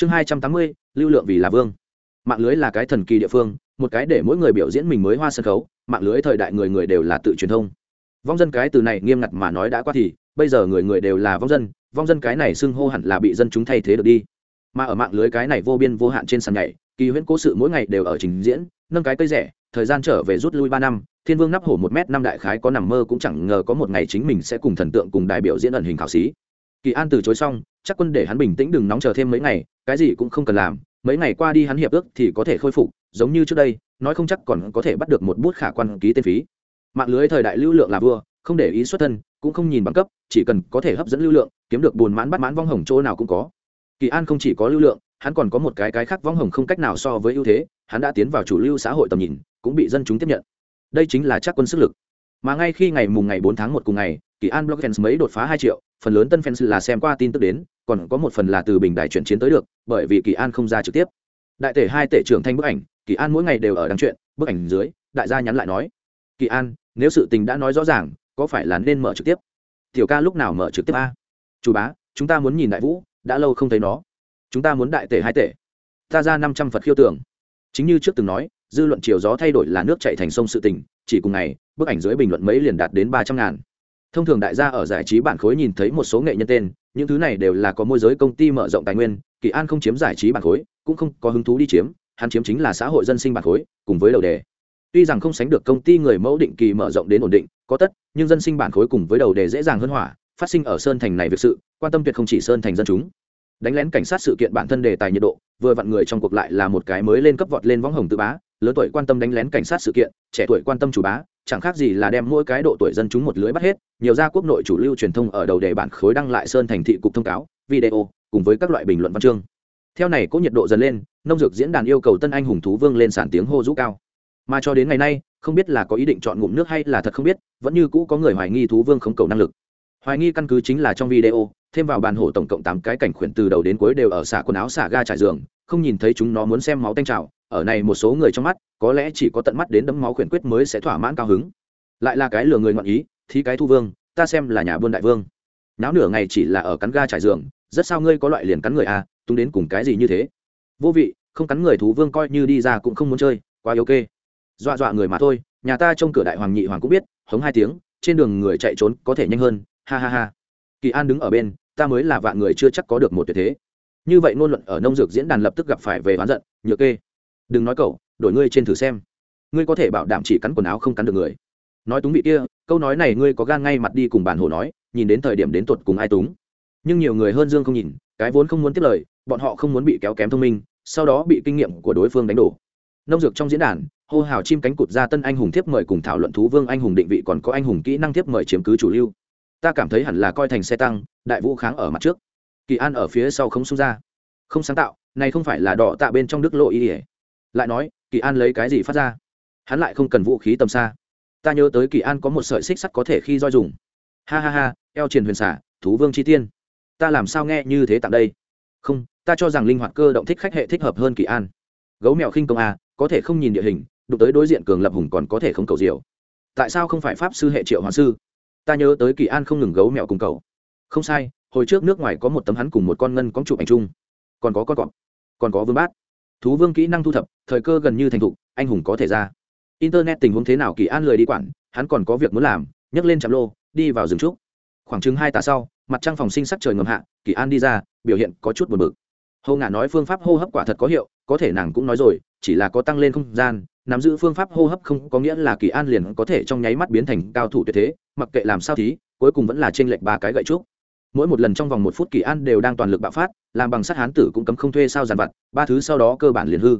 chương hai trăm tám mươi, lưu lượng vì là vương. Mạng lưới là cái thần kỳ địa phương, một cái để mỗi người biểu diễn mình mới hoa sân khấu, mạng lưới thời đại người người đều là tự truyền thông. Vong dân cái từ này nghiêm ngặt mà nói đã qua thì, bây giờ người người đều là vong dân vong dân cái này xưng hô hẳn là bị dân chúng thay thế được đi. Mà ở mạng lưới cái này vô biên vô hạn trên sàn nhảy, kỳ huyễn cố sự mỗi ngày đều ở trình diễn, nâng cái cây rẻ, thời gian trở về rút lui ba năm, thiên vương nắp hổ một m năm đại khái có nằm mơ cũng chẳng ngờ có một ngày chính mình sẽ cùng thần tượng cùng đại biểu diễn ẩn hình khảo sĩ kỳ an từ chối xong, chắc quân để hắn bình tĩnh đừng nóng chờ thêm mấy ngày, cái gì cũng không cần làm, mấy ngày qua đi hắn hiệp ước thì có thể khôi phục, giống như trước đây, nói không chắc còn có thể bắt được một bút khả quan ký tên phí. Mạng lưới thời đại lưu lượng là vua, không để ý xuất thân, cũng không nhìn bằng cấp, chỉ cần có thể hấp dẫn lưu lượng, kiếm được buồn mãn bắt mãn vong hồng chỗ nào cũng có. Kỳ an không chỉ có lưu lượng, hắn còn có một cái cái khác vong hồng không cách nào so với ưu thế, hắn đã tiến vào chủ lưu xã hội tầm nhìn, cũng bị dân chúng tiếp nhận. Đây chính là chắc quân sức lực. Mà ngay khi ngày mùng ngày bốn tháng một cùng ngày, kỳ an blog mới đột phá hai triệu phần lớn tân fans là xem qua tin tức đến, còn có một phần là từ bình đại chuyển chiến tới được, bởi vì kỳ an không ra trực tiếp. Đại tể hai tể trưởng thanh bức ảnh, kỳ an mỗi ngày đều ở đăng chuyện, bức ảnh dưới, đại gia nhắn lại nói, kỳ an, nếu sự tình đã nói rõ ràng, có phải là nên mở trực tiếp? Tiểu ca lúc nào mở trực tiếp a? Chủ bá, chúng ta muốn nhìn đại vũ, đã lâu không thấy nó. Chúng ta muốn đại tể hai tể. Ta ra năm trăm phật khiêu tưởng. Chính như trước từng nói, dư luận chiều gió thay đổi là nước chạy thành sông sự tình, chỉ cùng ngày, bức ảnh dưới bình luận mấy liền đạt đến ba trăm ngàn thông thường đại gia ở giải trí bản khối nhìn thấy một số nghệ nhân tên, những thứ này đều là có môi giới công ty mở rộng tài nguyên, kỳ an không chiếm giải trí bản khối, cũng không có hứng thú đi chiếm, hắn chiếm chính là xã hội dân sinh bản khối, cùng với đầu đề. Tuy rằng không sánh được công ty người mẫu định kỳ mở rộng đến ổn định, có tất, nhưng dân sinh bản khối cùng với đầu đề dễ dàng hơn hỏa, phát sinh ở sơn thành này việc sự, quan tâm tuyệt không chỉ sơn thành dân chúng. Đánh lén cảnh sát sự kiện bản thân đề tài nhiệt độ, vừa vặn người trong cuộc lại là một cái mới lên cấp vọt lên võng hồng tự bá, lớn tuổi quan tâm đánh lén cảnh sát sự kiện, trẻ tuổi quan tâm chủ bá chẳng khác gì là đem mỗi cái độ tuổi dân chúng một lưới bắt hết, nhiều gia quốc nội chủ lưu truyền thông ở đầu đề bản khối đăng lại sơn thành thị cục thông cáo, video, cùng với các loại bình luận văn chương. Theo này có nhiệt độ dần lên, nông dược diễn đàn yêu cầu tân anh hùng thú vương lên sản tiếng hô rũ cao. Mà cho đến ngày nay, không biết là có ý định chọn ngụm nước hay là thật không biết, vẫn như cũ có người hoài nghi thú vương không cầu năng lực. Hoài nghi căn cứ chính là trong video, thêm vào bàn hổ tổng cộng tám cái cảnh khuyển từ đầu đến cuối đều ở xả quần áo xả ga trải giường, không nhìn thấy chúng nó muốn xem máu tanh trào ở này một số người trong mắt có lẽ chỉ có tận mắt đến đấm máu khuyển quyết mới sẽ thỏa mãn cao hứng. Lại là cái lừa người ngoạn ý thì cái thu vương ta xem là nhà buôn đại vương. Náo nửa ngày chỉ là ở cắn ga trải giường rất sao ngươi có loại liền cắn người à tung đến cùng cái gì như thế? Vô vị không cắn người thú vương coi như đi ra cũng không muốn chơi quá yếu kê, dọa dọa người mà thôi nhà ta trông cửa đại hoàng nhị hoàng cũng biết hống hai tiếng trên đường người chạy trốn có thể nhanh hơn ha ha ha. Kỳ an đứng ở bên ta mới là vạn người chưa chắc có được một tuyệt thế. Như vậy ngôn luận ở nông dược diễn đàn lập tức gặp phải về oán giận nhựa kê đừng nói cậu, đổi ngươi trên thử xem. Ngươi có thể bảo đảm chỉ cắn quần áo không cắn được người. Nói túng vị kia, câu nói này ngươi có gan ngay mặt đi cùng bản hồ nói, nhìn đến thời điểm đến tuột cùng ai túng. Nhưng nhiều người hơn dương không nhìn, cái vốn không muốn tiếp lời, bọn họ không muốn bị kéo kém thông minh, sau đó bị kinh nghiệm của đối phương đánh đổ. Nông dược trong diễn đàn, hô hào chim cánh cụt ra tân anh hùng thiếp mời cùng thảo luận thú vương anh hùng định vị còn có anh hùng kỹ năng thiếp mời chiếm cứ chủ lưu. Ta cảm thấy hẳn là coi thành xe tăng, đại vũ kháng ở mặt trước. Kỳ an ở phía sau không xung ra. Không sáng tạo, này không phải là đỏ tạ bên trong đức lộ ý ỉa lại nói, kỳ an lấy cái gì phát ra? Hắn lại không cần vũ khí tầm xa. Ta nhớ tới kỳ an có một sợi xích sắt có thể khi roi dùng. Ha ha ha, eo triền huyền xả, thú vương chi tiên. Ta làm sao nghe như thế tạm đây? Không, ta cho rằng linh hoạt cơ động thích khách hệ thích hợp hơn kỳ an. Gấu mèo khinh công a có thể không nhìn địa hình, đụng tới đối diện cường lập hùng còn có thể không cầu diều. Tại sao không phải pháp sư hệ triệu hoàng sư? Ta nhớ tới kỳ an không ngừng gấu mèo cùng cầu. Không sai, hồi trước nước ngoài có một tấm hắn cùng một con ngân có chụp ảnh chung. Còn có con cọp, còn có vương bát thú vương kỹ năng thu thập, thời cơ gần như thành thục, anh hùng có thể ra. Internet tình huống thế nào kỳ an lười đi quản, hắn còn có việc muốn làm, nhấc lên chạm lô, đi vào rừng trúc. Khoảng chừng hai tà sau, mặt trăng phòng sinh sắc trời ngầm hạ, kỳ an đi ra, biểu hiện có chút buồn bực. Hô ngả nói phương pháp hô hấp quả thật có hiệu, có thể nàng cũng nói rồi, chỉ là có tăng lên không gian, nắm giữ phương pháp hô hấp không có nghĩa là kỳ an liền có thể trong nháy mắt biến thành cao thủ tuyệt thế, mặc kệ làm sao thí, cuối cùng vẫn là t r ê n lệch ba cái gậy trúc mỗi một lần trong vòng một phút kỳ an đều đang toàn lực bạo phát, làm bằng sắt hán tử cũng cấm không thuê sao dàn vặt, ba thứ sau đó cơ bản liền hư.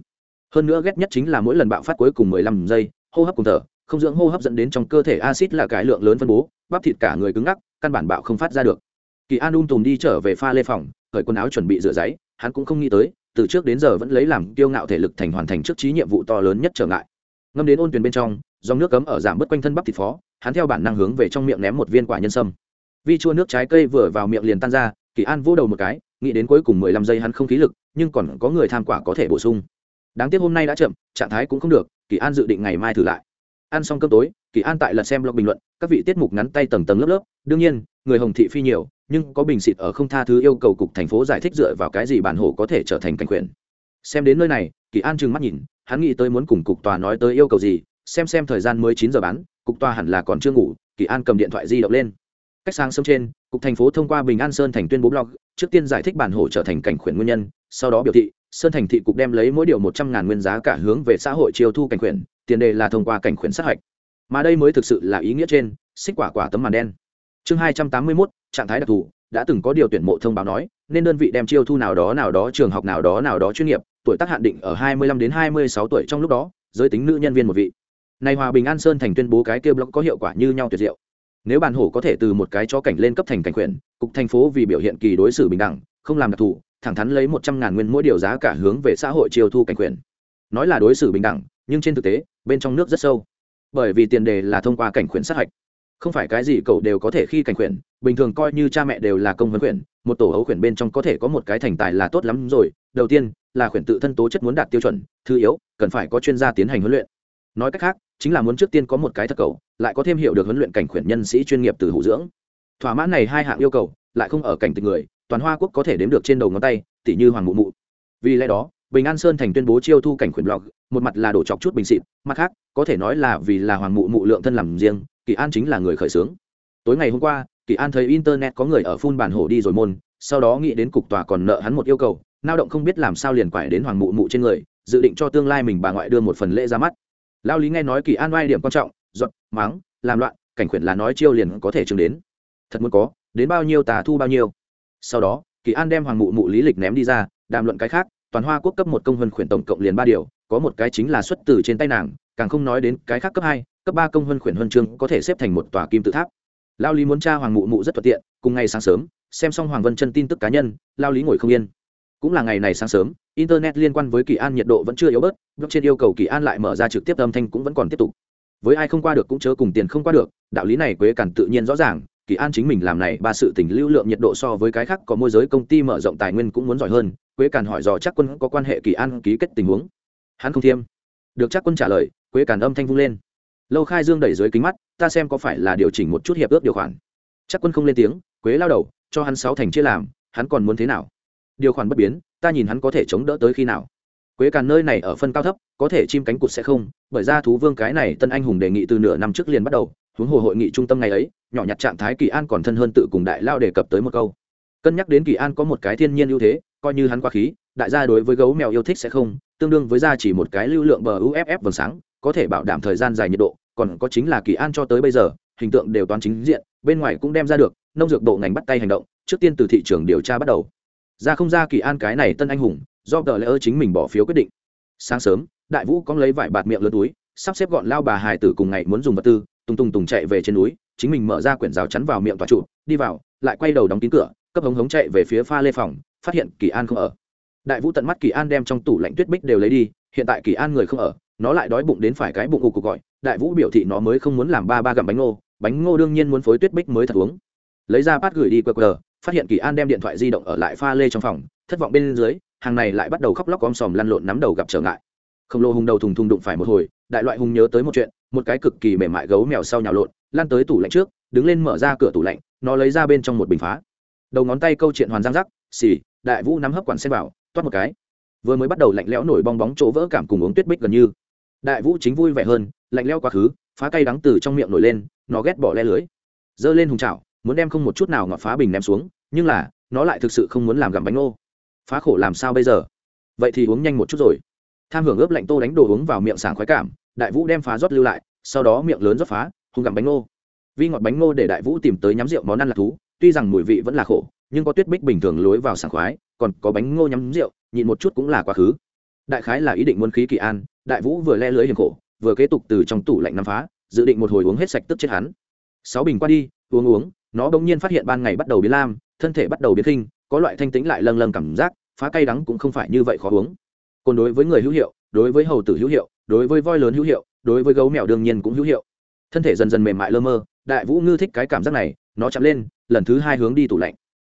Hơn nữa ghét nhất chính là mỗi lần bạo phát cuối cùng mười lăm giây, hô hấp cùng thở, không dưỡng hô hấp dẫn đến trong cơ thể acid là cái lượng lớn phân bố, bắp thịt cả người cứng ngắc, căn bản bạo không phát ra được. Kỳ an un tùm đi trở về pha lê phòng khởi quần áo chuẩn bị rửa giấy, hắn cũng không nghĩ tới, từ trước đến giờ vẫn lấy làm kiêu ngạo thể lực thành hoàn thành trước trí nhiệm vụ to lớn nhất trở ngại. Ngâm đến ôn tuyền bên trong, dòng nước cấm ở giảm bớt quanh thân bắp thịt phó, hắn theo bản năng hướng về trong miệng ném một viên quả nhân sâm vi chua nước trái cây vừa vào miệng liền tan ra, kỳ an vô đầu một cái, nghĩ đến cuối cùng mười lăm giây hắn không khí lực, nhưng còn có người tham quả có thể bổ sung. Đáng tiếc hôm nay đã chậm, trạng thái cũng không được, kỳ an dự định ngày mai thử lại. Ăn xong cơm tối, kỳ an tại lần xem blog bình luận, các vị tiết mục ngắn tay tầng tầng lớp lớp, đương nhiên, người hồng thị phi nhiều, nhưng có bình xịt ở không tha thứ yêu cầu cục thành phố giải thích dựa vào cái gì bản hồ có thể trở thành cảnh quyền. Xem đến nơi này, kỳ an trừng mắt nhìn, hắn nghĩ tới muốn cùng cục tòa nói tới yêu cầu gì, xem xem thời gian mới chín giờ bán, cục tòa hẳn là còn chưa ngủ, kỳ an cầm điện thoại di động lên cách sáng sớm trên, cục thành phố thông qua bình an sơn thành tuyên bố blog, trước tiên giải thích bản hổ trở thành cảnh khuyển nguyên nhân, sau đó biểu thị, sơn thành thị cục đem lấy mỗi điều một trăm ngàn nguyên giá cả hướng về xã hội chiêu thu cảnh khuyển, tiền đề là thông qua cảnh khuyển sát hạch. Mà đây mới thực sự là ý nghĩa trên, xích quả quả tấm màn đen. Chương hai trăm tám mươi mốt, trạng thái đặc thù, đã từng có điều tuyển mộ thông báo nói, nên đơn vị đem chiêu thu nào đó nào đó, trường học nào đó nào đó chuyên nghiệp, tuổi tác hạn định ở hai mươi lăm đến hai mươi sáu tuổi trong lúc đó, giới tính nữ nhân viên một vị. Này hòa bình an sơn thành tuyên bố cái kêu blog có hiệu quả như nhau tuyệt diệu nếu bàn hổ có thể từ một cái cho cảnh lên cấp thành cảnh quyền, cục thành phố vì biểu hiện kỳ đối xử bình đẳng, không làm đặc thù, thẳng thắn lấy một trăm ngàn nguyên mỗi điều giá cả hướng về xã hội chiều thu cảnh quyền. Nói là đối xử bình đẳng, nhưng trên thực tế, bên trong nước rất sâu. Bởi vì tiền đề là thông qua cảnh quyền sát hạch. Không phải cái gì cậu đều có thể khi cảnh quyền, bình thường coi như cha mẹ đều là công vấn quyền, một tổ hấu quyền bên trong có thể có một cái thành tài là tốt lắm rồi. Đầu tiên, là quyền tự thân tố chất muốn đạt tiêu chuẩn, thứ yếu, cần phải có chuyên gia tiến hành huấn luyện. Nói cách khác chính là muốn trước tiên có một cái thật cầu, lại có thêm hiểu được huấn luyện cảnh khuyển nhân sĩ chuyên nghiệp từ hữu dưỡng. Thỏa mãn này hai hạng yêu cầu, lại không ở cảnh tình người, toàn hoa quốc có thể đếm được trên đầu ngón tay tỷ như hoàng mụ mụ. Vì lẽ đó, bình an sơn thành tuyên bố chiêu thu cảnh khuyển blog, một mặt là đổ chọc chút bình xịt, mặt khác, có thể nói là vì là hoàng mụ mụ lượng thân làm riêng, kỳ an chính là người khởi xướng. Tối ngày hôm qua, kỳ an thấy internet có người ở phun bản hổ đi rồi môn, sau đó nghĩ đến cục tòa còn nợ hắn một yêu cầu, nao động không biết làm sao liền quải đến hoàng mụ mụ trên người, dự định cho tương lai mình bà ngoại đưa một phần lễ ra mắt lao lý nghe nói kỳ an oai điểm quan trọng giọt mắng, làm loạn, cảnh khuyển là nói chiêu liền có thể chứng đến. Thật muốn có, đến bao nhiêu tà thu bao nhiêu. Sau đó, kỳ an đem hoàng mụ mụ lý lịch ném đi ra, đàm luận cái khác, toàn hoa quốc cấp một công huân khuyển tổng cộng liền ba điều, có một cái chính là xuất từ trên tay nàng, càng không nói đến cái khác cấp hai, cấp ba công huân khuyển huân chương có thể xếp thành một tòa kim tự tháp. Lao lý muốn tra hoàng mụ mụ rất thuận tiện, cùng ngày sáng sớm, xem xong hoàng vân chân tin tức cá nhân, lao lý ngồi không yên. Cũng là ngày này sáng sớm internet liên quan với kỳ an nhiệt độ vẫn chưa yếu bớt blog trên yêu cầu kỳ an lại mở ra trực tiếp âm thanh cũng vẫn còn tiếp tục. Với ai không qua được cũng chớ cùng tiền không qua được, đạo lý này quế cản tự nhiên rõ ràng, kỳ an chính mình làm này ba sự tình lưu lượng nhiệt độ so với cái khác có môi giới công ty mở rộng tài nguyên cũng muốn giỏi hơn, quế cản hỏi dò chắc quân có quan hệ kỳ an ký kết tình huống. Hắn không thiêm. Được chắc quân trả lời, quế cản âm thanh vung lên. Lâu khai dương đẩy dưới kính mắt, ta xem có phải là điều chỉnh một chút hiệp ước điều khoản. Chắc quân không lên tiếng, quế lao đầu, cho hắn sáu thành chia làm, hắn còn muốn thế nào? Điều khoản bất biến ta nhìn hắn có thể chống đỡ tới khi nào. Quế càn nơi này ở phân cao thấp, có thể chim cánh cụt sẽ không, bởi ra thú vương cái này tân anh hùng đề nghị từ nửa năm trước liền bắt đầu, huống hồ hội nghị trung tâm ngày ấy, nhỏ nhặt trạng thái kỳ an còn thân hơn tự cùng đại lao đề cập tới một câu. Cân nhắc đến kỳ an có một cái thiên nhiên ưu thế, coi như hắn quá khí, đại gia đối với gấu mèo yêu thích sẽ không, tương đương với ra chỉ một cái lưu lượng bờ uff vầng sáng, có thể bảo đảm thời gian dài nhiệt độ, còn có chính là kỳ an cho tới bây giờ, hình tượng đều toán chính diện, bên ngoài cũng đem ra được, nông dược bộ ngành bắt tay hành động, trước tiên từ thị trường điều tra bắt đầu ra không ra kỳ an cái này tân anh hùng, do tờ lễ ơ chính mình bỏ phiếu quyết định. Sáng sớm, đại vũ có lấy vải bạt miệng lớn túi, sắp xếp gọn lao bà hải tử cùng ngày muốn dùng vật tư, tùng tùng tùng chạy về trên núi, chính mình mở ra quyển rào chắn vào miệng tòa trụ, đi vào, lại quay đầu đóng kín cửa, cấp hống hống chạy về phía pha lê phòng, phát hiện kỳ an không ở. Đại vũ tận mắt kỳ an đem trong tủ lạnh tuyết bích đều lấy đi, hiện tại kỳ an người không ở, nó lại đói bụng đến phải cái bụng ù cục gọi, đại vũ biểu thị nó mới không muốn làm ba ba gặm bánh ngô bánh ngô đương nhiên muốn phối tuyết bích mới thật uống. Lấy ra bát gửi đi qr phát hiện kỳ an đem điện thoại di động ở lại pha lê trong phòng, thất vọng bên dưới, hàng này lại bắt đầu khóc lóc om sòm lăn lộn nắm đầu gặp trở ngại. Khổng lồ hùng đầu thùng thùng đụng phải một hồi, đại loại hùng nhớ tới một chuyện, một cái cực kỳ mềm mại gấu mèo sau nhào lộn lan tới tủ lạnh trước, đứng lên mở ra cửa tủ lạnh, nó lấy ra bên trong một bình phá. Đầu ngón tay câu chuyện hoàn giang rắc, xì, đại vũ nắm hấp quản xem vào, toát một cái. Vừa mới bắt đầu lạnh lẽo nổi bong bóng chỗ vỡ cảm cùng uống tuyết bích gần như. Đại vũ chính vui vẻ hơn, lạnh lẽo quá khứ, phá cây đắng từ trong miệng nổi lên, nó ghét bỏ le lưới. Giơ lên hùng chảo muốn đem không một chút nào ngọt phá bình ném xuống, nhưng là, nó lại thực sự không muốn làm gặm bánh ngô. Phá khổ làm sao bây giờ? Vậy thì uống nhanh một chút rồi. Tham hưởng ướp lạnh tô đánh đồ uống vào miệng sảng khoái cảm, đại vũ đem phá rót lưu lại, sau đó miệng lớn rót phá hùng gặm bánh ngô. Vi ngọt bánh ngô để đại vũ tìm tới nhắm rượu món ăn là thú, tuy rằng mùi vị vẫn là khổ, nhưng có tuyết bích bình thường lối vào sảng khoái, còn có bánh ngô nhắm rượu, nhịn một chút cũng là quá khứ. Đại khái là ý định muốn khí kỳ an, đại vũ vừa le lưới hiểm khổ, vừa kế tục từ trong tủ lạnh nắm phá, dự định một hồi uống hết sạch tức chết hắn. Sáu bình qua đi, uống uống nó bỗng nhiên phát hiện ban ngày bắt đầu biến lam, thân thể bắt đầu biến khinh, có loại thanh tĩnh lại lâng lâng cảm giác, phá cay đắng cũng không phải như vậy khó uống. Còn đối với người hữu hiệu, đối với hầu tử hữu hiệu, đối với voi lớn hữu hiệu, đối với gấu mèo đương nhiên cũng hữu hiệu. Thân thể dần dần mềm mại lơ mơ, đại vũ ngư thích cái cảm giác này, nó chạm lên, lần thứ hai hướng đi tủ lạnh.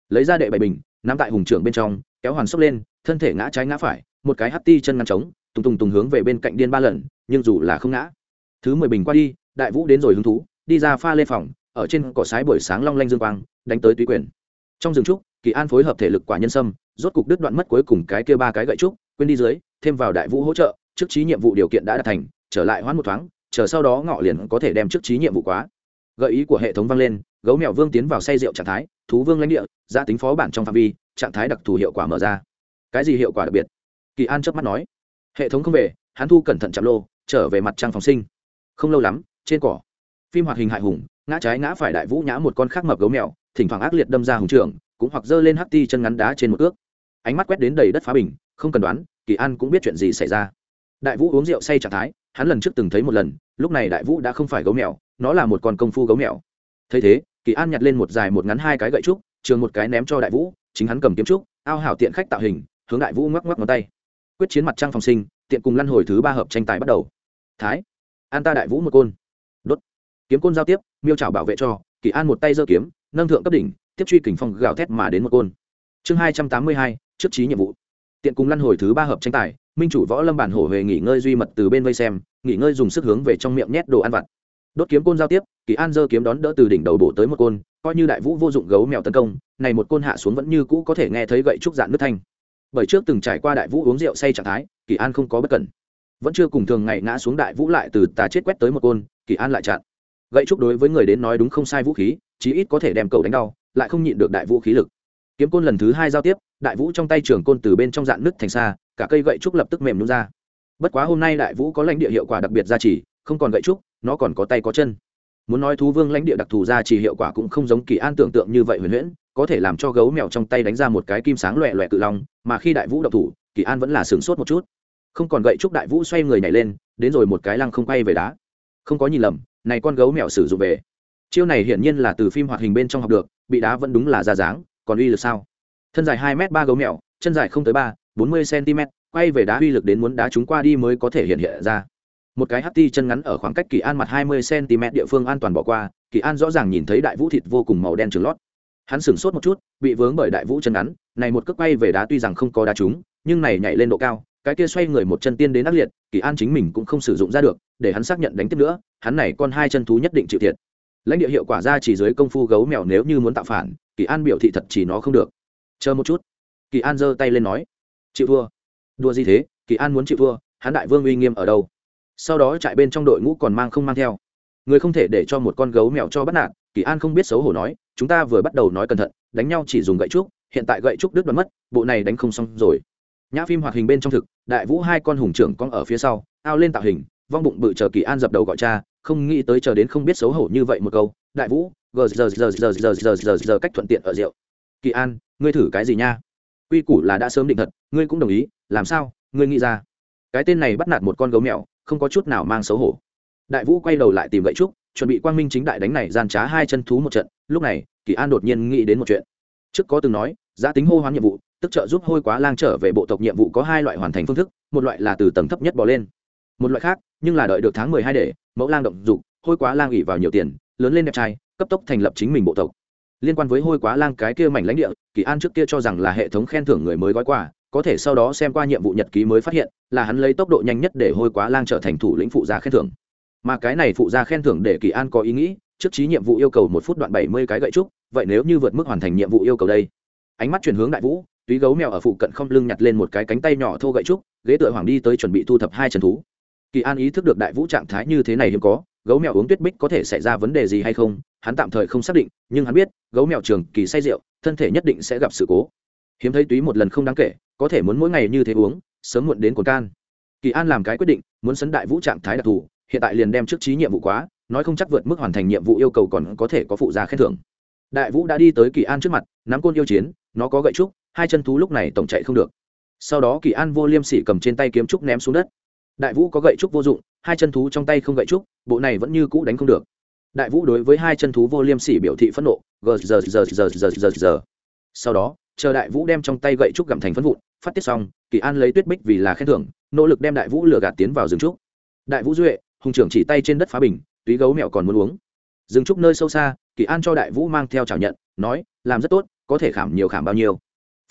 Lấy ra đệ bảy bình, nắm tại hùng trưởng bên trong, kéo hoàn sốc lên, thân thể ngã trái ngã phải, một cái hắt ti chân ngăn trống, tùng tùng tùng hướng về bên cạnh điên ba lần, nhưng dù là không ngã. Thứ mười bình qua đi, đại vũ đến rồi hứng thú, đi ra pha lê phòng ở trên cỏ sái buổi sáng long lanh dương quang, đánh tới túy quyền. Trong rừng trúc, kỳ an phối hợp thể lực quả nhân sâm, rốt cục đứt đoạn mất cuối cùng cái kia ba cái gậy trúc, quên đi dưới, thêm vào đại vũ hỗ trợ, trước trí nhiệm vụ điều kiện đã đạt thành, trở lại hoãn một thoáng, chờ sau đó ngọ liền có thể đem trước trí nhiệm vụ quá. Gợi ý của hệ thống vang lên, gấu mèo vương tiến vào say rượu trạng thái, thú vương lãnh địa gia tính phó bản trong phạm vi, trạng thái đặc thù hiệu quả mở ra. Cái gì hiệu quả đặc biệt? Kỳ an chớp mắt nói. Hệ thống không về, hắn thu cẩn thận chạm lô, trở về mặt trang phòng sinh. Không lâu lắm, trên cỏ phim hoạt hình hại hùng, ngã trái ngã phải đại vũ nhã một con khác mập gấu mèo, thỉnh thoảng ác liệt đâm ra hùng trường, cũng hoặc giơ lên hắc ti chân ngắn đá trên một ước. Ánh mắt quét đến đầy đất phá bình, không cần đoán, kỳ an cũng biết chuyện gì xảy ra. Đại vũ uống rượu say trạng thái, hắn lần trước từng thấy một lần, lúc này đại vũ đã không phải gấu mèo, nó là một con công phu gấu mèo. Thấy thế, kỳ an nhặt lên một dài một ngắn hai cái gậy trúc, trường một cái ném cho đại vũ, chính hắn cầm kiếm trúc, ao hảo tiện khách tạo hình, hướng đại vũ ngoắc ngoắc ngón tay. Quyết chiến mặt trăng phòng sinh, tiện cùng lăn hồi thứ ba hợp tranh tài bắt đầu. Thái, an ta đại vũ một côn kiếm côn giao tiếp, miêu trào bảo vệ cho, kỳ an một tay giơ kiếm, nâng thượng cấp đỉnh, tiếp truy kình phong gào thét mà đến một côn. Chương hai trăm tám mươi hai, trước trí nhiệm vụ. Tiện cùng lăn hồi thứ ba hợp tranh tài, minh chủ võ lâm bản hổ về nghỉ ngơi duy mật từ bên vây xem, nghỉ ngơi dùng sức hướng về trong miệng nhét đồ ăn vặt. Đốt kiếm côn giao tiếp, kỳ an giơ kiếm đón đỡ từ đỉnh đầu bổ tới một côn, coi như đại vũ vô dụng gấu mèo tấn công, này một côn hạ xuống vẫn như cũ có thể nghe thấy gậy trúc dạn nước thanh. Bởi trước từng trải qua đại vũ uống rượu say trạng thái, kỳ an không có bất cẩn. Vẫn chưa cùng thường ngày ngã xuống đại vũ lại từ tà chết quét tới một côn, kỳ an lại chặn gậy trúc đối với người đến nói đúng không sai vũ khí, chí ít có thể đem cầu đánh đau, lại không nhịn được đại vũ khí lực. Kiếm côn lần thứ hai giao tiếp, đại vũ trong tay trường côn từ bên trong dạn nứt thành xa, cả cây gậy trúc lập tức mềm nhún ra. Bất quá hôm nay đại vũ có lãnh địa hiệu quả đặc biệt gia trì, không còn gậy trúc, nó còn có tay có chân. Muốn nói thú vương lãnh địa đặc thù gia trì hiệu quả cũng không giống kỳ an tưởng tượng như vậy huyền huyễn, có thể làm cho gấu mèo trong tay đánh ra một cái kim sáng loẹ loẹ cự long, mà khi đại vũ độc thủ, kỳ an vẫn là sửng sốt một chút. Không còn gậy trúc đại vũ xoay người nhảy lên, đến rồi một cái lăng không quay về đá. Không có nhìn lầm này con gấu mèo sử dụng về. Chiêu này hiển nhiên là từ phim hoạt hình bên trong học được, bị đá vẫn đúng là ra dáng, còn uy lực sao? Thân dài hai m ba gấu mèo, chân dài không tới ba, bốn mươi cm quay về đá uy lực đến muốn đá chúng qua đi mới có thể hiện hiện ra. Một cái hắt ti chân ngắn ở khoảng cách kỳ an mặt hai mươi cm địa phương an toàn bỏ qua, kỳ an rõ ràng nhìn thấy đại vũ thịt vô cùng màu đen trứng lót. Hắn sửng sốt một chút, bị vướng bởi đại vũ chân ngắn, này một cước quay về đá tuy rằng không có đá trúng, nhưng này nhảy lên độ cao cái kia xoay người một chân tiên đến ác liệt, kỳ an chính mình cũng không sử dụng ra được, để hắn xác nhận đánh tiếp nữa, hắn này con hai chân thú nhất định chịu thiệt. Lãnh địa hiệu quả ra chỉ dưới công phu gấu mèo nếu như muốn tạo phản, kỳ an biểu thị thật chỉ nó không được. Chờ một chút. Kỳ an giơ tay lên nói. Chịu thua. Đua gì thế? Kỳ an muốn chịu thua, hắn đại vương uy nghiêm ở đâu? Sau đó chạy bên trong đội ngũ còn mang không mang theo. Người không thể để cho một con gấu mèo cho bắt nạt, kỳ an không biết xấu hổ nói, chúng ta vừa bắt đầu nói cẩn thận, đánh nhau chỉ dùng gậy trúc, hiện tại gậy trúc đứt đoán mất, bộ này đánh không xong rồi nhã phim hoạt hình bên trong thực, đại vũ hai con hùng trưởng con ở phía sau, ao lên tạo hình, vong bụng bự chờ kỳ an dập đầu gọi cha, không nghĩ tới chờ đến không biết xấu hổ như vậy một câu, đại vũ gờ giờ giờ giờ giờ giờ giờ giờ cách thuận tiện ở rượu. Kỳ an, ngươi thử cái gì nha? Quy củ là đã sớm định thật, ngươi cũng đồng ý, làm sao, ngươi nghĩ ra. Cái tên này bắt nạt một con gấu mèo, không có chút nào mang xấu hổ. Đại vũ quay đầu lại tìm gậy trúc, chuẩn bị quang minh chính đại đánh này gian trá hai chân thú một trận, lúc này, kỳ an đột nhiên nghĩ đến một chuyện. Trước có từng nói, giá tính hô hoán nhiệm vụ tức trợ giúp hôi quá lang trở về bộ tộc nhiệm vụ có hai loại hoàn thành phương thức, một loại là từ tầng thấp nhất bỏ lên, một loại khác, nhưng là đợi được tháng mười hai để, mẫu lang động dục, hôi quá lang ủy vào nhiều tiền, lớn lên đẹp trai, cấp tốc thành lập chính mình bộ tộc. Liên quan với hôi quá lang cái kia mảnh lãnh địa, kỳ an trước kia cho rằng là hệ thống khen thưởng người mới gói quà, có thể sau đó xem qua nhiệm vụ nhật ký mới phát hiện, là hắn lấy tốc độ nhanh nhất để hôi quá lang trở thành thủ lĩnh phụ gia khen thưởng. Mà cái này phụ gia khen thưởng để kỳ an có ý nghĩ, trước trí nhiệm vụ yêu cầu một phút đoạn bảy mươi cái gậy trúc, vậy nếu như vượt mức hoàn thành nhiệm vụ yêu cầu đây? Ánh mắt chuyển hướng đại vũ túy gấu mèo ở phụ cận không lưng nhặt lên một cái cánh tay nhỏ thô gậy trúc, ghế tựa hoàng đi tới chuẩn bị thu thập hai trần thú. Kỳ an ý thức được đại vũ trạng thái như thế này hiếm có, gấu mèo uống tuyết bích có thể xảy ra vấn đề gì hay không, hắn tạm thời không xác định, nhưng hắn biết, gấu mèo trường kỳ say rượu, thân thể nhất định sẽ gặp sự cố. Hiếm thấy túy một lần không đáng kể, có thể muốn mỗi ngày như thế uống, sớm muộn đến cồn can. Kỳ an làm cái quyết định, muốn sấn đại vũ trạng thái đặc thù, hiện tại liền đem trước trí nhiệm vụ quá, nói không chắc vượt mức hoàn thành nhiệm vụ yêu cầu còn có thể có phụ gia khen thưởng. Đại vũ đã đi tới kỳ an trước mặt, nắm côn yêu chiến, nó có gậy trúc hai chân thú lúc này tổng chạy không được. Sau đó kỳ an vô liêm sỉ cầm trên tay kiếm trúc ném xuống đất. Đại vũ có gậy trúc vô dụng, hai chân thú trong tay không gậy trúc, bộ này vẫn như cũ đánh không được. Đại vũ đối với hai chân thú vô liêm sỉ biểu thị phẫn nộ gờ giờ giờ giờ giờ giờ giờ sau đó, chờ đại vũ đem trong tay gậy trúc gặm thành phân vụn, phát tiết xong, kỳ an lấy tuyết bích vì là khen thưởng, nỗ lực đem đại vũ lừa gạt tiến vào rừng trúc. Đại vũ duệ, hùng trưởng chỉ tay trên đất phá bình, túy gấu mẹo còn muốn uống. Rừng trúc nơi sâu xa, kỳ an cho đại vũ mang theo chào nhận, nói, làm rất tốt, có thể khảm nhiều khảm bao nhiêu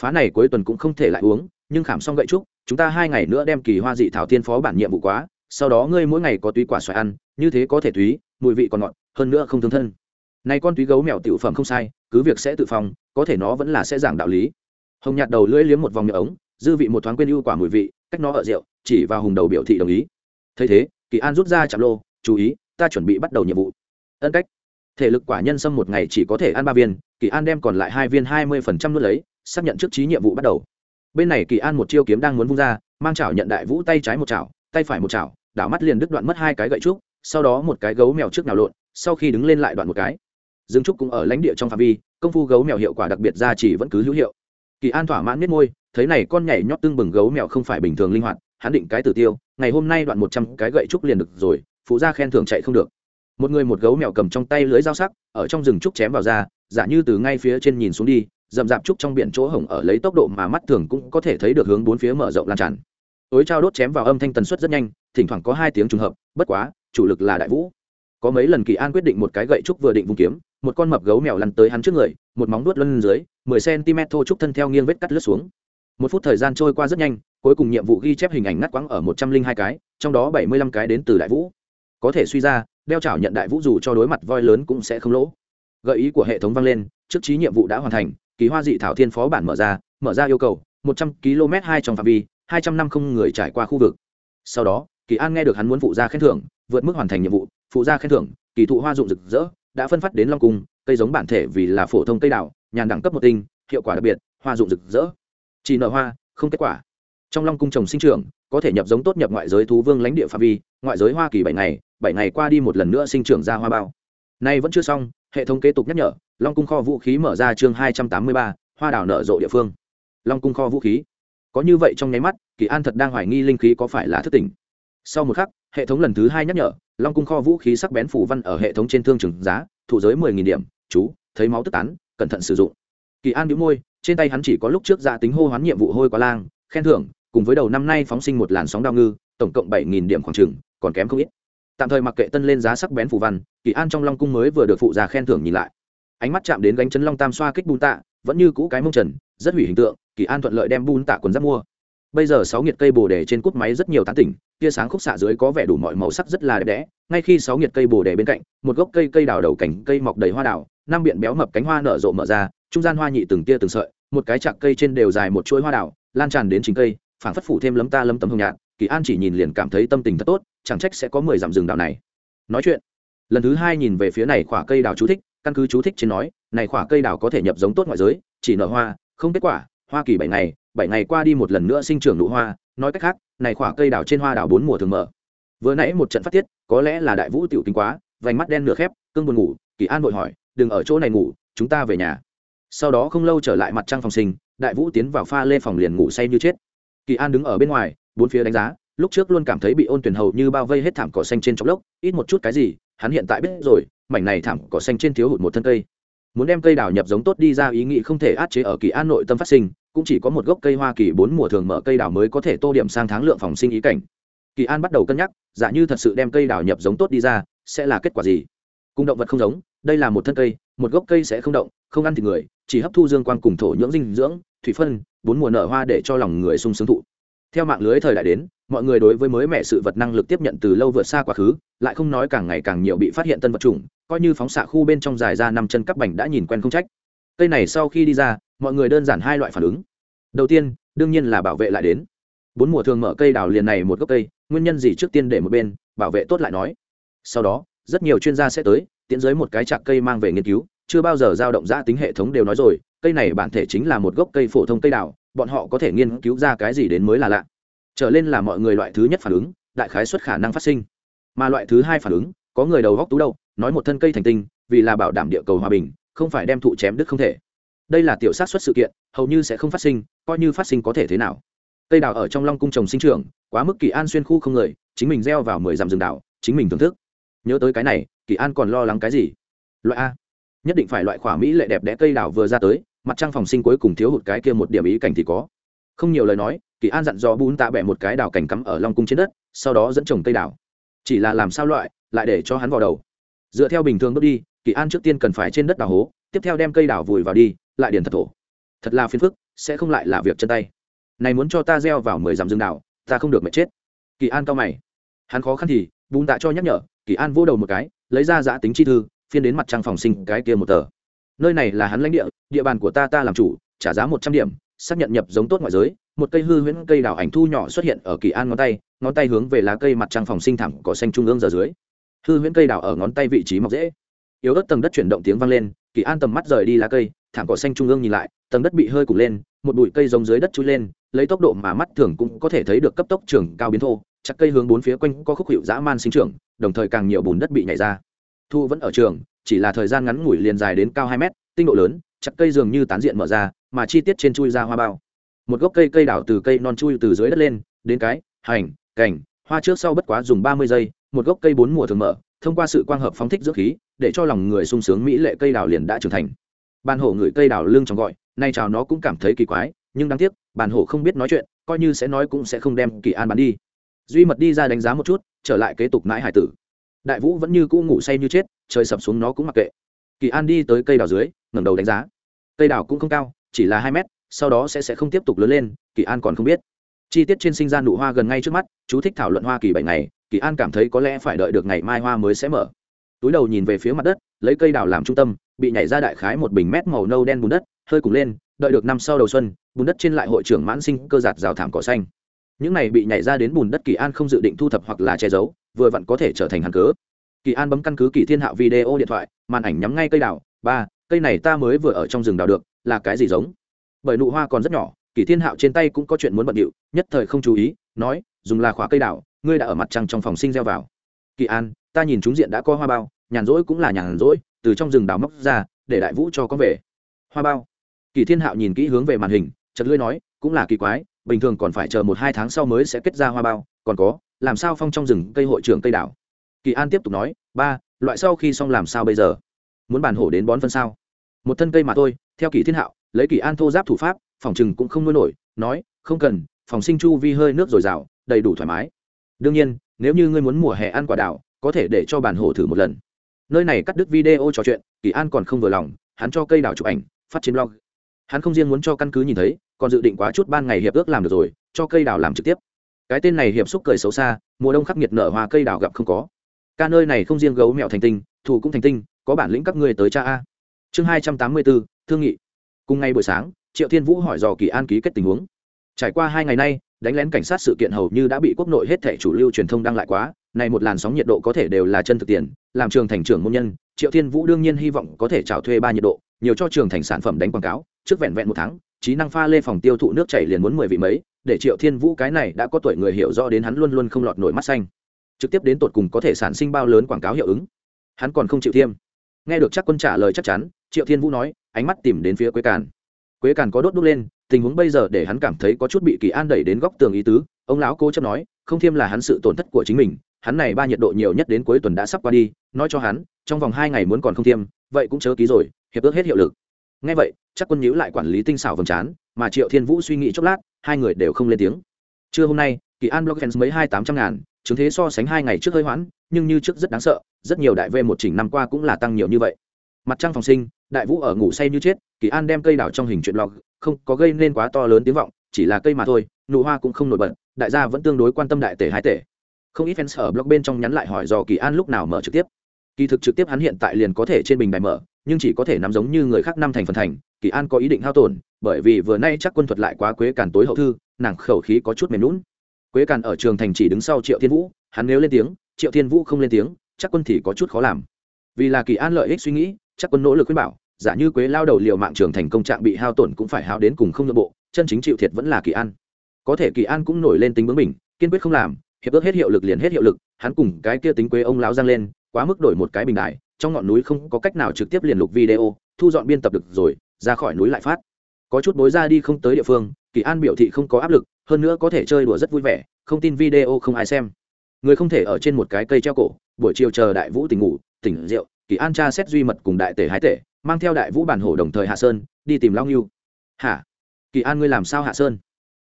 phá này cuối tuần cũng không thể lại uống, nhưng khảm xong gậy trúc, chúng ta hai ngày nữa đem kỳ hoa dị thảo tiên phó bản nhiệm vụ quá, sau đó ngươi mỗi ngày có túy quả xoài ăn, như thế có thể túy, mùi vị còn ngọt, hơn nữa không thương thân. Này con túy gấu mèo tiểu phẩm không sai, cứ việc sẽ tự phòng có thể nó vẫn là sẽ giảng đạo lý. Hồng nhạt đầu lưỡi liếm một vòng nhựa ống, dư vị một thoáng quên ưu quả mùi vị, cách nó ở rượu, chỉ vào hùng đầu biểu thị đồng ý. Thấy thế, kỳ an rút ra chạm lô, chú ý, ta chuẩn bị bắt đầu nhiệm vụ. Ân cách. Thể lực quả nhân sâm một ngày chỉ có thể ăn ba viên, kỳ an đem còn lại hai viên hai mươi phần trăm nuốt lấy xác nhận trước trí nhiệm vụ bắt đầu. Bên này kỳ an một chiêu kiếm đang muốn vung ra, mang chảo nhận đại vũ tay trái một chảo, tay phải một chảo, đảo mắt liền đứt đoạn mất hai cái gậy trúc, sau đó một cái gấu mèo trước nào lộn, sau khi đứng lên lại đoạn một cái. Dương trúc cũng ở lãnh địa trong phạm vi, công phu gấu mèo hiệu quả đặc biệt ra chỉ vẫn cứ hữu hiệu. Kỳ an thỏa mãn miết môi, thấy này con nhảy nhót tương bừng gấu mèo không phải bình thường linh hoạt, hắn định cái tử tiêu, ngày hôm nay đoạn một trăm cái gậy trúc liền được rồi, phụ gia khen thưởng chạy không được. Một người một gấu mèo cầm trong tay lưới dao sắc, ở trong rừng trúc chém vào ra giả như từ ngay phía trên nhìn xuống đi rậm rạp trúc trong biển chỗ hổng ở lấy tốc độ mà mắt thường cũng có thể thấy được hướng bốn phía mở rộng lan tràn. Tối trao đốt chém vào âm thanh tần suất rất nhanh, thỉnh thoảng có hai tiếng trùng hợp, bất quá, chủ lực là đại vũ. Có mấy lần kỳ an quyết định một cái gậy trúc vừa định vung kiếm, một con mập gấu mèo lăn tới hắn trước người, một móng đuốt lân dưới, mười cm thô trúc thân theo nghiêng vết cắt lướt xuống. Một phút thời gian trôi qua rất nhanh, cuối cùng nhiệm vụ ghi chép hình ảnh ngắt quãng ở một trăm linh hai cái, trong đó bảy mươi lăm cái đến từ đại vũ. Có thể suy ra, đeo chảo nhận đại vũ dù cho đối mặt voi lớn cũng sẽ không lỗ. Gợi ý của hệ thống vang lên, trước trí nhiệm vụ đã hoàn thành kỳ hoa dị thảo thiên phó bản mở ra mở ra yêu cầu, một trăm km hai trong phạm vi, hai trăm năm không người trải qua khu vực. Sau đó, kỳ an nghe được hắn muốn phụ gia khen thưởng, vượt mức hoàn thành nhiệm vụ, phụ gia khen thưởng, kỳ thụ hoa dụng rực rỡ, đã phân phát đến long cung, cây giống bản thể vì là phổ thông cây đào, nhàn đẳng cấp một tinh, hiệu quả đặc biệt, hoa dụng rực rỡ. Chỉ nở hoa, không kết quả. Trong long cung trồng sinh trưởng, có thể nhập giống tốt nhập ngoại giới thú vương lãnh địa phạm vi, ngoại giới hoa kỳ bảy ngày bảy ngày qua đi một lần nữa sinh trưởng ra hoa bao nay vẫn chưa xong, hệ thống kế tục nhắc nhở, long cung kho vũ khí mở ra chương hai trăm tám mươi ba, hoa đảo nở rộ địa phương. Long cung kho vũ khí. Có như vậy trong nháy mắt, kỳ an thật đang hoài nghi linh khí có phải là thất tình. Sau một khắc, hệ thống lần thứ hai nhắc nhở, long cung kho vũ khí sắc bén phủ văn ở hệ thống trên thương trường giá, thủ giới mười nghìn điểm, chú, thấy máu tức tán, cẩn thận sử dụng. Kỳ an đĩu môi, trên tay hắn chỉ có lúc trước dạ tính hô hoán nhiệm vụ hôi quá lang, khen thưởng, cùng với đầu năm nay phóng sinh một làn sóng đao ngư, tổng cộng bảy nghìn điểm khoảng trừng còn kém không ít tạm thời mặc kệ tân lên giá sắc bén phủ văn, kỳ an trong long cung mới vừa được phụ già khen thưởng nhìn lại. Ánh mắt chạm đến gánh chấn long tam xoa kích bùn tạ, vẫn như cũ cái mông trần, rất hủy hình tượng, kỳ an thuận lợi đem bùn tạ quần giáp mua. Bây giờ sáu nghiệt cây bồ đề trên cúp máy rất nhiều tán tỉnh, tia sáng khúc xạ dưới có vẻ đủ mọi màu sắc rất là đẹp đẽ, ngay khi sáu nghiệt cây bồ đề bên cạnh, một gốc cây cây đào đầu cảnh cây mọc đầy hoa đào, năm biện béo mập cánh hoa nở rộ mở ra, trung gian hoa nhị từng tia từng sợi, một cái chạc cây trên đều dài một chuỗi hoa đào, lan tràn đến chính cây, phảng phất phủ thêm lấm ta lấm tấm hồng nhạt kỳ an chỉ nhìn liền cảm thấy tâm tình thật tốt, chẳng trách sẽ có mười dặm rừng đào này. Nói chuyện, lần thứ hai nhìn về phía này khoả cây đào chú thích, căn cứ chú thích trên nói, này khoả cây đào có thể nhập giống tốt ngoại giới, chỉ nở hoa, không kết quả, hoa kỳ bảy ngày bảy ngày qua đi một lần nữa sinh trưởng nụ hoa, nói cách khác, này khoả cây đào trên hoa đào bốn mùa thường mở. Vừa nãy một trận phát tiết, có lẽ là đại vũ tiểu kinh quá, vành mắt đen nửa khép, cương buồn ngủ, kỳ an vội hỏi, đừng ở chỗ này ngủ, chúng ta về nhà. Sau đó không lâu trở lại mặt trăng phòng sinh, đại vũ tiến vào pha lê phòng liền ngủ say như chết. Kỳ an đứng ở bên ngoài bốn phía đánh giá, lúc trước luôn cảm thấy bị ôn tuyển hầu như bao vây hết thảm cỏ xanh trên trong lốc, ít một chút cái gì, hắn hiện tại biết rồi, mảnh này thảm cỏ xanh trên thiếu hụt một thân cây. Muốn đem cây đào nhập giống tốt đi ra ý nghĩ không thể át chế ở kỳ an nội tâm phát sinh, cũng chỉ có một gốc cây hoa kỳ bốn mùa thường mở cây đào mới có thể tô điểm sang tháng lượng phòng sinh ý cảnh. Kỳ an bắt đầu cân nhắc giả như thật sự đem cây đào nhập giống tốt đi ra, sẽ là kết quả gì? Cung động vật không giống, đây là một thân cây, một gốc cây sẽ không động, không ăn thịt người, chỉ hấp thu dương quang cùng thổ nhưỡng dinh dưỡng, thủy phân, bốn mùa nở hoa để cho lòng người sung sướng thụ theo mạng lưới thời đại đến, mọi người đối với mới mẹ sự vật năng lực tiếp nhận từ lâu vượt xa quá khứ, lại không nói càng ngày càng nhiều bị phát hiện tân vật chủng, coi như phóng xạ khu bên trong dài ra năm chân cắp bành đã nhìn quen không trách. Cây này sau khi đi ra, mọi người đơn giản hai loại phản ứng. Đầu tiên, đương nhiên là bảo vệ lại đến. Bốn mùa thường mở cây đào liền này một gốc cây, nguyên nhân gì trước tiên để một bên, bảo vệ tốt lại nói. Sau đó, rất nhiều chuyên gia sẽ tới, tiến giới một cái chạc cây mang về nghiên cứu, chưa bao giờ dao động ra tính hệ thống đều nói rồi, cây này bản thể chính là một gốc cây phổ thông cây đào bọn họ có thể nghiên cứu ra cái gì đến mới là lạ. Trở lên là mọi người loại thứ nhất phản ứng, đại khái xuất khả năng phát sinh. Mà loại thứ hai phản ứng, có người đầu góc tú đâu, nói một thân cây thành tinh, vì là bảo đảm địa cầu hòa bình, không phải đem thụ chém đứt không thể. Đây là tiểu sát xuất sự kiện, hầu như sẽ không phát sinh, coi như phát sinh có thể thế nào. Cây đào ở trong long cung trồng sinh trưởng, quá mức kỳ an xuyên khu không người, chính mình gieo vào mười dặm rừng đào, chính mình thưởng thức. Nhớ tới cái này, kỳ an còn lo lắng cái gì? Loại a. Nhất định phải loại khỏa mỹ lệ đẹp đẽ cây đào vừa ra tới mặt trăng phòng sinh cuối cùng thiếu hụt cái kia một điểm ý cảnh thì có. Không nhiều lời nói, kỳ an dặn dò bún tạ bẹ một cái đào cảnh cắm ở long cung trên đất, sau đó dẫn trồng cây đào. Chỉ là làm sao loại, lại để cho hắn vào đầu. Dựa theo bình thường bước đi, kỳ an trước tiên cần phải trên đất đào hố, tiếp theo đem cây đào vùi vào đi, lại điền thật thổ. Thật là phiền phức, sẽ không lại là việc chân tay. Này muốn cho ta gieo vào mười dặm rừng đào, ta không được mệt chết. Kỳ an cao mày. Hắn khó khăn thì bùn tạ cho nhắc nhở, kỳ an vỗ đầu một cái, lấy ra giã tính chi thư, phiên đến mặt trăng phòng sinh cái kia một tờ nơi này là hắn lãnh địa địa bàn của ta ta làm chủ, trả giá một trăm điểm, xác nhận nhập giống tốt ngoại giới, một cây hư huyễn cây đào ảnh thu nhỏ xuất hiện ở kỳ an ngón tay ngón tay hướng về lá cây mặt trăng phòng sinh thẳng cỏ xanh trung ương giờ dưới. Hư huyễn cây đào ở ngón tay vị trí mọc dễ. Yếu ớt tầng đất chuyển động tiếng vang lên, kỳ an tầm mắt rời đi lá cây, thảm cỏ xanh trung ương nhìn lại, tầng đất bị hơi cục lên, một bụi cây giống dưới đất chui lên, lấy tốc độ mà mắt thường cũng có thể thấy được cấp tốc trưởng cao biến thô chắc cây hướng bốn phía quanh có khúc hiệu dã man sinh trưởng, đồng thời càng nhiều bùn đất bị nhảy ra. Thu vẫn ở trường chỉ là thời gian ngắn ngủi liền dài đến cao hai mét tinh độ lớn chặt cây dường như tán diện mở ra mà chi tiết trên chui ra hoa bao. Một gốc cây cây đảo từ cây non chui từ dưới đất lên đến cái hành cành, hoa trước sau bất quá dùng ba mươi giây một gốc cây bốn mùa thường mở thông qua sự quang hợp phóng thích dưỡng khí để cho lòng người sung sướng mỹ lệ cây đào liền đã trưởng thành. Bàn hổ người cây đào lương trong gọi nay chào nó cũng cảm thấy kỳ quái nhưng đáng tiếc bàn hổ không biết nói chuyện coi như sẽ nói cũng sẽ không đem kỳ an bán đi. Duy mật đi ra đánh giá một chút trở lại kế tục mãi hải tử đại vũ vẫn như cũ ngủ say như chết, trời sập xuống nó cũng mặc kệ. Kỳ an đi tới cây đào dưới, ngẩng đầu đánh giá. Cây đào cũng không cao, chỉ là hai mét, sau đó sẽ sẽ không tiếp tục lớn lên, kỳ an còn không biết. Chi tiết trên sinh ra nụ hoa gần ngay trước mắt, chú thích thảo luận hoa kỳ bảy ngày, kỳ an cảm thấy có lẽ phải đợi được ngày mai hoa mới sẽ mở. Túi đầu nhìn về phía mặt đất, lấy cây đào làm trung tâm, bị nhảy ra đại khái một bình mét màu nâu đen bùn đất, hơi cùng lên, đợi được năm sau đầu xuân, bùn đất trên lại hội trưởng mãn sinh cơ giạt rào thảm cỏ xanh những này bị nhảy ra đến bùn đất kỳ an không dự định thu thập hoặc là che giấu, vừa vặn có thể trở thành hàng cớ. Kỳ an bấm căn cứ kỳ thiên hạo video điện thoại, màn ảnh nhắm ngay cây đào. Ba, cây này ta mới vừa ở trong rừng đào được, là cái gì giống? Bởi nụ hoa còn rất nhỏ, kỳ thiên hạo trên tay cũng có chuyện muốn bận điệu, nhất thời không chú ý, nói, dùng là khóa cây đào, ngươi đã ở mặt trăng trong phòng sinh gieo vào. Kỳ an, ta nhìn chúng diện đã có hoa bao, nhàn rỗi cũng là nhàn rỗi, từ trong rừng đào móc ra, để đại vũ cho có về. Hoa bao. Kỳ thiên hạo nhìn kỹ hướng về màn hình chật lưỡi nói, cũng là kỳ quái bình thường còn phải chờ một hai tháng sau mới sẽ kết ra hoa bao, còn có, làm sao phong trong rừng cây hội trưởng cây đảo? Kỳ an tiếp tục nói, ba, loại sau khi xong làm sao bây giờ? Muốn bàn hổ đến bón phân sao? Một thân cây mà thôi, theo kỳ thiên hạo, lấy kỳ an thô giáp thủ pháp, phòng chừng cũng không nuôi nổi, nói, không cần, phòng sinh chu vi hơi nước dồi dào, đầy đủ thoải mái. Đương nhiên, nếu như ngươi muốn mùa hè ăn quả đảo, có thể để cho bàn hổ thử một lần. Nơi này cắt đứt video trò chuyện, kỳ an còn không vừa lòng, hắn cho cây đảo chụp ảnh, phát trên blog hắn không riêng muốn cho căn cứ nhìn thấy, còn dự định quá chút ban ngày hiệp ước làm được rồi, cho cây đào làm trực tiếp. Cái tên này hiệp xúc cười xấu xa, mùa đông khắc nghiệt nở hoa cây đào gặp không có. Ca nơi này không riêng gấu mẹo thành tinh thủ cũng thành tinh, có bản lĩnh các ngươi tới cha a. Chương hai trăm tám mươi bốn, thương nghị. Cùng ngày buổi sáng, triệu thiên vũ hỏi dò kỳ an ký kết tình huống. Trải qua hai ngày nay, đánh lén cảnh sát sự kiện hầu như đã bị quốc nội hết thẻ chủ lưu truyền thông đăng lại quá, này một làn sóng nhiệt độ có thể đều là chân thực tiền, làm trường thành trưởng môn nhân, triệu thiên vũ đương nhiên hy vọng có thể trào thuê ba nhiệt độ, nhiều cho trường thành sản phẩm đánh quảng cáo trước vẹn vẹn một tháng, trí năng pha lê phòng tiêu thụ nước chảy liền muốn mười vị mấy, để triệu thiên vũ cái này đã có tuổi người hiểu rõ đến hắn luôn luôn không lọt nổi mắt xanh. Trực tiếp đến tột cùng có thể sản sinh bao lớn quảng cáo hiệu ứng. Hắn còn không chịu thiêm nghe được chắc quân trả lời chắc chắn, triệu thiên vũ nói, ánh mắt tìm đến phía quế càn. Quế càn có đốt đúc lên, tình huống bây giờ để hắn cảm thấy có chút bị kỳ an đẩy đến góc tường ý tứ, ông lão cố chấp nói, không thiêm là hắn sự tổn thất của chính mình, hắn này ba nhiệt độ nhiều nhất đến cuối tuần đã sắp qua đi, nói cho hắn, trong vòng hai ngày muốn còn không thiêm vậy cũng chớ ký rồi, hiệp ước hết hiệu lực ngay vậy, chắc quân nhíu lại quản lý tinh xảo vầng trán, mà triệu thiên vũ suy nghĩ chốc lát, hai người đều không lên tiếng. Trưa hôm nay, kỳ an blog fans mấy hai tám trăm ngàn, chứng thế so sánh hai ngày trước hơi hoãn, nhưng như trước rất đáng sợ, rất nhiều đại v một chỉnh năm qua cũng là tăng nhiều như vậy. Mặt trăng phòng sinh, đại vũ ở ngủ say như chết, kỳ an đem cây đảo trong hình chuyện log, không có gây nên quá to lớn tiếng vọng, chỉ là cây mà thôi, nụ hoa cũng không nổi bật, đại gia vẫn tương đối quan tâm đại tể hai tể. Không ít fans ở blog bên trong nhắn lại hỏi dò kỳ an lúc nào mở trực tiếp. Kỳ thực trực tiếp hắn hiện tại liền có thể trên bình đài mở nhưng chỉ có thể nắm giống như người khác năm thành phần thành, kỳ an có ý định hao tổn, bởi vì vừa nay chắc quân thuật lại quá quế càn tối hậu thư, nàng khẩu khí có chút mềm lún quế càn ở trường thành chỉ đứng sau triệu thiên vũ, hắn nếu lên tiếng, triệu thiên vũ không lên tiếng, chắc quân thì có chút khó làm. Vì là kỳ an lợi ích suy nghĩ, chắc quân nỗ lực khuyên bảo, giả như quế lao đầu liều mạng trường thành công trạng bị hao tổn cũng phải hao đến cùng không nội bộ, chân chính chịu thiệt vẫn là kỳ an. Có thể kỳ an cũng nổi lên tính bướng mình kiên quyết không làm, hiệp ước hết hiệu lực liền hết hiệu lực, hắn cùng cái kia tính quế ông lão giang lên, quá mức đổi một cái bình đại trong ngọn núi không có cách nào trực tiếp liền lục video, thu dọn biên tập được rồi, ra khỏi núi lại phát. Có chút bối ra đi không tới địa phương, kỳ an biểu thị không có áp lực, hơn nữa có thể chơi đùa rất vui vẻ, không tin video không ai xem. Người không thể ở trên một cái cây treo cổ, buổi chiều chờ đại vũ tỉnh ngủ, tỉnh rượu, kỳ an tra xét duy mật cùng đại tể hái tể, mang theo đại vũ bản hổ đồng thời hạ sơn, đi tìm long yêu hả? Kỳ an ngươi làm sao hạ sơn?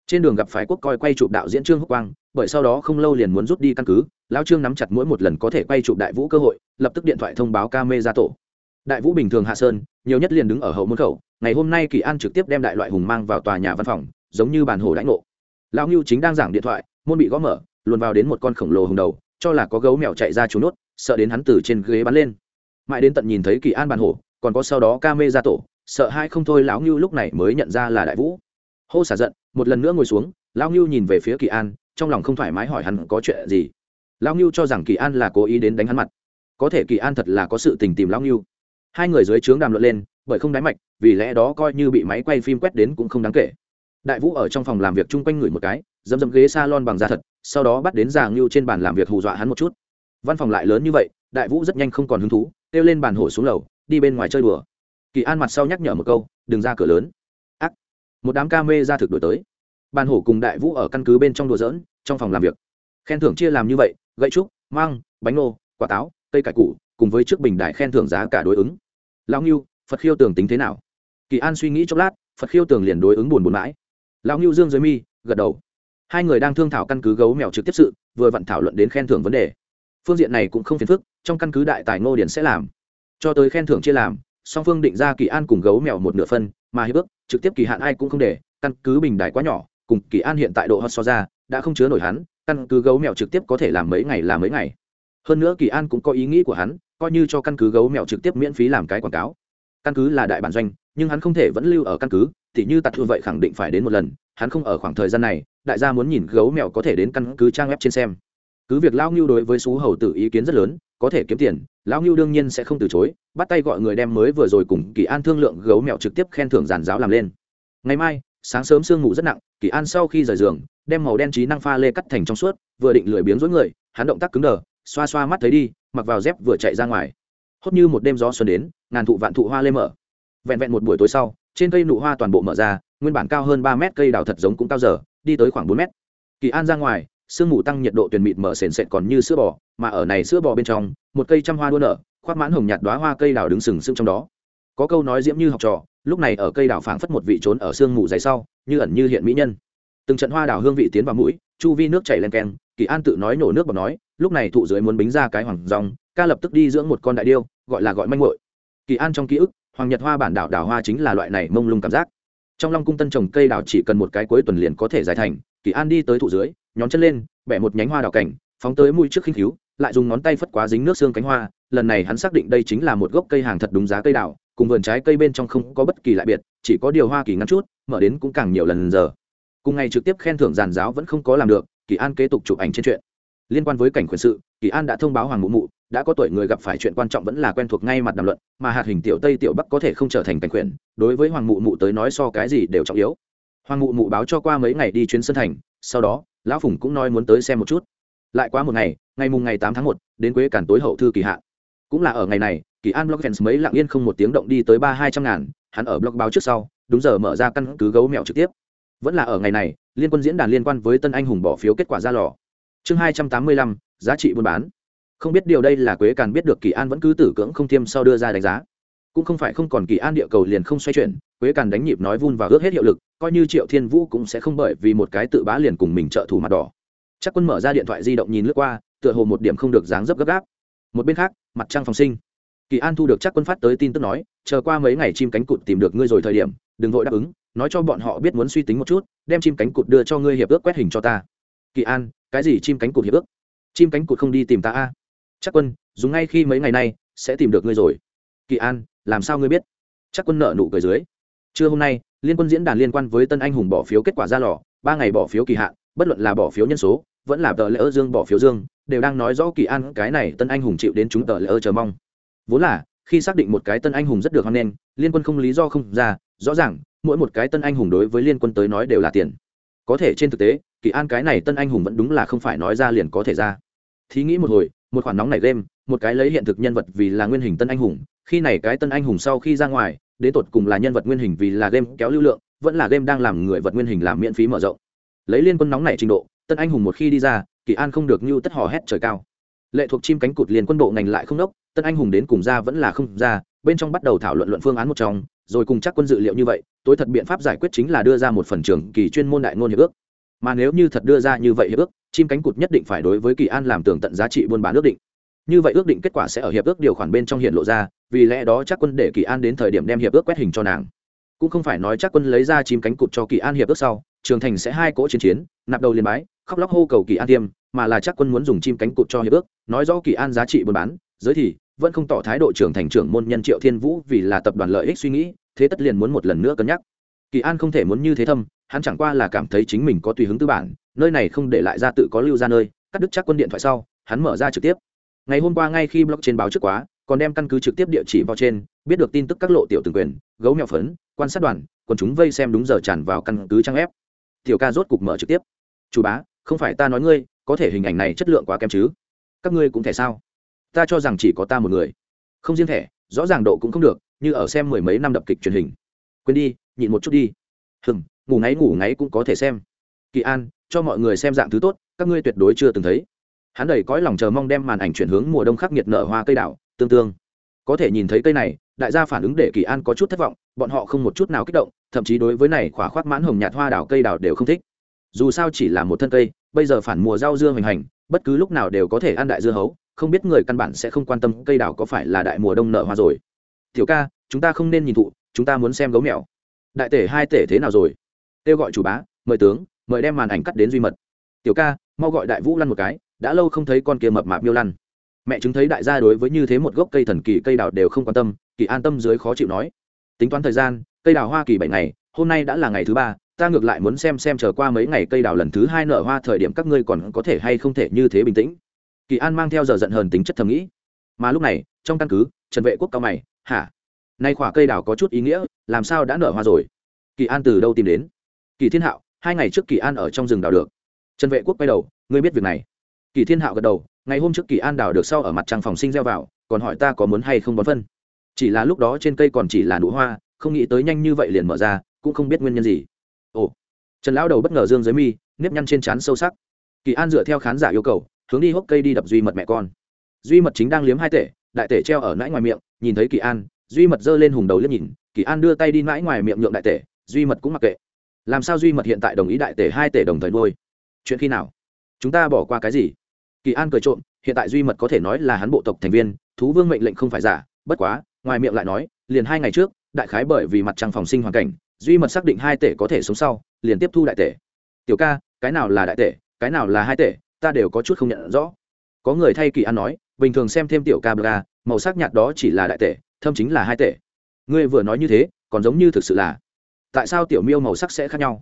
Trên đường gặp phải quốc coi quay chụp đạo diễn trương húc quang, bởi sau đó không lâu liền muốn rút đi căn cứ Lão trương nắm chặt mỗi một lần có thể quay chụp đại vũ cơ hội, lập tức điện thoại thông báo ca mê ra tổ. Đại vũ bình thường hạ sơn, nhiều nhất liền đứng ở hậu môn khẩu, ngày hôm nay kỳ an trực tiếp đem đại loại hùng mang vào tòa nhà văn phòng, giống như bàn hồ đãi ngộ. Lão ngưu chính đang giảng điện thoại, môn bị gõ mở, luồn vào đến một con khổng lồ hùng đầu, cho là có gấu mèo chạy ra trốn nốt, sợ đến hắn từ trên ghế bắn lên. Mãi đến tận nhìn thấy kỳ an bàn hổ còn có sau đó ca mê ra tổ, sợ hai không thôi lão ngưu lúc này mới nhận ra là đại vũ. Hô xả giận, một lần nữa ngồi xuống, lão ngưu nhìn về phía kỳ an, trong lòng không thoải mái hỏi hắn có chuyện gì lão ngưu cho rằng kỳ an là cố ý đến đánh hắn mặt. Có thể kỳ an thật là có sự tình tìm lão ngưu. Hai người dưới trướng đàm luận lên, bởi không đáy mạch, vì lẽ đó coi như bị máy quay phim quét đến cũng không đáng kể. Đại vũ ở trong phòng làm việc chung quanh người một cái dấm dấm ghế s a lon bằng da thật, sau đó bắt đến già ngưu trên bàn làm việc hù dọa hắn một chút. Văn phòng lại lớn như vậy, đại vũ rất nhanh không còn hứng thú, kêu lên bàn hổ xuống lầu, đi bên ngoài chơi đùa. Kỳ an mặt sau nhắc nhở một câu, đừng ra cửa lớn. Ác. Một đám ca mê ra thực đổi tới. Bàn hổ cùng đại vũ ở căn cứ bên trong đùa dỡn trong phòng làm việc. Khen thưởng chia làm như vậy gậy trúc, mang, bánh nô quả táo, cây cải củ, cùng với trước bình đại khen thưởng giá cả đối ứng. Lão ngưu, phật khiêu tường tính thế nào? Kỳ an suy nghĩ chốc lát, phật khiêu tường liền đối ứng buồn buồn mãi. Lão ngưu dương dưới mi, gật đầu. Hai người đang thương thảo căn cứ gấu mèo trực tiếp sự, vừa vặn thảo luận đến khen thưởng vấn đề. Phương diện này cũng không phiền phức, trong căn cứ đại tài ngô điển sẽ làm. Cho tới khen thưởng chia làm, song phương định ra kỳ an cùng gấu mèo một nửa phân, mà hiệp ước, trực tiếp kỳ hạn ai cũng không để, căn cứ bình đại quá nhỏ, cùng kỳ an hiện tại độ hot so ra đã không chứa nổi hắn, căn cứ gấu mèo trực tiếp có thể làm mấy ngày là mấy ngày. Hơn nữa kỳ an cũng có ý nghĩ của hắn, coi như cho căn cứ gấu mèo trực tiếp miễn phí làm cái quảng cáo. Căn cứ là đại bản doanh, nhưng hắn không thể vẫn lưu ở căn cứ thì như tặc thư vậy khẳng định phải đến một lần, hắn không ở khoảng thời gian này, đại gia muốn nhìn gấu mèo có thể đến căn cứ trang web trên xem. Cứ việc lao ngưu đối với xú hầu tử ý kiến rất lớn, có thể kiếm tiền lao ngưu đương nhiên sẽ không từ chối, bắt tay gọi người đem mới vừa rồi cùng kỳ an thương lượng gấu mèo trực tiếp khen thưởng giàn giáo làm lên. Ngày mai, sáng sớm sương ngủ rất nặng, kỳ an sau khi rời giường đem màu đen trí năng pha lê cắt thành trong suốt, vừa định lười biếng dối người, hắn động tác cứng đờ, xoa xoa mắt thấy đi, mặc vào dép vừa chạy ra ngoài. Hốt như một đêm gió xuân đến, ngàn thụ vạn thụ hoa lê mở. Vẹn vẹn một buổi tối sau, trên cây nụ hoa toàn bộ mở ra, nguyên bản cao hơn ba mét cây đào thật giống cũng cao giờ, đi tới khoảng bốn mét. Kỳ an ra ngoài, sương mù tăng nhiệt độ tuyển mịt mở sền sệt còn như sữa bò, mà ở này sữa bò bên trong, một cây trăm hoa đua nở, khoác mãn hồng nhạt đoá hoa cây đào đứng sừng sững trong đó. Có câu nói diễm như học trò, lúc này ở cây đào phảng phất một vị trốn ở sương mù dày sau, như ẩn như hiện mỹ nhân từng trận hoa đào hương vị tiến vào mũi, chu vi nước chảy len keng, kỳ an tự nói nổ nước bọc nói, lúc này thụ dưới muốn bính ra cái hoàng rong, ca lập tức đi dưỡng một con đại điêu, gọi là gọi manh muội. Kỳ an trong ký ức, hoàng nhật hoa bản đảo đào hoa chính là loại này mông lung cảm giác. Trong long cung tân trồng cây đào chỉ cần một cái cuối tuần liền có thể giải thành, kỳ an đi tới thụ dưới, nhón chân lên, bẻ một nhánh hoa đào cảnh, phóng tới mũi trước khinh cứu lại dùng ngón tay phất quá dính nước xương cánh hoa, lần này hắn xác định đây chính là một gốc cây hàng thật đúng giá cây đào, cùng vườn trái cây bên trong không có bất kỳ lại biệt, chỉ có điều hoa kỳ ngắn chút, mở đến cũng càng nhiều lần giờ cùng ngày trực tiếp khen thưởng giàn giáo vẫn không có làm được, kỳ an kế tục chụp ảnh trên chuyện. Liên quan với cảnh quyền sự, kỳ an đã thông báo hoàng mụ mụ, đã có tuổi người gặp phải chuyện quan trọng vẫn là quen thuộc ngay mặt đàm luận, mà hạt hình tiểu tây tiểu bắc có thể không trở thành cảnh quyền, đối với hoàng mụ mụ tới nói so cái gì đều trọng yếu. Hoàng mụ mụ báo cho qua mấy ngày đi chuyến sân thành, sau đó, lão phùng cũng nói muốn tới xem một chút. Lại quá một ngày ngày mùng ngày tám tháng một, đến quế cản tối hậu thư kỳ hạn. Cũng là ở ngày này, kỳ an blog fans mấy lặng yên không một tiếng động đi tới ba hai trăm ngàn, hắn ở blog báo trước sau, đúng giờ mở ra căn cứ gấu mèo trực tiếp vẫn là ở ngày này, liên quân diễn đàn liên quan với tân anh hùng bỏ phiếu kết quả ra lò. Chương hai trăm tám mươi lăm, giá trị buôn bán. Không biết điều đây là quế càn biết được kỳ an vẫn cứ tử cưỡng không thiêm sau đưa ra đánh giá. Cũng không phải không còn kỳ an địa cầu liền không xoay chuyển, quế càn đánh nhịp nói vun và ước hết hiệu lực, coi như triệu thiên vũ cũng sẽ không bởi vì một cái tự bá liền cùng mình trợ thủ mặt đỏ. Chắc quân mở ra điện thoại di động nhìn lướt qua, tựa hồ một điểm không được dáng dấp gấp gáp. Một bên khác, mặt trăng phòng sinh. Kỳ an thu được chắc quân phát tới tin tức nói, chờ qua mấy ngày chim cánh cụt tìm được ngươi rồi thời điểm, đừng vội đáp ứng nói cho bọn họ biết muốn suy tính một chút, đem chim cánh cụt đưa cho ngươi hiệp ước quét hình cho ta. Kỳ an, cái gì chim cánh cụt hiệp ước? Chim cánh cụt không đi tìm ta a? Chắc quân, dùng ngay khi mấy ngày nay, sẽ tìm được ngươi rồi. Kỳ an, làm sao ngươi biết? Chắc quân nợ nụ cười dưới. Trưa hôm nay, liên quân diễn đàn liên quan với tân anh hùng bỏ phiếu kết quả ra lò, ba ngày bỏ phiếu kỳ hạn, bất luận là bỏ phiếu nhân số, vẫn là tờ lễ ơ dương bỏ phiếu dương, đều đang nói rõ kỳ an, cái này tân anh hùng chịu đến chúng tờ lễ ơ chờ mong. Vốn là khi xác định một cái tân anh hùng rất được hoan nghênh, liên quân không lý do không ra, rõ ràng, mỗi một cái tân anh hùng đối với liên quân tới nói đều là tiền. Có thể trên thực tế, kỳ an cái này tân anh hùng vẫn đúng là không phải nói ra liền có thể ra. Thí nghĩ một hồi, một khoản nóng này game, một cái lấy hiện thực nhân vật vì là nguyên hình tân anh hùng, khi này cái tân anh hùng sau khi ra ngoài, đến tột cùng là nhân vật nguyên hình vì là game kéo lưu lượng, vẫn là game đang làm người vật nguyên hình làm miễn phí mở rộng. Lấy liên quân nóng này trình độ, tân anh hùng một khi đi ra, kỳ an không được như tất hò hét trời cao. Lệ thuộc chim cánh cụt liền quân bộ ngành lại không đốc tân anh hùng đến cùng ra vẫn là không ra, bên trong bắt đầu thảo luận luận phương án một trong, rồi cùng chắc quân dự liệu như vậy, tối thật biện pháp giải quyết chính là đưa ra một phần trường kỳ chuyên môn đại ngôn hiệp ước. Mà nếu như thật đưa ra như vậy hiệp ước, chim cánh cụt nhất định phải đối với kỳ an làm tường tận giá trị buôn bán ước định. Như vậy ước định kết quả sẽ ở hiệp ước điều khoản bên trong hiện lộ ra, vì lẽ đó chắc quân để kỳ an đến thời điểm đem hiệp ước quét hình cho nàng. Cũng không phải nói chắc quân lấy ra chim cánh cụt cho kỳ an hiệp ước sau, trường thành sẽ hai cỗ chiến chiến, nạp đầu liền bái, khóc lóc hô cầu kỳ an tiêm, mà là chắc quân muốn dùng chim cánh cụt cho hiệp ước, nói rõ kỳ an giá trị buôn bán, giới thì vẫn không tỏ thái độ trưởng thành trưởng môn nhân triệu thiên vũ vì là tập đoàn lợi ích suy nghĩ, thế tất liền muốn một lần nữa cân nhắc. Kỳ an không thể muốn như thế thâm, hắn chẳng qua là cảm thấy chính mình có tùy hứng tư bản, nơi này không để lại ra tự có lưu ra nơi, cắt đứt chắc quân điện thoại sau, hắn mở ra trực tiếp. Ngày hôm qua ngay khi blog trên báo trước quá, còn đem căn cứ trực tiếp địa chỉ vào trên, biết được tin tức các lộ tiểu từng quyền, gấu mèo phấn, quan sát đoàn còn chúng vây xem đúng giờ tràn vào căn cứ trang ép tiểu ca rốt cục mở trực tiếp. Chủ bá, không phải ta nói ngươi, có thể hình ảnh này chất lượng quá kém chứ? Các ngươi cũng thể sao? Ta cho rằng chỉ có ta một người. Không riêng thẻ, rõ ràng độ cũng không được, như ở xem mười mấy năm đập kịch truyền hình. Quên đi, nhịn một chút đi. Hừng ngủ ngáy ngủ ngáy cũng có thể xem. Kỳ an, cho mọi người xem dạng thứ tốt, các ngươi tuyệt đối chưa từng thấy. Hắn đầy cõi lòng chờ mong đem màn ảnh chuyển hướng mùa đông khắc nghiệt nở hoa cây đảo, tương tương. Có thể nhìn thấy cây này, đại gia phản ứng để kỳ an có chút thất vọng, bọn họ không một chút nào kích động, thậm chí đối với này khỏa khoác mãn hồng nhạt hoa đảo cây đảo đều không thích. Dù sao chỉ là một thân cây, bây giờ phản mùa rau dưa hoành hành, bất cứ lúc nào đều có thể ăn đại dưa hấu không biết người căn bản sẽ không quan tâm cây đào có phải là đại mùa đông nở hoa rồi. Tiểu ca, chúng ta không nên nhìn thụ, chúng ta muốn xem gấu mèo. Đại tể hai tể thế nào rồi? Kêu gọi chủ bá, mời tướng, mời đem màn ảnh cắt đến duy mật. Tiểu ca, mau gọi đại vũ lăn một cái, đã lâu không thấy con kia mập mạp miêu lăn. Mẹ chứng thấy đại gia đối với như thế một gốc cây thần kỳ cây đào đều không quan tâm, kỳ an tâm dưới khó chịu nói. Tính toán thời gian, cây đào hoa kỳ bảy ngày, hôm nay đã là ngày thứ ba, ta ngược lại muốn xem xem chờ qua mấy ngày cây đào lần thứ hai nở hoa thời điểm các ngươi còn có thể hay không thể như thế bình tĩnh kỳ an mang theo giờ giận hờn tính chất thầm nghĩ. Mà lúc này, trong căn cứ, trần vệ quốc cao mày, hả? Nay khoả cây đào có chút ý nghĩa, làm sao đã nở hoa rồi? Kỳ an từ đâu tìm đến? Kỳ thiên hạo, hai ngày trước kỳ an ở trong rừng đào được. Trần vệ quốc quay đầu, ngươi biết việc này. Kỳ thiên hạo gật đầu, ngày hôm trước kỳ an đào được sau ở mặt trăng phòng sinh gieo vào, còn hỏi ta có muốn hay không bón phân. Chỉ là lúc đó trên cây còn chỉ là nụ hoa, không nghĩ tới nhanh như vậy liền mở ra, cũng không biết nguyên nhân gì. Ồ. Trần lão đầu bất ngờ dương dưới mi, nếp nhăn trên trán sâu sắc. Kỳ an dựa theo khán giả yêu cầu hướng đi hốc cây đi đập duy mật mẹ con. Duy mật chính đang liếm hai tể, đại tể treo ở nãi ngoài miệng, nhìn thấy kỳ an, duy mật giơ lên hùng đầu liếc nhìn, kỳ an đưa tay đi nãi ngoài miệng nhượng đại tể, duy mật cũng mặc kệ. Làm sao duy mật hiện tại đồng ý đại tể hai tể đồng thời nuôi? Chuyện khi nào? Chúng ta bỏ qua cái gì? Kỳ an cười trộm, hiện tại duy mật có thể nói là hắn bộ tộc thành viên, thú vương mệnh lệnh không phải giả, bất quá, ngoài miệng lại nói, liền hai ngày trước, đại khái bởi vì mặt trăng phòng sinh hoàn cảnh, duy mật xác định hai tể có thể sống sau, liền tiếp thu đại tể. Tiểu ca, cái nào là đại tể, cái nào là hai tể ta đều có chút không nhận rõ. Có người thay kỳ an nói bình thường xem thêm tiểu ca bờ màu sắc nhạt đó chỉ là đại tể thâm chính là hai tể. Ngươi vừa nói như thế còn giống như thực sự là. Tại sao tiểu miêu màu sắc sẽ khác nhau?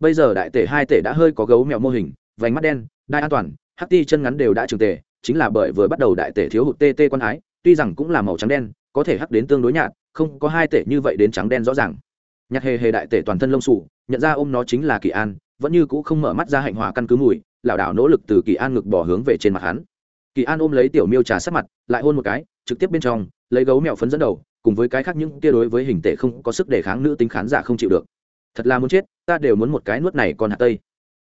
Bây giờ đại tể hai tể đã hơi có gấu mèo mô hình vành mắt đen đai an toàn hắc ti chân ngắn đều đã trường tể, chính là bởi vừa bắt đầu đại tể thiếu hụt tê tê quan ái tuy rằng cũng là màu trắng đen có thể hắc đến tương đối nhạt không có hai tể như vậy đến trắng đen rõ ràng. Nhặt hề hề đại tể toàn thân lông sụ nhận ra ôm nó chính là kỳ an vẫn như cũ không mở mắt ra hạnh hòa căn cứ mùi, lảo đảo nỗ lực từ kỳ an ngực bỏ hướng về trên mặt hắn. Kỳ an ôm lấy tiểu miêu trà sát mặt, lại hôn một cái, trực tiếp bên trong, lấy gấu mèo phấn dẫn đầu, cùng với cái khác những kia đối với hình tể không có sức đề kháng nữ tính khán giả không chịu được. Thật là muốn chết, ta đều muốn một cái nuốt này còn hạt tây.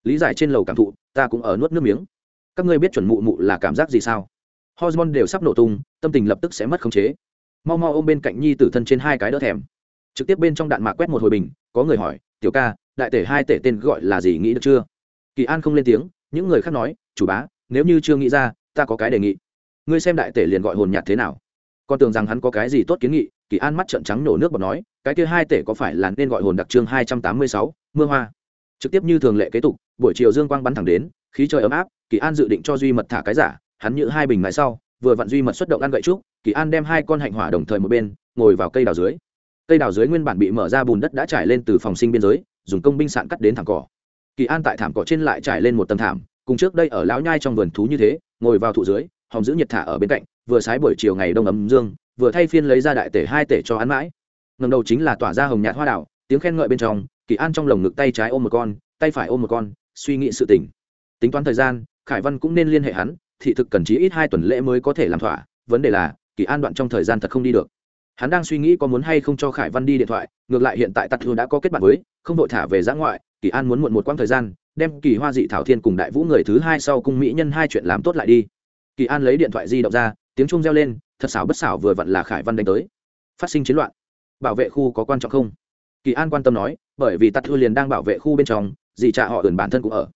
Lý giải trên lầu cảm thụ, ta cũng ở nuốt nước miếng. Các ngươi biết chuẩn mụ mụ là cảm giác gì sao? Hormone đều sắp nổ tung, tâm tình lập tức sẽ mất khống chế. Mau mau ôm bên cạnh nhi tử thân trên hai cái đỡ thèm. Trực tiếp bên trong đạn mạc quét một hồi bình, có người hỏi, tiểu ca đại tể hai tể tên gọi là gì nghĩ được chưa? Kỳ an không lên tiếng, những người khác nói, chủ bá, nếu như chưa nghĩ ra, ta có cái đề nghị. Ngươi xem đại tể liền gọi hồn nhạt thế nào. Con tưởng rằng hắn có cái gì tốt kiến nghị, kỳ an mắt trợn trắng nổ nước bọt nói, cái kia hai tể có phải là nên gọi hồn đặc trương hai trăm tám mươi sáu, mưa hoa? Trực tiếp như thường lệ kế tục, buổi chiều dương quang bắn thẳng đến, khí trời ấm áp, kỳ an dự định cho duy mật thả cái giả, hắn nhữ hai bình mãi sau, vừa vặn duy mật xuất động ăn gậy trúc, kỳ an đem hai con hạnh hỏa đồng thời một bên, ngồi vào cây đào dưới. Cây đào dưới nguyên bản bị mở ra bùn đất đã trải lên từ phòng sinh biên giới dùng công binh sạn cắt đến thảm cỏ. Kỳ an tại thảm cỏ trên lại trải lên một tầng thảm cùng trước đây ở lão nhai trong vườn thú như thế ngồi vào thụ dưới hòng giữ nhiệt thả ở bên cạnh vừa sái buổi chiều ngày đông ấm dương vừa thay phiên lấy ra đại tể hai tể cho hắn mãi. Ngầm đầu chính là tỏa ra hồng nhạt hoa đảo tiếng khen ngợi bên trong kỳ an trong lồng ngực tay trái ôm một con tay phải ôm một con suy nghĩ sự tình, tính toán thời gian khải văn cũng nên liên hệ hắn thị thực cần chí ít hai tuần lễ mới có thể làm thỏa vấn đề là kỳ an đoạn trong thời gian thật không đi được hắn đang suy nghĩ có muốn hay không cho khải văn đi điện thoại, ngược lại hiện tại tặc thư đã có kết bạn với, không vội thả về giã ngoại, kỳ an muốn muộn một quãng thời gian, đem kỳ hoa dị thảo thiên cùng đại vũ người thứ hai sau cung mỹ nhân hai chuyện làm tốt lại đi. Kỳ an lấy điện thoại di động ra, tiếng chuông reo lên, thật xảo bất xảo vừa vặn là khải văn đánh tới. Phát sinh chiến loạn. Bảo vệ khu có quan trọng không? Kỳ an quan tâm nói, bởi vì tặc thư liền đang bảo vệ khu bên trong dị trả họ ẩn bản thân cũng ở.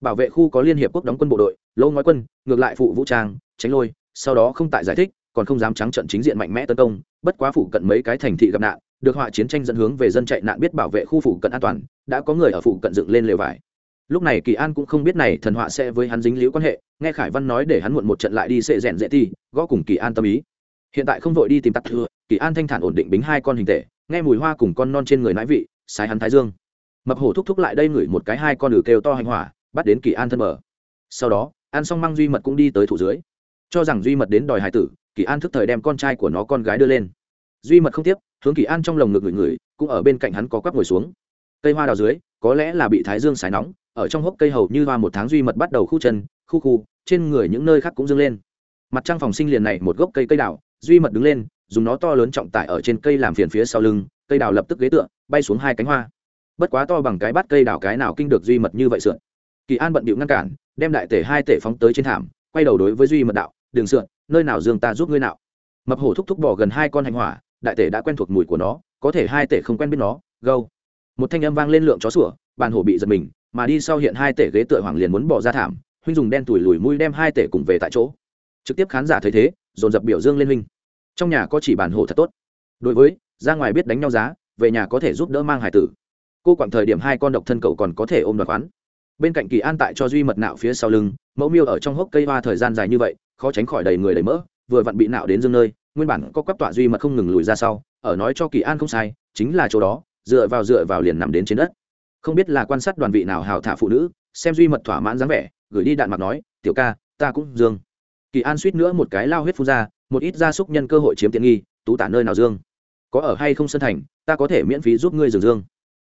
Bảo vệ khu có liên hiệp quốc đóng quân bộ đội lâu nói quân, ngược lại phụ vũ trang, tránh lôi, sau đó không tại giải thích còn không dám trắng trận chính diện mạnh mẽ tấn công, bất quá phụ cận mấy cái thành thị gặp nạn, được họa chiến tranh dẫn hướng về dân chạy nạn biết bảo vệ khu phụ cận an toàn, đã có người ở phụ cận dựng lên lều vải. Lúc này kỳ an cũng không biết này thần họa sẽ với hắn dính liễu quan hệ, nghe khải văn nói để hắn muộn một trận lại đi sệ rèn dễ ti gõ cùng kỳ an tâm ý. Hiện tại không vội đi tìm tặc thừa kỳ an thanh thản ổn định bính hai con hình thể, nghe mùi hoa cùng con non trên người nãi vị, sái hắn thái dương. Mập hổ thúc thúc lại đây ngửi một cái hai con lử kêu to hành hỏa, bắt đến kỳ an thân mở sau đó, ăn xong măng duy mật cũng đi tới thủ dưới. Cho rằng duy mật đến đòi hải tử kỳ an thức thời đem con trai của nó con gái đưa lên. Duy mật không tiếp, hướng kỳ an trong lồng ngực người người cũng ở bên cạnh hắn có quắp ngồi xuống. Cây hoa đào dưới, có lẽ là bị thái dương sái nóng, ở trong hốc cây hầu như hoa một tháng duy mật bắt đầu khu chân, khu khu, trên người những nơi khác cũng dâng lên. Mặt trăng phòng sinh liền này một gốc cây cây đào, duy mật đứng lên, dùng nó to lớn trọng tải ở trên cây làm phiền phía sau lưng, cây đào lập tức ghế tựa, bay xuống hai cánh hoa. Bất quá to bằng cái bắt cây đào cái nào kinh được duy mật như vậy sượn. Kỳ an bận bịu ngăn cản, đem đại tể hai tể phóng tới trên thảm, quay đầu đối với duy mật đạo, đường sượn nơi nào dương ta giúp ngươi nào? Mập hổ thúc thúc bỏ gần hai con hành hỏa, đại tể đã quen thuộc mùi của nó, có thể hai tể không quen biết nó, gâu. Một thanh âm vang lên lượng chó sủa, bàn hổ bị giật mình, mà đi sau hiện hai tể ghế tựa hoàng liền muốn bỏ ra thảm, huynh dùng đen tủi lùi mũi đem hai tể cùng về tại chỗ. Trực tiếp khán giả thấy thế, dồn dập biểu dương lên huynh. Trong nhà có chỉ bàn hổ thật tốt. Đối với, ra ngoài biết đánh nhau giá, về nhà có thể giúp đỡ mang hải tử. Cô quặng thời điểm hai con độc thân cậu còn có thể ôm đoạt khoán bên cạnh kỳ an tại cho duy mật nạo phía sau lưng, mẫu miêu ở trong hốc cây hoa thời gian dài như vậy khó tránh khỏi đầy người đầy mỡ, vừa vặn bị nạo đến dương nơi, nguyên bản có quắp tọa duy mật không ngừng lùi ra sau, ở nói cho kỳ an không sai, chính là chỗ đó, dựa vào dựa vào liền nằm đến trên đất. Không biết là quan sát đoàn vị nào hào thả phụ nữ, xem duy mật thỏa mãn dáng vẻ, gửi đi đạn mặt nói, tiểu ca, ta cũng dương. Kỳ an suýt nữa một cái lao huyết phun ra, một ít gia súc nhân cơ hội chiếm tiện nghi, tú tả nơi nào dương? Có ở hay không sân thành, ta có thể miễn phí giúp ngươi dừng dương.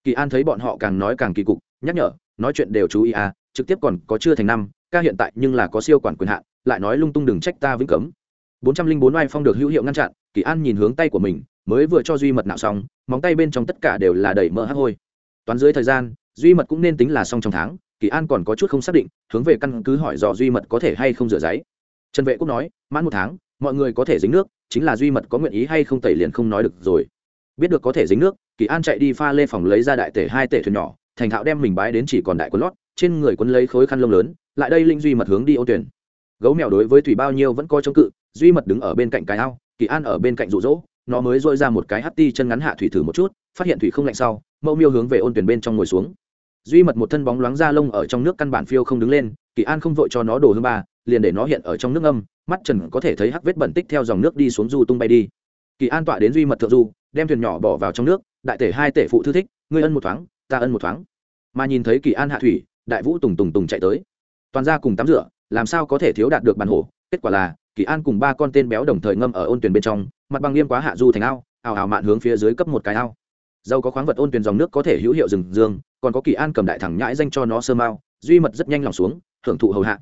Kỳ an thấy bọn họ càng nói càng kỳ cục, nhắc nhở, nói chuyện đều chú ý à trực tiếp còn có chưa thành năm ca hiện tại nhưng là có siêu quản quyền hạn, lại nói lung tung đừng trách ta vĩnh cấm. bốn trăm linh bốn oai phong được hữu hiệu ngăn chặn, kỳ an nhìn hướng tay của mình, mới vừa cho duy mật nạo xong, móng tay bên trong tất cả đều là đầy mỡ hắc hôi. Toán dưới thời gian, duy mật cũng nên tính là xong trong tháng, kỳ an còn có chút không xác định, hướng về căn cứ hỏi dò duy mật có thể hay không rửa giấy. Trần vệ cũng nói, mãn một tháng, mọi người có thể dính nước, chính là duy mật có nguyện ý hay không tẩy liền không nói được rồi. Biết được có thể dính nước, kỳ an chạy đi pha lê phòng lấy ra đại tể hai tể thuyền nhỏ, thành thạo đem mình bái đến chỉ còn đại quần lót, trên người quấn lấy khối khăn lông lớn lại đây linh duy mật hướng đi ô tuyển. Gấu mèo đối với thủy bao nhiêu vẫn coi chống cự, duy mật đứng ở bên cạnh cái ao, kỳ an ở bên cạnh rụ rỗ nó mới dội ra một cái hắt ti chân ngắn hạ thủy thử một chút, phát hiện thủy không lạnh sau, mẫu miêu hướng về ôn tuyển bên trong ngồi xuống. Duy mật một thân bóng loáng da lông ở trong nước căn bản phiêu không đứng lên, kỳ an không vội cho nó đổ hương ba, liền để nó hiện ở trong nước âm mắt trần có thể thấy hắc vết bẩn tích theo dòng nước đi xuống du tung bay đi. Kỳ an tọa đến duy mật thượng du, đem thuyền nhỏ bỏ vào trong nước, đại tể hai tể phụ thư thích, ngươi ân một thoáng, ta ân một thoáng. Mà nhìn thấy kỳ an hạ thủy, đại vũ tùng tùng tùng chạy tới toàn ra cùng tắm rửa, làm sao có thể thiếu đạt được bàn hổ? Kết quả là, kỳ an cùng ba con tên béo đồng thời ngâm ở ôn tuyển bên trong, mặt bằng nghiêm quá hạ du thành ao, ào ào mạn hướng phía dưới cấp một cái ao. Dâu có khoáng vật ôn tuyển dòng nước có thể hữu hiệu rừng dương, còn có kỳ an cầm đại thẳng nhãi danh cho nó sơ mao, duy mật rất nhanh lòng xuống, hưởng thụ hầu hạ.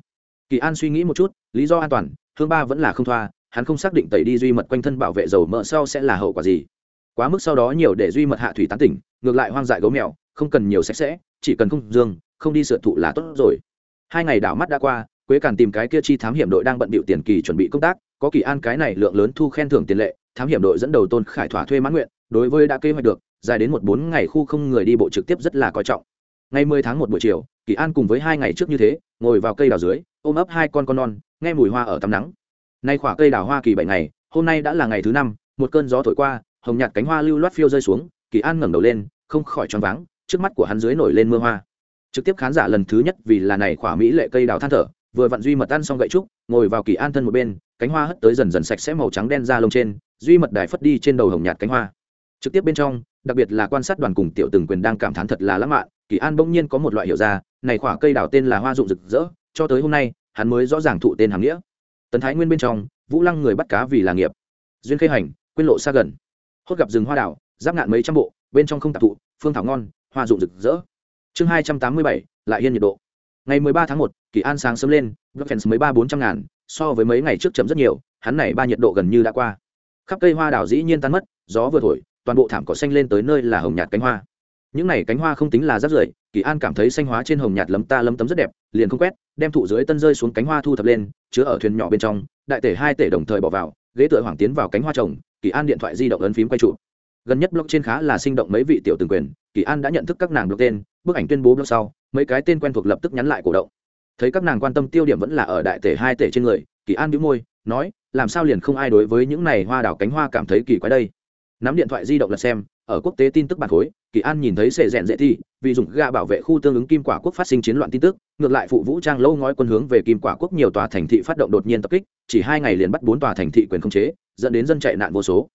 Kỳ an suy nghĩ một chút, lý do an toàn, hương ba vẫn là không thoa, hắn không xác định tẩy đi duy mật quanh thân bảo vệ dầu mỡ sau sẽ là hậu quả gì. Quá mức sau đó nhiều để duy mật hạ thủy tán tỉnh, ngược lại hoang dại gấu mèo, không cần nhiều sạch sẽ, chỉ cần không dương, không đi sửa thụ là tốt rồi hai ngày đảo mắt đã qua, quế càn tìm cái kia chi thám hiểm đội đang bận bịu tiền kỳ chuẩn bị công tác, có kỳ an cái này lượng lớn thu khen thưởng tiền lệ, thám hiểm đội dẫn đầu tôn khải thỏa thuê mãn nguyện, đối với đã kế hoạch được, dài đến một bốn ngày khu không người đi bộ trực tiếp rất là coi trọng. Ngày mười tháng một buổi chiều, kỳ an cùng với hai ngày trước như thế, ngồi vào cây đào dưới, ôm ấp hai con con non, nghe mùi hoa ở tắm nắng. Nay khỏa cây đào hoa kỳ bảy ngày, hôm nay đã là ngày thứ năm, một cơn gió thổi qua, hồng nhạt cánh hoa lưu loát phiêu rơi xuống, kỳ an ngẩng đầu lên, không khỏi choáng váng, trước mắt của hắn dưới nổi lên mưa hoa trực tiếp khán giả lần thứ nhất vì là này khỏa mỹ lệ cây đào than thở, vừa vặn duy mật ăn xong gậy trúc, ngồi vào kỳ an thân một bên, cánh hoa hất tới dần dần sạch sẽ màu trắng đen ra lông trên, duy mật đài phất đi trên đầu hồng nhạt cánh hoa. Trực tiếp bên trong, đặc biệt là quan sát đoàn cùng tiểu từng quyền đang cảm thán thật là lãng mạn, kỳ an bỗng nhiên có một loại hiểu ra, này khỏa cây đào tên là hoa dụng rực rỡ, cho tới hôm nay, hắn mới rõ ràng thụ tên hàng nghĩa. Tấn thái nguyên bên trong, vũ lăng người bắt cá vì là nghiệp. Duyên khê hành, quyên lộ xa gần. Hốt gặp rừng hoa đảo giáp ngạn mấy trăm bộ, bên trong không tạp thụ, phương thảo ngon, hoa dụng rực rỡ chương hai trăm tám mươi bảy, lại yên nhiệt độ. Ngày mười ba tháng một, kỳ an sáng sớm lên blockfence mới ba bốn trăm ngàn, so với mấy ngày trước chấm rất nhiều, hắn này ba nhiệt độ gần như đã qua. Khắp cây hoa đào dĩ nhiên tan mất, gió vừa thổi, toàn bộ thảm cỏ xanh lên tới nơi là hồng nhạt cánh hoa. Những này cánh hoa không tính là rác rưởi, kỳ an cảm thấy xanh hóa trên hồng nhạt lấm ta lấm tấm rất đẹp, liền không quét, đem thụ dưới tân rơi xuống cánh hoa thu thập lên, chứa ở thuyền nhỏ bên trong, đại tể hai tể đồng thời bỏ vào, ghế tựa hoàng tiến vào cánh hoa trồng, kỳ an điện thoại di động ấn phím quay trụ. Gần nhất blog trên khá là sinh động mấy vị tiểu từng quyền, kỳ an đã nhận thức các nàng blog tên bức ảnh tuyên bố blog sau, mấy cái tên quen thuộc lập tức nhắn lại cổ động. Thấy các nàng quan tâm tiêu điểm vẫn là ở đại tể hai tể trên người, kỳ an đĩu môi, nói, làm sao liền không ai đối với những này hoa đảo cánh hoa cảm thấy kỳ quái đây? Nắm điện thoại di động là xem, ở quốc tế tin tức bản khối, kỳ an nhìn thấy sệ rèn dễ thi, vì dùng ga bảo vệ khu tương ứng kim quả quốc phát sinh chiến loạn tin tức, ngược lại phụ vũ trang lâu ngói quân hướng về kim quả quốc nhiều tòa thành thị phát động đột nhiên tập kích, chỉ hai ngày liền bắt bốn tòa thành thị quyền khống chế, dẫn đến dân chạy nạn vô số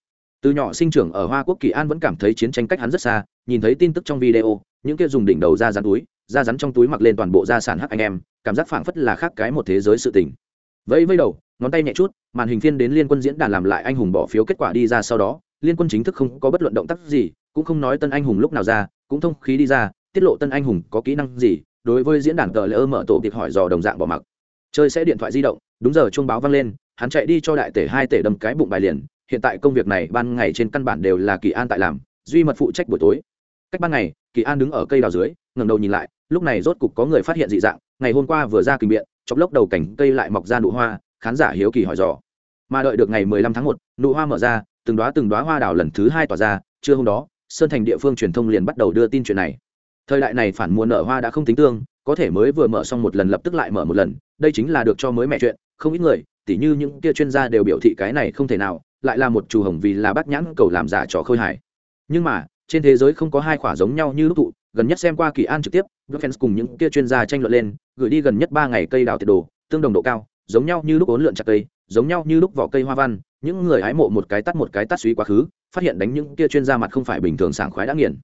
từ nhỏ sinh trưởng ở hoa quốc kỳ an vẫn cảm thấy chiến tranh cách hắn rất xa, nhìn thấy tin tức trong video, những kia dùng đỉnh đầu ra rắn túi ra rắn trong túi mặc lên toàn bộ gia sản hắc anh em, cảm giác phảng phất là khác cái một thế giới sự tình. Vẫy vẫy đầu, ngón tay nhẹ chút, màn hình phiên đến liên quân diễn đàn làm lại anh hùng bỏ phiếu kết quả đi ra sau đó, liên quân chính thức không có bất luận động tác gì, cũng không nói tân anh hùng lúc nào ra, cũng thông khí đi ra, tiết lộ tân anh hùng có kỹ năng gì, đối với diễn đàn tờ lỡ mở tổ tiệc hỏi dò đồng dạng bỏ mặc. Chơi sẽ điện thoại di động, đúng giờ chuông báo vang lên, hắn chạy đi cho đại tể hai tể đâm cái bụng bài liền hiện tại công việc này ban ngày trên căn bản đều là kỳ an tại làm, duy mật phụ trách buổi tối. Cách ban ngày, kỳ an đứng ở cây đào dưới, ngẩng đầu nhìn lại, lúc này rốt cục có người phát hiện dị dạng, ngày hôm qua vừa ra kỳ biện, chọc lốc đầu cảnh cây lại mọc ra nụ hoa, khán giả hiếu kỳ hỏi dò. Mà đợi được ngày mười lăm tháng một, nụ hoa mở ra, từng đoá từng đoá hoa đào lần thứ hai tỏa ra, trưa hôm đó, sơn thành địa phương truyền thông liền bắt đầu đưa tin chuyện này. Thời đại này phản mùa nở hoa đã không tính tương, có thể mới vừa mở xong một lần lập tức lại mở một lần, đây chính là được cho mới mẹ chuyện, không ít người, tỉ như những kia chuyên gia đều biểu thị cái này không thể nào lại là một chủ hồng vì là bác nhãn cầu làm giả trò khơi hải nhưng mà, trên thế giới không có hai quả giống nhau như lúc thụ gần nhất xem qua kỳ an trực tiếp fans cùng những kia chuyên gia tranh luận lên, gửi đi gần nhất ba ngày cây đào tiệt đồ, tương đồng độ cao, giống nhau như lúc ốn lượn chặt cây, giống nhau như lúc vỏ cây hoa văn, những người hái mộ một cái tắt một cái tắt suy quá khứ, phát hiện đánh những kia chuyên gia mặt không phải bình thường sảng khoái đã nghiền.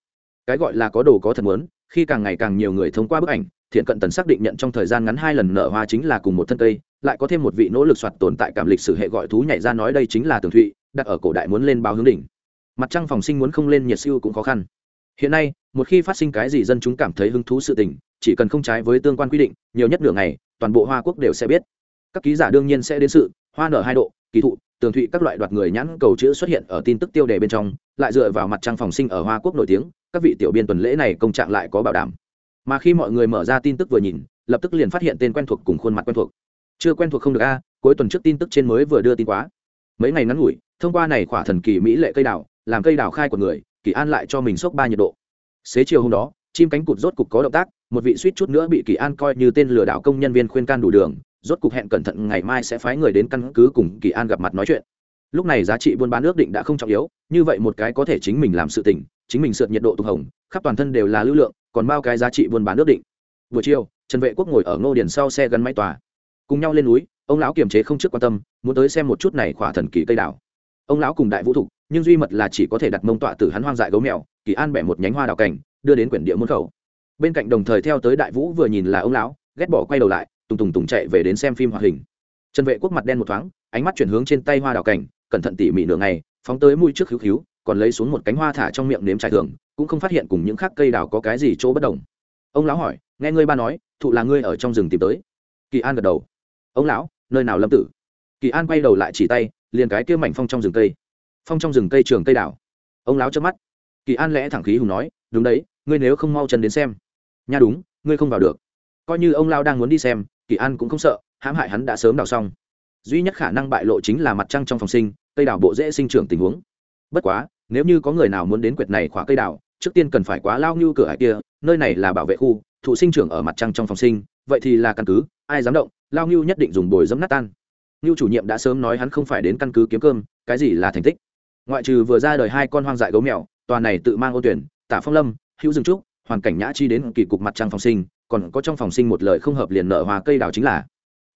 Cái gọi là có đồ có thật muốn, khi càng ngày càng nhiều người thông qua bức ảnh thiện cận tần xác định nhận trong thời gian ngắn hai lần nở hoa chính là cùng một thân cây, lại có thêm một vị nỗ lực soạt tồn tại cảm lịch sử hệ gọi thú nhảy ra nói đây chính là tường thụy, đặt ở cổ đại muốn lên báo hướng đỉnh. Mặt trăng phòng sinh muốn không lên nhiệt siêu cũng khó khăn. Hiện nay, một khi phát sinh cái gì dân chúng cảm thấy hứng thú sự tình, chỉ cần không trái với tương quan quy định, nhiều nhất nửa ngày, toàn bộ hoa quốc đều sẽ biết. Các ký giả đương nhiên sẽ đến sự, hoa nở hai độ, kỳ thụ, tường thụy các loại đoạt người nhãn cầu chữ xuất hiện ở tin tức tiêu đề bên trong, lại dựa vào mặt trăng phòng sinh ở hoa quốc nổi tiếng, các vị tiểu biên tuần lễ này công trạng lại có bảo đảm mà khi mọi người mở ra tin tức vừa nhìn lập tức liền phát hiện tên quen thuộc cùng khuôn mặt quen thuộc. Chưa quen thuộc không được a cuối tuần trước tin tức trên mới vừa đưa tin quá. Mấy ngày ngắn ngủi thông qua này khỏa thần kỳ mỹ lệ cây đào làm cây đào khai của người kỳ an lại cho mình sốc ba nhiệt độ. Xế chiều hôm đó chim cánh cụt rốt cục có động tác một vị suýt chút nữa bị kỳ an coi như tên lừa đảo công nhân viên khuyên can đủ đường rốt cục hẹn cẩn thận ngày mai sẽ phái người đến căn cứ cùng kỳ an gặp mặt nói chuyện. Lúc này giá trị buôn bán ước định đã không trọng yếu như vậy một cái có thể chính mình làm sự tình, chính mình sượt nhiệt độ tục hồng khắp toàn thân đều là lưu lượng còn bao cái giá trị buôn bán ước định. Buổi chiều, trần vệ quốc ngồi ở ngô điền sau xe gắn máy tòa. Cùng nhau lên núi, ông lão kiềm chế không trước quan tâm, muốn tới xem một chút này khỏa thần kỳ cây đào. Ông lão cùng đại vũ thục, nhưng duy mật là chỉ có thể đặt mông tọa từ hắn hoang dại gấu mèo, kỳ an bẻ một nhánh hoa đào cảnh, đưa đến quyển địa môn khẩu. Bên cạnh đồng thời theo tới đại vũ vừa nhìn là ông lão, ghét bỏ quay đầu lại, tùng tùng tùng chạy về đến xem phim hoạt hình. Trần vệ quốc mặt đen một thoáng, ánh mắt chuyển hướng trên tay hoa đào cảnh, cẩn thận tỉ mỉ nửa ngày, phóng tới mũi trước khíu khíu còn lấy xuống một cánh hoa thả trong miệng nếm trải thường, cũng không phát hiện cùng những khác cây đào có cái gì chỗ bất đồng. Ông lão hỏi, nghe ngươi ba nói, thụ là ngươi ở trong rừng tìm tới. Kỳ an gật đầu. Ông lão, nơi nào lâm tử? Kỳ an quay đầu lại chỉ tay, liền cái kia mảnh phong trong rừng cây. Phong trong rừng cây trường cây đảo ông lão chớp mắt. Kỳ an lẽ thẳng khí hùng nói, đúng đấy, ngươi nếu không mau chân đến xem. Nha đúng, ngươi không vào được. Coi như ông lão đang muốn đi xem, kỳ an cũng không sợ, hãm hại hắn đã sớm đào xong. Duy nhất khả năng bại lộ chính là mặt trăng trong phòng sinh, cây đào bộ dễ sinh trưởng tình huống bất quá, nếu như có người nào muốn đến quyệt này khóa cây đào, trước tiên cần phải quá lao như cửa hải kia, nơi này là bảo vệ khu, thụ sinh trưởng ở mặt trăng trong phòng sinh, vậy thì là căn cứ, ai dám động, lao như nhất định dùng bồi dấm nát tan. Như chủ nhiệm đã sớm nói hắn không phải đến căn cứ kiếm cơm, cái gì là thành tích? Ngoại trừ vừa ra đời hai con hoang dại gấu mèo, tòa này tự mang ô tuyển, tả phong lâm, hữu dương trúc, hoàn cảnh nhã chi đến kỳ cục mặt trăng phòng sinh, còn có trong phòng sinh một lời không hợp liền nợ hòa cây đào chính là.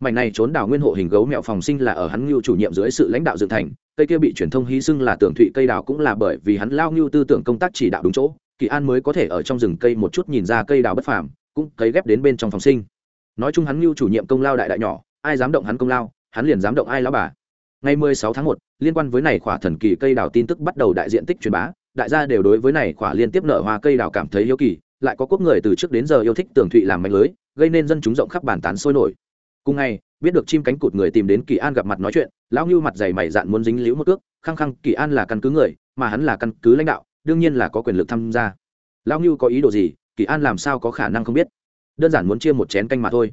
Mảnh này trốn đào nguyên hộ hình gấu mẹo phòng sinh là ở hắn ngưu chủ nhiệm dưới sự lãnh đạo dựng thành cây kia bị truyền thông hy xưng là tưởng thụy cây đào cũng là bởi vì hắn lao ngưu tư tưởng công tác chỉ đạo đúng chỗ kỳ an mới có thể ở trong rừng cây một chút nhìn ra cây đào bất phàm cũng cấy ghép đến bên trong phòng sinh. Nói chung hắn ngưu chủ nhiệm công lao đại đại nhỏ ai dám động hắn công lao hắn liền dám động ai lao bà. Ngày 16 tháng 1, liên quan với này khỏa thần kỳ cây đào tin tức bắt đầu đại diện tích truyền bá đại gia đều đối với này khỏa liên tiếp nở hoa cây đào cảm thấy hiếu kỳ lại có quốc người từ trước đến giờ yêu thích tường thụy làm mạnh lưới gây nên dân chúng rộng khắp bàn tán sôi nổi. Cùng ngày biết được chim cánh cụt người tìm đến kỳ an gặp mặt nói chuyện, lão ngưu mặt dày mày dạn muốn dính liễu một cước, khăng khăng kỳ an là căn cứ người, mà hắn là căn cứ lãnh đạo, đương nhiên là có quyền lực tham gia. Lão ngưu có ý đồ gì, kỳ an làm sao có khả năng không biết? Đơn giản muốn chia một chén canh mà thôi.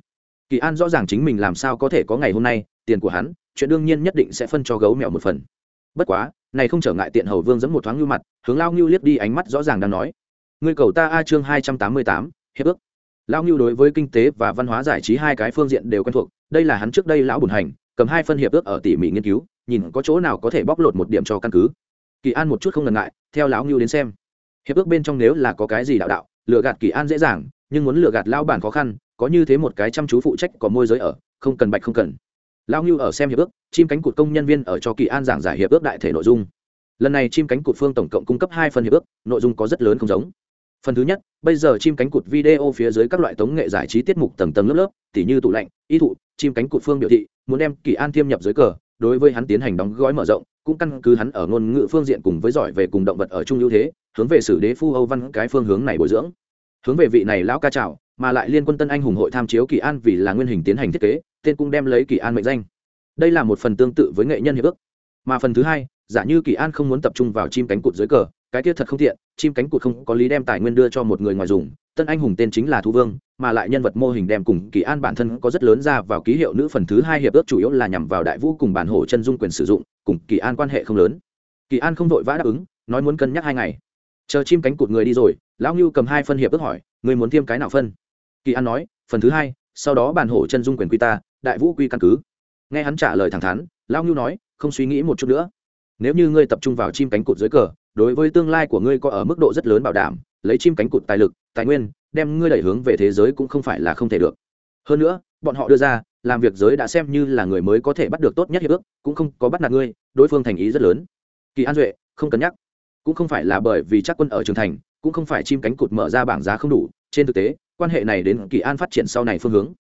Kỳ an rõ ràng chính mình làm sao có thể có ngày hôm nay, tiền của hắn, chuyện đương nhiên nhất định sẽ phân cho gấu mèo một phần. Bất quá, này không trở ngại tiện hầu vương dẫn một thoáng ngưu mặt, hướng lao ngưu liếc đi ánh mắt rõ ràng đang nói. Người cầu ta a chương hai trăm tám mươi tám, hiệp ước. Lão ngưu đối với kinh tế và văn hóa giải trí hai cái phương diện đều quen thuộc, đây là hắn trước đây lão bùn hành, cầm hai phân hiệp ước ở tỉ mỉ nghiên cứu, nhìn có chỗ nào có thể bóc lột một điểm cho căn cứ. Kỳ an một chút không ngần ngại, theo lão ngưu đến xem. Hiệp ước bên trong nếu là có cái gì đạo đạo lựa gạt kỳ an dễ dàng, nhưng muốn lựa gạt lao bản khó khăn, có như thế một cái chăm chú phụ trách có môi giới ở, không cần bạch không cần. Lao ngưu ở xem hiệp ước, chim cánh cụt công nhân viên ở cho kỳ an giảng giải hiệp ước đại thể nội dung. Lần này chim cánh cụt phương tổng cộng cung cấp hai phần hiệp ước, nội dung có rất lớn không giống phần thứ nhất, bây giờ chim cánh cụt video phía dưới các loại tống nghệ giải trí tiết mục tầng tầng lớp lớp, tỉ như tủ lạnh, y thụ, chim cánh cụt phương biểu thị, muốn đem kỳ an thiêm nhập dưới cờ, đối với hắn tiến hành đóng gói mở rộng, cũng căn cứ hắn ở ngôn ngữ phương diện cùng với giỏi về cùng động vật ở trung ưu thế, hướng về sử đế phu âu văn cái phương hướng này bồi dưỡng. Hướng về vị này lão ca trào mà lại liên quân tân anh hùng hội tham chiếu kỳ an vì là nguyên hình tiến hành thiết kế, tên cũng đem lấy kỳ an mệnh danh. Đây là một phần tương tự với nghệ nhân hiệp ước. Mà phần thứ hai, giả như kỳ an không muốn tập trung vào chim cánh cụt dưới cờ cái kia thật không tiện, chim cánh cụt không có lý đem tài nguyên đưa cho một người ngoài dùng, tân anh hùng tên chính là thu vương, mà lại nhân vật mô hình đem cùng kỳ an bản thân có rất lớn ra vào ký hiệu nữ phần thứ hai hiệp ước chủ yếu là nhằm vào đại vũ cùng bản hổ chân dung quyền sử dụng, cùng kỳ an quan hệ không lớn. Kỳ an không vội vã đáp ứng, nói muốn cân nhắc hai ngày. Chờ chim cánh cụt người đi rồi, lão ngưu cầm hai phân hiệp ước hỏi người muốn thêm cái nào phân? Kỳ an nói, phần thứ hai, sau đó bản hổ chân dung quyền quy ta, đại vũ quy căn cứ. Nghe hắn trả lời thẳng thắn, lão ngưu nói, không suy nghĩ một chút nữa. Nếu như ngươi tập trung vào chim cánh cụt dưới cờ đối với tương lai của ngươi có ở mức độ rất lớn bảo đảm, lấy chim cánh cụt tài lực, tài nguyên, đem ngươi đẩy hướng về thế giới cũng không phải là không thể được. Hơn nữa, bọn họ đưa ra, làm việc giới đã xem như là người mới có thể bắt được tốt nhất hiệp ước, cũng không có bắt nạt ngươi, đối phương thành ý rất lớn. Kỳ an duệ, không cân nhắc. Cũng không phải là bởi vì chắc quân ở trường thành, cũng không phải chim cánh cụt mở ra bảng giá không đủ, trên thực tế, quan hệ này đến kỳ an phát triển sau này phương hướng.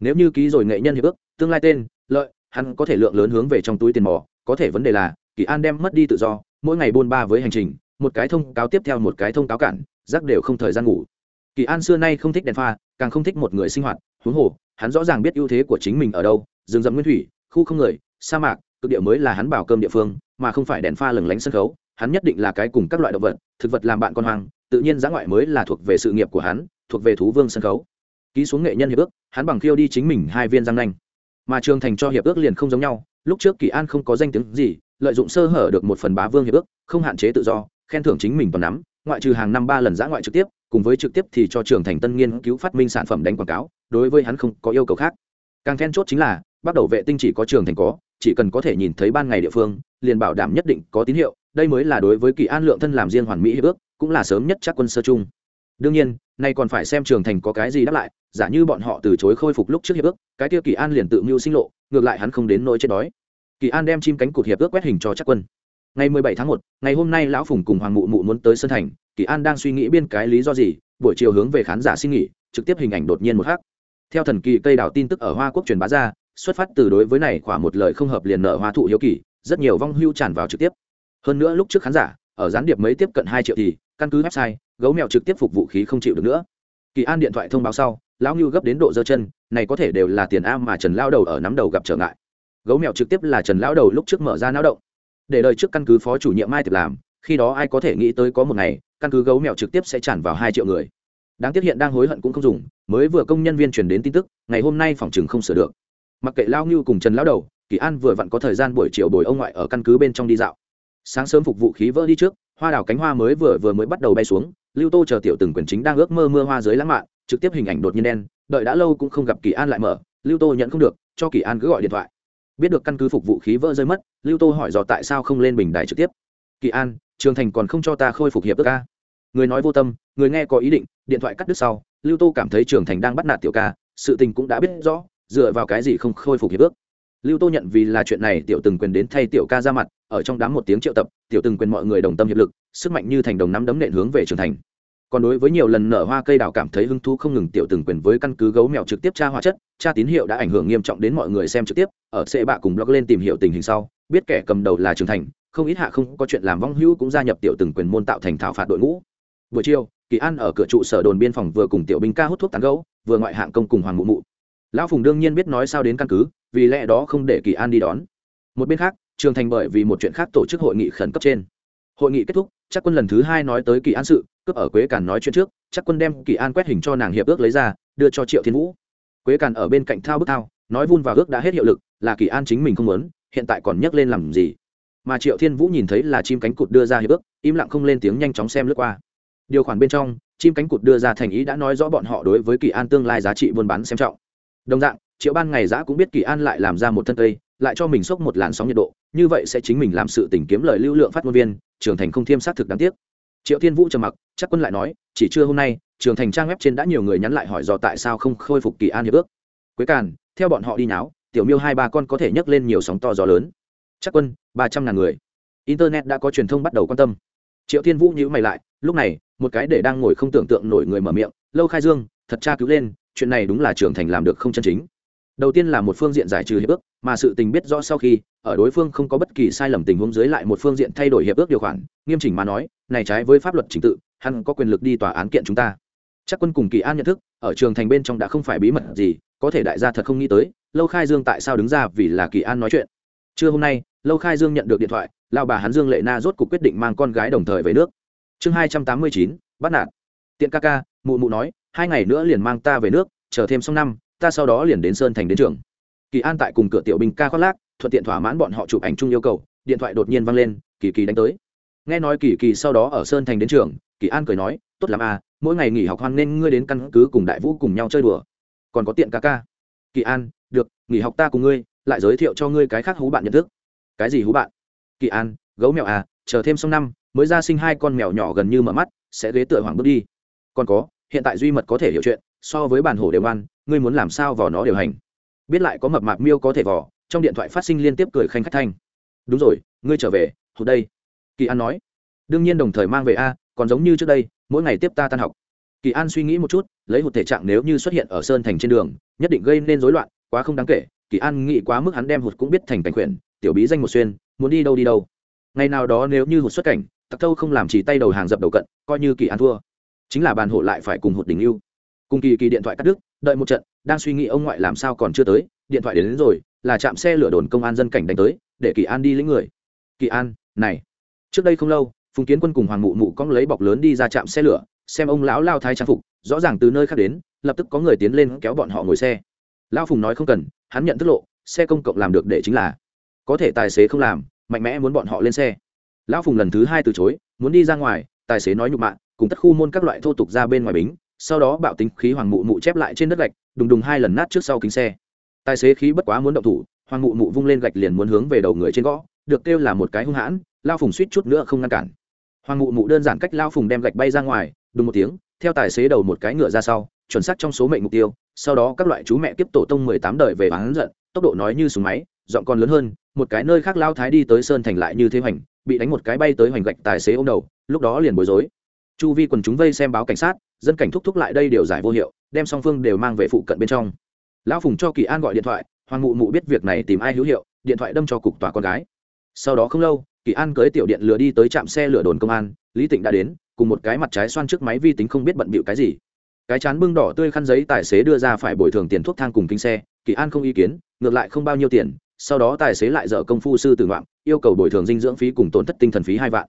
Nếu như ký rồi nghệ nhân hiệp ước, tương lai tên, lợi, hắn có thể lượng lớn hướng về trong túi tiền mò, có thể vấn đề là, kỳ an đem mất đi tự do mỗi ngày buôn ba với hành trình, một cái thông cáo tiếp theo một cái thông cáo cản, rắc đều không thời gian ngủ. Kỳ an xưa nay không thích đèn pha, càng không thích một người sinh hoạt, huống hồ, hắn rõ ràng biết ưu thế của chính mình ở đâu, rừng rậm nguyên thủy, khu không người, sa mạc, cực địa mới là hắn bảo cơm địa phương, mà không phải đèn pha lừng lánh sân khấu, hắn nhất định là cái cùng các loại động vật, thực vật làm bạn con hoang, tự nhiên giã ngoại mới là thuộc về sự nghiệp của hắn, thuộc về thú vương sân khấu. Ký xuống nghệ nhân hiệp ước, hắn bằng khiêu đi chính mình hai viên răng nanh. Mà trường thành cho hiệp ước liền không giống nhau, lúc trước kỳ an không có danh tiếng gì lợi dụng sơ hở được một phần bá vương hiệp ước, không hạn chế tự do, khen thưởng chính mình toàn nắm, ngoại trừ hàng năm ba lần giã ngoại trực tiếp, cùng với trực tiếp thì cho trường thành tân nghiên cứu phát minh sản phẩm đánh quảng cáo, đối với hắn không có yêu cầu khác. Càng then chốt chính là, bắt đầu vệ tinh chỉ có trường thành có, chỉ cần có thể nhìn thấy ban ngày địa phương, liền bảo đảm nhất định có tín hiệu, đây mới là đối với kỳ an lượng thân làm riêng hoàn mỹ hiệp ước, cũng là sớm nhất chắc quân sơ chung. Đương nhiên, nay còn phải xem trường thành có cái gì đáp lại, giả như bọn họ từ chối khôi phục lúc trước hiệp ước, cái tiêu kỳ an liền tự mưu sinh lộ, ngược lại hắn không đến nỗi chết đói kỳ an đem chim cánh cụt hiệp ước quét hình cho chắc quân. Ngày mười bảy tháng một, ngày hôm nay lão phùng cùng hoàng mụ mụ muốn tới sân thành, kỳ an đang suy nghĩ biên cái lý do gì, buổi chiều hướng về khán giả xin nghỉ, trực tiếp hình ảnh đột nhiên một hắc. Theo thần kỳ cây đào tin tức ở hoa quốc truyền bá ra, xuất phát từ đối với này khoảng một lời không hợp liền nợ hoa thụ hiếu kỳ, rất nhiều vong hưu tràn vào trực tiếp. Hơn nữa lúc trước khán giả, ở gián điệp mấy tiếp cận hai triệu thì, căn cứ website, gấu mèo trực tiếp phục vũ khí không chịu được nữa. Kỳ an điện thoại thông báo sau, lão ngưu gấp đến độ dơ chân, này có thể đều là tiền am mà trần lao đầu ở nắm đầu gặp trở ngại gấu mèo trực tiếp là trần lão đầu lúc trước mở ra não động. Để đời trước căn cứ phó chủ nhiệm mai thực làm, khi đó ai có thể nghĩ tới có một ngày, căn cứ gấu mèo trực tiếp sẽ tràn vào hai triệu người. Đáng tiếc hiện đang hối hận cũng không dùng, mới vừa công nhân viên truyền đến tin tức, ngày hôm nay phòng chừng không sửa được. Mặc kệ lao ngưu cùng trần lão đầu, kỳ an vừa vặn có thời gian buổi chiều bồi ông ngoại ở căn cứ bên trong đi dạo. Sáng sớm phục vụ khí vỡ đi trước, hoa đào cánh hoa mới vừa vừa mới bắt đầu bay xuống, lưu tô chờ tiểu từng quyền chính đang ước mơ mưa hoa dưới lãng mạn, trực tiếp hình ảnh đột nhiên đen, đợi đã lâu cũng không gặp kỳ an lại mở, lưu tô nhận không được, cho kỳ an cứ gọi điện thoại biết được căn cứ phục vụ khí vỡ rơi mất, lưu tô hỏi dò tại sao không lên bình đài trực tiếp. Kỳ an, trường thành còn không cho ta khôi phục hiệp ước ca người nói vô tâm, người nghe có ý định, điện thoại cắt đứt sau, lưu tô cảm thấy trường thành đang bắt nạt tiểu ca, sự tình cũng đã biết rõ, dựa vào cái gì không khôi phục hiệp ước. Lưu tô nhận vì là chuyện này tiểu từng quyền đến thay tiểu ca ra mặt, ở trong đám một tiếng triệu tập, tiểu từng quyền mọi người đồng tâm hiệp lực, sức mạnh như thành đồng nắm đấm nện hướng về trường thành còn đối với nhiều lần nở hoa cây đào cảm thấy hứng thú không ngừng, tiểu từng quyền với căn cứ gấu mèo trực tiếp tra hóa chất, tra tín hiệu đã ảnh hưởng nghiêm trọng đến mọi người xem trực tiếp. Ở sệ bạ cùng blog lên tìm hiểu tình hình sau, biết kẻ cầm đầu là trưởng thành, không ít hạ không có chuyện làm vong hữu cũng gia nhập tiểu từng quyền môn tạo thành thảo phạt đội ngũ. Buổi chiều, kỳ an ở cửa trụ sở đồn biên phòng vừa cùng tiểu binh ca hút thuốc tán gấu, vừa ngoại hạng công cùng hoàng mụ mụ. Lão phùng đương nhiên biết nói sao đến căn cứ, vì lẽ đó không để kỳ an đi đón. Một bên khác, trường thành bởi vì một chuyện khác tổ chức hội nghị khẩn cấp trên. Hội nghị kết thúc, chắc quân lần thứ hai nói tới kỳ an sự cướp ở quế càn nói chuyện trước, chắc quân đem kỳ an quét hình cho nàng hiệp ước lấy ra, đưa cho triệu thiên vũ. Quế càn ở bên cạnh thao bức thao, nói vun vào ước đã hết hiệu lực, là kỳ an chính mình không muốn, hiện tại còn nhắc lên làm gì? Mà triệu thiên vũ nhìn thấy là chim cánh cụt đưa ra hiệp ước, im lặng không lên tiếng nhanh chóng xem lướt qua. Điều khoản bên trong, chim cánh cụt đưa ra thành ý đã nói rõ bọn họ đối với kỳ an tương lai giá trị buôn bán xem trọng. Đồng dạng, triệu ban ngày giã cũng biết kỳ an lại làm ra một thân cây, lại cho mình sốc một làn sóng nhiệt độ, như vậy sẽ chính mình làm sự tìm kiếm lời lưu lượng phát ngôn viên trường thành không thiêm xác thực đáng tiếc triệu thiên vũ trầm mặc, chắc quân lại nói, chỉ trưa hôm nay, trường thành trang web trên đã nhiều người nhắn lại hỏi do tại sao không khôi phục kỳ an hiệp ước. Quế càn, theo bọn họ đi nháo, tiểu miêu hai ba con có thể nhấc lên nhiều sóng to gió lớn. Chắc quân, ba trăm ngàn người. Internet đã có truyền thông bắt đầu quan tâm. Triệu thiên vũ nhữ mày lại, lúc này, một cái để đang ngồi không tưởng tượng nổi người mở miệng, lâu khai dương, thật tra cứu lên, chuyện này đúng là trưởng thành làm được không chân chính đầu tiên là một phương diện giải trừ hiệp ước, mà sự tình biết rõ sau khi, ở đối phương không có bất kỳ sai lầm tình huống dưới lại một phương diện thay đổi hiệp ước điều khoản. Nghiêm chỉnh mà nói, này trái với pháp luật trình tự, hắn có quyền lực đi tòa án kiện chúng ta. Chắc quân cùng kỳ an nhận thức, ở trường thành bên trong đã không phải bí mật gì, có thể đại gia thật không nghĩ tới, lâu khai dương tại sao đứng ra vì là kỳ an nói chuyện. Trưa hôm nay, lâu khai dương nhận được điện thoại, lao bà hắn dương lệ na rốt cuộc quyết định mang con gái đồng thời về nước. Chương hai trăm tám mươi chín, bắt nạt. Tiện ca ca, mụ mụ nói, hai ngày nữa liền mang ta về nước, chờ thêm xong năm ta sau đó liền đến sơn thành đến trường. Kỳ an tại cùng cửa tiểu binh ca khoác lác, thuận tiện thỏa mãn bọn họ chụp ảnh chung yêu cầu, điện thoại đột nhiên văng lên, kỳ kỳ đánh tới. Nghe nói kỳ kỳ sau đó ở sơn thành đến trường, kỳ an cười nói, tốt lắm à mỗi ngày nghỉ học hoan nên ngươi đến căn cứ cùng đại vũ cùng nhau chơi đùa. Còn có tiện ca ca. Kỳ an, được, nghỉ học ta cùng ngươi, lại giới thiệu cho ngươi cái khác hú bạn nhận thức. Cái gì hú bạn? Kỳ an, gấu mèo à chờ thêm xong năm, mới ra sinh hai con mèo nhỏ gần như mở mắt, sẽ ghế tựa hoàng bước đi. Còn có, hiện tại duy mật có thể hiểu chuyện, so với bản hổ đều ăn ngươi muốn làm sao vào nó điều hành? Biết lại có mập mạp miêu có thể vỏ trong điện thoại phát sinh liên tiếp cười khanh khách thanh. Đúng rồi, ngươi trở về, hụt đây. Kỳ an nói. Đương nhiên đồng thời mang về a, còn giống như trước đây, mỗi ngày tiếp ta tan học. Kỳ an suy nghĩ một chút, lấy hụt thể trạng nếu như xuất hiện ở sơn thành trên đường, nhất định gây nên rối loạn, quá không đáng kể. Kỳ an nghĩ quá mức hắn đem hụt cũng biết thành cảnh quyển tiểu bí danh một xuyên, muốn đi đâu đi đâu. Ngày nào đó nếu như hụt xuất cảnh, tặc thâu không làm chỉ tay đầu hàng dập đầu cận, coi như kỳ an thua. Chính là bàn hộ lại phải cùng hụt đỉnh yêu cùng kỳ kỳ điện thoại cắt đứt đợi một trận đang suy nghĩ ông ngoại làm sao còn chưa tới điện thoại đến, đến rồi là chạm xe lửa đồn công an dân cảnh đánh tới để kỳ an đi lấy người. Kỳ an này. Trước đây không lâu phùng kiến quân cùng hoàng mụ mụ cong lấy bọc lớn đi ra trạm xe lửa xem ông lão lao thái trang phục rõ ràng từ nơi khác đến lập tức có người tiến lên kéo bọn họ ngồi xe. Lão phùng nói không cần hắn nhận tức lộ xe công cộng làm được để chính là có thể tài xế không làm mạnh mẽ muốn bọn họ lên xe. Lão phùng lần thứ hai từ chối muốn đi ra ngoài tài xế nói nhục mạ cùng tất khu môn các loại thô tục ra bên ngoài bính sau đó bạo tính khí hoàng mụ mụ chép lại trên đất gạch, đùng đùng hai lần nát trước sau kính xe. Tài xế khí bất quá muốn động thủ, hoàng mụ mụ vung lên gạch liền muốn hướng về đầu người trên gõ, được kêu là một cái hung hãn, lao phùng suýt chút nữa không ngăn cản. Hoàng mụ mụ đơn giản cách lao phùng đem gạch bay ra ngoài, đùng một tiếng, theo tài xế đầu một cái ngựa ra sau, chuẩn xác trong số mệnh mục tiêu, sau đó các loại chú mẹ tiếp tổ tông mười tám đời về bán giận, tốc độ nói như súng máy, giọng còn lớn hơn, một cái nơi khác lao thái đi tới sơn thành lại như thế hoành, bị đánh một cái bay tới hoành gạch tài xế ô m đầu, lúc đó liền bối rối chu vi quần chúng vây xem báo cảnh sát, dân cảnh thúc thúc lại đây điều giải vô hiệu, đem song phương đều mang về phụ cận bên trong. Lão phùng cho kỳ an gọi điện thoại, hoàng mụ mụ biết việc này tìm ai hữu hiệu, điện thoại đâm cho cục tòa con gái. Sau đó không lâu, kỳ an cưới tiểu điện lừa đi tới trạm xe lửa đồn công an, lý tịnh đã đến, cùng một cái mặt trái xoan trước máy vi tính không biết bận bịu cái gì. Cái chán bưng đỏ tươi khăn giấy tài xế đưa ra phải bồi thường tiền thuốc thang cùng kinh xe, kỳ an không ý kiến, ngược lại không bao nhiêu tiền, sau đó tài xế lại dở công phu sư tử ngoạm, yêu cầu bồi thường dinh dưỡng phí cùng tổn thất tinh thần phí hai vạn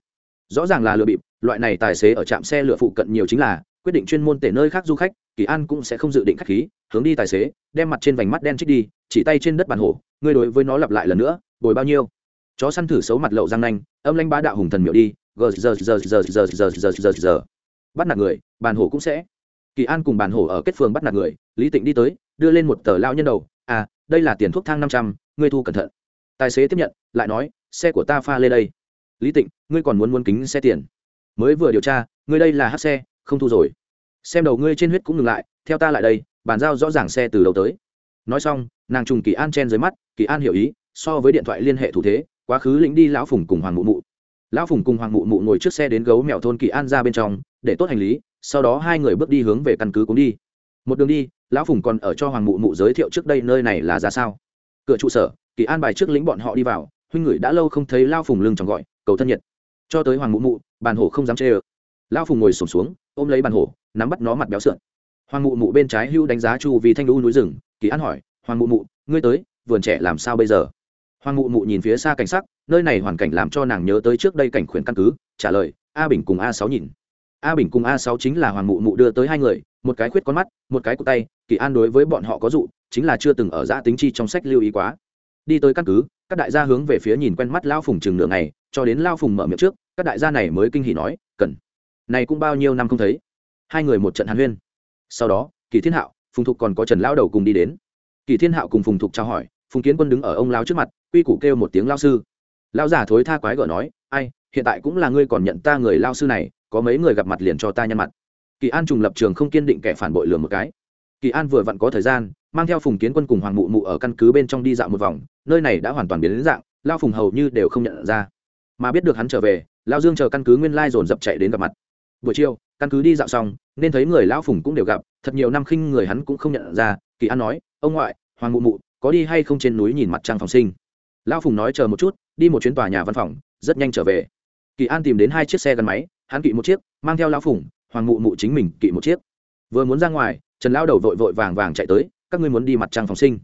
rõ ràng là lừa bịp, loại này tài xế ở trạm xe lửa phụ cận nhiều chính là quyết định chuyên môn tể nơi khác du khách, kỳ an cũng sẽ không dự định khách khí, hướng đi tài xế, đem mặt trên vành mắt đen trích đi, chỉ tay trên đất bàn hổ, ngươi đối với nó lặp lại lần nữa, bồi bao nhiêu? Chó săn thử xấu mặt lậu răng nanh, âm lanh bá đạo hùng thần miệu đi, gờ, giờ giờ giờ giờ giờ giờ giờ giờ. Bắt nạt người, bàn hổ cũng sẽ. Kỳ an cùng bàn hổ ở kết phường bắt nạt người, lý tịnh đi tới, đưa lên một tờ lao nhân đầu à đây là tiền thuốc thang năm trăm, ngươi thu cẩn thận. Tài xế tiếp nhận, lại nói, xe của ta pha lên đây lý tịnh ngươi còn muốn muốn kính xe tiền mới vừa điều tra ngươi đây là hát xe không thu rồi xem đầu ngươi trên huyết cũng ngừng lại theo ta lại đây bàn giao rõ ràng xe từ đầu tới nói xong nàng trùng kỳ an chen dưới mắt kỳ an hiểu ý so với điện thoại liên hệ thủ thế quá khứ lĩnh đi lão phùng cùng hoàng mụ mụ lão phùng cùng hoàng mụ mụ ngồi trước xe đến gấu mèo thôn kỳ an ra bên trong để tốt hành lý sau đó hai người bước đi hướng về căn cứ cũng đi một đường đi lão phùng còn ở cho hoàng mụ mụ giới thiệu trước đây nơi này là ra sao cửa trụ sở kỳ an bài trước lĩnh bọn họ đi vào huynh ngửi đã lâu không thấy lao phùng lưng tròn gọi cầu thân nhiệt. Cho tới hoàng mụ mụ bàn hổ không dám chê ơ. Lao phùng ngồi sổm xuống, ôm lấy bàn hổ nắm bắt nó mặt béo sượn. Hoàng mụ mụ bên trái hưu đánh giá chu vì thanh lưu núi rừng kỳ an hỏi hoàng mụ mụ ngươi tới vườn trẻ làm sao bây giờ? Hoàng mụ mụ nhìn phía xa cảnh sắc nơi này hoàn cảnh làm cho nàng nhớ tới trước đây cảnh khuyển căn cứ trả lời a bình cùng a sáu nhìn. A bình cùng a sáu chính là hoàng mụ mụ đưa tới hai người một cái khuyết con mắt một cái cụ tay kỳ an đối với bọn họ có dụ chính là chưa từng ở giã tính chi trong sách lưu ý quá. Đi tới căn cứ các đại gia hướng về phía nhìn quen mắt lao phùng chừng nửa ngày cho đến lao phùng mở miệng trước, các đại gia này mới kinh hỉ nói, cần. Này cũng bao nhiêu năm không thấy. Hai người một trận hàn huyên. Sau đó, kỳ thiên hạo, phùng thục còn có trần lao đầu cùng đi đến. Kỳ thiên hạo cùng phùng thục trao hỏi, phùng kiến quân đứng ở ông lao trước mặt, quy củ kêu một tiếng lao sư. Lao giả thối tha quái gở nói, ai, hiện tại cũng là ngươi còn nhận ta người lao sư này, có mấy người gặp mặt liền cho ta nhăn mặt. Kỳ an trùng lập trường không kiên định kẻ phản bội lừa một cái. Kỳ an vừa vặn có thời gian, mang theo phùng kiến quân cùng hoàng mụ mụ ở căn cứ bên trong đi dạo một vòng, nơi này đã hoàn toàn biến đến dạng, lao phùng hầu như đều không nhận ra mà biết được hắn trở về lao dương chờ căn cứ nguyên lai dồn dập chạy đến gặp mặt. Buổi chiều, căn cứ đi dạo xong, nên thấy người lão phùng cũng đều gặp, thật nhiều năm khinh người hắn cũng không nhận ra, kỳ an nói, ông ngoại, hoàng mụ mụ, có đi hay không trên núi nhìn mặt trăng phòng sinh? Lão phùng nói, chờ một chút, đi một chuyến tòa nhà văn phòng, rất nhanh trở về. Kỳ an tìm đến hai chiếc xe gắn máy, hắn kỵ một chiếc, mang theo lão phùng, hoàng mụ mụ chính mình kỵ một chiếc. Vừa muốn ra ngoài, trần lão đầu vội vội vàng vàng chạy tới, các ngươi muốn đi mặt trăng phòng sinh?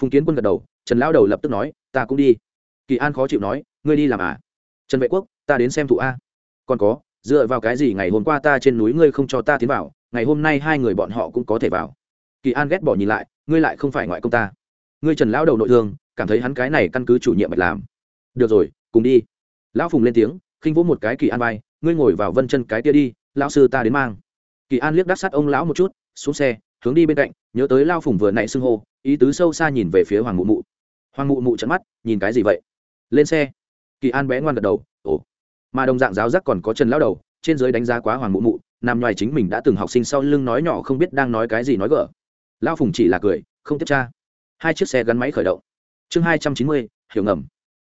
Phùng kiến quân gật đầu, trần lão đầu lập tức nói, ta cũng đi. Kỳ an khó chịu nói, ngươi đi làm à? Trần vệ quốc, ta đến xem thụ a. Còn có, dựa vào cái gì ngày hôm qua ta trên núi ngươi không cho ta tiến vào, ngày hôm nay hai người bọn họ cũng có thể vào. Kỳ an ghét bỏ nhìn lại, ngươi lại không phải ngoại công ta. Ngươi trần lão đầu nội thương, cảm thấy hắn cái này căn cứ chủ nhiệm mạch làm. Được rồi, cùng đi. Lão phùng lên tiếng, khinh vỗ một cái kỳ an vai, ngươi ngồi vào vân chân cái kia đi, lão sư ta đến mang. Kỳ an liếc đắc sắt ông lão một chút, xuống xe, hướng đi bên cạnh, nhớ tới lao phùng vừa nãy xưng hô, ý tứ sâu xa nhìn về phía hoàng mụ mụ. Hoàng mụ mụ trận mắt, nhìn cái gì vậy? Lên xe kỳ an bé ngoan gật đầu, ồ. Mà đồng dạng giáo giác còn có trần lao đầu, trên dưới đánh giá quá hoàng mụ mụ nằm ngoài chính mình đã từng học sinh sau lưng nói nhỏ không biết đang nói cái gì nói gỡ lao phùng chỉ là cười, không tiếp tra. Hai chiếc xe gắn máy khởi động. Chương hai trăm chín mươi, hiểu ngầm.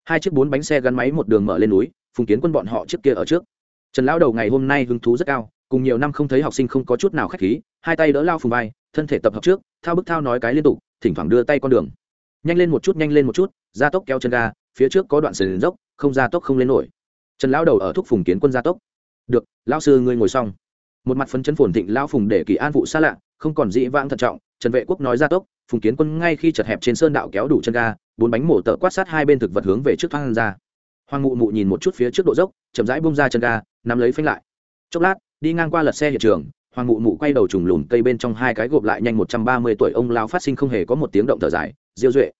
Hai chiếc bốn bánh xe gắn máy một đường mở lên núi, phùng kiến quân bọn họ trước kia ở trước. Trần lão đầu ngày hôm nay hứng thú rất cao, cùng nhiều năm không thấy học sinh không có chút nào k h á c h khí, hai tay đỡ lao phùng vai, thân thể tập hợp trước, thao bức thao nói cái liên tục, thỉnh thoảng đưa tay con đường. Nhanh lên một chút, nhanh lên một chút gia tốc kéo chân ga, phía trước có đoạn sườn dốc không gia tốc không lên nổi. Trần lão đầu ở thúc phùng kiến quân gia tốc. Được, lão sư ngươi ngồi xong. Một mặt phấn chấn phồn thịnh lão phùng để kỳ an vụ xa lạ, không còn dĩ vãng thận trọng, trần vệ quốc nói gia tốc, phùng kiến quân ngay khi chật hẹp trên sơn đạo kéo đủ chân ga, bốn bánh mổ tợ quát sát hai bên thực vật hướng về trước thoát ra. Hoàng mụ mụ nhìn một chút phía trước độ dốc, chậm rãi bung ra chân ga, nắm lấy phanh lại. Chốc lát, đi ngang qua lật xe hiện trường, hoàng mụ mụ quay đầu trùng lùn cây bên trong hai cái gộp lại nhanh một trăm ba mươi tuổi ông lao phát sinh không hề có một tiếng động thở dài, diêu duệ.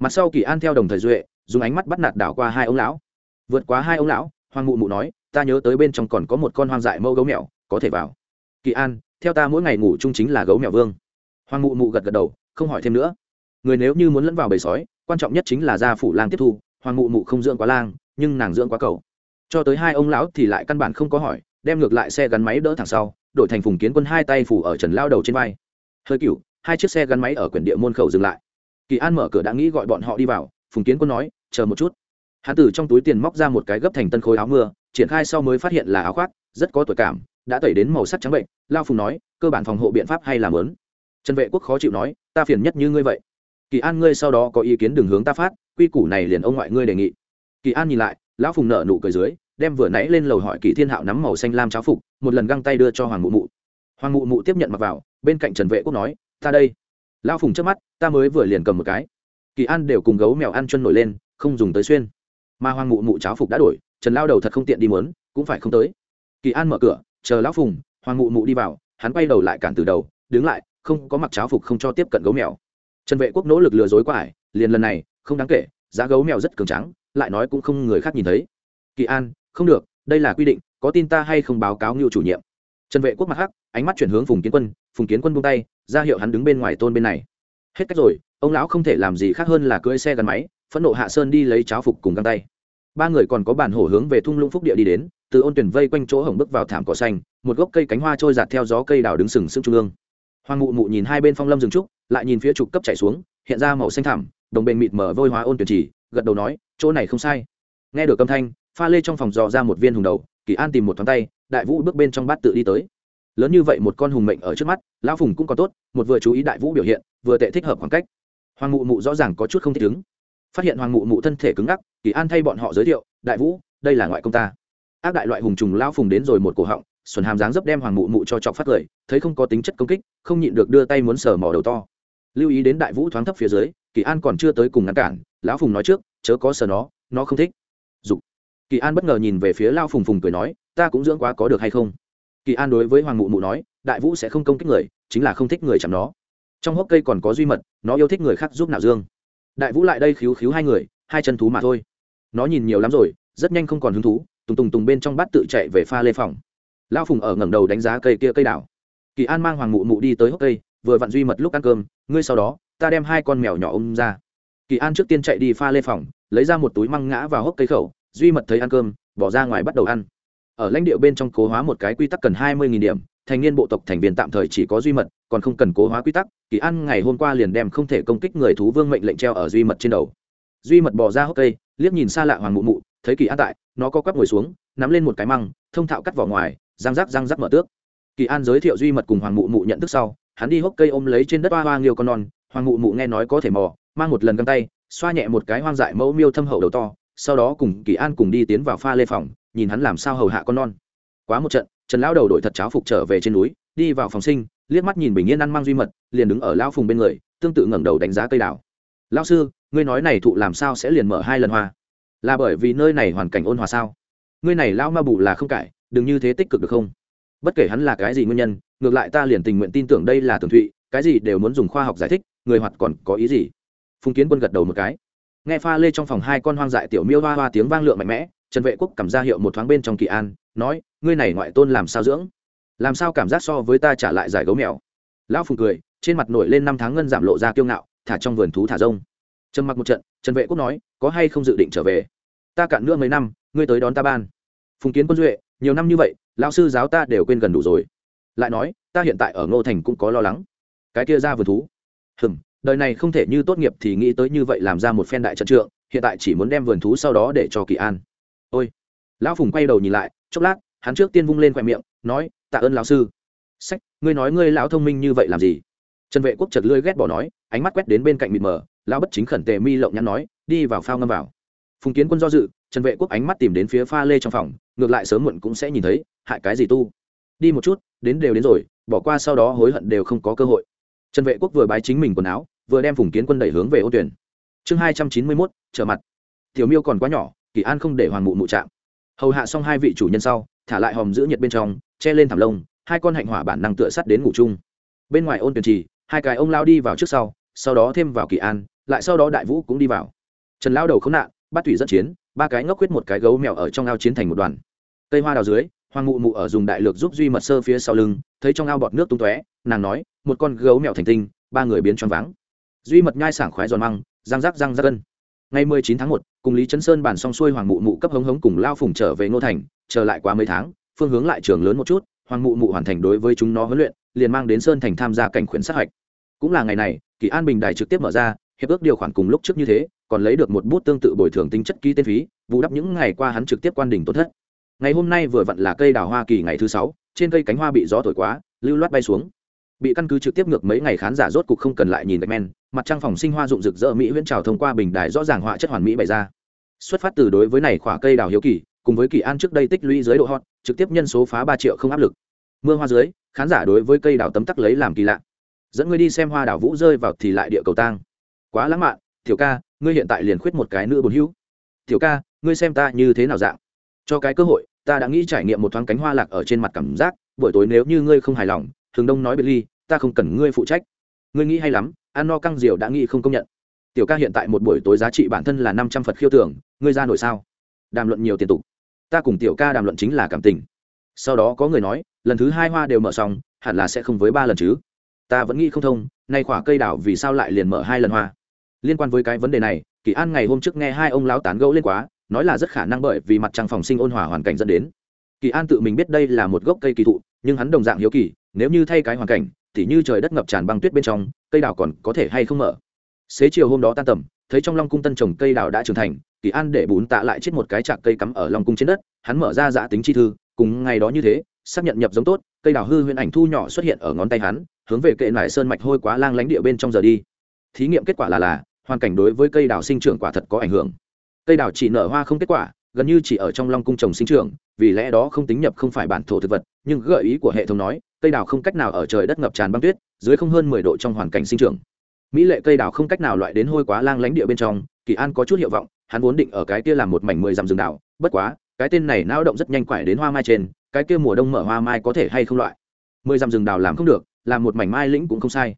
Mặt sau kỳ an theo đồng thời duệ, dùng ánh mắt bắt nạt đảo qua hai ông lão vượt quá hai ông lão, hoàng mụ mụ nói, ta nhớ tới bên trong còn có một con hoang dại mẫu gấu mèo, có thể vào. Kỳ an, theo ta mỗi ngày ngủ chung chính là gấu mèo vương. Hoàng mụ mụ gật gật đầu, không hỏi thêm nữa. Người nếu như muốn lẫn vào bầy sói, quan trọng nhất chính là gia phủ lang tiếp thu, hoàng mụ mụ không dưỡng quá lang, nhưng nàng dưỡng quá cầu. Cho tới hai ông lão thì lại căn bản không có hỏi, đem ngược lại xe gắn máy đỡ thẳng sau, đổi thành phùng kiến quân hai tay phủ ở trần lao đầu trên vai. Hơi cựu hai chiếc xe gắn máy ở quyển địa môn khẩu dừng lại. Kỳ an mở cửa đã nghĩ gọi bọn họ đi vào, phùng kiến quân nói, chờ một chút hắn tử trong túi tiền móc ra một cái gấp thành tân khối áo mưa, triển khai sau mới phát hiện là áo khoác, rất có tuổi cảm, đã tẩy đến màu sắc trắng bệnh, lao phùng nói, cơ bản phòng hộ biện pháp hay làm lớn trần vệ quốc khó chịu nói, ta phiền nhất như ngươi vậy. Kỳ an ngươi sau đó có ý kiến đường hướng ta phát, quy củ này liền ông ngoại ngươi đề nghị. Kỳ an nhìn lại, lão phùng nợ nụ cười dưới, đem vừa nãy lên lầu hỏi kỳ thiên hạo nắm màu xanh lam cháo phục, một lần găng tay đưa cho hoàng mụ mụ. Hoàng mụ mụ tiếp nhận mặc vào, bên cạnh trần vệ quốc nói, ta đây. Lão phùng trước mắt, ta mới vừa liền cầm một cái. Kỳ an đều cùng gấu mèo ăn chân nổi lên, không dùng tới xuyên mà hoàng mụ mụ cháo phục đã đổi, trần lao đầu thật không tiện đi mớn cũng phải không tới. Kỳ an mở cửa, chờ lão phùng, hoàng mụ mụ đi vào, hắn quay đầu lại cản từ đầu, đứng lại, không có mặc cháo phục không cho tiếp cận gấu mèo. Trần vệ quốc nỗ lực lừa dối qua ải, liền lần này, không đáng kể, giá gấu mèo rất cường trắng lại nói cũng không người khác nhìn thấy. Kỳ an, không được, đây là quy định, có tin ta hay không báo cáo ngưu chủ nhiệm? Trần vệ quốc mặt hắc, ánh mắt chuyển hướng phùng kiến quân, phùng kiến quân buông tay, ra hiệu hắn đứng bên ngoài tôn bên này. Hết cách rồi, ông lão không thể làm gì khác hơn là cưỡi xe gắn máy phẫn nộ hạ sơn đi lấy cháo phục cùng găng tay. Ba người còn có bản hổ hướng về thung lũng phúc địa đi đến, từ ôn tuyển vây quanh chỗ hồng bước vào thảm cỏ xanh, một gốc cây cánh hoa trôi giạt theo gió cây đào đứng sừng sững trung ương. Hoàng mụ mụ nhìn hai bên phong lâm rừng trúc, lại nhìn phía trục cấp chạy xuống, hiện ra màu xanh thảm đồng bền mịt mở vôi hóa ôn tuyển chỉ, gật đầu nói, chỗ này không sai. Nghe được âm thanh, pha lê trong phòng dò ra một viên hùng đầu, kỳ an tìm một thoáng tay, đại vũ bước bên trong bát tự đi tới. Lớn như vậy một con hùng mệnh ở trước mắt, lão phùng cũng còn tốt, một vừa chú ý đại vũ biểu hiện, vừa tệ thích hợp khoảng cách. Hoàng mụ mụ rõ ràng có chút không thích ứng phát hiện hoàng mụ mụ thân thể cứng ngắc, kỳ an thay bọn họ giới thiệu, đại vũ, đây là ngoại công ta. Ác đại loại hùng trùng lão phùng đến rồi một cổ họng, xuân hàm dáng dấp đem hoàng mụ mụ cho chọc phát cười, thấy không có tính chất công kích, không nhịn được đưa tay muốn sờ mỏ đầu to. Lưu ý đến đại vũ thoáng thấp phía dưới, kỳ an còn chưa tới cùng ngăn cản, lão phùng nói trước, chớ có sờ nó nó không thích. Dục. Kỳ an bất ngờ nhìn về phía lao phùng phùng cười nói, ta cũng dưỡng quá có được hay không? Kỳ an đối với hoàng mụ mụ nói, đại vũ sẽ không công kích người, chính là không thích người chạm nó. Trong hốc cây còn có duy mật, nó yêu thích người khác giúp nạo dương đại vũ lại đây khiếu khiếu hai người, hai chân thú mà thôi. Nó nhìn nhiều lắm rồi, rất nhanh không còn hứng thú, tùng tùng tùng bên trong bát tự chạy về pha lê phòng. Lao phùng ở ngẩng đầu đánh giá cây kia cây đảo. Kỳ an mang hoàng mụ mụ đi tới hốc cây, vừa vặn duy mật lúc ăn cơm, ngươi sau đó, ta đem hai con mèo nhỏ ôm ra. Kỳ an trước tiên chạy đi pha lê phòng, lấy ra một túi măng ngã vào hốc cây khẩu, duy mật thấy ăn cơm, bỏ ra ngoài bắt đầu ăn. Ở lãnh địa bên trong cố hóa một cái quy tắc cần hai mươi điểm thành niên bộ tộc thành viên tạm thời chỉ có duy mật, còn không cần cố hóa quy tắc, kỳ an ngày hôm qua liền đem không thể công kích người thú vương mệnh lệnh treo ở duy mật trên đầu. Duy mật bỏ ra hốc cây, liếc nhìn xa lạ hoàng mụ mụ, thấy kỳ an tại, nó có quắp ngồi xuống, nắm lên một cái măng, thông thạo cắt vỏ ngoài, răng rắc răng rắc mở tước. Kỳ an giới thiệu duy mật cùng hoàng mụ mụ nhận thức sau, hắn đi hốc cây ôm lấy trên đất hoa hoa nghiêu con non, hoàng mụ mụ nghe nói có thể mò, mang một lần găng tay, xoa nhẹ một cái hoang dại mẫu miêu thâm hậu đầu to, sau đó cùng kỳ an cùng đi tiến vào pha lê phòng, nhìn hắn làm sao hầu hạ con non. Quá một trận trần lão đầu đội thật cháo phục trở về trên núi, đi vào phòng sinh, liếc mắt nhìn bình yên ăn mang duy mật, liền đứng ở lão phùng bên người, tương tự ngẩng đầu đánh giá cây đảo. lão sư, ngươi nói này thụ làm sao sẽ liền mở hai lần hoa? Là bởi vì nơi này hoàn cảnh ôn hòa sao? Ngươi này lão ma bù là không cải, đừng như thế tích cực được không? Bất kể hắn là cái gì nguyên nhân, ngược lại ta liền tình nguyện tin tưởng đây là tường thụy, cái gì đều muốn dùng khoa học giải thích, người hoạt còn có ý gì? Phùng kiến quân gật đầu một cái. Nghe pha lê trong phòng hai con hoang dại tiểu miêu hoa hoa tiếng vang lượng mạnh mẽ, trần vệ quốc cầm ra hiệu một thoáng bên trong kỳ an nói, ngươi này ngoại tôn làm sao dưỡng? Làm sao cảm giác so với ta trả lại giải gấu mèo? Lão phùng cười, trên mặt nổi lên năm tháng ngân giảm lộ ra kiêu ngạo, thả trong vườn thú thả rông. Trầm mặc một trận, trần vệ quốc nói, có hay không dự định trở về? Ta cạn nữa mấy năm, ngươi tới đón ta ban. Phùng kiến quân duệ, nhiều năm như vậy, lão sư giáo ta đều quên gần đủ rồi. Lại nói, ta hiện tại ở ngô thành cũng có lo lắng. Cái kia ra vườn thú. Hừm, đời này không thể như tốt nghiệp thì nghĩ tới như vậy làm ra một phen đại trận trượng, hiện tại chỉ muốn đem vườn thú sau đó để cho kỳ an. Ôi lão phùng quay đầu nhìn lại, chốc lát, hắn trước tiên vung lên khoe miệng, nói, tạ ơn lão sư. Sách, ngươi nói ngươi lão thông minh như vậy làm gì? Trần vệ quốc chật lưỡi ghét bỏ nói, ánh mắt quét đến bên cạnh mịt mờ, lão bất chính khẩn tề mi lộng nhắn nói, đi vào phao ngâm vào. Phùng kiến quân do dự, trần vệ quốc ánh mắt tìm đến phía pha lê trong phòng, ngược lại sớm muộn cũng sẽ nhìn thấy, hại cái gì tu? Đi một chút, đến đều đến rồi, bỏ qua sau đó hối hận đều không có cơ hội. Trần vệ quốc vừa bái chính mình quần áo, vừa đem phùng kiến quân đẩy hướng về ô tuyển. Chương hai trăm chín mươi mốt, trở mặt. Tiểu miêu còn quá nhỏ, kỳ an không để hoàng mụ mụ chạm hầu hạ xong hai vị chủ nhân sau, thả lại hòm giữ nhiệt bên trong, che lên thảm lông, hai con hạnh hỏa bản năng tựa sắt đến ngủ chung. Bên ngoài ôn tuyển trì, hai cái ông lao đi vào trước sau sau đó thêm vào kỳ an, lại sau đó đại vũ cũng đi vào. Trần lao đầu không nạn bắt thủy dẫn chiến, ba cái ngốc quyết một cái gấu mèo ở trong ao chiến thành một đoàn. Cây hoa đào dưới, hoàng mụ mụ ở dùng đại lược giúp duy mật sơ phía sau lưng, thấy trong ao bọt nước tung tóe, nàng nói, một con gấu mèo thành tinh, ba người biến choáng váng. Duy mật nhai sảng khoái giòn măng, răng rắc răng rắc cân ngày mười chín tháng một, cùng lý trấn sơn bàn xong xuôi hoàng mụ mụ cấp hống hống cùng lao phùng trở về ngô thành trở lại quá mấy tháng, phương hướng lại trường lớn một chút, hoàng mụ mụ hoàn thành đối với chúng nó huấn luyện, liền mang đến sơn thành tham gia cảnh khuyến sát hạch. Cũng là ngày này, kỳ an bình đài trực tiếp mở ra, hiệp ước điều khoản cùng lúc trước như thế, còn lấy được một bút tương tự bồi thường tính chất ký tên phí, bù đắp những ngày qua hắn trực tiếp quan đỉnh tổn thất. Ngày hôm nay vừa vặn là cây đào hoa kỳ ngày thứ sáu, trên cây cánh hoa bị gió thổi quá, lưu loát bay xuống bị căn cứ trực tiếp ngược mấy ngày khán giả rốt cục không cần lại nhìn gạch men mặt trăng phòng sinh hoa dụng rực rỡ mỹ huyễn trào thông qua bình đài rõ ràng họa chất hoàn mỹ bày ra. Xuất phát từ đối với này khỏa cây đào hiếu kỳ, cùng với kỳ an trước đây tích lũy dưới độ hot, trực tiếp nhân số phá ba triệu không áp lực. Mưa hoa dưới, khán giả đối với cây đào tấm tắc lấy làm kỳ lạ. Dẫn ngươi đi xem hoa đào vũ rơi vào thì lại địa cầu tang. Quá lãng mạn, tiểu ca, ngươi hiện tại liền khuyết một cái nữ bồn hữu tiểu ca, ngươi xem ta như thế nào dạng? Cho cái cơ hội, ta đã nghĩ trải nghiệm một thoáng cánh hoa lạc ở trên mặt cảm giác, buổi tối nếu như ngươi không hài lòng thường đông nói biệt ly, ta không cần ngươi phụ trách. Ngươi nghĩ hay lắm, ăn no căng diều đã nghĩ không công nhận. Tiểu ca hiện tại một buổi tối giá trị bản thân là năm trăm phật khiêu tưởng, ngươi ra nổi sao? Đàm luận nhiều tiền tục. Ta cùng tiểu ca đàm luận chính là cảm tình. Sau đó có người nói, lần thứ hai hoa đều mở xong, hẳn là sẽ không với ba lần chứ. Ta vẫn nghĩ không thông, nay khỏa cây đảo vì sao lại liền mở hai lần hoa? Liên quan với cái vấn đề này, kỳ an ngày hôm trước nghe hai ông lão tán gẫu lên quá, nói là rất khả năng bởi vì mặt trăng phòng sinh ôn hòa hoàn cảnh dẫn đến. Kỳ an tự mình biết đây là một gốc cây kỳ thụ, nhưng hắn đồng dạng hiếu kỳ nếu như thay cái hoàn cảnh, tỉ như trời đất ngập tràn băng tuyết bên trong, cây đào còn có thể hay không mở? Xế chiều hôm đó tan tầm, thấy trong long cung tân trồng cây đào đã trưởng thành, kỳ an để bún tạ lại chết một cái chạc cây cắm ở long cung trên đất, hắn mở ra giã tính chi thư, cùng ngày đó như thế, xác nhận nhập giống tốt, cây đào hư huyền ảnh thu nhỏ xuất hiện ở ngón tay hắn, hướng về kệ nải sơn mạch hôi quá lang lánh địa bên trong giờ đi. Thí nghiệm kết quả là là, hoàn cảnh đối với cây đào sinh trưởng quả thật có ảnh hưởng. Cây đào chỉ nở hoa không kết quả, gần như chỉ ở trong long cung trồng sinh trưởng, vì lẽ đó không tính nhập không phải bản thổ thực vật, nhưng gợi ý của hệ thống nói cây đào không cách nào ở trời đất ngập tràn băng tuyết, dưới không hơn mười độ trong hoàn cảnh sinh trưởng. Mỹ lệ cây đào không cách nào loại đến hôi quá lang lánh địa bên trong, kỳ an có chút hiệu vọng, hắn vốn định ở cái kia làm một mảnh mười dặm rừng đào, bất quá, cái tên này nao động rất nhanh quải đến hoa mai trên, cái kia mùa đông mở hoa mai có thể hay không loại. Mười dặm rừng đào làm không được, làm một mảnh mai lĩnh cũng không sai.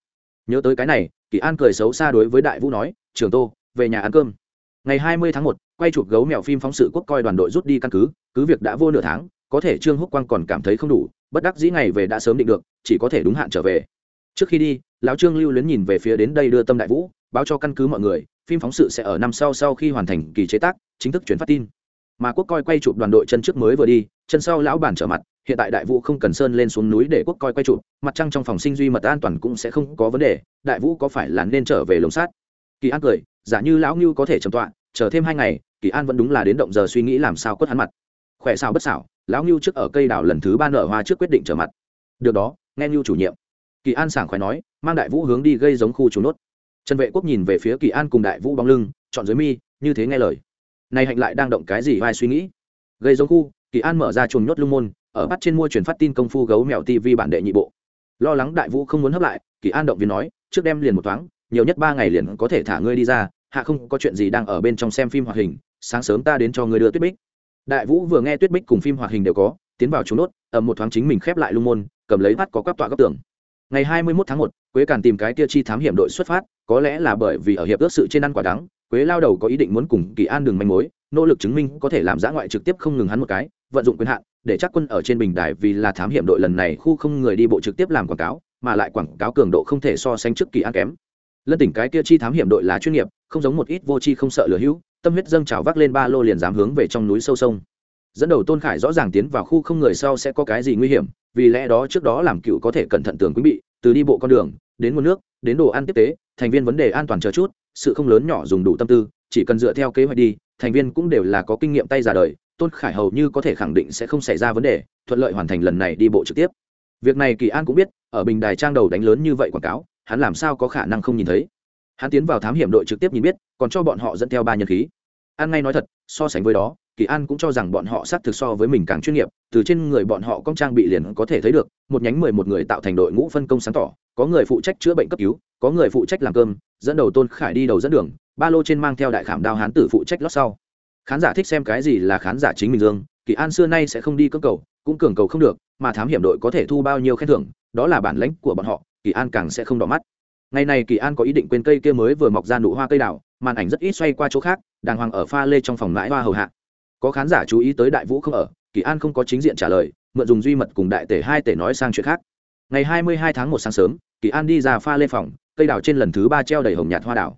Nhớ tới cái này, kỳ an cười xấu xa đối với đại vũ nói, trường tô, về nhà ăn cơm. Ngày hai mươi tháng một, quay chụp gấu mèo phim phóng sự quốc coi đoàn đội rút đi căn cứ cứ việc đã vô nửa tháng, có thể trương húc quang còn cảm thấy không đủ bất đắc dĩ ngày về đã sớm định được chỉ có thể đúng hạn trở về. Trước khi đi lão trương lưu luyến nhìn về phía đến đây đưa tâm đại vũ báo cho căn cứ mọi người phim phóng sự sẽ ở năm sau sau khi hoàn thành kỳ chế tác chính thức chuyển phát tin. Mà quốc coi quay chụp đoàn đội chân trước mới vừa đi chân sau lão bản trở mặt hiện tại đại vũ không cần sơn lên xuống núi để quốc coi quay chụp, mặt trăng trong phòng sinh duy mật an toàn cũng sẽ không có vấn đề đại vũ có phải là nên trở về lồng sát? Kỳ an cười giả như lão ngưu có thể trầm tọa chờ thêm hai ngày kỳ an vẫn đúng là đến động giờ suy nghĩ làm sao quất hắn mặt. Khỏe sao bất xảo lão ngưu trước ở cây đào lần thứ ba nở hoa trước quyết định trở mặt. Được đó, nghe ngưu chủ nhiệm. Kỳ an sảng khoái nói, mang đại vũ hướng đi gây giống khu trú nốt. Trần vệ quốc nhìn về phía kỳ an cùng đại vũ bóng lưng, chọn dưới mi, như thế nghe lời. Này hạnh lại đang động cái gì vai suy nghĩ? Gây giống khu, kỳ an mở ra chuồng nhốt lung môn, ở bắt trên mua truyền phát tin công phu gấu mèo tv bản đệ nhị bộ. Lo lắng đại vũ không muốn hấp lại, kỳ an động viên nói, trước đem liền một thoáng, nhiều nhất ba ngày liền có thể thả ngươi đi ra, hạ không có chuyện gì đang ở bên trong xem phim hoạt hình, sáng sớm ta đến cho ngươi đưa tuyết bích đại vũ vừa nghe tuyết bích cùng phim hoạt hình đều có tiến vào trúng nốt ầm một thoáng chính mình khép lại lung môn cầm lấy bắt có các tọa góc tường. Ngày hai mươi 21 tháng một, quế càn tìm cái Tia chi thám hiểm đội xuất phát có lẽ là bởi vì ở hiệp ước sự trên ăn quả đắng quế lao đầu có ý định muốn cùng kỳ an đường manh mối nỗ lực chứng minh có thể làm giã ngoại trực tiếp không ngừng hắn một cái vận dụng quyền hạn để chắc quân ở trên bình đài vì là thám hiểm đội lần này khu không người đi bộ trực tiếp làm quảng cáo mà lại quảng cáo cường độ không thể so sánh trước kỳ an kém. Lân tỉnh cái kia chi thám hiểm đội là chuyên nghiệp không giống một ít vô chi không sợ lừa hữu tâm huyết dâng trào vác lên ba lô liền dám hướng về trong núi sâu sông. Dẫn đầu tôn khải rõ ràng tiến vào khu không người sau sẽ có cái gì nguy hiểm, vì lẽ đó trước đó làm cựu có thể cẩn thận tường quý bị từ đi bộ con đường, đến nguồn nước, đến đồ ăn tiếp tế, thành viên vấn đề an toàn chờ chút, sự không lớn nhỏ dùng đủ tâm tư, chỉ cần dựa theo kế hoạch đi, thành viên cũng đều là có kinh nghiệm tay ra đời, tôn khải hầu như có thể khẳng định sẽ không xảy ra vấn đề, thuận lợi hoàn thành lần này đi bộ trực tiếp. Việc này kỳ an cũng biết, ở bình đài trang đầu đánh lớn như vậy quảng cáo, hắn làm sao có khả năng không nhìn thấy hắn tiến vào thám hiểm đội trực tiếp nhìn biết, còn cho bọn họ dẫn theo ba nhân khí. An ngay nói thật, so sánh với đó, kỳ an cũng cho rằng bọn họ xác thực so với mình càng chuyên nghiệp, từ trên người bọn họ công trang bị liền có thể thấy được, một nhánh mười một người tạo thành đội ngũ phân công sáng tỏ, có người phụ trách chữa bệnh cấp cứu, có người phụ trách làm cơm, dẫn đầu tôn khải đi đầu dẫn đường, ba lô trên mang theo đại khảm đao hán tử phụ trách lót sau. Khán giả thích xem cái gì là khán giả chính mình dương, kỳ an xưa nay sẽ không đi cơ cầu, cũng cường cầu không được, mà thám hiểm đội có thể thu bao nhiêu khen thưởng, đó là bản lãnh của bọn họ, kỳ an càng sẽ không đỏ mắt ngày này kỳ an có ý định quên cây kia mới vừa mọc ra nụ hoa cây đào, màn ảnh rất ít xoay qua chỗ khác, đàng hoàng ở pha lê trong phòng mãi hoa hầu hạ. Có khán giả chú ý tới đại vũ không ở, kỳ an không có chính diện trả lời, mượn dùng duy mật cùng đại tể hai tể nói sang chuyện khác. Ngày hai mươi hai tháng một sáng sớm, kỳ an đi ra pha lê phòng, cây đào trên lần thứ ba treo đầy hồng nhạt hoa đào.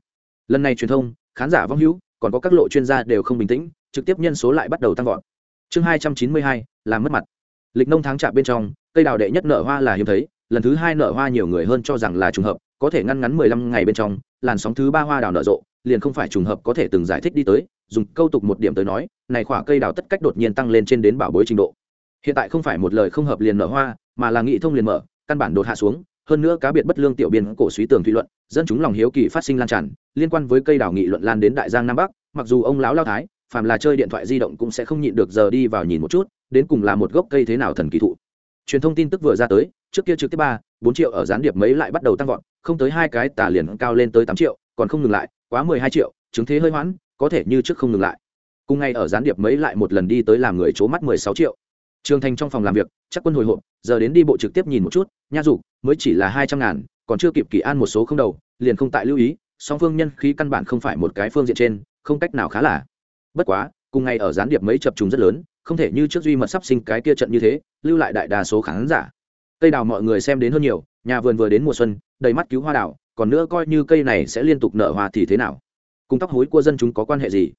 Lần này truyền thông, khán giả vong hữu, còn có các lộ chuyên gia đều không bình tĩnh, trực tiếp nhân số lại bắt đầu tăng vọt. Chương hai trăm chín mươi hai, làm mất mặt. Lịch nông tháng chạp bên trong, cây đào đệ nhất nở hoa là hiếm thấy, lần thứ hai nở hoa nhiều người hơn cho rằng là trùng hợp có thể ngăn ngắn mười lăm ngày bên trong, làn sóng thứ ba hoa đào nở rộ, liền không phải trùng hợp có thể từng giải thích đi tới, dùng câu tục một điểm tới nói, này khỏa cây đào tất cách đột nhiên tăng lên trên đến bảo bối trình độ. Hiện tại không phải một lời không hợp liền nở hoa, mà là nghị thông liền mở, căn bản đột hạ xuống, hơn nữa cá biệt bất lương tiểu biên cổ suý tường thủy luận, dân chúng lòng hiếu kỳ phát sinh lan tràn, liên quan với cây đào nghị luận lan đến đại giang nam bắc, mặc dù ông lão lao thái, phàm là chơi điện thoại di động cũng sẽ không nhịn được giờ đi vào nhìn một chút, đến cùng là một gốc cây thế nào thần kỳ thụ. Truyền thông tin tức vừa ra tới, trước kia trực tiếp ba bốn triệu ở gián điệp mấy lại bắt đầu tăng vọt, không tới hai cái tà liền cao lên tới tám triệu, còn không ngừng lại, quá mười hai triệu, chứng thế hơi hoãn, có thể như trước không ngừng lại. Cùng ngay ở gián điệp mấy lại một lần đi tới làm người c mắt mười sáu triệu. Trường thành trong phòng làm việc, chắc quân hồi hộp, giờ đến đi bộ trực tiếp nhìn một chút, nha dục, mới chỉ là hai trăm ngàn, còn chưa kịp kỳ an một số không đầu, liền không tại lưu ý, song phương nhân khí căn bản không phải một cái phương diện trên, không cách nào khá là. Bất quá, cùng ngày ở gián điệp mấy chập trùng rất lớn, không thể như trước duy mật sắp sinh cái kia trận như thế, lưu lại đại đa số khán giả cây đào mọi người xem đến hơn nhiều, nhà vườn vừa đến mùa xuân, đầy mắt cứu hoa đào, còn nữa coi như cây này sẽ liên tục nở hoa thì thế nào? Cùng tóc hối của dân chúng có quan hệ gì?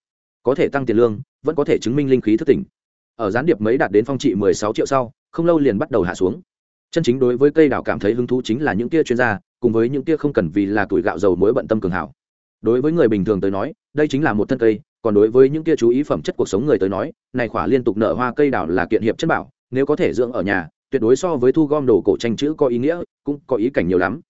Có thể tăng tiền lương, vẫn có thể chứng minh linh khí thất tỉnh. Ở gián điệp mấy đạt đến phong trị mười sáu triệu sau, không lâu liền bắt đầu hạ xuống. Chân chính đối với cây đào cảm thấy hứng thú chính là những kia chuyên gia, cùng với những kia không cần vì là tuổi gạo dầu mối bận tâm cường hảo. Đối với người bình thường tới nói, đây chính là một thân cây, còn đối với những kia chú ý phẩm chất cuộc sống người tới nói, này khỏa liên tục nở hoa cây đào là kiện hiệp chất bảo, nếu có thể dưỡng ở nhà tuyệt đối so với thu gom đồ cổ tranh chữ có ý nghĩa, cũng có ý cảnh nhiều lắm.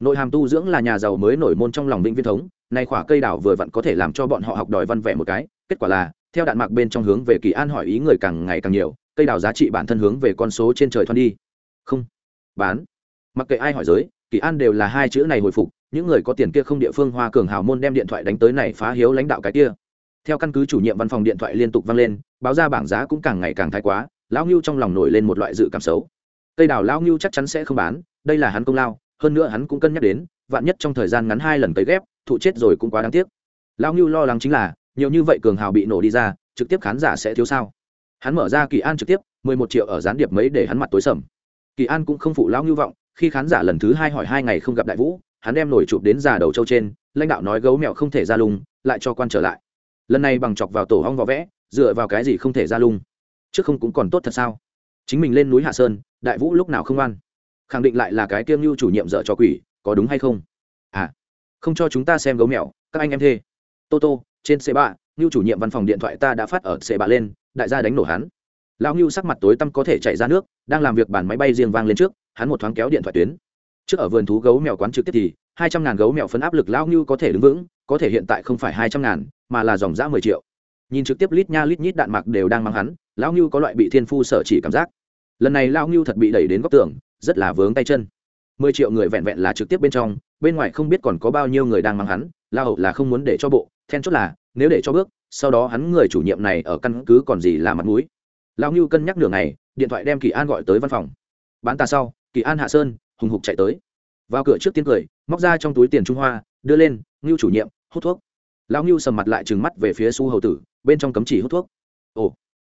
Nội hàm tu dưỡng là nhà giàu mới nổi môn trong lòng vĩnh viên thống, nay khỏa cây đào vừa vặn có thể làm cho bọn họ học đòi văn vẻ một cái, kết quả là, theo đạn mạc bên trong hướng về kỳ an hỏi ý người càng ngày càng nhiều, cây đào giá trị bản thân hướng về con số trên trời thoăn đi. Không. Bán. Mặc kệ ai hỏi giới, kỳ an đều là hai chữ này hồi phục, những người có tiền kia không địa phương hoa cường hào môn đem điện thoại đánh tới này phá hiếu lãnh đạo cái kia. Theo căn cứ chủ nhiệm văn phòng điện thoại liên tục vang lên, báo ra bảng giá cũng càng ngày càng thái quá lão ngưu trong lòng nổi lên một loại dự cảm xấu. Cây đào lão ngưu chắc chắn sẽ không bán, đây là hắn công lao, hơn nữa hắn cũng cân nhắc đến, vạn nhất trong thời gian ngắn hai lần cấy ghép, thụ chết rồi cũng quá đáng tiếc. Lão ngưu lo lắng chính là, nhiều như vậy cường hào bị nổ đi ra, trực tiếp khán giả sẽ thiếu sao? Hắn mở ra kỳ an trực tiếp, mười một triệu ở gián điệp mấy để hắn mặt tối sầm. Kỳ an cũng không phụ lão ngưu vọng, khi khán giả lần thứ hai hỏi hai ngày không gặp đại vũ, hắn đem nổi chụp đến già đầu châu trên, lãnh đạo nói gấu mẹo không thể ra lung, lại cho quan trở lại. Lần này bằng chọc vào tổ hong vỏ vẽ, dựa vào cái gì không thể ra lung? Trước không cũng còn tốt thật sao? Chính mình lên núi hạ sơn, đại vũ lúc nào không ăn khẳng định lại là cái kiêm mưu chủ nhiệm dở cho quỷ, có đúng hay không? À không cho chúng ta xem gấu mèo, các anh em thê. Tô tô, trên xe ba ngưu chủ nhiệm văn phòng điện thoại ta đã phát ở xe ba lên, đại gia đánh nổ hắn. Lão ngưu sắc mặt tối tăm có thể chạy ra nước, đang làm việc bàn máy bay riêng vang lên trước, hắn một thoáng kéo điện thoại tuyến. Trước ở vườn thú gấu mèo quán trực tiếp thì, hai trăm ngàn gấu mèo phấn áp lực lão ngưu có thể đứng vững, có thể hiện tại không phải hai trăm ngàn, mà là dòng giã mười triệu nhìn trực tiếp lít nha lít nhít đạn mặc đều đang mang hắn, lão ngưu có loại bị thiên phu sở chỉ cảm giác. Lần này lão ngưu thật bị đẩy đến góc tường, rất là vướng tay chân. Mười triệu người vẹn vẹn là trực tiếp bên trong, bên ngoài không biết còn có bao nhiêu người đang mang hắn lao hậu là không muốn để cho bộ, then chốt là, nếu để cho bước, sau đó hắn người chủ nhiệm này ở căn cứ còn gì là mặt mũi. Lão ngưu cân nhắc đường này điện thoại đem kỳ an gọi tới văn phòng. Bán ta sau. Kỳ an hạ sơn, hùng hục chạy tới. Vào cửa trước tiên cười, móc ra trong túi tiền trung hoa, đưa lên, ngưu chủ nhiệm, hút thuốc lão ngưu sầm mặt lại trừng mắt về phía su hầu tử, bên trong cấm chỉ hút thuốc. Ồ,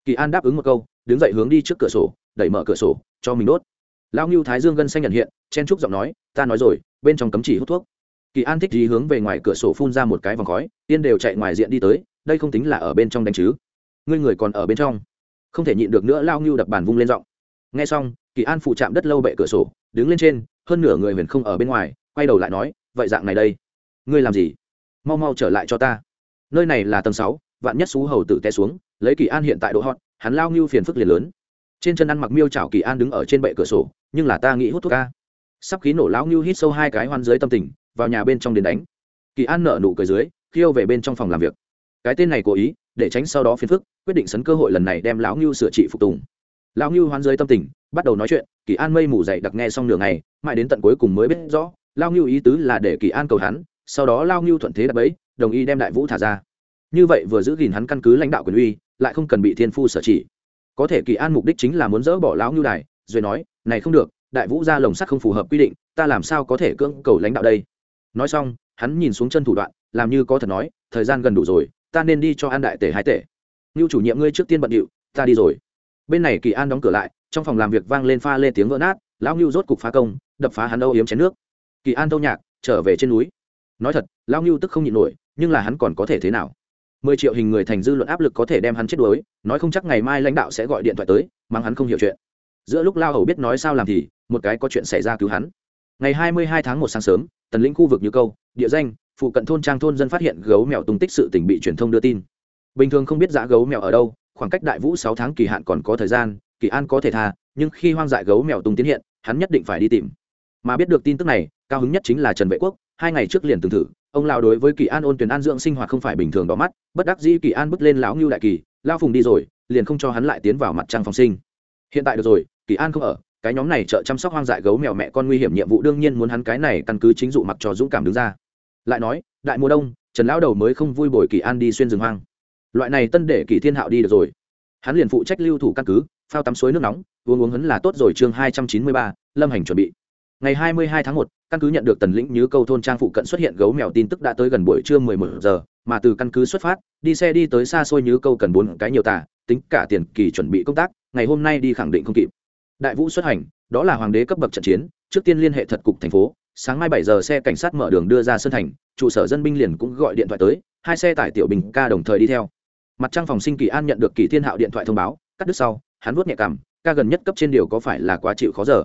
kỳ an đáp ứng một câu, đứng dậy hướng đi trước cửa sổ, đẩy mở cửa sổ, cho mình đốt. Lão ngưu thái dương gân xanh nhận hiện, chen trúc giọng nói, ta nói rồi, bên trong cấm chỉ hút thuốc. Kỳ an thích gì hướng về ngoài cửa sổ phun ra một cái vòng khói, tiên đều chạy ngoài diện đi tới, đây không tính là ở bên trong đánh chứ? Ngươi người còn ở bên trong. Không thể nhịn được nữa lao ngưu đập bàn vung lên giọng. Nghe xong, kỳ an phụ chạm đất lâu bệ cửa sổ, đứng lên trên, hơn nửa người huyền không ở bên ngoài, quay đầu lại nói, vậy dạng này đây, ngươi làm gì? Mau mau trở lại cho ta. Nơi này là tầng sáu, vạn nhất xú hầu tử té xuống, lấy kỳ an hiện tại độ hot, hắn lao ngưu phiền phức liền lớn. Trên chân ăn mặc miêu chảo kỳ an đứng ở trên bệ cửa sổ, nhưng là ta nghĩ hút thuốc ca sắp khí nổ lão ngưu hít sâu hai cái hoan dưới tâm tình, vào nhà bên trong đến đánh. Kỳ an nợ nụ cười dưới, khiêu về bên trong phòng làm việc. Cái tên này cố ý, để tránh sau đó phiền phức, quyết định sấn cơ hội lần này đem lão ngưu sửa trị phục tùng. Lão ngưu hoan dưới tâm tình, bắt đầu nói chuyện, kỳ an mây mù dậy đặc nghe xong nửa ngày, mãi đến tận cuối cùng mới biết rõ lao ngưu ý tứ là để kỳ an cầu hắn sau đó lao ngưu thuận thế đập ấy đồng ý đem đại vũ thả ra. Như vậy vừa giữ gìn hắn căn cứ lãnh đạo quyền uy, lại không cần bị thiên phu sở chỉ. Có thể kỳ an mục đích chính là muốn dỡ bỏ lão ngưu đài, rồi nói, này không được, đại vũ ra lồng sắt không phù hợp quy định, ta làm sao có thể cưỡng cầu lãnh đạo đây? Nói xong, hắn nhìn xuống chân thủ đoạn, làm như có thật nói, thời gian gần đủ rồi, ta nên đi cho an đại tể hai tể. Ngưu chủ nhiệm ngươi trước tiên bận điệu, ta đi rồi. Bên này kỳ an đóng cửa lại, trong phòng làm việc vang lên pha lê tiếng vỡ nát, lão ngưu rốt cục phá công, đập phá hắn âu yếm chén nước. Kỳ an thâu nhạc, trở về trên núi nói thật, lao ngưu tức không nhịn nổi, nhưng là hắn còn có thể thế nào? Mười triệu hình người thành dư luận áp lực có thể đem hắn chết đuối, nói không chắc ngày mai lãnh đạo sẽ gọi điện thoại tới, mang hắn không hiểu chuyện. Giữa lúc lao hầu biết nói sao làm thì, một cái có chuyện xảy ra cứu hắn. Ngày hai mươi hai tháng một sáng sớm, tần lĩnh khu vực như câu, địa danh, phụ cận thôn trang thôn dân phát hiện gấu mèo tung tích sự tỉnh bị truyền thông đưa tin. Bình thường không biết giá gấu mèo ở đâu, khoảng cách đại vũ sáu tháng kỳ hạn còn có thời gian, kỳ an có thể tha, nhưng khi hoang dại gấu mèo tung tiến hiện, hắn nhất định phải đi tìm. Mà biết được tin tức này, cao hứng nhất chính là trần vệ quốc hai ngày trước liền từng thử, ông lao đối với kỳ an ôn tuyển an dưỡng sinh hoạt không phải bình thường đỏ mắt, bất đắc dĩ kỳ an bước lên lão ngưu đại kỳ lao phùng đi rồi, liền không cho hắn lại tiến vào mặt trăng phòng sinh. Hiện tại được rồi, kỳ an không ở, cái nhóm này trợ chăm sóc hoang dại gấu mèo mẹ con nguy hiểm nhiệm vụ đương nhiên muốn hắn cái này căn cứ chính dụ mặc cho dũng cảm đứng ra. Lại nói, đại mùa đông, trần lão đầu mới không vui bồi kỳ an đi xuyên rừng hoang. Loại này tân để kỳ thiên hạo đi được rồi. Hắn liền phụ trách lưu thủ căn cứ, phao tắm suối nước nóng, uống uống hấn là tốt rồi, chương hai trăm chín mươi ba, lâm hành chuẩn bị ngày hai mươi hai tháng 1, căn cứ nhận được tần lĩnh như câu thôn trang phụ cận xuất hiện gấu mèo tin tức đã tới gần buổi trưa mười một giờ mà từ căn cứ xuất phát đi xe đi tới xa xôi như câu cần bốn cái nhiều tả tính cả tiền kỳ chuẩn bị công tác ngày hôm nay đi khẳng định không kịp. Đại vũ xuất hành đó là hoàng đế cấp bậc trận chiến trước tiên liên hệ thật cục thành phố sáng mai 7 giờ xe cảnh sát mở đường đưa ra sân thành trụ sở dân binh liền cũng gọi điện thoại tới hai xe tải tiểu bình ca đồng thời đi theo. Mặt trang phòng sinh kỳ an nhận được kỳ thiên hạo điện thoại thông báo cắt đứt sau hắn vuốt nhẹ cằm, ca gần nhất cấp trên điều có phải là quá chịu khó giờ?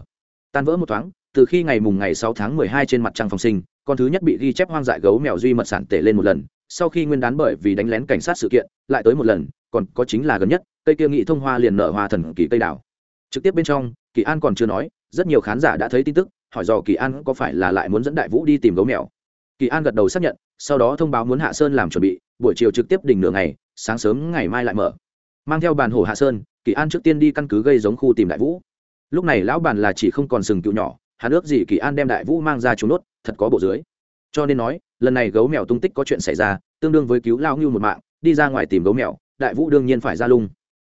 Tan vỡ một thoáng từ khi ngày mùng ngày sáu tháng mười hai trên mặt trăng phòng sinh, con thứ nhất bị ghi chép hoang dại gấu mèo duy mật sản tể lên một lần. Sau khi nguyên đán bởi vì đánh lén cảnh sát sự kiện, lại tới một lần, còn có chính là gần nhất, cây kia nghị thông hoa liền nở hoa thần kỳ cây đào. trực tiếp bên trong, kỳ an còn chưa nói, rất nhiều khán giả đã thấy tin tức, hỏi dò kỳ an có phải là lại muốn dẫn đại vũ đi tìm gấu mèo. Kỳ an gật đầu xác nhận, sau đó thông báo muốn hạ sơn làm chuẩn bị, buổi chiều trực tiếp đỉnh nửa ngày, sáng sớm ngày mai lại mở. Mang theo bàn hổ hạ sơn, kỳ an trước tiên đi căn cứ gây giống khu tìm đại vũ. Lúc này lão bàn là chỉ không còn sừng cựu nhỏ hắn ước gì kỳ an đem đại vũ mang ra trốn nốt, thật có bộ dưới. Cho nên nói, lần này gấu mèo tung tích có chuyện xảy ra, tương đương với cứu lao ngưu một mạng, đi ra ngoài tìm gấu mèo, đại vũ đương nhiên phải ra lung.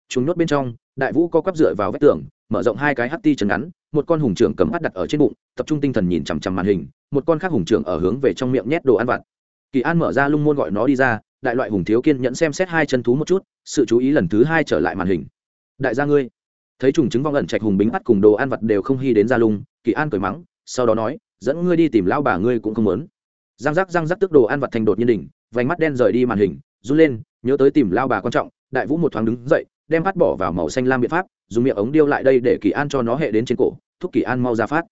Chúng nốt bên trong, đại vũ co quắp dựa vào vách tường, mở rộng hai cái hắt ti chân ngắn, một con hùng trưởng cầm bắt đặt ở trên bụng, tập trung tinh thần nhìn chằm chằm màn hình, một con khác hùng trưởng ở hướng về trong miệng nhét đồ ăn vặt. Kỳ an mở ra lung môn gọi nó đi ra, đại loại hùng thiếu kiên nhẫn xem xét hai chân thú một chút, sự chú ý lần thứ hai trở lại màn hình. Đại gia ngươi thấy trùng chứng vong ẩn trạch hùng bính bắt cùng đồ ăn vặt đều không hy đến ra lung, kỳ an cười mắng, sau đó nói, dẫn ngươi đi tìm lao bà ngươi cũng không muốn. Răng rắc răng rắc tức đồ ăn vặt thành đột nhiên đỉnh, vành mắt đen rời đi màn hình, run lên, nhớ tới tìm lao bà quan trọng, đại vũ một thoáng đứng dậy, đem phát bỏ vào màu xanh lam biện pháp, dùng miệng ống điêu lại đây để kỳ an cho nó hệ đến trên cổ, thúc kỳ an mau ra phát.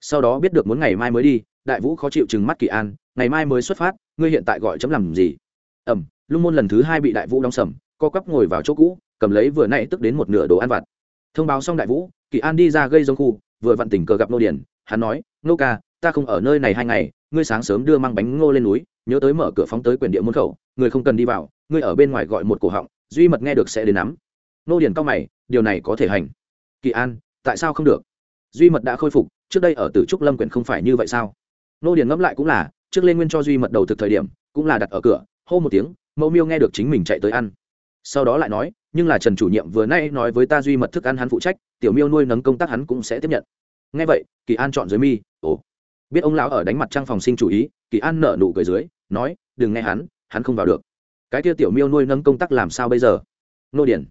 Sau đó biết được muốn ngày mai mới đi, đại vũ khó chịu chừng mắt kỳ an, ngày mai mới xuất phát, ngươi hiện tại gọi chấm làm gì? Ẩm, lung môn lần thứ hai bị đại vũ đóng sầm, co cắp ngồi vào chỗ cũ, cầm lấy vừa nãy tức đến một nửa đồ ăn vặt thông báo xong đại vũ, kỳ an đi ra gây giống khu, vừa vặn tình cờ gặp nô điển hắn nói, nô ca, ta không ở nơi này hai ngày, ngươi sáng sớm đưa mang bánh ngô lên núi, nhớ tới mở cửa phóng tới quyền địa môn khẩu, người không cần đi vào, ngươi ở bên ngoài gọi một cổ họng, duy mật nghe được sẽ đến nắm. Nô điển cao mày, điều này có thể hành. Kỳ an, tại sao không được? Duy mật đã khôi phục, trước đây ở tử trúc lâm quyển không phải như vậy sao? Nô điển ngẫm lại cũng là, trước lên nguyên cho duy mật đầu thực thời điểm, cũng là đặt ở cửa, hô một tiếng, mẫu miêu nghe được chính mình chạy tới ăn. Sau đó lại nói nhưng là trần chủ nhiệm vừa nay nói với ta duy mật thức ăn hắn phụ trách, tiểu miêu nuôi nấng công tác hắn cũng sẽ tiếp nhận. Nghe vậy, kỳ an chọn dưới mi, ồ. Biết ông lão ở đánh mặt trang phòng sinh chủ ý, kỳ an nở nụ cười dưới, nói, đừng nghe hắn hắn không vào được. Cái kia tiểu miêu nuôi nấng công tác làm sao bây giờ? Nô điển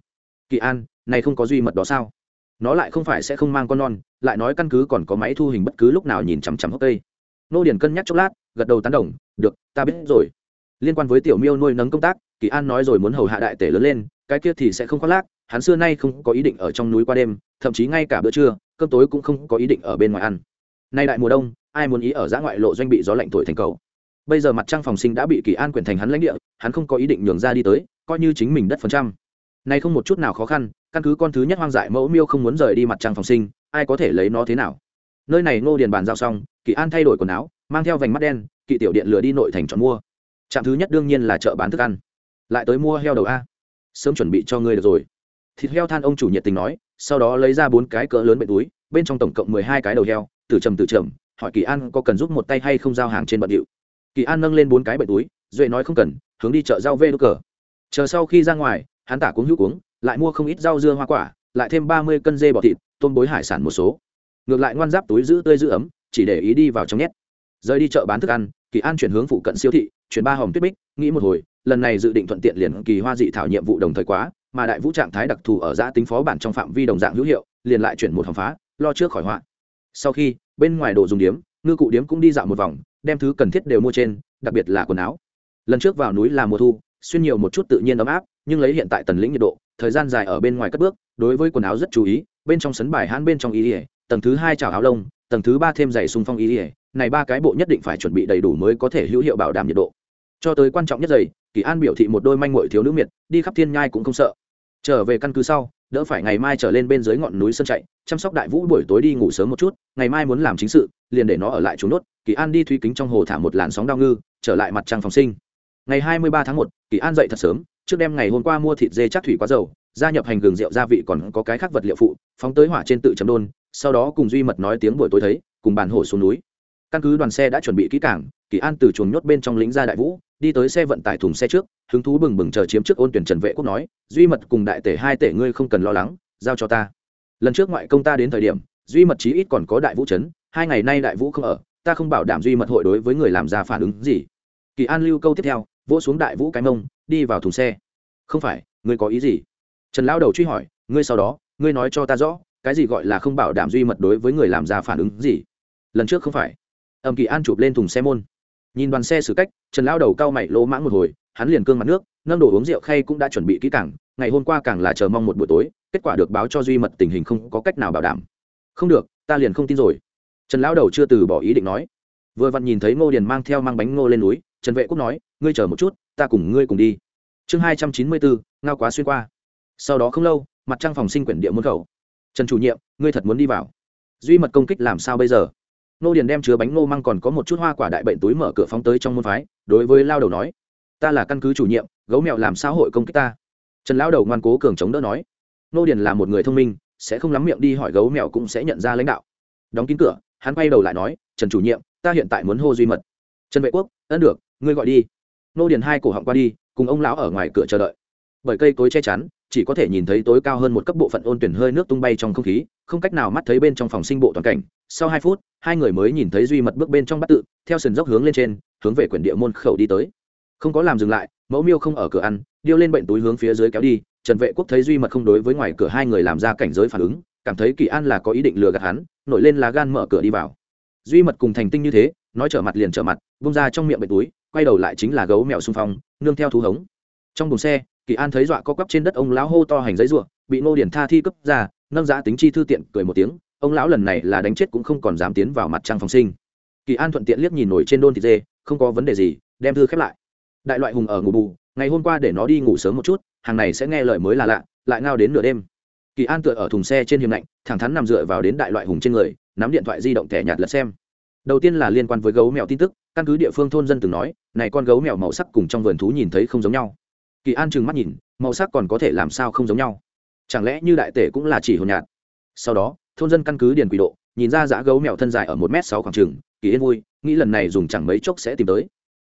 kỳ an, này không có duy mật đó sao? Nó lại không phải sẽ không mang con non, lại nói căn cứ còn có máy thu hình bất cứ lúc nào nhìn chằm chằm hốc cây. Nô điển cân nhắc chốc lát, gật đầu tán đồng, được, ta biết rồi. Liên quan với tiểu miêu nuôi nấng công tác, kỳ an nói rồi muốn hầu hạ đại tể lớn lên cái kia thì sẽ không khoác lác, hắn xưa nay không có ý định ở trong núi qua đêm, thậm chí ngay cả bữa trưa, cơm tối cũng không có ý định ở bên ngoài ăn. Nay đại mùa đông, ai muốn ý ở giã ngoại lộ doanh bị gió lạnh thổi thành cầu. Bây giờ mặt trăng phòng sinh đã bị kỳ an quyển thành hắn lãnh địa, hắn không có ý định nhường ra đi tới, coi như chính mình đất phần trăm. Nay không một chút nào khó khăn, căn cứ con thứ nhất hoang dại mẫu miêu không muốn rời đi mặt trăng phòng sinh, ai có thể lấy nó thế nào? Nơi này ngô điền bàn giao xong, kỳ an thay đổi quần áo, mang theo vành mắt đen kỵ tiểu điện lừa đi nội thành chọn mua. Trạm thứ nhất đương nhiên là chợ bán thức ăn. Lại tới mua heo đầu a sớm chuẩn bị cho ngươi được rồi. Thịt heo than ông chủ nhiệt tình nói, sau đó lấy ra bốn cái cỡ lớn bệ túi, bên trong tổng cộng mười hai cái đầu heo từ trầm từ trầm, hỏi kỳ an có cần giúp một tay hay không giao hàng trên bận điệu. Kỳ an nâng lên bốn cái bệ túi, duệ nói không cần, hướng đi chợ rau vê đốt cờ. Chờ sau khi ra ngoài, hắn tả cuống hữu cuống, lại mua không ít rau dưa hoa quả, lại thêm ba mươi cân dê bọ thịt, tôm bối hải sản một số. Ngược lại ngoan giáp túi giữ tươi giữ ấm, chỉ để ý đi vào trong nhét. Rời đi chợ bán thức ăn, kỳ an chuyển hướng phụ cận siêu thị, chuyển ba hòm tuyết bích, nghĩ một hồi lần này dự định thuận tiện liền kỳ hoa dị thảo nhiệm vụ đồng thời quá, mà đại vũ trạng thái đặc thù ở giã tính phó bản trong phạm vi đồng dạng hữu hiệu, liền lại chuyển một hòm phá, lo trước khỏi họa. Sau khi, bên ngoài đồ dùng điếm, ngư cụ điếm cũng đi dạo một vòng, đem thứ cần thiết đều mua trên, đặc biệt là quần áo. Lần trước vào núi là mùa thu, xuyên nhiều một chút tự nhiên ấm áp, nhưng lấy hiện tại tần lĩnh nhiệt độ, thời gian dài ở bên ngoài cất bước, đối với quần áo rất chú ý, bên trong sấn bài hãn bên trong ý ỉa tầng thứ hai trào áo lông, tầng thứ ba thêm giày xung phong ý ỉa này ba cái bộ nhất định phải chuẩn bị đầy đủ mới có thể hữu hiệu bảo đảm nhiệt độ. Cho tới quan trọng nhất giày kỳ an biểu thị một đôi manh mội thiếu nữ miệt, đi khắp thiên nhai cũng không sợ. Trở về căn cứ sau, đỡ phải ngày mai trở lên bên dưới ngọn núi sân chạy, chăm sóc đại vũ buổi tối đi ngủ sớm một chút, ngày mai muốn làm chính sự, liền để nó ở lại trốn nốt kỳ an đi thúy kính trong hồ thả một làn sóng đao ngư, trở lại mặt trăng phòng sinh. Ngày hai mươi ba tháng một, kỳ an dậy thật sớm, trước đêm ngày hôm qua mua thịt dê chắc thủy quá dầu, gia nhập hành gừng rượu gia vị còn có cái khác vật liệu phụ, phóng tới hỏa trên tự chấm đôn, sau đó cùng duy mật nói tiếng buổi tối thấy, cùng bàn hổ xuống núi. Căn cứ đoàn xe đã chuẩn bị kỹ cảng kỳ an từ chuồng nhốt bên trong lính ra đại vũ đi tới xe vận tải thùng xe trước, hứng thú bừng bừng chờ chiếm trước ôn tuyển trần vệ quốc nói, duy mật cùng đại tể hai tể ngươi không cần lo lắng, giao cho ta. Lần trước ngoại công ta đến thời điểm, duy mật chí ít còn có đại vũ trấn hai ngày nay đại vũ không ở, ta không bảo đảm duy mật hội đối với người làm ra phản ứng gì. Kỳ an lưu câu tiếp theo, vỗ xuống đại vũ cái mông, đi vào thùng xe. Không phải, ngươi có ý gì? Trần lão đầu truy hỏi, ngươi sau đó, ngươi nói cho ta rõ, cái gì gọi là không bảo đảm duy mật đối với người làm ra phản ứng gì? Lần trước không phải. Ẩm kỳ an chụp lên thùng xe môn nhìn đoàn xe xử cách, trần lao đầu cao mày lỗ mãng một hồi, hắn liền cương mặt nước, nâng đồ uống rượu khay cũng đã chuẩn bị kỹ càng, ngày hôm qua càng là chờ mong một buổi tối, kết quả được báo cho duy mật tình hình không có cách nào bảo đảm. Không được, ta liền không tin rồi. Trần lão đầu chưa từ bỏ ý định nói. Vừa vặn nhìn thấy ngô điền mang theo mang bánh ngô lên núi, trần vệ quốc nói, ngươi chờ một chút, ta cùng ngươi cùng đi. Chương hai trăm chín mươi bốn, ngao quá xuyên qua. Sau đó không lâu, mặt trăng phòng sinh quyển địa môn khẩu. Trần chủ nhiệm, ngươi thật muốn đi vào. Duy mật công kích làm sao bây giờ? Nô điền đem chứa bánh nô măng còn có một chút hoa quả đại bệnh túi mở cửa phóng tới trong môn phái, đối với lao đầu nói, ta là căn cứ chủ nhiệm, gấu mèo làm sao hội công kích ta. Trần lao đầu ngoan cố cường chống đỡ nói, nô điền là một người thông minh, sẽ không lắm miệng đi hỏi gấu mèo cũng sẽ nhận ra lãnh đạo. Đóng kín cửa, hắn quay đầu lại nói, trần chủ nhiệm, ta hiện tại muốn hô duy mật. Trần vệ quốc, ân được, ngươi gọi đi. Nô điền hai cổ họng qua đi, cùng ông lão ở ngoài cửa chờ đợi. Bởi cây cối che chắn chỉ có thể nhìn thấy tối cao hơn một cấp bộ phận ôn tuyển hơi nước tung bay trong không khí, không cách nào mắt thấy bên trong phòng sinh bộ toàn cảnh. Sau hai phút, hai người mới nhìn thấy duy mật bước bên trong bắt tự, theo sườn dốc hướng lên trên, hướng về quyển địa môn khẩu đi tới. Không có làm dừng lại, mẫu miêu không ở cửa ăn, điêu lên bệnh túi hướng phía dưới kéo đi, trần vệ quốc thấy duy mật không đối với ngoài cửa hai người làm ra cảnh giới phản ứng, cảm thấy kỳ an là có ý định lừa gạt hắn, nổi lên lá gan mở cửa đi vào. Duy mật cùng thành tinh như thế, nói trở mặt liền trở mặt bung ra trong miệng bệnh túi, quay đầu lại chính là gấu mèo xung phong, nương theo thú hống. Trong buồng xe kỳ an thấy dọa co quắp trên đất, ông lão hô to hành giấy ruộng bị ngô điển tha thi cấp ra, nâng giá tính chi thư tiện, cười một tiếng, ông lão lần này là đánh chết cũng không còn dám tiến vào mặt trăng phòng sinh. Kỳ an thuận tiện liếc nhìn nổi trên đôn thịt dê, không có vấn đề gì, đem thư khép lại. Đại loại hùng ở ngủ bù, ngày hôm qua để nó đi ngủ sớm một chút, hàng này sẽ nghe lời mới là lạ, lại ngao đến nửa đêm. Kỳ an tựa ở thùng xe trên hiềm lạnh, thẳng thắn nằm dựa vào đến đại loại hùng trên người, nắm điện thoại di động thẻ nhạt lật xem. Đầu tiên là liên quan với gấu mèo tin tức, căn cứ địa phương thôn dân từng nói, này con gấu mèo màu sắc cùng trong vườn thú nhìn thấy không giống nhau kỳ an trừng mắt nhìn, màu sắc còn có thể làm sao không giống nhau. Chẳng lẽ như đại tể cũng là chỉ hồn nhạt? Sau đó, thôn dân căn cứ điền quỷ độ, nhìn ra dã gấu mèo thân dài ở một m sáu khoảng trừng, kỳ yên vui, nghĩ lần này dùng chẳng mấy chốc sẽ tìm tới.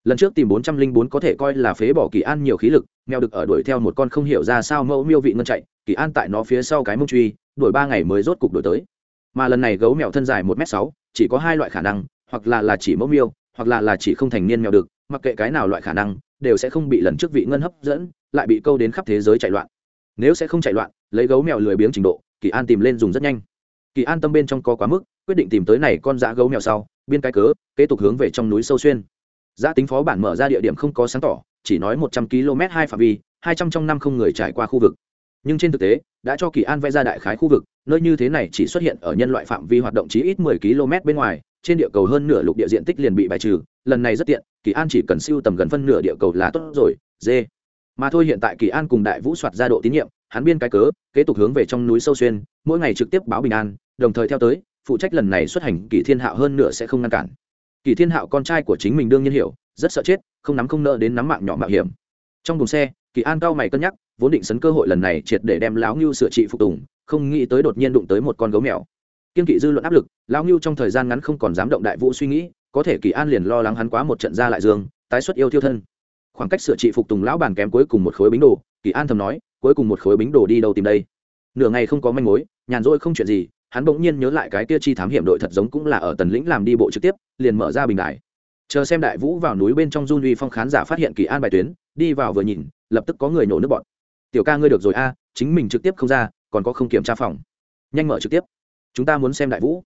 Lần trước tìm bốn trăm linh bốn có thể coi là phế bỏ kỳ an nhiều khí lực, mèo được ở đuổi theo một con không hiểu ra sao mẫu miêu vị ngân chạy, kỳ an tại nó phía sau cái mông truy, đuổi ba ngày mới rốt cục đuổi tới. Mà lần này gấu mèo thân dài một m sáu, chỉ có hai loại khả năng, hoặc là là chỉ mẫu miêu hoặc là là chỉ không thành niên mèo được, mặc kệ cái nào loại khả năng, đều sẽ không bị lần trước vị ngân hấp dẫn, lại bị câu đến khắp thế giới chạy loạn. Nếu sẽ không chạy loạn, lấy gấu mèo lười biếng trình độ, kỳ an tìm lên dùng rất nhanh. Kỳ an tâm bên trong có quá mức, quyết định tìm tới này con dã gấu mèo sau, biên cái cớ, kế tục hướng về trong núi sâu xuyên. Giá tính phó bản mở ra địa điểm không có sáng tỏ, chỉ nói một trăm km hai phạm vi, hai trăm trong năm không người trải qua khu vực. Nhưng trên thực tế, đã cho kỳ an vẽ ra đại khái khu vực, nơi như thế này chỉ xuất hiện ở nhân loại phạm vi hoạt động chí ít mười km bên ngoài trên địa cầu hơn nửa lục địa diện tích liền bị bài trừ, lần này rất tiện, kỳ an chỉ cần siêu tầm gần phân nửa địa cầu là tốt rồi, dê. Mà thôi hiện tại kỳ an cùng đại vũ soạt ra độ tín nhiệm, hắn biên cái cớ, kế tục hướng về trong núi sâu xuyên, mỗi ngày trực tiếp báo bình an, đồng thời theo tới, phụ trách lần này xuất hành kỳ thiên hạo hơn nửa sẽ không ngăn cản. Kỳ thiên hạo con trai của chính mình đương nhiên hiểu, rất sợ chết, không nắm không nợ đến nắm mạng nhỏ mạo hiểm. Trong thùng xe, kỳ an cao mày cân nhắc, vốn định sấn cơ hội lần này triệt để đem lão ngưu sửa trị phục tùng, không nghĩ tới đột nhiên đụng tới một con gấu mèo kiên kỵ dư luận áp lực, lão ngưu trong thời gian ngắn không còn dám động đại vũ suy nghĩ, có thể kỳ an liền lo lắng hắn quá một trận ra lại dương, tái xuất yêu thiêu thân. Khoảng cách sửa trị phục tùng lão bàn kém cuối cùng một khối bính đồ, kỳ an thầm nói, cuối cùng một khối bính đồ đi đâu tìm đây? Nửa ngày không có manh mối, nhàn rỗi không chuyện gì, hắn bỗng nhiên nhớ lại cái kia chi thám hiểm đội thật giống cũng là ở tần lĩnh làm đi bộ trực tiếp, liền mở ra bình đại chờ xem đại vũ vào núi bên trong dung uy phong khán giả phát hiện kỳ an bài tuyến, đi vào vừa nhìn, lập tức có người nổ nước bọn. Tiểu ca ngươi được rồi a, chính mình trực tiếp không ra, còn có không kiểm tra phòng. Nhanh mở trực tiếp chúng ta muốn xem đại vũ.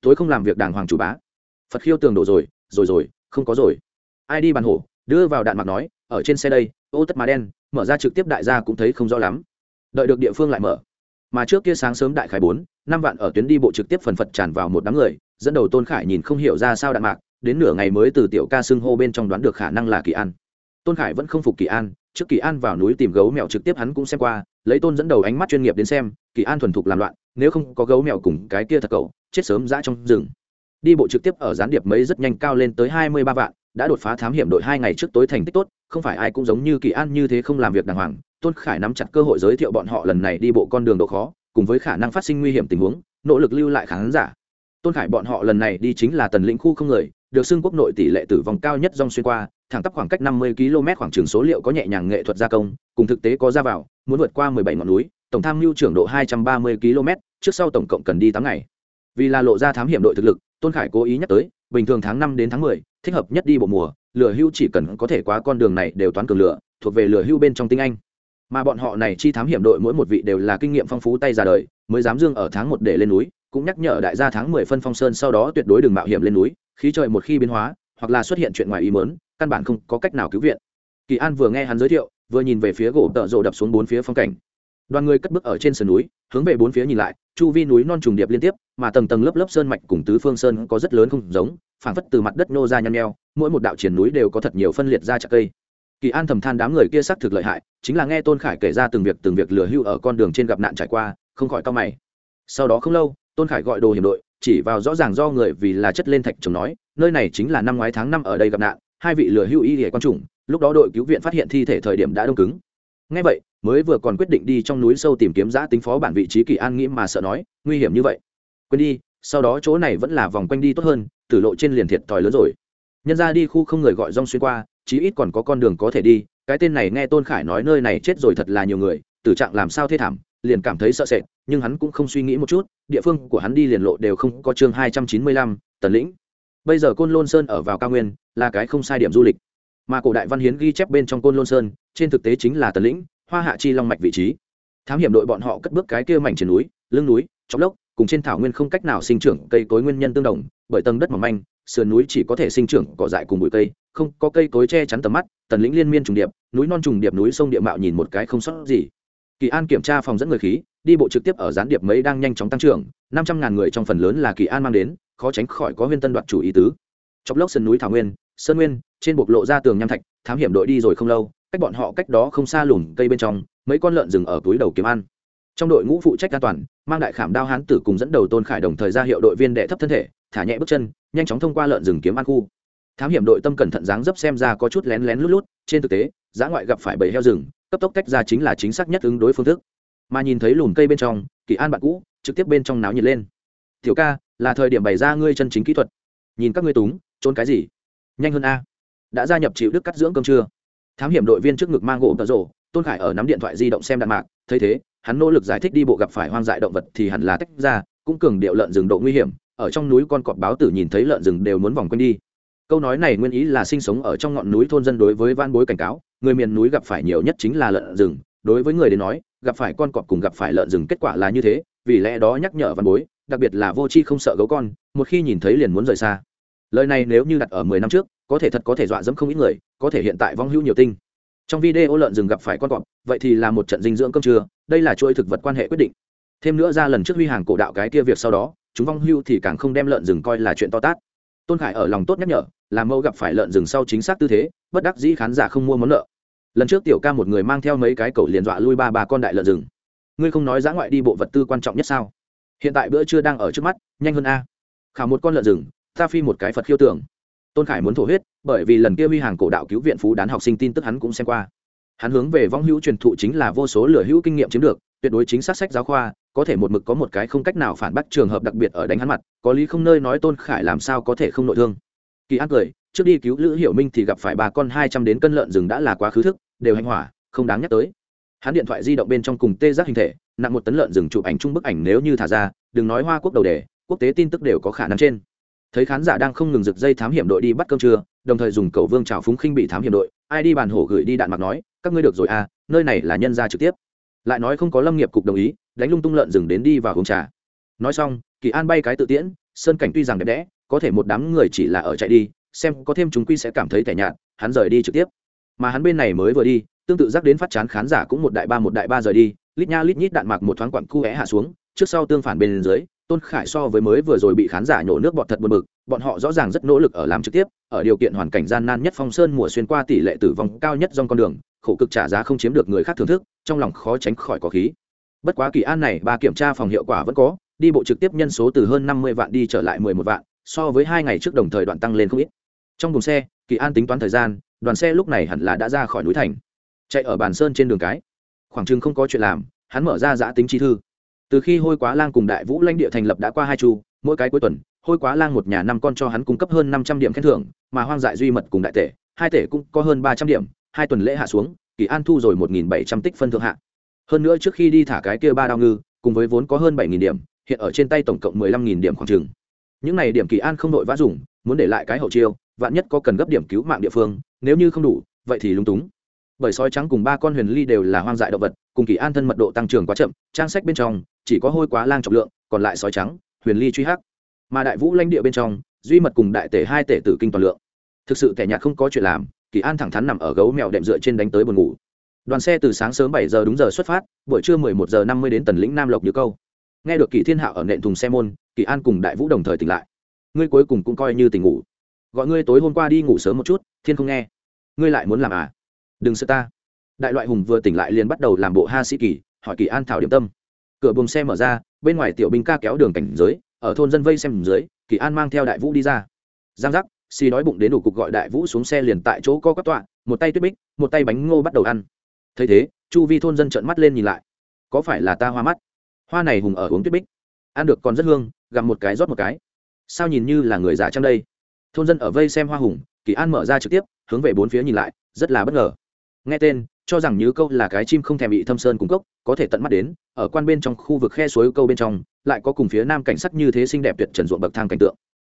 Tối không làm việc đàng hoàng chủ bá. Phật khiêu tường đổ rồi rồi rồi, không có rồi. Ai đi bàn hổ, đưa vào đạn mặc nói, ở trên xe đây, ô tất má đen, mở ra trực tiếp đại gia cũng thấy không rõ lắm. Đợi được địa phương lại mở. Mà trước kia sáng sớm đại khải bốn, năm vạn ở tuyến đi bộ trực tiếp phần phật tràn vào một đám người, dẫn đầu tôn khải nhìn không hiểu ra sao đạn mạc, đến nửa ngày mới từ tiểu ca xưng hô bên trong đoán được khả năng là kỳ an. Tôn khải vẫn không phục kỳ an, trước kỳ an vào núi tìm gấu mèo trực tiếp hắn cũng xem qua, lấy tôn dẫn đầu ánh mắt chuyên nghiệp đến xem, kỳ an thuần thục làm loạn nếu không có gấu mèo cùng cái kia thật cậu, chết sớm dã trong rừng. Đi bộ trực tiếp ở gián điệp mấy rất nhanh cao lên tới hai mươi ba vạn, đã đột phá thám hiểm đội hai ngày trước tối thành tích tốt, không phải ai cũng giống như kỳ an như thế không làm việc đàng hoàng, tôn khải nắm chặt cơ hội giới thiệu bọn họ lần này đi bộ con đường độ khó, cùng với khả năng phát sinh nguy hiểm tình huống, nỗ lực lưu lại khán giả. Tôn khải bọn họ lần này đi chính là tần lĩnh khu không người, được xưng quốc nội tỷ lệ tử vong cao nhất dòng xuyên qua, thẳng tắp khoảng cách năm mươi km khoảng trường số liệu có nhẹ nhàng nghệ thuật gia công, cùng thực tế có ra vào, muốn vượt qua mười bảy ngọn núi, tổng tham mưu trưởng độ hai trăm ba mươi km trước sau tổng cộng cần đi tám ngày. Vì là lộ ra thám hiểm đội thực lực, tôn khải cố ý nhắc tới, bình thường tháng năm đến tháng mười, thích hợp nhất đi bộ mùa, lửa hưu chỉ cần có thể qua con đường này đều toán cường lửa, thuộc về lửa hưu bên trong tinh anh. Mà bọn họ này chi thám hiểm đội mỗi một vị đều là kinh nghiệm phong phú tay ra đời, mới dám dương ở tháng một để lên núi, cũng nhắc nhở đại gia tháng mười phân phong sơn sau đó tuyệt đối đừng mạo hiểm lên núi, khí trời một khi biến hóa, hoặc là xuất hiện chuyện ngoài ý mớn căn bản không có cách nào cứu viện. Kỳ an vừa nghe hắn giới thiệu, vừa nhìn về phía gỗ tợ rộ đập xuống bốn phía phong cảnh. Đoàn người cất bước ở trên sườn núi, hướng về bốn phía nhìn lại chu vi núi non trùng điệp liên tiếp, mà tầng tầng lớp lớp sơn mạch cùng tứ phương sơn có rất lớn không giống, phảng phất từ mặt đất nô ra nhăn nheo, mỗi một đạo triển núi đều có thật nhiều phân liệt ra chặt cây. Kỳ an thầm than đám người kia xác thực lợi hại, chính là nghe tôn khải kể ra từng việc từng việc lừa hưu ở con đường trên gặp nạn trải qua, không khỏi cao mày. Sau đó không lâu, tôn khải gọi đồ hiểm đội, chỉ vào rõ ràng do người vì là chất lên thạch chồng nói, nơi này chính là năm ngoái tháng năm ở đây gặp nạn, hai vị lừa hưu y hệ quan trùng, lúc đó đội cứu viện phát hiện thi thể thời điểm đã đông cứng ngay vậy, mới vừa còn quyết định đi trong núi sâu tìm kiếm giã tính phó bản vị trí kỳ an nghĩ mà sợ nói, nguy hiểm như vậy. Quên đi, sau đó chỗ này vẫn là vòng quanh đi tốt hơn, tử lộ trên liền thiệt thòi lớn rồi. Nhân ra đi khu không người gọi rong xuyên qua, chí ít còn có con đường có thể đi, cái tên này nghe tôn khải nói nơi này chết rồi thật là nhiều người, tử trạng làm sao thê thảm, liền cảm thấy sợ sệt, nhưng hắn cũng không suy nghĩ một chút, địa phương của hắn đi liền lộ đều không có chương hai trăm chín mươi lăm, tần lĩnh. Bây giờ côn lôn sơn ở vào cao nguyên, là cái không sai điểm du lịch mà cổ đại văn hiến ghi chép bên trong côn lôn sơn, trên thực tế chính là tần lĩnh, hoa hạ chi long mạch vị trí. Thám hiểm đội bọn họ cất bước cái kia mảnh trên núi, lưng núi chóc lốc, cùng trên thảo nguyên không cách nào sinh trưởng cây cối nguyên nhân tương đồng, bởi tầng đất mỏng manh, sườn núi chỉ có thể sinh trưởng cỏ dại cùng bụi cây, không có cây cối che chắn tầm mắt, tần lĩnh liên miên trùng điệp, núi non trùng điệp, núi sông địa mạo nhìn một cái không sót gì. Kỳ an kiểm tra phòng dẫn người khí, đi bộ trực tiếp ở gián điệp mấy đang nhanh chóng tăng trưởng, năm trăm ngàn người trong phần lớn là kỳ an mang đến, khó tránh khỏi có huyên tân đoạt chủ ý tứ. Chọc lốc sườn núi thảo nguyên sơn nguyên, trên bộc lộ ra tường nham thạch, thám hiểm đội đi rồi không lâu, cách bọn họ cách đó không xa lùm cây bên trong, mấy con lợn rừng ở túi đầu kiếm ăn. Trong đội ngũ phụ trách an toàn, mang đại khảm đao hán tử cùng dẫn đầu tôn khải đồng thời ra hiệu đội viên đệ thấp thân thể, thả nhẹ bước chân, nhanh chóng thông qua lợn rừng kiếm ăn khu. Thám hiểm đội tâm cẩn thận dáng dấp xem ra có chút lén lén lút lút, trên thực tế giã ngoại gặp phải bầy heo rừng, cấp tốc tách ra chính là chính xác nhất ứng đối phương thức. Mà nhìn thấy lùm cây bên trong, kỳ an bạn cũ, trực tiếp bên trong náo nhiệt lên. Tiểu ca, là thời điểm bày ra ngươi chân chính kỹ thuật. Nhìn các ngươi túng, trốn cái gì? Nhanh hơn a. Đã gia nhập chịu đức cắt dưỡng cơm trưa. Thám hiểm đội viên trước ngực mang gỗ tợ rổ, tôn khải ở nắm điện thoại di động xem đạn mạc, thấy thế, hắn nỗ lực giải thích đi bộ gặp phải hoang dại động vật thì hẳn là tách ra, cũng cường điệu lợn rừng độ nguy hiểm, ở trong núi con cọp báo tử nhìn thấy lợn rừng đều muốn vòng quanh đi. Câu nói này nguyên ý là sinh sống ở trong ngọn núi thôn dân đối với van bối cảnh cáo, người miền núi gặp phải nhiều nhất chính là lợn rừng, đối với người đến nói, gặp phải con cọp cùng gặp phải lợn rừng kết quả là như thế, vì lẽ đó nhắc nhở văn bối, đặc biệt là vô tri không sợ gấu con, một khi nhìn thấy liền muốn rời xa lời này nếu như đặt ở mười năm trước, có thể thật có thể dọa dẫm không ít người, có thể hiện tại vong hữu nhiều tinh. Trong video lợn rừng gặp phải con cọp, vậy thì là một trận dinh dưỡng cơm trưa, đây là chuỗi thực vật quan hệ quyết định. Thêm nữa ra lần trước huy hàng cổ đạo cái kia việc sau đó, chúng vong hưu thì càng không đem lợn rừng coi là chuyện to tát. Tôn khải ở lòng tốt nhắc nhở làm mẫu gặp phải lợn rừng sau chính xác tư thế, bất đắc dĩ khán giả không mua món nợ. Lần trước tiểu ca một người mang theo mấy cái cầu liền dọa lui ba bà con đại lợn rừng. Ngươi không nói giã ngoại đi bộ vật tư quan trọng nhất sao? Hiện tại bữa trưa đang ở trước mắt, nhanh hơn a. Khảo một con lợn rừng ta phi một cái phật khiêu tưởng. Tôn khải muốn thổ huyết, bởi vì lần kia huy hàng cổ đạo cứu viện phú đán học sinh tin tức hắn cũng xem qua. Hắn hướng về vong hữu truyền thụ chính là vô số lửa hữu kinh nghiệm chiếm được, tuyệt đối chính xác sách giáo khoa, có thể một mực có một cái không cách nào phản bác trường hợp đặc biệt ở đánh hắn mặt, có lý không nơi nói tôn khải làm sao có thể không nội thương. Kỳ an cười, trước đi cứu lữ hiểu minh thì gặp phải bà con hai trăm đến cân lợn rừng đã là quá khứ thức, đều hành hỏa, không đáng nhắc tới. Hắn điện thoại di động bên trong cùng tê giác hình thể, nặng một tấn lợn rừng chụp ảnh chung bức ảnh nếu như thả ra, đừng nói hoa quốc đầu đề, quốc tế tin tức đều có khả năng trên thấy khán giả đang không ngừng rực dây thám hiểm đội đi bắt cơm trưa, đồng thời dùng cầu vương trào phúng khinh bị thám hiểm đội, ai đi bàn hổ gửi đi đạn mặc nói, các ngươi được rồi à nơi này là nhân gia trực tiếp. Lại nói không có lâm nghiệp cục đồng ý, đánh lung tung lợn rừng đến đi vào uống trà. Nói xong, kỳ an bay cái tự tiễn, sơn cảnh tuy rằng đẹp đẽ, có thể một đám người chỉ là ở chạy đi, xem có thêm chúng quy sẽ cảm thấy tẻ nhạt, hắn rời đi trực tiếp. Mà hắn bên này mới vừa đi, tương tự dắt đến phát chán khán giả cũng một đại ba một đại ba rời đi, lít nha lít nhít đạn mạc một thoáng quặng cu é hạ xuống, trước sau tương phản bên dưới tôn khải so với mới vừa rồi bị khán giả nhổ nước bọt thật buồn bực, bọn họ rõ ràng rất nỗ lực ở làm trực tiếp, ở điều kiện hoàn cảnh gian nan nhất phong sơn mùa xuyên qua tỷ lệ tử vong cao nhất trong con đường, khổ cực trả giá không chiếm được người khác thưởng thức, trong lòng khó tránh khỏi có khí. Bất quá kỳ an này, ba kiểm tra phòng hiệu quả vẫn có, đi bộ trực tiếp nhân số từ hơn năm mươi vạn đi trở lại mười một vạn, so với hai ngày trước đồng thời đoạn tăng lên không ít. Trong buồng xe, kỳ an tính toán thời gian, đoàn xe lúc này hẳn là đã ra khỏi núi thành. Chạy ở bàn sơn trên đường cái. Khoảng chừng không có chuyện làm, hắn mở ra giã tính chi thư từ khi hôi quá lang cùng đại vũ lãnh địa thành lập đã qua hai chu, mỗi cái cuối tuần, hôi quá lang một nhà năm con cho hắn cung cấp hơn năm trăm điểm khen thưởng, mà hoang dại duy mật cùng đại tể, hai tể cũng có hơn ba trăm điểm, hai tuần lễ hạ xuống, kỳ an thu rồi một nghìn bảy trăm tích phân thượng hạ. Hơn nữa trước khi đi thả cái kia ba đao ngư, cùng với vốn có hơn bảy nghìn điểm, hiện ở trên tay tổng cộng mười lăm nghìn điểm khoảng chừng. Những này điểm kỳ an không đội vã dùng, muốn để lại cái hậu chiêu, vạn nhất có cần gấp điểm cứu mạng địa phương, nếu như không đủ, vậy thì lúng túng bởi sói trắng cùng ba con huyền ly đều là hoang dại động vật, cùng kỳ an thân mật độ tăng trưởng quá chậm, trang sách bên trong chỉ có hôi quá lang trọng lượng, còn lại sói trắng, huyền ly truy hắc. Mà đại vũ lãnh địa bên trong, duy mật cùng đại tể hai tể tử kinh toàn lượng. Thực sự kẻ nhạt không có chuyện làm, kỳ an thẳng thắn nằm ở gấu mèo đệm dựa trên đánh tới buồn ngủ. Đoàn xe từ sáng sớm bảy giờ đúng giờ xuất phát, buổi trưa mười một giờ năm mươi đến tần lĩnh nam lộc như câu. Nghe được kỳ thiên hạo ở nện thùng xe môn, kỳ an cùng đại vũ đồng thời tỉnh lại. Ngươi cuối cùng cũng coi như tỉnh ngủ. Gọi ngươi tối hôm qua đi ngủ sớm một chút, thiên không nghe. Ngươi lại muốn làm à? Đừng sợ ta. Đại loại hùng vừa tỉnh lại liền bắt đầu làm bộ ha sĩ kỳ, hỏi kỳ an thảo điểm tâm. Cửa buồng xe mở ra, bên ngoài tiểu binh ca kéo đường cảnh giới, ở thôn dân vây xem dưới, kỳ an mang theo đại vũ đi ra. Giang giác, xì đói bụng đến đủ cục gọi đại vũ xuống xe liền tại chỗ co các tọa, một tay tuyết bích, một tay bánh ngô bắt đầu ăn. Thấy thế, chu vi thôn dân trợn mắt lên nhìn lại. Có phải là ta hoa mắt? Hoa này hùng ở uống tuyết bích. Ăn được còn rất hương, gặm một cái rót một cái. Sao nhìn như là người già trong đây? Thôn dân ở vây xem hoa hùng, kỳ an mở ra trực tiếp, hướng về bốn phía nhìn lại, rất là bất ngờ nghe tên, cho rằng như câu là cái chim không thèm bị thâm sơn cung cốc, có thể tận mắt đến, ở quan bên trong khu vực khe suối câu bên trong, lại có cùng phía nam cảnh sắc như thế xinh đẹp tuyệt trần ruộng bậc thang cảnh tượng.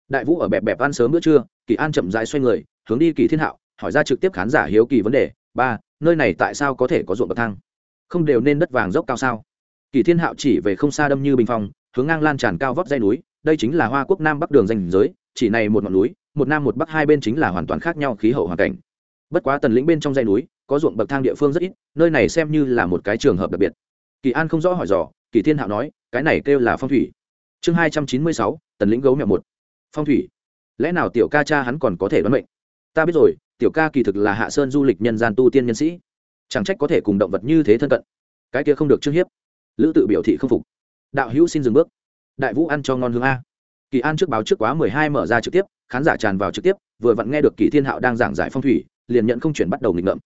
Đại vũ ở bẹp bẹp ăn sớm bữa trưa, kỳ an chậm rãi xoay người, hướng đi kỳ thiên hạo, hỏi ra trực tiếp khán giả hiếu kỳ vấn đề, ba, nơi này tại sao có thể có ruộng bậc thang? Không đều nên đất vàng dốc cao sao? Kỳ thiên hạo chỉ về không xa đâm như bình phong, hướng ngang lan tràn cao vóc dây núi, đây chính là hoa quốc nam bắc đường danh giới, chỉ này một ngọn núi, một nam một bắc hai bên chính là hoàn toàn khác nhau khí hậu hoàn cảnh. Bất quá tần lĩnh bên trong dãy núi có ruộng bậc thang địa phương rất ít, nơi này xem như là một cái trường hợp đặc biệt. Kỳ an không rõ hỏi dò, kỳ thiên hạo nói, cái này kêu là phong thủy. Chương hai trăm chín mươi sáu, tần lĩnh gấu mèo một. Phong thủy. Lẽ nào tiểu ca cha hắn còn có thể đoán mệnh? Ta biết rồi, tiểu ca kỳ thực là hạ sơn du lịch nhân gian tu tiên nhân sĩ. Chẳng trách có thể cùng động vật như thế thân cận. Cái kia không được chương hiếp. Lữ tự biểu thị không phục. Đạo hữu xin dừng bước. Đại vũ ăn cho ngon hương a. Kỳ an trước báo trước quá mười hai mở ra trực tiếp, khán giả tràn vào trực tiếp, vừa vặn nghe được kỳ thiên hạo đang giảng giải phong thủy, liền nhận không chuyển bắt đầu nghịch ngợm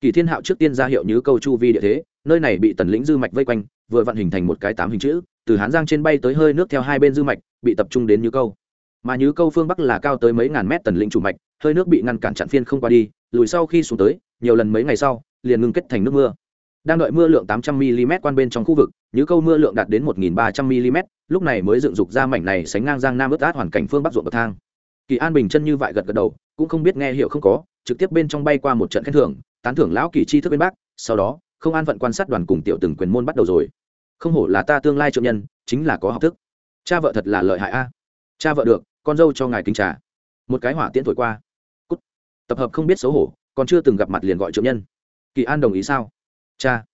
kỳ thiên hạo trước tiên ra hiệu như câu chu vi địa thế, nơi này bị tần lĩnh dư mạch vây quanh, vừa vặn hình thành một cái tám hình chữ, từ hán giang trên bay tới hơi nước theo hai bên dư mạch, bị tập trung đến như câu. Mà như câu phương bắc là cao tới mấy ngàn mét tần lĩnh chủ mạch, hơi nước bị ngăn cản chặn phiên không qua đi, lùi sau khi xuống tới, nhiều lần mấy ngày sau, liền ngưng kết thành nước mưa. Đang đợi mưa lượng 800 mm quan bên trong khu vực như câu mưa lượng đạt đến 1.300 mm lúc này mới dựng dục ra mảnh này sánh ngang giang nam ướt át hoàn cảnh phương bắc ruộng bậc thang. Kỳ an bình chân như vậy gật gật đầu, cũng không biết nghe hiệu không có, trực tiếp bên trong bay qua một trận khen thưởng tán thưởng lão kỳ chi thức bên bác, sau đó, không an phận quan sát đoàn cùng tiểu từng quyền môn bắt đầu rồi. Không hổ là ta tương lai trượng nhân, chính là có học thức. Cha vợ thật là lợi hại a. Cha vợ được, con dâu cho ngài kính trà. Một cái hỏa tiễn thổi qua. Cút. tập hợp không biết xấu hổ, còn chưa từng gặp mặt liền gọi trượng nhân. Kỳ an đồng ý sao? Cha.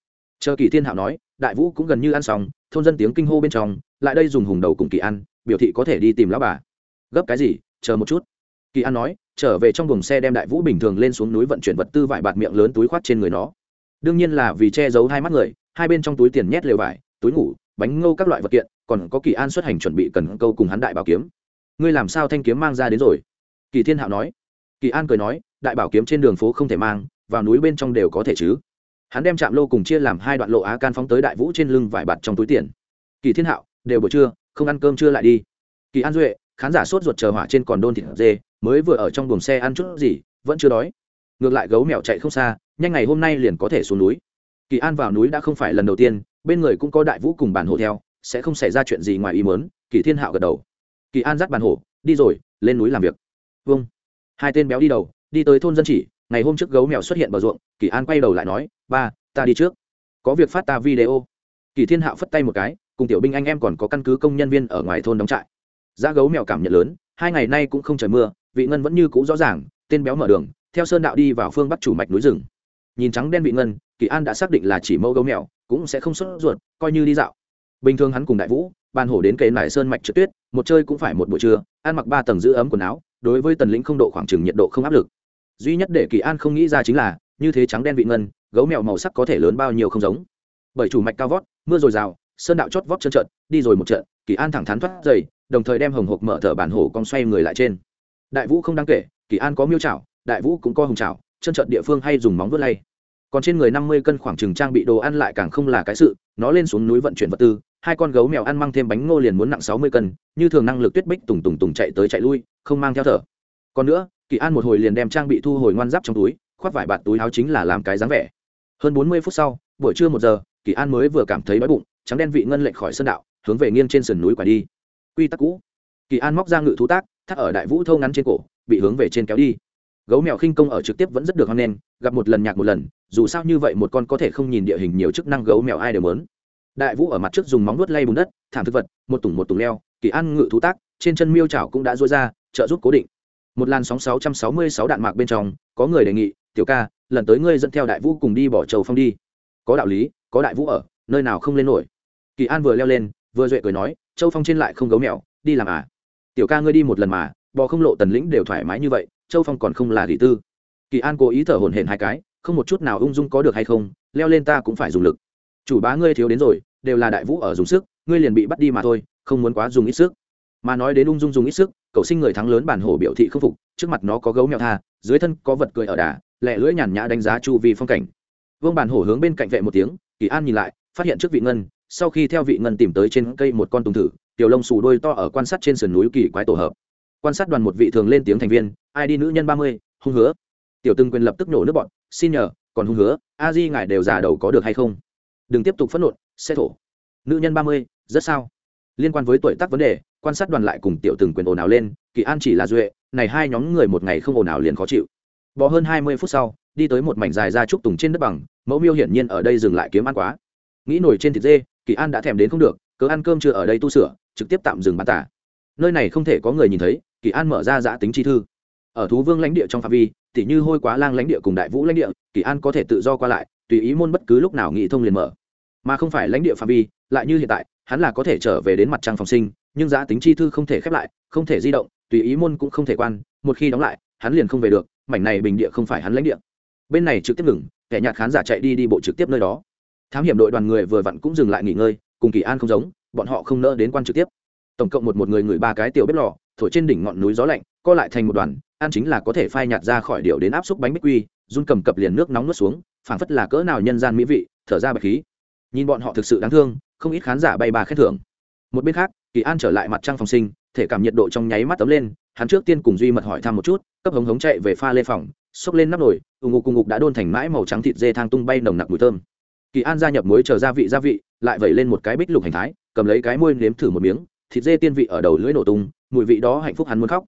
Chờ kỳ thiên hạo nói, đại vũ cũng gần như ăn xong, thôn dân tiếng kinh hô bên trong, lại đây dùng hùng đầu cùng kỳ an, biểu thị có thể đi tìm lão bà. Gấp cái gì? Chờ một chút. Kỳ an nói trở về trong buồng xe đem đại vũ bình thường lên xuống núi vận chuyển vật tư vải bạt miệng lớn túi khoát trên người nó. Đương nhiên là vì che giấu hai mắt người, hai bên trong túi tiền nhét lều vải, túi ngủ, bánh ngô các loại vật kiện, còn có kỳ an xuất hành chuẩn bị cần câu cùng hắn đại bảo kiếm. Ngươi làm sao thanh kiếm mang ra đến rồi? Kỳ thiên hạo nói. Kỳ an cười nói, đại bảo kiếm trên đường phố không thể mang, vào núi bên trong đều có thể chứ. Hắn đem chạm lô cùng chia làm hai đoạn lộ á can phóng tới đại vũ trên lưng vải bạt trong túi tiền. Kỳ thiên hạo, đều buổi trưa, không ăn cơm trưa lại đi. Kỳ an duệ, khán giả sốt ruột chờ hỏa trên còn đôn thịt dê mới vừa ở trong buồng xe ăn chút gì, vẫn chưa đói. Ngược lại gấu mèo chạy không xa, nhanh ngày hôm nay liền có thể xuống núi. Kỳ an vào núi đã không phải lần đầu tiên, bên người cũng có đại vũ cùng bản hộ theo, sẽ không xảy ra chuyện gì ngoài ý mớn kỳ thiên hạo gật đầu. Kỳ an dắt bản hộ đi rồi, lên núi làm việc. Vâng. Hai tên béo đi đầu, đi tới thôn dân chỉ, ngày hôm trước gấu mèo xuất hiện bờ ruộng, kỳ an quay đầu lại nói, ba, ta đi trước. Có việc phát ta video. Kỳ thiên hạo phất tay một cái, cùng tiểu binh anh em còn có căn cứ công nhân viên ở ngoài thôn đóng trại. Giá gấu mèo cảm nhận lớn, hai ngày nay cũng không trời mưa vị ngân vẫn như cũ rõ ràng, tên béo mở đường, theo sơn đạo đi vào phương bắc chủ mạch núi rừng. Nhìn trắng đen vị ngân, kỳ an đã xác định là chỉ mẫu gấu mèo, cũng sẽ không xuất ruột, coi như đi dạo. Bình thường hắn cùng đại vũ ban hổ đến kề nải sơn mạch trượt tuyết, một chơi cũng phải một buổi trưa, ăn mặc ba tầng giữ ấm quần áo, đối với tần lĩnh không độ khoảng trừng nhiệt độ không áp lực. Duy nhất để kỳ an không nghĩ ra chính là, như thế trắng đen vị ngân, gấu mèo màu sắc có thể lớn bao nhiêu không giống. Bởi chủ mạch cao vót, mưa dồi dào, sơn đạo chót vót chân trận đi rồi một trận, kỳ an thẳng thắn thoát dày đồng thời đem hồng hộc mở thở bản hổ cong xoay người lại trên đại vũ không đáng kể, kỳ an có miêu trảo đại vũ cũng có hồng trảo chân trận địa phương hay dùng móng vuốt lay. Còn trên người năm mươi cân khoảng trừng trang bị đồ ăn lại càng không là cái sự, nó lên xuống núi vận chuyển vật tư, hai con gấu mèo ăn mang thêm bánh ngô liền muốn nặng sáu mươi cân, như thường năng lực tuyết bích tùng tùng tùng chạy tới chạy lui, không mang theo thở. Còn nữa, kỳ an một hồi liền đem trang bị thu hồi ngoan giáp trong túi, khoác vải bạt túi áo chính là làm cái dáng vẻ. Hơn bốn mươi phút sau, buổi trưa một giờ, kỳ an mới vừa cảm thấy đói bụng, trắng đen vị ngân lệnh khỏi sơn đạo, hướng về nghiêng trên sườn núi quả đi. Quy tắc cũ. Kỳ an móc ra ngự thú tác thắt ở đại vũ thâu ngắn trên cổ, bị hướng về trên kéo đi. Gấu mèo khinh công ở trực tiếp vẫn rất được hoan nghênh, gặp một lần nhạc một lần, dù sao như vậy một con có thể không nhìn địa hình nhiều chức năng gấu mèo ai đều mớn đại vũ ở mặt trước dùng móng nuốt lay bùn đất, thảm thực vật, một tủng một tủng leo, kỳ an ngự thú tác, trên chân miêu chảo cũng đã rối ra, trợ giúp cố định. Một làn sóng 666 đạn mạc bên trong, có người đề nghị, tiểu ca, lần tới ngươi dẫn theo đại vũ cùng đi bỏ trầu phong đi. Có đạo lý, có đại vũ ở, nơi nào không lên nổi. Kỳ an vừa leo lên, vừa duệ cười nói, châu phong trên lại không gấu mèo, đi làm à? Tiểu ca ngươi đi một lần mà, bò không lộ tần lĩnh đều thoải mái như vậy, châu phong còn không là gì tư. Kỳ an cố ý thở hổn hển hai cái, không một chút nào ung dung có được hay không, leo lên ta cũng phải dùng lực. Chủ bá ngươi thiếu đến rồi, đều là đại vũ ở dùng sức, ngươi liền bị bắt đi mà thôi, không muốn quá dùng ít sức. Mà nói đến ung dung dùng ít sức, cậu sinh người thắng lớn bản hổ biểu thị không phục, trước mặt nó có gấu mèo tha, dưới thân có vật cười ở đà, lẹ lưỡi nhàn nhã đánh giá chu vi phong cảnh. Vương bản hổ hướng bên cạnh vệ một tiếng, kỳ an nhìn lại, phát hiện trước vị ngân, sau khi theo vị ngân tìm tới trên cây một con tùng thử tiểu lông xù đôi to ở quan sát trên sườn núi kỳ quái tổ hợp. Quan sát đoàn một vị thường lên tiếng thành viên, ai đi nữ nhân ba mươi, hung hứa. Tiểu từng quyền lập tức nổ nước bọn, xin nhờ, còn hung hứa, a di ngài đều già đầu có được hay không? Đừng tiếp tục phẫn nộ xe thổ. Nữ nhân ba mươi, rất sao? Liên quan với tuổi tác vấn đề, quan sát đoàn lại cùng tiểu từng quyền ồn ào lên, kỳ an chỉ là duệ, này hai nhóm người một ngày không ồn ào liền khó chịu. Bỏ hơn hai mươi phút sau, đi tới một mảnh dài ra trúc tùng trên đất bằng, mẫu miêu hiển nhiên ở đây dừng lại kiếm ăn quá. Nghĩ nổi trên thịt dê, kỳ an đã thèm đến không được cớ ăn cơm chưa ở đây tu sửa, trực tiếp tạm dừng bán tả nơi này không thể có người nhìn thấy, kỳ an mở ra giã tính chi thư. Ở thú vương lãnh địa trong phạm vi, tỉ như hôi quá lang lãnh địa cùng đại vũ lãnh địa, kỳ an có thể tự do qua lại, tùy ý môn bất cứ lúc nào nghị thông liền mở. Mà không phải lãnh địa phạm vi, lại như hiện tại, hắn là có thể trở về đến mặt trăng phòng sinh, nhưng giã tính chi thư không thể khép lại, không thể di động, tùy ý môn cũng không thể quan, một khi đóng lại, hắn liền không về được, mảnh này bình địa không phải hắn lãnh địa. Bên này trực tiếp ngừng, kẻ nhạt khán giả chạy đi đi bộ trực tiếp nơi đó. Thám hiểm đội đoàn người vừa vặn cũng dừng lại nghỉ ngơi cùng kỳ an không giống, bọn họ không nỡ đến quan trực tiếp. Tổng cộng một một người người ba cái tiểu bếp lò, thổi trên đỉnh ngọn núi gió lạnh, co lại thành một đoàn, ăn chính là có thể phai nhạt ra khỏi điệu đến áp xúc bánh bích quy, run cầm cập liền nước nóng nuốt xuống, phảng phất là cỡ nào nhân gian mỹ vị, thở ra bạch khí. Nhìn bọn họ thực sự đáng thương, không ít khán giả bay bà khen thưởng. Một bên khác, kỳ an trở lại mặt trăng phòng sinh, thể cảm nhiệt độ trong nháy mắt tấm lên, hắn trước tiên cùng duy mật hỏi thăm một chút, cấp hống hống chạy về pha lê phòng, xốc lên nắp nồi, ù ngục cùng ngục đã đôn thành mãi màu trắng thịt dê thang tung bay nồng nặc mùi thơm. Kỳ an gia nhập muối chờ gia vị gia vị lại vẩy lên một cái bích lục hành thái, cầm lấy cái môi nếm thử một miếng, thịt dê tiên vị ở đầu lưỡi nổ tung, mùi vị đó hạnh phúc hắn muốn khóc.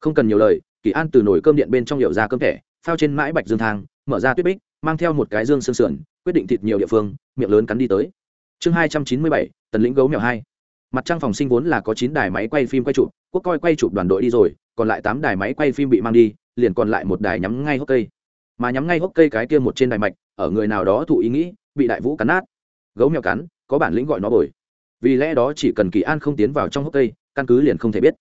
Không cần nhiều lời, kỳ an từ nồi cơm điện bên trong hiệu ra cơm thẻ, phao trên mãi bạch dương thang, mở ra tuyết bích, mang theo một cái dương sương sườn, quyết định thịt nhiều địa phương, miệng lớn cắn đi tới. Chương hai trăm chín mươi bảy, tần lĩnh gấu mèo hai. Mặt trăng phòng sinh vốn là có chín đài máy quay phim quay chụp, quốc coi quay chụp đoàn đội đi rồi, còn lại tám đài máy quay phim bị mang đi, liền còn lại một đài nhắm ngay hốc cây. Mà nhắm ngay hốc cây cái kia một trên đài mạch, ở người nào đó thụ ý nghĩ, bị đại vũ cắn nát. Gấu mèo cắn có bản lĩnh gọi nó bồi. Vì lẽ đó chỉ cần kỳ an không tiến vào trong hốc cây, căn cứ liền không thể biết.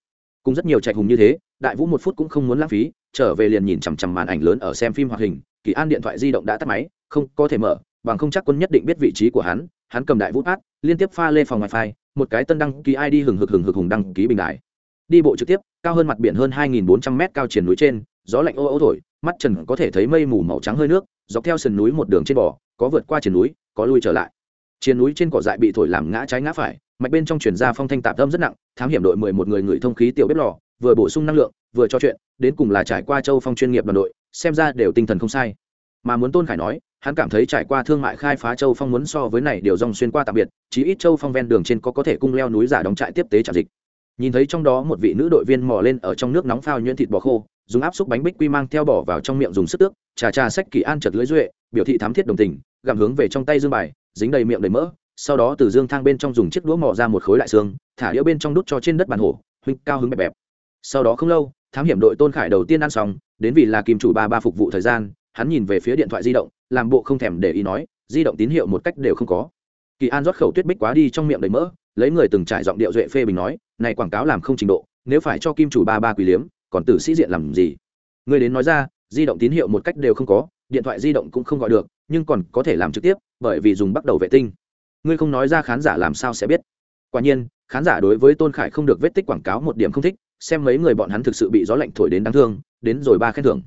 Cùng rất nhiều trạch hùng như thế, đại vũ một phút cũng không muốn lãng phí, trở về liền nhìn chằm chằm màn ảnh lớn ở xem phim hoạt hình, kỳ an điện thoại di động đã tắt máy, không có thể mở, bằng không chắc quân nhất định biết vị trí của hắn hắn cầm đại vũ át liên tiếp pha lê phòng wifi, một cái tân đăng ký id hừng hực hừng hực hùng đăng ký bình đại đi bộ trực tiếp, cao hơn mặt biển hơn 2.400 m cao triển núi trên, gió lạnh ô ô thổi, mắt trần có thể thấy mây mù màu trắng hơi nước, dọc theo sườn núi một đường trên bò, có vượt qua triển núi, có lui trở lại triển núi trên cỏ dại bị thổi làm ngã trái ngã phải, mạch bên trong chuyển ra phong thanh tạp âm rất nặng, thám hiểm đội mười một người người thông khí tiểu bếp lò, vừa bổ sung năng lượng, vừa cho chuyện, đến cùng là trải qua châu phong chuyên nghiệp đoàn đội, xem ra đều tinh thần không sai. Mà muốn tôn khải nói, hắn cảm thấy trải qua thương mại khai phá châu phong muốn so với này điều dòng xuyên qua tạm biệt, chí ít châu phong ven đường trên có có thể cung leo núi giả đóng trại tiếp tế trạm dịch. Nhìn thấy trong đó một vị nữ đội viên mò lên ở trong nước nóng phao nhuyễn thịt bò khô, dùng áp xúc bánh bích quy mang theo bỏ vào trong miệng dùng sức tước, trà trà sách kỳ an chật lưỡi duệ, biểu thị thám thiết đồng tình, gặm hướng về trong tay dương bài dính đầy miệng đầy mỡ, sau đó từ dương thang bên trong dùng chiếc đũa mò ra một khối đại xương, thả đĩa bên trong đút cho trên đất bàn hổ, huynh cao hứng bẹp bẹp. Sau đó không lâu, thám hiểm đội tôn khải đầu tiên ăn xong, đến vì là kim chủ ba ba phục vụ thời gian, hắn nhìn về phía điện thoại di động, làm bộ không thèm để ý nói, di động tín hiệu một cách đều không có. Kỳ an rót khẩu tuyết bích quá đi trong miệng đầy mỡ, lấy người từng trải giọng điệu duệ phê bình nói, này quảng cáo làm không trình độ, nếu phải cho kim chủ ba ba quỳ liếm, còn tử sĩ diện làm gì? Người đến nói ra, di động tín hiệu một cách đều không có điện thoại di động cũng không gọi được, nhưng còn có thể làm trực tiếp, bởi vì dùng bắt đầu vệ tinh. Ngươi không nói ra khán giả làm sao sẽ biết. Quả nhiên, khán giả đối với tôn khải không được vết tích quảng cáo một điểm không thích, xem mấy người bọn hắn thực sự bị gió lạnh thổi đến đáng thương, đến rồi ba khen thưởng.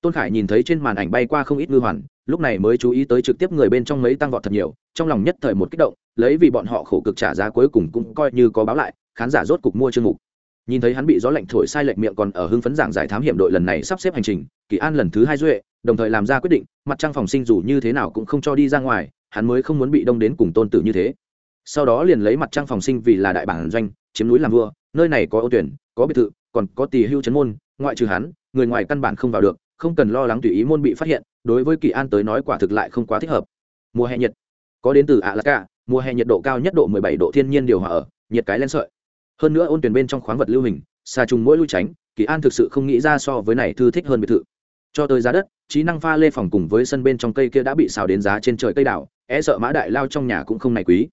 Tôn khải nhìn thấy trên màn ảnh bay qua không ít ngư hoàn, lúc này mới chú ý tới trực tiếp người bên trong mấy tăng vọt thật nhiều, trong lòng nhất thời một kích động, lấy vì bọn họ khổ cực trả giá cuối cùng cũng coi như có báo lại, khán giả rốt cục mua chương mục. Nhìn thấy hắn bị gió lạnh thổi sai lệch miệng còn ở hưng phấn giảng giải thám hiểm đội lần này sắp xếp hành trình kỳ an lần thứ hai duệ, đồng thời làm ra quyết định, mặt trăng phòng sinh dù như thế nào cũng không cho đi ra ngoài, hắn mới không muốn bị đông đến cùng tôn tử như thế. Sau đó liền lấy mặt trăng phòng sinh vì là đại bản doanh, chiếm núi làm vua, nơi này có ô tuyển, có biệt thự, còn có tỳ hưu chấn môn, ngoại trừ hắn, người ngoài căn bản không vào được, không cần lo lắng tùy ý môn bị phát hiện, đối với kỳ an tới nói quả thực lại không quá thích hợp. Mùa hè nhiệt, có đến từ ạ lạc cả mùa hè nhiệt độ cao nhất độ 17 độ thiên nhiên điều hòa ở, nhiệt cái lên sợi. Hơn nữa ôn tuyển bên trong khoáng vật lưu hình, xa trùng mỗi lui tránh, kỳ an thực sự không nghĩ ra so với này thư thích hơn biệt thự cho tới giá đất, trí năng pha lê phòng cùng với sân bên trong cây kia đã bị xào đến giá trên trời cây đảo e sợ mã đại lao trong nhà cũng không này quý.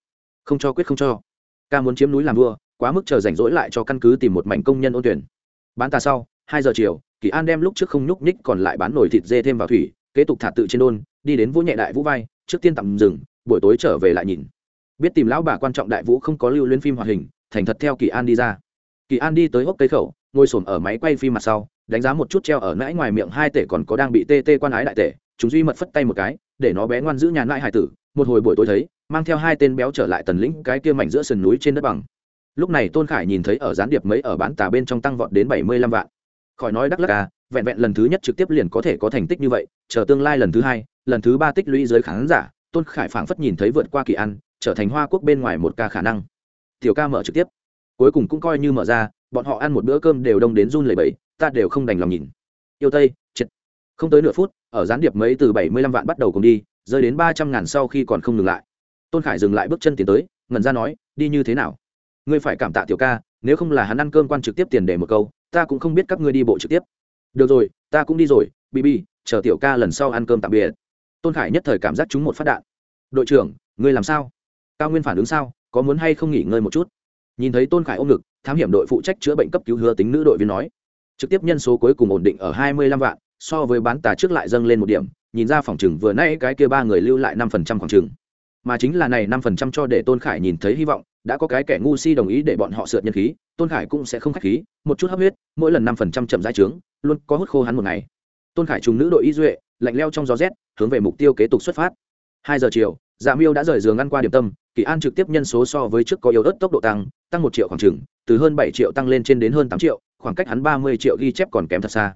Không cho quyết không cho. Ca muốn chiếm núi làm vua, quá mức chờ rảnh rỗi lại cho căn cứ tìm một mảnh công nhân ôn tuyển. Bán ta sau, hai giờ chiều, kỳ an đem lúc trước không nhúc nhích còn lại bán nổi thịt dê thêm vào thủy, kế tục thả tự trên đôn, đi đến vũ nhẹ đại vũ vai, trước tiên tạm dừng, buổi tối trở về lại nhìn. Biết tìm lão bà quan trọng đại vũ không có lưu luyến phim hoạt hình, thành thật theo kỳ an đi ra. Kỳ an đi tới hốc cây khẩu ngồi xổm ở máy quay phim mặt sau, đánh giá một chút treo ở nãi ngoài miệng hai tể còn có đang bị tê tê quan ái đại tể, chúng duy mật phất tay một cái, để nó bé ngoan giữ nhà nãi hải tử. Một hồi buổi tối thấy, mang theo hai tên béo trở lại tần lĩnh cái kia mảnh giữa sườn núi trên đất bằng. Lúc này tôn khải nhìn thấy ở gián điệp mấy ở bán tà bên trong tăng vọt đến bảy mươi lăm vạn. Khỏi nói đắc lắc à vẹn vẹn lần thứ nhất trực tiếp liền có thể có thành tích như vậy, chờ tương lai lần thứ hai, lần thứ ba tích lũy dưới khán giả, tôn khải phảng phất nhìn thấy vượt qua kỳ ăn, trở thành hoa quốc bên ngoài một ca khả năng. Tiểu ca mở trực tiếp. Cuối cùng cũng coi như mở ra bọn họ ăn một bữa cơm đều đông đến run lẩy bẩy, ta đều không đành lòng nhìn. Yêu tây, triệt. Không tới nửa phút, ở gián điệp mấy từ bảy mươi lăm vạn bắt đầu cùng đi, rơi đến ba trăm ngàn sau khi còn không ngừng lại. Tôn khải dừng lại bước chân tiến tới, ngẩn ra nói, đi như thế nào? Ngươi phải cảm tạ tiểu ca, nếu không là hắn ăn cơm quan trực tiếp tiền để một câu, ta cũng không biết các ngươi đi bộ trực tiếp. Được rồi, ta cũng đi rồi bb chờ tiểu ca lần sau ăn cơm tạm biệt. Tôn khải nhất thời cảm giác chúng một phát đạn. Đội trưởng, ngươi làm sao? Cao nguyên phản ứng sao? Có muốn hay không nghỉ ngơi một chút? Nhìn thấy tôn khải ôm ngực thám hiểm đội phụ trách chữa bệnh cấp cứu hứa tính nữ đội viên nói. Trực tiếp nhân số cuối cùng ổn định ở hai mươi lăm vạn, so với bán tà trước lại dâng lên một điểm, nhìn ra phòng chừng vừa nay cái kia ba người lưu lại năm phần trăm khoảng chừng mà chính là này năm phần trăm cho để tôn khải nhìn thấy hy vọng, đã có cái kẻ ngu si đồng ý để bọn họ sượt nhân khí, tôn khải cũng sẽ không k h á c h khí, một chút hấp huyết, mỗi lần năm phần trăm chậm rãi trướng, luôn có hút khô hắn một ngày. Tôn khải trùng nữ đội y duệ, lạnh leo trong gió rét, hướng về mục tiêu kế tục xuất phát. Hai giờ chiều dạ miêu đã rời giường ăn qua điểm tâm, kỳ an trực tiếp nhân số so với trước có yếu ớt tốc độ tăng tăng một triệu khoảng trừng từ hơn bảy triệu tăng lên trên đến hơn tám triệu, khoảng cách hắn ba mươi triệu ghi chép còn kém thật xa.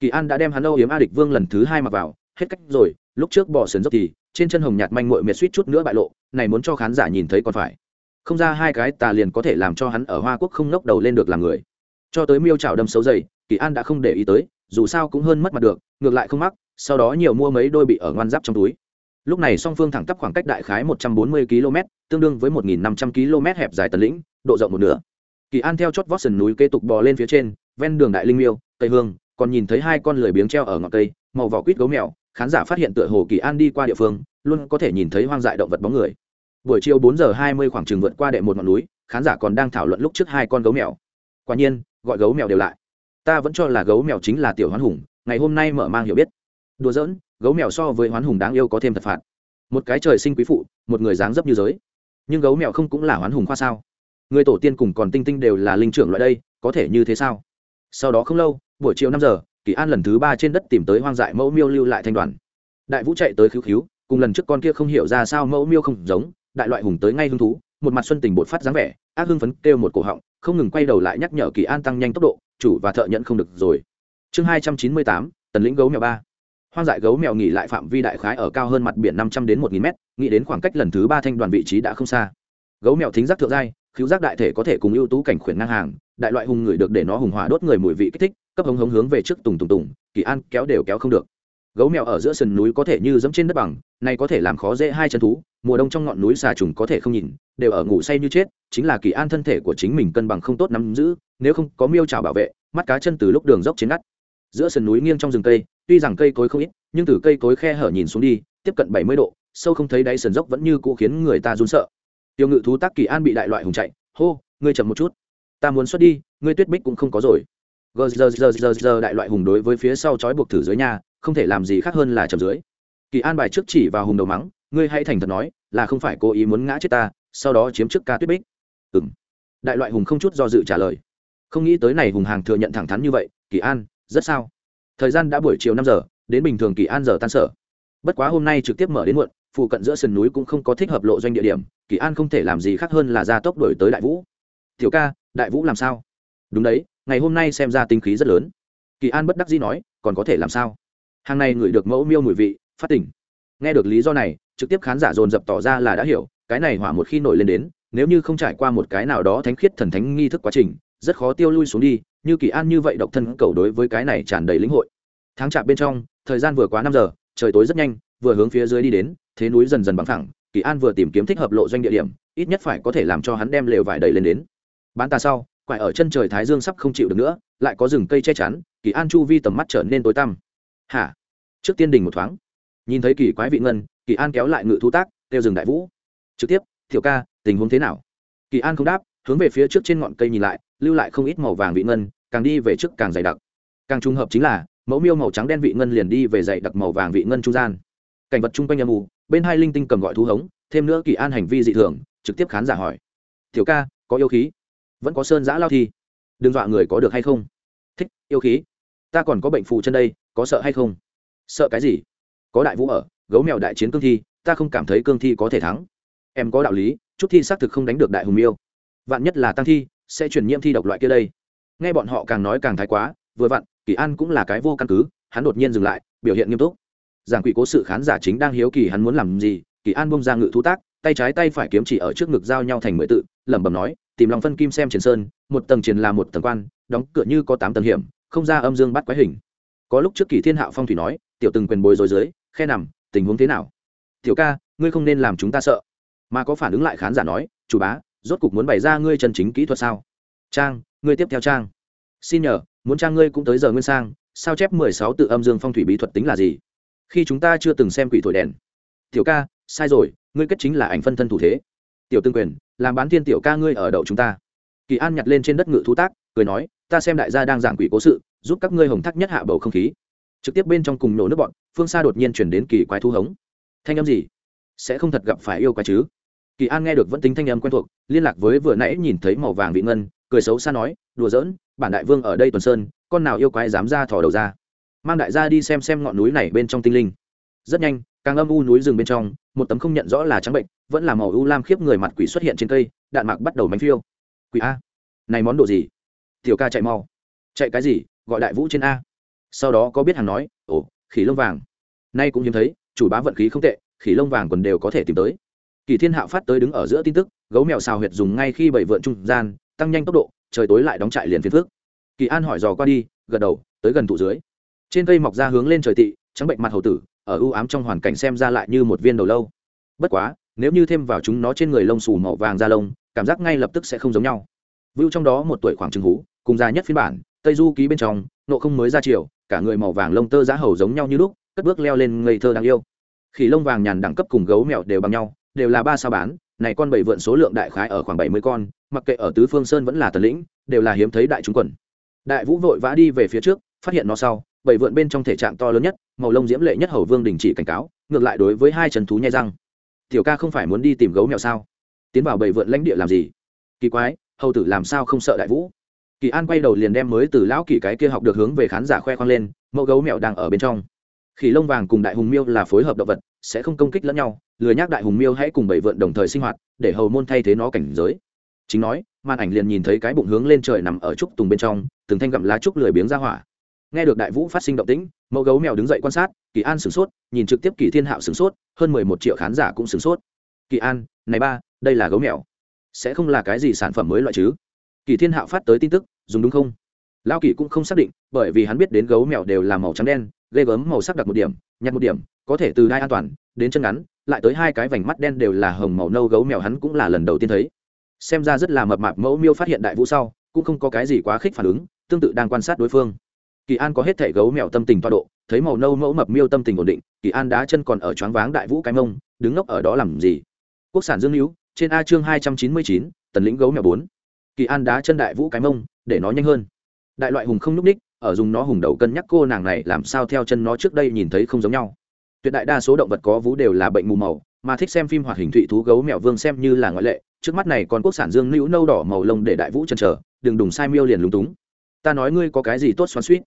Kỳ an đã đem hắn âu yếm a địch vương lần thứ hai mặc vào, hết cách rồi, lúc trước bỏ sườn dốc thì, trên chân hồng nhạt manh mội miệt suýt chút nữa bại lộ, này muốn cho khán giả nhìn thấy còn phải. Không ra hai cái tà liền có thể làm cho hắn ở hoa quốc không ngóc đầu lên được làm người. Cho tới miêu trào đâm xấu dày kỳ an đã không để ý tới, dù sao cũng hơn mất mặt được, ngược lại không mắc, sau đó nhiều mua mấy đôi bị ở ngoan giáp trong túi lúc này song phương thẳng tắp khoảng cách đại khái một trăm bốn mươi km, tương đương với một nghìn năm trăm km hẹp dài tần lĩnh, độ rộng một nửa. Kỳ an theo chót vót sườn núi kế tục bò lên phía trên, ven đường đại linh miêu cây hương, còn nhìn thấy hai con lười biếng treo ở ngọn cây, màu vỏ quýt gấu mèo, khán giả phát hiện tựa hồ kỳ an đi qua địa phương, luôn có thể nhìn thấy hoang dại động vật bóng người. Buổi chiều bốn giờ hai mươi khoảng chừng vượt qua đệ một ngọn núi, khán giả còn đang thảo luận lúc trước hai con gấu mèo. Quả nhiên, gọi gấu mèo đều lại. Ta vẫn cho là gấu mèo chính là tiểu hoán hùng, ngày hôm nay mở mang hiểu biết. Đùa giỡn gấu mèo so với hoán hùng đáng yêu có thêm thật phạt. Một cái trời sinh quý phụ một người dáng dấp như giới. Nhưng gấu mèo không cũng là hoán hùng khoa sao? Người tổ tiên cùng còn tinh tinh đều là linh trưởng loại đây có thể như thế sao? Sau đó không lâu buổi chiều năm giờ kỳ an lần thứ ba trên đất tìm tới hoang dại mẫu miêu lưu lại thanh đoàn. Đại vũ chạy tới cứu cứu, cùng lần trước con kia không hiểu ra sao mẫu miêu không giống đại loại hùng tới ngay hứng thú một mặt xuân tình bột phát dáng vẻ ác hưng phấn kêu một cổ họng không ngừng quay đầu lại nhắc nhở kỳ an tăng nhanh tốc độ chủ và thợ nhận không được rồi. Chương hai trăm chín mươi tám tần lĩnh gấu mèo ba hoang dại gấu mèo nghỉ lại phạm vi đại khái ở cao hơn mặt biển năm trăm đến một nghìn mét, nghĩ đến khoảng cách lần thứ ba thanh đoàn vị trí đã không xa. Gấu mèo thính giác thượng giai khiếu giác đại thể có thể cùng ưu tú cảnh khuyển ngang hàng, đại loại hùng người được để nó hùng hỏa đốt người mùi vị kích thích, cấp hống hống hướng về trước tùng tùng tùng, kỳ an kéo đều kéo không được. Gấu mèo ở giữa sườn núi có thể như dẫm trên đất bằng, này có thể làm khó dễ hai chân thú, mùa đông trong ngọn núi xà trùng có thể không nhìn, đều ở ngủ say như chết, chính là kỳ an thân thể của chính mình cân bằng không tốt nắm giữ, nếu không có miêu trào bảo vệ, mắt cá chân từ lúc đường dốc trên ngắt. Giữa sườn núi nghiêng trong rừng cây tuy rằng cây cối không ít, nhưng từ cây cối khe hở nhìn xuống đi, tiếp cận bảy mươi độ, sâu không thấy đáy sườn dốc vẫn như cũ khiến người ta run sợ. Tiêu ngự thú tác kỳ an bị đại loại hùng chạy, hô, ngươi chậm một chút. Ta muốn xuất đi, ngươi tuyết bích cũng không có rồi. Gờ giờ giờ giờ giờ đại loại hùng đối với phía sau trói buộc thử dưới nhà, không thể làm gì khác hơn là chậm dưới. Kỳ an bài trước chỉ vào hùng đầu mắng, ngươi hãy thành thật nói, là không phải cố ý muốn ngã chết ta, sau đó chiếm trước ca tuyết bích. Ừ m đại loại hùng không chút do dự trả lời. Không nghĩ tới này hùng hàng thừa nhận thẳng thắn như vậy, kỳ an, rất sao? Thời gian đã buổi chiều năm giờ, đến bình thường kỳ an giờ tan sở. Bất quá hôm nay trực tiếp mở đến muộn, phụ cận giữa sườn núi cũng không có thích hợp lộ doanh địa điểm, kỳ an không thể làm gì khác hơn là ra tốc đổi tới đại vũ. Thiếu ca, đại vũ làm sao? Đúng đấy, ngày hôm nay xem ra tinh khí rất lớn. Kỳ an bất đắc dĩ nói, còn có thể làm sao? Hàng này ngửi được mẫu miêu mùi vị, phát tỉnh. Nghe được lý do này, trực tiếp khán giả dồn dập tỏ ra là đã hiểu, cái này hỏa một khi nổi lên đến, nếu như không trải qua một cái nào đó thánh khiết thần thánh nghi thức quá trình, rất khó tiêu lui xuống đi như kỳ an như vậy độc thân cầu đối với cái này tràn đầy lĩnh hội. Tháng chạp bên trong, thời gian vừa quá năm giờ, trời tối rất nhanh, vừa hướng phía dưới đi đến, thế núi dần dần bằng thẳng, kỳ an vừa tìm kiếm thích hợp lộ doanh địa điểm, ít nhất phải có thể làm cho hắn đem lều vải đầy lên đến. Bán ta sau quại ở chân trời thái dương sắp không chịu được nữa, lại có rừng cây che chắn, kỳ an chu vi tầm mắt trở nên tối tăm. Hả? Trước tiên đình một thoáng. Nhìn thấy kỳ quái vị ngân, kỳ an kéo lại ngự thú tác, kêu rừng đại vũ. Trực tiếp thiểu ca, tình huống thế nào? Kỳ an không đáp, hướng về phía trước trên ngọn cây nhìn lại, lưu lại không ít màu vàng vị ngân càng đi về trước càng dày đặc. Càng trùng hợp chính là, mẫu miêu màu trắng đen vị ngân liền đi về dày đặc màu vàng vị ngân trung gian. Cảnh vật chung quanh âm mù bên hai linh tinh cầm gọi thú hống, thêm nữa kỳ an hành vi dị thường, trực tiếp khán giả hỏi. Tiểu ca, có yêu khí? Vẫn có sơn giã lao thi. Đừng dọa người có được hay không? Thích, yêu khí. Ta còn có bệnh phù chân đây, có sợ hay không? Sợ cái gì? Có đại vũ ở, gấu mèo đại chiến cương thi, ta không cảm thấy cương thi có thể thắng. Em có đạo lý, chút thi xác thực không đánh được đại hùng yêu vạn nhất là tăng thi, sẽ chuyển nhiễm thi độc loại kia đây nghe bọn họ càng nói càng thái quá, vừa vặn, kỳ an cũng là cái vô căn cứ, hắn đột nhiên dừng lại, biểu hiện nghiêm túc. Giảng quỷ cố sự khán giả chính đang hiếu kỳ hắn muốn làm gì, kỳ an bông ra ngự thú tác, tay trái tay phải kiếm chỉ ở trước ngực giao nhau thành mười tự, lẩm bẩm nói, tìm lòng phân kim xem triển sơn, một tầng triển là một tầng quan, đóng cửa như có tám tầng hiểm, không ra âm dương bắt quái hình. Có lúc trước kỳ thiên hạo phong thủy nói, tiểu từng quyền bồi dối dưới, khe nằm, tình huống thế nào? Tiểu ca, ngươi không nên làm chúng ta sợ. Mà có phản ứng lại khán giả nói, chủ bá, rốt cục muốn bày ra ngươi chân chính kỹ thuật sao? Trang ngươi tiếp theo trang. Xin nhờ, muốn trang ngươi cũng tới giờ nguyên sang, sao chép mười sáu tự âm dương phong thủy bí thuật tính là gì? Khi chúng ta chưa từng xem quỷ thổi đèn. Tiểu ca, sai rồi, ngươi kết chính là ảnh phân thân thủ thế. Tiểu tương quyền, làm bán thiên tiểu ca ngươi ở đậu chúng ta. Kỳ an nhặt lên trên đất ngự thú tác, cười nói, ta xem đại gia đang giảng quỷ cố sự, giúp các ngươi hồng thác nhất hạ bầu không khí. Trực tiếp bên trong cùng nổ nước bọn, phương xa đột nhiên chuyển đến kỳ quái thu hống. Thanh âm gì? Sẽ không thật gặp phải yêu quái chứ? Kỳ an nghe được vẫn tính thanh âm quen thuộc, liên lạc với vừa nãy nhìn thấy màu vàng vị ngân cười xấu xa nói, đùa giỡn, bản đại vương ở đây tuần sơn, con nào yêu quái dám ra thò đầu ra. Mang đại gia đi xem xem ngọn núi này bên trong tinh linh. Rất nhanh, càng âm u núi rừng bên trong, một tấm không nhận rõ là trắng bệnh, vẫn là màu u lam khiếp người mặt quỷ xuất hiện trên cây, đạn mạc bắt đầu mánh phiêu. Quỷ a. Này món đồ gì? Tiểu ca chạy mau. Chạy cái gì? Gọi đại vũ trên a. Sau đó có biết hàng nói, ồ, khỉ lông vàng. Nay cũng hiếm thấy, chủ bá vận khí không tệ, khỉ lông vàng còn đều có thể tìm tới. Kỳ thiên hạo phát tới đứng ở giữa tin tức, gấu mèo xào huyệt dùng ngay khi bảy vượn trung gian tăng nhanh tốc độ, trời tối lại đóng trại liền phiền phước kỳ an hỏi dò qua đi, gật đầu, tới gần thụ dưới. Trên cây mọc ra hướng lên trời tị, trắng bệnh mặt hầu tử, ở ưu ám trong hoàn cảnh xem ra lại như một viên đầu lâu. Bất quá, nếu như thêm vào chúng nó trên người lông xù màu vàng da lông, cảm giác ngay lập tức sẽ không giống nhau. Vưu trong đó một tuổi khoảng trừng hú, cùng già nhất phiên bản, tây du ký bên trong, nộ không mới ra chiều, cả người màu vàng lông tơ giá hầu giống nhau như lúc, cất bước leo lên ngây thơ đáng yêu. Khỉ lông vàng nhàn đẳng cấp cùng gấu mèo đều bằng nhau, đều là ba sao bán, này con bảy vượn số lượng đại khái ở khoảng bảy mươi con mặc kệ ở tứ phương sơn vẫn là tần lĩnh, đều là hiếm thấy đại chúng quần. Đại vũ vội vã đi về phía trước, phát hiện nó sau, bảy vượn bên trong thể trạng to lớn nhất, màu lông diễm lệ nhất hầu vương đình chỉ cảnh cáo, ngược lại đối với hai trần thú nhai răng. Tiểu ca không phải muốn đi tìm gấu mèo sao? Tiến vào bảy vượn lãnh địa làm gì? Kỳ quái, hầu tử làm sao không sợ đại vũ? Kỳ an quay đầu liền đem mới từ lão kỳ cái kia học được hướng về khán giả khoe khoang lên, mẫu gấu mèo đang ở bên trong. Khỉ lông vàng cùng đại hùng miêu là phối hợp động vật, sẽ không công kích lẫn nhau lừa nhắc đại hùng miêu hãy cùng bảy vượn đồng thời sinh hoạt, để hầu môn thay thế nó cảnh giới chính nói, màn ảnh liền nhìn thấy cái bụng hướng lên trời nằm ở trúc tùng bên trong, từng thanh gặm lá trúc lười biếng ra hỏa. Nghe được đại vũ phát sinh động tĩnh, mẫu gấu mèo đứng dậy quan sát, kỳ an sửng sốt, nhìn trực tiếp kỳ thiên hạo sửng sốt, hơn mười một triệu khán giả cũng sửng sốt. Kỳ an, này ba, đây là gấu mèo. Sẽ không là cái gì sản phẩm mới loại chứ? Kỳ thiên hạo phát tới tin tức, dùng đúng không? Lao kỳ cũng không xác định, bởi vì hắn biết đến gấu mèo đều là màu trắng đen, ghê gớm màu sắc đặc một điểm nhặt một điểm, có thể từ đai an toàn, đến chân ngắn, lại tới hai cái vành mắt đen đều là hồng màu nâu gấu mèo hắn cũng là lần đầu tiên thấy xem ra rất là mập mạp mẫu miêu phát hiện đại vũ sau, cũng không có cái gì quá khích phản ứng, tương tự đang quan sát đối phương. Kỳ an có hết thẻ gấu mèo tâm tình toa độ, thấy màu nâu mẫu mập miêu tâm tình ổn định, kỳ an đá chân còn ở choáng váng đại vũ cái mông, đứng ngốc ở đó làm gì? Quốc sản dương hữu trên a chương hai trăm chín mươi chín, tần lĩnh gấu mèo bốn. Kỳ an đá chân đại vũ cái mông, để nó nhanh hơn. Đại loại hùng không n ú c ních, ở dùng nó hùng đầu cân nhắc cô nàng này làm sao theo chân nó trước đây nhìn thấy không giống nhau. Tuyệt đại đa số động vật có vú đều là bệnh mù màu, mà thích xem phim hoạt hình thụy thú gấu mèo vương xem như là ngoại lệ trước mắt này còn quốc sản dương nữu nâu đỏ màu lông để đại vũ chân trở, đừng đùng sai miêu liền lúng túng. Ta nói ngươi có cái gì tốt xoắn suýt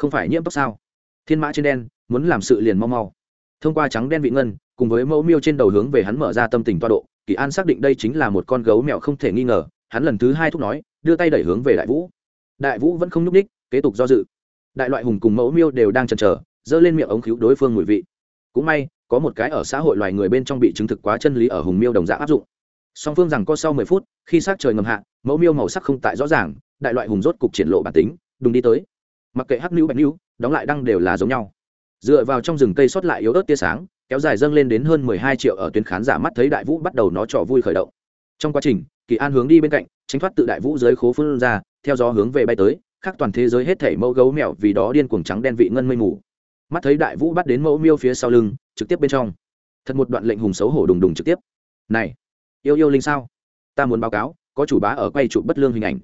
không phải nhiễm tóc sao? Thiên mã trên đen, muốn làm sự liền mau mau. Thông qua trắng đen vị ngân, cùng với mẫu miêu trên đầu hướng về hắn mở ra tâm tình toa độ, kỳ an xác định đây chính là một con gấu mèo không thể nghi ngờ, hắn lần thứ hai thúc nói, đưa tay đẩy hướng về đại vũ. Đại vũ vẫn không nhúc ních kế tục do dự. Đại loại hùng cùng mẫu miêu đều đang chần chờ, giơ lên miệng ống cứu đối phương mùi vị. Cũng may, có một cái ở xã hội loài người bên trong bị chứng thực quá chân lý ở hùng miêu đồng dạng áp dụng song phương rằng co sau mười phút, khi sát trời ngầm hạ, mẫu miêu màu sắc không tại rõ ràng, đại loại hùng rốt cục triển lộ bản tính, đùng đi tới. Mặc kệ hắc nữ bạch nữ, đóng lại đăng đều là giống nhau. Dựa vào trong rừng cây sót lại yếu ớt tia sáng, kéo dài dâng lên đến hơn mười hai triệu ở tuyến khán giả mắt thấy đại vũ bắt đầu nó trò vui khởi động. Trong quá trình, kỳ an hướng đi bên cạnh, tránh thoát tự đại vũ dưới khố phương ra, theo gió hướng về bay tới, khác toàn thế giới hết thảy mẫu gấu mèo vì đó điên cuồng trắng đen vị ngân mây mù. Mắt thấy đại vũ bắt đến mẫu miêu phía sau lưng, trực tiếp bên trong. Thật một đoạn lệnh hùng xấu hổ đùng đùng trực tiếp. Này! Yêu yêu linh sao? Ta muốn báo cáo, có chủ bá ở quay chụp bất lương hình ảnh.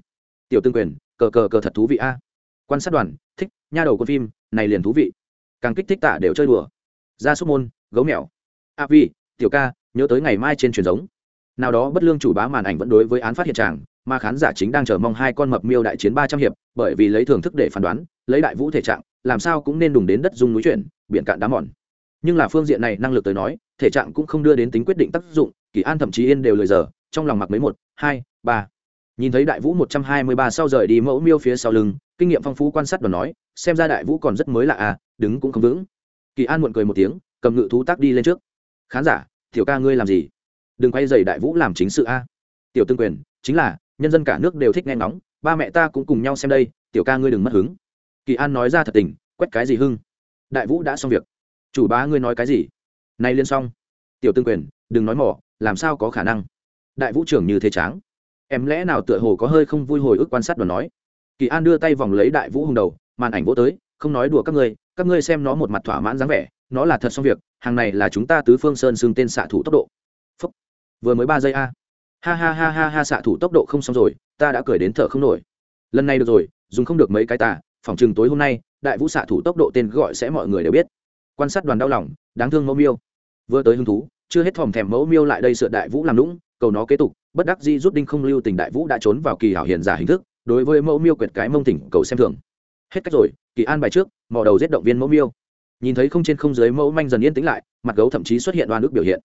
Tiểu tương quyền, cờ cờ cờ thật thú vị a. Quan sát đoàn, thích, nha đầu con phim, này liền thú vị. Càng kích thích tạ đều chơi đùa. Ra súc môn, gấu mèo. A vi, tiểu ca, nhớ tới ngày mai trên truyền giống. Nào đó bất lương chủ bá màn ảnh vẫn đối với án phát hiện tràng, mà khán giả chính đang chờ mong hai con mập miêu đại chiến ba trăm hiệp, bởi vì lấy thưởng thức để phán đoán, lấy đại vũ thể trạng, làm sao cũng nên đùng đến đất dung núi chuyển, biển cạn đá mòn nhưng là phương diện này năng lực tới nói, thể trạng cũng không đưa đến tính quyết định tác dụng, kỳ an thậm chí yên đều lười giờ, trong lòng mặc mấy một, hai, ba. Nhìn thấy đại vũ một trăm hai mươi ba sau rời đi mẫu miêu phía sau lưng, kinh nghiệm phong phú quan sát đoàn nói, xem ra đại vũ còn rất mới lạ à đứng cũng không vững. Kỳ an muộn cười một tiếng, cầm ngự thú tác đi lên trước. Khán giả, tiểu ca ngươi làm gì? Đừng quay dày đại vũ làm chính sự a. Tiểu tương quyền, chính là, nhân dân cả nước đều thích nghe ngóng, ba mẹ ta cũng cùng nhau xem đây, tiểu ca ngươi đừng mất hứng. Kỳ an nói ra thật tình, quét cái gì hưng. Đại vũ đã xong việc chủ bá ngươi nói cái gì? Nay liên xong. Tiểu tương quyền, đừng nói mỏ, làm sao có khả năng? Đại vũ trưởng như thế tráng. Em lẽ nào tựa hồ có hơi không vui hồi ức quan sát đoàn nói? Kỳ an đưa tay vòng lấy đại vũ hùng đầu, màn ảnh vỗ tới, không nói đùa các ngươi các ngươi xem nó một mặt thỏa mãn dáng vẻ, nó là thật xong việc, hàng này là chúng ta tứ phương sơn xưng tên xạ thủ tốc độ. Phúc. vừa mới ba giây a. Ha ha ha ha ha, xạ thủ tốc độ không xong rồi, ta đã cười đến thở không nổi. Lần này được rồi, dùng không được mấy cái tà, phòng chừng tối hôm nay, đại vũ xạ thủ tốc độ tên gọi sẽ mọi người đều biết quan sát đoàn đau lòng, đáng thương mẫu miêu. Vừa tới hứng thú, chưa hết thòm thèm mẫu miêu lại đây sửa đại vũ làm lũng cầu nó kế tục, bất đắc di rút đinh không lưu tình đại vũ đã trốn vào kỳ hảo hiền giả hình thức, đối với mẫu miêu quyệt cái mông tỉnh cầu xem thường. Hết cách rồi, kỳ an bài trước, mò đầu giết động viên mẫu miêu. Nhìn thấy không trên không dưới mẫu manh dần yên tĩnh lại, mặt gấu thậm chí xuất hiện đoan ước biểu hiện.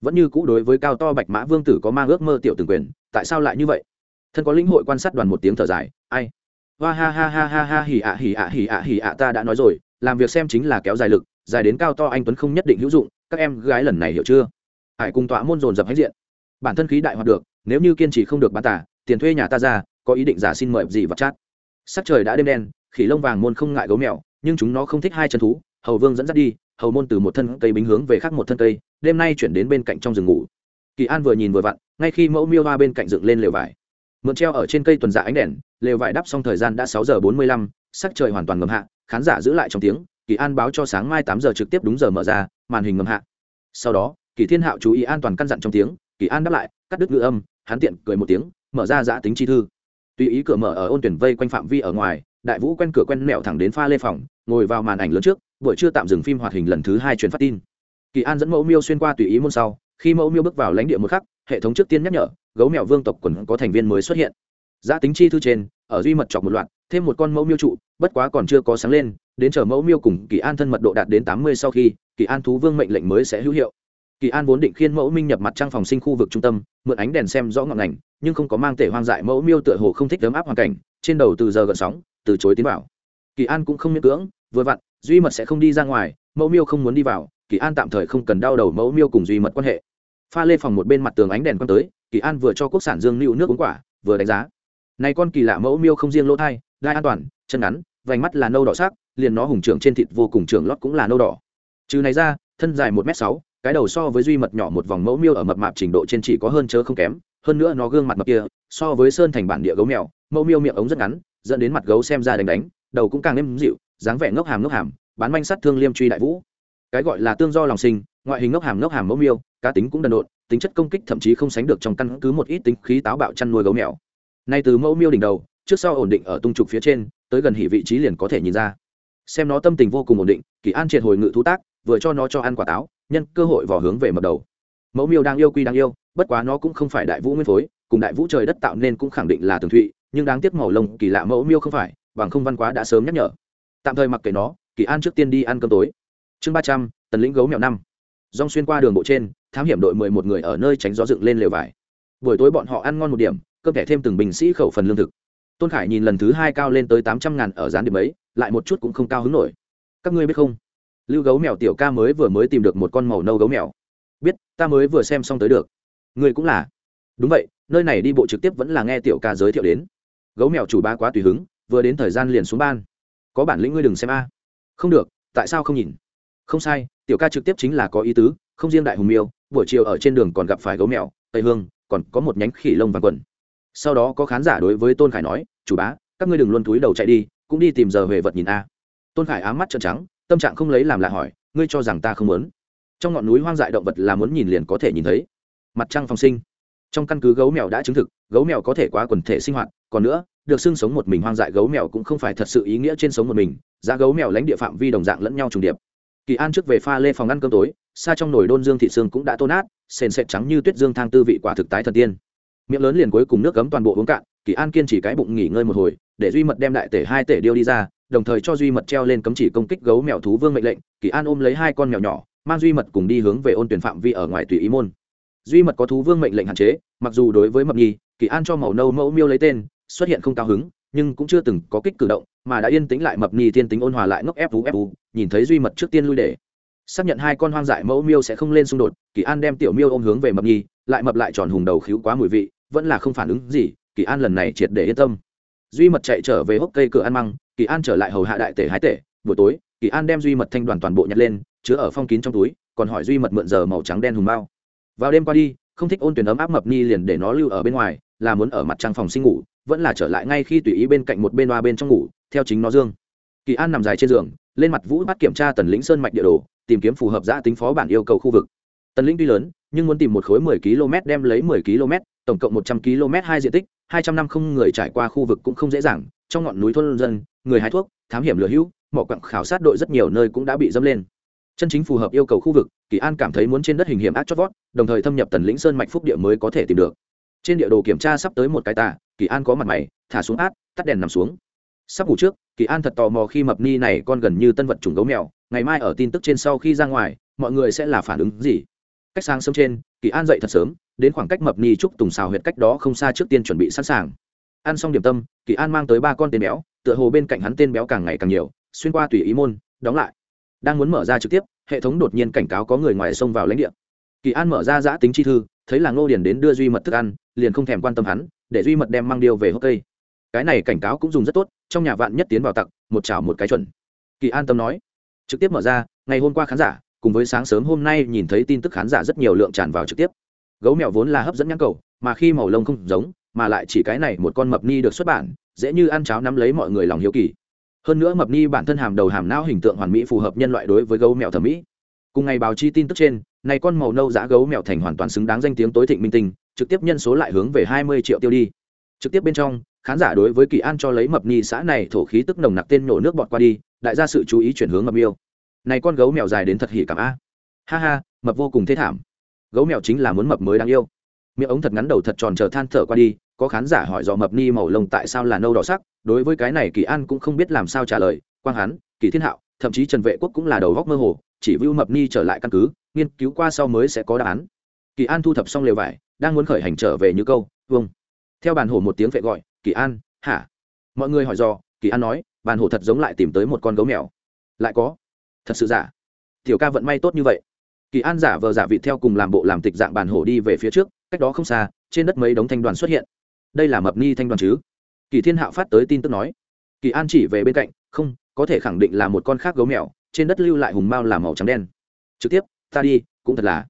Vẫn như cũ đối với cao to bạch mã vương tử có mang ước mơ tiểu từng quyền, tại sao lại như vậy? Thân có lĩnh hội quan sát đoàn một tiếng thở dài, ai? Hoa ha ha ha ha ha hỉ ạ hỉ ạ hỉ ạ hỉ ạ, ta đã nói rồi, làm việc xem chính là kéo dài lực dài đến cao to anh tuấn không nhất định hữu dụng, các em gái lần này hiểu chưa? Hải cùng tọa môn dồn dập hãnh diện. Bản thân khí đại hoạt được, nếu như kiên trì không được bán tả tiền thuê nhà ta ra, có ý định giả xin mời gì vật chát. Sắc trời đã đêm đen, khỉ lông vàng môn không ngại gấu mèo, nhưng chúng nó không thích hai chân thú, hầu vương dẫn dắt đi, hầu môn từ một thân cây bính hướng về khác một thân cây, đêm nay chuyển đến bên cạnh trong rừng ngủ. Kỳ an vừa nhìn vừa vặn, ngay khi mẫu miêu hoa bên cạnh dựng lên lều vải. Mượn treo ở trên cây tuần dạ ánh đèn, lều vải đắp xong thời gian đã sáu giờ bốn mươi lăm, sắc trời hoàn toàn ngầm hạ, khán giả giữ lại trong tiếng kỳ an báo cho sáng mai tám giờ trực tiếp đúng giờ mở ra, màn hình ngầm hạ. Sau đó, kỳ thiên hạo chú ý an toàn căn dặn trong tiếng, kỳ an đáp lại, cắt đứt ngữ âm, hắn tiện cười một tiếng, mở ra giã tính chi thư. Tùy ý cửa mở ở ôn tuyển vây quanh phạm vi ở ngoài, đại vũ quen cửa quen mẹo thẳng đến pha lê phòng, ngồi vào màn ảnh lớn trước, buổi trưa tạm dừng phim hoạt hình lần thứ hai truyền phát tin. Kỳ an dẫn mẫu miêu xuyên qua tùy ý môn sau, khi mẫu miêu bước vào lãnh địa một khắc, hệ thống trước tiên nhắc nhở, gấu mèo vương tộc quần có thành viên mới xuất hiện. Giã tính chi thư trên, ở duy mật chọc một loạt thêm một con mẫu miêu trụ, bất quá còn chưa có sáng lên, đến chờ mẫu miêu cùng kỳ an thân mật độ đạt đến tám mươi sau khi, kỳ an thú vương mệnh lệnh mới sẽ hữu hiệu. Kỳ an vốn định khiên mẫu minh nhập mặt trang phòng sinh khu vực trung tâm, mượn ánh đèn xem rõ ngọn ngành, nhưng không có mang tể hoang dại mẫu miêu tựa hồ không thích ấm áp hoàn cảnh, trên đầu từ giờ gợn sóng, từ chối tiến vào. Kỳ an cũng không miễn cưỡng, vừa vặn, duy mật sẽ không đi ra ngoài, mẫu miêu không muốn đi vào, kỳ an tạm thời không cần đau đầu mẫu miêu cùng duy mật quan hệ. Pha lê phòng một bên mặt tường ánh đèn quăng tới, kỳ an vừa cho quốc sản dương lưu nước uống quả, vừa đánh giá. Này con kỳ lạ mẫu miêu không riêng lỗ thai đai an toàn, chân ngắn, vành mắt là nâu đỏ sắc, liền nó hùng trưởng trên thịt vô cùng trưởng lót cũng là nâu đỏ. Trừ này ra, thân dài một m sáu, cái đầu so với duy mật nhỏ một vòng mẫu miêu ở mập mạp trình độ trên chỉ có hơn chớ không kém, hơn nữa nó gương mặt mập kia, so với sơn thành bản địa gấu mèo, mẫu miêu miệng ống rất ngắn, dẫn đến mặt gấu xem ra đánh đánh, đầu cũng càng êm dịu, dáng vẻ ngốc hàm ngốc hàm, bán manh sắt thương liêm truy đại vũ. Cái gọi là tương do lòng sinh, ngoại hình ngốc hàm ngốc hàm mẫu miêu, cá tính cũng đần độn, tính chất công kích thậm chí không sánh được trong căn cứ một ít tính khí táo bạo chăn nuôi gấu mèo. Nay từ mẫu miêu đỉnh đầu trước sau ổn định ở tung trục phía trên, tới gần hỉ vị trí liền có thể nhìn ra. Xem nó tâm tình vô cùng ổn định, kỳ an triệt hồi ngự thú tác, vừa cho nó cho ăn quả táo, nhân cơ hội vò hướng về mập đầu. Mẫu miêu đang yêu quy đang yêu, bất quá nó cũng không phải đại vũ nguyên phối, cùng đại vũ trời đất tạo nên cũng khẳng định là tường thụy, nhưng đáng tiếc màu lông kỳ lạ mẫu miêu không phải, bằng không văn quá đã sớm nhắc nhở. Tạm thời mặc kệ nó, kỳ an trước tiên đi ăn cơm tối. Chương ba trăm, tần lĩnh gấu mèo năm. Dong xuyên qua đường bộ trên, thám hiểm đội mười một người ở nơi tránh gió dựng lên lều vải. Buổi tối bọn họ ăn ngon một điểm, cơm thẻ thêm từng bình sĩ khẩu phần lương thực tôn khải nhìn lần thứ hai cao lên tới tám trăm ngàn ở gián điểm ấy, lại một chút cũng không cao hứng nổi. Các ngươi biết không? Lưu gấu mèo tiểu ca mới vừa mới tìm được một con màu nâu gấu mèo. Biết, ta mới vừa xem xong tới được. Ngươi cũng là. Đúng vậy, nơi này đi bộ trực tiếp vẫn là nghe tiểu ca giới thiệu đến. Gấu mèo chủ ba quá tùy hứng, vừa đến thời gian liền xuống ban. Có bản lĩnh ngươi đừng xem a. Không được, tại sao không nhìn? Không sai, tiểu ca trực tiếp chính là có ý tứ, không riêng đại hùng miêu, buổi chiều ở trên đường còn gặp phải gấu mèo, tây hương, còn có một nhánh khỉ lông vàng quần sau đó có khán giả đối với tôn khải nói chủ bá các ngươi đừng luôn túi đầu chạy đi cũng đi tìm giờ về vật nhìn a tôn khải ám mắt trợn trắng tâm trạng không lấy làm lạ hỏi ngươi cho rằng ta không muốn trong ngọn núi hoang dại động vật là muốn nhìn liền có thể nhìn thấy mặt trăng phong sinh trong căn cứ gấu mèo đã chứng thực gấu mèo có thể quá quần thể sinh hoạt còn nữa được xưng sống một mình hoang dại gấu mèo cũng không phải thật sự ý nghĩa trên sống một mình giá gấu mèo lãnh địa phạm vi đồng dạng lẫn nhau trùng điệp kỳ an trước về pha lê phòng ăn cơm tối xa trong nồi đôn dương thị xương cũng đã tô nát sền sệt trắng như tuyết dương thang tư vị quả thực tái thần tiên miệng lớn liền cuối cùng nước cấm toàn bộ uống cạn, kỳ an kiên chỉ cái bụng nghỉ ngơi một hồi, để duy mật đem đại tể hai tể điêu đi ra, đồng thời cho duy mật treo lên cấm chỉ công kích gấu mèo thú vương mệnh lệnh, kỳ an ôm lấy hai con mèo nhỏ, mang duy mật cùng đi hướng về ôn tuyển phạm vi ở ngoài tùy ý môn. Duy mật có thú vương mệnh lệnh hạn chế, mặc dù đối với mập nhi, kỳ an cho màu nâu mẫu miêu lấy tên, xuất hiện không cao hứng, nhưng cũng chưa từng có kích cử động, mà đã yên tĩnh lại mập nhi thiên tính ôn hòa lại ngốc ép vú ép vú nhìn thấy duy mật trước tiên lui để. Xác nhận hai con hoang dại mẫu miêu sẽ không lên xung đột, kỳ an đem tiểu miêu ôm hướng về mập nhi, lại mập lại tròn hùng đầu khíu quá mùi vị vẫn là không phản ứng gì, kỳ an lần này triệt để yên tâm. Duy mật chạy trở về hốc cây cửa ăn măng, kỳ an trở lại hầu hạ đại tể hái tể. Buổi tối, kỳ an đem duy mật thanh đoàn toàn bộ nhặt lên, chứa ở phong kín trong túi, còn hỏi duy mật mượn giờ màu trắng đen hùng bao. Vào đêm qua đi, không thích ôn tuyển ấm áp mập ni liền để nó lưu ở bên ngoài, là muốn ở mặt trăng phòng sinh ngủ, vẫn là trở lại ngay khi tùy ý bên cạnh một bên hoa bên trong ngủ, theo chính nó dương. Kỳ an nằm dài trên giường, lên mặt vũ bắt kiểm tra tần lĩnh sơn mạch địa đồ, tìm kiếm phù hợp giã tính phó bản yêu cầu khu vực. Tần lĩnh tuy lớn, nhưng muốn tìm một khối 10 km đem lấy 10 km tổng cộng 100 km hai diện tích 200 năm không người trải qua khu vực cũng không dễ dàng, trong ngọn núi thôn dân, người hái thuốc, thám hiểm lừa hữu, mỏ quặng khảo sát đội rất nhiều nơi cũng đã bị dâm lên. Chân chính phù hợp yêu cầu khu vực, kỳ an cảm thấy muốn trên đất hình hiểm ác chót vót, đồng thời thâm nhập tần lĩnh sơn mạch phúc địa mới có thể tìm được. Trên địa đồ kiểm tra sắp tới một cái tà, kỳ an có mặt mày, thả xuống át, tắt đèn nằm xuống. Sắp ngủ trước, kỳ an thật tò mò khi mập ni này con gần như tân vật chủng gấu mèo, ngày mai ở tin tức trên sau khi ra ngoài, mọi người sẽ là phản ứng gì? Cách sáng sớm trên, kỳ an dậy thật sớm đến khoảng cách mập ni trúc tùng xào huyệt cách đó không xa trước tiên chuẩn bị sẵn sàng. Ăn xong điểm tâm, kỳ an mang tới ba con tên béo, tựa hồ bên cạnh hắn tên béo càng ngày càng nhiều, xuyên qua tùy ý môn, đóng lại. Đang muốn mở ra trực tiếp, hệ thống đột nhiên cảnh cáo có người ngoài xông vào lãnh địa. Kỳ an mở ra giã tính chi thư, thấy là ngô điền đến đưa duy mật thức ăn, liền không thèm quan tâm hắn, để duy mật đem mang điêu về hốc cây. Cái này cảnh cáo cũng dùng rất tốt, trong nhà vạn nhất tiến vào tặc, một chảo một cái chuẩn. Kỳ an tâm nói. Trực tiếp mở ra, ngày hôm qua khán giả, cùng với sáng sớm hôm nay nhìn thấy tin tức khán giả rất nhiều lượng tràn vào trực tiếp gấu mèo vốn là hấp dẫn nhãn cầu, mà khi màu lông không giống, mà lại chỉ cái này một con mập ni được xuất bản, dễ như ăn cháo nắm lấy mọi người lòng hiếu kỳ. Hơn nữa mập ni bản thân hàm đầu hàm não hình tượng hoàn mỹ phù hợp nhân loại đối với gấu mèo thẩm mỹ. Cùng ngày báo chi tin tức trên, này con màu nâu giã gấu mèo thành hoàn toàn xứng đáng danh tiếng tối thịnh minh tinh, trực tiếp nhân số lại hướng về hai mươi triệu tiêu đi. Trực tiếp bên trong, khán giả đối với kỳ an cho lấy mập ni xã này thổ khí tức nồng nặc tên nổ nước bọt qua đi, đại ra sự chú ý chuyển hướng mập yêu này con gấu mèo dài đến thật hỉ cảm a. Ha ha, mập vô cùng thế thảm gấu mèo chính là muốn mập mới đáng yêu. Miệng ống thật ngắn đầu thật tròn chờ than thở qua đi có khán giả hỏi dò mập ni màu lông tại sao là nâu đỏ sắc đối với cái này kỳ an cũng không biết làm sao trả lời quang hán, kỳ thiên hạo thậm chí trần vệ quốc cũng là đầu góc mơ hồ chỉ vưu mập ni trở lại căn cứ nghiên cứu qua sau mới sẽ có đáp án. Kỳ an thu thập xong lều vải đang muốn khởi hành trở về như câu vâng. Theo bàn hổ một tiếng vệ gọi kỳ an hả? Mọi người hỏi dò kỳ an nói bàn hổ thật giống lại tìm tới một con gấu mèo. Lại có? Thật sự giả? Tiểu ca vận may tốt như vậy kỳ an giả vờ giả vị theo cùng làm bộ làm tịch dạng bàn hổ đi về phía trước, cách đó không xa, trên đất mấy đống thanh đoàn xuất hiện. Đây là mập ni thanh đoàn chứ? Kỳ thiên hạo phát tới tin tức nói. Kỳ an chỉ về bên cạnh, không, có thể khẳng định là một con khác gấu mèo, trên đất lưu lại hùng mao là màu trắng đen. Trực tiếp, ta đi, cũng thật là.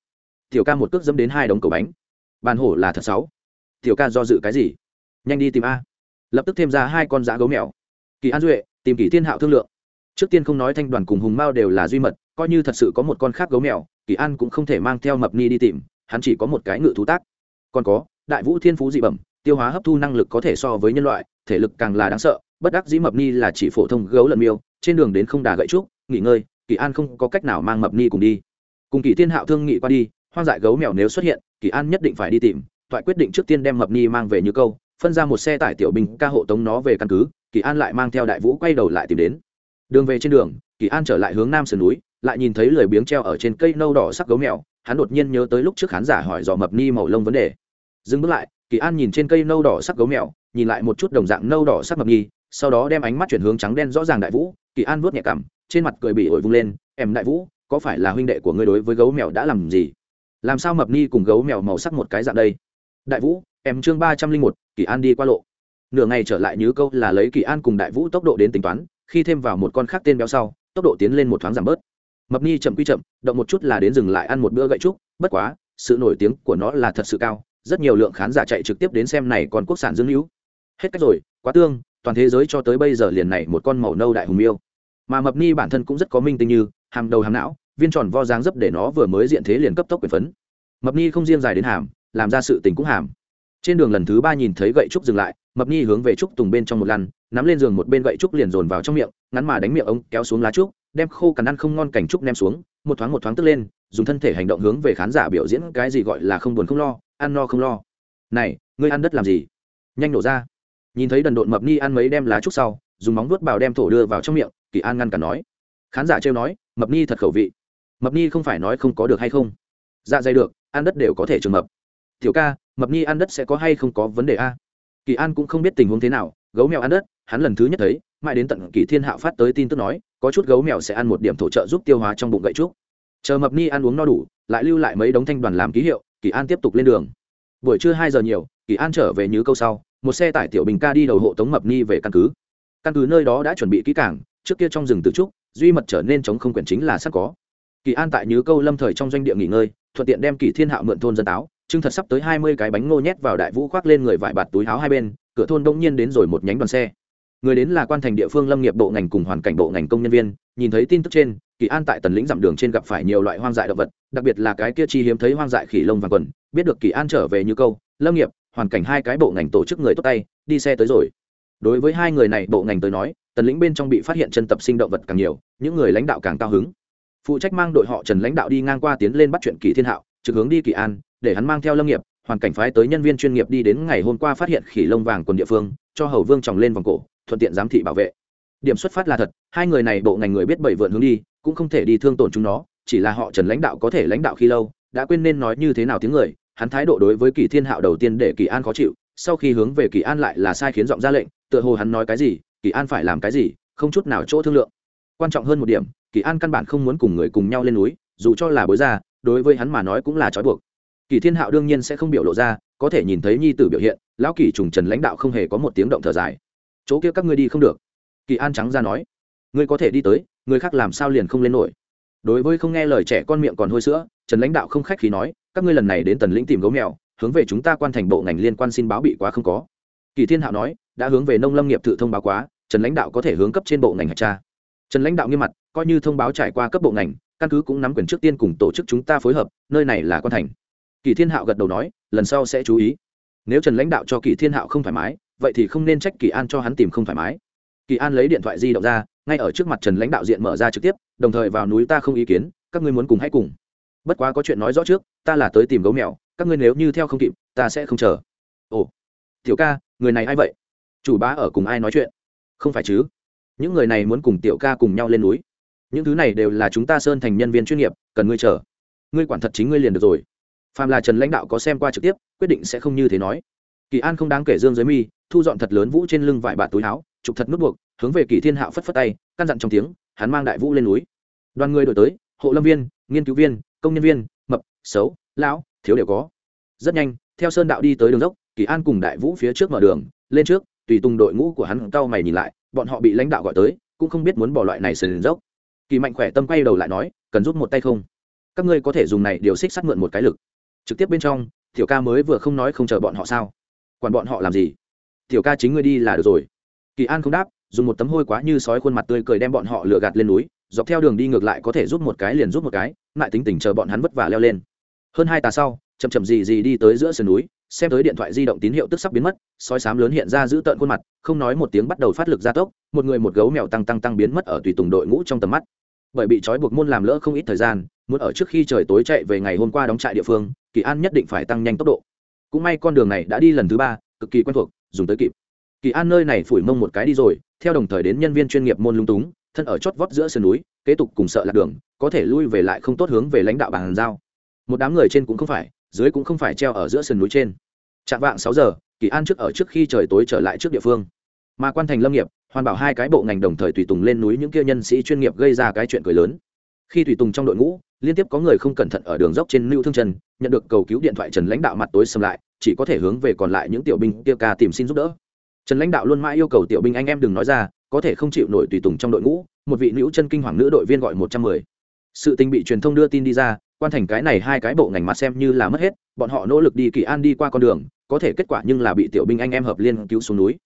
Tiểu ca một cước dẫm đến hai đống cầu bánh. Bàn hổ là thật sáu. Tiểu ca do dự cái gì? Nhanh đi tìm a. Lập tức thêm ra hai con dã gấu mèo. Kỳ an duệ, tìm kỳ thiên hạo thương lượng. Trước tiên không nói thanh đoàn cùng hùng mao đều là duy mật, coi như thật sự có một con khác gấu mèo kỳ an cũng không thể mang theo mập ni đi tìm, hắn chỉ có một cái ngự thú tác. Còn có, đại vũ thiên phú dị bẩm, tiêu hóa hấp thu năng lực có thể so với nhân loại, thể lực càng là đáng sợ, bất đắc dĩ mập ni là chỉ phổ thông gấu lợn miêu, trên đường đến không đà gậy trúc, nghỉ ngơi, kỳ an không có cách nào mang mập ni cùng đi. Cùng kỳ thiên hạo thương nghị qua đi, hoang dại gấu mèo nếu xuất hiện, kỳ an nhất định phải đi tìm, toại quyết định trước tiên đem mập ni mang về như câu, phân ra một xe tải tiểu binh ca hộ tống nó về căn cứ, kỳ an lại mang theo đại vũ quay đầu lại tìm đến. Đường về trên đường, kỳ an trở lại hướng nam sườn núi lại nhìn thấy lười biếng treo ở trên cây nâu đỏ sắc gấu mèo, hắn đột nhiên nhớ tới lúc trước khán giả hỏi dò mập ni màu lông vấn đề. Dừng bước lại, kỳ an nhìn trên cây nâu đỏ sắc gấu mèo, nhìn lại một chút đồng dạng nâu đỏ sắc mập nhi, sau đó đem ánh mắt chuyển hướng trắng đen rõ ràng đại vũ, kỳ an vuốt nhẹ cảm trên mặt cười bị ổi vung lên, em đại vũ, có phải là huynh đệ của ngươi đối với gấu mèo đã làm gì? Làm sao mập ni cùng gấu mèo màu sắc một cái dạng đây? Đại vũ, em chương ba trăm linh một, kỳ an đi qua lộ. Nửa ngày trở lại nhớ câu là lấy kỳ an cùng đại vũ tốc độ đến tính toán, khi thêm vào một con khác tên béo sau, tốc độ tiến lên một thoáng giảm bớt mập ni chậm quy chậm, động một chút là đến dừng lại ăn một bữa gậy trúc, bất quá, sự nổi tiếng của nó là thật sự cao, rất nhiều lượng khán giả chạy trực tiếp đến xem này còn quốc sản dương hữu. Hết cách rồi, quá tương, toàn thế giới cho tới bây giờ liền này một con màu nâu đại hùng yêu. Mà mập ni bản thân cũng rất có minh tinh như, hàm đầu hàm não, viên tròn vo dáng dấp để nó vừa mới diện thế liền cấp tốc quyền phấn. Mập ni không riêng dài đến hàm, làm ra sự tình cũng hàm. Trên đường lần thứ ba nhìn thấy gậy trúc dừng lại, mập ni hướng về trúc tùng bên trong một lăn, nắm lên giường một bên gậy trúc liền dồn vào trong miệng, ngắn mà đánh miệng ông kéo xuống lá trúc đem khô cằn ăn không ngon cảnh trúc ném xuống, một thoáng một thoáng tức lên, dùng thân thể hành động hướng về khán giả biểu diễn cái gì gọi là không buồn không lo, ăn no không lo. Này, ngươi ăn đất làm gì? Nhanh nổ ra. Nhìn thấy đần độn mập ni ăn mấy đem lá trúc sau, dùng móng vuốt bào đem thổ đưa vào trong miệng, kỳ an ngăn cả nói. Khán giả trêu nói, mập ni thật khẩu vị. Mập ni không phải nói không có được hay không? Dạ dày được, ăn đất đều có thể trường mập. Tiểu ca, mập ni ăn đất sẽ có hay không có vấn đề a? Kỳ an cũng không biết tình huống thế nào, gấu mèo ăn đất, hắn lần thứ nhất thấy mãi đến tận kỳ thiên hạo phát tới tin tức nói, có chút gấu mèo sẽ ăn một điểm thổ trợ giúp tiêu hóa trong bụng gậy trúc. Chờ mập ni ăn uống no đủ, lại lưu lại mấy đống thanh đoàn làm ký hiệu, kỳ an tiếp tục lên đường. Buổi trưa hai giờ nhiều, kỳ an trở về như câu sau, một xe tải tiểu bình ca đi đầu hộ tống mập ni về căn cứ. Căn cứ nơi đó đã chuẩn bị kỹ cảng trước kia trong rừng tự trúc, duy mật trở nên chống không quyển chính là sắp có. Kỳ an tại như câu lâm thời trong doanh địa nghỉ ngơi, thuận tiện đem kỳ thiên hạo mượn thôn dân táo, trưng thật sắp tới hai mươi cái bánh ngô nhét vào đại vũ khoác lên người vải bạt túi háo hai bên, cửa thôn đông nhiên đến rồi một nhánh đoàn xe người đến là quan thành địa phương lâm nghiệp bộ ngành cùng hoàn cảnh bộ ngành công nhân viên, nhìn thấy tin tức trên, kỳ an tại tần lĩnh dặm đường trên gặp phải nhiều loại hoang dại động vật, đặc biệt là cái kia chi hiếm thấy hoang dại khỉ lông vàng quần, biết được kỳ an trở về như câu, lâm nghiệp, hoàn cảnh hai cái bộ ngành tổ chức người tốt tay, đi xe tới rồi. Đối với hai người này, bộ ngành tới nói, tần lĩnh bên trong bị phát hiện chân tập sinh động vật càng nhiều, những người lãnh đạo càng cao hứng. Phụ trách mang đội họ trần lãnh đạo đi ngang qua tiến lên bắt chuyện kỳ thiên hạo, trực hướng đi kỳ an, để hắn mang theo lâm nghiệp, hoàn cảnh phái tới nhân viên chuyên nghiệp đi đến ngày hôm qua phát hiện khỉ lông vàng quần địa phương, cho hầu vương tròng lên vòng cổ thuận tiện giám thị bảo vệ. Điểm xuất phát là thật, hai người này bộ ngành người biết bảy vượn hướng đi, cũng không thể đi thương tổn chúng nó, chỉ là họ trần lãnh đạo có thể lãnh đạo khi lâu, đã quên nên nói như thế nào tiếng người, hắn thái độ đối với kỳ thiên hạo đầu tiên để kỳ an khó chịu, sau khi hướng về kỳ an lại là sai khiến giọng ra lệnh, tựa hồ hắn nói cái gì, kỳ an phải làm cái gì, không chút nào chỗ thương lượng. Quan trọng hơn một điểm, kỳ an căn bản không muốn cùng người cùng nhau lên núi, dù cho là bối ra, đối với hắn mà nói cũng là trói buộc. Kỳ thiên hạo đương nhiên sẽ không biểu lộ ra, có thể nhìn thấy nhi tử biểu hiện, lão kỳ trùng trần lãnh đạo không hề có một tiếng động thở dài chỗ kia các ngươi đi không được. Kỳ an trắng ra nói, ngươi có thể đi tới, người khác làm sao liền không lên nổi. Đối với không nghe lời trẻ con miệng còn hôi sữa, trần lãnh đạo không khách khí nói, các ngươi lần này đến tần lĩnh tìm gấu mèo, hướng về chúng ta quan thành bộ ngành liên quan xin báo bị quá không có. Kỳ thiên hạo nói, đã hướng về nông lâm nghiệp tự thông báo quá, trần lãnh đạo có thể hướng cấp trên bộ ngành hạch tra. Trần lãnh đạo nghiêm mặt, coi như thông báo trải qua cấp bộ ngành, căn cứ cũng nắm quyền trước tiên cùng tổ chức chúng ta phối hợp, nơi này là quan thành. Kỳ thiên hạo gật đầu nói, lần sau sẽ chú ý. Nếu trần lãnh đạo cho kỳ thiên hạo không thoải mái vậy thì không nên trách kỳ an cho hắn tìm không thoải mái. Kỳ an lấy điện thoại di động ra, ngay ở trước mặt trần lãnh đạo diện mở ra trực tiếp, đồng thời vào núi ta không ý kiến, các ngươi muốn cùng hãy cùng. Bất quá có chuyện nói rõ trước, ta là tới tìm gấu mèo, các ngươi nếu như theo không kịp, ta sẽ không chờ. Ồ, tiểu ca, người này a i vậy? Chủ bá ở cùng ai nói chuyện? Không phải chứ? Những người này muốn cùng tiểu ca cùng nhau lên núi. Những thứ này đều là chúng ta sơn thành nhân viên chuyên nghiệp, cần ngươi chờ. Ngươi quản thật chính ngươi liền được rồi. Phàm là trần lãnh đạo có xem qua trực tiếp, quyết định sẽ không như thế nói kỳ an không đáng kể dương dưới mi, thu dọn thật lớn vũ trên lưng vải bạt túi áo, chụp thật nút buộc, hướng về kỳ thiên hạo phất phất tay, căn dặn trong tiếng, hắn mang đại vũ lên núi. Đoàn người đổi tới, hộ lâm viên, nghiên cứu viên, công nhân viên, mập, xấu, lão, thiếu đều có. Rất nhanh, theo sơn đạo đi tới đường dốc, kỳ an cùng đại vũ phía trước mở đường, lên trước, tùy tung đội ngũ của hắn cau mày nhìn lại, bọn họ bị lãnh đạo gọi tới, cũng không biết muốn bỏ loại này sườn dốc. Kỳ mạnh khỏe tâm quay đầu lại nói, cần rút một tay không? Các ngươi có thể dùng này điều xích sắt mượn một cái lực. Trực tiếp bên trong, tiểu ca mới vừa không nói không chờ bọn họ sao? Quản bọn họ làm gì? Tiểu ca chính ngươi đi là được rồi. Kỳ an không đáp, dùng một tấm hôi quá như sói khuôn mặt tươi cười đem bọn họ lừa gạt lên núi, dọc theo đường đi ngược lại có thể rút một cái liền rút một cái, lại tính tình chờ bọn hắn vất vả leo lên. Hơn hai tà sau, chậm chậm gì gì đi tới giữa sườn núi, xem tới điện thoại di động tín hiệu tức sắp biến mất, sói sám lớn hiện ra giữ tợn khuôn mặt, không nói một tiếng bắt đầu phát lực gia tốc, một người một gấu mèo tăng tăng tăng biến mất ở tùy tùng đội ngũ trong tầm mắt. Bởi bị trói buộc môn làm lỡ không ít thời gian, muốn ở trước khi trời tối chạy về ngày hôm qua đóng trại địa phương, kỳ an nhất định phải tăng nhanh tốc độ cũng may con đường này đã đi lần thứ ba, cực kỳ quen thuộc, dùng tới kịp. Kỳ an nơi này phủi mông một cái đi rồi, theo đồng thời đến nhân viên chuyên nghiệp môn lung túng, thân ở chót vót giữa sườn núi, kế tục cùng sợ lạc đường, có thể lui về lại không tốt hướng về lãnh đạo bàn giao. Một đám người trên cũng không phải, dưới cũng không phải treo ở giữa sườn núi trên. Chạm vạng sáu giờ, kỳ an trước ở trước khi trời tối trở lại trước địa phương. Mà quan thành lâm nghiệp, hoàn bảo hai cái bộ ngành đồng thời tùy tùng lên núi những kia nhân sĩ chuyên nghiệp gây ra cái chuyện cười lớn. Khi tùy tùng trong đội ngũ liên tiếp có người không cẩn thận ở đường dốc trên lưu thương trần nhận được cầu cứu điện thoại trần lãnh đạo mặt tối xâm lại, chỉ có thể hướng về còn lại những tiểu binh kia ca tìm xin giúp đỡ. Trần lãnh đạo luôn mãi yêu cầu tiểu binh anh em đừng nói ra, có thể không chịu nổi tùy tùng trong đội ngũ, một vị nữ chân kinh hoàng nữ đội viên gọi một trăm mười. Sự tình bị truyền thông đưa tin đi ra, quan thành cái này hai cái bộ ngành mặt xem như là mất hết, bọn họ nỗ lực đi kỳ an đi qua con đường, có thể kết quả nhưng là bị tiểu binh anh em hợp liên cứu xuống núi.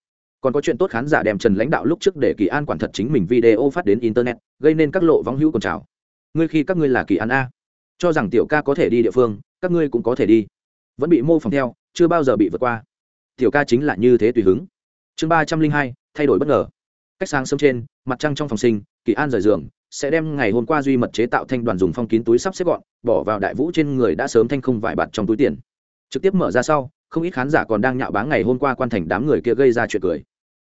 Còn có chuyện tốt khán giả đem trần lãnh đạo lúc trước để kỳ an quản thật chính mình video phát đến internet, gây nên các lộ vong hữu còn chào ngươi khi các ngươi là kỳ an a. Cho rằng tiểu ca có thể đi địa phương, các ngươi cũng có thể đi. Vẫn bị mô phỏng theo, chưa bao giờ bị vượt qua. Tiểu ca chính là như thế tùy hứng. Chương ba trăm linh hai, thay đổi bất ngờ. Cách sáng sớm trên, mặt trăng trong phòng sinh, kỳ an rời giường, sẽ đem ngày hôm qua duy mật chế tạo thanh đoàn dùng phong kín túi sắp xếp gọn, bỏ vào đại vũ trên người đã sớm thanh không vải bạt trong túi tiền. Trực tiếp mở ra sau, không ít khán giả còn đang nhạo báng ngày hôm qua quan thành đám người kia gây ra chuyện cười.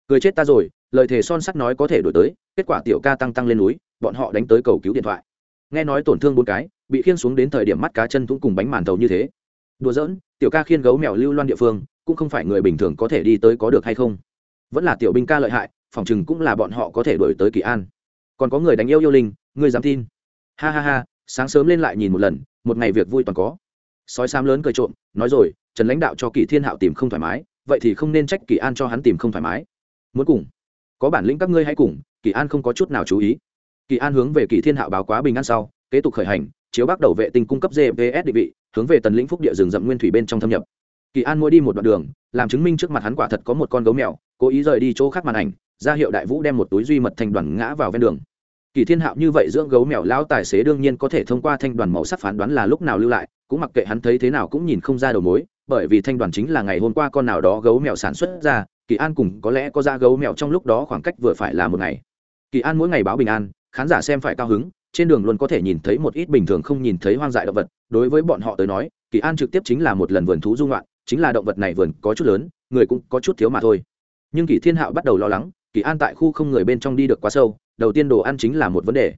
Cười chết ta rồi, lời thề son sắt nói có thể đổi tới, kết quả tiểu ca tăng tăng lên núi, bọn họ đánh tới cầu cứu điện thoại nghe nói tổn thương bốn cái, bị khiên xuống đến thời điểm mắt cá chân cũng cùng bánh màn thầu như thế. Đùa giỡn, tiểu ca khiên gấu mèo lưu loan địa phương, cũng không phải người bình thường có thể đi tới có được hay không. Vẫn là tiểu binh ca lợi hại, phòng chừng cũng là bọn họ có thể đổi tới kỳ an. Còn có người đánh yêu yêu linh, ngươi dám tin? Ha ha ha, sáng sớm lên lại nhìn một lần, một ngày việc vui toàn có. Sói xám lớn cười trộm, nói rồi, trần lãnh đạo cho kỳ thiên hạo tìm không thoải mái, vậy thì không nên trách kỳ an cho hắn tìm không thoải mái. Muốn cùng, có bản lĩnh các ngươi hãy cùng, kỳ an không có chút nào chú ý kỳ an hướng về kỳ thiên hạo báo quá bình an sau, kế tục khởi hành, chiếu bác đầu vệ tinh cung cấp gps định vị, hướng về tần lĩnh phúc địa rừng rậm nguyên thủy bên trong thâm nhập. Kỳ an mỗi đi một đoạn đường, làm chứng minh trước mặt hắn quả thật có một con gấu mèo, cố ý rời đi chỗ khác màn ảnh, ra hiệu đại vũ đem một túi duy mật thành đoàn ngã vào ven đường. Kỳ thiên hạo như vậy dưỡng gấu mèo lão tài xế đương nhiên có thể thông qua thanh đoàn màu sắc phán đoán là lúc nào lưu lại, cũng mặc kệ hắn thấy thế nào cũng nhìn không ra đầu mối, bởi vì thanh đoàn chính là ngày hôm qua con nào đó gấu mèo sản xuất ra, kỳ an cùng có lẽ có ra gấu mèo trong lúc đó khoảng cách vừa phải là một ngày. Kỳ an mỗi ngày báo bình an khán giả xem phải cao hứng, trên đường luôn có thể nhìn thấy một ít bình thường không nhìn thấy hoang dại động vật. Đối với bọn họ tới nói, kỳ an trực tiếp chính là một lần vườn thú dung loạn chính là động vật này vườn có chút lớn, người cũng có chút thiếu mà thôi. Nhưng kỳ thiên hạo bắt đầu lo lắng, kỳ an tại khu không người bên trong đi được quá sâu, đầu tiên đồ ăn chính là một vấn đề.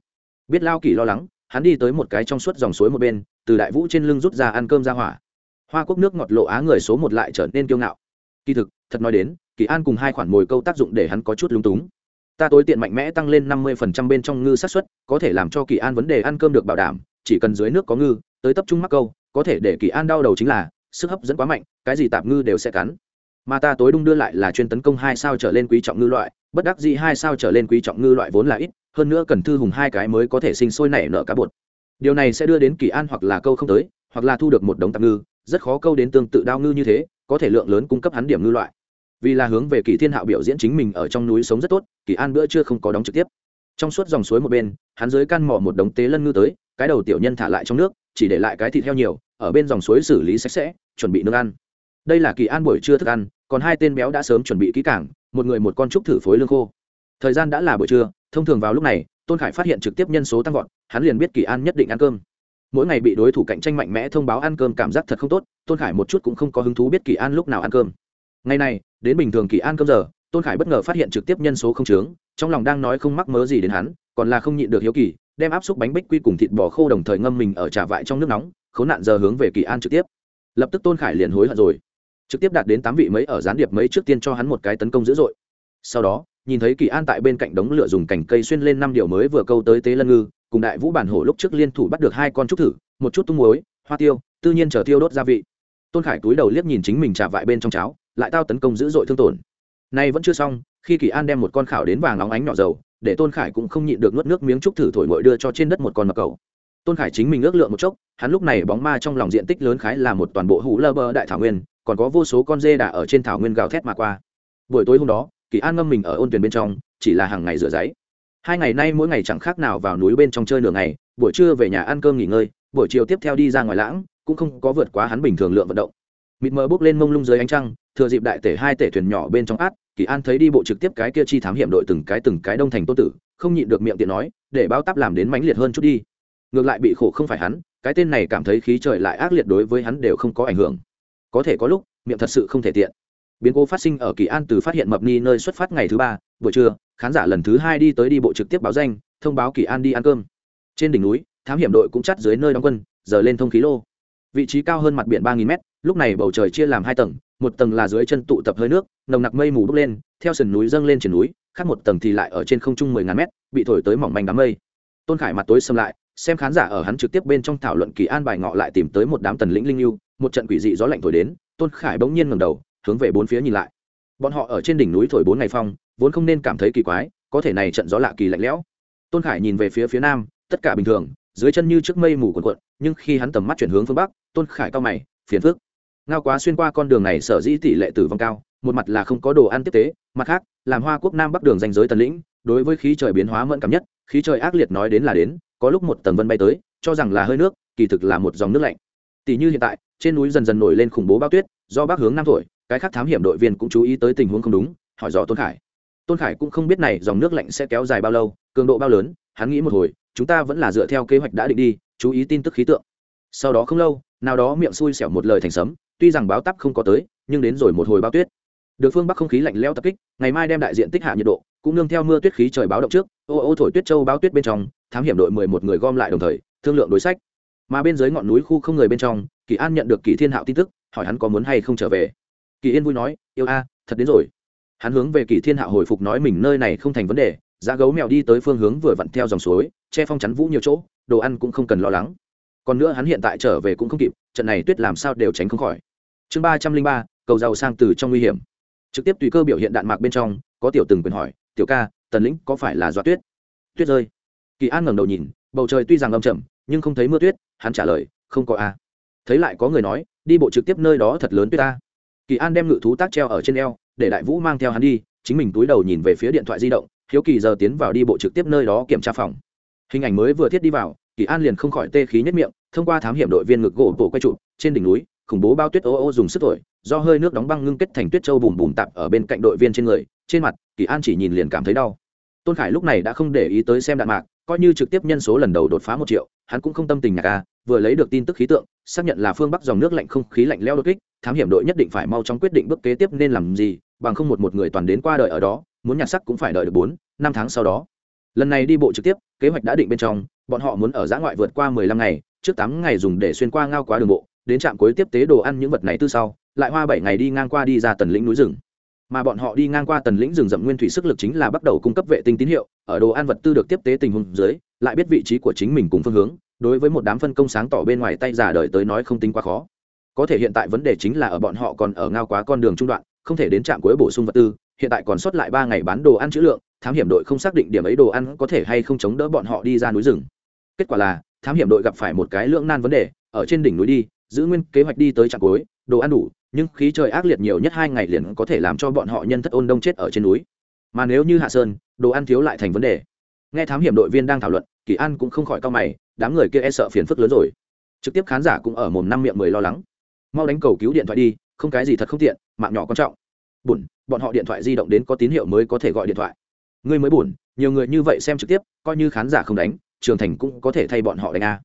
Biết lao kỳ lo lắng, hắn đi tới một cái trong suốt dòng suối một bên, từ đại vũ trên lưng rút ra ăn cơm ra hỏa. Hoa quốc nước ngọt lộ á người số một lại trở nên kiêu ngạo. Kỳ thực, thật nói đến, kỳ an cùng hai khoản mồi câu tác dụng để hắn có chút lúng túng ta tối tiện mạnh mẽ tăng lên năm mươi phần trăm bên trong ngư sát xuất có thể làm cho kỳ an vấn đề ăn cơm được bảo đảm, chỉ cần dưới nước có ngư, tới tập trung mắc câu, có thể để kỳ an đau đầu chính là, sức hấp dẫn quá mạnh, cái gì tạp ngư đều sẽ cắn. Mà ta tối đung đưa lại là chuyên tấn công hai sao trở lên quý trọng ngư loại, bất đắc dĩ hai sao trở lên quý trọng ngư loại vốn là ít, hơn nữa cần thư hùng hai cái mới có thể sinh sôi nảy nở cá bột. Điều này sẽ đưa đến kỳ an hoặc là câu không tới, hoặc là thu được một đống tạp ngư, rất khó câu đến tương tự đao ngư như thế, có thể lượng lớn cung cấp hắn điểm ngư loại vì là hướng về kỳ thiên hạo biểu diễn chính mình ở trong núi sống rất tốt, kỳ an bữa chưa không có đóng trực tiếp. Trong suốt dòng suối một bên, hắn dưới căn mỏ một đống tế lân ngư tới, cái đầu tiểu nhân thả lại trong nước, chỉ để lại cái thịt heo nhiều, ở bên dòng suối xử lý sạch sẽ, chuẩn bị nước ăn. Đây là kỳ an buổi trưa thức ăn, còn hai tên béo đã sớm chuẩn bị kỹ cảng một người một con trúc thử phối lương khô. Thời gian đã là buổi trưa, thông thường vào lúc này, tôn khải phát hiện trực tiếp nhân số tăng vọt, hắn liền biết kỳ an nhất định ăn cơm. Mỗi ngày bị đối thủ cạnh tranh mạnh mẽ thông báo ăn cơm cảm giác thật không tốt, tôn khải một chút cũng không có hứng thú biết kỳ an lúc nào ăn cơm ngày này, đến bình thường kỳ an cơm giờ, tôn khải bất ngờ phát hiện trực tiếp nhân số không trướng trong lòng đang nói không mắc mớ gì đến hắn, còn là không nhịn được hiếu kỳ, đem áp xúc bánh bích quy cùng thịt bò khô đồng thời ngâm mình ở trà vại trong nước nóng, khốn nạn giờ hướng về kỳ an trực tiếp. Lập tức tôn khải liền hối hận rồi. Trực tiếp đạt đến tám vị mấy ở gián điệp mấy trước tiên cho hắn một cái tấn công dữ dội. Sau đó, nhìn thấy kỳ an tại bên cạnh đống lửa dùng cành cây xuyên lên năm điều mới vừa câu tới tế lân ngư, cùng đại vũ bản hổ lúc trước liên thủ bắt được hai con trúc thử, một chút tung muối, hoa tiêu, tự nhiên chờ tiêu đốt gia vị. Tôn khải túi đầu liếc nhìn chính mình trà vại bên trong cháo lại tao tấn công dữ dội thương tổn. Nay vẫn chưa xong, khi kỳ an đem một con khảo đến vàng óng ánh nhỏ dầu, để tôn khải cũng không nhịn được nuốt nước miếng trúc thử thổi ngội đưa cho trên đất một con mập cầu. Tôn khải chính mình ước lượng một chốc, hắn lúc này bóng ma trong lòng diện tích lớn khái là một toàn bộ hủ lơ bơ đại thảo nguyên, còn có vô số con dê đà ở trên thảo nguyên gào thét mà qua. Buổi tối hôm đó, kỳ an ngâm mình ở ôn tuyển bên trong, chỉ là hàng ngày rửa giấy. Hai ngày nay mỗi ngày chẳng khác nào vào núi bên trong chơi nửa ngày, buổi trưa về nhà ăn cơm nghỉ ngơi, buổi chiều tiếp theo đi ra ngoài lãng, cũng không có vượt quá hắn bình thường lượng vận động mịt mờ bốc lên mông lung dưới ánh trăng, thừa dịp đại tể hai tể thuyền nhỏ bên trong át, kỳ an thấy đi bộ trực tiếp cái kia chi thám hiểm đội từng cái từng cái đông thành tô tử, không nhịn được miệng tiện nói, để bao tắp làm đến mãnh liệt hơn chút đi. Ngược lại bị khổ không phải hắn, cái tên này cảm thấy khí trời lại ác liệt đối với hắn đều không có ảnh hưởng. Có thể có lúc, miệng thật sự không thể tiện. Biến cố phát sinh ở kỳ an từ phát hiện mập ni nơi xuất phát ngày thứ ba, buổi trưa, khán giả lần thứ hai đi tới đi bộ trực tiếp báo danh, thông báo kỳ an đi ăn cơm. Trên đỉnh núi, thám hiểm đội cũng chắt dưới nơi đóng quân, giờ lên thông khí lô. Vị trí cao hơn mặt biển ba nghìn mét lúc này bầu trời chia làm hai tầng, một tầng là dưới chân tụ tập hơi nước, nồng nặc mây mù bốc lên, theo sườn núi dâng lên trên núi, khác một tầng thì lại ở trên không trung mười ngàn mét, bị thổi tới mỏng manh đám mây. Tôn khải mặt tối xâm lại, xem khán giả ở hắn trực tiếp bên trong thảo luận kỳ an bài ngọ lại tìm tới một đám tần lĩnh linh lưu, một trận quỷ dị gió lạnh thổi đến, tôn khải bỗng nhiên ngầm đầu, hướng về bốn phía nhìn lại. Bọn họ ở trên đỉnh núi thổi bốn ngày phong, vốn không nên cảm thấy kỳ quái, có thể này trận gió lạ kỳ lạnh lẽo. Tôn khải nhìn về phía phía nam, tất cả bình thường, dưới chân như trước mây mù quần quận nhưng khi hắn tầm mắt chuyển hướng phương bắc, tôn khải cao mày, phiền phước ngao quá xuyên qua con đường này sở dĩ tỷ lệ tử vong cao, một mặt là không có đồ ăn tiếp tế, mặt khác, làm hoa quốc nam bắc đường danh giới tần lĩnh, đối với khí trời biến hóa mẫn cảm nhất, khí trời ác liệt nói đến là đến, có lúc một tầng vân bay tới, cho rằng là hơi nước, kỳ thực là một dòng nước lạnh. Tỷ như hiện tại, trên núi dần dần nổi lên khủng bố bao tuyết, do bắc hướng nam thổi, cái khác thám hiểm đội viên cũng chú ý tới tình huống không đúng, hỏi dò tôn khải. Tôn khải cũng không biết này dòng nước lạnh sẽ kéo dài bao lâu, cường độ bao lớn, hắn nghĩ một hồi, chúng ta vẫn là dựa theo kế hoạch đã định đi, chú ý tin tức khí tượng. Sau đó không lâu, nào đó miệng xui xẻo một lời thành sấm tuy rằng báo tắp không có tới, nhưng đến rồi một hồi bao tuyết. Được phương bắc không khí lạnh leo tập kích, ngày mai đem đại diện tích hạ nhiệt độ, cũng nương theo mưa tuyết khí trời báo động trước, ô ô thổi tuyết châu báo tuyết bên trong, thám hiểm đội mười một người gom lại đồng thời, thương lượng đối sách. Mà bên dưới ngọn núi khu không người bên trong, kỳ an nhận được kỳ thiên hạo tin tức, hỏi hắn có muốn hay không trở về. Kỳ yên vui nói, yêu a, thật đến rồi. Hắn hướng về kỳ thiên hạo hồi phục nói mình nơi này không thành vấn đề, giá gấu mèo đi tới phương hướng vừa vặn theo dòng suối, che phong chắn vũ nhiều chỗ, đồ ăn cũng không cần lo lắng. Còn nữa hắn hiện tại trở về cũng không kịp, trận này tuyết làm sao đều tránh không khỏi chương ba trăm linh ba, cầu giàu sang từ trong nguy hiểm. Trực tiếp tùy cơ biểu hiện đạn mạc bên trong, có tiểu từng quyền hỏi, tiểu ca, tần lĩnh có phải là dọa tuyết? Tuyết rơi. Kỳ an ngẩng đầu nhìn, bầu trời tuy rằng âm chậm nhưng không thấy mưa tuyết, hắn trả lời, không có a. Thấy lại có người nói, đi bộ trực tiếp nơi đó thật lớn tuyết ta kỳ an đem ngự thú tác treo ở trên eo, để đại vũ mang theo hắn đi, chính mình túi đầu nhìn về phía điện thoại di động, hiếu kỳ giờ tiến vào đi bộ trực tiếp nơi đó kiểm tra phòng. Hình ảnh mới vừa thiết đi vào, kỳ an liền không khỏi tê khí nhất miệng, thông qua thám hiểm đội viên ngực gỗ bộ quay trụ trên đỉnh núi khủng bố bao tuyết ô ô dùng sức thổi, do hơi nước đóng băng ngưng kết thành tuyết châu bùm bùm tạp ở bên cạnh đội viên trên người, trên mặt, kỳ an chỉ nhìn liền cảm thấy đau. Tôn khải lúc này đã không để ý tới xem đạn mạc, coi như trực tiếp nhân số lần đầu đột phá một triệu, hắn cũng không tâm tình nhạc ca à, vừa lấy được tin tức khí tượng, xác nhận là phương bắc dòng nước lạnh không khí lạnh leo đột kích, thám hiểm đội nhất định phải mau chóng quyết định bước kế tiếp nên làm gì, bằng không một một người toàn đến qua đời ở đó, muốn nhặt sắc cũng phải đợi được bốn, năm tháng sau đó. Lần này đi bộ trực tiếp, kế hoạch đã định bên trong, bọn họ muốn ở giã ngoại vượt qua mười lăm ngày, trước tám ngày dùng để xuyên qua ngao quá đường bộ đến trạm cuối tiếp tế đồ ăn những vật này từ sau, lại hoa bảy ngày đi ngang qua đi ra tần lĩnh núi rừng. Mà bọn họ đi ngang qua tần lĩnh rừng rậm nguyên thủy sức lực chính là bắt đầu cung cấp vệ tinh tín hiệu, ở đồ ăn vật tư được tiếp tế tình huống dưới, lại biết vị trí của chính mình cùng phương hướng, đối với một đám phân công sáng tỏ bên ngoài tay giả đời tới nói không tính quá khó. Có thể hiện tại vấn đề chính là ở bọn họ còn ở ngao quá con đường trung đoạn, không thể đến trạm cuối bổ sung vật tư, hiện tại còn sót lại ba ngày bán đồ ăn chữ lượng, thám hiểm đội không xác định điểm ấy đồ ăn có thể hay không chống đỡ bọn họ đi ra núi rừng. Kết quả là, thám hiểm đội gặp phải một cái lưỡng nan vấn đề, ở trên đỉnh núi đi giữ nguyên kế hoạch đi tới trạm cuối, đồ ăn đủ, nhưng khí trời ác liệt nhiều nhất hai ngày liền có thể làm cho bọn họ nhân thất ôn đông chết ở trên núi. Mà nếu như hạ sơn, đồ ăn thiếu lại thành vấn đề. Nghe thám hiểm đội viên đang thảo luận, kỳ an cũng không khỏi cao mày, đám người kia e sợ phiền phức lớn rồi. Trực tiếp khán giả cũng ở mồm năm miệng mười lo lắng. Mau đánh cầu cứu điện thoại đi, không cái gì thật không tiện, mạng nhỏ quan trọng. Buồn, bọn họ điện thoại di động đến có tín hiệu mới có thể gọi điện thoại. Ngươi mới buồn, nhiều người như vậy xem trực tiếp, coi như khán giả không đánh, trường thành cũng có thể thay bọn họ đánh a.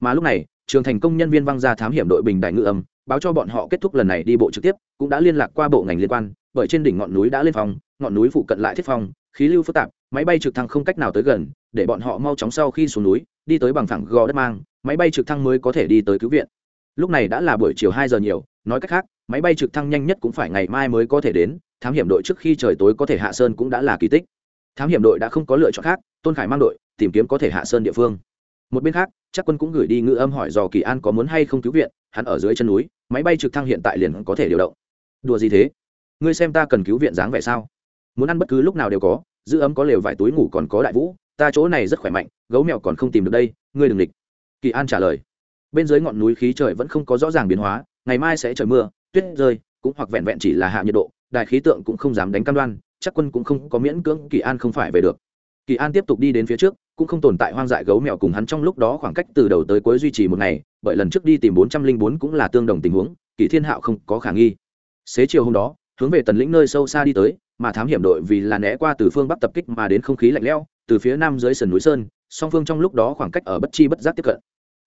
Mà lúc này trường thành công nhân viên văng ra thám hiểm đội bình đại ngự âm, báo cho bọn họ kết thúc lần này đi bộ trực tiếp, cũng đã liên lạc qua bộ ngành liên quan, bởi trên đỉnh ngọn núi đã lên phòng ngọn núi phụ cận lại thiết phòng khí lưu phức tạp, máy bay trực thăng không cách nào tới gần, để bọn họ mau chóng sau khi xuống núi, đi tới bằng thẳng gò đất mang, máy bay trực thăng mới có thể đi tới cứu viện. Lúc này đã là buổi chiều hai giờ nhiều, nói cách khác, máy bay trực thăng nhanh nhất cũng phải ngày mai mới có thể đến, thám hiểm đội trước khi trời tối có thể hạ sơn cũng đã là kỳ tích. Thám hiểm đội đã không có lựa chọn khác, tôn khải mang đội, tìm kiếm có thể hạ sơn địa phương. Một bên khác chắc quân cũng gửi đi ngữ âm hỏi dò kỳ an có muốn hay không cứu viện, hắn ở dưới chân núi, máy bay trực thăng hiện tại liền có thể điều động. Đùa gì thế? Ngươi xem ta cần cứu viện dáng vẻ sao? Muốn ăn bất cứ lúc nào đều có, giữ ấm có lều vài túi ngủ còn có đại vũ, ta chỗ này rất khỏe mạnh, gấu mèo còn không tìm được đây, ngươi đừng địch. Kỳ an trả lời. Bên dưới ngọn núi khí trời vẫn không có rõ ràng biến hóa, ngày mai sẽ trời mưa, tuyết rơi, cũng hoặc vẹn vẹn chỉ là hạ nhiệt độ đại khí tượng cũng không dám đánh cam đoan, chắc quân cũng không có miễn cưỡng, kỳ an không phải về được. Kỳ an tiếp tục đi đến phía trước cũng không tồn tại hoang dại gấu mèo cùng hắn trong lúc đó khoảng cách từ đầu tới cuối duy trì một ngày, bởi lần trước đi tìm bốn trăm linh bốn cũng là tương đồng tình huống, kỳ thiên hạo không có khả nghi. Xế chiều hôm đó, hướng về tần lĩnh nơi sâu xa đi tới, mà thám hiểm đội vì là né qua từ phương bắc tập kích mà đến không khí lạnh lẽo, từ phía nam dưới sườn núi sơn, song phương trong lúc đó khoảng cách ở bất chi bất giác tiếp cận.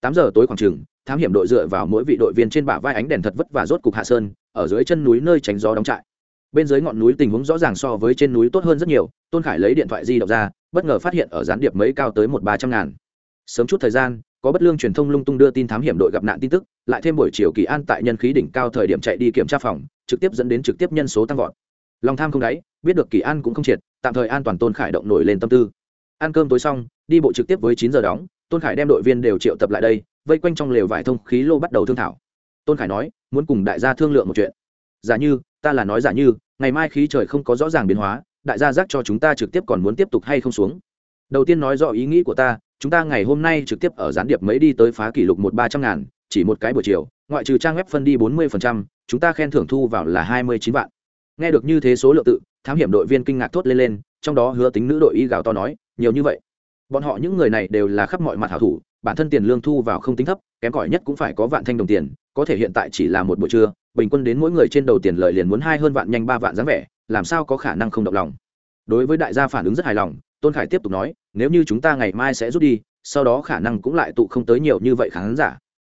Tám giờ tối khoảng chừng, thám hiểm đội dựa vào mỗi vị đội viên trên bả vai ánh đèn thật vất và rốt cục hạ sơn, ở dưới chân núi nơi tránh gió đóng trại. Bên dưới ngọn núi tình huống rõ ràng so với trên núi tốt hơn rất nhiều, tôn khải lấy điện thoại di động ra bất ngờ phát hiện ở gián điệp mấy cao tới một ba trăm ngàn. Sớm chút thời gian, có bất lương truyền thông lung tung đưa tin thám hiểm đội gặp nạn tin tức, lại thêm buổi chiều kỳ an tại nhân khí đỉnh cao thời điểm chạy đi kiểm tra phòng, trực tiếp dẫn đến trực tiếp nhân số tăng vọt. Lòng tham không đáy, biết được kỳ an cũng không triệt, tạm thời an toàn tôn khải động nổi lên tâm tư. Ăn cơm tối xong, đi bộ trực tiếp với chín giờ đóng, tôn khải đem đội viên đều triệu tập lại đây, vây quanh trong lều vải thông khí lô bắt đầu thương thảo. Tôn khải nói, muốn cùng đại gia thương lượng một chuyện. Giả như, ta là nói giả như, ngày mai khí trời không có rõ ràng biến hóa đại gia giác cho chúng ta trực tiếp còn muốn tiếp tục hay không xuống? Đầu tiên nói rõ ý nghĩ của ta, chúng ta ngày hôm nay trực tiếp ở gián điệp mấy đi tới phá kỷ lục một ba trăm ngàn, chỉ một cái buổi chiều, ngoại trừ trang web phân đi bốn mươi phần trăm, chúng ta khen thưởng thu vào là hai mươi chín vạn. Nghe được như thế số lượng tự, thám hiểm đội viên kinh ngạc thốt lên lên, trong đó hứa tính nữ đội y gào to nói, nhiều như vậy. Bọn họ những người này đều là khắp mọi mặt hảo thủ, bản thân tiền lương thu vào không tính thấp, kém cỏi nhất cũng phải có vạn thanh đồng tiền, có thể hiện tại chỉ là một buổi trưa, bình quân đến mỗi người trên đầu tiền lợi liền muốn hai hơn vạn nhanh ba vạn dáng vẻ làm sao có khả năng không động lòng? Đối với đại gia phản ứng rất hài lòng, tôn khải tiếp tục nói, nếu như chúng ta ngày mai sẽ rút đi, sau đó khả năng cũng lại tụ không tới nhiều như vậy khán giả.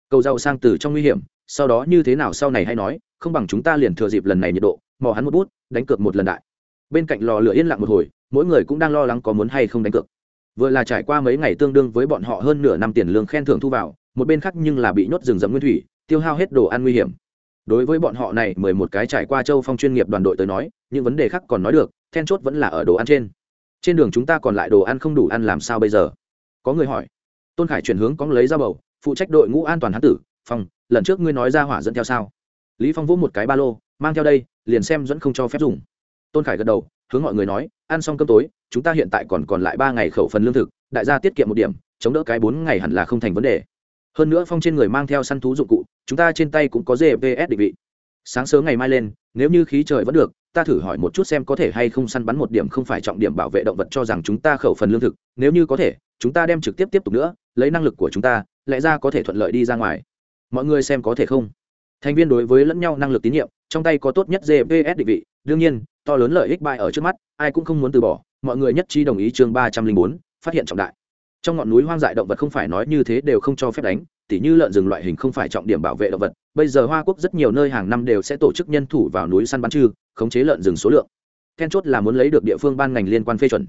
Cầu giàu sang từ trong nguy hiểm, sau đó như thế nào sau này hay nói, không bằng chúng ta liền thừa dịp lần này nhiệt độ, mò hắn một bút, đánh cược một lần đại. Bên cạnh lò lửa yên lặng một hồi, mỗi người cũng đang lo lắng có muốn hay không đánh cược. Vừa là trải qua mấy ngày tương đương với bọn họ hơn nửa năm tiền lương khen thưởng thu vào, một bên khác nhưng là bị nhốt rừng rậm nguyên thủy, tiêu hao hết đồ ăn nguy hiểm đối với bọn họ này, mười một cái trải qua châu phong chuyên nghiệp đoàn đội tới nói, những vấn đề khác còn nói được, then chốt vẫn là ở đồ ăn trên. Trên đường chúng ta còn lại đồ ăn không đủ ăn làm sao bây giờ? Có người hỏi. Tôn khải chuyển hướng có lấy ra bầu, phụ trách đội ngũ an toàn hán tử, phong, lần trước ngươi nói ra hỏa dẫn theo sao? Lý phong vỗ một cái ba lô, mang theo đây, liền xem dẫn không cho phép dùng. Tôn khải gật đầu, hướng mọi người nói, ăn xong cơm tối, chúng ta hiện tại còn còn lại ba ngày khẩu phần lương thực, đại gia tiết kiệm một điểm, chống đỡ cái bốn ngày hẳn là không thành vấn đề hơn nữa phong trên người mang theo săn thú dụng cụ, chúng ta trên tay cũng có gps định vị. Sáng sớm ngày mai lên, nếu như khí trời vẫn được, ta thử hỏi một chút xem có thể hay không săn bắn một điểm không phải trọng điểm bảo vệ động vật cho rằng chúng ta khẩu phần lương thực. Nếu như có thể, chúng ta đem trực tiếp tiếp tục nữa, lấy năng lực của chúng ta, lẽ ra có thể thuận lợi đi ra ngoài. Mọi người xem có thể không? Thành viên đối với lẫn nhau năng lực tín nhiệm, trong tay có tốt nhất gps định vị. Đương nhiên, to lớn lợi ích bại ở trước mắt, ai cũng không muốn từ bỏ. Mọi người nhất trí đồng ý chương ba trăm linh bốn, phát hiện trọng đại trong ngọn núi hoang dại động vật không phải nói như thế đều không cho phép đánh, tỉ như lợn rừng loại hình không phải trọng điểm bảo vệ động vật. Bây giờ hoa quốc rất nhiều nơi hàng năm đều sẽ tổ chức nhân thủ vào núi săn bắn trư khống chế lợn rừng số lượng. Then chốt là muốn lấy được địa phương ban ngành liên quan phê chuẩn.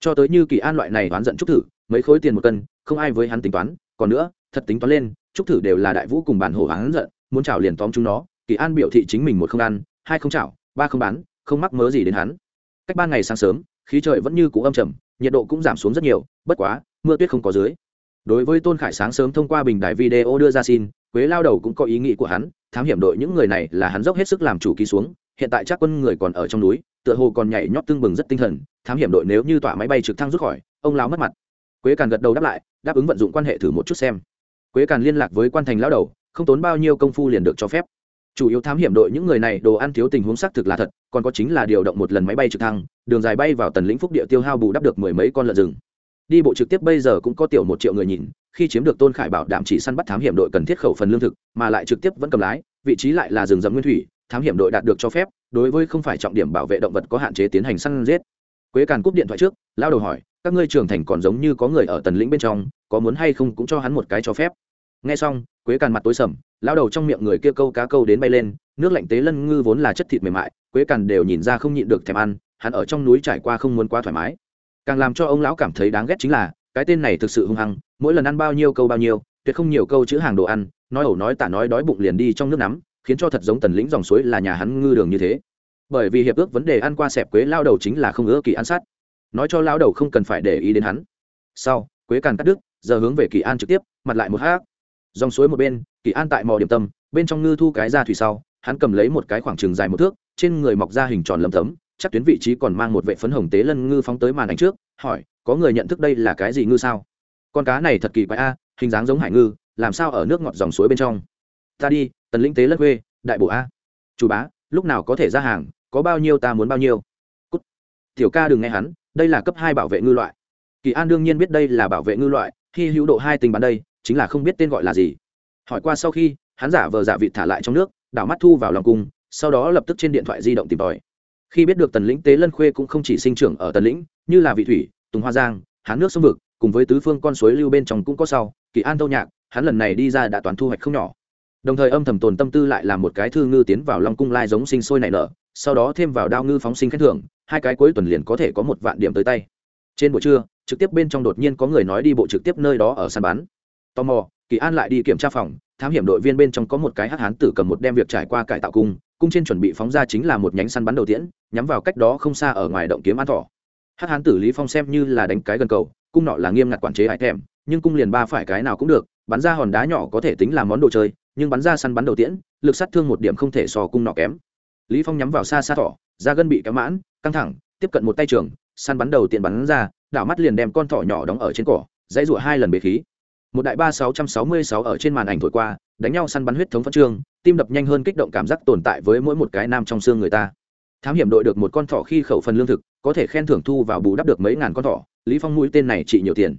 Cho tới như kỳ an loại này oán giận trúc thử, mấy khối tiền một cân, không ai với hắn tính toán. Còn nữa, thật tính toán lên, trúc thử đều là đại vũ cùng bản hồ hắn giận, muốn chảo liền tóm chúng nó. Kỳ an biểu thị chính mình một không ăn, hai không chảo, ba không bán, không mắc mớ gì đến hắn. Cách ba ngày sáng sớm, khí trời vẫn như cũ âm trầm nhiệt độ cũng giảm xuống rất nhiều, bất quá, mưa tuyết không có dưới. Đối với tôn khải sáng sớm thông qua bình đài video đưa ra xin, quế lao đầu cũng có ý nghĩ của hắn, thám hiểm đội những người này là hắn dốc hết sức làm chủ ký xuống, hiện tại chắc quân người còn ở trong núi, tựa hồ còn nhảy nhót tương bừng rất tinh thần, thám hiểm đội nếu như tỏa máy bay trực thăng rút khỏi, ông lao mất mặt. Quế càn gật đầu đáp lại, đáp ứng vận dụng quan hệ thử một chút xem. Quế càn liên lạc với quan thành lao đầu, không tốn bao nhiêu công phu liền được cho phép chủ yếu thám hiểm đội những người này, đồ ăn thiếu tình huống xác thực là thật, còn có chính là điều động một lần máy bay trực thăng, đường dài bay vào tần lĩnh phúc địa tiêu hao bù đắp được mười mấy con lợn rừng. Đi bộ trực tiếp bây giờ cũng có tiểu một triệu người nhìn, khi chiếm được tôn khải bảo đảm chỉ săn bắt thám hiểm đội cần thiết khẩu phần lương thực, mà lại trực tiếp vẫn cầm lái, vị trí lại là rừng rậm nguyên thủy, thám hiểm đội đạt được cho phép, đối với không phải trọng điểm bảo vệ động vật có hạn chế tiến hành săn giết. Quế càn cúp điện thoại trước, lao đầu hỏi, các ngươi trưởng thành còn giống như có người ở tần lĩnh bên trong, có muốn hay không cũng cho hắn một cái cho phép. Nghe xong, quế càn mặt tối sầm lao đầu trong miệng người kia câu cá câu đến bay lên, nước lạnh tế lân ngư vốn là chất thịt mềm mại, quế càn đều nhìn ra không nhịn được thèm ăn, hắn ở trong núi trải qua không muốn quá thoải mái. Càng làm cho ông lão cảm thấy đáng ghét chính là, cái tên này thực sự hung hăng, mỗi lần ăn bao nhiêu câu bao nhiêu, tuyệt không nhiều câu chữ hàng đồ ăn, nói ẩu nói tả nói đói bụng liền đi trong nước nắm, khiến cho thật giống tần lĩnh dòng suối là nhà hắn ngư đường như thế. Bởi vì hiệp ước vấn đề ăn qua xẹp quế lao đầu chính là không ưa kỳ ăn sát. Nói cho lao đầu không cần phải để ý đến hắn. Sau, quế càn cắt đứt, giờ hướng về kỳ an trực tiếp, mặt lại một hát dòng suối một bên, kỳ an tại mò điểm tâm, bên trong ngư thu cái ra thủy sau, hắn cầm lấy một cái khoảng trừng dài một thước, trên người mọc ra hình tròn lầm tấm, chắc tuyến vị trí còn mang một vệ phấn hồng tế lân ngư phóng tới màn ảnh trước, hỏi, có người nhận thức đây là cái gì ngư sao? Con cá này thật kỳ quái a, hình dáng giống hải ngư, làm sao ở nước ngọt dòng suối bên trong? Ta đi, tần lĩnh tế lân quê, đại bộ a. Chủ bá, lúc nào có thể ra hàng, có bao nhiêu ta muốn bao nhiêu. Cút. tiểu ca đừng nghe hắn, đây là cấp hai bảo vệ ngư loại. Kỳ an đương nhiên biết đây là bảo vệ ngư loại khi hữu độ hai tình bán đây chính là không biết tên gọi là gì. Hỏi qua sau khi, hắn giả vờ giả vịt thả lại trong nước, đảo mắt thu vào lòng cung, sau đó lập tức trên điện thoại di động tìm tòi. Khi biết được tần lĩnh tế lân khuê cũng không chỉ sinh trưởng ở tần lĩnh, như là vị thủy, tùng hoa giang, hán nước sông vực, cùng với tứ phương con suối lưu bên trong cũng có sau, kỳ an tâu nhạc, hắn lần này đi ra đã toán thu hoạch không nhỏ. Đồng thời âm thầm tồn tâm tư lại là một cái thư ngư tiến vào long cung lai giống sinh sôi nảy nở, sau đó thêm vào đao ngư phóng sinh khen thưởng, hai cái cuối tuần liền có thể có một vạn điểm tới tay. Trên buổi trưa, trực tiếp bên trong đột nhiên có người nói đi bộ trực tiếp nơi đó ở sàn bán tò mò, kỳ an lại đi kiểm tra phòng, thám hiểm đội viên bên trong có một cái hắc hán tử cầm một đem việc trải qua cải tạo cung cung trên chuẩn bị phóng ra chính là một nhánh săn bắn đầu tiễn, nhắm vào cách đó không xa ở ngoài động kiếm an thỏ. Hắc hán tử lý phong xem như là đánh cái gần cầu, cung nọ là nghiêm ngặt quản chế hải thèm, nhưng cung liền ba phải cái nào cũng được, bắn ra hòn đá nhỏ có thể tính là món đồ chơi, nhưng bắn ra săn bắn đầu tiễn, lực sát thương một điểm không thể so cung nọ kém. Lý phong nhắm vào xa xa thỏ, da gân bị kéo mãn, căng thẳng, tiếp cận một tay trường, săn bắn đầu tiện bắn ra, đảo mắt liền đem con thỏ nhỏ đóng ở trên cỏ, dãy rụa hai lần bế khí một đại ba sáu trăm sáu mươi sáu ở trên màn ảnh thổi qua, đánh nhau săn bắn huyết thống phân trương, tim đập nhanh hơn kích động cảm giác tồn tại với mỗi một cái nam trong xương người ta. Thám hiểm đội được một con thỏ khi khẩu phần lương thực, có thể khen thưởng thu vào bù đắp được mấy ngàn con thỏ, lý phong mũi tên này trị nhiều tiền.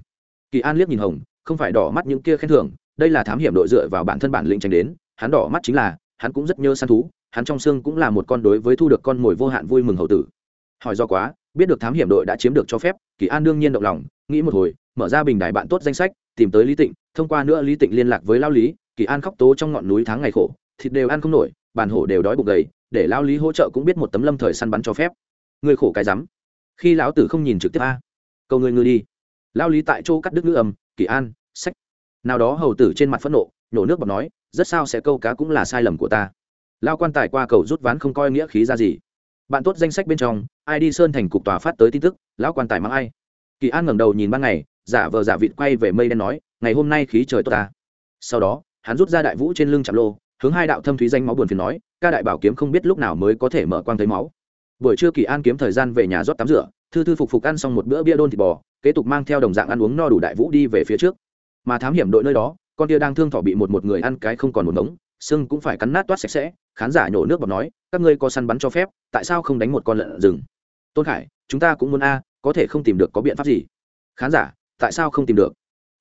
Kỳ an liếc nhìn hồng, không phải đỏ mắt những kia khen thưởng, đây là thám hiểm đội dựa vào bản thân bản lĩnh tranh đến, hắn đỏ mắt chính là, hắn cũng rất nhớ săn thú, hắn trong xương cũng là một con đối với thu được con mồi vô hạn vui mừng hậu tử. Hỏi do quá, biết được thám hiểm đội đã chiếm được cho phép, kỳ an đương nhiên động lòng, nghĩ một hồi, mở ra bình đài bạn tốt danh sách tìm tới lý tịnh, thông qua nữa lý tịnh liên lạc với lao lý, kỳ an khóc tố trong ngọn núi tháng ngày khổ, thịt đều ăn không nổi, bàn hổ đều đói bụng gầy, để lao lý hỗ trợ cũng biết một tấm lâm thời săn bắn cho phép. Người khổ cái rắm. Khi lão tử không nhìn trực tiếp a, cầu người ngư đi. Lao lý tại chỗ cắt đứt ngữ âm, kỳ an, sách. Nào đó hầu tử trên mặt phẫn nộ nhổ nước bọc nói, rất sao sẽ câu cá cũng là sai lầm của ta. Lao quan tài qua cầu rút ván không coi nghĩa khí ra gì. Bạn tốt danh sách bên trong, ai đi sơn thành cục tòa phát tới tin tức, lão quan tài mang ai? Kỳ an ngẩng đầu nhìn ban ngày giả vờ giả vịt quay về mây đen nói, ngày hôm nay khí trời tốt ta. Sau đó, hắn rút ra đại vũ trên lưng chạm lô, hướng hai đạo thâm thúy danh máu buồn phiền nói, ca đại bảo kiếm không biết lúc nào mới có thể mở quang thấy máu. Buổi trưa kỳ an kiếm thời gian về nhà rót tắm rửa, thư thư phục phục ăn xong một bữa bia đôn thịt bò, kế tục mang theo đồng dạng ăn uống no đủ đại vũ đi về phía trước. Mà thám hiểm đội nơi đó, con tia đang thương thỏ bị một một người ăn cái không còn một ngống, xương cũng phải cắn nát toát sạch sẽ, khán giả nhổ nước bọt nói, các ngươi có săn bắn cho phép, tại sao không đánh một con lợn rừng? Tôn khải, chúng ta cũng muốn a, có thể không tìm được có biện pháp gì. Khán giả tại sao không tìm được?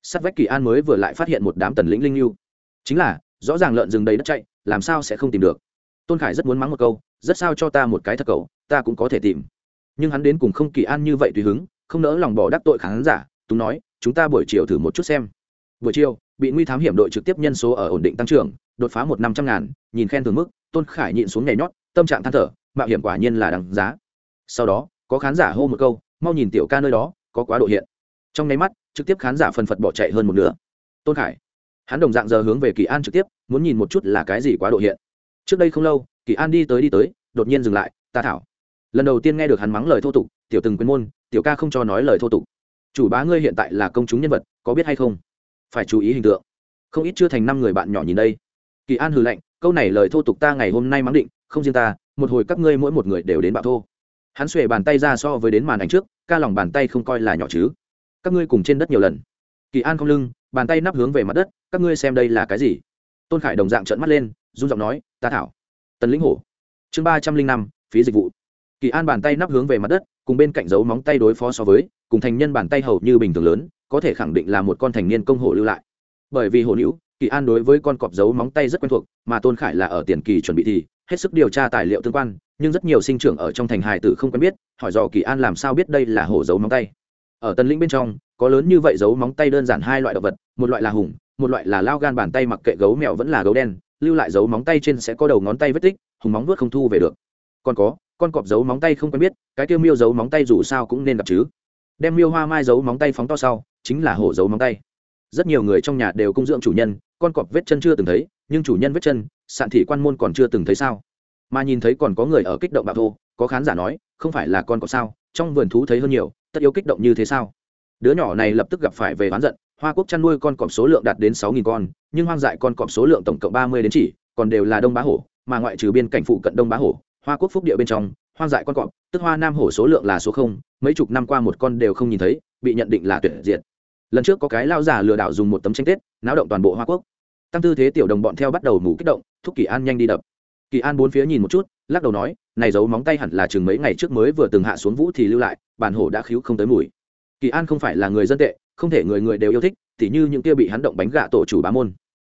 Sát vách kỳ an mới vừa lại phát hiện một đám tần lĩnh linh lưu. Chính là, rõ ràng lợn rừng đầy đất chạy, làm sao sẽ không tìm được? Tôn khải rất muốn mắng một câu, rất sao cho ta một cái thật cầu, ta cũng có thể tìm. Nhưng hắn đến cùng không kỳ an như vậy tùy hứng, không nỡ lòng bỏ đắc tội khán giả tú nói, chúng ta buổi chiều thử một chút xem. Buổi chiều, bị nguy thám hiểm đội trực tiếp nhân số ở ổn định tăng trưởng, đột phá một năm trăm ngàn, nhìn khen thường mức, tôn khải nhịn xuống nhảy nhót, tâm trạng than thở, mạo hiểm quả nhiên là đằng giá. Sau đó, có khán giả hô một câu, mau nhìn tiểu ca nơi đó, có quá độ hiện trong nháy mắt, trực tiếp khán giả phần phật bỏ chạy hơn một nửa. Tôn khải, hắn đồng dạng giờ hướng về kỳ an trực tiếp, muốn nhìn một chút là cái gì quá độ hiện. Trước đây không lâu, kỳ an đi tới đi tới, đột nhiên dừng lại, ta thảo. Lần đầu tiên nghe được hắn mắng lời thô tục, tiểu từng quyên môn, tiểu ca không cho nói lời thô tục. Chủ bá ngươi hiện tại là công chúng nhân vật, có biết hay không? Phải chú ý hình tượng. Không ít chưa thành năm người bạn nhỏ nhìn đây. Kỳ an hừ lạnh, câu này lời thô tục ta ngày hôm nay mắng định, không riêng ta, một hồi các ngươi mỗi một người đều đến bạo thô. Hắn xuề bàn tay ra so với đến màn ảnh trước, ca lòng bàn tay không coi là nhỏ chứ các ngươi cùng trên đất nhiều lần. Kỳ an không lưng, bàn tay nắp hướng về mặt đất, các ngươi xem đây là cái gì? Tôn khải đồng dạng trợn mắt lên, run giọng nói, ta thảo. Tần lĩnh hổ. Chương ba trăm linh năm, phí dịch vụ. Kỳ an bàn tay nắp hướng về mặt đất, cùng bên cạnh dấu móng tay đối phó so với, cùng thành nhân bàn tay hầu như bình thường lớn, có thể khẳng định là một con thành niên công hổ lưu lại. Bởi vì hổ nữ, kỳ an đối với con cọp dấu móng tay rất quen thuộc, mà tôn khải là ở tiền kỳ chuẩn bị thì, hết sức điều tra tài liệu tương quan, nhưng rất nhiều sinh trưởng ở trong thành hài tử không quen biết, hỏi dò kỳ an làm sao biết đây là hổ dấu móng tay ở tân lĩnh bên trong, có lớn như vậy giấu móng tay đơn giản hai loại động vật, một loại là hùng, một loại là lao gan bàn tay mặc kệ gấu mèo vẫn là gấu đen, lưu lại dấu móng tay trên sẽ có đầu ngón tay vết tích, hùng móng vuốt không thu về được. Còn có, con cọp dấu móng tay không quen biết, cái tiêu miêu dấu móng tay dù sao cũng nên gặp chứ. Đem miêu hoa mai dấu móng tay phóng to sau, chính là hổ dấu móng tay. Rất nhiều người trong nhà đều cung dưỡng chủ nhân, con cọp vết chân chưa từng thấy, nhưng chủ nhân vết chân, sạn thị quan môn còn chưa từng thấy sao? Mà nhìn thấy còn có người ở kích động bạo thô, có khán giả nói, không phải là con cọp sao, trong vườn thú thấy hơn nhiều tất yếu kích động như thế sao? Đứa nhỏ này lập tức gặp phải về oán giận, hoa quốc chăn nuôi con cọp số lượng đạt đến sáu nghìn con, nhưng hoang dại con cọp số lượng tổng cộng ba mươi đến chỉ, còn đều là đông bá hổ, mà ngoại trừ biên cảnh phụ cận đông bá hổ, hoa quốc phúc địa bên trong, hoang dại con cọp, tức hoa nam hổ số lượng là số không, mấy chục năm qua một con đều không nhìn thấy, bị nhận định là tuyệt diệt. Lần trước có cái lao giả lừa đảo dùng một tấm tranh tết, náo động toàn bộ hoa quốc. Tăng tư thế tiểu đồng bọn theo bắt đầu mù kích động, thúc kỷ an nhanh đi đập kỳ an bốn phía nhìn một chút, lắc đầu nói, này giấu móng tay hẳn là chừng mấy ngày trước mới vừa từng hạ xuống vũ thì lưu lại, bản hổ đã khíu không tới mùi. Kỳ an không phải là người dân tệ, không thể người người đều yêu thích, tỉ như những kia bị hắn động bánh gạ tổ chủ bá môn.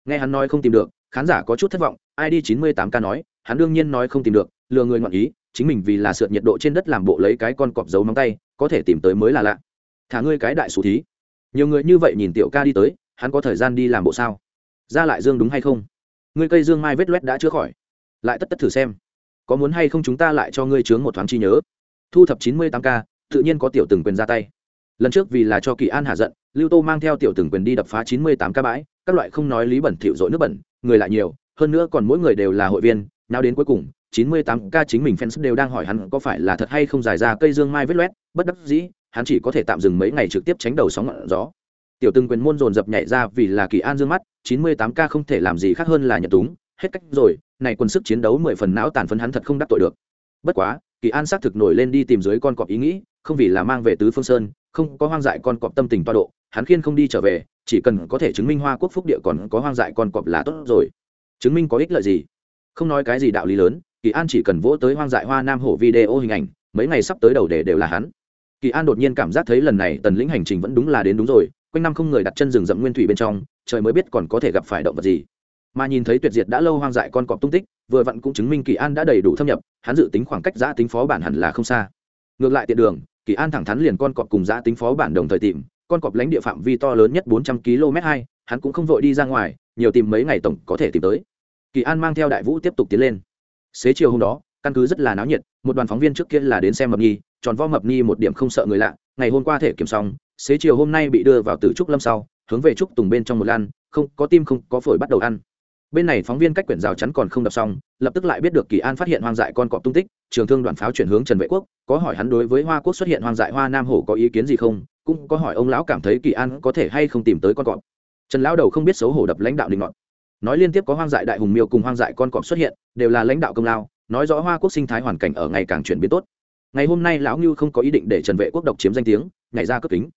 Nghe hắn nói không tìm được, khán giả có chút thất vọng id chín mươi tám k nói, hắn đương nhiên nói không tìm được, lừa người ngọn ý, chính mình vì là sượt nhiệt độ trên đất làm bộ lấy cái con cọp giấu móng tay, có thể tìm tới mới là lạ. Thả ngươi cái đại số thí. Nhiều người như vậy nhìn tiểu ca đi tới, hắn có thời gian đi làm bộ sao? Ra lại dương đúng hay không? Ngươi cây dương mai vết loét đã chữa khỏi lại tất tất thử xem. Có muốn hay không chúng ta lại cho ngươi chướng một thoáng chi nhớ. Thu thập chín mươi tám k, tự nhiên có tiểu từng quyền ra tay. Lần trước vì là cho kỳ an hạ giận, lưu tô mang theo tiểu từng quyền đi đập phá chín mươi tám ca bãi, các loại không nói lý bẩn thỉu dội nước bẩn, người lại nhiều, hơn nữa còn mỗi người đều là hội viên nào đến cuối cùng, chín mươi tám ca chính mình fans đều đang hỏi hắn có phải là thật hay không giải ra cây dương mai vết loét, bất đắc dĩ, hắn chỉ có thể tạm dừng mấy ngày trực tiếp tránh đầu sóng ngọn gió. Tiểu từng quyền môn dồn dập nhảy ra vì là kỳ an dương mắt, chín mươi tám ca không thể làm gì khác hơn là nhận túng hết cách rồi, này quân sức chiến đấu mười phần não tàn phấn hắn thật không đắc tội được. Bất quá, kỳ an xác thực nổi lên đi tìm dưới con cọp ý nghĩ, không vì là mang về tứ phương sơn, không có hoang dại con cọp tâm tình toa độ, hắn khiên không đi trở về, chỉ cần có thể chứng minh hoa quốc phúc địa còn có hoang dại con cọp là tốt rồi. Chứng minh có ích lợi gì? Không nói cái gì đạo lý lớn, kỳ an chỉ cần vỗ tới hoang dại hoa nam hổ video hình ảnh, mấy ngày sắp tới đầu để đều là hắn. Kỳ an đột nhiên cảm giác thấy lần này tần lĩnh hành trình vẫn đúng là đến đúng rồi, quanh năm không người đặt chân rừng rậm nguyên thủy bên trong, trời mới biết còn có thể gặp phải động vật gì mà nhìn thấy tuyệt diệt đã lâu hoang dại con cọp tung tích, vừa vặn cũng chứng minh kỳ an đã đầy đủ thâm nhập, hắn dự tính khoảng cách giã tính phó bản hẳn là không xa. Ngược lại tiện đường, kỳ an thẳng thắn liền con cọp cùng giã tính phó bản đồng thời tìm, con cọp lãnh địa phạm vi to lớn nhất bốn trăm km hai, hắn cũng không vội đi ra ngoài, nhiều tìm mấy ngày tổng có thể tìm tới. Kỳ an mang theo đại vũ tiếp tục tiến lên. Xế chiều hôm đó, căn cứ rất là náo nhiệt, một đoàn phóng viên trước kia là đến xem mập nhi, tròn vo mập nhi một điểm không sợ người lạ, ngày hôm qua thể kiểm xong, xế chiều hôm nay bị đưa vào tử trúc lâm sau, hướng về trúc tùng bên trong một lan không, có tim không, có phổi bắt đầu ăn bên này phóng viên cách quyển rào chắn còn không đọc xong, lập tức lại biết được kỳ an phát hiện hoang dại con cọp tung tích, trường thương đoàn pháo chuyển hướng trần vệ quốc, có hỏi hắn đối với hoa quốc xuất hiện hoang dại hoa nam hổ có ý kiến gì không, cũng có hỏi ông lão cảm thấy kỳ an có thể hay không tìm tới con cọp. Trần lão đầu không biết xấu hổ đập lãnh đạo đình ngọn. Nói liên tiếp có hoang dại đại hùng miêu cùng hoang dại con cọp xuất hiện, đều là lãnh đạo công lao, nói rõ hoa quốc sinh thái hoàn cảnh ở ngày càng chuyển biến tốt. Ngày hôm nay lão ngưu không có ý định để trần vệ quốc độc chiếm danh tiếng, nhảy ra cấp kính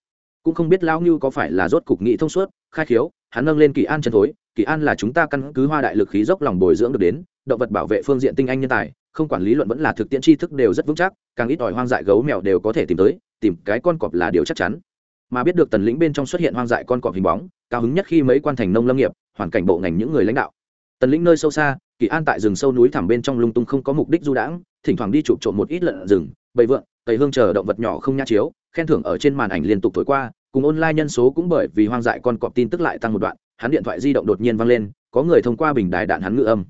cũng không biết lão ngưu có phải là rốt cục nghị thông suốt, khai khiếu, hắn nâng lên kỳ an chân thối, kỳ an là chúng ta căn cứ hoa đại lực khí dốc lòng bồi dưỡng được đến, động vật bảo vệ phương diện tinh anh nhân tài, không quản lý luận vẫn là thực tiễn tri thức đều rất vững chắc, càng ít ỏi hoang dại gấu mèo đều có thể tìm tới, tìm cái con cọp là điều chắc chắn. Mà biết được tần lĩnh bên trong xuất hiện hoang dại con cọp hình bóng, cao hứng nhất khi mấy quan thành nông lâm nghiệp, hoàn cảnh bộ ngành những người lãnh đạo. Tần lĩnh nơi sâu xa, kỳ an tại rừng sâu núi thẳm bên trong lung tung không có mục đích du đãng, thỉnh thoảng đi chụp trộm một ít lợn rừng, bầy vượn tây hương chờ động vật nhỏ không nhã chiếu, khen thưởng ở trên màn ảnh liên tục thổi qua, cùng online nhân số cũng bởi vì hoang dại con cọp tin tức lại tăng một đoạn, hắn điện thoại di động đột nhiên vang lên, có người thông qua bình đài đạn hắn ngự âm.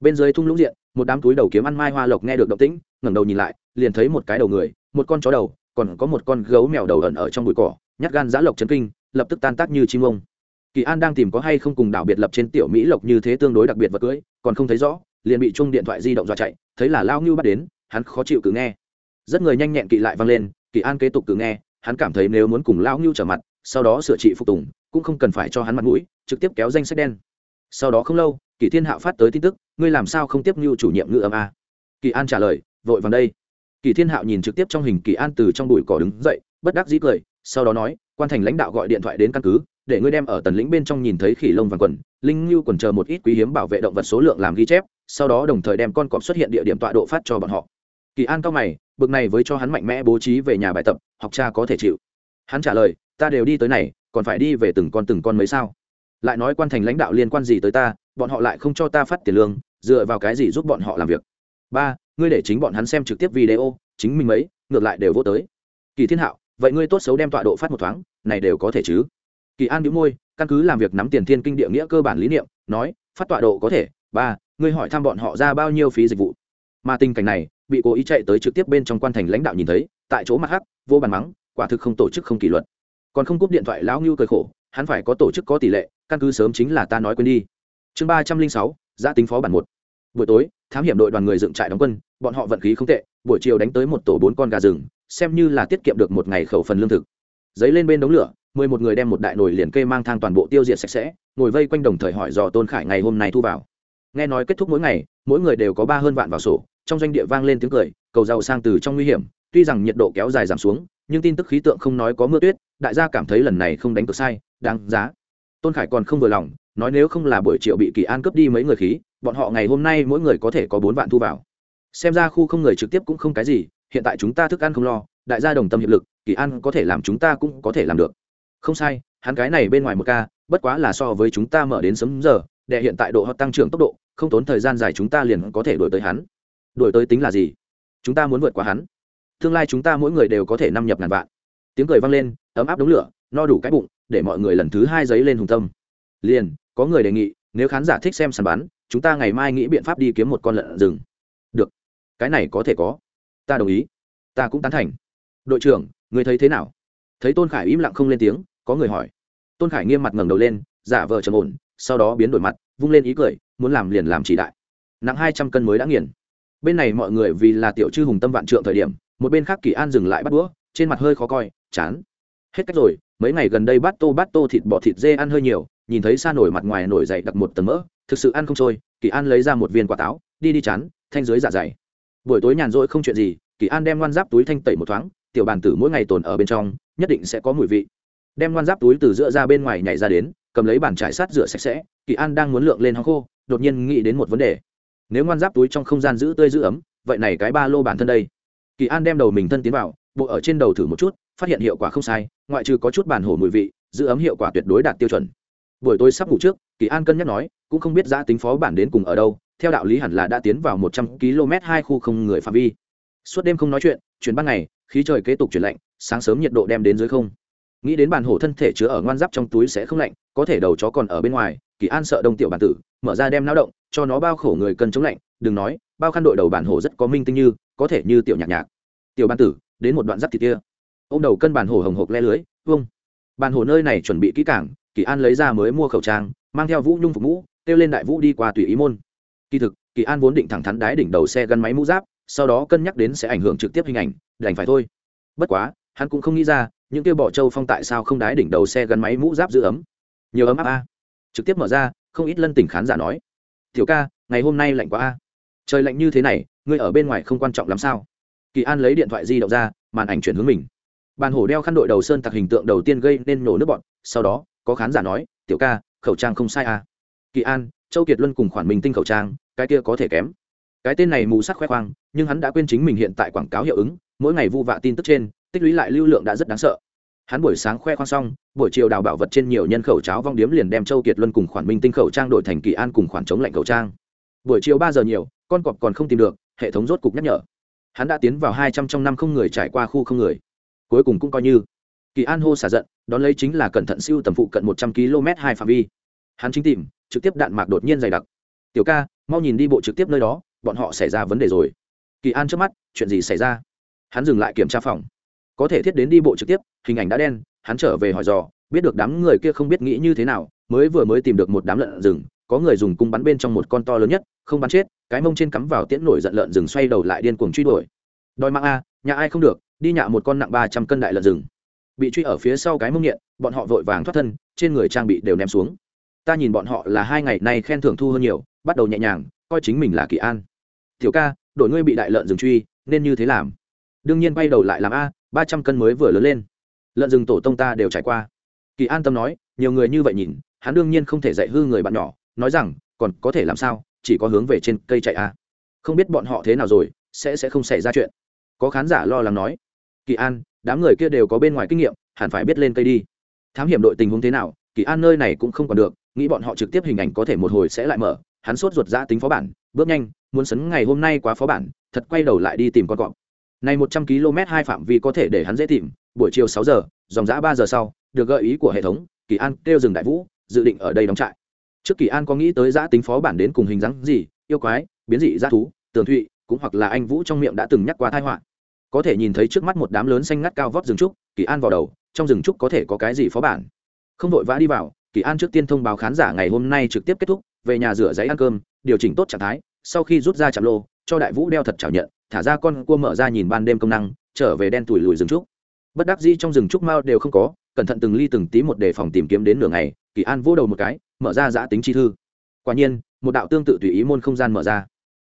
Bên dưới thung lũng diện, một đám túi đầu kiếm ăn mai hoa lộc nghe được động tĩnh, ngẩng đầu nhìn lại, liền thấy một cái đầu người, một con chó đầu, còn có một con gấu mèo đầu ẩn ở trong bụi cỏ, nhát gan giã lộc chấn kinh, lập tức tan tác như chim ông. Kỳ an đang tìm có hay không cùng đảo biệt lập trên tiểu mỹ lộc như thế tương đối đặc biệt vật cưới, còn không thấy rõ, liền bị chung điện thoại di động dọa chạy, thấy là lao ngưu bắt đến, hắn khó chịu cứ nghe rất người nhanh nhẹn kỵ lại vang lên kỳ an kế tục cứ nghe, hắn cảm thấy nếu muốn cùng lao ngưu trở mặt, sau đó sửa trị phục tùng, cũng không cần phải cho hắn mặt mũi, trực tiếp kéo danh sách đen. Sau đó không lâu kỳ thiên hạo phát tới tin tức, ngươi làm sao không tiếp ngưu chủ nhiệm ngữ âm a? Kỳ an trả lời, vội vàng đây. Kỳ thiên hạo nhìn trực tiếp trong hình kỳ an từ trong bụi cỏ đứng dậy, bất đắc dĩ cười, sau đó nói, quan thành lãnh đạo gọi điện thoại đến căn cứ, để ngươi đem ở tần lĩnh bên trong nhìn thấy khỉ lông vàng quần, linh ngưu quần chờ một ít quý hiếm bảo vệ động vật số lượng làm ghi chép, sau đó đồng thời đem con cọp xuất hiện địa điểm tọa độ phát cho bọn họ. Kỳ an cao mày bực này với cho hắn mạnh mẽ bố trí về nhà bài tập, học cha có thể chịu. Hắn trả lời, ta đều đi tới này, còn phải đi về từng con từng con mấy sao? Lại nói quan thành lãnh đạo liên quan gì tới ta, bọn họ lại không cho ta phát tiền lương, dựa vào cái gì giúp bọn họ làm việc? Ba, ngươi để chính bọn hắn xem trực tiếp video, chính mình mấy, ngược lại đều vô tới. Kỳ thiên hạo, vậy ngươi tốt xấu đem tọa độ phát một thoáng, này đều có thể chứ? Kỳ an đĩu môi, căn cứ làm việc nắm tiền thiên kinh địa nghĩa cơ bản lý niệm, nói, phát tọa độ có thể, ba, ngươi hỏi thăm bọn họ ra bao nhiêu phí dịch vụ? Mà tình cảnh này bị cố ý chạy tới trực tiếp bên trong quan thành lãnh đạo nhìn thấy, tại chỗ mặt hắc, vô bàn mắng, quả thực không tổ chức không kỷ luật. Còn không cúp điện thoại lão ngưu cười khổ, hắn phải có tổ chức có tỷ lệ, căn cứ sớm chính là ta nói quên đi. Chương ba trăm linh sáu, giã tính phó bản một. Buổi tối, thám hiểm đội đoàn người dựng trại đóng quân, bọn họ vận khí không tệ, buổi chiều đánh tới một tổ bốn con gà rừng, xem như là tiết kiệm được một ngày khẩu phần lương thực. Giấy lên bên đống lửa, mười một người đem một đại nồi liền kê mang thang toàn bộ tiêu diệt sạch sẽ, ngồi vây quanh đồng thời hỏi dò tôn khải ngày hôm nay thu vào. Nghe nói kết thúc mỗi ngày, mỗi người đều có ba hơn vạn vào sổ trong doanh địa vang lên tiếng cười, cầu giàu sang từ trong nguy hiểm, tuy rằng nhiệt độ kéo dài giảm xuống, nhưng tin tức khí tượng không nói có mưa tuyết, đại gia cảm thấy lần này không đánh cược sai, đáng giá. Tôn khải còn không vừa lòng, nói nếu không là buổi triệu bị kỳ an cướp đi mấy người khí, bọn họ ngày hôm nay mỗi người có thể có bốn vạn thu vào. Xem ra khu không người trực tiếp cũng không cái gì, hiện tại chúng ta thức ăn không lo, đại gia đồng tâm hiệp lực, kỳ an có thể làm chúng ta cũng có thể làm được. Không sai, hắn cái này bên ngoài một ca, bất quá là so với chúng ta mở đến sớm giờ để hiện tại độ họ tăng trưởng tốc độ, không tốn thời gian dài chúng ta liền có thể đổi tới hắn đổi tới tính là gì? Chúng ta muốn vượt qua hắn. Tương lai chúng ta mỗi người đều có thể năm nhập ngàn vạn. Tiếng cười vang lên, ấm áp đống lửa, no đủ cái bụng, để mọi người lần thứ hai giấy lên hùng tâm. Liền, có người đề nghị, nếu khán giả thích xem sàn bán, chúng ta ngày mai nghĩ biện pháp đi kiếm một con lợn rừng. Được. Cái này có thể có. Ta đồng ý. Ta cũng tán thành. Đội trưởng, người thấy thế nào? Thấy tôn khải im lặng không lên tiếng, có người hỏi. Tôn khải nghiêm mặt ngẩng đầu lên, giả vờ trầm ổn, sau đó biến đổi mặt, vung lên ý cười, muốn làm liền làm chỉ đại. Nặng hai trăm cân mới đã nghiền bên này mọi người vì là tiểu chư hùng tâm vạn trượng thời điểm, một bên khác kỳ an dừng lại bắt đũa, trên mặt hơi khó coi, chán. Hết cách rồi, mấy ngày gần đây bát tô bát tô thịt bò thịt dê ăn hơi nhiều, nhìn thấy xa nổi mặt ngoài nổi dậy đặc một tầng mỡ, thực sự ăn không trôi, kỳ an lấy ra một viên quả táo, đi đi chán, thanh dưới dạ dày. Buổi tối nhàn rỗi không chuyện gì, kỳ an đem ngoan giáp túi thanh tẩy một thoáng, tiểu bàn tử mỗi ngày tồn ở bên trong, nhất định sẽ có mùi vị. Đem ngoan giáp túi từ giữa ra bên ngoài nhảy ra đến, cầm lấy bàn trải sát rửa sạch sẽ, kỳ an đang muốn lượng lên hóng khô, đột nhiên nghĩ đến một vấn đề nếu ngoan giáp túi trong không gian giữ tươi giữ ấm, vậy này cái ba lô bản thân đây. Kỳ an đem đầu mình thân tiến vào, bộ ở trên đầu thử một chút, phát hiện hiệu quả không sai, ngoại trừ có chút bản hổ mùi vị, giữ ấm hiệu quả tuyệt đối đạt tiêu chuẩn. Buổi tối sắp ngủ trước, kỳ an cân nhắc nói, cũng không biết giá tính phó bản đến cùng ở đâu, theo đạo lý hẳn là đã tiến vào một trăm km hai khu không người phạm vi. Suốt đêm không nói chuyện, chuyển ban ngày, khí trời kế tục chuyển lạnh, sáng sớm nhiệt độ đem đến dưới không. Nghĩ đến bàn hổ thân thể chứa ở ngoan giáp trong túi sẽ không lạnh, có thể đầu chó còn ở bên ngoài kỳ an sợ đông tiểu bản tử, mở ra đem lao động, cho nó bao khổ người cần chống lạnh, đừng nói, bao khăn đội đầu bản hổ rất có minh tinh như, có thể như tiểu nhạc nhạc. Tiểu bản tử, đến một đoạn giáp thịt kia. Ô m đầu cân bản hổ hồng hộc le lưới, vung. Bản hổ nơi này chuẩn bị kỹ cảng kỳ an lấy ra mới mua khẩu trang, mang theo vũ nhung phục mũ, kêu lên đại vũ đi qua tùy ý môn. Kỳ thực, kỳ an vốn định thẳng thắn đái đỉnh đầu xe gắn máy mũ giáp, sau đó cân nhắc đến sẽ ảnh hưởng trực tiếp hình ảnh, đành phải thôi. Bất quá, hắn cũng không nghĩ ra, những kêu bỏ châu phong tại sao không đái đỉnh đầu xe gắn máy mũ giáp giữ ấm. Nhiều ấm áp a trực tiếp mở ra, không ít lân tỉnh khán giả nói, tiểu ca, ngày hôm nay lạnh quá a. Trời lạnh như thế này, ngươi ở bên ngoài không quan trọng lắm sao? Kỳ an lấy điện thoại di động ra, màn ảnh chuyển hướng mình. Bàn hổ đeo khăn đội đầu sơn tặc hình tượng đầu tiên gây nên nổ nước bọn, sau đó, có khán giả nói, tiểu ca, khẩu trang không sai à kỳ an, châu kiệt luân cùng khoản minh tinh khẩu trang, cái kia có thể kém. Cái tên này mù sắc khoe khoang, nhưng hắn đã quên chính mình hiện tại quảng cáo hiệu ứng, mỗi ngày vu vạ tin tức trên, tích lũy lại lưu lượng đã rất đáng sợ hắn buổi sáng khoe khoang xong, buổi chiều đào bảo vật trên nhiều nhân khẩu cháo vong điếm liền đem châu kiệt luân cùng khoản minh tinh khẩu trang đổi thành kỳ an cùng khoản chống lạnh khẩu trang. Buổi chiều ba giờ nhiều, con cọp còn không tìm được, hệ thống rốt cục nhắc nhở. Hắn đã tiến vào hai trăm trong năm không người trải qua khu không người. Cuối cùng cũng coi như. Kỳ an hô xả giận, đón lấy chính là cẩn thận siêu tầm phụ cận một trăm km hai phạm vi. Hắn chính tìm, trực tiếp đạn mạc đột nhiên dày đặc. Tiểu ca, mau nhìn đi bộ trực tiếp nơi đó, bọn họ xảy ra vấn đề rồi. Kỳ an trước mắt, chuyện gì xảy ra? Hắn dừng lại kiểm tra phòng có thể thiết đến đi bộ trực tiếp, hình ảnh đã đen, hắn trở về hỏi dò, biết được đám người kia không biết nghĩ như thế nào, mới vừa mới tìm được một đám lợn rừng, có người dùng cung bắn bên trong một con to lớn nhất, không bắn chết, cái mông trên cắm vào tiễn nổi giận lợn rừng xoay đầu lại điên cuồng truy đuổi. Đòi mạng a, nhà ai không được, đi nhạ một con nặng ba trăm cân đại lợn rừng. Bị truy ở phía sau cái mông nghiện, bọn họ vội vàng thoát thân, trên người trang bị đều ném xuống. Ta nhìn bọn họ là hai ngày nay khen thưởng thu hơn nhiều, bắt đầu nhẹ nhàng, coi chính mình là kỳ an. Tiểu ca, đội ngươi bị đại lợn rừng truy, nên như thế làm. Đương nhiên bay đầu lại làm a ba trăm cân mới vừa lớn lên. Lợn rừng tổ tông ta đều trải qua. Kỳ an tâm nói, nhiều người như vậy nhìn, hắn đương nhiên không thể dạy hư người bạn nhỏ, nói rằng, còn có thể làm sao, chỉ có hướng về trên cây chạy a không biết bọn họ thế nào rồi, sẽ sẽ không xảy ra chuyện. Có khán giả lo lắng nói, kỳ an, đám người kia đều có bên ngoài kinh nghiệm, hẳn phải biết lên cây đi. Thám hiểm đội tình huống thế nào, kỳ an nơi này cũng không còn được, nghĩ bọn họ trực tiếp hình ảnh có thể một hồi sẽ lại mở, hắn sốt ruột ra tính phó bản, bước nhanh, muốn sấn ngày hôm nay quá phó bản, thật quay đầu lại đi tìm con cọp này một trăm km hai phạm vi có thể để hắn dễ tìm, buổi chiều sáu giờ, dòng dã ba giờ sau, được gợi ý của hệ thống, kỳ an kêu dừng đại vũ, dự định ở đây đóng trại. Trước kỳ an có nghĩ tới dã tính phó bản đến cùng hình dáng gì, yêu quái, biến dị dã thú, tường thụy, cũng hoặc là anh vũ trong miệng đã từng nhắc qua tai họa. Có thể nhìn thấy trước mắt một đám lớn xanh ngắt cao vót rừng trúc, kỳ an vào đầu, trong rừng trúc có thể có cái gì phó bản. Không vội vã đi vào, kỳ an trước tiên thông báo khán giả ngày hôm nay trực tiếp kết thúc, về nhà rửa giấy ăn cơm, điều chỉnh tốt trạng thái, sau khi rút ra chạm lô, cho đại vũ đeo thật chảo nhận thả ra con cua mở ra nhìn ban đêm công năng, trở về đen tuổi lùi rừng trúc. Bất đắc dĩ trong rừng trúc mao đều không có, cẩn thận từng ly từng tí một đề phòng tìm kiếm đến nửa ngày, kỳ an vỗ đầu một cái, mở ra giã tính chi thư. Quả nhiên, một đạo tương tự tùy ý môn không gian mở ra.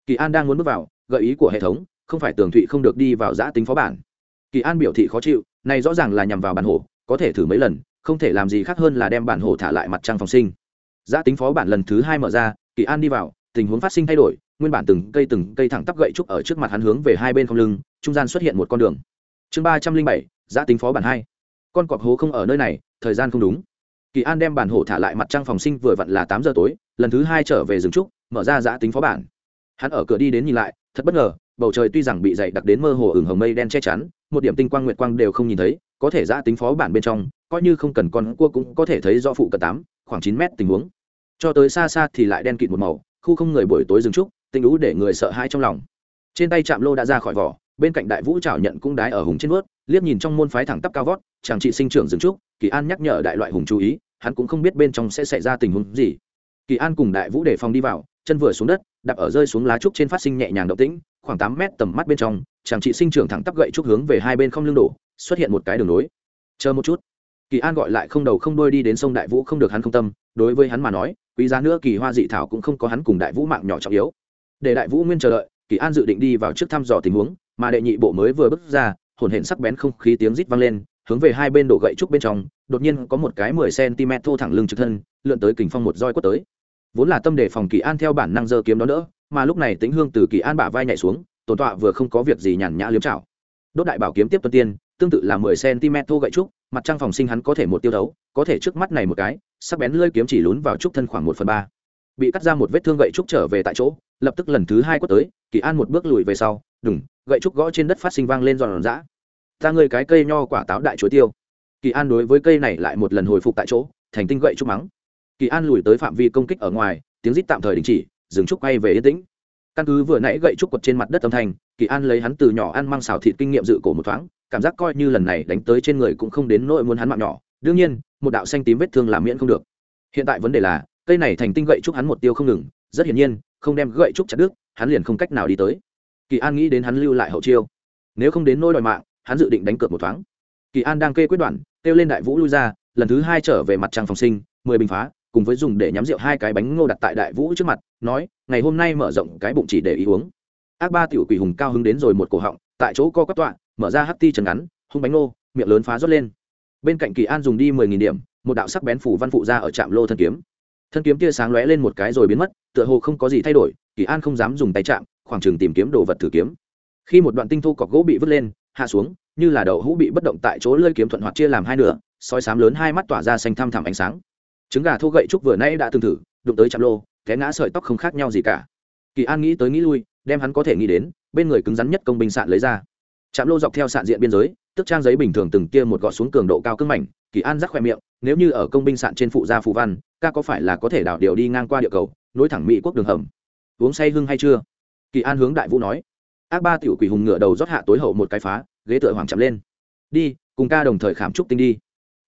Kỳ an đang muốn bước vào, gợi ý của hệ thống, không phải tường thụy không được đi vào giã tính phó bản. Kỳ an biểu thị khó chịu, này rõ ràng là nhằm vào bản hồ có thể thử mấy lần, không thể làm gì khác hơn là đem bản hồ thả lại mặt trăng phòng sinh. Giã tính phó bản lần thứ hai mở ra, kỳ an đi vào, tình huống phát sinh thay đổi nguyên bản từng cây từng cây thẳng tắp gậy trúc ở trước mặt hắn hướng về hai bên không lưng, trung gian xuất hiện một con đường. Chương ba trăm linh bảy, giã tính phó bản hai. Con cọp hố không ở nơi này, thời gian không đúng. Kỳ an đem bản hổ thả lại mặt trăng phòng sinh vừa vặn là tám giờ tối, lần thứ hai trở về rừng trúc, mở ra giã tính phó bản. Hắn ở cửa đi đến nhìn lại, thật bất ngờ, bầu trời tuy rằng bị dày đặc đến mơ hồ ửng hồng mây đen che chắn, một điểm tinh quang nguyệt quang đều không nhìn thấy, có thể giã tính phó bản bên trong, coi như không cần con cua cũng có thể thấy do phụ cận tám, khoảng chín mét tình huống. Cho tới xa xa thì lại đen kịt một màu, khu không người buổi tối rừng trúc tinh lũ để người sợ hãi trong lòng. Trên tay chạm lô đã ra khỏi vỏ, bên cạnh đại vũ trảo nhận cung đái ở hùng trên vớt liếc nhìn trong môn phái thẳng tắp cao vót, chàng trị sinh trưởng dừng trúc, kỳ an nhắc nhở đại loại hùng chú ý, hắn cũng không biết bên trong sẽ xảy ra tình huống gì. Kỳ an cùng đại vũ để phòng đi vào, chân vừa xuống đất, đạp ở rơi xuống lá trúc trên phát sinh nhẹ nhàng động tĩnh, khoảng tám mét tầm mắt bên trong, chàng trị sinh trưởng thẳng tắp gậy trúc hướng về hai bên không lưng đổ, xuất hiện một cái đường nối. Chờ một chút. Kỳ an gọi lại không đầu không đuôi đi đến sông đại vũ không được hắn không tâm, đối với hắn mà nói, quý giá nữa kỳ hoa dị thảo cũng không có hắn cùng đại vũ mạng nhỏ trọng yếu để đại vũ nguyên chờ đợi, kỳ an dự định đi vào trước thăm dò tình huống, mà đệ nhị bộ mới vừa bước ra, hồn hển sắc bén không khí tiếng rít vang lên, hướng về hai bên đổ gậy trúc bên trong, đột nhiên có một cái mười cm thô thẳng lưng trực thân, lượn tới kình phong một roi quất tới. Vốn là tâm đề phòng kỳ an theo bản năng giơ kiếm đó đỡ, mà lúc này tính hương từ kỳ an bả vai nhảy xuống, tổn tọa vừa không có việc gì nhàn nhã liếm chảo. Đốt đại bảo kiếm tiếp tuân tiên, tương tự là mười cm thô gậy trúc, mặt trăng phòng sinh hắn có thể một tiêu đấu, có thể trước mắt này một cái, sắc bén lơi kiếm chỉ lún vào trúc thân khoảng một phần ba bị cắt ra một vết thương gậy trúc trở về tại chỗ, lập tức lần thứ hai quất tới, kỳ an một bước lùi về sau đừng gậy trúc gõ trên đất phát sinh vang lên giòn giã. Ta ngơi cái cây nho quả táo đại chuối tiêu. Kỳ an đối với cây này lại một lần hồi phục tại chỗ, thành tinh gậy trúc mắng. Kỳ an lùi tới phạm vi công kích ở ngoài, tiếng rít tạm thời đình chỉ, dừng trúc quay về yên tĩnh. Căn cứ vừa nãy gậy trúc quật trên mặt đất âm thanh, kỳ an lấy hắn từ nhỏ ăn mang xào thịt kinh nghiệm dự cổ một thoáng, cảm giác coi như lần này đánh tới trên người cũng không đến nỗi muốn hắn mạng nhỏ. Đương nhiên, một đạo xanh tím vết thương làm miễn không được. Hiện tại vấn đề là cây này thành tinh gậy trúc hắn một tiêu không ngừng, rất hiển nhiên, không đem gậy trúc chặt đứt, hắn liền không cách nào đi tới. Kỳ an nghĩ đến hắn lưu lại hậu chiêu. Nếu không đến nỗi đòi mạng, hắn dự định đánh cược một thoáng. Kỳ an đang kê quyết đoạn, kêu lên đại vũ lui ra, lần thứ hai trở về mặt trăng phòng sinh, mười bình phá, cùng với dùng để nhắm rượu hai cái bánh ngô đặt tại đại vũ trước mặt, nói, ngày hôm nay mở rộng cái bụng chỉ để ý uống. Ác ba tiểu quỷ hùng cao hứng đến rồi một cổ họng, tại chỗ co quắp tọa, mở ra hắt ti trần ngắn, hung bánh ngô, miệng lớn phá rót lên. Bên cạnh kỳ an dùng đi mười nghìn điểm, một đạo sắc bén phủ văn phụ ra ở trạm lô thân kiếm thân kiếm tia sáng lóe lên một cái rồi biến mất, tựa hồ không có gì thay đổi, kỳ an không dám dùng tay chạm, khoảng chừng tìm kiếm đồ vật thử kiếm. Khi một đoạn tinh thu cọc gỗ bị vứt lên, hạ xuống, như là đậu hũ bị bất động tại chỗ lơi kiếm thuận hoạt chia làm hai nửa, soi sám lớn hai mắt tỏa ra xanh thăm thẳm ánh sáng. Trứng gà thô gậy trúc vừa nãy đã từng thử, đụng tới chạm lô, té ngã sợi tóc không khác nhau gì cả. Kỳ an nghĩ tới nghĩ lui, đem hắn có thể nghĩ đến, bên người cứng rắn nhất công binh sạn lấy ra chạm lô dọc theo sạn diện biên giới, tức trang giấy bình thường từng kia một gọt xuống cường độ cao cưng mảnh, kỳ an rắc khoe miệng, nếu như ở công binh sạn trên phụ gia phù văn, ca có phải là có thể đảo điều đi ngang qua địa cầu, nối thẳng mỹ quốc đường hầm? Uống say hưng hay chưa? Kỳ an hướng đại vũ nói. Ác ba tiểu quỷ hùng ngựa đầu rót hạ tối hậu một cái phá, ghế tựa hoàng chạm lên. Đi, cùng ca đồng thời khảm trúc tinh đi.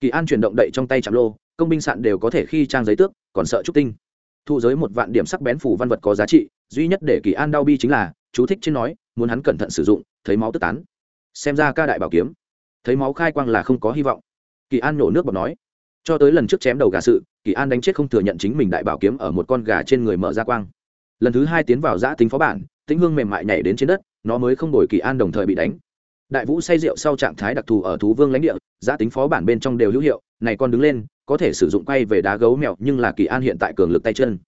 Kỳ an chuyển động đậy trong tay chạm lô, công binh sạn đều có thể khi trang giấy tước, còn sợ trúc tinh. Thu giới một vạn điểm sắc bén phủ văn vật có giá trị, duy nhất để kỳ an đau bi chính là, chú thích trên nói, muốn hắn cẩn thận sử dụng, thấy máu tức tán xem ra ca đại bảo kiếm, thấy máu khai quang là không có hy vọng. Kỳ an nổ nước bọt nói, cho tới lần trước chém đầu gà sự, kỳ an đánh chết không thừa nhận chính mình đại bảo kiếm ở một con gà trên người mở ra quang. Lần thứ hai tiến vào giã tính phó bản, tĩnh hương mềm mại nhảy đến trên đất, nó mới không đổi kỳ an đồng thời bị đánh. Đại vũ say rượu sau trạng thái đặc thù ở thú vương lãnh địa, giã tính phó bản bên trong đều hữu hiệu, này con đứng lên, có thể sử dụng quay về đá gấu mèo, nhưng là kỳ an hiện tại cường lực tay chân.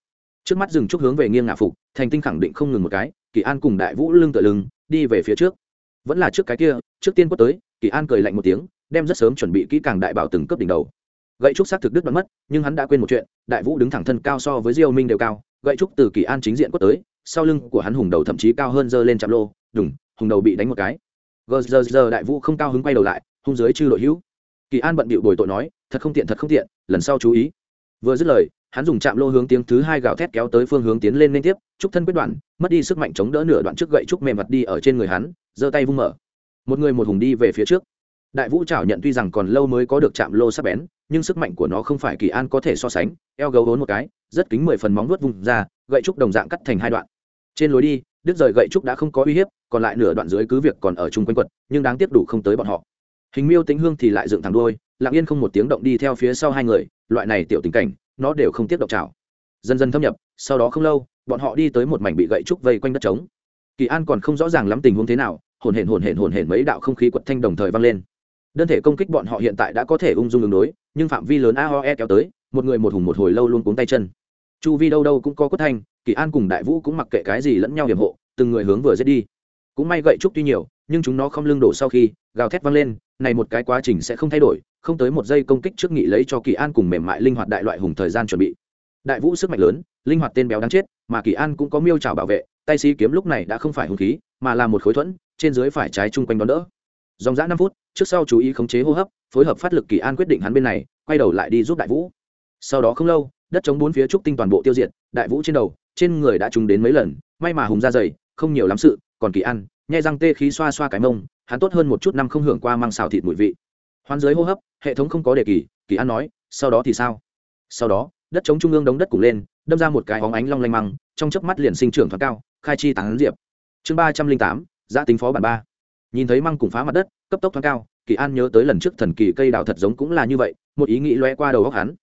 Trước mắt dừng trúc hướng về nghiêng ngả phục, thành tinh khẳng định không ngừng một cái, kỳ an cùng đại vũ lưng tựa lưng, đi về phía trước vẫn là trước cái kia, trước tiên quất tới, kỳ an cười lạnh một tiếng, đem rất sớm chuẩn bị kỹ càng đại bảo từng cấp đỉnh đầu. Gậy trúc xác thực đứt đoạn mất, nhưng hắn đã quên một chuyện, đại vũ đứng thẳng thân cao so với diêu minh đều cao, gậy trúc từ kỳ an chính diện quất tới, sau lưng của hắn hùng đầu thậm chí cao hơn dơ lên chạm lô, đùng, hùng đầu bị đánh một cái. Gờ giờ giờ đại vũ không cao hứng quay đầu lại, hung dưới chư đội hữu. Kỳ an bận bịu bồi tội nói, thật không tiện, thật không tiện, lần sau chú ý. Vừa dứt lời hắn dùng chạm lô hướng tiếng thứ hai gào thét kéo tới phương hướng tiến lên liên tiếp, trúc thân quyết đoạn, mất đi sức mạnh chống đỡ nửa đoạn trước gậy trúc mềm mặt đi ở trên người hắn, giơ tay vung mở. Một người một hùng đi về phía trước. Đại vũ trảo nhận tuy rằng còn lâu mới có được chạm lô sắc bén, nhưng sức mạnh của nó không phải kỳ an có thể so sánh, eo gấu vốn một cái, rất kính mười phần móng vuốt vùng ra, gậy trúc đồng dạng cắt thành hai đoạn. Trên lối đi, đứt rời gậy trúc đã không có uy hiếp, còn lại nửa đoạn dưới cứ việc còn ở chung quanh quật, nhưng đáng tiếc đủ không tới bọn họ. Hình miêu tính hương thì lại dựng thẳng đôi lặng yên không một tiếng động đi theo phía sau hai người, loại này tiểu tình cảnh nó đều không tiếp động trào. Dần dần thâm nhập, sau đó không lâu, bọn họ đi tới một mảnh bị gậy trúc vây quanh đất trống. Kỳ an còn không rõ ràng lắm tình huống thế nào, hồn hển hồn hển hồn hển mấy đạo không khí quật thanh đồng thời vang lên. Đơn thể công kích bọn họ hiện tại đã có thể ung dung đường đối, nhưng phạm vi lớn aoe kéo tới, một người một hùng một hồi lâu luôn cuống tay chân. Chu vi đâu đâu cũng có quất thanh, kỳ an cùng đại vũ cũng mặc kệ cái gì lẫn nhau hiểm hộ, từng người hướng vừa giết đi. Cũng may gậy trúc tuy nhiều, nhưng chúng nó không lưng đổ sau khi, gào thét vang lên này một cái quá trình sẽ không thay đổi, không tới một giây công kích trước nghị lấy cho kỳ an cùng mềm mại linh hoạt đại loại hùng thời gian chuẩn bị. Đại vũ sức mạnh lớn, linh hoạt tên béo đáng chết, mà kỳ an cũng có miêu trào bảo vệ, tay sĩ kiếm lúc này đã không phải hùng khí, mà là một khối thuẫn, trên dưới phải trái chung quanh đón đỡ. Dòng dã năm phút, trước sau chú ý khống chế hô hấp, phối hợp phát lực kỳ an quyết định hắn bên này, quay đầu lại đi giúp đại vũ. Sau đó không lâu, đất chống bốn phía trúc tinh toàn bộ tiêu diệt, đại vũ trên đầu, trên người đã trúng đến mấy lần, may mà hùng ra dày, không nhiều lắm sự, còn kỳ an, nhai răng tê khí xoa xoa cái mông hắn tốt hơn một chút năm không hưởng qua mang xào thịt mùi vị. Hoan giới hô hấp, hệ thống không có đề kỳ kỳ an nói, sau đó thì sao? Sau đó, đất chống trung ương đống đất cùng lên, đâm ra một cái hóng ánh long lanh măng, trong chớp mắt liền sinh trưởng thoáng cao, khai chi tán diệp. Chương ba trăm linh tám giã tính phó bản ba. Nhìn thấy măng cùng phá mặt đất, cấp tốc thoáng cao, kỳ an nhớ tới lần trước thần kỳ cây đào thật giống cũng là như vậy, một ý nghĩ loe qua đầu góc hắn.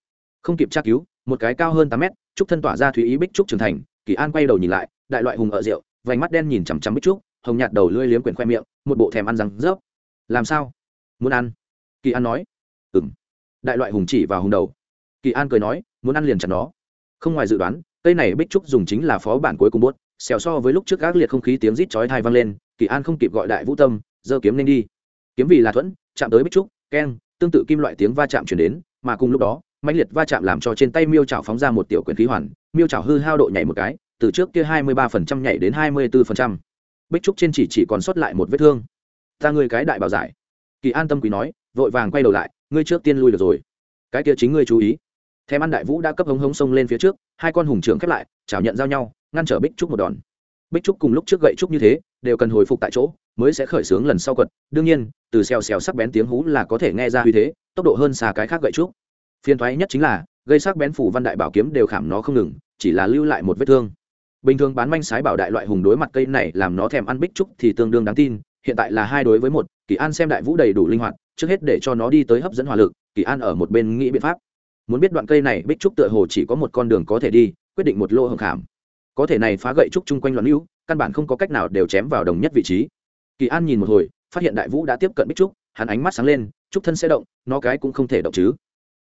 Không kịp tra cứu, một cái cao hơn tám mét, trúc thân tỏa ra thúy ý bích trúc trưởng thành, kỳ an quay đầu nhìn lại, đại loại hùng ở rượu, vành mắt đen nhìn chằm chằm bích trúc hồng nhạt đầu lưỡi liếm quyển khoe miệng, một bộ thèm ăn răng rớp. Làm sao? Muốn ăn? Kỳ an nói. Ừ m đại loại hùng chỉ vào hùng đầu. Kỳ an cười nói, muốn ăn liền chặt nó. Không ngoài dự đoán, cây này bích trúc dùng chính là phó bản cuối cùng bốt xèo so với lúc trước gác liệt không khí tiếng rít chói thai vang lên, kỳ an không kịp gọi đại vũ tâm, giơ kiếm nên đi. Kiếm vì là thuẫn, chạm tới bích trúc, keng, tương tự kim loại tiếng va chạm chuyển đến, mà cùng lúc đó mạnh liệt va chạm làm cho trên tay miêu chảo phóng ra một tiểu quyền khí hoàn, miêu chảo hư hao độ nhảy một cái, từ trước kia hai mươi ba phần trăm nhảy đến hai mươi bốn phần trăm bích trúc trên chỉ chỉ còn sót lại một vết thương. Ta ngươi cái đại bảo giải. Kỳ an tâm quý nói, vội vàng quay đầu lại, ngươi trước tiên lui được rồi. Cái kia chính ngươi chú ý. Thèm ăn đại vũ đã cấp hống hống sông lên phía trước, hai con hùng trưởng khép lại, chảo nhận giao nhau, ngăn trở bích trúc một đòn. Bích trúc cùng lúc trước gậy trúc như thế, đều cần hồi phục tại chỗ, mới sẽ khởi xướng lần sau quật. Đương nhiên, từ xèo xèo sắc bén tiếng hú là có thể nghe ra uy thế, tốc độ hơn xa cái khác gậy trúc. Phiên thoái nhất chính là, gây sắc bén phủ văn đại bảo kiếm đều khảm nó không ngừng, chỉ là lưu lại một vết thương bình thường bán manh sái bảo đại loại hùng đối mặt cây này làm nó thèm ăn bích trúc thì tương đương đáng tin, hiện tại là hai đối với một, kỳ an xem đại vũ đầy đủ linh hoạt, trước hết để cho nó đi tới hấp dẫn hỏa lực, kỳ an ở một bên nghĩ biện pháp. Muốn biết đoạn cây này bích trúc tựa hồ chỉ có một con đường có thể đi, quyết định một lô hồng khảm. Có thể này phá gậy trúc chung quanh loạn hữu căn bản không có cách nào đều chém vào đồng nhất vị trí. Kỳ an nhìn một hồi, phát hiện đại vũ đã tiếp cận bích trúc, hắn ánh mắt sáng lên, trúc thân sẽ động, nó cái cũng không thể động chứ.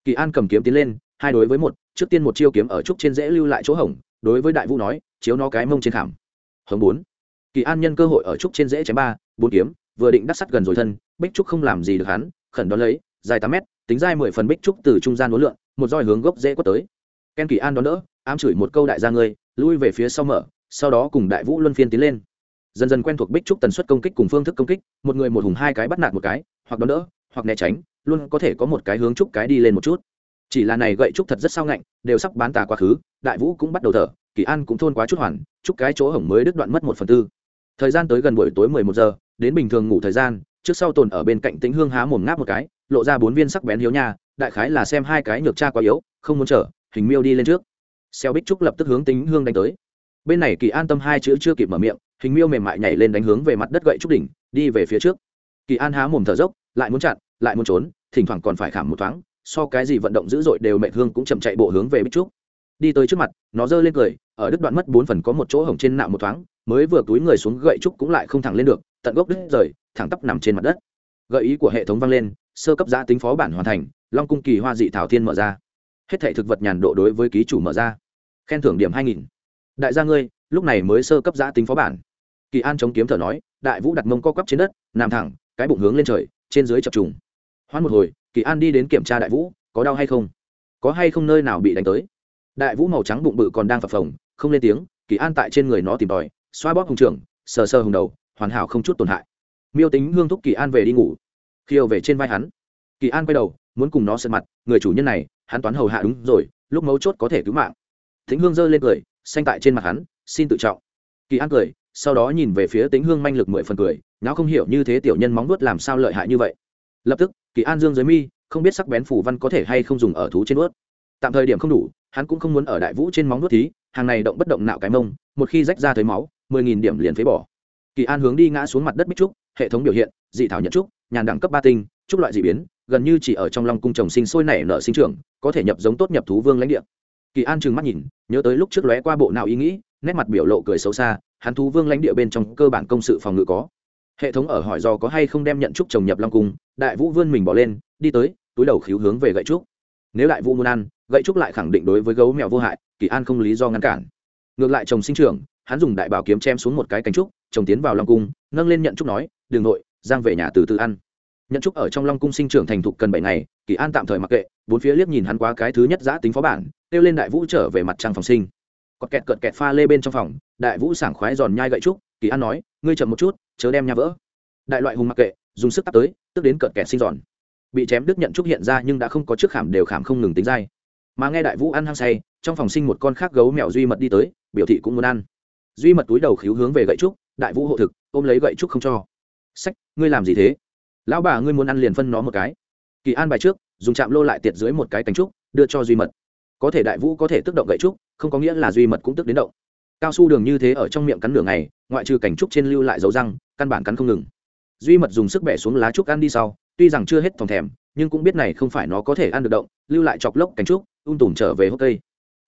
Kỳ an cầm kiếm tiến lên, hai đối với một, trước tiên một chiêu kiếm ở trúc trên dễ lưu lại chỗ hỏng. đối với đại vũ nói chiếu nó cái mông trên khảm. Hướng bốn. Kỳ an nhân cơ hội ở trúc trên rễ chém ba, bốn kiếm, vừa định đắc sắt gần rồi thân, bích trúc không làm gì được hắn, khẩn đón lấy, dài tám mét, tính dai mười phần bích trúc từ trung gian uốn lượn, một roi hướng gốc dễ quất tới. Ken kỳ an đón đỡ, ám chửi một câu đại gia ngươi, lui về phía sau mở, sau đó cùng đại vũ luân phiên tiến lên. Dần dần quen thuộc bích trúc tần suất công kích cùng phương thức công kích, một người một hùng hai cái bắt nạt một cái, hoặc đón đỡ, hoặc né tránh, luôn có thể có một cái hướng trúc cái đi lên một chút chỉ là này gậy trúc thật rất sao ngạnh, đều sắp bán tà quá khứ, đại vũ cũng bắt đầu thở, kỳ an cũng thôn quá chút hoàn trúc cái chỗ hổng mới đứt đoạn mất một phần tư. Thời gian tới gần buổi tối mười một giờ, đến bình thường ngủ thời gian, trước sau tồn ở bên cạnh tĩnh hương há mồm ngáp một cái, lộ ra bốn viên sắc bén hiếu nha, đại khái là xem hai cái nhược cha quá yếu, không muốn chở hình miêu đi lên trước. Xeo bích trúc lập tức hướng tính hương đánh tới. Bên này kỳ an tâm hai chữ chưa kịp mở miệng, hình miêu mềm mại nhảy lên đánh hướng về mặt đất gậy trúc đỉnh, đi về phía trước. Kỳ an há mồm thở dốc, lại muốn chặn, lại muốn trốn, thỉnh thoảng còn phải khảm một thoáng so cái gì vận động dữ dội đều mẹ hương cũng chậm chạy bộ hướng về bích trúc. Đi tới trước mặt, nó giơ lên cười, ở đứt đoạn mất bốn phần có một chỗ hổng trên nạo một thoáng, mới vừa túi người xuống gậy trúc cũng lại không thẳng lên được, tận gốc đứt rời, thẳng tắp nằm trên mặt đất. Gợi ý của hệ thống vang lên, sơ cấp giá tính phó bản hoàn thành, long cung kỳ hoa dị thảo thiên mở ra. Hết thể thực vật nhàn độ đối với ký chủ mở ra. Khen thưởng điểm hai nghìn. Đại gia ngươi, lúc này mới sơ cấp giá tính phó bản. Kỳ an chống kiếm thở nói, đại vũ đặt mông co quắp trên đất, nằm thẳng, cái bụng hướng lên trời, trên dưới chập trùng. Hoãn một hồi kỳ an đi đến kiểm tra đại vũ, có đau hay không? Có hay không nơi nào bị đánh tới? Đại vũ màu trắng bụng bự còn đang phập phồng, không lên tiếng, kỳ an tại trên người nó tìm tòi, xoa bóp hùng trưởng, sờ sờ hùng đầu, hoàn hảo không chút tổn hại. Miêu tính hương thúc kỳ an về đi ngủ. Khiêu về trên vai hắn. Kỳ an quay đầu, muốn cùng nó sượt mặt, người chủ nhân này, hắn toán hầu hạ đúng rồi, lúc mấu chốt có thể cứu mạng. Thính hương giơ lên cười, xanh tại trên mặt hắn, xin tự trọng. Kỳ an cười, sau đó nhìn về phía tính hương manh lực mười phần cười não không hiểu như thế tiểu nhân móng nuốt làm sao lợi hại như vậy lập tức, kỳ an dương dưới mi, không biết sắc bén phủ văn có thể hay không dùng ở thú trên nuốt tạm thời điểm không đủ, hắn cũng không muốn ở đại vũ trên móng nuốt thí, hàng này động bất động nạo cái mông, một khi rách ra thấy máu, mười nghìn điểm liền phế bỏ. Kỳ an hướng đi ngã xuống mặt đất bích trúc, hệ thống biểu hiện, dị thảo nhận trúc, nhàn đẳng cấp ba tinh, trúc loại dị biến, gần như chỉ ở trong long cung trồng sinh sôi nảy nở sinh trưởng, có thể nhập giống tốt nhập thú vương lãnh địa. Kỳ an trừng mắt nhìn, nhớ tới lúc trước lóe qua bộ nào ý nghĩ, nét mặt biểu lộ cười xấu xa, hắn thú vương lãnh địa bên trong cơ bản công sự phòng ngự có hệ thống ở hỏi do có hay không đem nhận trúc trồng nhập long cung, đại vũ vươn mình bỏ lên, đi tới, túi đầu khíu hướng về gậy trúc. Nếu đại vũ muốn ăn, gậy trúc lại khẳng định đối với gấu mèo vô hại, kỳ an không lý do ngăn cản. Ngược lại chồng sinh trưởng, hắn dùng đại bảo kiếm chém xuống một cái cánh trúc, chồng tiến vào long cung, nâng lên nhận trúc nói, đường nội, giang về nhà từ từ ăn. Nhận trúc ở trong long cung sinh trưởng thành thục cần bảy ngày, kỳ an tạm thời mặc kệ, bốn phía liếc nhìn hắn qua cái thứ nhất giã tính phó bản, kêu lên đại vũ trở về mặt trăng phòng sinh. Có kẹt cợt kẹt pha lê bên trong phòng, đại vũ sảng khoái giòn nhai gậy trúc kỳ an nói, ngươi chậm một chút, chớ đem nhà vỡ. Đại loại hùng mặc kệ, dùng sức tắt tới, tức đến cợt kẹt sinh giòn. Bị chém đứt nhận trúc hiện ra nhưng đã không có trước khảm đều khảm không ngừng tính dai. Mà nghe đại vũ ăn hăng say, trong phòng sinh một con khác gấu mèo duy mật đi tới, biểu thị cũng muốn ăn. Duy mật túi đầu khíu hướng về gậy trúc, đại vũ hộ thực, ôm lấy gậy trúc không cho. Sách, ngươi làm gì thế? Lão bà ngươi muốn ăn liền phân nó một cái. Kỳ an bài trước, dùng chạm lô lại tiệt dưới một cái cánh trúc, đưa cho duy mật. Có thể đại vũ có thể tức động gậy trúc, không có nghĩa là duy mật cũng tức đến động cao su đường như thế ở trong miệng cắn nửa ngày, ngoại trừ cảnh trúc trên lưu lại dấu răng, căn bản cắn không ngừng. Duy mật dùng sức bẻ xuống lá trúc ăn đi sau, tuy rằng chưa hết thòng thèm, nhưng cũng biết này không phải nó có thể ăn được động, lưu lại chọc lốc cảnh trúc, ung tùm trở về hốc cây.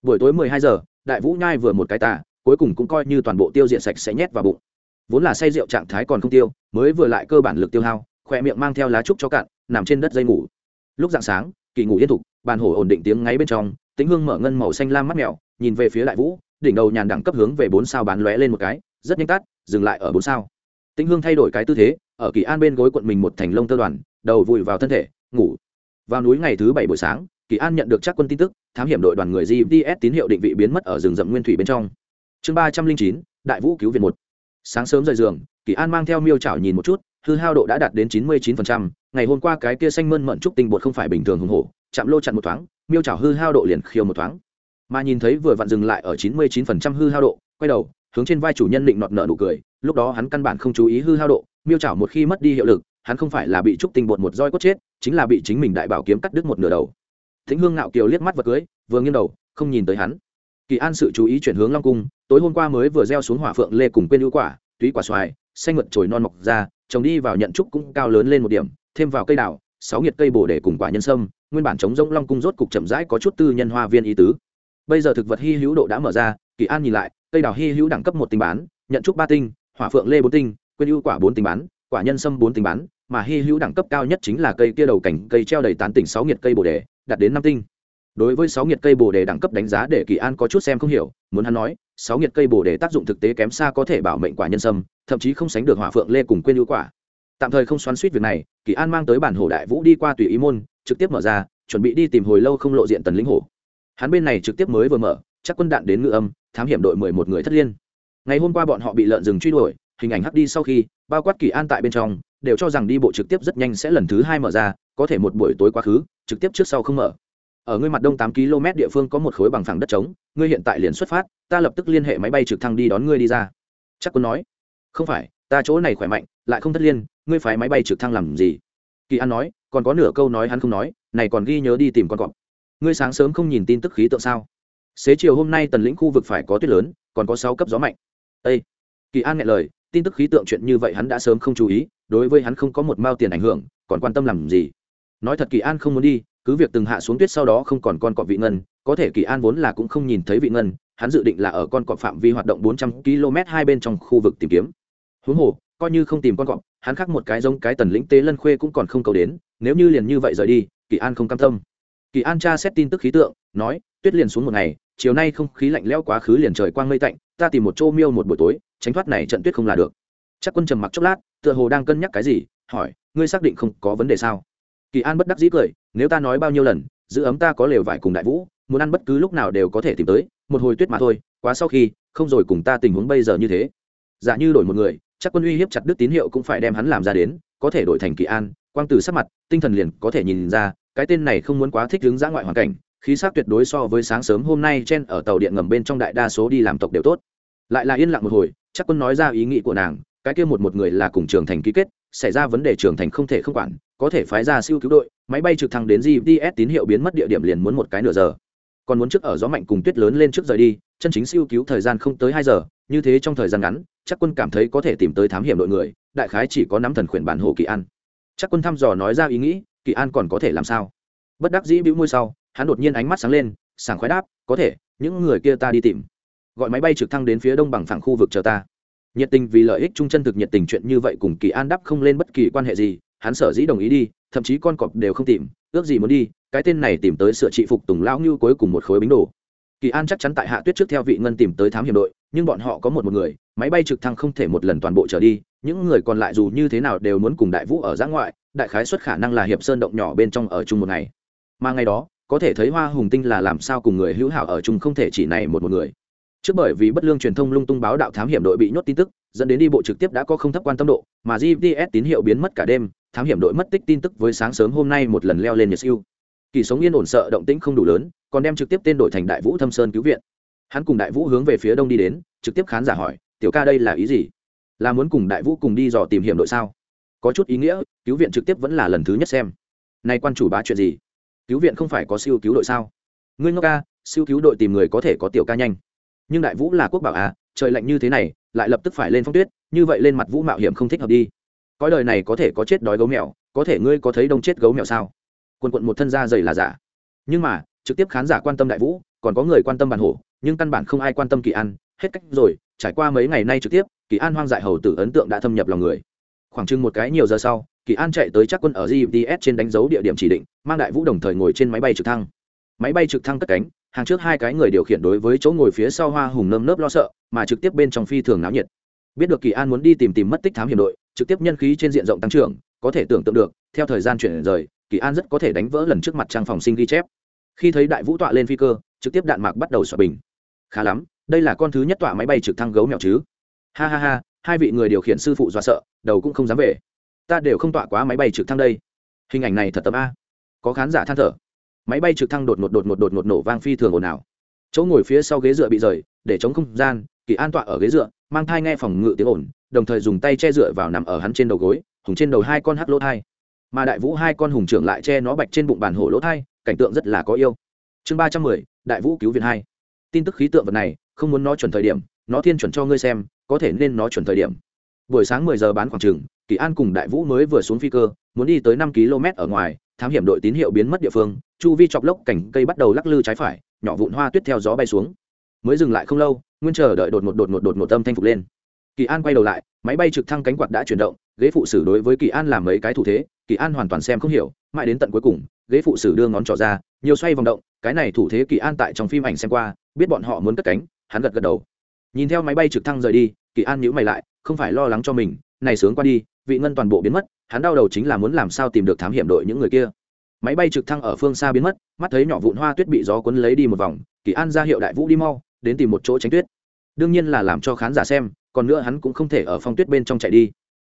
Buổi tối mười hai giờ, đại vũ nhai vừa một cái tà, cuối cùng cũng coi như toàn bộ tiêu diện sạch sẽ nhét vào bụng. Vốn là say rượu trạng thái còn không tiêu, mới vừa lại cơ bản lực tiêu hao, khỏe miệng mang theo lá trúc cho cạn, nằm trên đất dây ngủ. Lúc dạng sáng, kỳ ngủ yên thục, bàn hổ ổn định tiếng ngáy bên trong, tĩnh hương mở ngân màu xanh lam mắt mèo, nhìn về phía đại vũ đỉnh đầu nhàn đẳng cấp hướng về bốn sao bán lóe lên một cái, rất nhanh tắt, dừng lại ở bốn sao. Tĩnh hương thay đổi cái tư thế, ở kỳ an bên gối quận mình một thành lông tơ đoàn, đầu vùi vào thân thể, ngủ. Vào núi ngày thứ bảy buổi sáng, kỳ an nhận được chắc quân tin tức, thám hiểm đội đoàn người gps tín hiệu định vị biến mất ở rừng rậm nguyên thủy bên trong. Chương ba trăm linh chín, đại vũ cứu viện một. Sáng sớm rời giường, kỳ an mang theo miêu chảo nhìn một chút, hư hao độ đã đạt đến chín mươi chín phần trăm, ngày hôm qua cái kia xanh mơn mận trúc tinh bột không phải bình thường hùng hổ, chạm lô chặn một thoáng, miêu chảo hư hao độ liền khiêu một thoáng mà nhìn thấy vừa vặn dừng lại ở chín mươi chín phần trăm hư hao độ, quay đầu, hướng trên vai chủ nhân định nọt nợ nụ cười, lúc đó hắn căn bản không chú ý hư hao độ, miêu chảo một khi mất đi hiệu lực, hắn không phải là bị trúc tinh bột một roi cốt chết, chính là bị chính mình đại bảo kiếm cắt đứt một nửa đầu. Thính hương ngạo kiều liếc mắt vật cưới vừa nghiêng đầu, không nhìn tới hắn. Kỳ an sự chú ý chuyển hướng long cung, tối hôm qua mới vừa gieo xuống hỏa phượng lê cùng quên ưu quả, túy quả xoài, xanh mượt trồi non mọc ra, trồng đi vào nhận trúc cũng cao lớn lên một điểm, thêm vào cây đào, sáu nhiệt cây bồ để cùng quả nhân sâm, nguyên bản chống rông long cung rốt cục chậm rãi có chút tư nhân hoa viên ý tứ bây giờ thực vật hy hữu độ đã mở ra, kỳ an nhìn lại, cây đào hy hữu đẳng cấp một tinh bán, nhận trúc ba tinh, hỏa phượng lê bốn tinh, quên ưu quả bốn tinh bán, quả nhân sâm bốn tinh bán, mà hy hữu đẳng cấp cao nhất chính là cây kia đầu cảnh cây treo đầy tán tỉnh sáu nghiệt cây bồ đề, đạt đến năm tinh. Đối với sáu nghiệt cây bồ đề đẳng cấp đánh giá để kỳ an có chút xem không hiểu, muốn hắn nói, sáu nghiệt cây bồ đề tác dụng thực tế kém xa có thể bảo mệnh quả nhân sâm, thậm chí không sánh được hỏa phượng lê cùng quên ưu quả. Tạm thời không xoắn suýt việc này, kỳ an mang tới bản hồ đại vũ đi qua tùy ý môn, trực tiếp mở ra, chuẩn bị đi tìm hồi lâu không lộ diện tần lĩnh hổ hắn bên này trực tiếp mới vừa mở, chắc quân đạn đến ngự âm, thám hiểm đội mười một người thất liên. Ngày hôm qua bọn họ bị lợn rừng truy đuổi, hình ảnh hắt đi sau khi, bao quát kỳ an tại bên trong, đều cho rằng đi bộ trực tiếp rất nhanh sẽ lần thứ hai mở ra, có thể một buổi tối quá khứ, trực tiếp trước sau không mở. Ở ngươi mặt đông tám km địa phương có một khối bằng phẳng đất trống, ngươi hiện tại liền xuất phát, ta lập tức liên hệ máy bay trực thăng đi đón ngươi đi ra. Chắc quân nói. Không phải, ta chỗ này khỏe mạnh, lại không thất liên, ngươi phải máy bay trực thăng làm gì? Kỳ an nói, còn có nửa câu nói hắn không nói, này còn ghi nhớ đi tìm con cọp ngươi sáng sớm không nhìn tin tức khí tượng sao? Xế chiều hôm nay tần lĩnh khu vực phải có tuyết lớn, còn có sáu cấp gió mạnh. Â kỳ an nghe lời, tin tức khí tượng chuyện như vậy hắn đã sớm không chú ý, đối với hắn không có một mao tiền ảnh hưởng, còn quan tâm làm gì? Nói thật kỳ an không muốn đi, cứ việc từng hạ xuống tuyết sau đó không còn con cọp vị ngân, có thể kỳ an vốn là cũng không nhìn thấy vị ngân, hắn dự định là ở con cọp phạm vi hoạt động bốn trăm km hai bên trong khu vực tìm kiếm. Huống hồ, coi như không tìm con cọp, hắn khác một cái giống cái tần lĩnh tế lân khuê cũng còn không cầu đến, nếu như liền như vậy rời đi, kỳ an không cam tâm kỳ an tra xét tin tức khí tượng, nói, tuyết liền xuống một ngày, chiều nay không khí lạnh lẽo quá khứ liền trời quang mây tạnh, ta tìm một chỗ miêu một buổi tối, tránh thoát này trận tuyết không là được. Chắc quân trầm mặc chốc lát, tựa hồ đang cân nhắc cái gì, hỏi, ngươi xác định không có vấn đề sao? Kỳ an bất đắc dĩ cười, nếu ta nói bao nhiêu lần, giữ ấm ta có lều vải cùng đại vũ, muốn ăn bất cứ lúc nào đều có thể tìm tới, một hồi tuyết mà thôi, quá sau khi, không rồi cùng ta tình huống bây giờ như thế. Giả như đổi một người, chắc quân uy hiếp chặt đứt tín hiệu cũng phải đem hắn làm ra đến, có thể đổi thành kỳ an, quang từ sắc mặt, tinh thần liền có thể nhìn ra cái tên này không muốn quá thích hướng dã ngoại hoàn cảnh, khí sắc tuyệt đối so với sáng sớm hôm nay Chen ở tàu điện ngầm bên trong đại đa số đi làm tộc đều tốt. Lại là yên lặng một hồi, chắc quân nói ra ý nghĩ của nàng, cái kia một một người là cùng trường thành ký kết, xảy ra vấn đề trường thành không thể không quản, có thể phái ra siêu cứu đội, máy bay trực thăng đến gps tín hiệu biến mất địa điểm liền muốn một cái nửa giờ. Còn muốn trước ở gió mạnh cùng tuyết lớn lên trước rời đi, chân chính siêu cứu thời gian không tới hai giờ, như thế trong thời gian ngắn, chắc quân cảm thấy có thể tìm tới thám hiểm đội người, đại khái chỉ có nắm thần khuyển bản hồ kỳ an. Chắc quân thăm dò nói ra ý nghĩ kỳ an còn có thể làm sao? Bất đắc dĩ bĩu môi sau, hắn đột nhiên ánh mắt sáng lên, sảng khoái đáp, có thể, những người kia ta đi tìm. Gọi máy bay trực thăng đến phía đông bằng phẳng khu vực chờ ta. Nhiệt tình vì lợi ích trung chân thực nhiệt tình chuyện như vậy cùng kỳ an đáp không lên bất kỳ quan hệ gì, hắn sở dĩ đồng ý đi, thậm chí con cọp đều không tìm, ước gì muốn đi, cái tên này tìm tới sửa trị phục tùng lão như cuối cùng một khối bính đồ. Kỳ an chắc chắn tại hạ tuyết trước theo vị ngân tìm tới thám hiểm đội, nhưng bọn họ có một một người, máy bay trực thăng không thể một lần toàn bộ trở đi, những người còn lại dù như thế nào đều muốn cùng đại vũ ở giã ngoại đại khái xuất khả năng là hiệp sơn động nhỏ bên trong ở chung một ngày. Mà ngày đó, có thể thấy hoa hùng tinh là làm sao cùng người hữu hảo ở chung không thể chỉ này một một người. Trước bởi vì bất lương truyền thông lung tung báo đạo thám hiểm đội bị nhốt tin tức, dẫn đến đi bộ trực tiếp đã có không thấp quan tâm độ, mà gps tín hiệu biến mất cả đêm, thám hiểm đội mất tích tin tức với sáng sớm hôm nay một lần leo lên nhật siêu. Kỳ sống yên ổn sợ động tĩnh không đủ lớn, còn đem trực tiếp tên đổi thành đại vũ thâm sơn cứu viện. Hắn cùng đại vũ hướng về phía đông đi đến, trực tiếp khán giả hỏi, tiểu ca đây là ý gì? Là muốn cùng đại vũ cùng đi dò tìm hiểm đội sao? Có chút ý nghĩa, cứu viện trực tiếp vẫn là lần thứ nhất xem. Nay quan chủ bá chuyện gì? Cứu viện không phải có siêu cứu đội sao? Ngươi ngốc ca siêu cứu đội tìm người có thể có tiểu ca nhanh. Nhưng đại vũ là quốc bảo à trời lạnh như thế này, lại lập tức phải lên phong tuyết, như vậy lên mặt vũ mạo hiểm không thích hợp đi. Cõi đời này có thể có chết đói gấu mèo, có thể ngươi có thấy đông chết gấu mèo sao? Quần quận một thân da dày là giả. Nhưng mà, trực tiếp khán giả quan tâm đại vũ, còn có người quan tâm bản hổ, nhưng căn bản không ai quan tâm kỳ an. Hết cách rồi, trải qua mấy ngày nay trực tiếp, kỳ an hoang dại hầu tử ấn tượng đã thâm nhập lòng người khoảng chừng một cái nhiều giờ sau, kỳ an chạy tới chắc quân ở gps trên đánh dấu địa điểm chỉ định, mang đại vũ đồng thời ngồi trên máy bay trực thăng. Máy bay trực thăng cất cánh, hàng trước hai cái người điều khiển đối với chỗ ngồi phía sau hoa hùng nơm nớp lo sợ, mà trực tiếp bên trong phi thường náo nhiệt. Biết được kỳ an muốn đi tìm tìm mất tích thám hiểm đội, trực tiếp nhân khí trên diện rộng tăng trưởng, có thể tưởng tượng được, theo thời gian chuyển rời, kỳ an rất có thể đánh vỡ lần trước mặt trang phòng sinh ghi chép. Khi thấy đại vũ tọa lên phi cơ, trực tiếp đạn mạc bắt đầu xoa bình. Khá lắm, đây là con thứ nhất tọa máy bay trực thăng gấu mèo chứ. Ha ha ha hai vị người điều khiển sư phụ dọa sợ, đầu cũng không dám về. Ta đều không tọa quá máy bay trực thăng đây. Hình ảnh này thật tầm a. Có khán giả than thở. Máy bay trực thăng đột ngột đột ngột đột ngột nổ vang phi thường ồn ào. Chỗ ngồi phía sau ghế dựa bị rời, để chống không gian, kỳ an tọa ở ghế dựa, mang thai nghe phòng ngự tiếng ồn, đồng thời dùng tay che dựa vào nằm ở hắn trên đầu gối, hùng trên đầu hai con hắc lỗ thai. Mà đại vũ hai con hùng trưởng lại che nó bạch trên bụng bàn hổ lỗ thai, cảnh tượng rất là có yêu. Chương ba trăm mười, đại vũ cứu viện hai. Tin tức khí tượng vật này, không muốn nó chuẩn thời điểm, nó thiên chuẩn cho ngươi xem có thể nên nó chuẩn thời điểm. Buổi sáng mười giờ bán khoảng chừng, kỳ an cùng đại vũ mới vừa xuống phi cơ, muốn đi tới năm km ở ngoài, thám hiểm đội tín hiệu biến mất địa phương, chu vi chọc lốc cảnh cây bắt đầu lắc lư trái phải, nhỏ vụn hoa tuyết theo gió bay xuống. Mới dừng lại không lâu, nguyên chờ đợi đột một đột một đột một tâm thanh phục lên. Kỳ an quay đầu lại, máy bay trực thăng cánh quạt đã chuyển động, ghế phụ sử đối với kỳ an làm mấy cái thủ thế, kỳ an hoàn toàn xem không hiểu, mãi đến tận cuối cùng, ghế phụ sử đưa ngón trỏ ra, nhiều xoay vòng động, cái này thủ thế kỳ an tại trong phim ảnh xem qua, biết bọn họ muốn cất cánh, hắn gật gật đầu nhìn theo máy bay trực thăng rời đi, kỳ an nhữ mày lại, không phải lo lắng cho mình, này sướng qua đi, vị ngân toàn bộ biến mất, hắn đau đầu chính là muốn làm sao tìm được thám hiểm đội những người kia. Máy bay trực thăng ở phương xa biến mất, mắt thấy nhỏ vụn hoa tuyết bị gió cuốn lấy đi một vòng, kỳ an ra hiệu đại vũ đi mau, đến tìm một chỗ tránh tuyết. Đương nhiên là làm cho khán giả xem, còn nữa hắn cũng không thể ở phong tuyết bên trong chạy đi.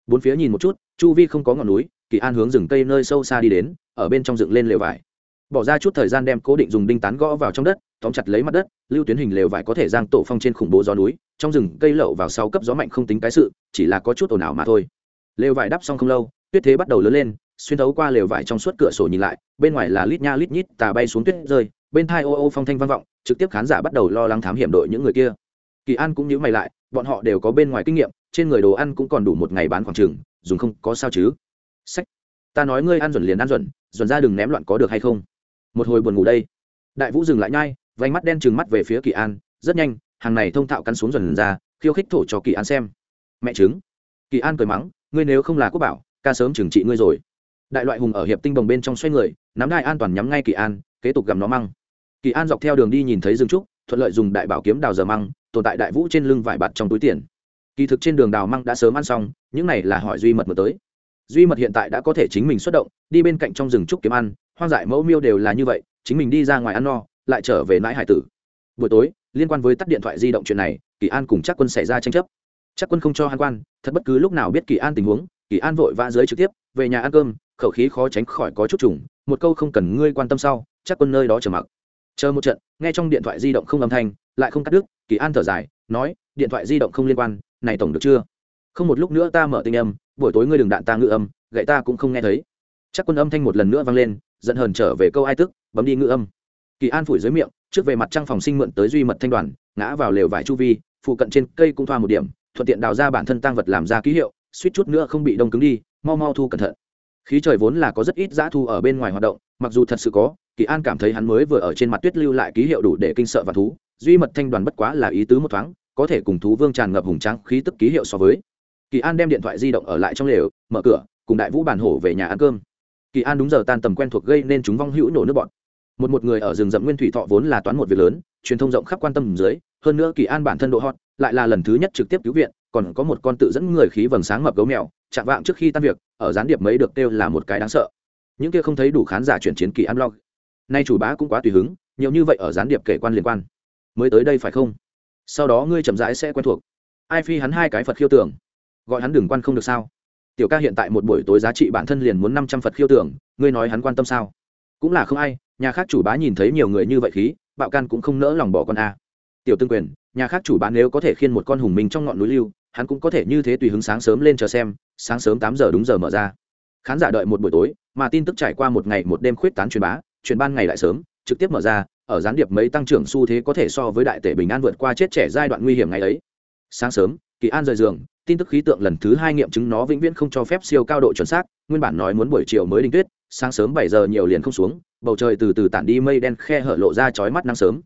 Bốn phía nhìn một chút, chu vi không có ngọn núi, kỳ an hướng rừng cây nơi sâu xa đi đến, ở bên trong dựng lên lều vải. Bỏ ra chút thời gian đem cố định dùng đinh tán gõ vào trong đất tóm chặt lấy mặt đất, lưu tuyến hình lều vải có thể giang tổ phong trên khủng bố gió núi, trong rừng cây lậu vào sau cấp gió mạnh không tính cái sự, chỉ là có chút ồn ào mà thôi. Lều vải đắp xong không lâu, tuyết thế bắt đầu lớn lên, xuyên thấu qua lều vải trong suốt cửa sổ nhìn lại, bên ngoài là lít nha lít nhít tà bay xuống tuyết rơi, bên thai ô ô phong thanh vang vọng, trực tiếp khán giả bắt đầu lo lắng thám hiểm đội những người kia. Kỳ an cũng nhíu mày lại, bọn họ đều có bên ngoài kinh nghiệm, trên người đồ ăn cũng còn đủ một ngày bán khoảng chừng, dùng không có sao chứ. Sách, ta nói ngươi ăn dần liền ăn dần dần ra đừng ném loạn có được hay không? Một hồi buồn ngủ đây. Đại vũ dừng lại nhai vánh mắt đen trừng mắt về phía kỳ an, rất nhanh, hàng này thông thạo cắn xuống dần ra, khiêu khích thổ cho kỳ an xem. Mẹ chứng kỳ an cười mắng, ngươi nếu không là quốc bảo, ca sớm trừng trị ngươi rồi. Đại loại hùng ở hiệp tinh bồng bên trong xoay người, nắm đai an toàn nhắm ngay kỳ an, kế tục gặm nó măng. Kỳ an dọc theo đường đi nhìn thấy dương trúc, thuận lợi dùng đại bảo kiếm đào giờ măng, tồn tại đại vũ trên lưng vải bạt trong túi tiền. Kỳ thực trên đường đào măng đã sớm ăn xong, những này là hỏi duy mật mật tới. Duy mật hiện tại đã có thể chính mình xuất động, đi bên cạnh trong rừng trúc kiếm ăn, hoang dại mẫu miêu đều là như vậy, chính mình đi ra ngoài ăn no lại trở về nãi hải tử. Buổi tối, liên quan với tắt điện thoại di động chuyện này, kỳ an cùng chắc quân xảy ra tranh chấp. Chắc quân không cho hắn quan, thật bất cứ lúc nào biết kỳ an tình huống, kỳ an vội vã dưới trực tiếp, về nhà ăn cơm, khẩu khí khó tránh khỏi có chút trùng, một câu không cần ngươi quan tâm sau chắc quân nơi đó chờ mặc. Chờ một trận, nghe trong điện thoại di động không âm thanh, lại không cắt đứt, kỳ an thở dài, nói, điện thoại di động không liên quan, này tổng được chưa? Không một lúc nữa ta mở tinh âm, buổi tối ngươi đừng đạn ta ngự âm, gậy ta cũng không nghe thấy. Chắc quân âm thanh một lần nữa vang lên, giận hờn trở về câu ai tức, bấm đi ngự âm kỳ an phủi dưới miệng, trước về mặt trăng phòng sinh mượn tới duy mật thanh đoàn, ngã vào lều vải chu vi, phụ cận trên cây cũng thoa một điểm, thuận tiện đào ra bản thân tăng vật làm ra ký hiệu, suýt chút nữa không bị đông cứng đi, mau mau thu cẩn thận. Khí trời vốn là có rất ít dã thu ở bên ngoài hoạt động, mặc dù thật sự có, kỳ an cảm thấy hắn mới vừa ở trên mặt tuyết lưu lại ký hiệu đủ để kinh sợ và thú, duy mật thanh đoàn bất quá là ý tứ một thoáng, có thể cùng thú vương tràn ngập hùng tráng khí tức ký hiệu so với. Kỳ an đem điện thoại di động ở lại trong lều, mở cửa, cùng đại vũ bản hổ về nhà ăn cơm. Kỳ an đúng giờ tan tầm quen thuộc gây nên chúng vong hữu nổ nước bọn một một người ở rừng rậm nguyên thủy thọ vốn là toán một việc lớn, truyền thông rộng khắp quan tâm dưới, hơn nữa kỳ an bản thân độ hot, lại là lần thứ nhất trực tiếp cứu viện, còn có một con tự dẫn người khí vầng sáng mập gấu mèo, chạm vạng trước khi tan việc, ở gián điệp mấy được kêu là một cái đáng sợ. Những kia không thấy đủ khán giả chuyển chiến kỳ an blog. Nay chủ bá cũng quá tùy hứng, nhiều như vậy ở gián điệp kể quan liên quan. Mới tới đây phải không? Sau đó ngươi chậm rãi sẽ quen thuộc. Ai phi hắn hai cái phật khiêu tưởng? Gọi hắn đừng quan không được sao? Tiểu ca hiện tại một buổi tối giá trị bản thân liền muốn năm trăm phật khiêu tưởng, ngươi nói hắn quan tâm sao? Cũng là không ai nhà khác chủ bá nhìn thấy nhiều người như vậy khí, bạo can cũng không nỡ lòng bỏ con a. Tiểu tương quyền, nhà khác chủ bá nếu có thể khiên một con hùng mình trong ngọn núi lưu, hắn cũng có thể như thế tùy hứng sáng sớm lên chờ xem, sáng sớm tám giờ đúng giờ mở ra. Khán giả đợi một buổi tối, mà tin tức trải qua một ngày một đêm khuyết tán truyền bá, truyền ban ngày lại sớm, trực tiếp mở ra, ở gián điệp mấy tăng trưởng xu thế có thể so với đại tể bình an vượt qua chết trẻ giai đoạn nguy hiểm ngày ấy. Sáng sớm, kỳ an rời giường, tin tức khí tượng lần thứ hai nghiệm chứng nó vĩnh viễn không cho phép siêu cao độ chuẩn xác, nguyên bản nói muốn buổi chiều mới đinh tuyết sáng sớm bảy giờ nhiều liền không xuống, bầu trời từ từ tản đi mây đen khe hở lộ ra chói mắt nắng sớm.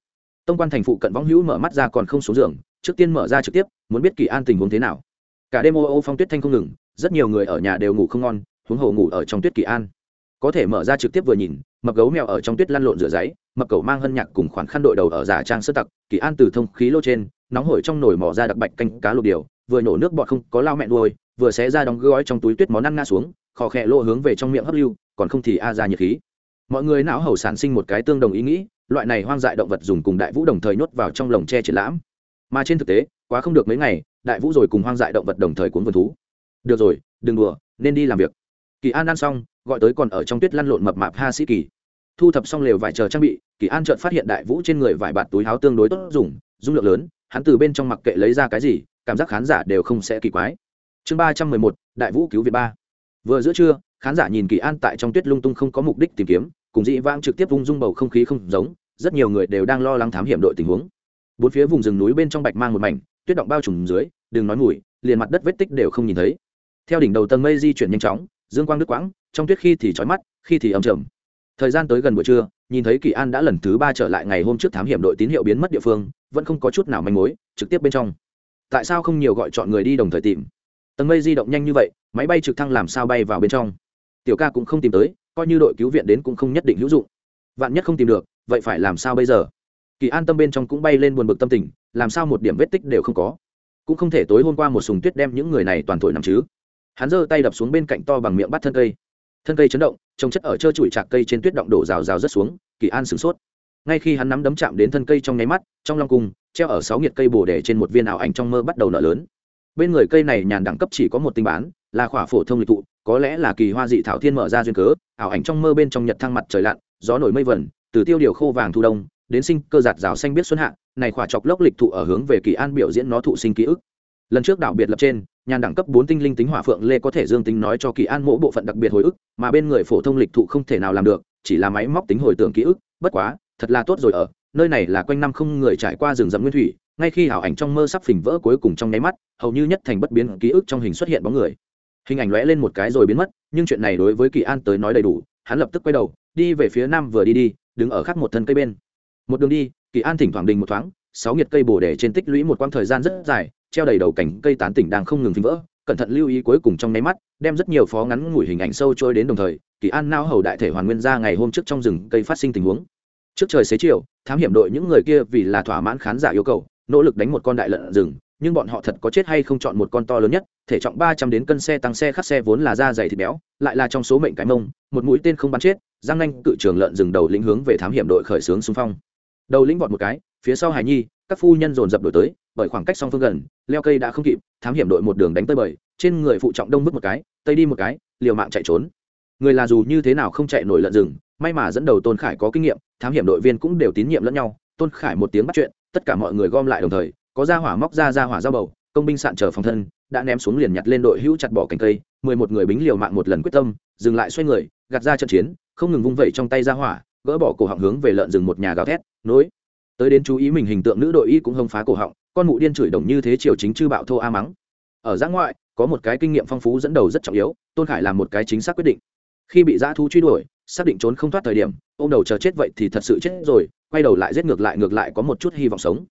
Tông quan thành phụ cận võng hữu mở mắt ra còn không xuống giường, trước tiên mở ra trực tiếp, muốn biết kỳ an tình huống thế nào. Cả đêm ô ô phong tuyết thanh không ngừng, rất nhiều người ở nhà đều ngủ không ngon, huống hồ ngủ ở trong tuyết kỳ an. Có thể mở ra trực tiếp vừa nhìn, mập gấu mèo ở trong tuyết lăn lộn rửa giấy, mập cầu mang hân nhạc cùng khoản khăn đội đầu ở giả trang sơ tặc, kỳ an từ thông khí lô trên, nóng hổi trong nồi mỏ ra đặc bạch canh cá lục điều, vừa nổ nước bọt không có lao mẹ nuôi, vừa xé ra đóng gói trong túi tuyết món ăn ngã xuống khò khẽ lô hướng về trong miệng hấp lưu còn không thì a ra nhiệt khí. Mọi người não hầu sản sinh một cái tương đồng ý nghĩ, loại này hoang dại động vật dùng cùng đại vũ đồng thời nhốt vào trong lồng tre triển lãm. Mà trên thực tế, quá không được mấy ngày, đại vũ rồi cùng hoang dại động vật đồng thời cuốn vườn thú. Được rồi, đừng đùa, nên đi làm việc. Kỳ an ăn xong, gọi tới còn ở trong tuyết lăn lộn mập mạp ha sĩ kỳ. Thu thập xong lều vải chờ trang bị, kỳ an chợt phát hiện đại vũ trên người vải bạt túi áo tương đối tốt dùng, dung lượng lớn, hắn từ bên trong mặc kệ lấy ra cái gì, cảm giác khán giả đều không sẽ kỳ quái. Chương ba trăm mười một, đại vũ cứu việt ba. Vừa giữa trưa khán giả nhìn kỳ an tại trong tuyết lung tung không có mục đích tìm kiếm, cùng dị vãng trực tiếp vung dung bầu không khí không giống, rất nhiều người đều đang lo lắng thám hiểm đội tình huống. Bốn phía vùng rừng núi bên trong bạch mang một mảnh, tuyết động bao trùm dưới, đừng nói mùi, liền mặt đất vết tích đều không nhìn thấy. Theo đỉnh đầu tầng mây di chuyển nhanh chóng, dương quang nước quãng, trong tuyết khi thì trói mắt, khi thì ấm trầm. Thời gian tới gần buổi trưa, nhìn thấy kỳ an đã lần thứ ba trở lại ngày hôm trước thám hiểm đội tín hiệu biến mất địa phương, vẫn không có chút nào manh mối, trực tiếp bên trong. Tại sao không nhiều gọi chọn người đi đồng thời tìm? Tầng mây di động nhanh như vậy, máy bay trực thăng làm sao bay vào bên trong? Tiểu ca cũng không tìm tới, coi như đội cứu viện đến cũng không nhất định hữu dụng. Vạn nhất không tìm được, vậy phải làm sao bây giờ? Kỳ an tâm bên trong cũng bay lên buồn bực tâm tình, làm sao một điểm vết tích đều không có? Cũng không thể tối hôm qua một sùng tuyết đem những người này toàn thổi nằm chứ. Hắn giơ tay đập xuống bên cạnh to bằng miệng bắt thân cây. Thân cây chấn động trồng chất ở trơ trụi chạc cây trên tuyết động đổ rào rào rất xuống, kỳ an sửng sốt. Ngay khi hắn nắm đấm chạm đến thân cây trong nháy mắt, trong long cung treo ở sáu nghiệt cây bồ đề trên một viên ảo ảnh trong mơ bắt đầu nở lớn. Bên người cây này nhàn đẳng cấp chỉ có một tinh bán là khỏa phổ thông lịch thụ, có lẽ là kỳ hoa dị thảo thiên mở ra duyên cớ, ảo ảnh trong mơ bên trong nhật thăng mặt trời lặn, gió nổi mây vẩn, từ tiêu điều khô vàng thu đông, đến sinh cơ giạt rào xanh biết xuân hạ, này khỏa chọc lốc lịch thụ ở hướng về kỳ an biểu diễn nó thụ sinh ký ức. Lần trước đảo biệt lập trên, nhàn đẳng cấp bốn tinh linh tính hỏa phượng lê có thể dương tính nói cho kỳ an mỗi bộ phận đặc biệt hồi ức, mà bên người phổ thông lịch thụ không thể nào làm được, chỉ là máy móc tính hồi tưởng ký ức, bất quá, thật là tốt rồi ở, nơi này là quanh năm không người trải qua rừng rậm nguyên thủy, ngay khi ảo ảnh trong mơ sắp phình vỡ cuối cùng trong nháy mắt, hầu như nhất thành bất biến ký ức trong hình xuất hiện bóng người hình ảnh lóe lên một cái rồi biến mất, nhưng chuyện này đối với kỳ an tới nói đầy đủ, hắn lập tức quay đầu, đi về phía nam vừa đi đi, đứng ở khắc một thân cây bên. Một đường đi, kỳ an thỉnh thoảng đình một thoáng, sáu nhiệt cây bồ đề trên tích lũy một quãng thời gian rất dài, treo đầy đầu cảnh cây tán tỉnh đang không ngừng phình vỡ, cẩn thận lưu ý cuối cùng trong nháy mắt, đem rất nhiều phó ngắn ngủi hình ảnh sâu trôi đến đồng thời, kỳ an nao hầu đại thể hoàn nguyên ra ngày hôm trước trong rừng cây phát sinh tình huống. Trước trời xế chiều, thám hiểm đội những người kia vì là thỏa mãn khán giả yêu cầu, nỗ lực đánh một con đại lợn rừng nhưng bọn họ thật có chết hay không chọn một con to lớn nhất, thể trọng ba trăm đến cân xe tăng xe khắc xe vốn là da dày thịt béo, lại là trong số mệnh cái mông, một mũi tên không bắn chết, giang nanh cự trường lợn rừng đầu lĩnh hướng về thám hiểm đội khởi xướng xung phong. Đầu lĩnh vọt một cái, phía sau hải nhi, các phu nhân dồn dập đổi tới, bởi khoảng cách song phương gần, leo cây đã không kịp, thám hiểm đội một đường đánh tới bời, trên người phụ trọng đông bước một cái, tây đi một cái, liều mạng chạy trốn. Người là dù như thế nào không chạy nổi lợn rừng, may mà dẫn đầu tôn khải có kinh nghiệm, thám hiểm đội viên cũng đều tín nhiệm lẫn nhau, tôn khải một tiếng bắt chuyện, tất cả mọi người gom lại đồng thời có ra hỏa móc ra ra hỏa dao bầu, công binh sạn chờ phòng thân, đã ném xuống liền nhặt lên đội hữu chặt bỏ cành cây, mười một người bính liều mạng một lần quyết tâm, dừng lại xoay người, gạt ra trận chiến, không ngừng vung vẩy trong tay ra hỏa, gỡ bỏ cổ họng hướng về lợn rừng một nhà gào thét, nối. Tới đến chú ý mình hình tượng nữ đội y cũng hông phá cổ họng, con mụ điên chửi đồng như thế triều chính chư bạo thô a mắng. Ở giã ngoại, có một cái kinh nghiệm phong phú dẫn đầu rất trọng yếu, tôn khải làm một cái chính xác quyết định. Khi bị dã thu truy đuổi, xác định trốn không thoát thời điểm ô m đầu chờ chết vậy thì thật sự chết rồi, quay đầu lại giết ngược lại ngược lại có một chút hy vọng sống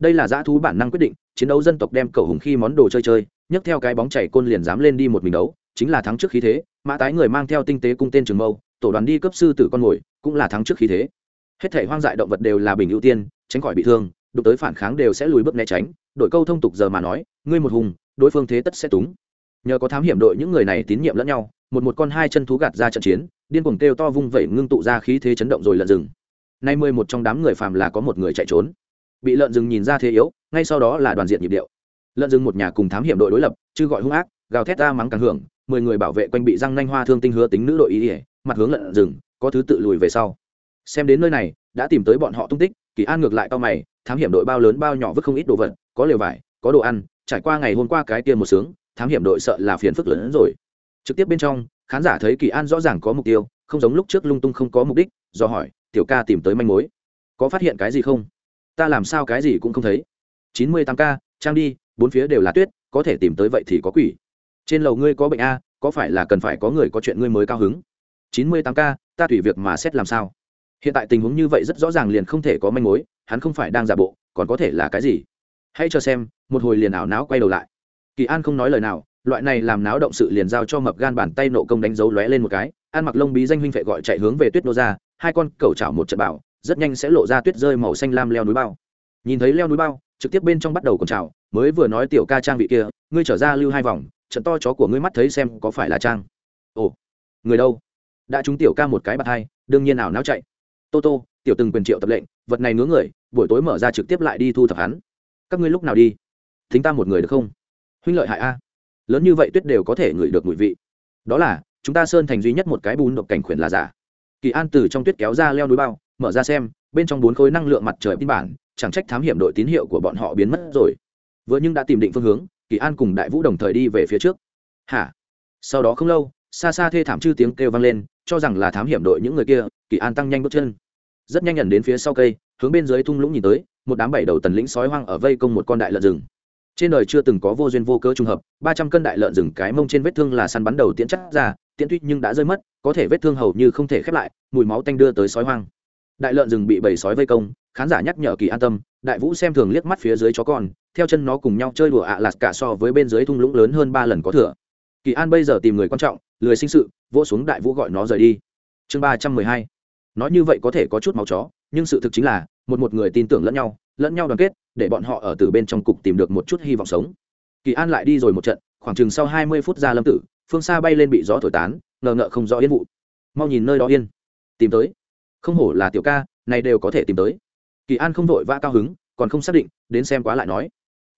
đây là dã thú bản năng quyết định, chiến đấu dân tộc đem cầu hùng khi món đồ chơi chơi, nhấc theo cái bóng chảy côn liền dám lên đi một mình đấu, chính là thắng trước khí thế, mã tái người mang theo tinh tế cung tên trường mâu, tổ đoàn đi cấp sư tử con mồi cũng là thắng trước khí thế. Hết thể hoang dại động vật đều là bình ưu tiên, tránh khỏi bị thương, đụng tới phản kháng đều sẽ lùi bước né tránh đội câu thông tục giờ mà nói, ngươi một hùng, đối phương thế tất sẽ túng. Nhờ có thám hiểm đội những người này tín nhiệm lẫn nhau, một một con hai chân thú gạt ra trận chiến, điên cuồng kêu to vung vẩy ngưng tụ ra khí thế chấn động rồi lật rừng. Nay mười một trong đám người phàm là có một người chạy trốn bị lợn rừng nhìn ra thế yếu, ngay sau đó là đoàn diện nhịp điệu. Lợn rừng một nhà cùng thám hiểm đội đối lập chứ gọi hung ác, gào thét ta mắng càng hưởng, mười người bảo vệ quanh bị răng nanh hoa thương tinh hứa tính nữ đội ý ỉa, mặt hướng lợn rừng, có thứ tự lùi về sau. Xem đến nơi này, đã tìm tới bọn họ tung tích, kỳ an ngược lại to mày, thám hiểm đội bao lớn bao nhỏ vứt không ít đồ vật, có lều vải, có đồ ăn, trải qua ngày hôm qua cái tiền một sướng, thám hiểm đội sợ là phiền phức lớn hơn rồi. Trực tiếp bên trong, khán giả thấy kỳ an rõ ràng có mục tiêu, không giống lúc trước lung tung không có mục đích, do hỏi, tiểu ca tìm tới manh mối, có phát hiện cái gì không? Ta làm sao cái gì cũng không thấy. Chín mươi tám k trang đi, bốn phía đều là tuyết, có thể tìm tới vậy thì có quỷ. Trên lầu ngươi có bệnh a, có phải là cần phải có người có chuyện ngươi mới cao hứng? Chín mươi tám k ta tùy việc mà xét làm sao? Hiện tại tình huống như vậy rất rõ ràng liền không thể có manh mối, hắn không phải đang giả bộ, còn có thể là cái gì? Hãy cho xem, một hồi liền ảo não quay đầu lại. Kỳ an không nói lời nào, loại này làm náo động sự liền giao cho mập gan bàn tay nộ công đánh dấu lóe lên một cái, an mặc lông bí danh huynh phệ gọi chạy hướng về tuyết nô ra, hai con cẩu chảo một trận bảo rất nhanh sẽ lộ ra tuyết rơi màu xanh lam leo núi bao. Nhìn thấy leo núi bao, trực tiếp bên trong bắt đầu còn trào, mới vừa nói tiểu ca trang vị kia, ngươi trở ra lưu hai vòng, trận to chó của ngươi mắt thấy xem có phải là trang. Ồ, người đâu? Đã trúng tiểu ca một cái bạt hai, đương nhiên nào náo chạy. Tô tô, tiểu từng quyền triệu tập lệnh, vật này ngứa người, buổi tối mở ra trực tiếp lại đi thu thập hắn. Các ngươi lúc nào đi? Thính ta một người được không? Huynh lợi hại a. Lớn như vậy tuyết đều có thể ngửi được mùi vị. Đó là, chúng ta sơn thành duy nhất một cái bùn độc cảnh khuyển là giả kỳ an từ trong tuyết kéo ra leo núi bao, mở ra xem, bên trong bốn khối năng lượng mặt trời tin bản, chẳng trách thám hiểm đội tín hiệu của bọn họ biến mất rồi. Vừa nhưng đã tìm định phương hướng, kỳ an cùng đại vũ đồng thời đi về phía trước. Hả? Sau đó không lâu, xa xa thê thảm chư tiếng kêu vang lên, cho rằng là thám hiểm đội những người kia, kỳ an tăng nhanh bước chân. Rất nhanh nhận đến phía sau cây, hướng bên dưới thung lũng nhìn tới, một đám bảy đầu tần lĩnh sói hoang ở vây công một con đại lợn rừng. Trên đời chưa từng có vô duyên vô cớ trùng hợp, ba trăm cân đại lợn rừng cái mông trên vết thương là săn bắn đầu tiễn chắc ra tiễn tuy nhưng đã rơi mất, có thể vết thương hầu như không thể khép lại, mùi máu tanh đưa tới sói hoang. Đại lợn rừng bị bầy sói vây công, khán giả nhắc nhở kỳ an tâm, đại vũ xem thường liếc mắt phía dưới chó con, theo chân nó cùng nhau chơi đùa ạ lạt cả so với bên dưới thung lũng lớn hơn ba lần có thừa. Kỳ an bây giờ tìm người quan trọng, lười sinh sự, vỗ xuống đại vũ gọi nó rời đi. Chương ba trăm mười hai. Nói như vậy có thể có chút máu chó, nhưng sự thực chính là, một một người tin tưởng lẫn nhau lẫn nhau đoàn kết, để bọn họ ở từ bên trong cục tìm được một chút hy vọng sống. Kỳ an lại đi rồi một trận, khoảng chừng sau hai mươi phút ra lâm tử phương xa bay lên bị gió thổi tán, ngờ ngợ không rõ yên vụ. Mau nhìn nơi đó yên. Tìm tới. Không hổ là tiểu ca, này đều có thể tìm tới. Kỳ an không vội vã cao hứng, còn không xác định, đến xem quá lại nói.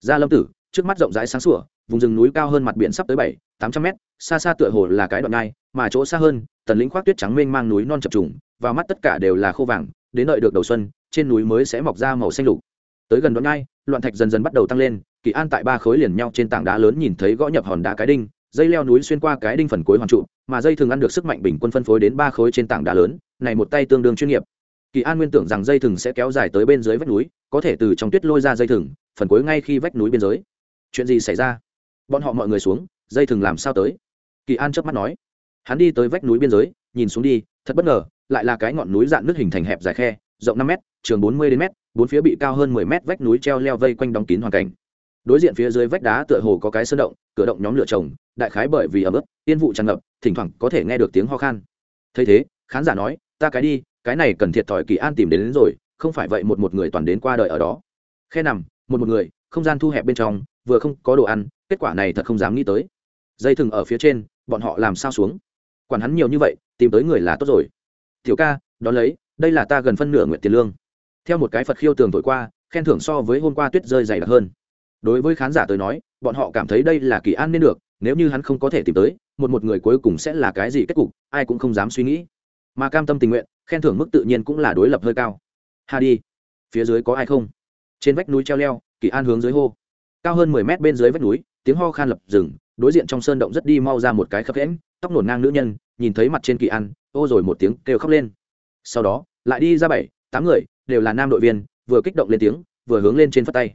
Ra lâm tử, trước mắt rộng rãi sáng sủa, vùng rừng núi cao hơn mặt biển sắp tới bảy, tám trăm mét, xa xa tựa hồ là cái đoạn ngai, mà chỗ xa hơn, tần lĩnh khoác tuyết trắng mênh mang núi non chập trùng, và mắt tất cả đều là khô vàng, đến đợi được đầu xuân, trên núi mới sẽ mọc ra màu xanh lục. Tới gần đoạn ngai, loạn thạch dần dần bắt đầu tăng lên, kỳ an tại ba khối liền nhau trên tảng đá lớn nhìn thấy gõ nhập hòn đá cái đinh dây leo núi xuyên qua cái đinh phần cuối hoàn trụ, mà dây thường ăn được sức mạnh bình quân phân phối đến ba khối trên tảng đá lớn, này một tay tương đương chuyên nghiệp. Kỳ an nguyên tưởng rằng dây thừng sẽ kéo dài tới bên dưới vách núi, có thể từ trong tuyết lôi ra dây thừng phần cuối ngay khi vách núi biên giới. Chuyện gì xảy ra? Bọn họ mọi người xuống, dây thừng làm sao tới? Kỳ an chớp mắt nói. Hắn đi tới vách núi biên giới, nhìn xuống đi, thật bất ngờ, lại là cái ngọn núi dạn nước hình thành hẹp dài khe, rộng năm m trường bốn mươi đến m bốn phía bị cao hơn mười m vách núi treo leo vây quanh đóng kín hoàn cảnh đối diện phía dưới vách đá tựa hồ có cái sơn động cửa động nhóm lửa trồng đại khái bởi vì ấm ức yên vụ tràn ngập thỉnh thoảng có thể nghe được tiếng ho khan. Thấy thế khán giả nói ta cái đi cái này cần thiệt thòi kỳ an tìm đến, đến rồi không phải vậy một một người toàn đến qua đời ở đó. Khe nằm một một người không gian thu hẹp bên trong vừa không có đồ ăn kết quả này thật không dám nghĩ tới. Dây thừng ở phía trên bọn họ làm sao xuống? Quản hắn nhiều như vậy tìm tới người là tốt rồi. Tiểu ca đón lấy đây là ta gần phân nửa nguyện tiền lương. Theo một cái phật khiêu tường thổi qua khen thưởng so với hôm qua tuyết rơi dày đặc hơn đối với khán giả tới nói, bọn họ cảm thấy đây là kỳ an nên được, nếu như hắn không có thể tìm tới, một một người cuối cùng sẽ là cái gì kết cục, ai cũng không dám suy nghĩ. Mà cam tâm tình nguyện, khen thưởng mức tự nhiên cũng là đối lập hơi cao. Hà đi. Phía dưới có ai không? Trên vách núi treo leo, kỳ an hướng dưới hô. Cao hơn mười mét bên dưới vách núi, tiếng ho khan lập rừng đối diện trong sơn động rất đi mau ra một cái khập khẽm tóc nổn ngang nữ nhân, nhìn thấy mặt trên kỳ an, ô rồi một tiếng kêu khóc lên. Sau đó, lại đi ra bảy, tám người, đều là nam đội viên, vừa kích động lên tiếng, vừa hướng lên trên phất tay.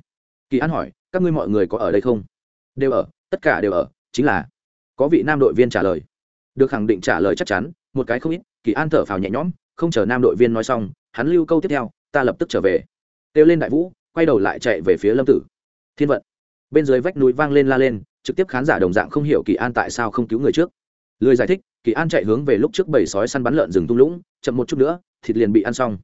Kỳ an hỏi các ngươi mọi người có ở đây không? Đều ở, tất cả đều ở, chính là có vị nam đội viên trả lời. Được khẳng định trả lời chắc chắn, một cái không ít, kỳ an thở phào nhẹ nhõm, không chờ nam đội viên nói xong, hắn lưu câu tiếp theo, ta lập tức trở về. Kêu lên đại vũ, quay đầu lại chạy về phía lâm tử. Thiên vận. Bên dưới vách núi vang lên la lên, trực tiếp khán giả đồng dạng không hiểu kỳ an tại sao không cứu người trước. Lười giải thích, kỳ an chạy hướng về lúc trước bầy sói săn bắn lợn rừng thung lũng, chậm một chút nữa, thịt liền bị ăn xong.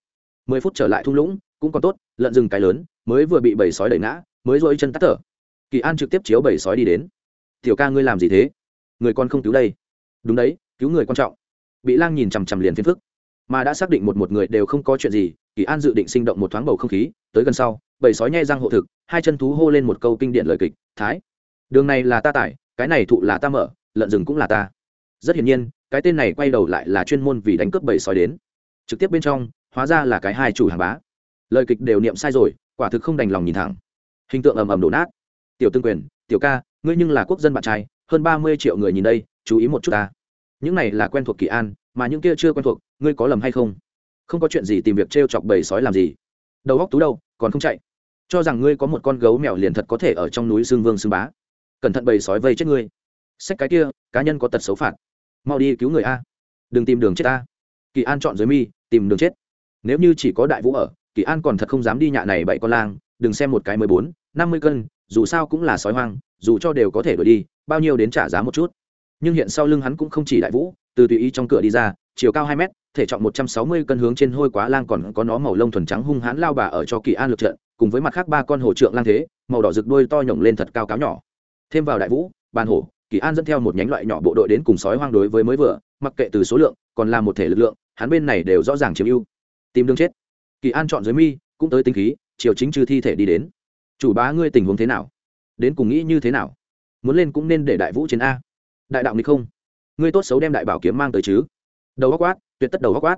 Mười phút trở lại thung lũng, cũng còn tốt, lợn rừng cái lớn, mới vừa bị bầy sói đẩy ngã mới dội chân tắt thở. Kỳ an trực tiếp chiếu bầy sói đi đến. Tiểu ca ngươi làm gì thế? Người con không cứu đây. Đúng đấy, cứu người quan trọng. Bị lang nhìn chằm chằm liền phiền phức. Mà đã xác định một một người đều không có chuyện gì, kỳ an dự định sinh động một thoáng bầu không khí, tới gần sau, bầy sói nhai răng hộ thực, hai chân thú hô lên một câu kinh điển lời kịch, thái, đường này là ta tải, cái này thụ là ta mở, lợn rừng cũng là ta. Rất hiển nhiên, cái tên này quay đầu lại là chuyên môn vì đánh cướp bầy sói đến. Trực tiếp bên trong, hóa ra là cái hai chủ hàng bá. Lời kịch đều niệm sai rồi, quả thực không đành lòng nhìn thẳng hình tượng ầm ầm đổ nát. Tiểu tương quyền, tiểu ca, ngươi nhưng là quốc dân bạn trai, hơn ba mươi triệu người nhìn đây, chú ý một chút ta. Những này là quen thuộc kỳ an, mà những kia chưa quen thuộc, ngươi có lầm hay không? Không có chuyện gì tìm việc t r e o chọc bầy sói làm gì? Đầu góc tú đâu, còn không chạy. Cho rằng ngươi có một con gấu mèo liền thật có thể ở trong núi xương vương xương bá. Cẩn thận bầy sói vây chết ngươi. Sách cái kia, cá nhân có tật xấu phạt. Mau đi cứu người a. Đừng tìm đường chết ta. Kỳ an chọn dưới mi, tìm đường chết. Nếu như chỉ có đại vũ ở, kỳ an còn thật không dám đi nhạ này bậy con lang đừng xem một cái mười bốn, năm mươi cân, dù sao cũng là sói hoang, dù cho đều có thể đuổi đi, bao nhiêu đến trả giá một chút. Nhưng hiện sau lưng hắn cũng không chỉ đại vũ, từ tùy ý trong cửa đi ra, chiều cao hai mét, thể trọng một trăm sáu mươi cân hướng trên hôi quá lang còn có nó màu lông thuần trắng hung hãn lao bà ở cho kỳ an lực trận, cùng với mặt khác ba con hổ trượng lang thế, màu đỏ rực đôi to nhổng lên thật cao cáo nhỏ. Thêm vào đại vũ, bàn hổ, kỳ an dẫn theo một nhánh loại nhỏ bộ đội đến cùng sói hoang đối với mới vừa, mặc kệ từ số lượng, còn là một thể lực lượng, hắn bên này đều rõ ràng chiếm ưu. Tìm đường chết. Kỳ an chọn dưới mi, cũng tới tinh khí chiều chính trừ thi thể đi đến. Chủ bá ngươi tình huống thế nào? Đến cùng nghĩ như thế nào? Muốn lên cũng nên để đại vũ chiến a. Đại đạo nghịch không? Ngươi tốt xấu đem đại bảo kiếm mang tới chứ? Đầu góc quát, tuyệt tất đầu góc quát.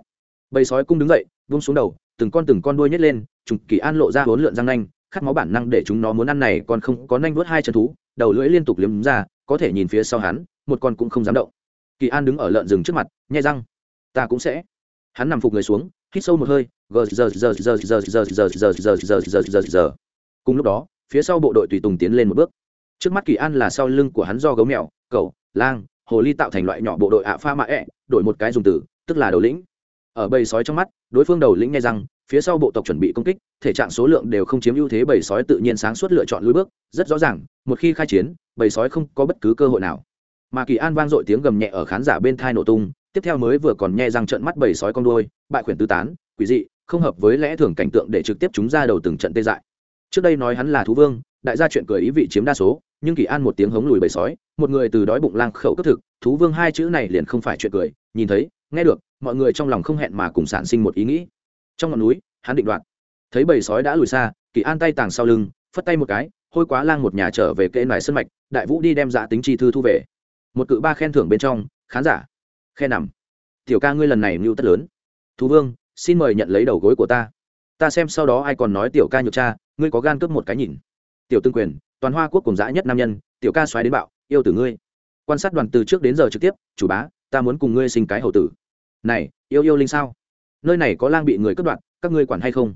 Bầy sói cung đứng dậy vung xuống đầu, từng con từng con đuôi nhét lên, trùng kỳ an lộ ra bốn lượn răng nanh, khát máu bản năng để chúng nó muốn ăn này, còn không có nanh vớt hai chân thú, đầu lưỡi liên tục liếm ra, có thể nhìn phía sau hắn, một con cũng không dám động. Kỳ an đứng ở lợn rừng trước mặt, nhai răng. Ta cũng sẽ. Hắn nằm phục người xuống, hít sâu một hơi cùng lúc đó phía sau bộ đội tùy tùng tiến lên một bước trước mắt kỳ an là sau lưng của hắn do gấu mèo cẩu lang hồ ly tạo thành loại nhỏ bộ đội ạ pha mạ ẹ đổi một cái dùng từ tức là đầu lĩnh ở bầy sói trong mắt đối phương đầu lĩnh nghe rằng phía sau bộ tộc chuẩn bị công kích thể trạng số lượng đều không chiếm ưu thế bầy sói tự nhiên sáng suốt lựa chọn lối bước rất rõ ràng một khi khai chiến bầy sói không có bất cứ cơ hội nào mà kỳ an vang dội tiếng gầm nhẹ ở khán giả bên thai nổ tung tiếp theo mới vừa còn nhẹ răng trợn mắt bầy sói con đuôi bại khuyển tứ tán quỷ dị không hợp với lẽ thường cảnh tượng để trực tiếp chúng ra đầu từng trận tê dại. Trước đây nói hắn là thú vương, đại gia chuyện cười ý vị chiếm đa số, nhưng kỳ an một tiếng hống lùi bầy sói, một người từ đói bụng lang khẩu cấp thực, thú vương hai chữ này liền không phải chuyện cười, nhìn thấy, nghe được, mọi người trong lòng không hẹn mà cùng sản sinh một ý nghĩ. Trong ngọn núi, hắn định đoạt. Thấy bầy sói đã lùi xa, kỳ an tay tàng sau lưng, phất tay một cái, hôi quá lang một nhà trở về kệ nải sân mạch, đại vũ đi đem dạ tính chi thư thu về. Một cự ba khen thưởng bên trong, khán giả, khe nằm. Tiểu ca ngươi lần này mưu tất lớn. Thú vương xin mời nhận lấy đầu gối của ta. Ta xem sau đó ai còn nói tiểu ca nhược cha, ngươi có gan cướp một cái nhìn. Tiểu tương quyền, toàn hoa quốc cùng dã nhất nam nhân, tiểu ca xoáy đến bạo, yêu tử ngươi. Quan sát đoàn từ trước đến giờ trực tiếp, chủ bá, ta muốn cùng ngươi sinh cái hậu tử. Này, yêu yêu linh sao? Nơi này có lang bị người cướp đoạt, các ngươi quản hay không?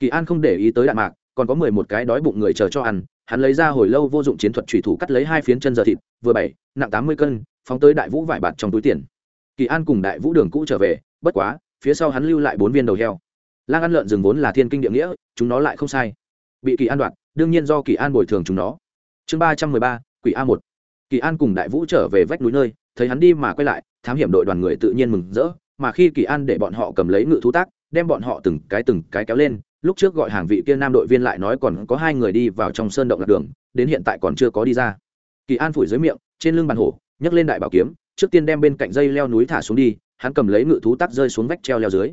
Kỳ an không để ý tới đạn mạc, còn có mười một cái đói bụng người chờ cho ăn, hắn lấy ra hồi lâu vô dụng chiến thuật thủy thủ cắt lấy hai phiến chân giờ thịt, vừa bảy nặng tám mươi cân, phóng tới đại vũ vải bạt trong túi tiền. Kỳ an cùng đại vũ đường cũ trở về, bất quá phía sau hắn lưu lại bốn viên đầu heo. Lang ăn lợn rừng vốn là thiên kinh địa nghĩa, chúng nó lại không sai. Bị kỳ an đoạt, đương nhiên do kỳ an bồi thường chúng nó. Chương ba trăm mười ba, quỷ a một. Kỳ an cùng đại vũ trở về vách núi nơi, thấy hắn đi mà quay lại, thám hiểm đội đoàn người tự nhiên mừng rỡ, mà khi kỳ an để bọn họ cầm lấy ngự thú tác, đem bọn họ từng cái từng cái kéo lên, lúc trước gọi hàng vị kia nam đội viên lại nói còn có hai người đi vào trong sơn động lạc đường, đến hiện tại còn chưa có đi ra. Kỳ an phủi dưới miệng, trên lưng bàn hổ, nhấc lên đại bảo kiếm, trước tiên đem bên cạnh dây leo núi thả xuống đi hắn cầm lấy ngự thú tắc rơi xuống vách treo leo dưới.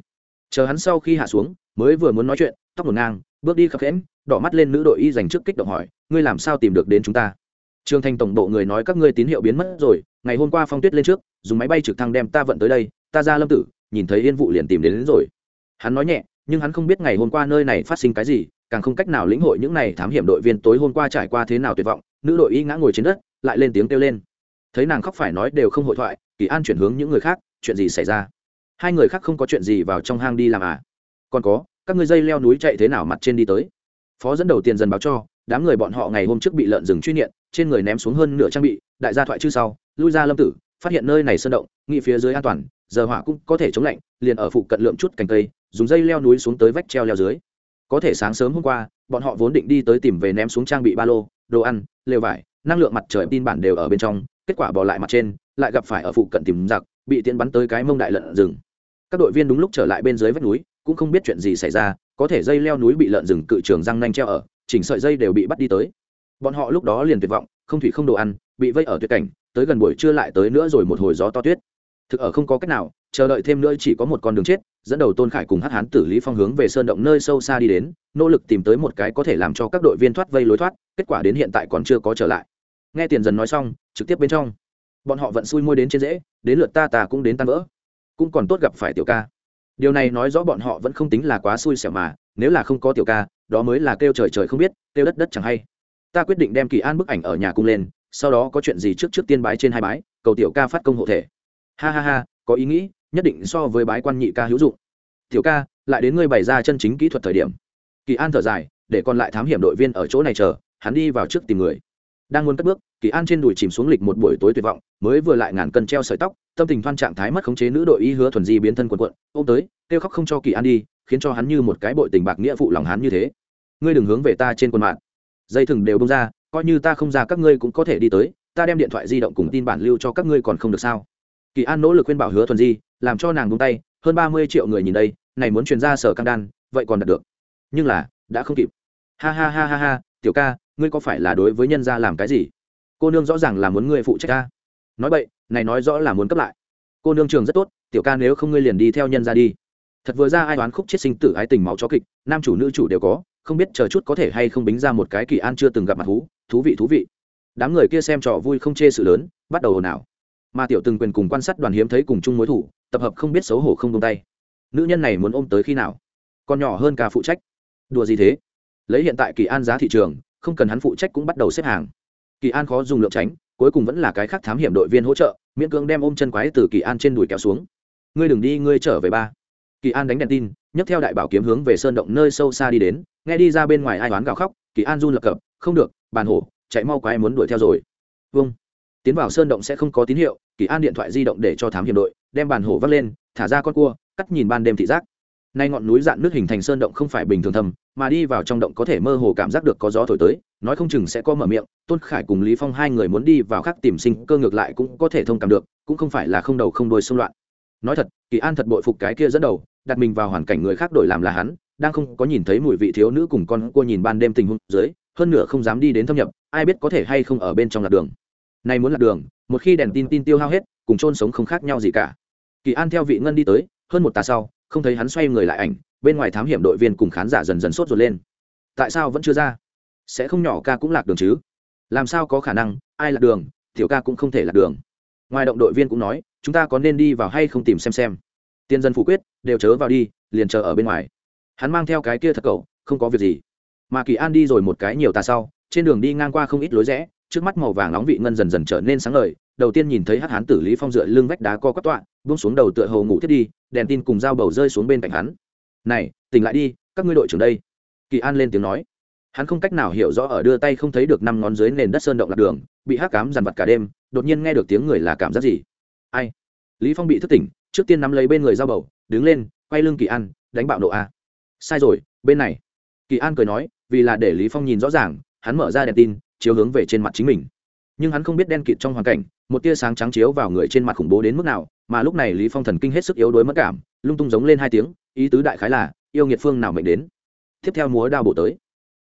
Chờ hắn sau khi hạ xuống mới vừa muốn nói chuyện tóc một ngang bước đi khập khẽn đỏ mắt lên nữ đội y dành trước kích động hỏi ngươi làm sao tìm được đến chúng ta? Trường thành tổng bộ người nói các ngươi tín hiệu biến mất rồi ngày hôm qua phong tuyết lên trước dùng máy bay trực thăng đem ta vận tới đây ta ra lâm tử nhìn thấy yên vụ liền tìm đến, đến rồi. Hắn nói nhẹ nhưng hắn không biết ngày hôm qua nơi này phát sinh cái gì càng không cách nào lĩnh hội những này thám hiểm đội viên tối hôm qua trải qua thế nào tuyệt vọng nữ đội y ngã ngồi trên đất lại lên tiếng kêu lên. Thấy nàng khóc phải nói đều không hội thoại kỳ an chuyển hướng những người khác chuyện gì xảy ra? Hai người khác không có chuyện gì vào trong hang đi làm à? Còn có, các ngươi dây leo núi chạy thế nào mặt trên đi tới? Phó dẫn đầu tiền dần báo cho, đám người bọn họ ngày hôm trước bị lợn rừng truy niệm trên người ném xuống hơn nửa trang bị, đại gia thoại chư sau, lui ra lâm tử, phát hiện nơi này sơn động, nghị phía dưới an toàn, giờ hỏa cũng có thể chống lạnh, liền ở phụ cận lượm chút cành cây, dùng dây leo núi xuống tới vách treo leo dưới. Có thể sáng sớm hôm qua, bọn họ vốn định đi tới tìm về ném xuống trang bị ba lô, đồ ăn, lều vải, năng lượng mặt trời tin bản đều ở bên trong, kết quả bỏ lại mặt trên, lại gặp phải ở phụ cận tìm giặc bị tiến bắn tới cái mông đại lợn rừng. Các đội viên đúng lúc trở lại bên dưới vách núi, cũng không biết chuyện gì xảy ra, có thể dây leo núi bị lợn rừng cự trường răng nanh treo ở, chỉnh sợi dây đều bị bắt đi tới. Bọn họ lúc đó liền tuyệt vọng, không thủy không đồ ăn, bị vây ở tuyệt cảnh, tới gần buổi trưa lại tới nữa rồi một hồi gió to tuyết. Thực ở không có cách nào, chờ đợi thêm nữa chỉ có một con đường chết, dẫn đầu tôn khải cùng hát hán tử lý phong hướng về sơn động nơi sâu xa đi đến, nỗ lực tìm tới một cái có thể làm cho các đội viên thoát vây lối thoát, kết quả đến hiện tại còn chưa có trở lại. Nghe tiền dần nói xong, trực tiếp bên trong bọn họ vẫn xui môi đến trên dễ, đến lượt ta ta cũng đến tan vỡ. Cũng còn tốt gặp phải tiểu ca. Điều này nói rõ bọn họ vẫn không tính là quá xui xẻo mà, nếu là không có tiểu ca, đó mới là kêu trời trời không biết, kêu đất đất chẳng hay. Ta quyết định đem kỳ an bức ảnh ở nhà cung lên, sau đó có chuyện gì trước trước tiên bái trên hai bái, cầu tiểu ca phát công hộ thể. Ha ha ha, có ý nghĩ, nhất định so với bái quan nhị ca hữu dụng. Tiểu ca, lại đến ngươi bày ra chân chính kỹ thuật thời điểm. Kỳ an thở dài, để còn lại thám hiểm đội viên ở chỗ này chờ, hắn đi vào trước tìm người. Đang muốn cất bước kỳ an trên đùi chìm xuống lịch một buổi tối tuyệt vọng, mới vừa lại ngàn cân treo sợi tóc, tâm tình thoan trạng thái mất khống chế nữ đội y hứa thuần di biến thân quần quận, ôm tới, kêu khóc không cho kỳ an đi, khiến cho hắn như một cái bội tình bạc nghĩa phụ lòng hắn như thế. Ngươi đừng hướng về ta trên quần mạng dây thừng đều bông ra, coi như ta không ra các ngươi cũng có thể đi tới, ta đem điện thoại di động cùng tin bản lưu cho các ngươi còn không được sao? Kỳ an nỗ lực khuyên bảo hứa thuần di, làm cho nàng bung tay, hơn ba mươi triệu người nhìn đây, này muốn truyền ra sở căng đan, vậy còn đạt được. Nhưng là, đã không kịp. Ha ha ha ha ha, tiểu ca, ngươi có phải là đối với nhân gia làm cái gì? Cô nương rõ ràng là muốn ngươi phụ trách ca nói vậy này nói rõ là muốn cấp lại. Cô nương trường rất tốt, tiểu ca nếu không ngươi liền đi theo nhân ra đi. Thật vừa ra ai đoán khúc chết sinh tử ái tình máu chó kịch, nam chủ nữ chủ đều có, không biết chờ chút có thể hay không bính ra một cái kỳ an chưa từng gặp mặt thú thú vị thú vị. Đám người kia xem trò vui không chê sự lớn, bắt đầu ồn ào. Mà tiểu từng quyền cùng quan sát đoàn hiếm thấy cùng chung mối thủ, tập hợp không biết xấu hổ không tung tay. Nữ nhân này muốn ôm tới khi nào? Còn nhỏ hơn cả phụ trách. Đùa gì thế? Lấy hiện tại kỳ an giá thị trường, không cần hắn phụ trách cũng bắt đầu xếp hàng kỳ an khó dùng lượng tránh, cuối cùng vẫn là cái khác thám hiểm đội viên hỗ trợ, miễn cưỡng đem ôm chân quái từ kỳ an trên đùi kéo xuống. Ngươi đừng đi, ngươi trở về ba. Kỳ an đánh đèn tin, nhấc theo đại bảo kiếm hướng về sơn động nơi sâu xa đi đến, nghe đi ra bên ngoài ai oán gào khóc, kỳ an run lập cập, không được, bàn hổ, chạy mau quái muốn đuổi theo rồi. Vâng. Tiến vào sơn động sẽ không có tín hiệu, kỳ an điện thoại di động để cho thám hiểm đội, đem bàn hổ vắt lên, thả ra con cua, cắt nhìn ban đêm thị giác. Nay ngọn núi dạn nước hình thành sơn động không phải bình thường thầm mà đi vào trong động có thể mơ hồ cảm giác được có gió thổi tới, nói không chừng sẽ có mở miệng, tôn khải cùng lý phong hai người muốn đi vào khác tìm sinh cơ ngược lại cũng có thể thông cảm được, cũng không phải là không đầu không đuôi xung loạn. Nói thật, kỳ an thật bội phục cái kia dẫn đầu, đặt mình vào hoàn cảnh người khác đổi làm là hắn, đang không có nhìn thấy mùi vị thiếu nữ cùng con cua nhìn ban đêm tình huống dưới, hơn nửa không dám đi đến thâm nhập, ai biết có thể hay không ở bên trong lạc đường. Nay muốn lạc đường, một khi đèn tin tin tiêu hao hết, cùng chôn sống không khác nhau gì cả. Kỳ an theo vị ngân đi tới, hơn một tà sau, không thấy hắn xoay người lại ảnh bên ngoài thám hiểm đội viên cùng khán giả dần dần sốt ruột lên. Tại sao vẫn chưa ra? Sẽ không nhỏ ca cũng lạc đường chứ? Làm sao có khả năng? Ai lạc đường? Tiểu ca cũng không thể lạc đường. Ngoài động đội viên cũng nói, chúng ta có nên đi vào hay không tìm xem xem. Tiên dân phủ quyết, đều chớ vào đi, liền chờ ở bên ngoài. Hắn mang theo cái kia thật cậu, không có việc gì. Mà kỳ an đi rồi một cái nhiều tà sau, trên đường đi ngang qua không ít lối rẽ, trước mắt màu vàng nóng vị ngân dần dần trở nên sáng ngời, đầu tiên nhìn thấy hắc hán tử lý phong dựa lưng vách đá co quắp tọa, buông xuống đầu tựa hồ ngủ thiết đi, đèn tin cùng dao bầu rơi xuống bên cạnh hắn này, tỉnh lại đi, các ngươi đội trưởng đây. Kỳ an lên tiếng nói. Hắn không cách nào hiểu rõ ở đưa tay không thấy được năm ngón dưới nền đất sơn động lạc đường, bị hắc cám dằn vặt cả đêm, đột nhiên nghe được tiếng người là cảm giác gì? Ai? Lý phong bị thức tỉnh, trước tiên nắm lấy bên người dao bầu, đứng lên, quay lưng kỳ an, đánh bạo độ a. Sai rồi, bên này. Kỳ an cười nói, vì là để lý phong nhìn rõ ràng, hắn mở ra đèn tin, chiếu hướng về trên mặt chính mình. Nhưng hắn không biết đen kịt trong hoàn cảnh, một tia sáng trắng chiếu vào người trên mặt khủng bố đến mức nào, mà lúc này lý phong thần kinh hết sức yếu đuối mất cảm, lung tung giống lên hai tiếng ý tứ đại khái là, yêu nghiệt phương nào mệnh đến? Tiếp theo múa đao bổ tới.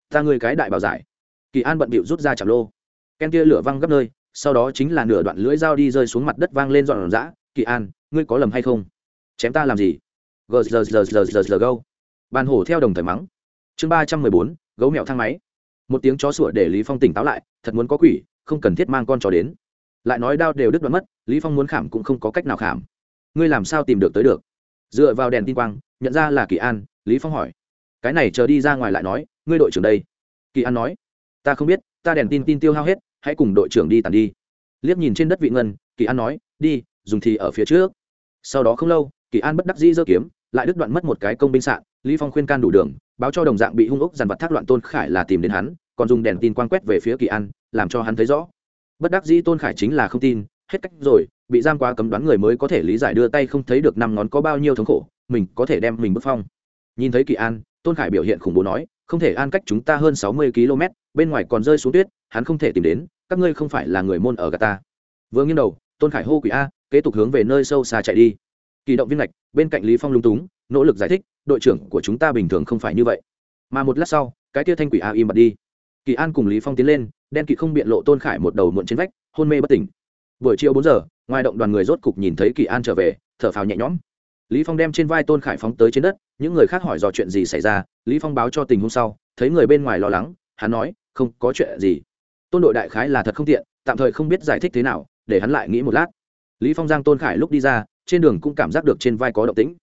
Ta người cái đại bảo giải. Kỳ an bận bịu rút ra chạm lô. Ken kia lửa văng gấp nơi, sau đó chính là nửa đoạn lưỡi dao đi rơi xuống mặt đất vang lên dọn dã. Kỳ an, ngươi có lầm hay không? Chém ta làm gì? Gờ giờ giờ giờ giờ giờ gâu. Bàn hổ theo đồng thời mắng. Chương ba trăm mười bốn, gấu mẹo thang máy. Một tiếng chó sủa để lý phong tỉnh táo lại, thật muốn có quỷ, không cần thiết mang con chó đến. Lại nói đao đều đứt đoạn mất, lý phong muốn khảm cũng không có cách nào khảm. Ngươi làm sao tìm được tới được? Dựa vào đèn tin quang nhận ra là kỳ an, lý phong hỏi. Cái này chờ đi ra ngoài lại nói, ngươi đội trưởng đây. Kỳ an nói. Ta không biết, ta đèn tin tin tiêu hao hết, hãy cùng đội trưởng đi tàn đi. Liếc nhìn trên đất vị ngân, kỳ an nói, đi, dùng thì ở phía trước. Sau đó không lâu, kỳ an bất đắc dĩ giơ kiếm, lại đứt đoạn mất một cái công binh sạn, lý phong khuyên can đủ đường, báo cho đồng dạng bị hung ốc dàn vật thác loạn tôn khải là tìm đến hắn, còn dùng đèn tin quang quét về phía kỳ an, làm cho hắn thấy rõ. Bất đắc dĩ tôn khải chính là không tin, hết cách rồi, bị giam quá cấm đoán người mới có thể lý giải đưa tay không thấy được năm ngón có bao nhiêu thống khổ mình có thể đem mình bức phong. Nhìn thấy kỳ an, tôn khải biểu hiện khủng bố nói, không thể an cách chúng ta hơn sáu mươi km, bên ngoài còn rơi xuống tuyết, hắn không thể tìm đến, các ngươi không phải là người môn ở gà ta. Vừa nghiêng đầu, tôn khải hô quỷ a, kế tục hướng về nơi sâu xa chạy đi. Kỳ động viên lạch bên cạnh lý phong lung túng, nỗ lực giải thích, đội trưởng của chúng ta bình thường không phải như vậy. Mà một lát sau, cái tia thanh quỷ a im bật đi. Kỳ an cùng lý phong tiến lên, đen kỵ không biện lộ tôn khải một đầu muộn trên vách, hôn mê bất tỉnh. Buổi chiều bốn giờ, ngoài động đoàn người rốt cục nhìn thấy kỳ an trở về, thở phào nhẹ nhõm lý phong đem trên vai tôn khải phóng tới trên đất, những người khác hỏi dò chuyện gì xảy ra, lý phong báo cho tình huống sau, thấy người bên ngoài lo lắng, hắn nói, không, có chuyện gì. Tôn đội đại khái là thật không tiện, tạm thời không biết giải thích thế nào, để hắn lại nghĩ một lát. Lý phong giang tôn khải lúc đi ra, trên đường cũng cảm giác được trên vai có động tĩnh.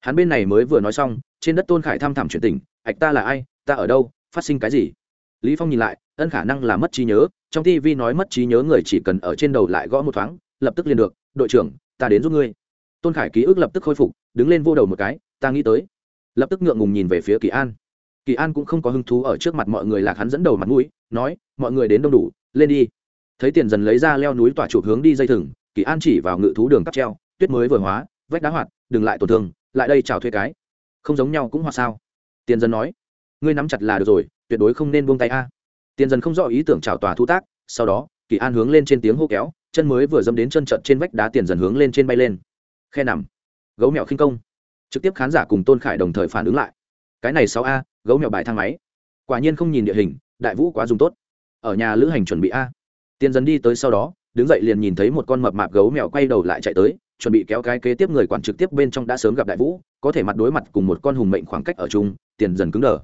Hắn bên này mới vừa nói xong, trên đất tôn khải thăm thẳm chuyện tình, ạch, ta là ai? Ta ở đâu? Phát sinh cái gì? Lý phong nhìn lại, ân khả năng là mất trí nhớ, trong tv nói mất trí nhớ người chỉ cần ở trên đầu lại gõ một thoáng, lập tức liền được, đội trưởng, ta đến giúp ngươi tôn khải ký ức lập tức khôi phục, đứng lên vô đầu một cái, ta nghĩ tới. Lập tức ngượng ngùng nhìn về phía kỳ an. Kỳ an cũng không có hứng thú ở trước mặt mọi người lạc hắn dẫn đầu mặt mũi, nói, mọi người đến đông đủ, lên đi. Thấy tiền dần lấy ra leo núi tỏa chụp hướng đi dây thừng, kỳ an chỉ vào ngự thú đường cắp treo, tuyết mới vừa hóa, vách đá hoạt, đừng lại tổn thương, lại đây chào thuê cái. Không giống nhau cũng hoa sao? Tiền dân nói, ngươi nắm chặt là được rồi, tuyệt đối không nên buông tay a. Tiền dân không rõ ý tưởng chào tòa thu tác, sau đó, kỳ an hướng lên trên tiếng hô kéo, chân mới vừa dâm đến chân trận trên vách đá tiền dần hướng lên trên bay lên khe nằm. Gấu mèo khinh công. Trực tiếp khán giả cùng tôn khải đồng thời phản ứng lại. Cái này sáu a, gấu mèo bài thang máy. Quả nhiên không nhìn địa hình, đại vũ quá dùng tốt. Ở nhà lữ hành chuẩn bị a. Tiền dần đi tới sau đó, đứng dậy liền nhìn thấy một con mập mạp gấu mèo quay đầu lại chạy tới, chuẩn bị kéo cái kế tiếp người quản trực tiếp bên trong đã sớm gặp đại vũ, có thể mặt đối mặt cùng một con hùng mệnh khoảng cách ở chung, tiền dần cứng đờ.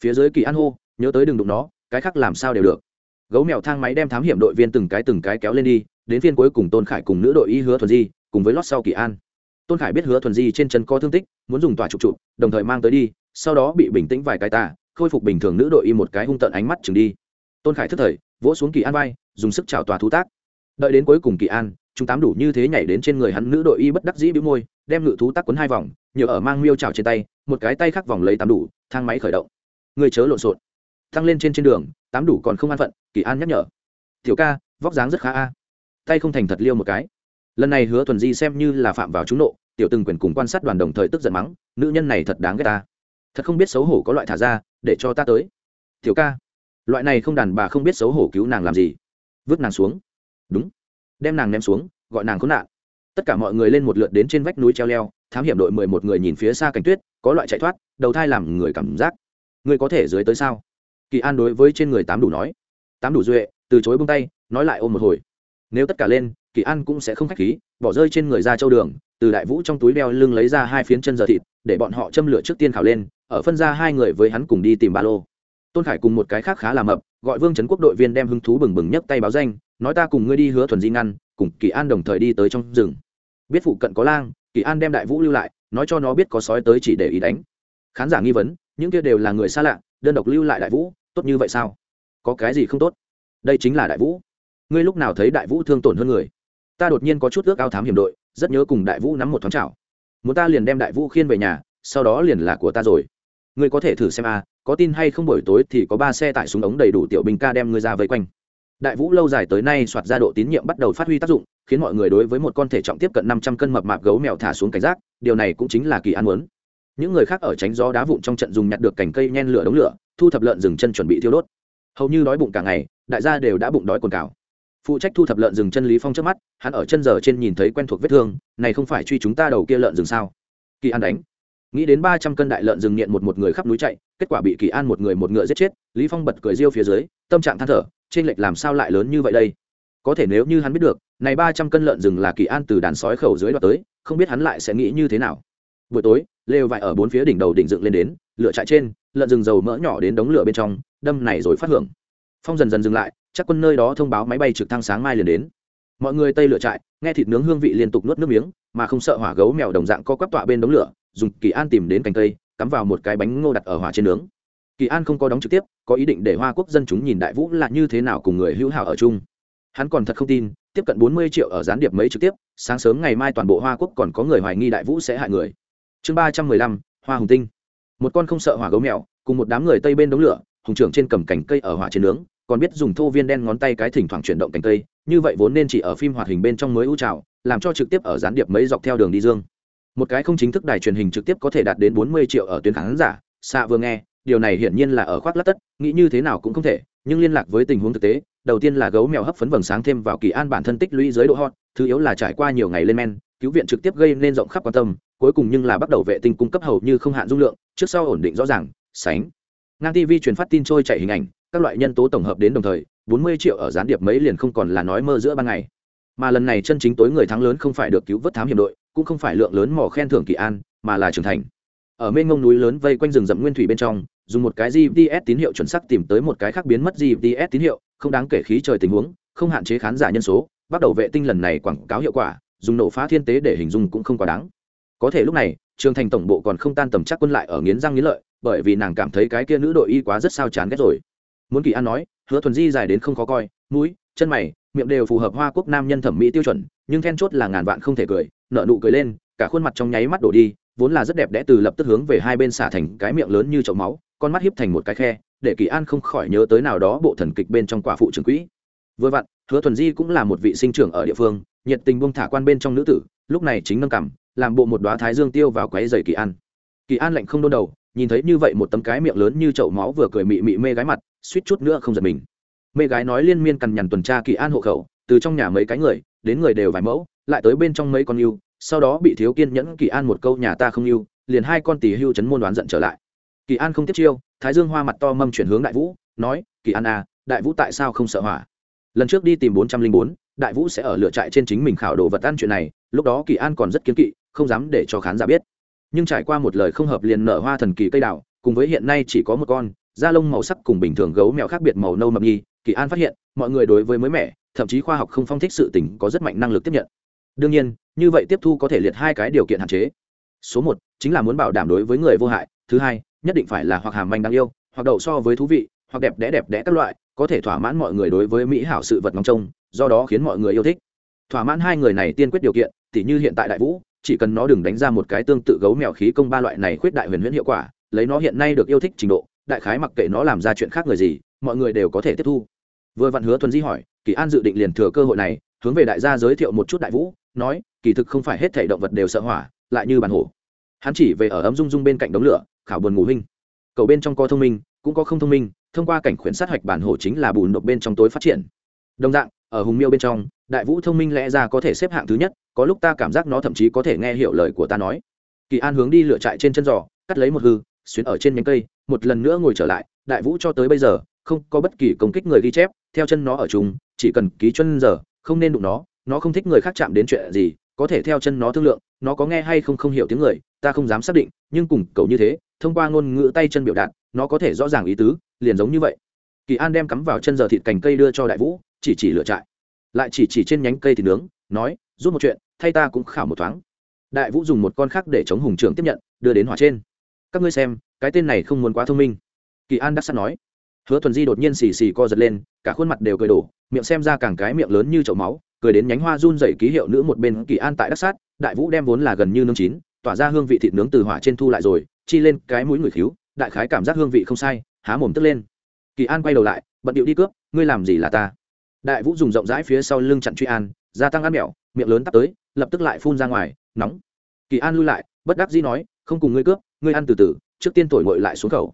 Phía dưới kỳ an hô, nhớ tới đừng đụng nó, cái khác làm sao đều được. Gấu mèo thang máy đem thám hiểm đội viên từng cái từng cái kéo lên đi, đến phiên cuối cùng tôn khải cùng nữ đội y hứa thuần di, cùng với lót sau kỳ an tôn khải biết hứa thuần di trên chân có thương tích, muốn dùng tòa trục trụ đồng thời mang tới đi, sau đó bị bình tĩnh vài cái tà, khôi phục bình thường nữ đội y một cái hung tận ánh mắt chừng đi. Tôn khải thức thời, vỗ xuống kỳ an vai, dùng sức chào tòa thú tác. Đợi đến cuối cùng kỳ an, chúng tám đủ như thế nhảy đến trên người hắn nữ đội y bất đắc dĩ bĩu môi, đem ngự thú tác quấn hai vòng nhựa ở mang miêu trào trên tay, một cái tay khắc vòng lấy tám đủ, thang máy khởi động. Người chớ lộn xộn. Thăng lên trên trên đường, tám đủ còn không an phận, kỳ an nhắc nhở. Tiểu ca, vóc dáng rất khá a. Tay không thành thật liêu một cái lần này hứa thuần di xem như là phạm vào trúng nộ, tiểu từng quyền cùng quan sát đoàn đồng thời tức giận mắng, nữ nhân này thật đáng ghét ta. Thật không biết xấu hổ có loại thả ra, để cho ta tới. Tiểu ca. Loại này không đàn bà không biết xấu hổ cứu nàng làm gì. Vứt nàng xuống. Đúng. Đem nàng ném xuống, gọi nàng khốn nạn. Tất cả mọi người lên một lượt đến trên vách núi treo leo, thám hiểm đội mười một người nhìn phía xa cảnh tuyết, có loại chạy thoát, đầu thai làm người cảm giác. Người có thể dưới tới sao? Kỳ an đối với trên người tám đủ nói. Tám đủ duệ, từ chối bông tay, nói lại ôm một hồi. Nếu tất cả lên kỳ an cũng sẽ không khách khí, bỏ rơi trên người ra châu đường, từ đại vũ trong túi đeo lưng lấy ra hai phiến chân giờ thịt, để bọn họ châm lửa trước tiên khảo lên, ở phân ra hai người với hắn cùng đi tìm ba lô. Tôn khải cùng một cái khác khá là mập, gọi vương trấn quốc đội viên đem hứng thú bừng bừng nhấc tay báo danh, nói ta cùng ngươi đi hứa thuần di ngăn, cùng kỳ an đồng thời đi tới trong rừng. Biết phụ cận có lang, kỳ an đem đại vũ lưu lại, nói cho nó biết có sói tới chỉ để ý đánh. Khán giả nghi vấn, những kia đều là người xa lạ, đơn độc lưu lại đại vũ, tốt như vậy sao? Có cái gì không tốt? Đây chính là đại vũ. Ngươi lúc nào thấy đại vũ thương tổn hơn người? Ta đột nhiên có chút ước ao thám hiểm đội, rất nhớ cùng đại vũ nắm một thoáng chảo. Muốn ta liền đem đại vũ khiên về nhà, sau đó liền là của ta rồi. Ngươi có thể thử xem a, có tin hay không buổi tối thì có ba xe tải súng ống đầy đủ tiểu binh ca đem ngươi ra vây quanh. Đại vũ lâu dài tới nay soạt ra độ tín nhiệm bắt đầu phát huy tác dụng, khiến mọi người đối với một con thể trọng tiếp cận năm trăm cân mập mạp gấu mèo thả xuống cảnh giác, điều này cũng chính là kỳ an muốn. Những người khác ở tránh gió đá vụn trong trận dùng nhặt được cành cây nhen lửa đống lửa, thu thập lợn rừng chân chuẩn bị thiêu đốt. Hầu như đói bụng cả ngày, đại gia đều đã bụng đói cồn cào phụ trách thu thập lợn rừng chân lý phong trước mắt, hắn ở chân giờ trên nhìn thấy quen thuộc vết thương, này không phải truy chúng ta đầu kia lợn rừng sao? Kỳ an đánh. Nghĩ đến ba trăm cân đại lợn rừng nghiện một một người khắp núi chạy, kết quả bị kỳ an một người một ngựa giết chết, lý phong bật cười riêu phía dưới, tâm trạng than thở, trên lệch làm sao lại lớn như vậy đây? Có thể nếu như hắn biết được, này ba trăm cân lợn rừng là kỳ an từ đàn sói khẩu dưới đoạt tới, không biết hắn lại sẽ nghĩ như thế nào. Buổi tối, lều vải ở bốn phía đỉnh đầu đỉnh dựng lên đến, lửa trại trên, lợn rừng dầu mỡ nhỏ đến đống lửa bên trong, đâm này rồi phát hưởng. Phong dần dần dừng lại chắc quân nơi đó thông báo máy bay trực thăng sáng mai liền đến. Mọi người tây lửa trại, nghe thịt nướng hương vị liên tục nuốt nước miếng, mà không sợ hỏa gấu mèo đồng dạng co quắp tọa bên đống lửa, dùng kỳ an tìm đến cành cây, cắm vào một cái bánh ngô đặt ở hỏa trên nướng. Kỳ an không có đóng trực tiếp, có ý định để hoa quốc dân chúng nhìn đại vũ là như thế nào cùng người hữu hảo ở chung. Hắn còn thật không tin, tiếp cận bốn mươi triệu ở gián điệp mấy trực tiếp, sáng sớm ngày mai toàn bộ hoa quốc còn có người hoài nghi đại vũ sẽ hại người. Chương ba trăm mười lăm, hoa hùng tinh. Một con không sợ hỏa gấu mèo, cùng một đám người tây bên đống lửa, hùng trưởng trên cầm cành cây ở hỏa trên nướng còn biết dùng thô viên đen ngón tay cái thỉnh thoảng chuyển động cánh tây như vậy vốn nên chỉ ở phim hoạt hình bên trong mới ưu trào, làm cho trực tiếp ở gián điệp mấy dọc theo đường đi dương. Một cái không chính thức đài truyền hình trực tiếp có thể đạt đến bốn mươi triệu ở tuyến khán giả xạ vừa nghe, điều này hiển nhiên là ở khoác lát tất, nghĩ như thế nào cũng không thể, nhưng liên lạc với tình huống thực tế, đầu tiên là gấu mèo hấp phấn vầng sáng thêm vào kỳ an bản thân tích lũy dưới độ hot, thứ yếu là trải qua nhiều ngày lên men, cứu viện trực tiếp gây nên rộng khắp quan tâm, cuối cùng nhưng là bắt đầu vệ tinh cung cấp hầu như không hạn dung lượng, trước sau ổn định rõ ràng, sánh. Ngang tv truyền phát tin trôi chạy hình ảnh các loại nhân tố tổng hợp đến đồng thời, bốn mươi triệu ở gián điệp mấy liền không còn là nói mơ giữa ban ngày. Mà lần này chân chính tối người thắng lớn không phải được cứu vớt thám hiểm đội, cũng không phải lượng lớn mỏ khen thưởng kỳ an, mà là trưởng thành. Ở mênh ngông núi lớn vây quanh rừng rậm nguyên thủy bên trong, dùng một cái gps tín hiệu chuẩn xác tìm tới một cái khác biến mất gps tín hiệu, không đáng kể khí trời tình huống, không hạn chế khán giả nhân số, bắt đầu vệ tinh lần này quảng cáo hiệu quả, dùng nổ phá thiên tế để hình dung cũng không quá đáng. Có thể lúc này, trường thành tổng bộ còn không tan tầm chắc quân lại ở nghiến răng nghiến lợi, bởi vì nàng cảm thấy cái kia nữ đội y quá rất sao chán ghét rồi muốn kỳ an nói, hứa thuần di dài đến không khó coi, mũi, chân mày, miệng đều phù hợp hoa quốc nam nhân thẩm mỹ tiêu chuẩn, nhưng then chốt là ngàn vạn không thể cười nợ nụ cười lên, cả khuôn mặt trong nháy mắt đổ đi, vốn là rất đẹp đẽ từ lập tức hướng về hai bên xả thành cái miệng lớn như chậu máu, con mắt hiếp thành một cái khe, để kỳ an không khỏi nhớ tới nào đó bộ thần kịch bên trong quả phụ trưởng quỹ. Vừa vặn, hứa thuần di cũng là một vị sinh trưởng ở địa phương, nhiệt tình buông thả quan bên trong nữ tử, lúc này chính nâng cảm làm bộ một đoá thái dương tiêu vào quáy dày kỳ an. Kỳ an lạnh không đôn đầu nhìn thấy như vậy một tấm cái miệng lớn như chậu máu vừa cười mị mị mê gái mặt, suýt chút nữa không giật mình. Mê gái nói liên miên cằn nhằn tuần tra kỳ an hộ khẩu, từ trong nhà mấy cái người, đến người đều vài mẫu, lại tới bên trong mấy con yêu, sau đó bị thiếu kiên nhẫn kỳ an một câu nhà ta không yêu, liền hai con tỷ hưu chấn môn đoán giận trở lại. Kỳ an không tiếp chiêu, thái dương hoa mặt to mâm chuyển hướng đại vũ, nói, kỳ an à đại vũ tại sao không sợ hỏa? Lần trước đi tìm bốn trăm linh bốn, đại vũ sẽ ở lựa trại trên chính mình khảo đồ vật ăn chuyện này, lúc đó kỳ an còn rất kiến kỵ, không dám để cho khán giả biết nhưng trải qua một lời không hợp liền nở hoa thần kỳ cây đào, cùng với hiện nay chỉ có một con, da lông màu sắc cùng bình thường gấu mèo khác biệt màu nâu mập nhi, kỳ an phát hiện, mọi người đối với mới mẻ, thậm chí khoa học không phong thích sự tình có rất mạnh năng lực tiếp nhận. Đương nhiên, như vậy tiếp thu có thể liệt hai cái điều kiện hạn chế. Số một, chính là muốn bảo đảm đối với người vô hại. Thứ hai, nhất định phải là hoặc hàm manh đáng yêu, hoặc đậu so với thú vị, hoặc đẹp đẽ đẹp đẽ các loại, có thể thỏa mãn mọi người đối với mỹ hảo sự vật ngóng trông, do đó khiến mọi người yêu thích. Thỏa mãn hai người này tiên quyết điều kiện, tỉ như hiện tại đại vũ chỉ cần nó đừng đánh ra một cái tương tự gấu mèo khí công ba loại này khuyết đại huyền huyễn hiệu quả, lấy nó hiện nay được yêu thích trình độ, đại khái mặc kệ nó làm ra chuyện khác người gì, mọi người đều có thể tiếp thu. Vừa vặn hứa thuần di hỏi, kỳ an dự định liền thừa cơ hội này, hướng về đại gia giới thiệu một chút đại vũ, nói, kỳ thực không phải hết thể động vật đều sợ hỏa, lại như bản hổ. Hắn chỉ về ở ấm rung rung bên cạnh đống lửa, khảo buồn ngủ huynh. Cầu bên trong có thông minh, cũng có không thông minh, thông qua cảnh khuyến sát hạch bản hổ chính là bùn nộp bên trong tối phát triển. Đồng dạng ở hùng miêu bên trong, đại vũ thông minh lẽ ra có thể xếp hạng thứ nhất, có lúc ta cảm giác nó thậm chí có thể nghe hiểu lời của ta nói. Kỳ an hướng đi lựa trại trên chân giò, cắt lấy một hư, xuyến ở trên nhánh cây, một lần nữa ngồi trở lại, đại vũ cho tới bây giờ, không có bất kỳ công kích người ghi chép, theo chân nó ở chung, chỉ cần ký chân giờ, không nên đụng nó nó không thích người khác chạm đến chuyện gì, có thể theo chân nó thương lượng, nó có nghe hay không không hiểu tiếng người, ta không dám xác định, nhưng cùng cậu như thế, thông qua ngôn ngữ tay chân biểu đạt, nó có thể rõ ràng ý tứ, liền giống như vậy. Kỳ an đem cắm vào chân giờ thịt cành cây đưa cho đại vũ chỉ chỉ lựa trại. Lại chỉ chỉ trên nhánh cây thì nướng, nói, rút một chuyện, thay ta cũng khảo một thoáng. Đại vũ dùng một con khác để chống hùng trưởng tiếp nhận, đưa đến hỏa trên. Các ngươi xem, cái tên này không muốn quá thông minh. Kỳ an đắc sắt nói. Hứa thuần di đột nhiên xì xì co giật lên, cả khuôn mặt đều cười đổ, miệng xem ra càng cái miệng lớn như chậu máu, cười đến nhánh hoa run dày ký hiệu nữ một bên kỳ an tại đắc sát, đại vũ đem vốn là gần như nương chín, tỏa ra hương vị thịt nướng từ hỏa trên thu lại rồi, chi lên cái mũi người khiếu đại khái cảm giác hương vị không sai, há mồm tức lên. Kỳ an quay đầu lại, bận điệu đi cướp, ngươi làm gì là ta? Đại vũ dùng rộng rãi phía sau lưng chặn truy an, gia tăng ăn mẹo, miệng lớn tắt tới, lập tức lại phun ra ngoài, nóng. Kỳ an lui lại, bất đắc dĩ nói, không cùng ngươi cướp, ngươi ăn từ từ, trước tiên thổi ngội lại xuống khẩu.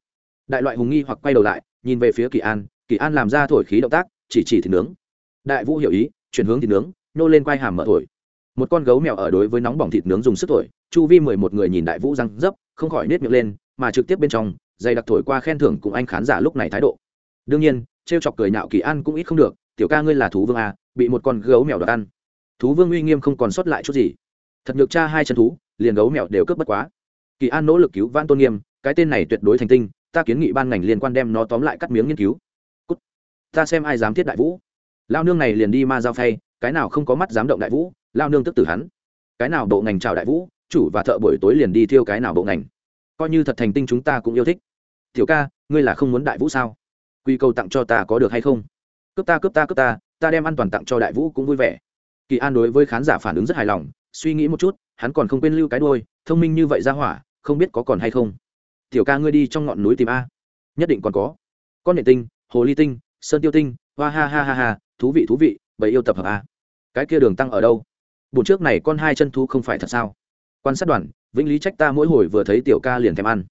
Đại loại hùng nghi hoặc quay đầu lại, nhìn về phía kỳ an kỳ an làm ra thổi khí động tác, chỉ chỉ thịt nướng. Đại vũ hiểu ý, chuyển hướng thịt nướng, nhô lên quai hàm mở thổi. Một con gấu mèo ở đối với nóng bỏng thịt nướng dùng sức thổi, chu vi mười một người nhìn đại vũ răng dấp, không khỏi nết miệng lên, mà trực tiếp bên trong, dày đặc thổi qua khen thưởng cùng anh khán giả lúc này thái độ. Đương nhiên, trêu chọc cười nhạo kỳ an cũng ít không được tiểu ca ngươi là thú vương à bị một con gấu mèo đoạt ăn. Thú vương uy nghiêm không còn sót lại chút gì. Thật nhược cha hai chân thú, liền gấu mèo đều cướp bất quá. Kỳ an nỗ lực cứu vãn tôn nghiêm, cái tên này tuyệt đối thành tinh, ta kiến nghị ban ngành liên quan đem nó tóm lại cắt miếng nghiên cứu. Cút. ta xem ai dám thiết đại vũ. Lao nương này liền đi ma giao phay, cái nào không có mắt dám động đại vũ, lao nương tức tử hắn. Cái nào bộ ngành chào đại vũ, chủ và thợ buổi tối liền đi thiêu cái nào bộ ngành. Coi như thật thành tinh chúng ta cũng yêu thích. Tiểu ca, ngươi là không muốn đại vũ sao? Quy cầu tặng cho ta có được hay không? Cướp ta cướp ta cướp ta ta đem an toàn tặng cho đại vũ cũng vui vẻ. Kỳ an đối với khán giả phản ứng rất hài lòng, suy nghĩ một chút, hắn còn không quên lưu cái đôi thông minh như vậy ra hỏa, không biết có còn hay không. Tiểu ca ngươi đi trong ngọn núi tìm a. Nhất định còn có. Con nệ tinh, hồ ly tinh, sơn tiêu tinh, hoa ha ha ha ha, thú vị thú vị, bầy yêu tập hợp a. Cái kia đường tăng ở đâu? Buổi trước này con hai chân thú không phải thật sao? Quan sát đoàn, vĩnh lý trách ta mỗi hồi vừa thấy tiểu ca liền thèm ăn.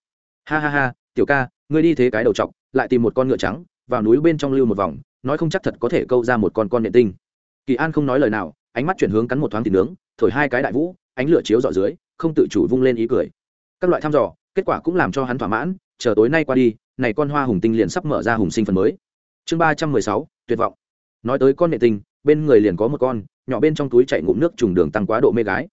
Ha ha ha, tiểu ca, ngươi đi thế cái đầu t lại tìm một con ngựa trắng, vào núi bên trong lưu một vòng nói không chắc thật có thể câu ra một con con nện tinh. Kỳ an không nói lời nào, ánh mắt chuyển hướng cắn một thoáng thịt nướng, thổi hai cái đại vũ, ánh lửa chiếu dọ dưới, không tự chủ vung lên ý cười. Các loại thăm dò, kết quả cũng làm cho hắn thỏa mãn, chờ tối nay qua đi, này con hoa hùng tinh liền sắp mở ra hùng sinh phần mới. Chương ba trăm mười sáu, tuyệt vọng. Nói tới con nệ tinh, bên người liền có một con, nhỏ bên trong túi chạy ngụm nước trùng đường tăng quá độ mê gái.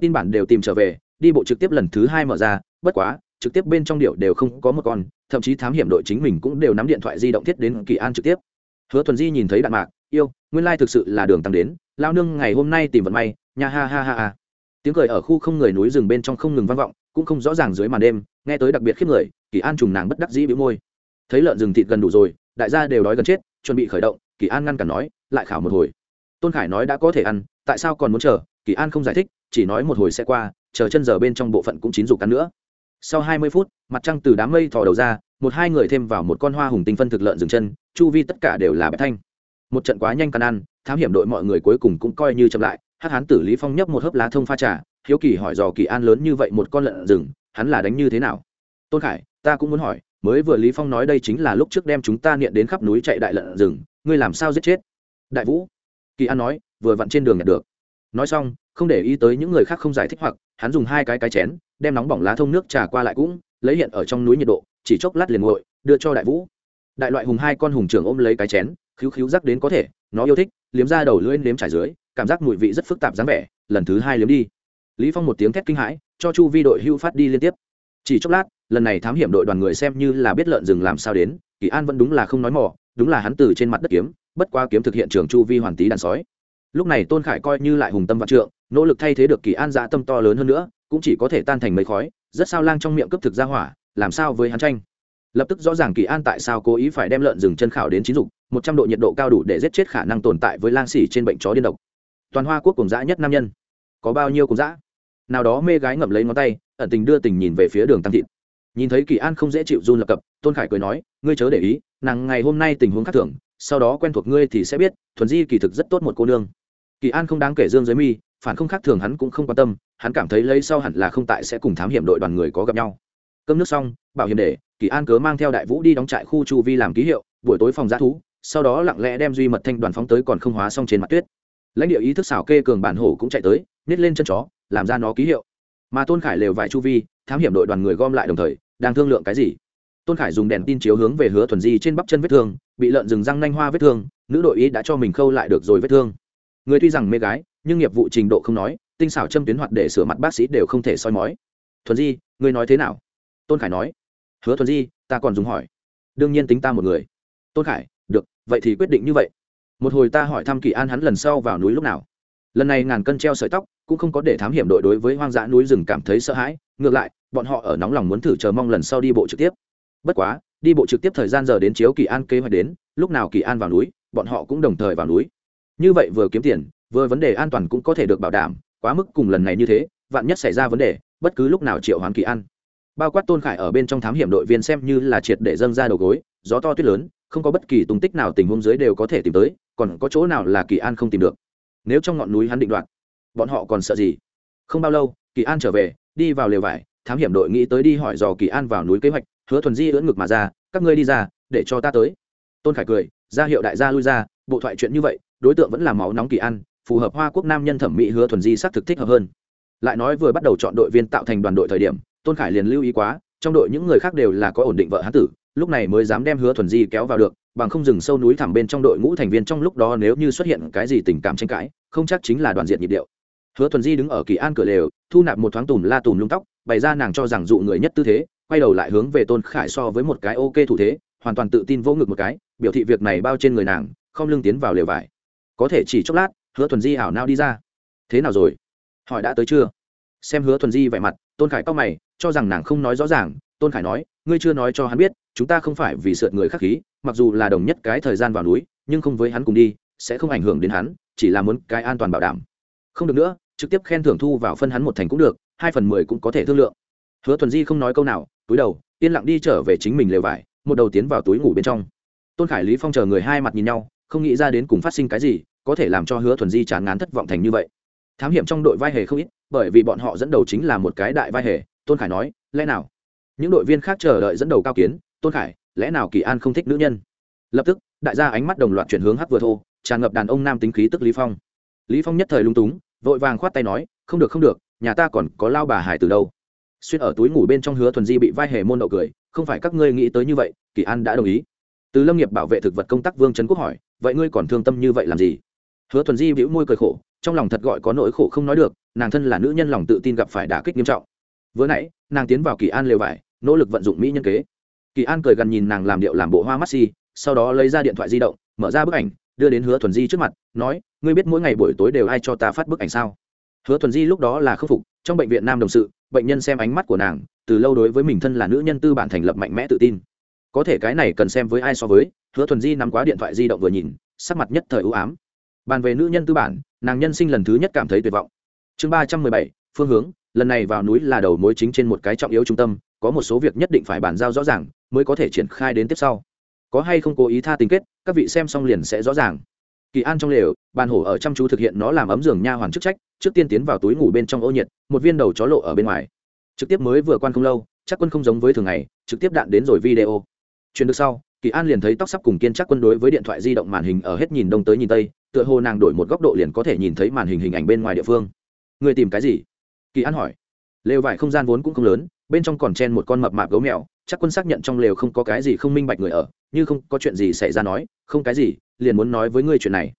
Tin bản đều tìm trở về, đi bộ trực tiếp lần thứ hai mở ra, bất quá, trực tiếp bên trong điệu đều không có một con, thậm chí thám hiểm đội chính mình cũng đều nắm điện thoại di động thiết đến kỳ an trực tiếp hứa thuần di nhìn thấy đạn mạc, yêu, nguyên lai thực sự là đường tăng đến lao nương ngày hôm nay tìm vận may, nha ha ha ha ha. Tiếng cười ở khu không người núi rừng bên trong không ngừng vang vọng, cũng không rõ ràng dưới màn đêm, nghe tới đặc biệt khiếp người, kỳ an trùng nàng bất đắc dĩ bị môi. Thấy lợn rừng thịt gần đủ rồi, đại gia đều đói gần chết, chuẩn bị khởi động. Kỳ an ngăn cản nói, lại khảo một hồi. Tôn khải nói đã có thể ăn, tại sao còn muốn chờ? Kỳ an không giải thích, chỉ nói một hồi sẽ qua, chờ chân giờ bên trong bộ phận cũng chín dục ăn nữa. Sau hai mươi phút, mặt trăng từ đám mây thò đầu ra một hai người thêm vào một con hoa hùng tinh phân thực lợn dừng chân, chu vi tất cả đều là bạch thanh. Một trận quá nhanh căn ăn, thám hiểm đội mọi người cuối cùng cũng coi như chậm lại hát hán tử lý phong nhấp một hớp lá thông pha trà, hiếu kỳ hỏi dò kỳ an lớn như vậy một con lợn rừng, hắn là đánh như thế nào? Tôn khải, ta cũng muốn hỏi, mới vừa lý phong nói đây chính là lúc trước đem chúng ta niệm đến khắp núi chạy đại lợn rừng, ngươi làm sao giết chết? Đại vũ, kỳ an nói, vừa vặn trên đường nhặt được. Nói xong, không để ý tới những người khác không giải thích hoặc, hắn dùng hai cái cái chén, đem nóng bỏng lá thông nước trà qua lại cũng, lấy hiện ở trong núi nhiệt độ chỉ chốc lát liền nguội, đưa cho đại vũ. Đại loại hùng hai con hùng trưởng ôm lấy cái chén, khíu khíu rắc đến có thể, nó yêu thích, liếm ra đầu lưỡi nếm trải dưới, cảm giác mùi vị rất phức tạp dáng vẻ, lần thứ hai liếm đi. Lý phong một tiếng thét kinh hãi, cho chu vi đội hưu phát đi liên tiếp. Chỉ chốc lát, lần này thám hiểm đội đoàn người xem như là biết lợn rừng làm sao đến, kỳ an vẫn đúng là không nói mỏ đúng là hắn từ trên mặt đất kiếm, bất qua kiếm thực hiện trường chu vi hoàn tí đàn sói. Lúc này tôn khải coi như lại hùng tâm vạn trượng, nỗ lực thay thế được kỳ an dạ tâm to lớn hơn nữa, cũng chỉ có thể tan thành mấy khói, rất sao lang trong miệng cướp thực ra hỏa làm sao với hắn tranh? Lập tức rõ ràng kỳ an tại sao cố ý phải đem lợn rừng chân khảo đến chín dục, một trăm độ nhiệt độ cao đủ để giết chết khả năng tồn tại với lang xỉ trên bệnh chó điên độc. Toàn hoa quốc cùng dã nhất nam nhân. Có bao nhiêu cùng dã? Nào đó mê gái ngậm lấy ngón tay, ẩn tình đưa tình nhìn về phía đường tăng thịt. Nhìn thấy kỳ an không dễ chịu run lập cập, tôn khải cười nói, ngươi chớ để ý, nàng ngày hôm nay tình huống khác thường, sau đó quen thuộc ngươi thì sẽ biết, thuần di kỳ thực rất tốt một cô nương. Kỳ an không đáng kể dương giới mi, phản không khác thường hắn cũng không quan tâm, hắn cảm thấy lấy sau hẳn là không tại sẽ cùng thám hiểm đội đoàn người có gặp nhau cơm nước xong, bảo hiểm để, kỳ an cớ mang theo đại vũ đi đóng trại khu chu vi làm ký hiệu, buổi tối phòng g thú, sau đó lặng lẽ đem duy mật thanh đoàn phóng tới còn không hóa xong trên mặt tuyết. Lãnh địa ý thức xảo kê cường bản hổ cũng chạy tới nhét lên chân chó, làm ra nó ký hiệu. Mà tôn khải lều vài chu vi, thám hiểm đội đoàn người gom lại đồng thời, đang thương lượng cái gì? Tôn khải dùng đèn tin chiếu hướng về hứa thuần di trên bắp chân vết thương, bị lợn rừng răng nanh hoa vết thương, nữ đội ý đã cho mình khâu lại được rồi vết thương. Người tuy rằng mê gái, nhưng nghiệp vụ trình độ không nói, tinh xảo châm tuyến hoạt để sửa mặt bác sĩ đều không thể soi mói. Thuần di người nói thế nào? Tôn khải nói. Hứa thuần di, ta còn dùng hỏi. Đương nhiên tính ta một người. Tôn khải, được, vậy thì quyết định như vậy. Một hồi ta hỏi thăm kỳ an hắn lần sau vào núi lúc nào. Lần này ngàn cân treo sợi tóc, cũng không có để thám hiểm đội đối với hoang dã núi rừng cảm thấy sợ hãi, ngược lại, bọn họ ở nóng lòng muốn thử chờ mong lần sau đi bộ trực tiếp. Bất quá, đi bộ trực tiếp thời gian giờ đến chiếu kỳ an kế hoạch đến, lúc nào kỳ an vào núi, bọn họ cũng đồng thời vào núi. Như vậy vừa kiếm tiền, vừa vấn đề an toàn cũng có thể được bảo đảm, quá mức cùng lần này như thế, vạn nhất xảy ra vấn đề, bất cứ lúc nào triệu hoán kỳ an bao quát tôn khải ở bên trong thám hiểm đội viên xem như là triệt để dâng ra đầu gối, gió to tuyết lớn, không có bất kỳ tung tích nào tình huống dưới đều có thể tìm tới, còn có chỗ nào là kỳ an không tìm được? Nếu trong ngọn núi hắn định đoạt, bọn họ còn sợ gì? Không bao lâu, kỳ an trở về, đi vào lều vải, thám hiểm đội nghĩ tới đi hỏi dò kỳ an vào núi kế hoạch, hứa thuần di ưỡn ngực mà ra, các ngươi đi ra, để cho ta tới. Tôn khải cười, ra hiệu đại gia lui ra, bộ thoại chuyện như vậy, đối tượng vẫn là máu nóng kỳ an, phù hợp hoa quốc nam nhân thẩm mỹ hứa thuần di xác thực thích hợp hơn. Lại nói vừa bắt đầu chọn đội viên tạo thành đoàn đội thời điểm tôn khải liền lưu ý quá, trong đội những người khác đều là có ổn định vợ hán tử, lúc này mới dám đem hứa thuần di kéo vào được, bằng không dừng sâu núi thẳm bên trong đội ngũ thành viên trong lúc đó nếu như xuất hiện cái gì tình cảm tranh cãi, không chắc chính là đoàn diện nhịp điệu. Hứa thuần di đứng ở kỳ an cửa lều, thu nạp một thoáng tùm la tùm lung tóc, bày ra nàng cho rằng dụ người nhất tư thế, quay đầu lại hướng về tôn khải so với một cái ok thủ thế, hoàn toàn tự tin vỗ ngực một cái, biểu thị việc này bao trên người nàng, không lưng tiến vào lều vải. Có thể chỉ chốc lát, hứa thuần di ảo nao đi ra. Thế nào rồi? Hỏi đã tới chưa? Xem hứa thuần di vẻ mặt, tôn khải cao mày cho rằng nàng không nói rõ ràng, tôn khải nói, ngươi chưa nói cho hắn biết, chúng ta không phải vì sượt người khắc khí, mặc dù là đồng nhất cái thời gian vào núi, nhưng không với hắn cùng đi, sẽ không ảnh hưởng đến hắn, chỉ là muốn cái an toàn bảo đảm. Không được nữa, trực tiếp khen thưởng thu vào phân hắn một thành cũng được, hai phần mười cũng có thể thương lượng. Hứa thuần di không nói câu nào, túi đầu, yên lặng đi trở về chính mình lều vải, một đầu tiến vào túi ngủ bên trong. Tôn khải, lý phong chờ người hai mặt nhìn nhau, không nghĩ ra đến cùng phát sinh cái gì, có thể làm cho hứa thuần di chán ngán thất vọng thành như vậy. Thám hiểm trong đội vai hề không ít, bởi vì bọn họ dẫn đầu chính là một cái đại vai hề tôn khải nói, lẽ nào? Những đội viên khác chờ đợi dẫn đầu cao kiến, tôn khải, lẽ nào kỳ an không thích nữ nhân? Lập tức, đại gia ánh mắt đồng loạt chuyển hướng hắc vừa thô, tràn ngập đàn ông nam tính khí tức lý phong. Lý phong nhất thời lung túng, vội vàng khoát tay nói, không được không được, nhà ta còn có lao bà hải từ đâu. Xuyên ở túi ngủ bên trong hứa thuần di bị vai hề môn đậu cười, không phải các ngươi nghĩ tới như vậy, kỳ an đã đồng ý. Từ lâm nghiệp bảo vệ thực vật công tác vương trấn quốc hỏi, vậy ngươi còn thương tâm như vậy làm gì? Hứa thuần di bĩu môi cười khổ, trong lòng thật gọi có nỗi khổ không nói được, nàng thân là nữ nhân lòng tự tin gặp phải đả kích nghiêm trọng vừa nãy, nàng tiến vào kỳ an lều vải, nỗ lực vận dụng mỹ nhân kế. Kỳ an cười gần nhìn nàng làm điệu làm bộ hoa mắt si sau đó lấy ra điện thoại di động, mở ra bức ảnh, đưa đến hứa thuần di trước mặt, nói, ngươi biết mỗi ngày buổi tối đều ai cho ta phát bức ảnh sao? Hứa thuần di lúc đó là khâm phục, trong bệnh viện nam đồng sự, bệnh nhân xem ánh mắt của nàng, từ lâu đối với mình thân là nữ nhân tư bản thành lập mạnh mẽ tự tin. Có thể cái này cần xem với ai so với, hứa thuần di nắm quá điện thoại di động vừa nhìn, sắc mặt nhất thời ưu ám. Bàn về nữ nhân tư bản, nàng nhân sinh lần thứ nhất cảm thấy tuyệt vọng. Chương ba trăm mười bảy, phương hướng lần này vào núi là đầu mối chính trên một cái trọng yếu trung tâm, có một số việc nhất định phải bàn giao rõ ràng, mới có thể triển khai đến tiếp sau. Có hay không cố ý tha tình kết, các vị xem xong liền sẽ rõ ràng. Kỳ an trong lều, bàn hổ ở chăm chú thực hiện nó làm ấm giường nha hoàn chức trách, trước tiên tiến vào túi ngủ bên trong ô nhiệt, một viên đầu chó lộ ở bên ngoài. Trực tiếp mới vừa quan không lâu, chắc quân không giống với thường ngày, trực tiếp đạn đến rồi video. Chuyển được sau, kỳ an liền thấy tóc sắp cùng kiên chắc quân đối với điện thoại di động màn hình ở hết nhìn đông tới nhìn tây, tựa hồ nàng đổi một góc độ liền có thể nhìn thấy màn hình hình ảnh bên ngoài địa phương. Người tìm cái gì? Kỳ an hỏi. Lều vải không gian vốn cũng không lớn, bên trong còn chen một con mập mạp gấu mèo, chắc quân xác nhận trong lều không có cái gì không minh bạch người ở, như không có chuyện gì xảy ra nói, không cái gì, liền muốn nói với ngươi chuyện này.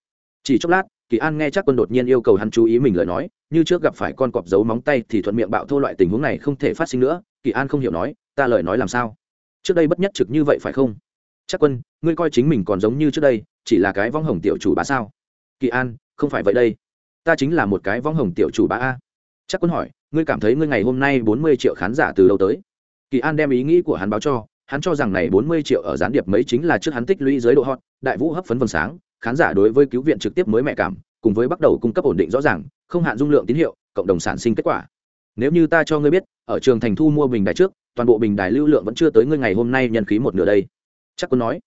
Chỉ chốc lát, kỳ an nghe chắc quân đột nhiên yêu cầu hắn chú ý mình lời nói, như trước gặp phải con cọp giấu móng tay thì thuận miệng bạo thô loại tình huống này không thể phát sinh nữa, kỳ an không hiểu nói, ta lời nói làm sao? Trước đây bất nhất trực như vậy phải không? Chắc quân, ngươi coi chính mình còn giống như trước đây, chỉ là cái vong hồng tiểu chủ bá sao? Kỳ an, không phải vậy đây. Ta chính là một cái vong hồng tiểu chủ bá a chắc quân hỏi, ngươi cảm thấy ngươi ngày hôm nay bốn mươi triệu khán giả từ đâu tới? Kỳ an đem ý nghĩ của hắn báo cho, hắn cho rằng này bốn mươi triệu ở gián điệp mấy chính là trước hắn tích lũy dưới độ hot, đại vũ hấp phấn vầng sáng, khán giả đối với cứu viện trực tiếp mới mẹ cảm, cùng với bắt đầu cung cấp ổn định rõ ràng, không hạn dung lượng tín hiệu, cộng đồng sản sinh kết quả. Nếu như ta cho ngươi biết, ở trường thành thu mua bình đài trước, toàn bộ bình đài lưu lượng vẫn chưa tới ngươi ngày hôm nay nhân khí một nửa đây. Chắc quân nói.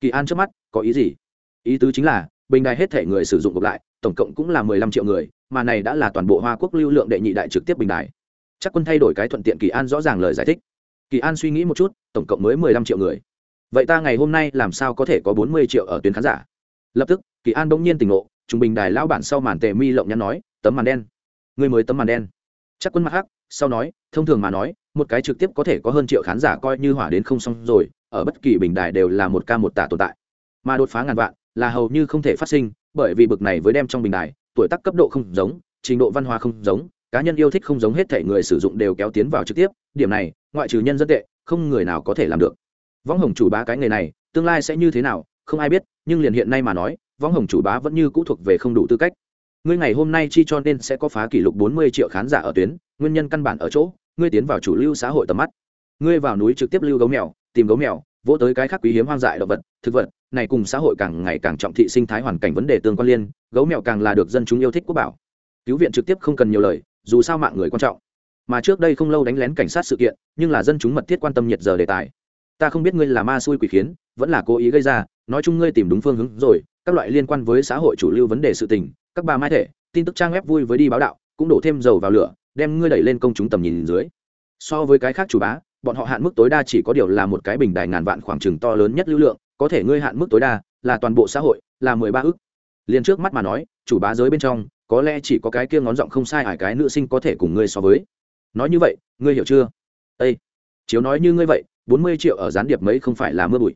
Kỳ an trước mắt, có ý gì? Ý tứ chính là, bình đài hết thể người sử dụng gộp lại, tổng cộng cũng là mười lăm triệu người mà này đã là toàn bộ hoa quốc lưu lượng đệ nhị đại trực tiếp bình đài. Chắc quân thay đổi cái thuận tiện kỳ an rõ ràng lời giải thích. Kỳ an suy nghĩ một chút, tổng cộng mới mười lăm triệu người. Vậy ta ngày hôm nay làm sao có thể có bốn mươi triệu ở tuyến khán giả? Lập tức, kỳ an bỗng nhiên tỉnh ngộ, trung bình đài lao bản sau màn tề mi lộng nhắn nói, tấm màn đen. Người mới tấm màn đen. Chắc quân mặt hắc, sau nói, thông thường mà nói, một cái trực tiếp có thể có hơn triệu khán giả coi như hỏa đến không xong rồi, ở bất kỳ bình đài đều là một ca một tả tồn tại. Mà đột phá ngàn vạn, là hầu như không thể phát sinh, bởi vì bực này với đem trong bình đài tuổi tác cấp độ không giống, trình độ văn hóa không giống, cá nhân yêu thích không giống hết thể người sử dụng đều kéo tiến vào trực tiếp, điểm này, ngoại trừ nhân dân tệ, không người nào có thể làm được. Võng hồng chủ bá cái nghề này, tương lai sẽ như thế nào, không ai biết, nhưng liền hiện nay mà nói, võng hồng chủ bá vẫn như cũ thuộc về không đủ tư cách. Ngươi ngày hôm nay chi cho nên sẽ có phá kỷ lục bốn mươi triệu khán giả ở tuyến, nguyên nhân căn bản ở chỗ, ngươi tiến vào chủ lưu xã hội tầm mắt. Ngươi vào núi trực tiếp lưu gấu mèo, tìm gấu mèo vỗ tới cái khác quý hiếm hoang dại động vật, thực vật, này cùng xã hội càng ngày càng trọng thị sinh thái hoàn cảnh vấn đề tương quan liên, gấu mèo càng là được dân chúng yêu thích quốc bảo. Cứu viện trực tiếp không cần nhiều lời, dù sao mạng người quan trọng. Mà trước đây không lâu đánh lén cảnh sát sự kiện, nhưng là dân chúng mật thiết quan tâm nhiệt giờ đề tài. Ta không biết ngươi là ma xui quỷ khiến, vẫn là cố ý gây ra, nói chung ngươi tìm đúng phương hướng rồi, các loại liên quan với xã hội chủ lưu vấn đề sự tình, các bà mai thể, tin tức trang web vui với đi báo đạo, cũng đổ thêm dầu vào lửa, đem ngươi đẩy lên công chúng tầm nhìn dưới. So với cái khác chủ bá bọn họ hạn mức tối đa chỉ có điều là một cái bình đài ngàn vạn khoảng trừng to lớn nhất lưu lượng, có thể ngươi hạn mức tối đa là toàn bộ xã hội là mười ba ức. Liền trước mắt mà nói, chủ bá giới bên trong, có lẽ chỉ có cái kia ngón giọng không sai ải cái nữ sinh có thể cùng ngươi so với. Nói như vậy, ngươi hiểu chưa? Ây chiếu nói như ngươi vậy, bốn mươi triệu ở gián điệp mấy không phải là mưa bụi.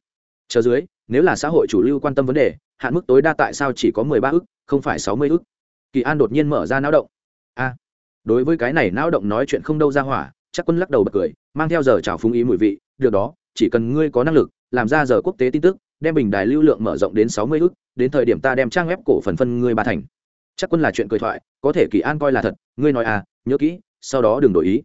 Chờ dưới, nếu là xã hội chủ lưu quan tâm vấn đề, hạn mức tối đa tại sao chỉ có mười ba ức, không phải sáu mươi ức? Kỳ an đột nhiên mở ra não động. A, đối với cái này não động nói chuyện không đâu ra hỏa chắc quân lắc đầu bật cười, mang theo giờ trào phúng ý mùi vị, được đó, chỉ cần ngươi có năng lực, làm ra giờ quốc tế tin tức, đem bình đài lưu lượng mở rộng đến sáu mươi ức, đến thời điểm ta đem trang web cổ phần phân ngươi ba thành. Chắc quân là chuyện cười thoại, có thể kỳ an coi là thật, ngươi nói à nhớ kỹ, sau đó đừng đổi ý.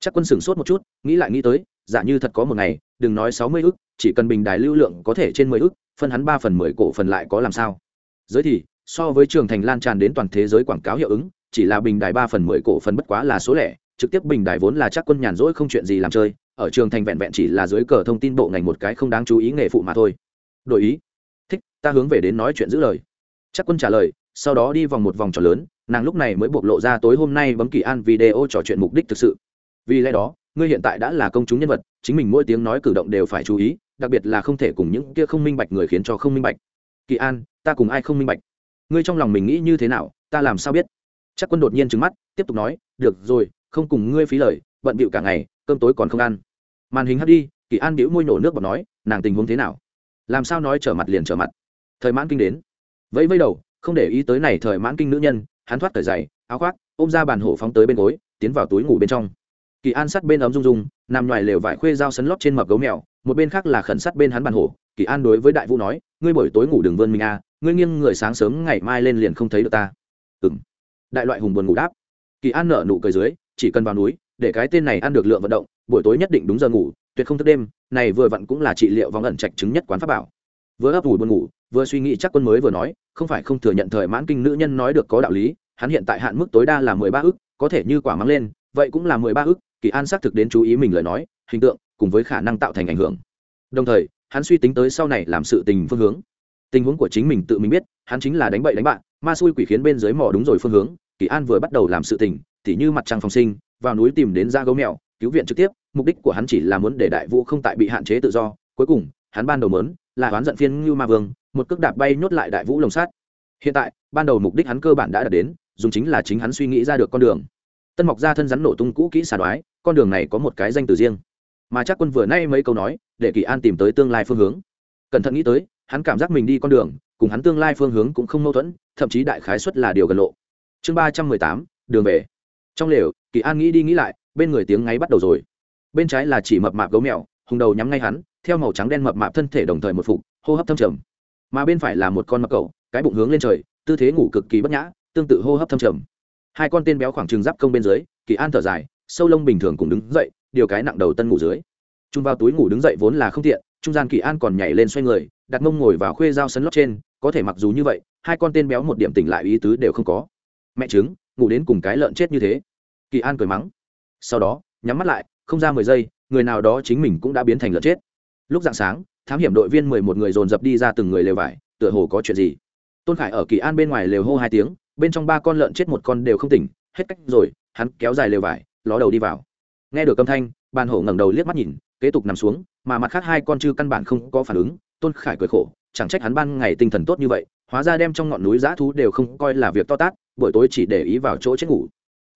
Chắc quân sửng sốt một chút, nghĩ lại nghĩ tới giả như thật có một ngày, đừng nói sáu mươi ức, chỉ cần bình đài lưu lượng có thể trên mười ức, phân hắn ba phần mười cổ phần lại có làm sao? Giới thì, so với trường thành lan tràn đến toàn thế giới quảng cáo hiệu ứng, chỉ là bình đài ba phần mười cổ phần bất quá là số lẻ trực tiếp bình đài vốn là chắc quân nhàn rỗi không chuyện gì làm chơi, ở trường thành vẹn vẹn chỉ là dưới cờ thông tin bộ ngành một cái không đáng chú ý nghề phụ mà thôi. Đổi ý. Thích, ta hướng về đến nói chuyện giữ lời. Chắc quân trả lời, sau đó đi vòng một vòng trò lớn, nàng lúc này mới bộc lộ ra tối hôm nay bấm kỳ an video trò chuyện mục đích thực sự. Vì lẽ đó, ngươi hiện tại đã là công chúng nhân vật, chính mình mỗi tiếng nói cử động đều phải chú ý, đặc biệt là không thể cùng những kia không minh bạch người khiến cho không minh bạch. Kỳ an, ta cùng ai không minh bạch? Ngươi trong lòng mình nghĩ như thế nào, ta làm sao biết? Chắc quân đột nhiên trứng mắt, tiếp tục nói, được rồi không cùng ngươi phí lời, bận bịu cả ngày, cơm tối còn không ăn. Màn hình hắt đi, kỳ an đĩu môi nổ nước bọt nói, nàng tình huống thế nào? Làm sao nói trở mặt liền trở mặt? Thời mãn kinh đến. Vẫy vẫy đầu, không để ý tới này thời mãn kinh nữ nhân, hắn thoát cởi giày, áo khoác, ôm ra bàn hổ phóng tới bên gối, tiến vào túi ngủ bên trong. Kỳ an sát bên ấm rung rung, nằm ngoài lều vải khuê dao sấn lót trên mập gấu mèo, một bên khác là khẩn sát bên hắn bàn hổ. Kỳ an đối với đại vũ nói, ngươi buổi tối ngủ đường vươn mình à ngươi nghiêng người sáng sớm ngày mai lên liền không thấy được ta. Ừng đại loại hùng buồn ngủ đáp. Kỳ an nở nụ cười dưới chỉ cần vào núi, để cái tên này ăn được lượng vận động, buổi tối nhất định đúng giờ ngủ, tuyệt không thức đêm, này vừa vặn cũng là trị liệu vòng ẩn trạch chứng nhất quán pháp bảo. Vừa ấp ủ buồn ngủ, vừa suy nghĩ chắc quân mới vừa nói, không phải không thừa nhận thời mãn kinh nữ nhân nói được có đạo lý, hắn hiện tại hạn mức tối đa là mười ba ức, có thể như quả mắng lên, vậy cũng là mười ba ức, kỳ an xác thực đến chú ý mình lời nói, hình tượng cùng với khả năng tạo thành ảnh hưởng. Đồng thời, hắn suy tính tới sau này làm sự tình phương hướng. Tình huống của chính mình tự mình biết, hắn chính là đánh bậy đánh bạn ma xui quỷ khiến bên dưới mỏ đúng rồi phương hướng, kỳ an vừa bắt đầu làm sự tình tỉ như mặt trăng phòng sinh, vào núi tìm đến ra gấu mèo, cứu viện trực tiếp, mục đích của hắn chỉ là muốn để đại vũ không tại bị hạn chế tự do. Cuối cùng, hắn ban đầu mớn là oán giận phiên ngưu ma vương, một cước đạp bay nhốt lại đại vũ lồng sát. Hiện tại, ban đầu mục đích hắn cơ bản đã đạt đến, dùng chính là chính hắn suy nghĩ ra được con đường. Tân mọc ra thân rắn nổ tung cũ kỹ xà đoái, con đường này có một cái danh từ riêng. Mà chắc quân vừa nay mấy câu nói, để kỳ an tìm tới tương lai phương hướng. Cẩn thận nghĩ tới, hắn cảm giác mình đi con đường, cùng hắn tương lai phương hướng cũng không mâu thuẫn, thậm chí đại khái xuất là điều gần lộ. Chương ba trăm mười tám, đường về trong lều, kỳ an nghĩ đi nghĩ lại, bên người tiếng ngáy bắt đầu rồi. Bên trái là chỉ mập mạp gấu mèo, hùng đầu nhắm ngay hắn, theo màu trắng đen mập mạp thân thể đồng thời một phục, hô hấp thâm trầm. Mà bên phải là một con mập cầu cái bụng hướng lên trời, tư thế ngủ cực kỳ bất nhã, tương tự hô hấp thâm trầm. Hai con tên béo khoảng trừng giáp công bên dưới, kỳ an thở dài, sâu lông bình thường cùng đứng dậy, điều cái nặng đầu tân ngủ dưới. Trung vào túi ngủ đứng dậy vốn là không tiện, trung gian kỳ an còn nhảy lên xoay người, đặt mông ngồi vào khuê dao sấn lót trên, có thể mặc dù như vậy, hai con tên béo một điểm tỉnh lại ý tứ đều không có. Mẹ trứng ngủ đến cùng cái lợn chết như thế. Kỳ an cười mắng. Sau đó, nhắm mắt lại, không ra mười giây, người nào đó chính mình cũng đã biến thành lợn chết. Lúc dạng sáng, thám hiểm đội viên mười một người dồn dập đi ra từng người lều vải, tựa hồ có chuyện gì. Tôn khải ở kỳ an bên ngoài lều hô hai tiếng, bên trong ba con lợn chết một con đều không tỉnh, hết cách rồi, hắn kéo dài lều vải, ló đầu đi vào. Nghe được âm thanh, bàn hổ ngẩng đầu liếc mắt nhìn, kế tục nằm xuống, mà mặt khác hai con chư căn bản không có phản ứng, tôn khải cười khổ, chẳng trách hắn ban ngày tinh thần tốt như vậy, hóa ra đem trong ngọn núi giã thú đều không coi là việc to tát buổi tối chỉ để ý vào chỗ chết ngủ.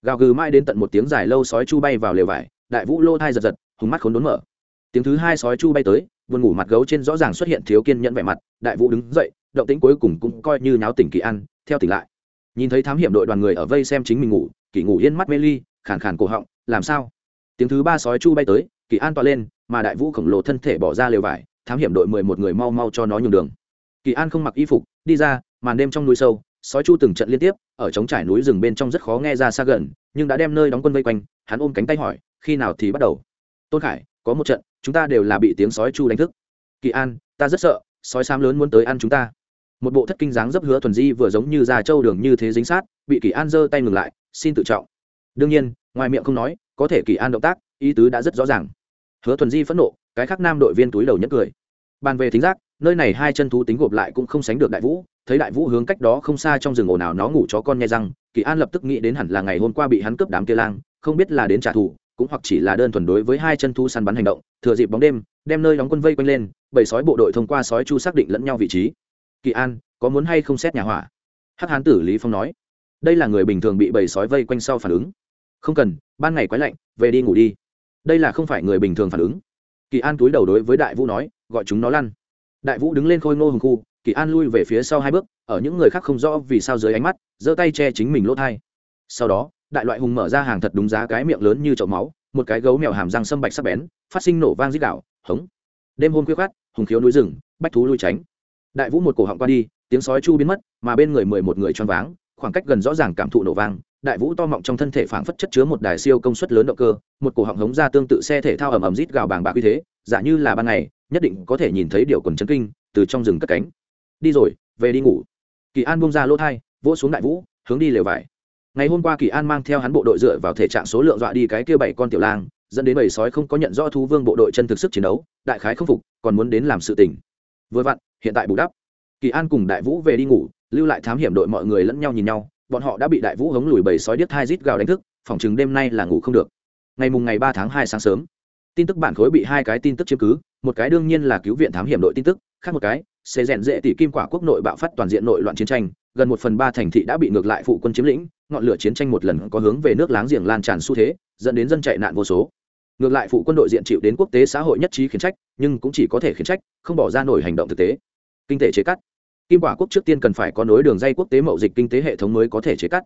Gào gừ mãi đến tận một tiếng dài lâu sói chu bay vào lều vải, đại vũ lô thai giật giật, hùng mắt khốn đốn mở. Tiếng thứ hai sói chu bay tới vườn ngủ mặt gấu trên rõ ràng xuất hiện thiếu kiên nhẫn vẻ mặt, đại vũ đứng dậy, động tĩnh cuối cùng cũng coi như nháo tỉnh kỳ ăn, theo tỉnh lại. Nhìn thấy thám hiểm đội đoàn người ở vây xem chính mình ngủ, kỳ ngủ yên mắt mê ly, khàn khàn cổ họng, làm sao? Tiếng thứ ba sói chu bay tới, kỳ an tọa lên, mà đại vũ khổng lồ thân thể bỏ ra lều vải, thám hiểm đội mười một người mau mau cho nó nhường đường. Kỳ an không mặc y phục, đi ra, màn đêm trong núi sâu sói chu từng trận liên tiếp, ở trống trải núi rừng bên trong rất khó nghe ra xa gần, nhưng đã đem nơi đóng quân vây quanh, hắn ôm cánh tay hỏi, khi nào thì bắt đầu? Tôn khải, có một trận, chúng ta đều là bị tiếng sói chu đánh thức. Kỳ an, ta rất sợ, sói xám lớn muốn tới ăn chúng ta. Một bộ thất kinh dáng dấp hứa thuần di vừa giống như già trâu đường như thế dính sát, bị kỳ an giơ tay ngừng lại, xin tự trọng. Đương nhiên, ngoài miệng không nói, có thể kỳ an động tác, ý tứ đã rất rõ ràng. Hứa thuần di phẫn nộ, cái khác nam đội viên túi đầu nhất cười. Bàn về thính giác, nơi này hai chân thú tính gộp lại cũng không sánh được đại vũ thấy đại vũ hướng cách đó không xa trong rừng ồn ào nó ngủ chó con nghe răng, kỳ an lập tức nghĩ đến hẳn là ngày hôm qua bị hắn cướp đám kia lang, không biết là đến trả thù, cũng hoặc chỉ là đơn thuần đối với hai chân thú săn bắn hành động, thừa dịp bóng đêm, đem nơi đóng quân vây quanh lên bầy sói bộ đội thông qua sói chu xác định lẫn nhau vị trí. Kỳ an, có muốn hay không xét nhà hỏa? Hắc hán tử lý phong nói. Đây là người bình thường bị bầy sói vây quanh sau phản ứng. Không cần, ban ngày quái lạnh, về đi ngủ đi. Đây là không phải người bình thường phản ứng. Kỳ an túi đầu đối với đại vũ nói, gọi chúng nó lăn. Đại vũ đứng lên khôi ngô hùng khu kỳ an lui về phía sau hai bước, ở những người khác không rõ vì sao dưới ánh mắt, giơ tay che chính mình lỗ thai. Sau đó, đại loại hùng mở ra hàng thật đúng giá cái miệng lớn như chậu máu, một cái gấu mèo hàm răng sâm bạch sắc bén, phát sinh nổ vang dít đảo hống. Đêm hôm khuya khát hùng khiếu núi rừng, bách thú lui tránh. Đại vũ một cổ họng qua đi, tiếng sói chu biến mất, mà bên người mười một người choáng váng, khoảng cách gần rõ ràng cảm thụ nổ vang, đại vũ to mọng trong thân thể phảng phất chất chứa một đài siêu công suất lớn động cơ, một cổ họng hống ra tương tự xe thể thao ầm ầm rít gào bàng bạc như thế, giả như là ban ngày, nhất định có thể nhìn thấy điều quần chấn kinh, từ trong rừng cất cánh đi rồi, về đi ngủ. Kỳ an bông ra lỗ thai, vỗ xuống đại vũ, hướng đi lều vải. Ngày hôm qua kỳ an mang theo hắn bộ đội dựa vào thể trạng số lượng dọa đi cái kia bảy con tiểu lang, dẫn đến bầy sói không có nhận rõ thú vương bộ đội chân thực sức chiến đấu, đại khái không phục, còn muốn đến làm sự tình. Vừa vặn, hiện tại bù đắp. Kỳ an cùng đại vũ về đi ngủ, lưu lại thám hiểm đội mọi người lẫn nhau nhìn nhau, bọn họ đã bị đại vũ hống lùi bầy sói điếc hai rít gào đánh thức phỏng chừng đêm nay là ngủ không được. Ngày mùng ngày ba tháng hai sáng sớm, tin tức bản khối bị hai cái tin tức chiếm cứ, một cái đương nhiên là cứu viện thám hiểm đội tin tức, khác một cái xê rèn dễ tỷ kim quả quốc nội bạo phát toàn diện nội loạn chiến tranh, gần một phần ba thành thị đã bị ngược lại phụ quân chiếm lĩnh, ngọn lửa chiến tranh một lần có hướng về nước láng giềng lan tràn xu thế, dẫn đến dân chạy nạn vô số. Ngược lại phụ quân đội diện chịu đến quốc tế xã hội nhất trí khiển trách, nhưng cũng chỉ có thể khiển trách, không bỏ ra nổi hành động thực tế. Kinh tế chế cắt. Kim quả quốc trước tiên cần phải có nối đường dây quốc tế mậu dịch kinh tế hệ thống mới có thể chế cắt.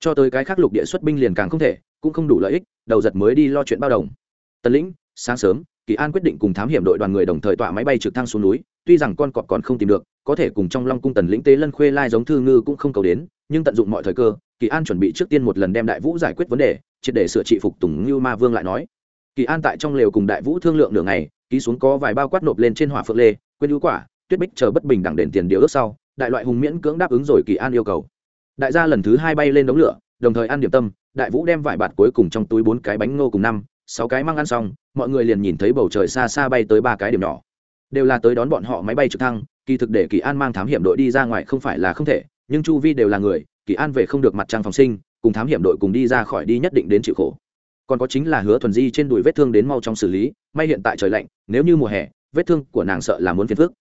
Cho tới cái khác lục địa xuất binh liền càng không thể, cũng không đủ lợi ích, đầu giật mới đi lo chuyện bao đồng. Tần lĩnh, sáng sớm kỳ an quyết định cùng thám hiểm đội đoàn người đồng thời tọa máy bay trực thăng xuống núi, tuy rằng con cọp còn không tìm được, có thể cùng trong long cung tần lĩnh tế lân khuê lai giống thư ngư cũng không cầu đến, nhưng tận dụng mọi thời cơ, kỳ an chuẩn bị trước tiên một lần đem đại vũ giải quyết vấn đề, triệt để sửa trị phục tùng như ma vương lại nói. Kỳ an tại trong lều cùng đại vũ thương lượng nửa ngày, ký xuống có vài bao quát nộp lên trên hỏa phượng lê, quên ưu quả, tuyết bích chờ bất bình đẳng đền tiền điều ước sau, đại loại hùng miễn cưỡng đáp ứng rồi kỳ an yêu cầu. Đại gia lần thứ hai bay lên đống lửa, đồng thời ăn điểm tâm, đại vũ đem vải bạt cuối cùng trong túi bốn cái bánh ngô cùng năm, sáu cái mang ăn xong mọi người liền nhìn thấy bầu trời xa xa bay tới ba cái điểm nhỏ. Đều là tới đón bọn họ máy bay trực thăng, kỳ thực để kỳ an mang thám hiểm đội đi ra ngoài không phải là không thể, nhưng chu vi đều là người, kỳ an về không được mặt trăng phòng sinh, cùng thám hiểm đội cùng đi ra khỏi đi nhất định đến chịu khổ. Còn có chính là hứa thuần di trên đùi vết thương đến mau trong xử lý, may hiện tại trời lạnh, nếu như mùa hè, vết thương của nàng sợ là muốn phiền phức.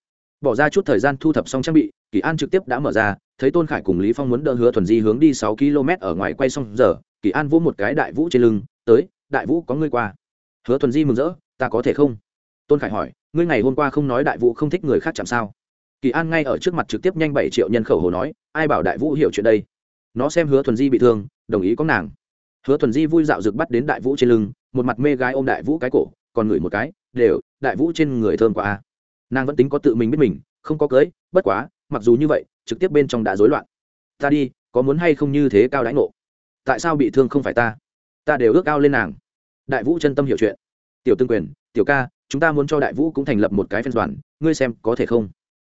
Bỏ ra chút thời gian thu thập xong trang bị, kỳ an trực tiếp đã mở ra, thấy tôn khải cùng lý phong muốn đỡ hứa thuần di hướng đi sáu km ở ngoài quay xong giờ, kỳ an vỗ một cái đại vũ trên lưng, tới, đại vũ có ngươi qua hứa thuần di mừng rỡ, ta có thể không? Tôn khải hỏi, ngươi ngày hôm qua không nói đại vũ không thích người khác chạm sao? Kỳ an ngay ở trước mặt trực tiếp nhanh bảy triệu nhân khẩu hồ nói, ai bảo đại vũ hiểu chuyện đây? Nó xem hứa thuần di bị thương, đồng ý có nàng. Hứa thuần di vui dạo rực bắt đến đại vũ trên lưng, một mặt mê gái ôm đại vũ cái cổ, còn ngửi một cái, đều, đại vũ trên người thơm quá a. Nàng vẫn tính có tự mình biết mình, không có cưới, bất quá, mặc dù như vậy, trực tiếp bên trong đã rối loạn. Ta đi, có muốn hay không như thế cao đánh ngộ? Tại sao bị thương không phải ta? Ta đều ước cao lên nàng đại vũ chân tâm hiểu chuyện. Tiểu tương quyền, tiểu ca, chúng ta muốn cho đại vũ cũng thành lập một cái phân đoàn, ngươi xem có thể không?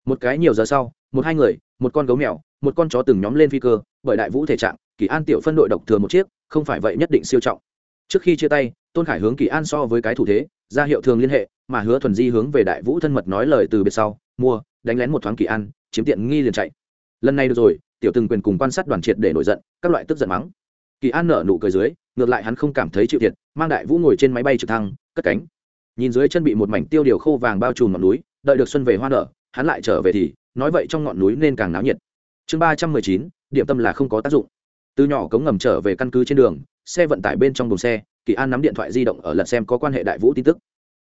Một cái nhiều giờ sau, một hai người, một con gấu mèo, một con chó từng nhóm lên phi cơ, bởi đại vũ thể trạng, kỳ an tiểu phân đội độc thừa một chiếc, không phải vậy nhất định siêu trọng. Trước khi chia tay, tôn khải hướng kỳ an so với cái thủ thế, ra hiệu thường liên hệ, mà hứa thuần di hướng về đại vũ thân mật nói lời từ biệt sau, mua, đánh lén một thoáng kỳ an, chiếm tiện nghi liền chạy. Lần này được rồi, tiểu từng quyền cùng quan sát đoàn triệt để nổi giận, các loại tức giận mắng. Kỳ an nở nụ cười dưới ngược lại hắn không cảm thấy chịu thiệt, mang đại vũ ngồi trên máy bay trực thăng, cất cánh. Nhìn dưới chân bị một mảnh tiêu điều khô vàng bao trùm ngọn núi, đợi được xuân về hoa nở, hắn lại trở về thì, nói vậy trong ngọn núi nên càng náo nhiệt. Chương ba trăm mười chín, điểm tâm là không có tác dụng. Từ nhỏ cống ngầm trở về căn cứ trên đường, xe vận tải bên trong đồn xe, kỳ an nắm điện thoại di động ở lật xem có quan hệ đại vũ tin tức.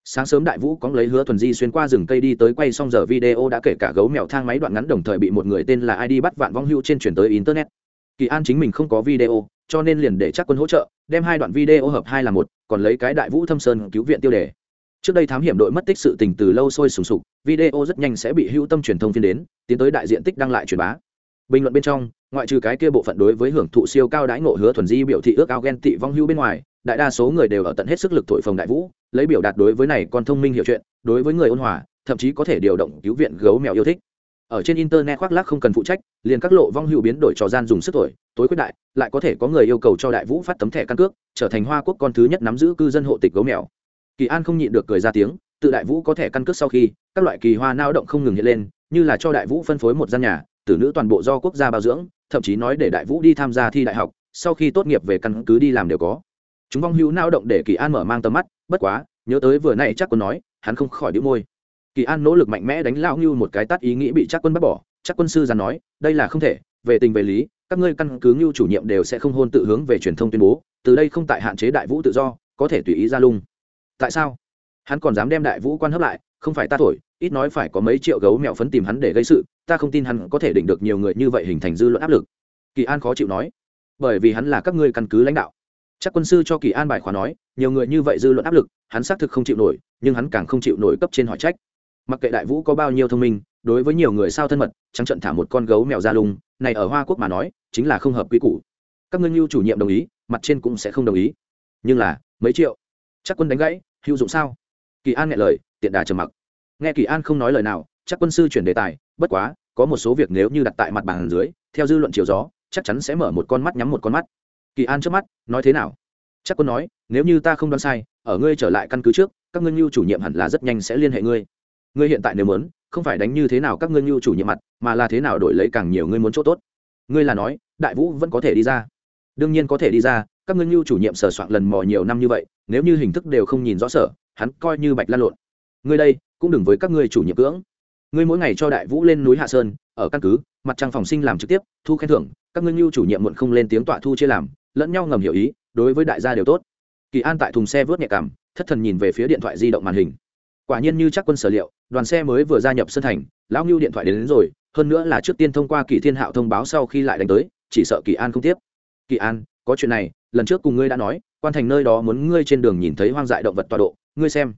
Sáng sớm đại vũ có lấy hứa thuần di xuyên qua rừng cây đi tới quay xong giờ video đã kể cả gấu mèo thang máy đoạn ngắn đồng thời bị một người tên là id bắt vạn vong hưu trên chuyển tới internet kỳ an chính mình không có video, cho nên liền để chắc quân hỗ trợ, đem hai đoạn video hợp hai là một, còn lấy cái đại vũ thâm sơn cứu viện tiêu đề. Trước đây thám hiểm đội mất tích sự tình từ lâu sôi sùng sục, video rất nhanh sẽ bị hữu tâm truyền thông phiên đến, tiến tới đại diện tích đăng lại truyền bá. Bình luận bên trong, ngoại trừ cái kia bộ phận đối với hưởng thụ siêu cao đãi ngộ hứa thuần di biểu thị ước ao ghen tị vong hưu bên ngoài, đại đa số người đều ở tận hết sức lực thổi phồng đại vũ, lấy biểu đạt đối với này còn thông minh hiểu chuyện, đối với người ôn hòa, thậm chí có thể điều động cứu viện gấu mèo yêu thích ở trên internet khoác lác không cần phụ trách, liền các lộ vong hữu biến đổi trò gian dùng sức tuổi, tối quyết đại, lại có thể có người yêu cầu cho đại vũ phát tấm thẻ căn cước, trở thành hoa quốc con thứ nhất nắm giữ cư dân hộ tịch gấu mèo. Kỳ an không nhịn được cười ra tiếng, tự đại vũ có thẻ căn cước sau khi, các loại kỳ hoa nao động không ngừng hiện lên, như là cho đại vũ phân phối một gian nhà, tử nữ toàn bộ do quốc gia bao dưỡng, thậm chí nói để đại vũ đi tham gia thi đại học, sau khi tốt nghiệp về căn cứ đi làm đều có. Chúng vong hữu nao động để kỳ an mở mang tầm mắt, bất quá, nhớ tới vừa nay chắc còn nói, hắn không khỏi đĩu môi kỳ an nỗ lực mạnh mẽ đánh lão ngưu một cái tát ý nghĩ bị chắc quân bắt bỏ. Chắc quân sư giàn nói, đây là không thể, về tình về lý, các ngươi căn cứ ngưu chủ nhiệm đều sẽ không hôn tự hướng về truyền thông tuyên bố, từ đây không tại hạn chế đại vũ tự do, có thể tùy ý ra lung. Tại sao? Hắn còn dám đem đại vũ quan hấp lại, không phải ta thổi, ít nói phải có mấy triệu gấu mẹo phấn tìm hắn để gây sự, ta không tin hắn có thể định được nhiều người như vậy hình thành dư luận áp lực. Kỳ an khó chịu nói, bởi vì hắn là các ngươi căn cứ lãnh đạo. Chắc quân sư cho kỳ an bài khóa nói, nhiều người như vậy dư luận áp lực, hắn xác thực không chịu nổi, nhưng hắn càng không chịu nổi cấp trên hỏi trách mặc kệ đại vũ có bao nhiêu thông minh, đối với nhiều người sao thân mật, trắng trận thả một con gấu mèo ra lung, này ở hoa quốc mà nói, chính là không hợp quy củ. Các ngươi lưu chủ nhiệm đồng ý, mặt trên cũng sẽ không đồng ý. Nhưng là, mấy triệu? Chắc quân đánh gãy, hữu dụng sao? Kỳ an nghe lời, tiện đà trầm mặc. Nghe kỳ an không nói lời nào, chắc quân sư chuyển đề tài, bất quá, có một số việc nếu như đặt tại mặt bàn dưới, theo dư luận chiều gió, chắc chắn sẽ mở một con mắt nhắm một con mắt. Kỳ an trước mắt, nói thế nào? Chắc quân nói, nếu như ta không đoán sai, ở ngươi trở lại căn cứ trước, các ngươi lưu chủ nhiệm hẳn là rất nhanh sẽ liên hệ ngươi ngươi hiện tại nếu muốn, không phải đánh như thế nào các ngươi nhu chủ nhiệm mặt, mà là thế nào đổi lấy càng nhiều ngươi muốn chỗ tốt. Ngươi là nói, đại vũ vẫn có thể đi ra. Đương nhiên có thể đi ra, các ngươi nhu chủ nhiệm sờ soạn lần mò nhiều năm như vậy, nếu như hình thức đều không nhìn rõ sở, hắn coi như bạch lan lộn. Ngươi đây, cũng đừng với các ngươi chủ nhiệm cưỡng. Ngươi mỗi ngày cho đại vũ lên núi hạ sơn, ở căn cứ, mặt trăng phòng sinh làm trực tiếp, thu khen thưởng, các ngươi nhu chủ nhiệm muộn không lên tiếng tọa thu chia làm, lẫn nhau ngầm hiểu ý, đối với đại gia đều tốt. Kỳ an tại thùng xe vớt nhẹ cảm, thất thần nhìn về phía điện thoại di động màn hình quả nhiên như chắc quân sở liệu đoàn xe mới vừa gia nhập sân thành lão ngưu điện thoại đến, đến rồi hơn nữa là trước tiên thông qua kỳ thiên hạo thông báo sau khi lại đánh tới chỉ sợ kỳ an không tiếp. Kỳ an có chuyện này lần trước cùng ngươi đã nói quan thành nơi đó muốn ngươi trên đường nhìn thấy hoang dại động vật tọa độ ngươi xem.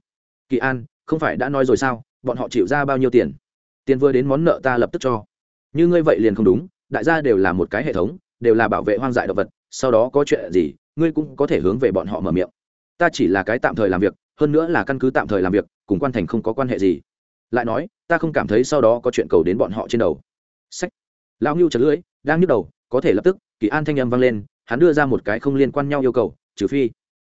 Kỳ an không phải đã nói rồi sao bọn họ chịu ra bao nhiêu tiền? Tiền vừa đến món nợ ta lập tức cho. Như ngươi vậy liền không đúng đại gia đều là một cái hệ thống đều là bảo vệ hoang dại động vật sau đó có chuyện gì ngươi cũng có thể hướng về bọn họ mở miệng. Ta chỉ là cái tạm thời làm việc hơn nữa là căn cứ tạm thời làm việc cùng quan thành không có quan hệ gì. Lại nói, ta không cảm thấy sau đó có chuyện cầu đến bọn họ trên đầu. Sách. Lão ngưu chật lưỡi, đang nhức đầu, có thể lập tức, kỳ an thanh âm vang lên, hắn đưa ra một cái không liên quan nhau yêu cầu, trừ phi,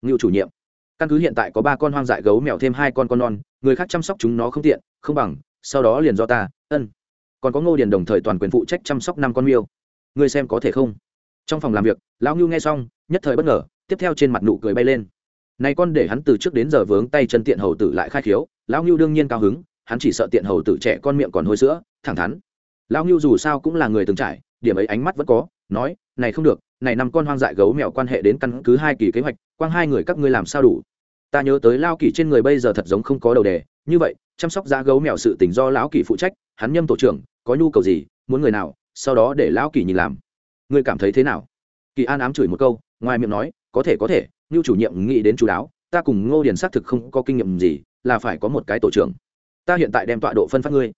ngưu chủ nhiệm. Căn cứ hiện tại có ba con hoang dại gấu mèo thêm hai con con non, người khác chăm sóc chúng nó không tiện, không bằng, sau đó liền do ta, ân. Còn có ngô điền đồng thời toàn quyền phụ trách chăm sóc năm con miêu. Người xem có thể không? Trong phòng làm việc, lão ngưu nghe xong, nhất thời bất ngờ, tiếp theo trên mặt nụ cười bay lên này con để hắn từ trước đến giờ vướng tay chân tiện hầu tử lại khai khiếu, lão ngưu đương nhiên cao hứng, hắn chỉ sợ tiện hầu tử trẻ con miệng còn hôi sữa, thẳng thắn. Lão ngưu dù sao cũng là người từng trải, điểm ấy ánh mắt vẫn có, nói, này không được, này năm con hoang dại gấu mèo quan hệ đến căn cứ hai kỳ kế hoạch, quang hai người các ngươi làm sao đủ? Ta nhớ tới lao kỳ trên người bây giờ thật giống không có đầu đề, như vậy, chăm sóc giá gấu mèo sự tình do lão kỳ phụ trách, hắn nhâm tổ trưởng, có nhu cầu gì, muốn người nào, sau đó để lão kỳ nhìn làm. Ngươi cảm thấy thế nào? Kỳ an ám chửi một câu, ngoài miệng nói, có thể có thể như chủ nhiệm nghĩ đến chú đáo, ta cùng ngô điền xác thực không có kinh nghiệm gì, là phải có một cái tổ trưởng. Ta hiện tại đem tọa độ phân phát ngươi.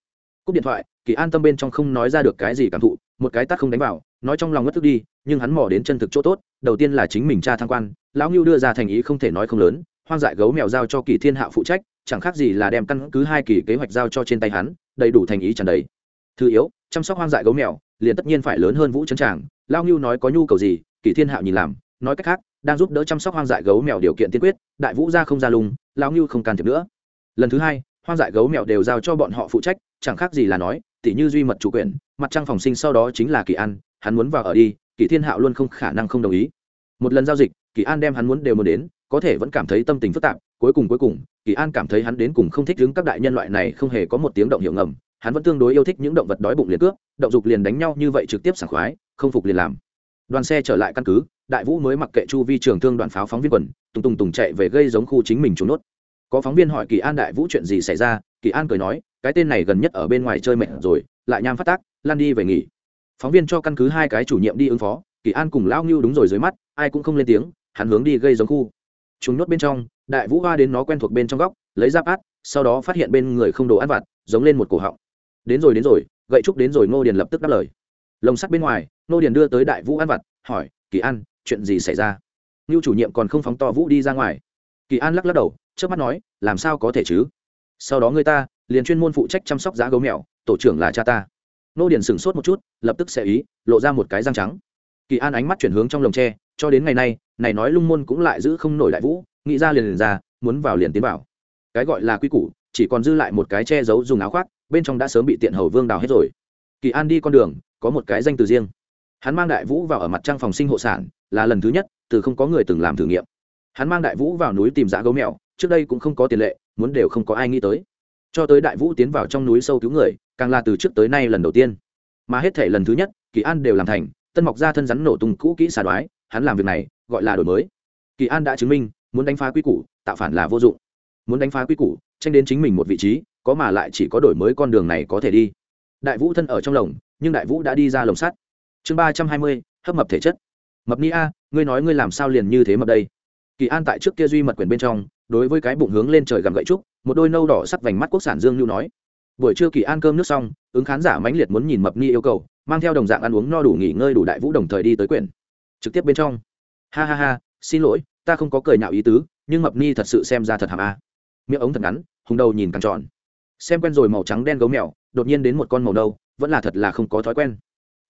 Cúp điện thoại, kỳ an tâm bên trong không nói ra được cái gì cảm thụ, một cái tắt không đánh vào, nói trong lòng ngất thức đi, nhưng hắn mò đến chân thực chỗ tốt, đầu tiên là chính mình cha thăng quan, lão ngưu đưa ra thành ý không thể nói không lớn, hoang dại gấu mèo giao cho kỳ thiên hạo phụ trách, chẳng khác gì là đem căn cứ hai kỳ kế hoạch giao cho trên tay hắn, đầy đủ thành ý tràn đầy. Thứ yếu, chăm sóc hoang dại gấu mèo, liền tất nhiên phải lớn hơn vũ trấn tràng lao ngưu nói có nhu cầu gì, kỳ thiên hạo nhìn làm, nói cách khác đang giúp đỡ chăm sóc hoang dại gấu mèo điều kiện tiên quyết, đại vũ ra không ra lùng lão ngưu không can thiệp nữa. Lần thứ hai, hoang dại gấu mèo đều giao cho bọn họ phụ trách, chẳng khác gì là nói, tỉ như duy mật chủ quyền, mặt trăng phòng sinh sau đó chính là kỳ an, hắn muốn vào ở đi, kỳ thiên hạo luôn không khả năng không đồng ý. Một lần giao dịch, kỳ an đem hắn muốn đều muốn đến, có thể vẫn cảm thấy tâm tình phức tạp, cuối cùng cuối cùng, kỳ an cảm thấy hắn đến cùng không thích đứng các đại nhân loại này, không hề có một tiếng động hiệu ngầm, hắn vẫn tương đối yêu thích những động vật đói bụng liền cướp, động dục liền đánh nhau như vậy trực tiếp sảng khoái, không phục liền làm. Đoàn xe trở lại căn cứ đại vũ mới mặc kệ chu vi trường thương đoàn pháo phóng viên quần, tùng tùng tùng chạy về gây giống khu chính mình trốn nốt. Có phóng viên hỏi kỳ an đại vũ chuyện gì xảy ra, kỳ an cười nói, cái tên này gần nhất ở bên ngoài chơi mệt rồi, lại nham phát tác lan đi về nghỉ. Phóng viên cho căn cứ hai cái chủ nhiệm đi ứng phó, kỳ an cùng lao ngưu đúng rồi dưới mắt, ai cũng không lên tiếng, hắn hướng đi gây giống khu. Chúng nhốt bên trong, đại vũ hoa đến nó quen thuộc bên trong góc, lấy giáp át, sau đó phát hiện bên người không đồ ăn vặt, giống lên một cổ họng. Đến rồi đến rồi, gậy trúc đến rồi ngô điền lập tức đáp lời. Lồng sắt bên ngoài, ngô điền đưa tới đại vũ ăn vặt, hỏi, kỳ an chuyện gì xảy ra? Ngưu chủ nhiệm còn không phóng to vũ đi ra ngoài. Kỳ an lắc lắc đầu trước mắt nói, làm sao có thể chứ? Sau đó người ta, liền chuyên môn phụ trách chăm sóc giá gấu mèo, tổ trưởng là cha ta. Nô điền sửng sốt một chút, lập tức sẽ ý, lộ ra một cái răng trắng. Kỳ an ánh mắt chuyển hướng trong lồng tre, cho đến ngày nay, này nói lung môn cũng lại giữ không nổi đại vũ, nghĩ ra liền liền ra, muốn vào liền tiến vào. Cái gọi là quy củ, chỉ còn dư lại một cái che giấu dùng áo khoác, bên trong đã sớm bị tiện hầu vương đào hết rồi. Kỳ an đi con đường, có một cái danh từ riêng. Hắn mang đại vũ vào ở mặt trang phòng sinh hộ sản là lần thứ nhất, từ không có người từng làm thử nghiệm. Hắn mang đại vũ vào núi tìm dã gấu mèo, trước đây cũng không có tiền lệ, muốn đều không có ai nghĩ tới. Cho tới đại vũ tiến vào trong núi sâu cứu người, càng là từ trước tới nay lần đầu tiên. Mà hết thể lần thứ nhất, kỳ an đều làm thành, tân mọc ra thân rắn nổ tung cũ kỹ xà đoái, hắn làm việc này, gọi là đổi mới. Kỳ an đã chứng minh, muốn đánh phá quy củ, tạo phản là vô dụng. Muốn đánh phá quy củ, tranh đến chính mình một vị trí, có mà lại chỉ có đổi mới con đường này có thể đi. Đại vũ thân ở trong lồng, nhưng đại vũ đã đi ra lồng sắt. Chương ba trăm hai mươi, hấp mập thể chất mập ni a, ngươi nói ngươi làm sao liền như thế mập đây? Kỳ an tại trước kia duy mật quyền bên trong, đối với cái bụng hướng lên trời gầm gậy trúc, một đôi nâu đỏ sắc vành mắt quốc sản dương nhu nói. Buổi trưa kỳ an cơm nước xong, ứng khán giả mãnh liệt muốn nhìn mập ni yêu cầu, mang theo đồng dạng ăn uống no đủ nghỉ ngơi đủ đại vũ đồng thời đi tới quyển. Trực tiếp bên trong. Ha ha ha, xin lỗi, ta không có cười nhạo ý tứ, nhưng mập ni thật sự xem ra thật hàm a. Miệng ống thật ngắn, hùng đầu nhìn càng tròn. Xem quen rồi màu trắng đen gấu mèo, đột nhiên đến một con màu đâu vẫn là thật là không có thói quen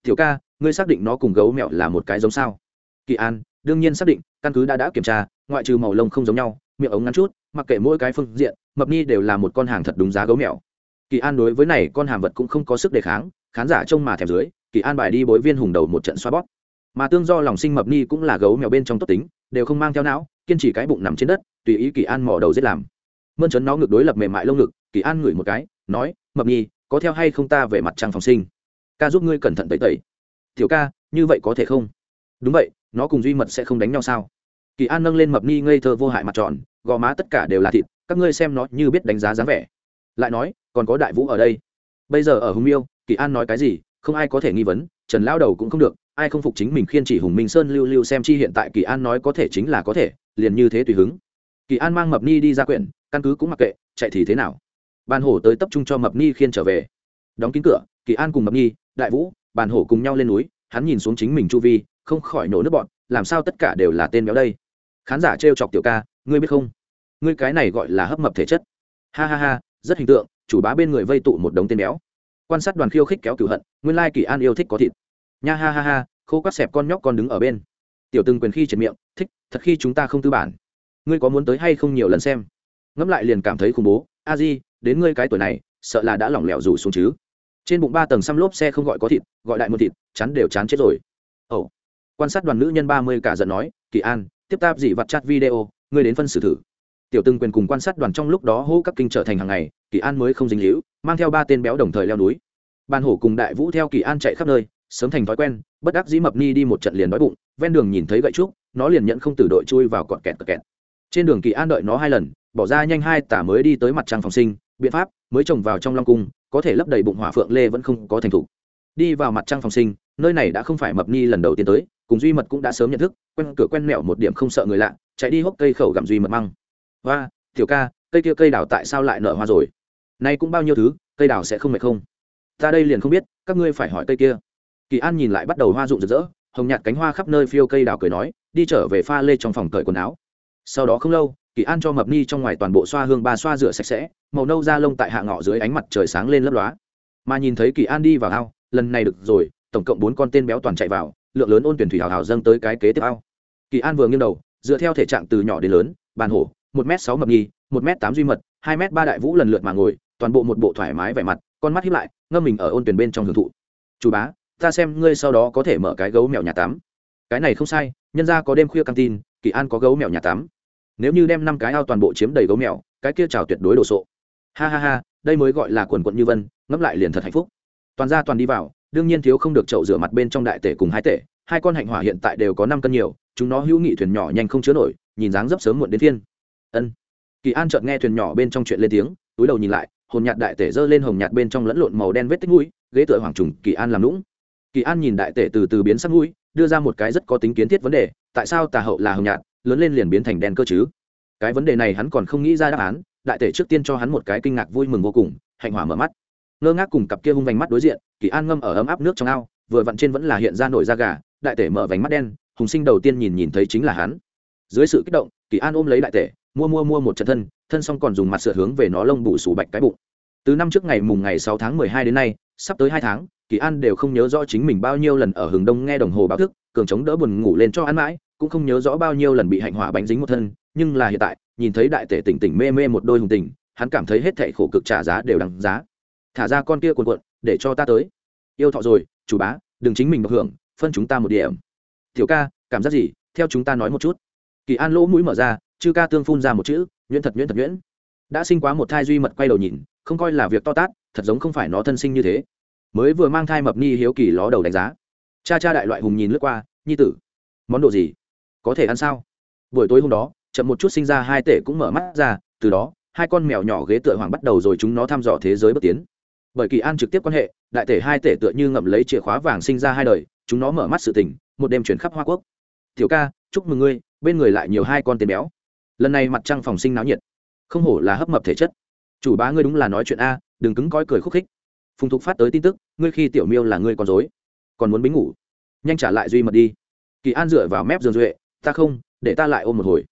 tiểu ca ngươi xác định nó cùng gấu mẹo là một cái giống sao? Kỳ an đương nhiên xác định căn cứ đã đã kiểm tra ngoại trừ màu lông không giống nhau miệng ống ngắn chút mặc kệ mỗi cái phương diện mập ni đều là một con hàng thật đúng giá gấu mẹo. kỳ an đối với này con hàm vật cũng không có sức đề kháng khán giả trông mà thèm dưới kỳ an bài đi bối viên hùng đầu một trận xoa bóp. Mà tương do lòng sinh mập ni cũng là gấu mèo bên trong tốt tính đều không mang theo não kiên trì cái bụng nằm trên đất tùy ý kỳ an mò đầu giết làm. Mơn trấn nó ngược đối lập mềm mại lông ngực kỳ an ngửi một cái nói mập ni, có theo hay không ta về mặt trang phòng sinh? Ca giúp ngươi cẩn thận tẩy tẩy. Tiểu ca, như vậy có thể không? Đúng vậy, nó cùng duy mật sẽ không đánh nhau sao? Kỳ an nâng lên mập ni ngây thơ vô hại mặt tròn, gò má tất cả đều là thịt, các ngươi xem nó như biết đánh giá dáng vẻ. Lại nói, còn có đại vũ ở đây. Bây giờ ở hùng miêu, kỳ an nói cái gì, không ai có thể nghi vấn, trần lao đầu cũng không được, ai không phục chính mình khiên chỉ hùng minh sơn lưu lưu xem chi hiện tại kỳ an nói có thể chính là có thể, liền như thế tùy hứng. Kỳ an mang mập ni đi ra quyển, căn cứ cũng mặc kệ, chạy thì thế nào? Ban hổ tới tập trung cho mập ni khiên trở về. Đóng kín cửa, kỳ an cùng mập ni đại vũ, bàn hổ cùng nhau lên núi, hắn nhìn xuống chính mình chu vi, không khỏi nổ nước bọn làm sao tất cả đều là tên béo đây? Khán giả trêu chọc tiểu ca, ngươi biết không? Ngươi cái này gọi là hấp mập thể chất. Ha ha ha, rất hình tượng, chủ bá bên người vây tụ một đống tên béo. Quan sát đoàn khiêu khích kéo cửu hận, nguyên lai kỳ an yêu thích có thịt. Nha ha ha ha, khô quát xẹp con nhóc con đứng ở bên. Tiểu từng quyền khi triệt miệng, thích, thật khi chúng ta không tư bản. Ngươi có muốn tới hay không nhiều lần xem? Ngẫm lại liền cảm thấy khủng bố. A di, đến ngươi cái tuổi này, sợ là đã lỏng lẻo rủ xuống chứ trên bụng ba tầng xăm lốp xe không gọi có thịt, gọi đại một thịt chắn đều chán chết rồi. Ồ. Quan sát đoàn nữ nhân ba mươi cả giận nói, kỳ an, tiếp tạp dị vặt chat video, ngươi đến phân xử thử. Tiểu từng quyền cùng quan sát đoàn trong lúc đó hô các kinh trở thành hàng ngày, kỳ an mới không dính líu, mang theo ba tên béo đồng thời leo núi. Ban hổ cùng đại vũ theo kỳ an chạy khắp nơi, sớm thành thói quen, bất đắc dĩ mập ni đi một trận liền đói bụng, ven đường nhìn thấy gậy trúc, nó liền nhận không từ đội chui vào cọn kẹt cọt kẹt. Trên đường kỳ an đợi nó hai lần, bỏ ra nhanh hai tả mới đi tới mặt trăng phòng sinh, biện pháp, mới trồng vào trong long cung có thể lấp đầy bụng hỏa phượng lê vẫn không có thành thủ đi vào mặt trăng phòng sinh, nơi này đã không phải mập ni lần đầu tiên tới, cùng duy mật cũng đã sớm nhận thức, quen cửa quen mẹo một điểm không sợ người lạ, chạy đi hốc cây khẩu gặm duy mật măng. Và tiểu ca, cây kia cây đào tại sao lại nở hoa rồi? Nay cũng bao nhiêu thứ, cây đào sẽ không mệt không? Ta đây liền không biết, các ngươi phải hỏi cây kia. Kỳ an nhìn lại bắt đầu hoa rụng rực rỡ, hồng nhạt cánh hoa khắp nơi phiêu cây đào cười nói, đi trở về pha lê trong phòng cởi quần áo. Sau đó không lâu kỳ an cho mập ni trong ngoài toàn bộ xoa hương ba xoa rửa sạch sẽ, màu nâu da lông tại hạ ngọ dưới ánh mặt trời sáng lên lấp lóa. Mà nhìn thấy kỳ an đi vào ao, lần này được rồi, tổng cộng bốn con tên béo toàn chạy vào, lượng lớn ôn tuyển thủy hào hào dâng tới cái kế tiếp ao. Kỳ an vừa nghiêng đầu, dựa theo thể trạng từ nhỏ đến lớn, bàn hổ, một m sáu mập nhi, một m tám duy mật, hai m ba đại vũ lần lượt mà ngồi, toàn bộ một bộ thoải mái vẻ mặt, con mắt hiếp lại, ngâm mình ở ôn tuyển bên trong hưởng thụ. Chủ bá, ta xem ngươi sau đó có thể mở cái gấu mèo nhà tắm. Cái này không sai, nhân ra có đêm khuya căng tin, kỳ an có gấu mèo nhà tắm nếu như đem năm cái ao toàn bộ chiếm đầy gấu mèo, cái kia trào tuyệt đối đồ sộ. Ha ha ha, đây mới gọi là quần quận như vân, ngẫm lại liền thật hạnh phúc. Toàn ra toàn đi vào, đương nhiên thiếu không được chậu rửa mặt bên trong đại tể cùng hai tể, hai con hạnh hỏa hiện tại đều có năm cân nhiều, chúng nó hữu nghị thuyền nhỏ nhanh không chứa nổi, nhìn dáng dấp sớm muộn đến thiên ân. Kỳ an chợt nghe thuyền nhỏ bên trong chuyện lên tiếng, túi đầu nhìn lại, hồn nhạt đại tể giơ lên hồng nhạt bên trong lẫn lộn màu đen vết tích mũi, ghế tựa hoàng trùng, kỳ an làm lũng kỳ an nhìn đại tể từ từ biến sắc mũi, đưa ra một cái rất có tính kiến thiết vấn đề, tại sao tà hậu là hồng nhạt lớn lên liền biến thành đen cơ chứ? Cái vấn đề này hắn còn không nghĩ ra đáp án, đại tể trước tiên cho hắn một cái kinh ngạc vui mừng vô cùng, hạnh hỏa mở mắt. Ngơ ngác cùng cặp kia hung vành mắt đối diện, kỳ an ngâm ở ấm áp nước trong ao, vừa vặn trên vẫn là hiện ra nổi da gà, đại tể mở vành mắt đen, hùng sinh đầu tiên nhìn nhìn thấy chính là hắn. Dưới sự kích động, kỳ an ôm lấy đại tể, mua mua mua một trận thân thân xong còn dùng mặt sửa hướng về nó lông bù sủ bạch cái bụng. Từ năm trước ngày mùng ngày sáu tháng mười hai đến nay, sắp tới hai tháng, kỳ an đều không nhớ rõ chính mình bao nhiêu lần ở hừng đông nghe đồng hồ báo thức, cường chống đỡ buồn ngủ lên cho ăn mãi cũng không nhớ rõ bao nhiêu lần bị hạnh hỏa bánh dính một thân, nhưng là hiện tại, nhìn thấy đại tể tỉnh tỉnh mê mê một đôi hùng tình, hắn cảm thấy hết thệ khổ cực trả giá đều đằng giá. Thả ra con kia cuồn cuộn, để cho ta tới. Yêu thọ rồi, chủ bá, đừng chính mình được hưởng, phân chúng ta một điểm. Tiểu ca, cảm giác gì? Theo chúng ta nói một chút. Kỳ an lỗ mũi mở ra, chư ca tương phun ra một chữ, nhuyễn thật nhuyễn thật, nhuyễn. Đã sinh quá một thai duy mật quay đầu nhìn, không coi là việc to tát, thật giống không phải nó thân sinh như thế. Mới vừa mang thai mập ni hiếu kỳ ló đầu đánh giá. Cha cha đại loại hùng nhìn lướt qua, nhi tử, món đồ gì? Có thể ăn sao? Buổi tối hôm đó, chậm một chút sinh ra hai tể cũng mở mắt ra, từ đó, hai con mèo nhỏ ghế tựa hoàng bắt đầu rồi chúng nó thăm dò thế giới bước tiến. Bởi kỳ an trực tiếp quan hệ, đại tể hai tể tựa như ngậm lấy chìa khóa vàng sinh ra hai đời, chúng nó mở mắt sự tỉnh một đêm chuyển khắp hoa quốc. Tiểu ca, chúc mừng ngươi, bên người lại nhiều hai con tiền béo. Lần này mặt trăng phòng sinh náo nhiệt. Không hổ là hấp mập thể chất. Chủ bá ngươi đúng là nói chuyện a, đừng cứng coi cười khúc khích. Phùng thục phát tới tin tức, ngươi khi tiểu miêu là ngươi con dối còn muốn bính ngủ. Nhanh trả lại duy mật đi. Kỳ an dựa vào mép giường duệ ta không, để ta lại ôm một hồi.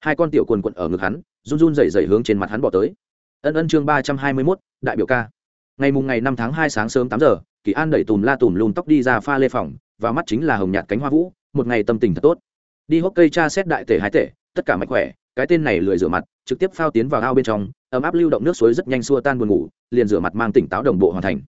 Hai con tiểu quần quận ở ngực hắn, run run rẩy rẩy hướng trên mặt hắn bỏ tới. Ân ân chương ba trăm hai mươi mốt, đại biểu ca. Ngày mùng ngày năm tháng hai sáng sớm tám giờ, kỳ an đẩy tùm la tùm lùm tóc đi ra pha lê phòng, và mắt chính là hồng nhạt cánh hoa vũ, một ngày tâm tình thật tốt. Đi hốc cây cha xét đại tể hai tể, tất cả mạnh khỏe, cái tên này lười rửa mặt, trực tiếp phao tiến vào ao bên trong, ấm áp lưu động nước suối rất nhanh xua tan buồn ngủ, liền rửa mặt mang tỉnh táo đồng bộ hoàn thành.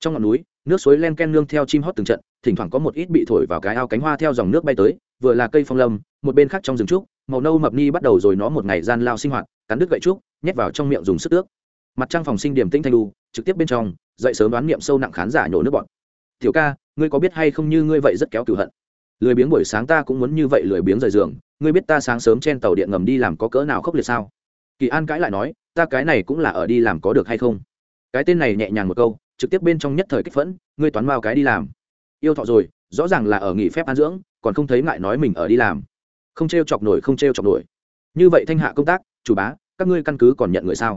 Trong ngọn núi, nước suối len ken nương theo chim hót từng trận, thỉnh thoảng có một ít bị thổi vào cái ao cánh hoa theo dòng nước bay tới vừa là cây phong lâm, một bên khác trong rừng trúc, màu nâu mập ni bắt đầu rồi nó một ngày gian lao sinh hoạt, cắn đứt gậy trúc, nhét vào trong miệng dùng sức tước. Mặt trăng phòng sinh điểm tinh thanh lu trực tiếp bên trong, dậy sớm đoán niệm sâu nặng khán giả nhổ nước bọn tiểu ca, ngươi có biết hay không như ngươi vậy rất kéo cửu hận? Lười biếng buổi sáng ta cũng muốn như vậy lười biếng rời giường, ngươi biết ta sáng sớm trên tàu điện ngầm đi làm có cỡ nào khốc liệt sao? Kỳ an cãi lại nói, ta cái này cũng là ở đi làm có được hay không? Cái tên này nhẹ nhàng một câu, trực tiếp bên trong nhất thời kích phẫn, ngươi toán bao cái đi làm. Yêu thọ rồi rõ ràng là ở nghỉ phép an dưỡng, còn không thấy ngại nói mình ở đi làm. Không t r e o chọc nổi, không t r e o chọc nổi. Như vậy thanh hạ công tác, chủ bá, các ngươi căn cứ còn nhận người sao?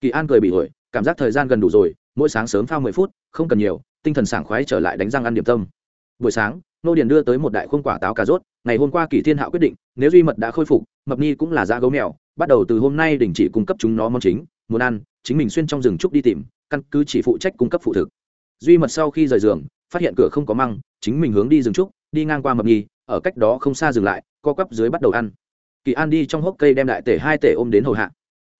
Kỳ an cười bị ổi, cảm giác thời gian gần đủ rồi, mỗi sáng sớm phao mười phút, không cần nhiều, tinh thần sảng khoái trở lại đánh răng ăn điểm tâm. Buổi sáng, nô điền đưa tới một đại khuôn quả táo cà rốt, ngày hôm qua kỳ thiên hạo quyết định, nếu duy mật đã khôi phục, mập ni cũng là da gấu mèo, bắt đầu từ hôm nay đình chỉ cung cấp chúng nó món chính, muốn ăn, chính mình xuyên trong rừng trúc đi tìm, căn cứ chỉ phụ trách cung cấp phụ thực. Duy mật sau khi rời giường phát hiện cửa không có măng, chính mình hướng đi rừng trúc, đi ngang qua mập nhi ở cách đó không xa dừng lại, co quắp dưới bắt đầu ăn. Kỳ an đi trong hốc cây đem đại tể hai tể ôm đến hầu hạ.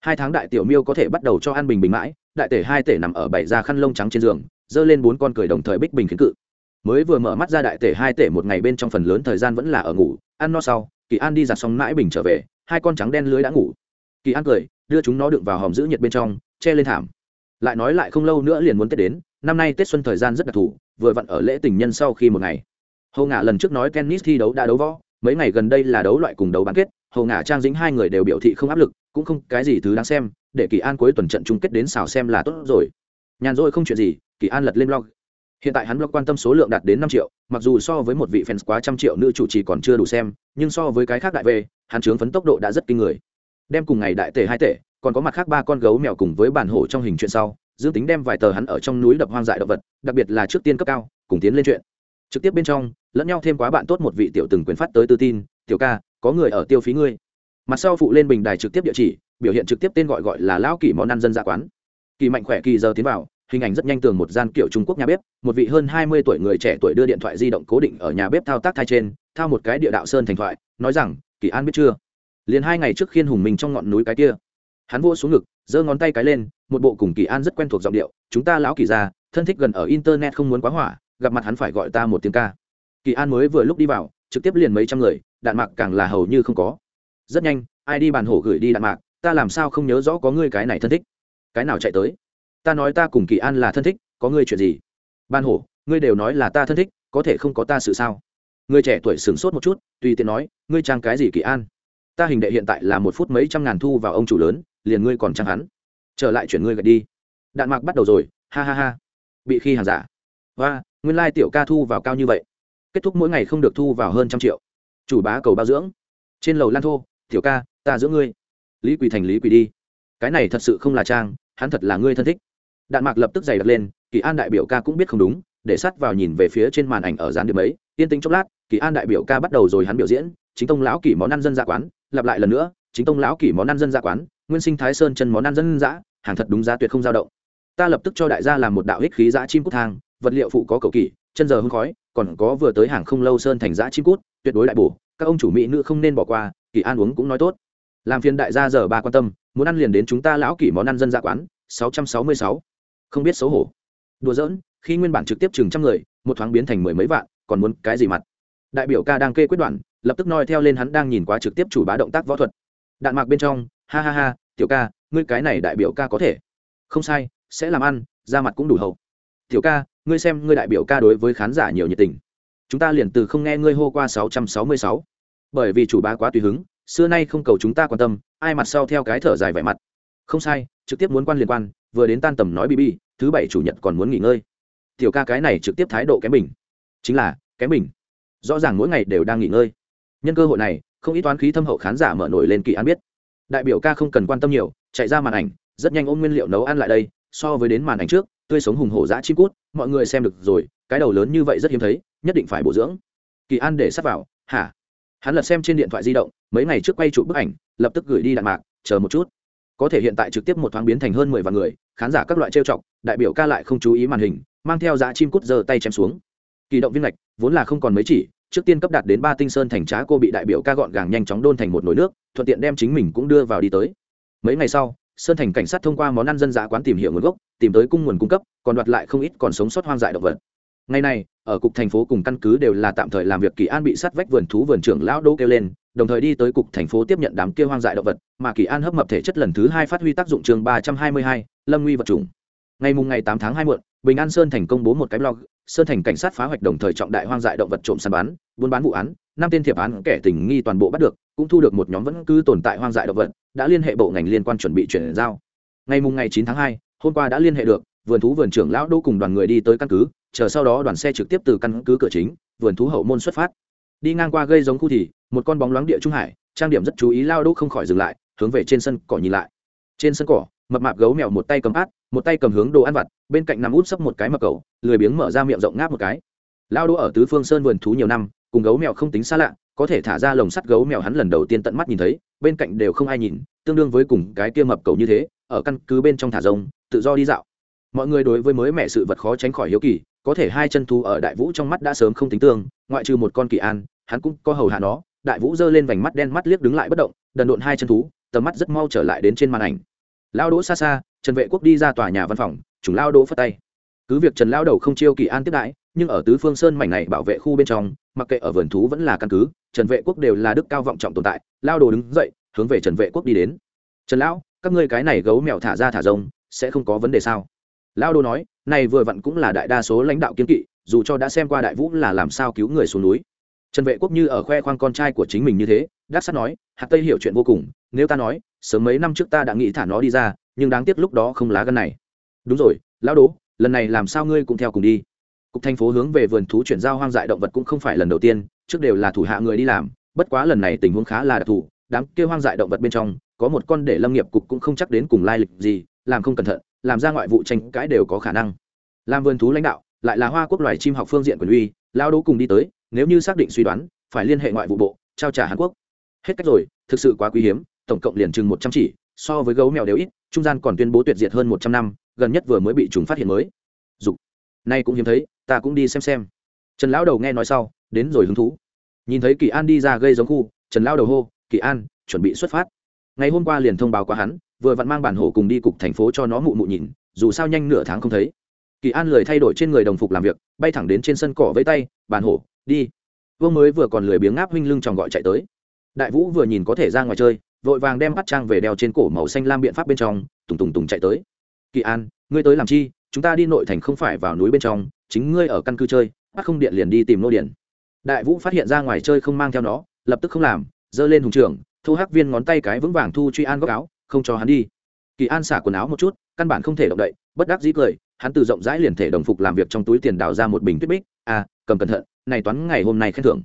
Hai tháng đại tiểu miêu có thể bắt đầu cho ăn bình bình mãi, đại tể hai tể nằm ở bảy da khăn lông trắng trên giường, giơ lên bốn con cười đồng thời bích bình khiến cự. Mới vừa mở mắt ra đại tể hai tể một ngày bên trong phần lớn thời gian vẫn là ở ngủ, ăn no sau, kỳ an đi giặt xong mãi bình trở về, hai con trắng đen lưới đã ngủ. Kỳ an cười, đưa chúng nó đựng vào hòm giữ nhiệt bên trong, che lên thảm. Lại nói lại không lâu nữa liền muốn tết đến, năm nay tết xuân thời gian rất đặc thù vừa vặn ở lễ tình nhân sau khi một ngày. Hầu ngả lần trước nói tennis thi đấu đã đấu võ, mấy ngày gần đây là đấu loại cùng đấu bán kết. Hầu ngả, trang dính hai người đều biểu thị không áp lực, cũng không cái gì thứ đáng xem, để kỳ an cuối tuần trận chung kết đến xào xem là tốt rồi. Nhàn rỗi không chuyện gì, kỳ an lật lên blog. Hiện tại hắn blog quan tâm số lượng đạt đến năm triệu, mặc dù so với một vị fans quá trăm triệu nữ chủ trì còn chưa đủ xem, nhưng so với cái khác đại về, hắn chướng phấn tốc độ đã rất kinh người. Đem cùng ngày đại tể hai tể, còn có mặt khác ba con gấu mèo cùng với bản hổ trong hình chuyện sau dương tính đem vài tờ hắn ở trong núi đập hoang dại động vật, đặc biệt là trước tiên cấp cao, cùng tiến lên chuyện. Trực tiếp bên trong, lẫn nhau thêm quá bạn tốt một vị tiểu từng quyền phát tới tư tin, tiểu ca, có người ở tiêu phí ngươi. Mặt sau phụ lên bình đài trực tiếp địa chỉ, biểu hiện trực tiếp tên gọi gọi là lão kỳ món ăn dân dạ quán. Kỳ mạnh khỏe kỳ giờ tiến vào, hình ảnh rất nhanh tường một gian kiểu trung quốc nhà bếp, một vị hơn hai mươi tuổi người trẻ tuổi đưa điện thoại di động cố định ở nhà bếp thao tác thai trên, thao một cái địa đạo sơn thành thoại, nói rằng kỳ an biết chưa? Liền hai ngày trước khiên hùng mình trong ngọn núi cái kia. Hắn vỗ xuống ngực, giơ ngón tay cái lên một bộ cùng kỳ an rất quen thuộc giọng điệu, chúng ta lão kỳ ra thân thích gần ở internet không muốn quá hỏa, gặp mặt hắn phải gọi ta một tiếng ca. Kỳ an mới vừa lúc đi vào, trực tiếp liền mấy trăm người, đạn mạc càng là hầu như không có. Rất nhanh, ai đi bàn hổ gửi đi đạn mạc, ta làm sao không nhớ rõ có ngươi cái này thân thích? Cái nào chạy tới? Ta nói ta cùng kỳ an là thân thích, có ngươi chuyện gì? Ban hổ, ngươi đều nói là ta thân thích, có thể không có ta sự sao? Người trẻ tuổi sửng sốt một chút, tùy tiện nói, ngươi trang cái gì kỳ an? Ta hình đệ hiện tại là một phút mấy trăm ngàn thu vào ông chủ lớn, liền ngươi còn trang hắn trở lại chuyển ngươi gạch đi. Đạn mạc bắt đầu rồi, ha ha ha. Bị khi hàng giả. Và nguyên lai tiểu ca thu vào cao như vậy. Kết thúc mỗi ngày không được thu vào hơn trăm triệu. Chủ bá cầu bao dưỡng. Trên lầu lan thô, tiểu ca, ta giữ ngươi. Lý quỳ thành lý quỳ đi. Cái này thật sự không là trang, hắn thật là ngươi thân thích. Đạn mạc lập tức giày đặt lên, kỳ an đại biểu ca cũng biết không đúng, để sắt vào nhìn về phía trên màn ảnh ở dán điểm ấy. Yên tĩnh chốc lát, kỳ an đại biểu ca bắt đầu rồi hắn biểu diễn. Chính tông lão kỷ món ăn dân gia quán, lặp lại lần nữa, chính tông lão kỷ món ăn dân gia quán nguyên sinh thái sơn chân món ăn dân dã hàng thật đúng giá tuyệt không dao động. Ta lập tức cho đại gia làm một đạo ích khí dã chim cút thang vật liệu phụ có cầu kỳ, chân giờ hương khói còn có vừa tới hàng không lâu sơn thành dã chim cút tuyệt đối đại bổ các ông chủ mỹ nữ không nên bỏ qua kỳ an uống cũng nói tốt. Làm phiền đại gia giờ ba quan tâm muốn ăn liền đến chúng ta lão kỷ món ăn dân dạ quán sáu trăm sáu mươi sáu. Không biết xấu hổ. Đùa giỡn khi nguyên bản trực tiếp chừng trăm người một thoáng biến thành mười mấy vạn còn muốn cái gì mặt? Đại biểu ca đang kê quyết đoạn lập tức noi theo lên hắn đang nhìn quá trực tiếp chủ bá động tác võ thuật. Đạn mạc bên trong ha ha ha tiểu ca, ngươi cái này đại biểu ca có thể. Không sai, sẽ làm ăn ra mặt cũng đủ hậu. Tiểu ca, ngươi xem ngươi đại biểu ca đối với khán giả nhiều nhiệt tình. Chúng ta liền từ không nghe ngươi hô qua sáu trăm sáu mươi sáu. Bởi vì chủ ba quá tùy hứng, xưa nay không cầu chúng ta quan tâm, ai mặt sau theo cái thở dài vẻ mặt. Không sai, trực tiếp muốn quan liên quan, vừa đến tan tầm nói bb thứ bảy chủ nhật còn muốn nghỉ ngơi. Tiểu ca cái này trực tiếp thái độ kém bình. Chính là, kém bình. Rõ ràng mỗi ngày đều đang nghỉ ngơi. Nhân cơ hội này, không ít toán khí thâm hậu khán giả mở nổi lên kỳ an biết đại biểu ca không cần quan tâm nhiều, chạy ra màn ảnh, rất nhanh ôm nguyên liệu nấu ăn lại đây, so với đến màn ảnh trước, tươi sống hùng hổ dã chim cút, mọi người xem được rồi, cái đầu lớn như vậy rất hiếm thấy, nhất định phải bổ dưỡng. Kỳ an để sắp vào, hả? Hắn lật xem trên điện thoại di động, mấy ngày trước quay chụp bức ảnh, lập tức gửi đi đạn mạc, chờ một chút. Có thể hiện tại trực tiếp một thoáng biến thành hơn mười vạn người, khán giả các loại trêu chọc, đại biểu ca lại không chú ý màn hình, mang theo dã chim cút giơ tay chém xuống. Kỳ động viên lạch vốn là không còn mấy chỉ trước tiên cấp đạt đến ba tinh sơn thành trá cô bị đại biểu ca gọn gàng nhanh chóng đôn thành một nồi nước, thuận tiện đem chính mình cũng đưa vào đi tới. Mấy ngày sau, sơn thành cảnh sát thông qua món ăn dân dã quán tìm hiểu nguồn gốc, tìm tới cung nguồn cung cấp, còn đoạt lại không ít còn sống sót hoang dại động vật. Ngày này, ở cục thành phố cùng căn cứ đều là tạm thời làm việc kỳ an bị sát vách vườn thú vườn trưởng lão đô kêu lên, đồng thời đi tới cục thành phố tiếp nhận đám kia hoang dại động vật, mà kỳ an hấp mập thể chất lần thứ hai phát huy tác dụng chương ba trăm hai mươi hai, lâm nguy vật chủng. Ngày mùng ngày tám tháng hai muộn bình an sơn thành công bố một cái blog, sơn thành cảnh sát phá hoạch đồng thời trọng đại hoang dại động vật trộm săn bán buôn bán vụ án, năm tên thiệp án kẻ tình nghi toàn bộ bắt được, cũng thu được một nhóm vẫn cứ tồn tại hoang dại động vật, đã liên hệ bộ ngành liên quan chuẩn bị chuyển giao. Ngày mùng ngày chín tháng hai, hôm qua đã liên hệ được, vườn thú vườn trưởng lão đô cùng đoàn người đi tới căn cứ, chờ sau đó đoàn xe trực tiếp từ căn cứ cửa chính, vườn thú hậu môn xuất phát. Đi ngang qua gây giống khu thì, một con bóng loáng địa trung hải, trang điểm rất chú ý lao đô không khỏi dừng lại, hướng về trên sân cỏ nhìn lại. Trên sân cỏ mập mạp gấu mèo một tay cầm át, một tay cầm hướng đồ ăn vặt, bên cạnh nằm út sấp một cái mập cầu, lười biếng mở ra miệng rộng ngáp một cái. Lao đỗ ở tứ phương sơn vườn thú nhiều năm, cùng gấu mèo không tính xa lạ, có thể thả ra lồng sắt gấu mèo hắn lần đầu tiên tận mắt nhìn thấy, bên cạnh đều không ai nhìn, tương đương với cùng cái kia mập cầu như thế, ở căn cứ bên trong thả rông tự do đi dạo. Mọi người đối với mới mẹ sự vật khó tránh khỏi hiếu kỳ, có thể hai chân thú ở đại vũ trong mắt đã sớm không tính tương, ngoại trừ một con kỳ an, hắn cũng có hầu hạ nó. Đại vũ giơ lên vành mắt đen mắt liếc đứng lại bất động, đần độn hai chân thú, tầm mắt rất mau trở lại đến trên màn ảnh lao đỗ xa xa, trần vệ quốc đi ra tòa nhà văn phòng chúng lao đỗ phất tay. Cứ việc trần lao đầu không chiêu kỳ an tiếp đãi, nhưng ở tứ phương sơn mảnh này bảo vệ khu bên trong, mặc kệ ở vườn thú vẫn là căn cứ, trần vệ quốc đều là đức cao vọng trọng tồn tại. Lao đồ đứng dậy, hướng về trần vệ quốc đi đến. Trần lão, các ngươi cái này gấu mèo thả ra thả rông, sẽ không có vấn đề sao? Lao đồ nói, này vừa vặn cũng là đại đa số lãnh đạo kiên kỵ, dù cho đã xem qua đại vũ là làm sao cứu người xuống núi. Trần vệ quốc như ở khoe khoang con trai của chính mình như thế, đắc sắt nói, hạt tây hiểu chuyện vô cùng nếu ta nói, sớm mấy năm trước ta đã nghĩ thả nó đi ra, nhưng đáng tiếc lúc đó không lá gân này. Đúng rồi, lão đố, lần này làm sao ngươi cũng theo cùng đi. Cục thành phố hướng về vườn thú chuyển giao hoang dại động vật cũng không phải lần đầu tiên, trước đều là thủ hạ người đi làm, bất quá lần này tình huống khá là đặc thù, đám kêu hoang dại động vật bên trong, có một con để lâm nghiệp cục cũng không chắc đến cùng lai lịch gì, làm không cẩn thận, làm ra ngoại vụ tranh cãi đều có khả năng. Làm vườn thú lãnh đạo, lại là hoa quốc loài chim học phương diện quyền uy lao đố cùng đi tới, nếu như xác định suy đoán, phải liên hệ ngoại vụ bộ, trao trả hàn quốc. Hết cách rồi, thực sự quá quý hiếm tổng cộng liền chừng một trăm chỉ, so với gấu mèo đều ít, trung gian còn tuyên bố tuyệt diệt hơn một trăm năm, gần nhất vừa mới bị chúng phát hiện mới. Dục. Nay cũng hiếm thấy, ta cũng đi xem xem. Trần lão đầu nghe nói sau, đến rồi hứng thú. Nhìn thấy kỳ an đi ra gây giống khu, trần lão đầu hô, kỳ an, chuẩn bị xuất phát. Ngày hôm qua liền thông báo qua hắn, vừa vặn mang bản hổ cùng đi cục thành phố cho nó mụ mụ nhìn, dù sao nhanh nửa tháng không thấy. Kỳ an lười thay đổi trên người đồng phục làm việc, bay thẳng đến trên sân cỏ với tay, bản hổ đi. Vương mới vừa còn lười biếng ngáp huynh lưng chồng gọi chạy tới. Đại vũ vừa nhìn có thể ra ngoài chơi vội vàng đem bắt trang về đeo trên cổ màu xanh lam biện pháp bên trong, tùng tùng tùng chạy tới. Kỳ an, ngươi tới làm chi? Chúng ta đi nội thành không phải vào núi bên trong, chính ngươi ở căn cứ chơi, bắt không điện liền đi tìm nô điện. Đại vũ phát hiện ra ngoài chơi không mang theo nó, lập tức không làm, giơ lên hùng trưởng, thu hắc viên ngón tay cái vững vàng thu truy an góc áo, không cho hắn đi. Kỳ an xả quần áo một chút, căn bản không thể động đậy, bất đắc dĩ cười, hắn từ rộng rãi liền thể đồng phục làm việc trong túi tiền đào ra một bình tuyết bích. À cầm cẩn thận, này toán ngày hôm nay khen thưởng.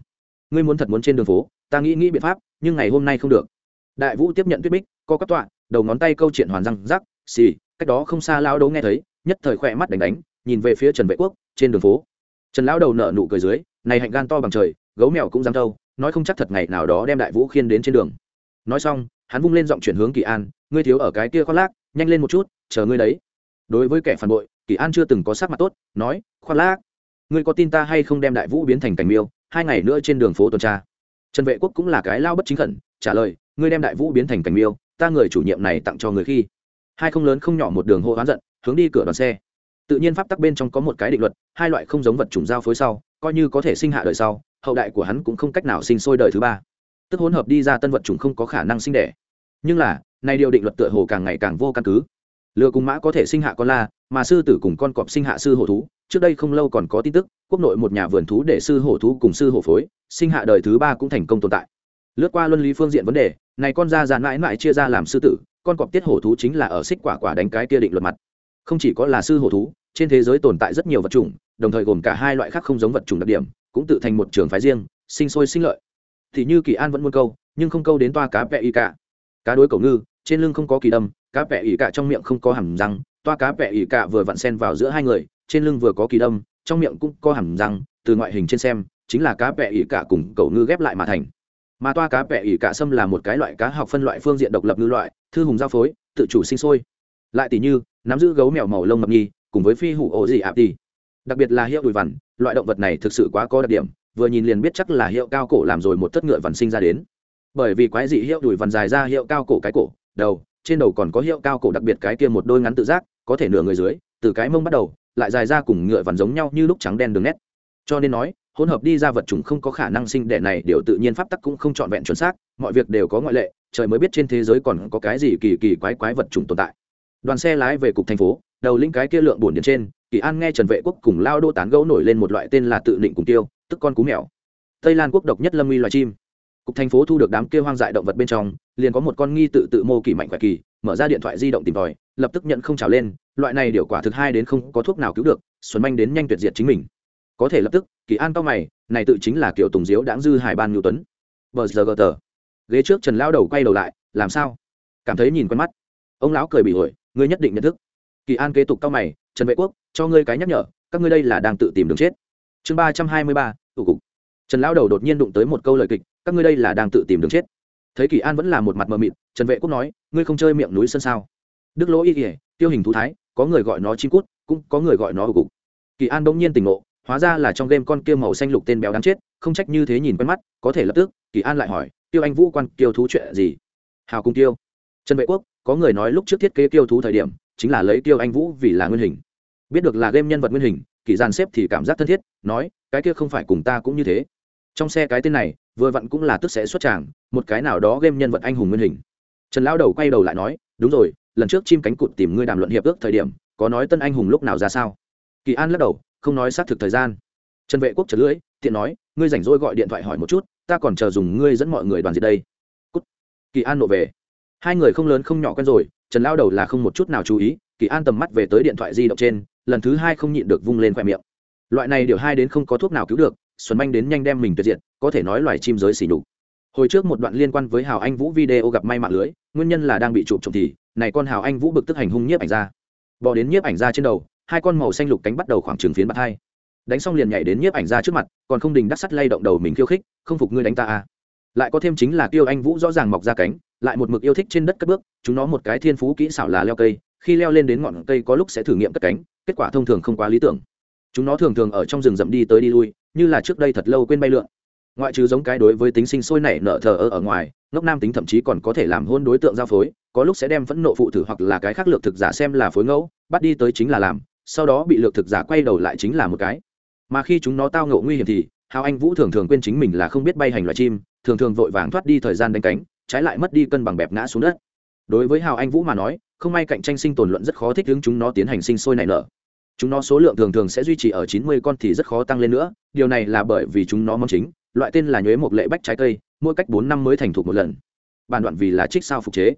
Ngươi muốn thật muốn trên đường phố, ta nghĩ nghĩ biện pháp, nhưng ngày hôm nay không được đại vũ tiếp nhận tuyết bích, co cắp tọa, đầu ngón tay câu chuyện hoàn răng rắc, xì, cách đó không xa lao đấu nghe thấy, nhất thời khỏe mắt đánh đánh, nhìn về phía trần vệ quốc, trên đường phố. Trần lão đầu nợ nụ cười dưới, này hạnh gan to bằng trời, gấu mèo cũng dám thâu, nói không chắc thật ngày nào đó đem đại vũ khiên đến trên đường. Nói xong, hắn vung lên giọng chuyển hướng kỳ an, ngươi thiếu ở cái kia khoác lác, nhanh lên một chút, chờ ngươi đấy. Đối với kẻ phản bội, kỳ an chưa từng có sắc mặt tốt, nói, khoác lác, ngươi có tin ta hay không đem đại vũ biến thành cảnh miêu, hai ngày nữa trên đường phố tuần tra? Trần vệ quốc cũng là cái lao bất chính khẩn, trả lời, ngươi đem đại vũ biến thành cảnh miêu, ta người chủ nhiệm này tặng cho người khi. Hai không lớn không nhỏ một đường hô hoán giận, hướng đi cửa đoàn xe. Tự nhiên pháp tắc bên trong có một cái định luật, hai loại không giống vật chủng giao phối sau, coi như có thể sinh hạ đời sau, hậu đại của hắn cũng không cách nào sinh sôi đời thứ ba. Tức hỗn hợp đi ra tân vật chủng không có khả năng sinh đẻ. Nhưng là nay điều định luật tựa hồ càng ngày càng vô căn cứ lừa cùng mã có thể sinh hạ con la, mà sư tử cùng con cọp sinh hạ sư hổ thú. Trước đây không lâu còn có tin tức, quốc nội một nhà vườn thú để sư hổ thú cùng sư hổ phối, sinh hạ đời thứ ba cũng thành công tồn tại. Lướt qua luân lý phương diện vấn đề, này con da dàn mãi mãi chia ra làm sư tử, con cọp tiết hổ thú chính là ở xích quả quả đánh cái kia định luật mặt. Không chỉ có là sư hổ thú, trên thế giới tồn tại rất nhiều vật chủng, đồng thời gồm cả hai loại khác không giống vật chủng đặc điểm, cũng tự thành một trường phái riêng, sinh sôi sinh lợi. Thì như kỳ an vẫn muốn câu, nhưng không câu đến toa cá vẹ y cả cá đối cầu ngư, trên lưng không có kỳ đâm cá bẹ ỉ cả trong miệng không có hàm răng, toa cá bẹ ỉ cả vừa vặn sen vào giữa hai người, trên lưng vừa có kỳ đâm, trong miệng cũng có hàm răng, từ ngoại hình trên xem, chính là cá bẹ ỉ cả cùng cầu ngư ghép lại mà thành. Mà toa cá bẹ ỉ cả sâm là một cái loại cá học phân loại phương diện độc lập ngư loại, thư hùng giao phối, tự chủ sinh sôi. Lại tỷ như, nắm giữ gấu mèo màu lông mập nghi, cùng với phi hủ ổ gì ạp đi đặc biệt là hiệu đùi vằn, loại động vật này thực sự quá có đặc điểm, vừa nhìn liền biết chắc là hiệu cao cổ làm rồi một tất ngựa vằn sinh ra đến. Bởi vì quái dị hiệu đùi vằn dài ra hiệu cao cổ cái cổ, đầu trên đầu còn có hiệu cao cổ đặc biệt cái kia một đôi ngắn tự giác, có thể nửa người dưới, từ cái mông bắt đầu, lại dài ra cùng ngựa vằn giống nhau như lúc trắng đen đường nét. Cho nên nói, hỗn hợp đi ra vật chủng không có khả năng sinh đẻ này, điều tự nhiên pháp tắc cũng không trọn vẹn chuẩn xác, mọi việc đều có ngoại lệ, trời mới biết trên thế giới còn có cái gì kỳ kỳ quái quái vật chủng tồn tại. Đoàn xe lái về cục thành phố, đầu linh cái kia lượng bổn điện trên, kỳ an nghe trần vệ quốc cùng lao đô tán gấu nổi lên một loại tên là tự định cùng tiêu, tức con cú mèo. Tây lan quốc độc nhất lâm uy loài chim cục thành phố thu được đám kia hoang dại động vật bên trong, liền có một con nghi tự tự mô kỳ mạnh khỏe kỳ, mở ra điện thoại di động tìm tòi, lập tức nhận không trào lên, loại này điều quả thực hai đến không có thuốc nào cứu được, xuân manh đến nhanh tuyệt diệt chính mình. Có thể lập tức, kỳ an cao mày, này tự chính là kiểu tùng diếu đáng dư hải ban ngưu tuấn. Bờ giờ gờ tờ. Ghế trước trần lão đầu quay đầu lại, làm sao? Cảm thấy nhìn quen mắt. Ông lão cười bị ổi ngươi nhất định nhận thức. Kỳ an kế tục cao mày, trần vệ quốc, cho ngươi cái nhắc nhở, các ngươi đây là đang tự tìm đường chết. Chương ba trăm hai mươi ba tủ cục. Trần lão đầu đột nhiên đụng tới một câu lời kịch các ngươi đây là đang tự tìm đường chết. Thấy kỳ an vẫn là một mặt mờ mịt, trần vệ quốc nói, ngươi không chơi miệng núi sân sao? Đức lỗ y kỉa tiêu hình thú thái, có người gọi nó chim cút, cũng có người gọi nó ủ cục kỳ an bỗng nhiên tỉnh ngộ, hóa ra là trong game con kia màu xanh lục tên béo đáng chết, không trách như thế nhìn quen mắt, có thể lập tức, kỳ an lại hỏi, tiêu anh vũ quan kiêu thú chuyện gì? Hào cung tiêu. Trần vệ quốc, có người nói lúc trước thiết kế kiêu thú thời điểm, chính là lấy tiêu anh vũ vì là nguyên hình. Biết được là game nhân vật nguyên hình, kỳ gian xếp thì cảm giác thân thiết, nói, cái kia không phải cùng ta cũng như thế. Trong xe cái tên này vừa vặn cũng là tức sẽ xuất tràng, một cái nào đó game nhân vật anh hùng nguyên hình. Trần lão đầu quay đầu lại nói, đúng rồi, lần trước chim cánh cụt tìm ngươi đàm luận hiệp ước thời điểm, có nói tân anh hùng lúc nào ra sao? Kỳ an lắc đầu, không nói xác thực thời gian. Trần vệ quốc trật lưỡi, tiện nói, ngươi rảnh rỗi gọi điện thoại hỏi một chút, ta còn chờ dùng ngươi dẫn mọi người đoàn diệt đây. Cút. kỳ an nộ về. Hai người không lớn không nhỏ quen rồi, trần lao đầu là không một chút nào chú ý, kỳ an tầm mắt về tới điện thoại di động trên, lần thứ hai không nhịn được vung lên khoe miệng. Loại này điều hai đến không có thuốc nào cứu được, xuân manh đến nhanh đem mình tuyệt diệt có thể nói loài chim giới xỉ nhục. Hồi trước một đoạn liên quan với hào anh vũ video gặp may mạng lưới, nguyên nhân là đang bị chụp trộm thì, này con hào anh vũ bực tức hành hung nhiếp ảnh ra. Bỏ đến nhiếp ảnh ra trên đầu, hai con màu xanh lục cánh bắt đầu khoảng trường phiến bạt hai. Đánh xong liền nhảy đến nhiếp ảnh ra trước mặt, còn không đình đắc sắt lay động đầu mình khiêu khích, không phục ngươi đánh ta à. Lại có thêm chính là tiêu anh vũ rõ ràng mọc ra cánh, lại một mực yêu thích trên đất cất bước, chúng nó một cái thiên phú kỹ xảo là leo cây, khi leo lên đến ngọn cây có lúc sẽ thử nghiệm cất cánh, kết quả thông thường không quá lý tưởng. Chúng nó thường thường ở trong rừng rậm đi tới đi lui, như là trước đây thật lâu quên bay lượn ngoại trừ giống cái đối với tính sinh sôi nảy nở thờ ơ ở ngoài, ngốc nam tính thậm chí còn có thể làm hôn đối tượng giao phối, có lúc sẽ đem phẫn nộ phụ thử hoặc là cái khác lược thực giả xem là phối ngẫu, bắt đi tới chính là làm, sau đó bị lược thực giả quay đầu lại chính là một cái. Mà khi chúng nó tao ngộ nguy hiểm thì, hào anh vũ thường thường quên chính mình là không biết bay hành loại chim, thường thường vội vàng thoát đi thời gian đánh cánh, trái lại mất đi cân bằng bẹp ngã xuống đất. Đối với hào anh vũ mà nói, không may cạnh tranh sinh tồn luận rất khó thích hướng chúng nó tiến hành sinh sôi nảy nở. Chúng nó số lượng thường thường sẽ duy trì ở chín mươi con thì rất khó tăng lên nữa, điều này là bởi vì chúng nó mong chính loại tên là nhuế một lệ bách trái cây, mỗi cách bốn năm mới thành thục một lần. Bản đoạn vì là trích sao phục chế.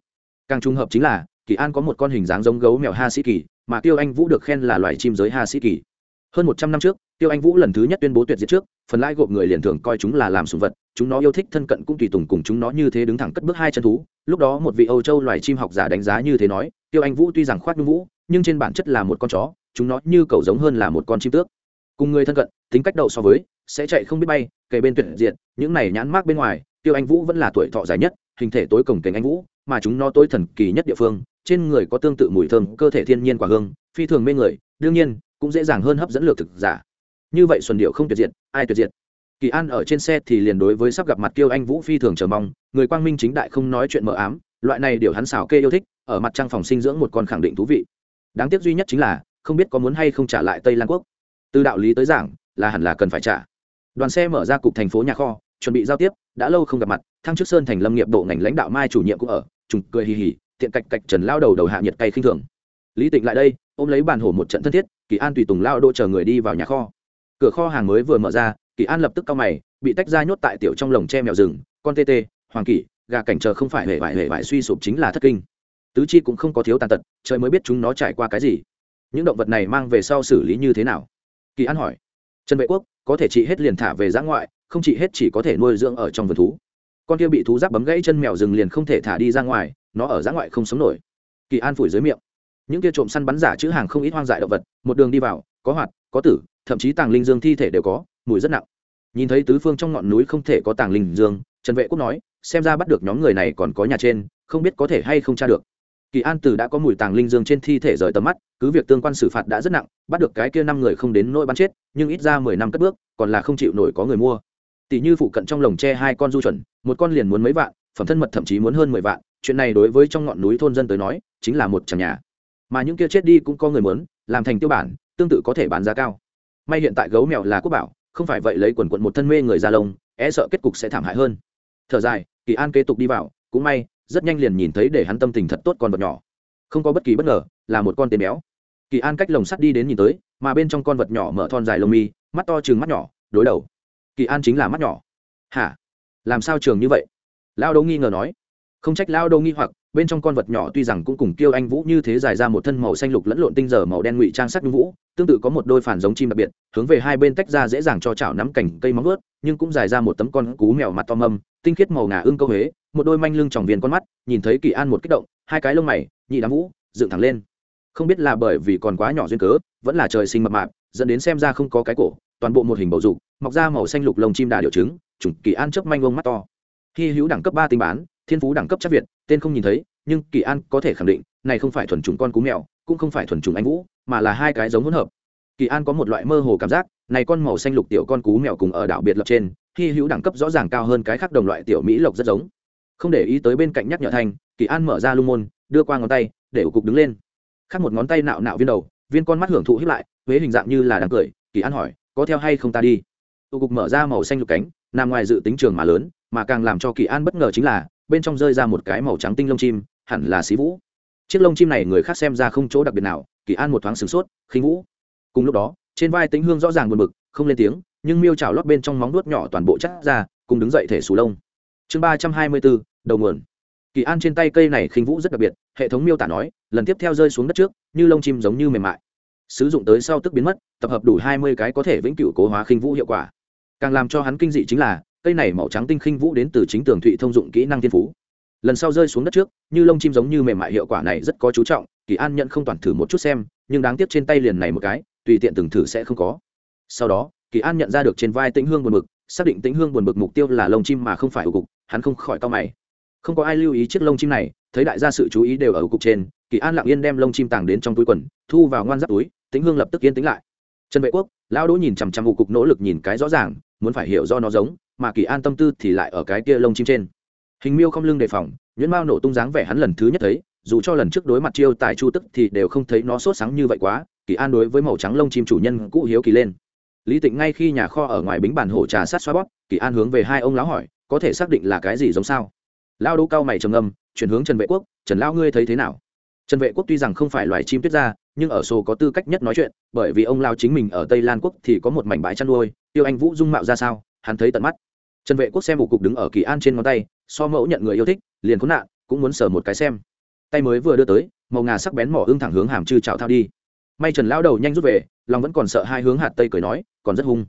Càng trùng hợp chính là, kỳ an có một con hình dáng giống gấu mèo ha sĩ kỳ, mà tiêu anh vũ được khen là loài chim giới ha sĩ kỳ. Hơn một trăm năm trước, tiêu anh vũ lần thứ nhất tuyên bố tuyệt diệt trước, phần lai gộp người liền thường coi chúng là làm sùng vật, chúng nó yêu thích thân cận cũng tùy tùng cùng chúng nó như thế đứng thẳng cất bước hai chân thú. Lúc đó một vị âu châu loài chim học giả đánh giá như thế nói, tiêu anh vũ tuy rằng khoác nhung vũ, nhưng trên bản chất là một con chó, chúng nó như cầu giống hơn là một con chim tước. Cùng người thân cận, tính cách đậu so với, sẽ chạy không biết bay kề bên tuyệt diện, những này nhãn mác bên ngoài tiêu anh vũ vẫn là tuổi thọ dài nhất hình thể tối cổng kềnh anh vũ mà chúng nó tối thần kỳ nhất địa phương trên người có tương tự mùi thơm cơ thể thiên nhiên quả hương phi thường mê người đương nhiên cũng dễ dàng hơn hấp dẫn lược thực giả. Như vậy xuân điệu không tuyệt diệt ai tuyệt diệt? Kỳ an ở trên xe thì liền đối với sắp gặp mặt tiêu anh vũ phi thường chờ mong người quang minh chính đại không nói chuyện mờ ám loại này điều hắn xảo kê yêu thích ở mặt trang phòng sinh dưỡng một con khẳng định thú vị. Đáng tiếc duy nhất chính là không biết có muốn hay không trả lại tây lan quốc. Từ đạo lý tới giảng là hẳn là cần phải trả đoàn xe mở ra cục thành phố nhà kho, chuẩn bị giao tiếp, đã lâu không gặp mặt, thăng chức sơn thành lâm nghiệp bộ ngành lãnh đạo mai chủ nhiệm cũng ở, trùng cười hì hì, tiện cạch cạch trần lao đầu đầu hạ nhiệt cay khinh thường. Lý tịnh lại đây, ôm lấy bàn hổ một trận thân thiết, kỳ an tùy tùng lao đỗ chờ người đi vào nhà kho. Cửa kho hàng mới vừa mở ra, kỳ an lập tức cao mày, bị tách ra nhốt tại tiểu trong lồng tre mèo rừng, con tê tê, hoàng kỷ, gà cảnh chờ không phải hề vải hề vải suy sụp chính là thất kinh. Tứ chi cũng không có thiếu tàn tật, trời mới biết chúng nó trải qua cái gì. Những động vật này mang về sau xử lý như thế nào? Kỳ an hỏi. Trần vệ quốc có thể trị hết liền thả về giã ngoại, không trị hết chỉ có thể nuôi dưỡng ở trong vườn thú. Con kia bị thú giáp bấm gãy chân mèo rừng liền không thể thả đi ra ngoài, nó ở giã ngoại không sống nổi. Kỳ an phủi dưới miệng. Những kia trộm săn bắn giả chữ hàng không ít hoang dại động vật, một đường đi vào, có hoạt, có tử, thậm chí tàng linh dương thi thể đều có, mùi rất nặng. Nhìn thấy tứ phương trong ngọn núi không thể có tàng linh dương, trần vệ quốc nói, xem ra bắt được nhóm người này còn có nhà trên, không biết có thể hay không tra được kỳ an tử đã có mùi tàng linh dương trên thi thể rời tầm mắt, cứ việc tương quan xử phạt đã rất nặng, bắt được cái kia năm người không đến nỗi bắn chết, nhưng ít ra mười năm cất bước, còn là không chịu nổi có người mua. Tỷ như phụ cận trong lồng tre hai con du chuẩn, một con liền muốn mấy vạn, phẩm thân mật thậm chí muốn hơn mười vạn, chuyện này đối với trong ngọn núi thôn dân tới nói, chính là một chẳng nhà. Mà những kia chết đi cũng có người muốn, làm thành tiêu bản, tương tự có thể bán giá cao. May hiện tại gấu mèo là quốc bảo, không phải vậy lấy quần quận một thân mê người ra lông e sợ kết cục sẽ thảm hại hơn. Thở dài, kỳ an kế tục đi vào, cũng may rất nhanh liền nhìn thấy để hắn tâm tình thật tốt con vật nhỏ. Không có bất kỳ bất ngờ, là một con tên béo. Kỳ an cách lồng sắt đi đến nhìn tới, mà bên trong con vật nhỏ mở thon dài lông mi, mắt to chừng mắt nhỏ, đối đầu. Kỳ an chính là mắt nhỏ. Hả? Làm sao trường như vậy? Lao đâu nghi ngờ nói. Không trách lao đâu nghi hoặc, bên trong con vật nhỏ tuy rằng cũng cùng kêu anh vũ như thế dài ra một thân màu xanh lục lẫn lộn tinh dở màu đen ngụy trang sắc như vũ, tương tự có một đôi phản giống chim đặc biệt, hướng về hai bên tách ra dễ dàng cho chảo nắm cảnh cây móng ướt nhưng cũng dài ra một tấm con cú mèo mặt to mâm, tinh khiết màu ngà ưng câu huế, một đôi manh lưng tròng viên con mắt, nhìn thấy kỳ an một kích động, hai cái lông mày, nhị đám vũ, dựng thẳng lên. Không biết là bởi vì còn quá nhỏ duyên cớ, vẫn là trời sinh mập mạp, dẫn đến xem ra không có cái cổ, toàn bộ một hình bầu dục, mọc ra màu xanh lục lông chim đà điệu trứng chủng kỳ an chớp manh ông mắt to. Khi hữu đẳng cấp ba tinh bán, thiên phú đẳng cấp chắc việt, tên không nhìn thấy, nhưng kỳ an có thể khẳng định, này không phải thuần chủng con cú mèo, cũng không phải thuần chủng anh vũ, mà là hai cái giống hỗn hợp. Kỳ an có một loại mơ hồ cảm giác này con màu xanh lục tiểu con cú mèo cùng ở đảo biệt lập trên, hy hữu đẳng cấp rõ ràng cao hơn cái khác đồng loại tiểu mỹ lộc rất giống. Không để ý tới bên cạnh nhắc nhở thanh, kỳ an mở ra lung môn, đưa qua ngón tay, để ủ cục đứng lên. Khác một ngón tay nạo nạo viên đầu, viên con mắt hưởng thụ hiếp lại, huế hình dạng như là đang cười, kỳ an hỏi, có theo hay không ta đi? Tụ cục mở ra màu xanh lục cánh, nằm ngoài dự tính trường mà lớn, mà càng làm cho kỳ an bất ngờ chính là, bên trong rơi ra một cái màu trắng tinh lông chim, hẳn là xí vũ. Chiếc lông chim này người khác xem ra không chỗ đặc biệt nào, kỳ an một thoáng sửng sốt, khinh vũ. Cùng lúc đó trên vai tính hương rõ ràng buồn bực, không lên tiếng, nhưng miêu trào lót bên trong móng nuốt nhỏ toàn bộ chắc ra, cùng đứng dậy thể sù lông. Chương ba trăm hai mươi bốn, đầu nguồn. Kỳ an trên tay cây này khinh vũ rất đặc biệt, hệ thống miêu tả nói, lần tiếp theo rơi xuống đất trước, như lông chim giống như mềm mại. Sử dụng tới sau tức biến mất, tập hợp đủ hai mươi cái có thể vĩnh cửu cố hóa khinh vũ hiệu quả. Càng làm cho hắn kinh dị chính là, cây này màu trắng tinh khinh vũ đến từ chính tường thụy thông dụng kỹ năng thiên phú. Lần sau rơi xuống đất trước, như lông chim giống như mềm mại hiệu quả này rất có chú trọng, kỳ an nhận không toàn thử một chút xem, nhưng đáng tiếc trên tay liền này một cái tùy tiện từng thử sẽ không có. Sau đó, kỳ an nhận ra được trên vai tĩnh hương buồn bực, xác định tĩnh hương buồn bực mục tiêu là lông chim mà không phải ổ cục, hắn không khỏi cau mày. Không có ai lưu ý chiếc lông chim này, thấy đại gia sự chú ý đều ở cục trên, kỳ an lặng yên đem lông chim tàng đến trong túi quần, thu vào ngoan giáp túi, tĩnh hương lập tức yên tĩnh lại. Trần vệ quốc, lão đỗ nhìn chằm chằm ổ cục nỗ lực nhìn cái rõ ràng, muốn phải hiểu do nó giống, mà kỳ an tâm tư thì lại ở cái kia lông chim trên. Hình miêu không lưng đề phòng, nhuyễn mao nổ tung dáng vẻ hắn lần thứ nhất thấy, dù cho lần trước đối mặt chiêu tại chu tức thì đều không thấy nó sốt sáng như vậy quá kỳ an đối với màu trắng lông chim chủ nhân cũ hiếu kỳ lên. Lý tịnh ngay khi nhà kho ở ngoài bính bàn hổ trà sát xoa bóp, kỳ an hướng về hai ông lão hỏi, có thể xác định là cái gì giống sao? Lao đỗ cao mày trầm âm chuyển hướng trần vệ quốc, trần lao ngươi thấy thế nào? Trần vệ quốc tuy rằng không phải loài chim tuyết ra nhưng ở sổ có tư cách nhất nói chuyện, bởi vì ông lao chính mình ở tây lan quốc thì có một mảnh bãi chăn nuôi tiêu anh vũ dung mạo ra sao, hắn thấy tận mắt. Trần vệ quốc xem một cục đứng ở kỳ an trên ngón tay, so mẫu nhận người yêu thích, liền khốn nạn, cũng muốn sờ một cái xem. Tay mới vừa đưa tới, màu ngà sắc bén mỏ ưng thẳng hướng hàm chư chào thao đi may trần lao đầu nhanh rút về, lòng vẫn còn sợ hai hướng hạt tây cười nói, còn rất hung.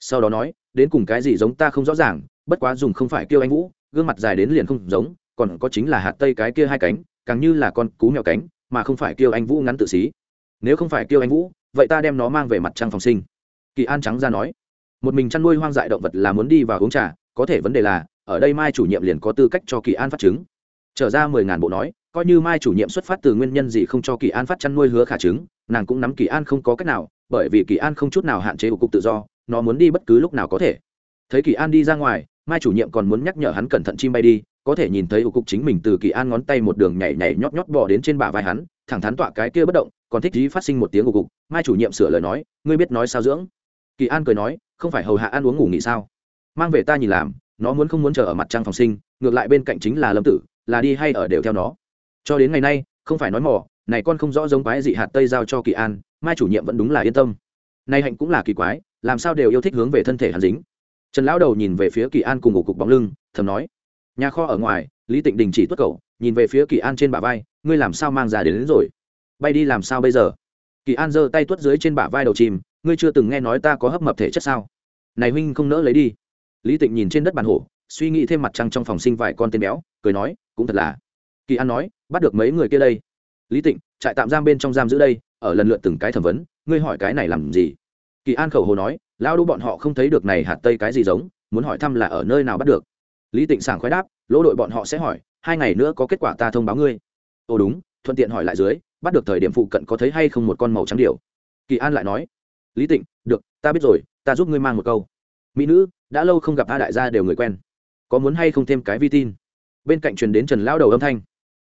Sau đó nói, đến cùng cái gì giống ta không rõ ràng, bất quá dùng không phải kêu anh vũ, gương mặt dài đến liền không giống, còn có chính là hạt tây cái kia hai cánh, càng như là con cú mèo cánh, mà không phải kêu anh vũ ngắn tự xí. Nếu không phải kêu anh vũ, vậy ta đem nó mang về mặt trăng phòng sinh. Kỳ an trắng ra nói, một mình chăn nuôi hoang dại động vật là muốn đi vào uống trà, có thể vấn đề là, ở đây mai chủ nhiệm liền có tư cách cho kỳ an phát chứng trở ra mười ngàn bộ nói, coi như mai chủ nhiệm xuất phát từ nguyên nhân gì không cho kỳ an phát chăn nuôi hứa khả chứng nàng cũng nắm kỳ an không có cách nào, bởi vì kỳ an không chút nào hạn chế của cục tự do, nó muốn đi bất cứ lúc nào có thể. Thấy kỳ an đi ra ngoài, mai chủ nhiệm còn muốn nhắc nhở hắn cẩn thận chim bay đi, có thể nhìn thấy ủ cục chính mình từ kỳ an ngón tay một đường nhảy nhảy nhót nhót bỏ đến trên bả vai hắn, thẳng thắn tọa cái kia bất động, còn thích dí phát sinh một tiếng ủ cục. Mai chủ nhiệm sửa lời nói, ngươi biết nói sao dưỡng? Kỳ an cười nói, không phải hầu hạ ăn uống ngủ nghỉ sao? Mang về ta nhìn làm, nó muốn không muốn chờ ở mặt trăng phòng sinh, ngược lại bên cạnh chính là lâm tử, là đi hay ở đều theo nó. Cho đến ngày nay, không phải nói mỏ này con không rõ giống quái dị hạt tây giao cho kỳ an mai chủ nhiệm vẫn đúng là yên tâm. Nay hạnh cũng là kỳ quái làm sao đều yêu thích hướng về thân thể hắn dính. Trần lão đầu nhìn về phía kỳ an cùng ổ cục bóng lưng thầm nói nhà kho ở ngoài lý tịnh đình chỉ tuất cầu nhìn về phía kỳ an trên bả vai ngươi làm sao mang ra đến, đến rồi? Bay đi làm sao bây giờ? Kỳ an giơ tay tuất dưới trên bả vai đầu chìm ngươi chưa từng nghe nói ta có hấp mập thể chất sao? Này huynh không nỡ lấy đi. Lý tịnh nhìn trên đất bàn hổ suy nghĩ thêm mặt trăng trong phòng sinh vài con tên béo cười nói cũng thật là. Kỳ an nói bắt được mấy người kia đây? Lý tịnh, trại tạm giam bên trong giam giữ đây, ở lần lượt từng cái thẩm vấn, ngươi hỏi cái này làm gì? Kỳ an khẩu hồ nói lao đu bọn họ không thấy được này hạt tây cái gì giống, muốn hỏi thăm là ở nơi nào bắt được. Lý tịnh sảng khoái đáp, lỗ đội bọn họ sẽ hỏi, hai ngày nữa có kết quả ta thông báo ngươi. Ồ đúng, thuận tiện hỏi lại dưới, bắt được thời điểm phụ cận có thấy hay không một con màu trắng điều kỳ an lại nói, lý tịnh, được, ta biết rồi, ta giúp ngươi mang một câu. Mỹ nữ, đã lâu không gặp a đại gia đều người quen. Có muốn hay không thêm cái vi tin? Bên cạnh truyền đến trần lao đầu âm thanh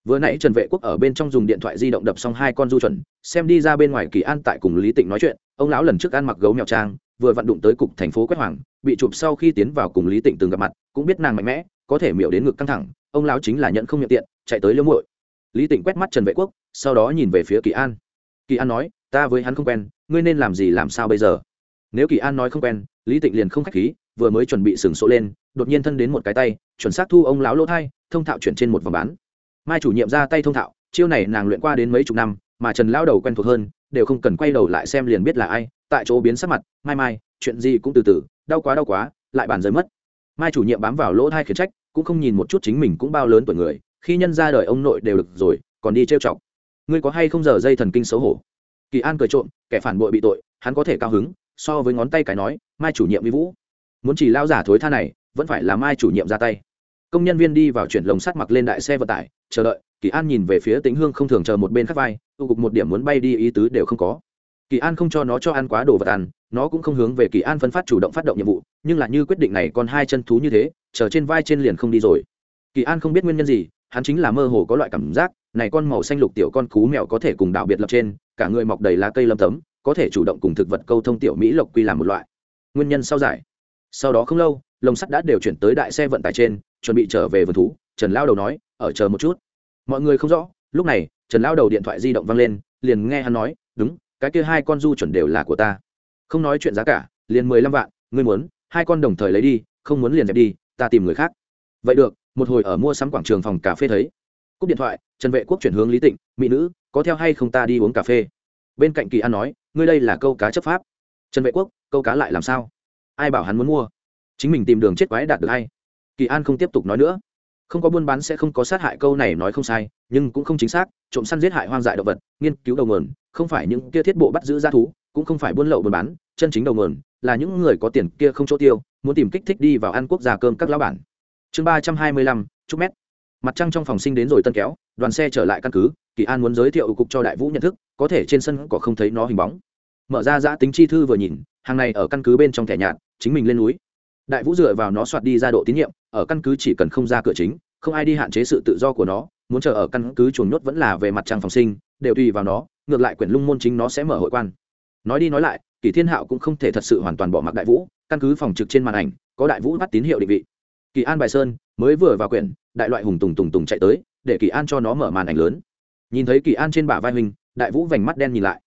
vừa nãy trần vệ quốc ở bên trong dùng điện thoại di động đập xong hai con du chuẩn, xem đi ra bên ngoài kỳ an tại cùng lý tịnh nói chuyện, ông lão lần trước ăn mặc gấu mèo trang, vừa vận đụng tới cục thành phố quét hoàng, bị chụp sau khi tiến vào cùng lý tịnh từng gặp mặt, cũng biết nàng mạnh mẽ, có thể miểu đến ngực căng thẳng, ông lão chính là nhận không miệng tiện, chạy tới liễu muội. Lý tịnh quét mắt trần vệ quốc, sau đó nhìn về phía kỳ an. Kỳ an nói, ta với hắn không quen, ngươi nên làm gì làm sao bây giờ? Nếu kỳ an nói không quen, lý tịnh liền không khách khí, vừa mới chuẩn bị sừng sộ lên, đột nhiên thân đến một cái tay, chuẩn xác thu ông lão lỗ thai, thông thạo chuyển trên một vòng bán mai chủ nhiệm ra tay thông thạo, chiêu này nàng luyện qua đến mấy chục năm, mà trần lão đầu quen thuộc hơn, đều không cần quay đầu lại xem liền biết là ai, tại chỗ biến sắc mặt, mai mai, chuyện gì cũng từ từ, đau quá đau quá, lại bàn rơi mất. Mai chủ nhiệm bám vào lỗ thai khiển trách, cũng không nhìn một chút chính mình cũng bao lớn tuổi người, khi nhân ra đời ông nội đều được rồi, còn đi trêu chọc. Ngươi có hay không giờ dây thần kinh xấu hổ? Kỳ an cười trộm, kẻ phản bội bị tội, hắn có thể cao hứng, so với ngón tay cái nói, mai chủ nhiệm vi vũ, muốn chỉ lao giả thối tha này, vẫn phải là mai chủ nhiệm ra tay công nhân viên đi vào chuyển lồng sắt mặc lên đại xe vận tải, chờ đợi, kỳ an nhìn về phía tính hương không thường chờ một bên khắc vai tu cục một điểm muốn bay đi ý tứ đều không có. Kỳ an không cho nó cho ăn quá đồ vật ăn, nó cũng không hướng về kỳ an phân phát chủ động phát động nhiệm vụ, nhưng là như quyết định này còn hai chân thú như thế, chờ trên vai trên liền không đi rồi. Kỳ an không biết nguyên nhân gì, hắn chính là mơ hồ có loại cảm giác, này con màu xanh lục tiểu con cú mèo có thể cùng đạo biệt lập trên, cả người mọc đầy lá cây lâm tấm, có thể chủ động cùng thực vật câu thông tiểu mỹ lộc quy làm một loại. Nguyên nhân sau giải sau đó không lâu, lồng sắt đã đều chuyển tới đại xe vận tải trên, chuẩn bị trở về vườn thú, trần lao đầu nói, ở chờ một chút. Mọi người không rõ, lúc này, trần lao đầu điện thoại di động văng lên, liền nghe hắn nói, đúng, cái kia hai con du chuẩn đều là của ta. Không nói chuyện giá cả, liền mười lăm vạn, ngươi muốn, hai con đồng thời lấy đi, không muốn liền dẹp đi, ta tìm người khác. Vậy được, một hồi ở mua sắm quảng trường phòng cà phê thấy. Cúp điện thoại, trần vệ quốc chuyển hướng lý tịnh, mỹ nữ, có theo hay không ta đi uống cà phê? Bên cạnh kỳ an nói, ngươi đây là câu cá chấp pháp. Trần vệ quốc, câu cá lại làm sao? Ai bảo hắn muốn mua? Chính mình tìm đường chết quái đạt được hay? Kỳ an không tiếp tục nói nữa. Không có buôn bán sẽ không có sát hại câu này nói không sai, nhưng cũng không chính xác, trộm săn giết hại hoang dại động vật, nghiên cứu đầu nguồn, không phải những kia thiết bộ bắt giữ g thú, cũng không phải buôn lậu buôn bán, chân chính đầu nguồn, là những người có tiền kia không chỗ tiêu, muốn tìm kích thích đi vào ăn quốc gia cơm các lão bản. Chương ba trăm hai mươi lăm, chúc mét. Mặt trăng trong phòng sinh đến rồi tân kéo, đoàn xe trở lại căn cứ, kỳ an muốn giới thiệu cục cho đại vũ nhận thức, có thể trên sân có không thấy nó hình bóng. Mở ra giã tính chi thư vừa nhìn hàng này ở căn cứ bên trong thẻ nhạt, chính mình lên núi. Đại vũ dựa vào nó soạt đi ra độ tín nhiệm, ở căn cứ chỉ cần không ra cửa chính, không ai đi hạn chế sự tự do của nó, muốn chờ ở căn cứ chuồng nhốt vẫn là về mặt trang phòng sinh, đều tùy vào nó, ngược lại quyển lung môn chính nó sẽ mở hội quan. Nói đi nói lại, kỷ thiên hạo cũng không thể thật sự hoàn toàn bỏ mặc đại vũ, căn cứ phòng trực trên màn ảnh, có đại vũ bắt tín hiệu định vị. Kỳ an bài sơn mới vừa vào quyển, đại loại hùng tùng tùng tùng chạy tới, để kỳ an cho nó mở màn ảnh lớn. Nhìn thấy kỳ an trên bả vai mình, đại vũ vành mắt đen nhìn lại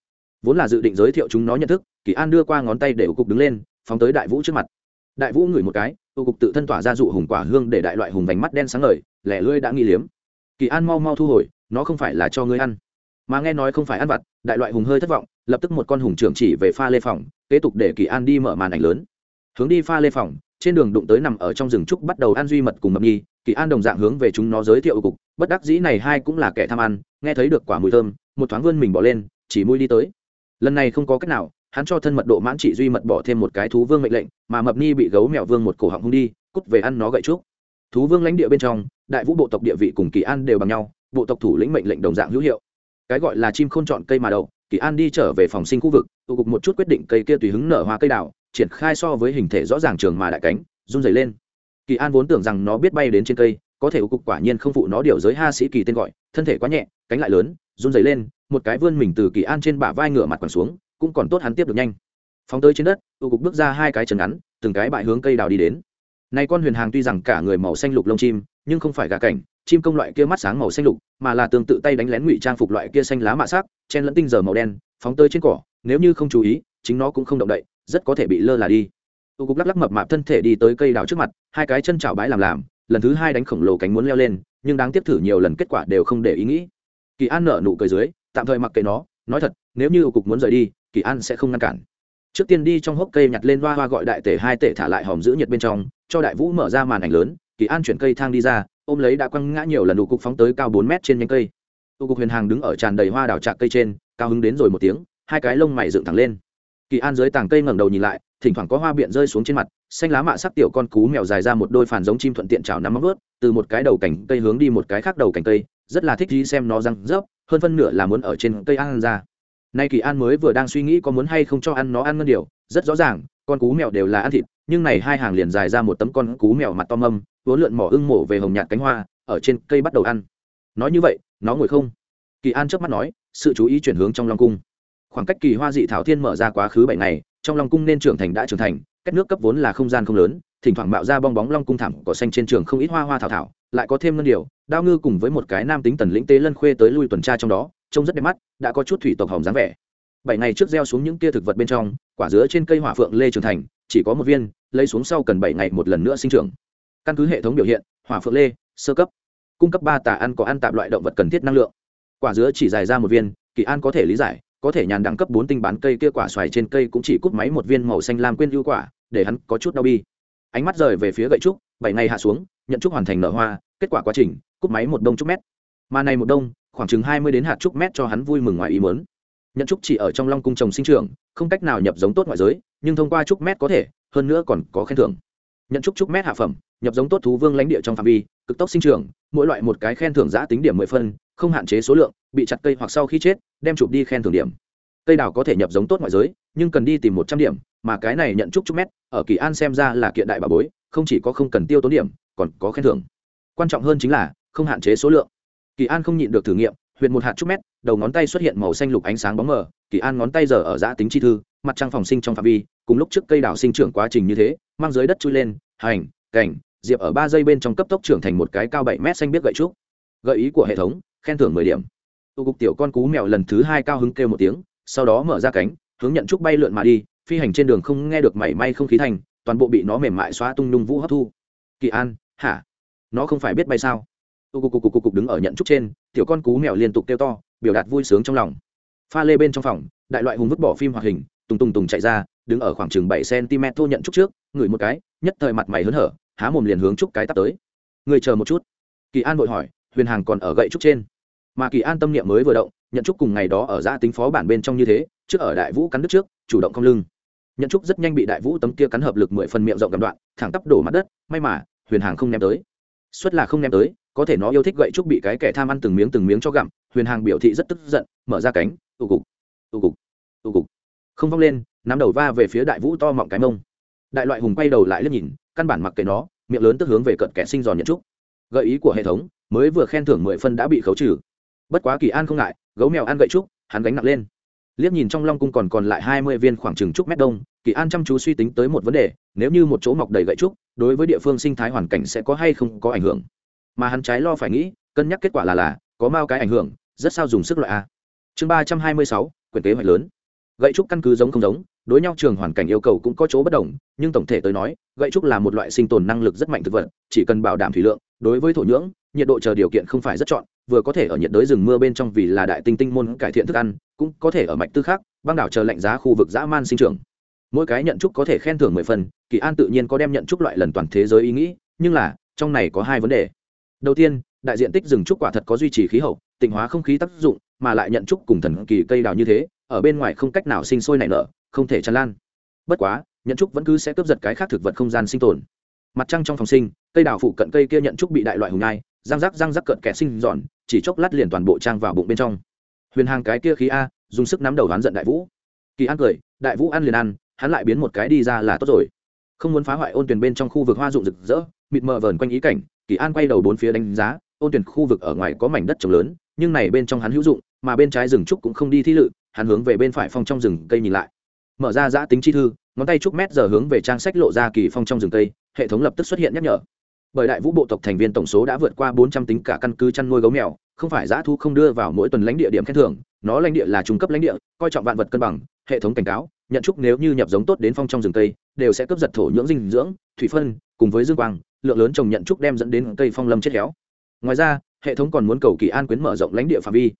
vốn là dự định giới thiệu chúng nó nhận thức, kỳ an đưa qua ngón tay để ưu cục đứng lên, phóng tới đại vũ trước mặt. Đại vũ ngửi một cái ưu cục tự thân tỏa ra dụ hùng quả hương để đại loại hùng vành mắt đen sáng ngời, lẻ lưỡi đã nghi liếm. Kỳ an mau mau thu hồi, nó không phải là cho ngươi ăn. Mà nghe nói không phải ăn vặt, đại loại hùng hơi thất vọng, lập tức một con hùng trưởng chỉ về pha lê phòng, kế tục để kỳ an đi mở màn ảnh lớn. Hướng đi pha lê phòng, trên đường đụng tới nằm ở trong rừng trúc bắt đầu ăn duy mật cùng mập nhi, kỳ an đồng dạng hướng về chúng nó giới thiệu cục, bất đắc dĩ này hai cũng là kẻ tham ăn, nghe thấy được quả mùi thơm, một thoáng vươn mình bỏ lên, chỉ mui đi tới lần này không có cách nào, hắn cho thân mật độ mãn trị duy mật bỏ thêm một cái thú vương mệnh lệnh, mà mập ni bị gấu mèo vương một cổ họng hung đi, cút về ăn nó gậy trúc. Thú vương lãnh địa bên trong, đại vũ bộ tộc địa vị cùng kỳ an đều bằng nhau, bộ tộc thủ lĩnh mệnh lệnh đồng dạng hữu hiệu. Cái gọi là chim không chọn cây mà đậu kỳ an đi trở về phòng sinh khu vực, tụ cục một chút quyết định cây kia tùy hứng nở hoa cây đào, triển khai so với hình thể rõ ràng trường mà đại cánh, run dày lên. Kỳ an vốn tưởng rằng nó biết bay đến trên cây, có thể cục quả nhiên không phụ nó điều giới ha sĩ kỳ tên gọi, thân thể quá nhẹ, cánh lại lớn, run dày lên một cái vươn mình từ kỳ an trên bả vai ngửa mặt quằn xuống, cũng còn tốt hắn tiếp được nhanh. Phóng tới trên đất tụ cục bước ra hai cái chân ngắn, từng cái bại hướng cây đào đi đến. Nay con huyền hàng tuy rằng cả người màu xanh lục lông chim, nhưng không phải gà cảnh, chim công loại kia mắt sáng màu xanh lục, mà là tương tự tay đánh lén ngụy trang phục loại kia xanh lá mạ sắc, chen lẫn tinh giờ màu đen, phóng tới trên cỏ, nếu như không chú ý, chính nó cũng không động đậy, rất có thể bị lơ là đi. Tu cục lắc lắc mập mạp thân thể đi tới cây đào trước mặt, hai cái chân chảo bãi làm làm, lần thứ hai đánh khổng lồ cánh muốn leo lên, nhưng đáng tiếp thử nhiều lần kết quả đều không để ý nghĩ. Kỳ an nở nụ cười dưới tạm thời mặc kệ nó, nói thật, nếu như cục muốn rời đi, kỳ an sẽ không ngăn cản. Trước tiên đi trong hốc cây nhặt lên hoa hoa gọi đại tể hai tể thả lại hòm giữ nhiệt bên trong, cho đại vũ mở ra màn ảnh lớn, kỳ an chuyển cây thang đi ra, ôm lấy đã quăng ngã nhiều lần đủ cục phóng tới cao bốn mét trên nhánh cây. Tụ cục huyền hàng đứng ở tràn đầy hoa đào trạc cây trên, cao hứng đến rồi một tiếng, hai cái lông mày dựng thẳng lên. Kỳ an dưới tàng cây ngẩng đầu nhìn lại thỉnh thoảng có hoa biện rơi xuống trên mặt, xanh lá mạ sắc tiểu con cú mèo dài ra một đôi phản giống chim thuận tiện chảo nắm móng ướt từ một cái đầu cành cây hướng đi một cái khác đầu cành cây, rất là thích đi xem nó răng rớp, hơn phân nửa là muốn ở trên cây ăn ra. Nay kỳ an mới vừa đang suy nghĩ có muốn hay không cho ăn nó ăn ngân điều rất rõ ràng, con cú mèo đều là ăn thịt, nhưng này hai hàng liền dài ra một tấm con cú mèo mặt to mâm, vốn lượn mỏ ưng mổ về hồng nhạt cánh hoa, ở trên cây bắt đầu ăn. Nói như vậy, nó ngồi không? Kỳ an trước mắt nói, sự chú ý chuyển hướng trong long cung. Khoảng cách kỳ hoa dị thảo thiên mở ra quá khứ bảy ngày trong long cung nên trưởng thành đã trưởng thành cách nước cấp vốn là không gian không lớn, thỉnh thoảng mạo ra bong bóng long cung thảm cỏ xanh trên trường không ít hoa hoa thảo thảo, lại có thêm ngân điều đao ngư cùng với một cái nam tính tần lĩnh tế lân khuê tới lui tuần tra trong đó, trông rất đẹp mắt, đã có chút thủy tộc hồng dáng vẻ. Bảy ngày trước gieo xuống những tia thực vật bên trong, quả dứa trên cây hỏa phượng lê trưởng thành, chỉ có một viên, lấy xuống sau cần bảy ngày một lần nữa sinh trưởng. Căn cứ hệ thống biểu hiện, hỏa phượng lê, sơ cấp. Cung cấp ba tà ăn có ăn tạp loại động vật cần thiết năng lượng. Quả dứa chỉ dài ra một viên, kỳ an có thể lý giải có thể nhàn đẳng cấp bốn tinh bán cây kia quả xoài trên cây cũng chỉ cút máy một viên màu xanh lam quên ưu quả, để hắn có chút đau bi. Ánh mắt rời về phía gậy trúc, bảy ngày hạ xuống, nhận trúc hoàn thành nở hoa, kết quả quá trình, cút máy một đông trúc mét. Mà này một đông, khoảng chừng hai mươi đến hạt trúc mét cho hắn vui mừng ngoài ý mớn nhận trúc chỉ ở trong long cung trồng sinh trưởng, không cách nào nhập giống tốt ngoại giới, nhưng thông qua trúc mét có thể, hơn nữa còn có khen thưởng. Nhận trúc trúc mét hạ phẩm, nhập giống tốt thú vương lãnh địa trong phạm vi cực tốc sinh trưởng, mỗi loại một cái khen thưởng giã tính điểm mười phân, không hạn chế số lượng, bị chặt cây hoặc sau khi chết, đem chụp đi khen thưởng điểm. Cây đào có thể nhập giống tốt ngoại giới, nhưng cần đi tìm một trăm điểm, mà cái này nhận chúc chúc mét, ở kỳ an xem ra là kiện đại bà bối, không chỉ có không cần tiêu tốn điểm, còn có khen thưởng. Quan trọng hơn chính là, không hạn chế số lượng. Kỳ an không nhịn được thử nghiệm huyện một hạt chúc mét, đầu ngón tay xuất hiện màu xanh lục ánh sáng bóng mờ, kỳ an ngón tay giờ ở giã tính chi thư, mặt trăng phòng sinh trong phạm vi, cùng lúc trước cây đào sinh trưởng quá trình như thế, mang dưới đất chui lên, hành cảnh diệp ở ba giây bên trong cấp tốc trưởng thành một cái cao bảy mét xanh biết gậy trúc. Gợi ý của hệ thống, khen thưởng mười điểm. Tụ cục tiểu con cú mèo lần thứ hai cao hứng kêu một tiếng, sau đó mở ra cánh, hướng nhận trúc bay lượn mà đi, phi hành trên đường không nghe được mảy may không khí thành, toàn bộ bị nó mềm mại xóa tung nhung vũ hấp thu. Kỳ an, hả? Nó không phải biết bay sao? Tụ cục cục cục cục đứng ở nhận trúc trên, tiểu con cú mèo liên tục kêu to, biểu đạt vui sướng trong lòng. Pha lê bên trong phòng, đại loại hùng vứt bỏ phim hoạt hình, tùng tùng tùng chạy ra, đứng ở khoảng chừng bảy cm thô nhận trúc trước, ngửi một cái, nhất thời mặt mày hớn hở há mồm liền hướng trúc cái tắt tới. Người chờ một chút. Kỳ an vội hỏi, huyền hàng còn ở gậy trúc trên. Mà kỳ an tâm niệm mới vừa động, nhận trúc cùng ngày đó ở giã tính phó bản bên trong như thế, trước ở đại vũ cắn đứt trước, chủ động không lưng. Nhận trúc rất nhanh bị đại vũ tấm kia cắn hợp lực mười phần miệng rộng cầm đoạn, thẳng tắp đổ mặt đất, may mà, huyền hàng không ném tới. Suất là không ném tới, có thể nó yêu thích gậy trúc bị cái kẻ tham ăn từng miếng từng miếng cho gặm, huyền hàng biểu thị rất tức giận, mở ra cánh, tụ cục tụ cục tụ cục. Không vong lên, nắm đầu va về phía đại vũ to mọng cái mông đại loại hùng quay đầu lại liếc nhìn, căn bản mặc kệ nó, miệng lớn tức hướng về cận kẻ sinh giòn nhận trúc. Gợi ý của hệ thống, mới vừa khen thưởng mười phân đã bị khấu trừ. Bất quá kỳ an không ngại, gấu mèo ăn gậy trúc, hắn gánh nặng lên. Liếc nhìn trong long cung còn còn lại hai mươi viên khoảng chừng trúc mét đông, kỳ an chăm chú suy tính tới một vấn đề, nếu như một chỗ mọc đầy gậy trúc, đối với địa phương sinh thái hoàn cảnh sẽ có hay không có ảnh hưởng? Mà hắn trái lo phải nghĩ, cân nhắc kết quả là là, có mau cái ảnh hưởng, rất sao dùng sức loại a. Chương ba trăm hai mươi sáu quyền kế hoạch lớn. Gậy trúc căn cứ giống không giống đối nhau trường hoàn cảnh yêu cầu cũng có chỗ bất đồng, nhưng tổng thể tới nói, gậy trúc là một loại sinh tồn năng lực rất mạnh thực vật, chỉ cần bảo đảm thủy lượng, đối với thổ nhưỡng, nhiệt độ chờ điều kiện không phải rất chọn, vừa có thể ở nhiệt đới rừng mưa bên trong vì là đại tinh tinh môn cải thiện thức ăn, cũng có thể ở mạch tư khác, băng đảo chờ lạnh giá khu vực dã man sinh trưởng. Mỗi cái nhận trúc có thể khen thưởng mười phần, kỳ an tự nhiên có đem nhận trúc loại lần toàn thế giới ý nghĩ, nhưng là, trong này có hai vấn đề. Đầu tiên, đại diện tích rừng trúc quả thật có duy trì khí hậu, tịnh hóa không khí tác dụng, mà lại nhận trúc cùng thần kỳ cây đào như thế, ở bên ngoài không cách nào sinh sôi nảy nở không thể tràn lan. Bất quá, nhận trúc vẫn cứ sẽ cướp giật cái khác thực vật không gian sinh tồn. Mặt trăng trong phòng sinh, cây đào phụ cận cây kia nhận trúc bị đại loại hùng nhai, răng rắc răng rắc cận kẻ sinh giòn chỉ chốc lát liền toàn bộ trang vào bụng bên trong. Huyền hàng cái kia khí a, dùng sức nắm đầu hắn giận đại vũ. Kỳ an cười, đại vũ ăn liền ăn, hắn lại biến một cái đi ra là tốt rồi. Không muốn phá hoại ôn tuyển bên trong khu vực hoa dụng rực rỡ, mịt mờ vờn quanh ý cảnh, kỳ an quay đầu bốn phía đánh giá, ôn tuyển khu vực ở ngoài có mảnh đất trồng lớn, nhưng này bên trong hắn hữu dụng, mà bên trái rừng trúc cũng không đi thi lự, hắn hướng về bên phải phong trong rừng cây nhìn lại mở ra giã tính chi thư ngón tay trúc mét giờ hướng về trang sách lộ ra kỳ phong trong rừng tây, hệ thống lập tức xuất hiện nhắc nhở. Bởi đại vũ bộ tộc thành viên tổng số đã vượt qua bốn trăm tính cả căn cứ chăn nuôi gấu mèo không phải giã thu không đưa vào mỗi tuần lãnh địa điểm khen thưởng nó lãnh địa là trung cấp lãnh địa coi trọng vạn vật cân bằng hệ thống cảnh cáo nhận chúc nếu như nhập giống tốt đến phong trong rừng tây, đều sẽ cướp giật thổ nhưỡng dinh dưỡng thủy phân cùng với dương quang lượng lớn trồng nhận chúc đem dẫn đến cây phong lâm chết héo. Ngoài ra hệ thống còn muốn cầu kỳ an quyến mở rộng lãnh địa phạm vi.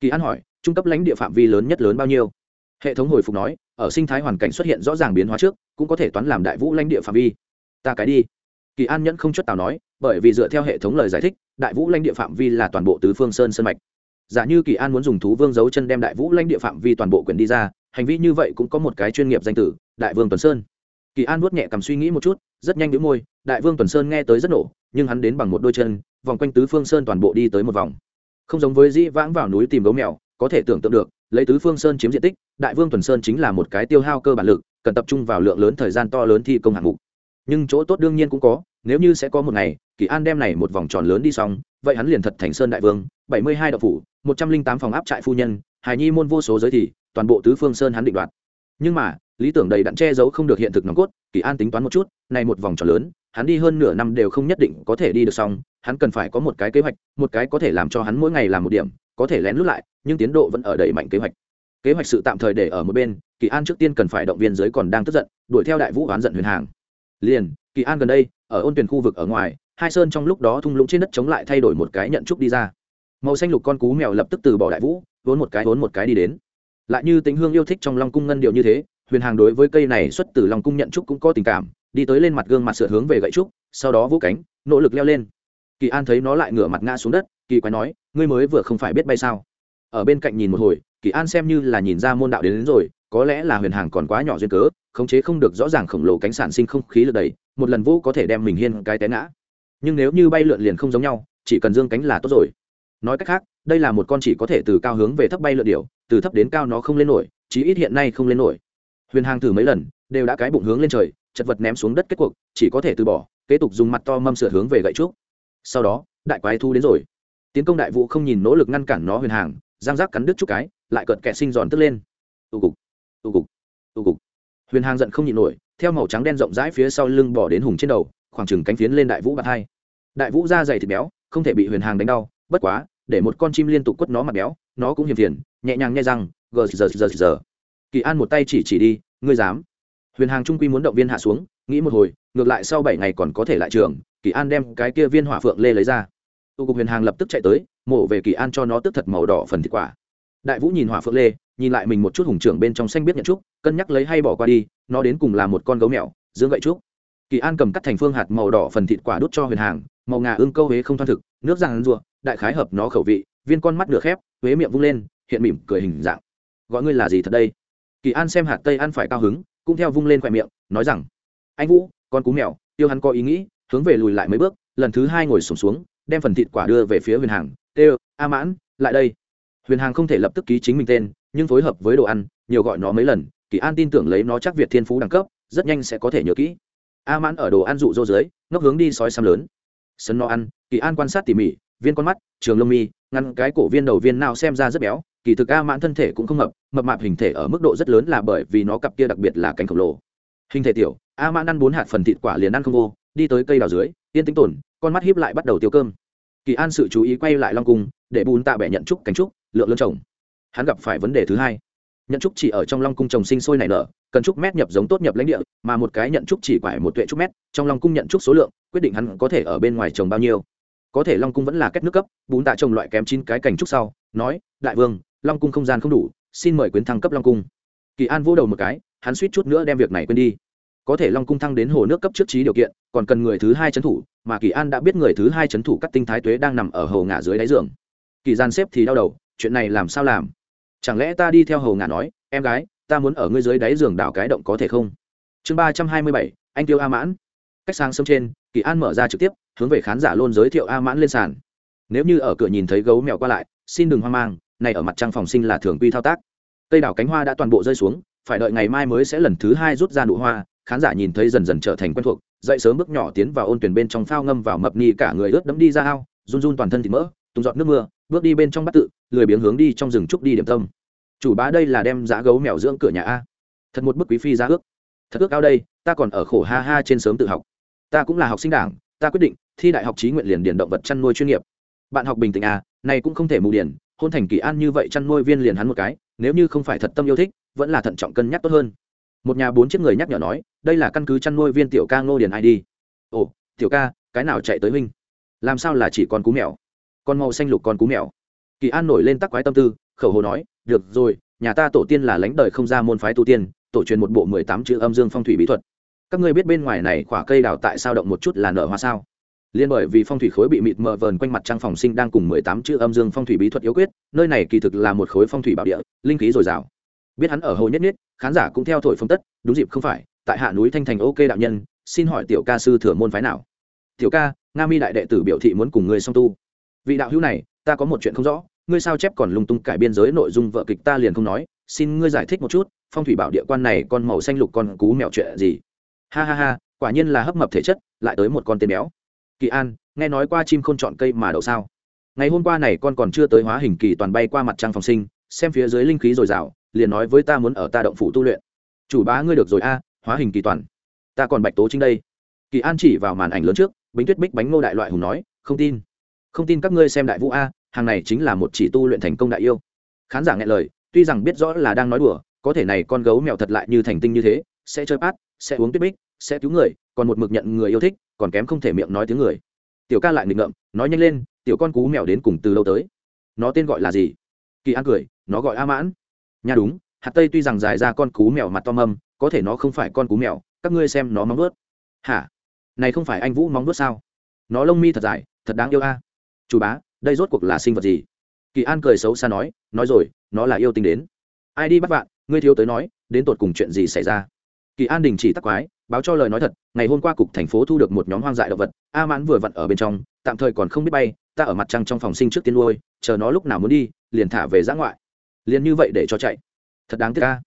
Kỳ an hỏi trung cấp lãnh địa phạm vi lớn nhất lớn bao nhiêu? Hệ thống hồi phục nói, ở sinh thái hoàn cảnh xuất hiện rõ ràng biến hóa trước, cũng có thể toán làm đại vũ lãnh địa phạm vi. Ta cái đi. Kỳ an nhẫn không chút tào nói, bởi vì dựa theo hệ thống lời giải thích, đại vũ lãnh địa phạm vi là toàn bộ tứ phương sơn sơn mạch. Giả như kỳ an muốn dùng thú vương giấu chân đem đại vũ lãnh địa phạm vi toàn bộ quyền đi ra, hành vi như vậy cũng có một cái chuyên nghiệp danh tử, đại vương tuần sơn. Kỳ an nuốt nhẹ cầm suy nghĩ một chút, rất nhanh đĩu môi, đại vương tuần sơn nghe tới rất nổ, nhưng hắn đến bằng một đôi chân, vòng quanh tứ phương sơn toàn bộ đi tới một vòng. Không giống với dĩ vãng vào núi tìm gấu mèo, có thể tưởng tượng được lấy tứ phương sơn chiếm diện tích, đại vương tuần sơn chính là một cái tiêu hao cơ bản lực, cần tập trung vào lượng lớn thời gian to lớn thi công hạng mục. Nhưng chỗ tốt đương nhiên cũng có, nếu như sẽ có một ngày, kỳ an đem này một vòng tròn lớn đi xong, vậy hắn liền thật thành sơn đại vương, bảy mươi hai đậu phủ, một trăm linh tám phòng áp trại phu nhân, hài nhi môn vô số giới thì, toàn bộ tứ phương sơn hắn định đoạt. Nhưng mà, lý tưởng đầy đặn che giấu không được hiện thực nòng cốt, kỳ an tính toán một chút, này một vòng tròn lớn, hắn đi hơn nửa năm đều không nhất định có thể đi được xong, hắn cần phải có một cái kế hoạch, một cái có thể làm cho hắn mỗi ngày làm một điểm có thể lén lút lại, nhưng tiến độ vẫn ở đẩy mạnh kế hoạch. Kế hoạch sự tạm thời để ở một bên, kỳ an trước tiên cần phải động viên giới còn đang tức giận, đuổi theo đại vũ oán giận huyền hàng. Liền, kỳ an gần đây, ở ôn tuyển khu vực ở ngoài, hai sơn trong lúc đó thung lũng trên đất chống lại thay đổi một cái nhận trúc đi ra. Màu xanh lục con cú mèo lập tức từ bỏ đại vũ, vốn một cái, vốn một cái đi đến. Lại như tính hương yêu thích trong long cung ngân điệu như thế, huyền hàng đối với cây này xuất từ long cung nhận trúc cũng có tình cảm, đi tới lên mặt gương mặt sửa hướng về gậy trúc, sau đó vũ cánh, nỗ lực leo lên. Kỳ an thấy nó lại ngửa mặt ngã xuống đất, kỳ quái nói ngươi mới vừa không phải biết bay sao? Ở bên cạnh nhìn một hồi kỳ an xem như là nhìn ra môn đạo đến, đến rồi có lẽ là huyền hàng còn quá nhỏ duyên cớ khống chế không được rõ ràng khổng lồ cánh sản sinh không khí lực đầy một lần vũ có thể đem mình hiên cái té ngã. Nhưng nếu như bay lượn liền không giống nhau chỉ cần dương cánh là tốt rồi. Nói cách khác đây là một con chỉ có thể từ cao hướng về thấp bay lượn điệu từ thấp đến cao nó không lên nổi chí ít hiện nay không lên nổi. Huyền hàng thử mấy lần đều đã cái bụng hướng lên trời chật vật ném xuống đất kết cuộc chỉ có thể từ bỏ kế tục dùng mặt to mâm sửa hướng về gậy trúc. Sau đó đại quái thu đến rồi tiến công đại vũ không nhìn nỗ lực ngăn cản nó huyền hàng giang giác cắn đứt chút cái, lại cợt kẹ sinh giòn tức lên. Tù cục tù cục tù cục. Huyền hàng giận không nhịn nổi, theo màu trắng đen rộng rãi phía sau lưng bỏ đến hùng trên đầu, khoảng chừng cánh phiến lên đại vũ bạt hai. Đại vũ da dày thịt béo, không thể bị huyền hàng đánh đau, bất quá, để một con chim liên tục quất nó mặt béo, nó cũng hiềm phiền, nhẹ nhàng nhai răng, gờ giờ giờ giờ kỳ an một tay chỉ chỉ đi, ngươi dám. Huyền hàng trung quy muốn động viên hạ xuống, nghĩ một hồi, ngược lại sau bảy ngày còn có thể lại trường, kỳ an đem cái kia viên hỏa phượng lê lấy ra tu cục huyền hàng lập tức chạy tới mổ về kỳ an cho nó tức thật màu đỏ phần thịt quả. Đại vũ nhìn hỏa phượng lê nhìn lại mình một chút hùng trưởng bên trong xanh biết nhận trúc cân nhắc lấy hay bỏ qua đi nó đến cùng là một con gấu mèo dưỡng gậy trúc kỳ an cầm cắt thành phương hạt màu đỏ phần thịt quả đút cho huyền hàng màu ngà ương câu huế không thoan thực nước răng rùa đại khái hợp nó khẩu vị viên con mắt nửa khép huế miệng vung lên hiện mỉm cười hình dạng. Gọi ngươi là gì thật đây? Kỳ an xem hạt tây ăn phải cao hứng cũng theo vung lên khoe miệng nói rằng anh vũ con cú mèo tiêu hắn có ý nghĩ hướng về lùi lại mấy bước lần thứ hai ngồi sùng xuống, xuống đem phần thịt quả đưa về phía huyền hàng. Tê a mãn, lại đây. Huyền hàng không thể lập tức ký chính mình tên, nhưng phối hợp với đồ ăn, nhiều gọi nó mấy lần, kỳ an tin tưởng lấy nó chắc việt thiên phú đẳng cấp, rất nhanh sẽ có thể nhớ kỹ. A mãn ở đồ ăn dụ dỗ dưới, ngốc hướng đi sói xăm lớn. Sân no ăn, kỳ an quan sát tỉ mỉ, viên con mắt, trường lông mi, ngăn cái cổ viên đầu viên nào xem ra rất béo, kỳ thực a mãn thân thể cũng không mập mập mạp hình thể ở mức độ rất lớn là bởi vì nó cặp kia đặc biệt là cánh khổng lồ. Hình thể tiểu, a mãn ăn bốn hạt phần thịt quả liền ăn không vô, đi tới cây đào dưới, yên tính tổn con mắt hiếp lại bắt đầu tiêu cơm. Kỳ an sự chú ý quay lại long cung, để bùn tạ bẻ nhận trúc cánh trúc lượng lớn trồng. Hắn gặp phải vấn đề thứ hai. Nhận trúc chỉ ở trong long cung trồng sinh sôi nảy nở, cần trúc mét nhập giống tốt nhập lãnh địa, mà một cái nhận trúc chỉ phải một tuệ trúc mét, trong long cung nhận trúc số lượng, quyết định hắn có thể ở bên ngoài trồng bao nhiêu. Có thể long cung vẫn là cách nước cấp bún tạ trồng loại kém chín cái cành trúc sau, nói, đại vương, long cung không gian không đủ, xin mời quyến thăng cấp long cung. Kỳ an vỗ đầu một cái, hắn suýt chút nữa đem việc này quên đi có thể long cung thăng đến hồ nước cấp trước trí điều kiện, còn cần người thứ hai trấn thủ, mà kỳ an đã biết người thứ hai trấn thủ các tinh thái tuế đang nằm ở hồ ngả dưới đáy giường. Kỳ gian xếp thì đau đầu, chuyện này làm sao làm? Chẳng lẽ ta đi theo hồ ngả nói, em gái, ta muốn ở ngươi dưới đáy giường đảo cái động có thể không? Chương ba trăm hai mươi bảy, anh tiêu a mãn. Cách sáng sớm trên, kỳ an mở ra trực tiếp, hướng về khán giả luôn giới thiệu a mãn lên sàn. Nếu như ở cửa nhìn thấy gấu mèo qua lại, xin đừng hoang mang, này ở mặt trăng phòng sinh là thường quy thao tác. Cây đảo cánh hoa đã toàn bộ rơi xuống, phải đợi ngày mai mới sẽ lần thứ hai rút ra nụ hoa khán giả nhìn thấy dần dần trở thành quen thuộc, dậy sớm bước nhỏ tiến vào ôn tuyển bên trong phao ngâm vào mập ni cả người ướt đẫm đi ra ao, run run toàn thân thịt mỡ, tung giọt nước mưa, bước đi bên trong bắt tự, lười biếng hướng đi trong rừng trúc đi điểm tâm. Chủ bá đây là đem giá gấu mèo dưỡng cửa nhà a. Thật một bức quý phi giá ước. Thật ước ao đây, ta còn ở khổ ha ha trên sớm tự học. Ta cũng là học sinh đảng, ta quyết định thi đại học trí nguyện liền điền động vật chăn nuôi chuyên nghiệp. Bạn học bình tĩnh à này cũng không thể mù điển, hôn thành kỳ an như vậy chăn nuôi viên liền hắn một cái, nếu như không phải thật tâm yêu thích, vẫn là thận trọng cân nhắc tốt hơn một nhà bốn chiếc người nhắc nhở nói, đây là căn cứ chăn nuôi viên tiểu ca ngô điền id ồ, tiểu ca, cái nào chạy tới huynh? Làm sao là chỉ con cú mèo? Con màu xanh lục con cú mèo. Kỳ an nổi lên tắc quái tâm tư, khẩu hồ nói, được rồi, nhà ta tổ tiên là lãnh đời không ra môn phái tu tiên, tổ truyền một bộ mười tám chữ âm dương phong thủy bí thuật. Các ngươi biết bên ngoài này quả cây đào tại sao động một chút là nở hoa sao? Liên bởi vì phong thủy khối bị mịt mờ vờn quanh mặt trang phòng sinh đang cùng mười tám chữ âm dương phong thủy bí thuật yếu quyết, nơi này kỳ thực là một khối phong thủy bảo địa, linh khí dồi dào biết hắn ở hồ nhất nhất, khán giả cũng theo thổi phong tất, đúng dịp không phải, tại hạ núi thanh thành ok đạo nhân, xin hỏi tiểu ca sư thừa môn phái nào? Tiểu ca, nga mi đại đệ tử biểu thị muốn cùng ngươi song tu. Vị đạo hữu này, ta có một chuyện không rõ, ngươi sao chép còn lung tung cải biên giới nội dung vợ kịch ta liền không nói, xin ngươi giải thích một chút, phong thủy bảo địa quan này con màu xanh lục con cú mèo chuyện gì? Ha ha ha, quả nhiên là hấp mập thể chất, lại tới một con tên béo. Kỳ an, nghe nói qua chim không chọn cây mà đậu sao? Ngày hôm qua này con còn chưa tới hóa hình kỳ toàn bay qua mặt trăng phòng sinh, xem phía dưới linh khí dồi dào liền nói với ta muốn ở ta động phủ tu luyện. Chủ bá ngươi được rồi a, hóa hình kỳ toàn. Ta còn bạch tố chính đây. Kỳ an chỉ vào màn ảnh lớn trước, bính tuyết bích bánh ngô đại loại hùng nói, không tin. Không tin các ngươi xem đại vũ a, hàng này chính là một chỉ tu luyện thành công đại yêu. Khán giả nghe lời, tuy rằng biết rõ là đang nói đùa, có thể này con gấu mèo thật lại như thành tinh như thế, sẽ chơi bát, sẽ uống tuyết bích, sẽ cứu người, còn một mực nhận người yêu thích, còn kém không thể miệng nói tiếng người. Tiểu ca lại nghịch ngợm, nói nhanh lên, tiểu con cú mèo đến cùng từ lâu tới. Nó tên gọi là gì? Kỳ an cười, nó gọi a mãn nhà đúng, hạt tây tuy rằng dài ra con cú mèo mặt to mâm, có thể nó không phải con cú mèo, các ngươi xem nó móng vuốt. Hả? Này không phải anh vũ móng vuốt sao? Nó lông mi thật dài, thật đáng yêu a. À? chủ bá, đây rốt cuộc là sinh vật gì? Kỳ an cười xấu xa nói nói rồi, nó là yêu tinh đến. Ai đi bắt vạn, ngươi thiếu tới nói, đến tột cùng chuyện gì xảy ra? Kỳ an đình chỉ tắc quái, báo cho lời nói thật, ngày hôm qua cục thành phố thu được một nhóm hoang dại động vật, a mãn vừa vặn ở bên trong, tạm thời còn không biết bay, ta ở mặt trăng trong phòng sinh trước tiên nuôi, chờ nó lúc nào muốn đi, liền thả về giã ngoại liền như vậy để cho chạy. Thật đáng tiếc ca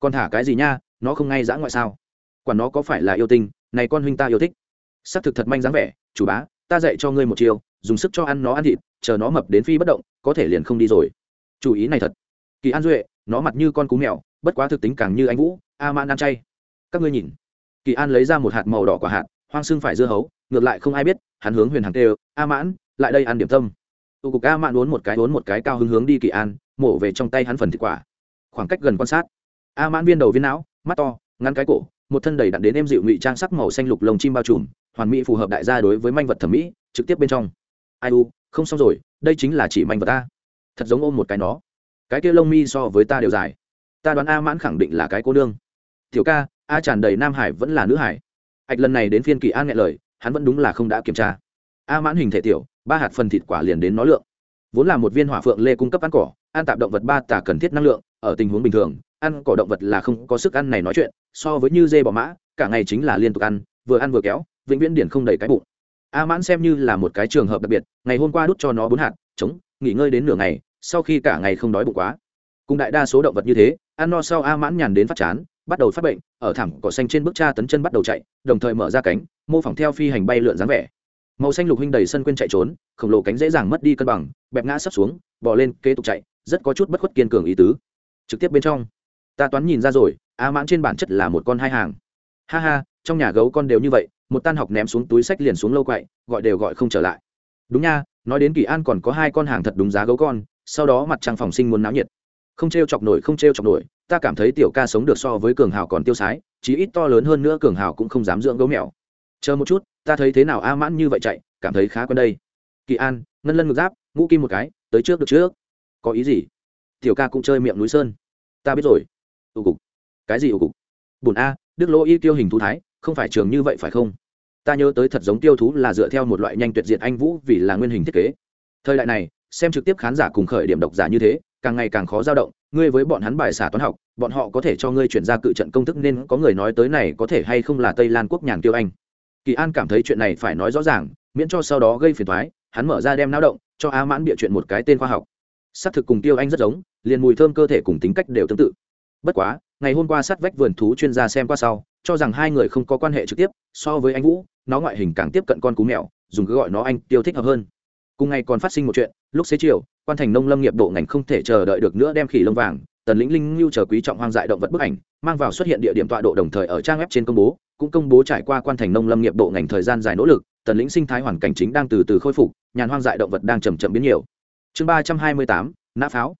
còn thả cái gì nha, nó không ngay giã ngoại sao? Quản nó có phải là yêu tinh, này con huynh ta yêu thích. S ắ c thực thật manh dáng vẻ, chủ bá, ta dạy cho ngươi một chiều dùng sức cho ăn nó ăn thịt, chờ nó mập đến phi bất động, có thể liền không đi rồi. Chủ ý này thật. Kỳ an duệ, nó mặt như con cú mèo, bất quá thực tính càng như anh vũ, a mãn ăn chay. Các ngươi nhìn. Kỳ an lấy ra một hạt màu đỏ quả hạt, hoang xương phải dưa hấu, ngược lại không ai biết, hắn hướng huyền hàng tê a mãn, lại đây ăn điểm tâm. Tụ cục a mãn uốn một cái, uốn một cái cao hứng hướng đi kỳ an mổ về trong tay hắn phần thịt quả. Khoảng cách gần quan sát. A mãn viên đầu viên não, mắt to ngăn cái cổ, một thân đầy đặn đến em dịu ngụy trang sắc màu xanh lục lồng chim bao trùm, hoàn mỹ phù hợp đại gia đối với manh vật thẩm mỹ, trực tiếp bên trong. Ai u, không xong rồi, đây chính là chỉ manh vật ta. Thật giống ôm một cái nó. Cái kia lông mi so với ta đều dài. Ta đoán a mãn khẳng định là cái cô nương. Tiểu ca, a tràn đầy nam hải vẫn là nữ hải. Ạch lần này đến phiên kỳ an nghe lời, hắn vẫn đúng là không đã kiểm tra. A mãn hình thể tiểu, ba hạt phần thịt quả liền đến nó lượng. Vốn là một viên hỏa phượng lê cung cấp ăn cỏ ăn tạp động vật ba tà cần thiết năng lượng, ở tình huống bình thường, ăn cỏ động vật là không có sức ăn này nói chuyện, so với như dê bỏ mã, cả ngày chính là liên tục ăn, vừa ăn vừa kéo, vĩnh viễn điển không đầy cái bụng. A mãn xem như là một cái trường hợp đặc biệt, ngày hôm qua đút cho nó bốn hạt, chống, nghỉ ngơi đến nửa ngày, sau khi cả ngày không đói bụng quá. Cùng đại đa số động vật như thế, ăn no sau a mãn nhàn đến phát chán, bắt đầu phát bệnh, ở thẳng cỏ xanh trên bước cha tấn chân bắt đầu chạy, đồng thời mở ra cánh, mô phỏng theo phi hành bay lượn dáng vẻ. Màu xanh lục huynh đầy sân quên chạy trốn, khổng lồ cánh dễ dàng mất đi cân bằng, bẹp ngã sấp xuống bỏ lên kế tục chạy rất có chút bất khuất kiên cường ý tứ. Trực tiếp bên trong, ta toán nhìn ra rồi a mãn trên bản chất là một con hai hàng. Ha ha, trong nhà gấu con đều như vậy, một tan học ném xuống túi sách liền xuống lâu quậy, gọi đều gọi không trở lại. Đúng nha, nói đến kỳ an còn có hai con hàng thật đúng giá gấu con, sau đó mặt trăng phòng sinh muốn náo nhiệt. Không t r e o chọc nổi, không t r e o chọc nổi, ta cảm thấy tiểu ca sống được so với cường hào còn tiêu sái, chí ít to lớn hơn nữa cường hào cũng không dám dưỡng gấu mèo. Chờ một chút, ta thấy thế nào a mãn như vậy chạy, cảm thấy khá quen đây. Kỳ an, ngân lân ngực giáp, ngũ kim một cái, tới trước được trước có ý gì? Tiểu ca cũng chơi miệng núi sơn. Ta biết rồi. Ưu cục. Cái gì ưu cục? Bùn a, đức lỗ y tiêu hình thú thái, không phải trường như vậy phải không? Ta nhớ tới thật giống tiêu thú là dựa theo một loại nhanh tuyệt diệt anh vũ vì là nguyên hình thiết kế. Thời đại này, xem trực tiếp khán giả cùng khởi điểm độc giả như thế, càng ngày càng khó dao động. Ngươi với bọn hắn bài xả toán học, bọn họ có thể cho ngươi chuyển ra cự trận công thức nên có người nói tới này có thể hay không là tây lan quốc nhàn tiêu anh. Kỳ an cảm thấy chuyện này phải nói rõ ràng, miễn cho sau đó gây phiền thoái hắn mở ra đem lao động, cho a mãn bịa chuyện một cái tên khoa học xác thực cùng tiêu anh rất giống, liền mùi thơm cơ thể cùng tính cách đều tương tự. Bất quá, ngày hôm qua sát vách vườn thú chuyên gia xem qua sau, cho rằng hai người không có quan hệ trực tiếp, so với anh vũ, nó ngoại hình càng tiếp cận con cú mèo, dùng cứ gọi nó anh tiêu thích hợp hơn. Cùng ngày còn phát sinh một chuyện, lúc xế chiều, quan thành nông lâm nghiệp bộ ngành không thể chờ đợi được nữa đem khỉ lông vàng, tần lĩnh linh lưu chờ quý trọng hoang dại động vật bức ảnh, mang vào xuất hiện địa điểm tọa độ đồng thời ở trang web trên công bố, cũng công bố trải qua quan thành nông lâm nghiệp bộ ngành thời gian dài nỗ lực, tần lĩnh sinh thái hoàn cảnh chính đang từ từ khôi phục, nhàn hoang dại động vật đang chầm chậm biến nhiều chương ba trăm hai mươi tám nã pháo.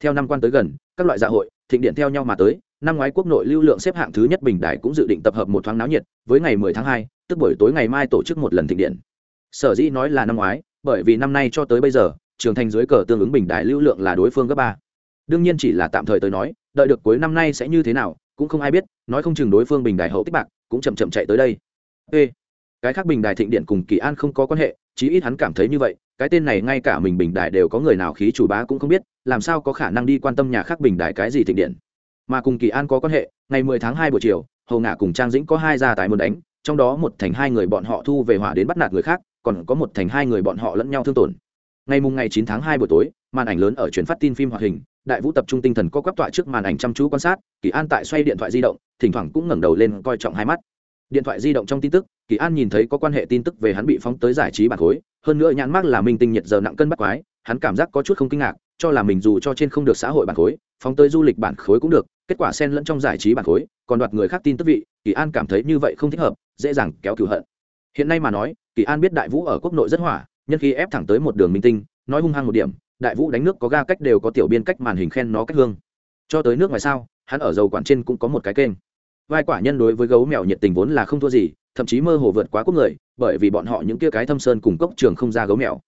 Theo năm quan tới gần các loại dạ hội thịnh điện theo nhau mà tới năm ngoái quốc nội lưu lượng xếp hạng thứ nhất bình đại cũng dự định tập hợp một thoáng náo nhiệt với ngày 10 tháng 2, tức buổi tối ngày mai tổ chức một lần thịnh điện. Sở dĩ nói là năm ngoái bởi vì năm nay cho tới bây giờ trường thành dưới cờ tương ứng bình đại lưu lượng là đối phương gấp ba. Đương nhiên chỉ là tạm thời tới nói đợi được cuối năm nay sẽ như thế nào cũng không ai biết nói không chừng đối phương bình đại hậu tích bạc cũng chậm chậm chạy tới đây. Ê cái khác bình đài thịnh điện cùng kỳ an không có quan hệ, chí ít hắn cảm thấy như vậy, cái tên này ngay cả mình bình đài đều có người nào khí chủ bá cũng không biết, làm sao có khả năng đi quan tâm nhà khác bình đài cái gì thịnh điện. Mà cùng kỳ an có quan hệ, ngày 10 tháng hai buổi chiều, hầu ngã cùng trang dĩnh có hai gia tài muốn đánh, trong đó một thành hai người bọn họ thu về hỏa đến bắt nạt người khác, còn có một thành hai người bọn họ lẫn nhau thương tổn. Ngày mùng ngày chín tháng hai buổi tối, màn ảnh lớn ở truyền phát tin phim hoạt hình, đại vũ tập trung tinh thần có quắp tọa trước màn ảnh chăm chú quan sát, kỳ an tại xoay điện thoại di động, thỉnh thoảng cũng ngẩng đầu lên coi trọng hai mắt điện thoại di động trong tin tức, kỳ an nhìn thấy có quan hệ tin tức về hắn bị phóng tới giải trí bản khối, hơn nữa nhãn mắc là minh tinh nhiệt giờ nặng cân bắt quái, hắn cảm giác có chút không kinh ngạc, cho là mình dù cho trên không được xã hội bản khối, phóng tới du lịch bản khối cũng được, kết quả xen lẫn trong giải trí bản khối, còn đoạt người khác tin tức vị, kỳ an cảm thấy như vậy không thích hợp, dễ dàng kéo cửu hận. Hiện nay mà nói, kỳ an biết đại vũ ở quốc nội rất hỏa, nhân khi ép thẳng tới một đường minh tinh, nói hung hăng một điểm, đại vũ đánh nước có ga cách đều có tiểu biên cách màn hình khen nó cách hương. Cho tới nước ngoài sao, hắn ở dầu quản trên cũng có một cái kênh vai quả nhân đối với gấu mèo nhiệt tình vốn là không thua gì, thậm chí mơ hồ vượt quá quốc người, bởi vì bọn họ những kia cái thâm sơn cùng cốc trường không ra gấu mèo.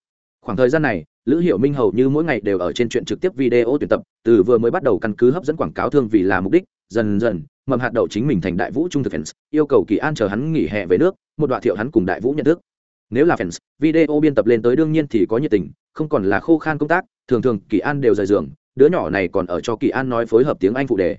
Khoảng thời gian này, lữ hiệu minh hầu như mỗi ngày đều ở trên chuyện trực tiếp video tuyển tập, từ vừa mới bắt đầu căn cứ hấp dẫn quảng cáo thương vì là mục đích, dần dần, mầm hạt đậu chính mình thành đại vũ trung thực fans, yêu cầu kỳ an chờ hắn nghỉ hè về nước, một đoạn thiệu hắn cùng đại vũ nhận thức. Nếu là fans, video biên tập lên tới đương nhiên thì có nhiệt tình, không còn là khô khan công tác, thường thường kỳ an đều rời giường, đứa nhỏ này còn ở cho kỳ an nói phối hợp tiếng anh phụ đề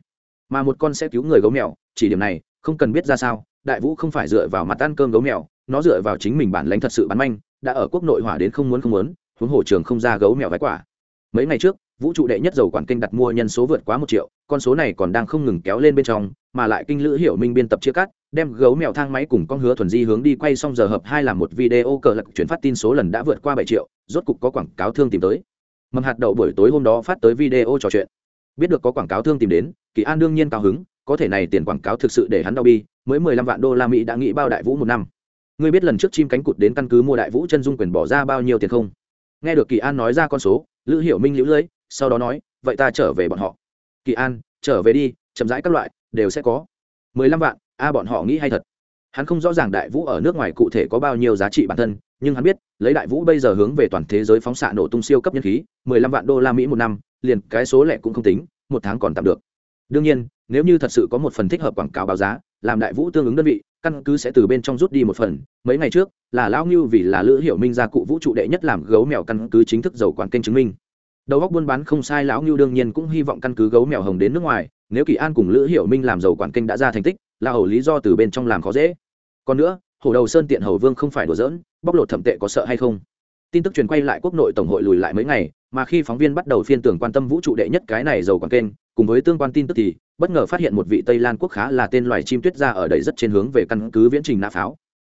mà một con sẽ cứu người gấu mèo, chỉ điểm này, không cần biết ra sao, đại vũ không phải dựa vào mặt ăn cơm gấu mèo, nó dựa vào chính mình bản lãnh thật sự bắn manh, đã ở quốc nội hỏa đến không muốn không muốn, huống hồ trường không ra gấu mèo vái quả. Mấy ngày trước, vũ trụ đệ nhất dầu quản kinh đặt mua nhân số vượt quá một triệu, con số này còn đang không ngừng kéo lên bên trong, mà lại kinh lữ hiểu minh biên tập chia cắt, đem gấu mèo thang máy cùng con hứa thuần di hướng đi quay xong giờ hợp hai làm một video cờ lật chuyển phát tin số lần đã vượt qua bảy triệu, rốt cục có quảng cáo thương tìm tới. Mầm hạt đậu buổi tối hôm đó phát tới video trò chuyện biết được có quảng cáo thương tìm đến, kỳ an đương nhiên cao hứng, có thể này tiền quảng cáo thực sự để hắn đau bi, mới mười lăm vạn đô la mỹ đã nghĩ bao đại vũ một năm. Ngươi biết lần trước chim cánh cụt đến căn cứ mua đại vũ chân dung quyền bỏ ra bao nhiêu tiền không? Nghe được kỳ an nói ra con số, lữ hiểu minh lũ lưỡi sau đó nói, vậy ta trở về bọn họ. Kỳ an, trở về đi, chậm rãi các loại, đều sẽ có. Mười lăm vạn, a, bọn họ nghĩ hay thật. Hắn không rõ ràng đại vũ ở nước ngoài cụ thể có bao nhiêu giá trị bản thân nhưng hắn biết, lấy đại vũ bây giờ hướng về toàn thế giới phóng xạ nổ tung siêu cấp nhân khí, mười lăm vạn đô la mỹ một năm, liền cái số lẻ cũng không tính, một tháng còn tạm được. Đương nhiên, nếu như thật sự có một phần thích hợp quảng cáo báo giá, làm đại vũ tương ứng đơn vị, căn cứ sẽ từ bên trong rút đi một phần. Mấy ngày trước, là lão ngưu vì là lữ hiểu minh gia cụ vũ trụ đệ nhất làm gấu mèo căn cứ chính thức giàu quản kênh chứng minh. Đầu góc buôn bán không sai, lão ngưu đương nhiên cũng hy vọng căn cứ gấu mèo hồng đến nước ngoài, nếu kỳ an cùng lữ hiểu minh làm giàu quản kênh đã ra thành tích, là hầu lý do từ bên trong làm khó dễ. Còn nữa hổ đầu sơn tiện hầu vương không phải đùa giỡn, bóc lột thẩm tệ có sợ hay không? Tin tức truyền quay lại quốc nội tổng hội lùi lại mấy ngày, mà khi phóng viên bắt đầu phiên tưởng quan tâm vũ trụ đệ nhất cái này giàu quản kênh, cùng với tương quan tin tức thì, bất ngờ phát hiện một vị tây lan quốc khá là tên loài chim tuyết ra ở đầy rất trên hướng về căn cứ viễn trình nã pháo.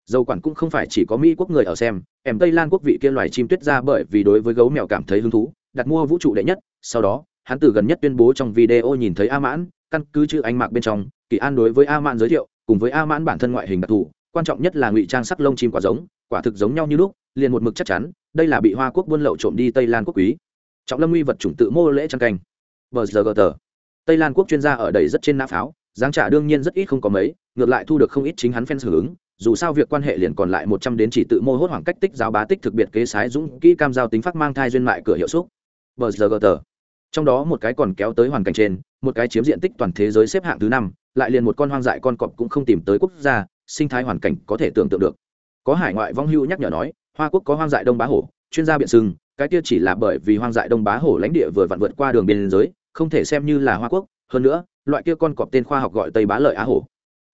Dầu quản cũng không phải chỉ có mỹ quốc người ở xem, em tây lan quốc vị kia loài chim tuyết ra bởi vì đối với gấu mèo cảm thấy hứng thú, đặt mua vũ trụ đệ nhất, sau đó, hắn từ gần nhất tuyên bố trong video nhìn thấy a mãn, căn cứ chữ anh mạc bên trong, kỳ an đối với a mãn giới thiệu, cùng với a mãn bản thân ngoại hình đặc thù quan trọng nhất là ngụy trang sắc lông chim quả giống, quả thực giống nhau như lúc, liền một mực chắc chắn, đây là bị hoa quốc buôn lậu trộm đi tây lan quốc quý. Trọng lâm nguy vật chủng tự mô lễ trang canh. Bờ giờ gờ tờ. Tây lan quốc chuyên gia ở đầy rất trên nã pháo giáng trả đương nhiên rất ít không có mấy, ngược lại thu được không ít chính hắn phen xử ứng, dù sao việc quan hệ liền còn lại một trăm đến chỉ tự mô hốt hoảng cách tích giáo bá tích thực biệt kế sái dũng kỹ cam giao tính phát mang thai duyên mại cửa hiệu xúc. Bờ giờ gờ tờ. Trong đó một cái còn kéo tới hoàn cảnh trên, một cái chiếm diện tích toàn thế giới xếp hạng thứ năm, lại liền một con hoang dại con cọp cũng không tìm tới quốc gia sinh thái hoàn cảnh có thể tưởng tượng được. Có hải ngoại vong hưu nhắc nhở nói, hoa quốc có hoang dại đông bá hổ, chuyên gia biện sưng cái kia chỉ là bởi vì hoang dại đông bá hổ lãnh địa vừa vặn vượt qua đường biên giới, không thể xem như là hoa quốc. Hơn nữa, loại kia con cọp tên khoa học gọi tây bá lợi á hổ.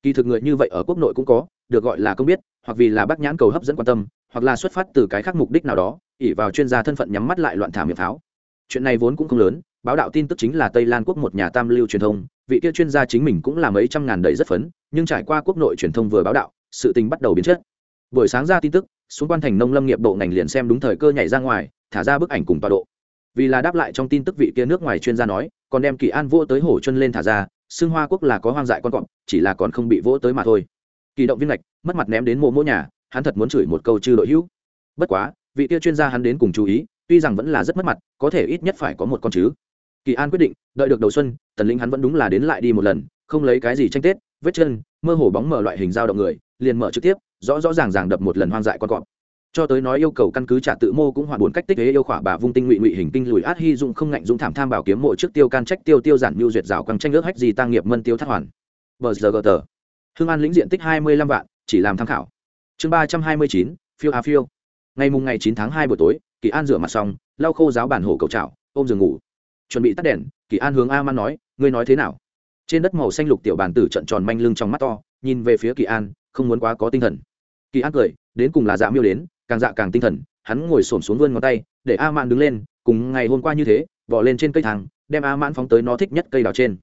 Kỳ thực người như vậy ở quốc nội cũng có, được gọi là công biết, hoặc vì là bác nhãn cầu hấp dẫn quan tâm, hoặc là xuất phát từ cái khác mục đích nào đó ỉ vào chuyên gia thân phận nhắm mắt lại loạn thả miệng pháo. Chuyện này vốn cũng không lớn, báo đạo tin tức chính là tây lan quốc một nhà tam lưu truyền thông vị kia chuyên gia chính mình cũng là mấy trăm ngàn đầy rất phấn, nhưng trải qua quốc nội truyền thông vừa báo đạo, sự tình bắt đầu biến chất. Buổi sáng ra tin tức, xuống quan thành nông lâm nghiệp bộ ngành liền xem đúng thời cơ nhảy ra ngoài, thả ra bức ảnh cùng tọa độ. Vì là đáp lại trong tin tức vị kia nước ngoài chuyên gia nói, còn đem kỳ an vỗ tới hổ chân lên thả ra xương hoa quốc là có hoang dại con cọp, chỉ là còn không bị vỗ tới mà thôi. Kỳ động viên lệch mất mặt ném đến mộ mỗi nhà, hắn thật muốn chửi một câu chư đội hữu. Bất quá, vị kia chuyên gia hắn đến cùng chú ý, tuy rằng vẫn là rất mất mặt, có thể ít nhất phải có một con chứ kỳ an quyết định, đợi được đầu xuân, tần lĩnh hắn vẫn đúng là đến lại đi một lần, không lấy cái gì tranh tết, vết chân, mơ hồ bóng mở loại hình dao động người, liền mở trực tiếp, rõ rõ ràng ràng đập một lần hoang dại con cọp. Cho tới nói yêu cầu căn cứ trả tự mô cũng hoàn buồn cách tích thế yêu khỏa bà vung tinh ngụy ngụy hình kinh lùi át hy dụng không ngạnh dũng thảm tham bảo kiếm mộ trước tiêu can trách tiêu tiêu giản nhu duyệt rào quăng tranh nước hách gì tăng nghiệp mân tiêu thất hoàn. Bờ giờ gờ tờ. Hương an lĩnh diện tích hai mươi lăm vạn, chỉ làm tham khảo. Chương ba trăm hai mươi chín, phiêu a phiêu. Ngày mùng ngày chín tháng hai buổi tối, kỳ an rửa mặt xong, lau khô giáo bản hồ cầu trào ôm giường ngủ chuẩn bị tắt đèn, kỳ an hướng a man nói, ngươi nói thế nào? Trên đất màu xanh lục tiểu bàn tử trận tròn manh lưng trong mắt to, nhìn về phía kỳ an, không muốn quá có tinh thần. Kỳ an cười, đến cùng là dạ miêu đến, càng dạ càng tinh thần. Hắn ngồi xổm xuống vươn ngón tay, để a man đứng lên, cùng ngày hôm qua như thế vỏ lên trên cây thang, đem a man phóng tới nó thích nhất cây đào trên.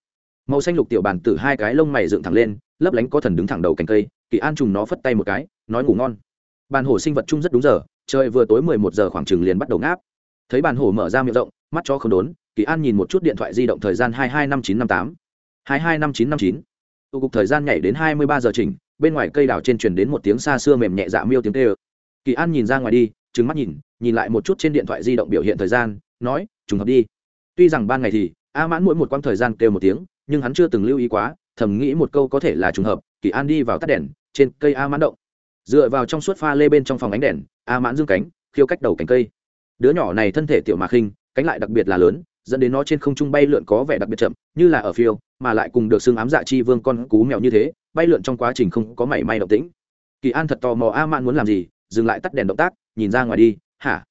Màu xanh lục tiểu bàn tử hai cái lông mày dựng thẳng lên, lấp lánh có thần đứng thẳng đầu cành cây, kỳ an trùng nó phất tay một cái, nói ngủ ngon. Bàn hổ sinh vật chung rất đúng giờ, trời vừa tối mười một giờ khoảng chừng liền bắt đầu ngáp. Thấy bàn hổ mở ra miệng rộng, mắt cho không đốn kỳ an nhìn một chút điện thoại di động thời gian hai hai năm chín năm tám. hai hai năm chín năm chín. Tụ cục thời gian nhảy đến hai mươi ba giờ chỉnh, bên ngoài cây đào trên truyền đến một tiếng xa xưa mềm nhẹ dạ miêu tiếng tê ơ kỳ an nhìn ra ngoài đi trứng mắt nhìn nhìn lại một chút trên điện thoại di động biểu hiện thời gian, nói, trùng hợp đi. Tuy rằng ban ngày thì, a mãn mỗi một quãng thời gian kêu một tiếng, nhưng hắn chưa từng lưu ý quá, thầm nghĩ một câu có thể là trùng hợp, kỳ an đi vào tắt đèn, trên cây a mãn động. Dựa vào trong suốt pha lê bên trong phòng ánh đèn, a mãn dương cánh, khiêu cách đầu cánh cây. Đứa nhỏ này thân thể tiểu mạc khinh cánh lại đặc biệt là lớn dẫn đến nó trên không trung bay lượn có vẻ đặc biệt chậm, như là ở phiêu, mà lại cùng được xương ám dạ chi vương con cú mèo như thế, bay lượn trong quá trình không có mảy may động tĩnh. Kỳ an thật tò mò, a mãn muốn làm gì? Dừng lại tắt đèn động tác, nhìn ra ngoài đi. Hả?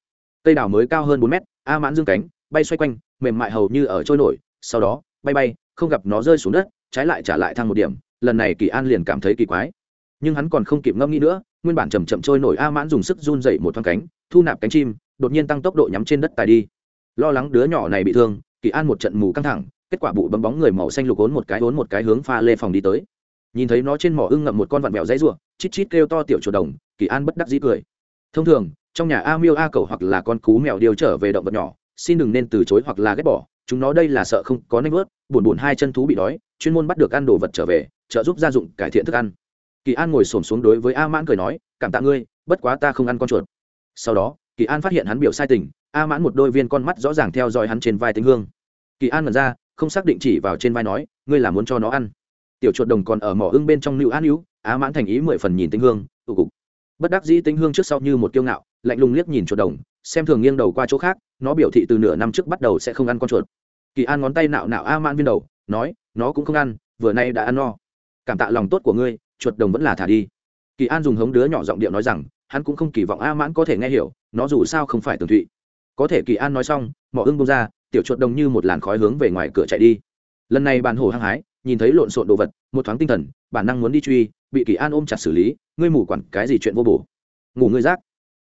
Cây đào mới cao hơn bốn mét, a mãn dương cánh, bay xoay quanh, mềm mại hầu như ở trôi nổi, sau đó, bay bay, không gặp nó rơi xuống đất, trái lại trả lại thang một điểm. Lần này kỳ an liền cảm thấy kỳ quái. Nhưng hắn còn không kịp ngâm nghĩ nữa, nguyên bản chầm chậm trôi nổi a mãn dùng sức run dậy một thoáng cánh, thu nạp cánh chim, đột nhiên tăng tốc độ nhắm trên đất tài đi lo lắng đứa nhỏ này bị thương, kỳ an một trận mù căng thẳng, kết quả bụ bấm bóng người màu xanh lục ốn một cái ốn một cái hướng pha lê phòng đi tới. Nhìn thấy nó trên mỏ ưng ngậm một con vặn mèo dãy ruộng, chít chít kêu to tiểu chuột đồng, kỳ an bất đắc dĩ cười. Thông thường, trong nhà a miêu a cầu hoặc là con cú mèo điều trở về động vật nhỏ, xin đừng nên từ chối hoặc là ghét bỏ, chúng nó đây là sợ không có nanh vớt, buồn buồn hai chân thú bị đói, chuyên môn bắt được ăn đồ vật trở về, trợ giúp gia dụng, cải thiện thức ăn. Kỳ an ngồi xổm xuống đối với a mãn cười nói, cảm tạ ngươi, bất quá ta không ăn con chuột. Sau đó, kỳ an phát hiện hắn biểu sai tình a mãn một đôi viên con mắt rõ ràng theo dõi hắn trên vai tĩnh hương. Kỳ an mật ra, không xác định chỉ vào trên vai nói, ngươi là muốn cho nó ăn? Tiểu chuột đồng còn ở mỏ ưng bên trong nữ an hữu, a mãn thành ý mười phần nhìn tinh hương, tụ cục. Bất đắc dĩ tinh hương trước sau như một kiêu ngạo, lạnh lùng liếc nhìn chuột đồng, xem thường nghiêng đầu qua chỗ khác, nó biểu thị từ nửa năm trước bắt đầu sẽ không ăn con chuột. Kỳ an ngón tay nạo nạo a mãn viên đầu, nói, nó cũng không ăn, vừa nay đã ăn no. Cảm tạ lòng tốt của ngươi, chuột đồng vẫn là thả đi. Kỳ an dùng hống đứa nhỏ giọng điệu nói rằng, hắn cũng không kỳ vọng a mãn có thể nghe hiểu, nó dù sao không phải tường thụy có thể kỳ an nói xong, mỏ ưng bông ra, tiểu chuột đồng như một làn khói hướng về ngoài cửa chạy đi. Lần này bàn hồ hăng hái, nhìn thấy lộn xộn đồ vật, một thoáng tinh thần, bản năng muốn đi truy, bị kỳ an ôm chặt xử lý, ngươi mù quản cái gì chuyện vô bổ? Ngủ ngươi rác.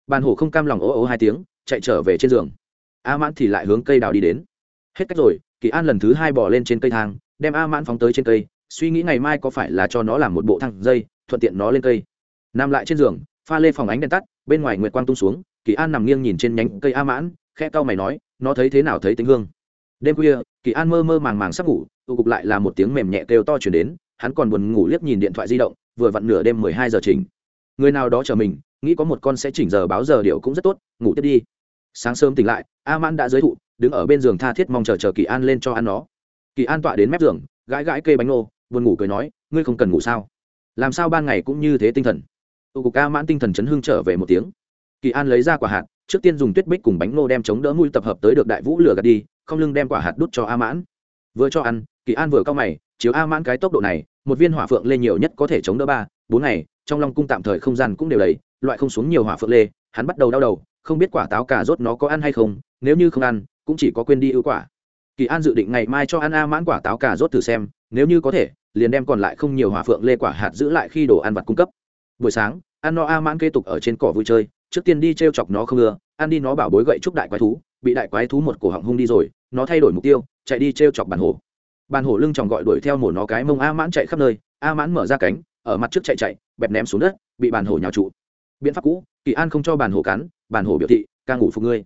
Bàn hồ không cam lòng ố ố hai tiếng, chạy trở về trên giường. A mãn thì lại hướng cây đào đi đến. Hết cách rồi, kỳ an lần thứ hai bỏ lên trên cây thang, đem a mãn phóng tới trên cây, suy nghĩ ngày mai có phải là cho nó làm một bộ thang dây, thuận tiện nó lên cây. Nằm lại trên giường, pha lê phòng ánh đèn tắt, bên ngoài nguyệt quang tung xuống, kỳ an nằm nghiêng nhìn trên nhánh cây a mãn khe cau mày nói, nó thấy thế nào thấy tính hương? Đêm khuya, kỳ an mơ mơ màng màng sắp ngủ, tụ cục lại là một tiếng mềm nhẹ kêu to chuyển đến, hắn còn buồn ngủ liếc nhìn điện thoại di động, vừa vặn nửa đêm mười hai giờ chỉnh. Người nào đó chờ mình, nghĩ có một con sẽ chỉnh giờ báo giờ điệu cũng rất tốt, ngủ tiếp đi. Sáng sớm tỉnh lại a mãn đã giới thụ, đứng ở bên giường tha thiết mong chờ chờ kỳ an lên cho ăn nó. Kỳ an tọa đến mép giường, gãi gãi cây bánh nô, buồn ngủ cười nói, ngươi không cần ngủ sao? Làm sao ban ngày cũng như thế tinh thần? Tụ cục A mãn tinh thần chấn hương trở về một tiếng. Kỳ an lấy ra quả hạt trước tiên dùng tuyết bích cùng bánh nô đem chống đỡ mũi tập hợp tới được đại vũ lửa gạt đi, không lưng đem quả hạt đút cho a mãn. Vừa cho ăn, kỳ an vừa cao mày, chiếu a mãn cái tốc độ này, một viên hỏa phượng lê nhiều nhất có thể chống đỡ ba, bốn ngày, trong long cung tạm thời không gian cũng đều đầy, loại không xuống nhiều hỏa phượng lê, hắn bắt đầu đau đầu, không biết quả táo cà rốt nó có ăn hay không, nếu như không ăn, cũng chỉ có quên đi ưu quả. Kỳ an dự định ngày mai cho ăn a mãn quả táo cà rốt thử xem, nếu như có thể, liền đem còn lại không nhiều hỏa phượng lê quả hạt giữ lại khi đồ ăn vặt cung cấp. Buổi sáng, ăn no a mãn kế tục ở trên cỏ vui chơi trước tiên đi t r e o chọc nó không ưa, ăn đi nó bảo bối gậy chúc đại quái thú, bị đại quái thú một cổ họng hung đi rồi, nó thay đổi mục tiêu, chạy đi t r e o chọc bàn hổ. Bàn hổ lưng tròng gọi đuổi theo mổ nó cái mông a mãn chạy khắp nơi, a mãn mở ra cánh, ở mặt trước chạy chạy, bẹp ném xuống đất, bị bàn hổ nhào trụ. Biện pháp cũ, kỳ an không cho bàn hổ cắn, bàn hổ biểu thị, ca ngủ phục ngươi.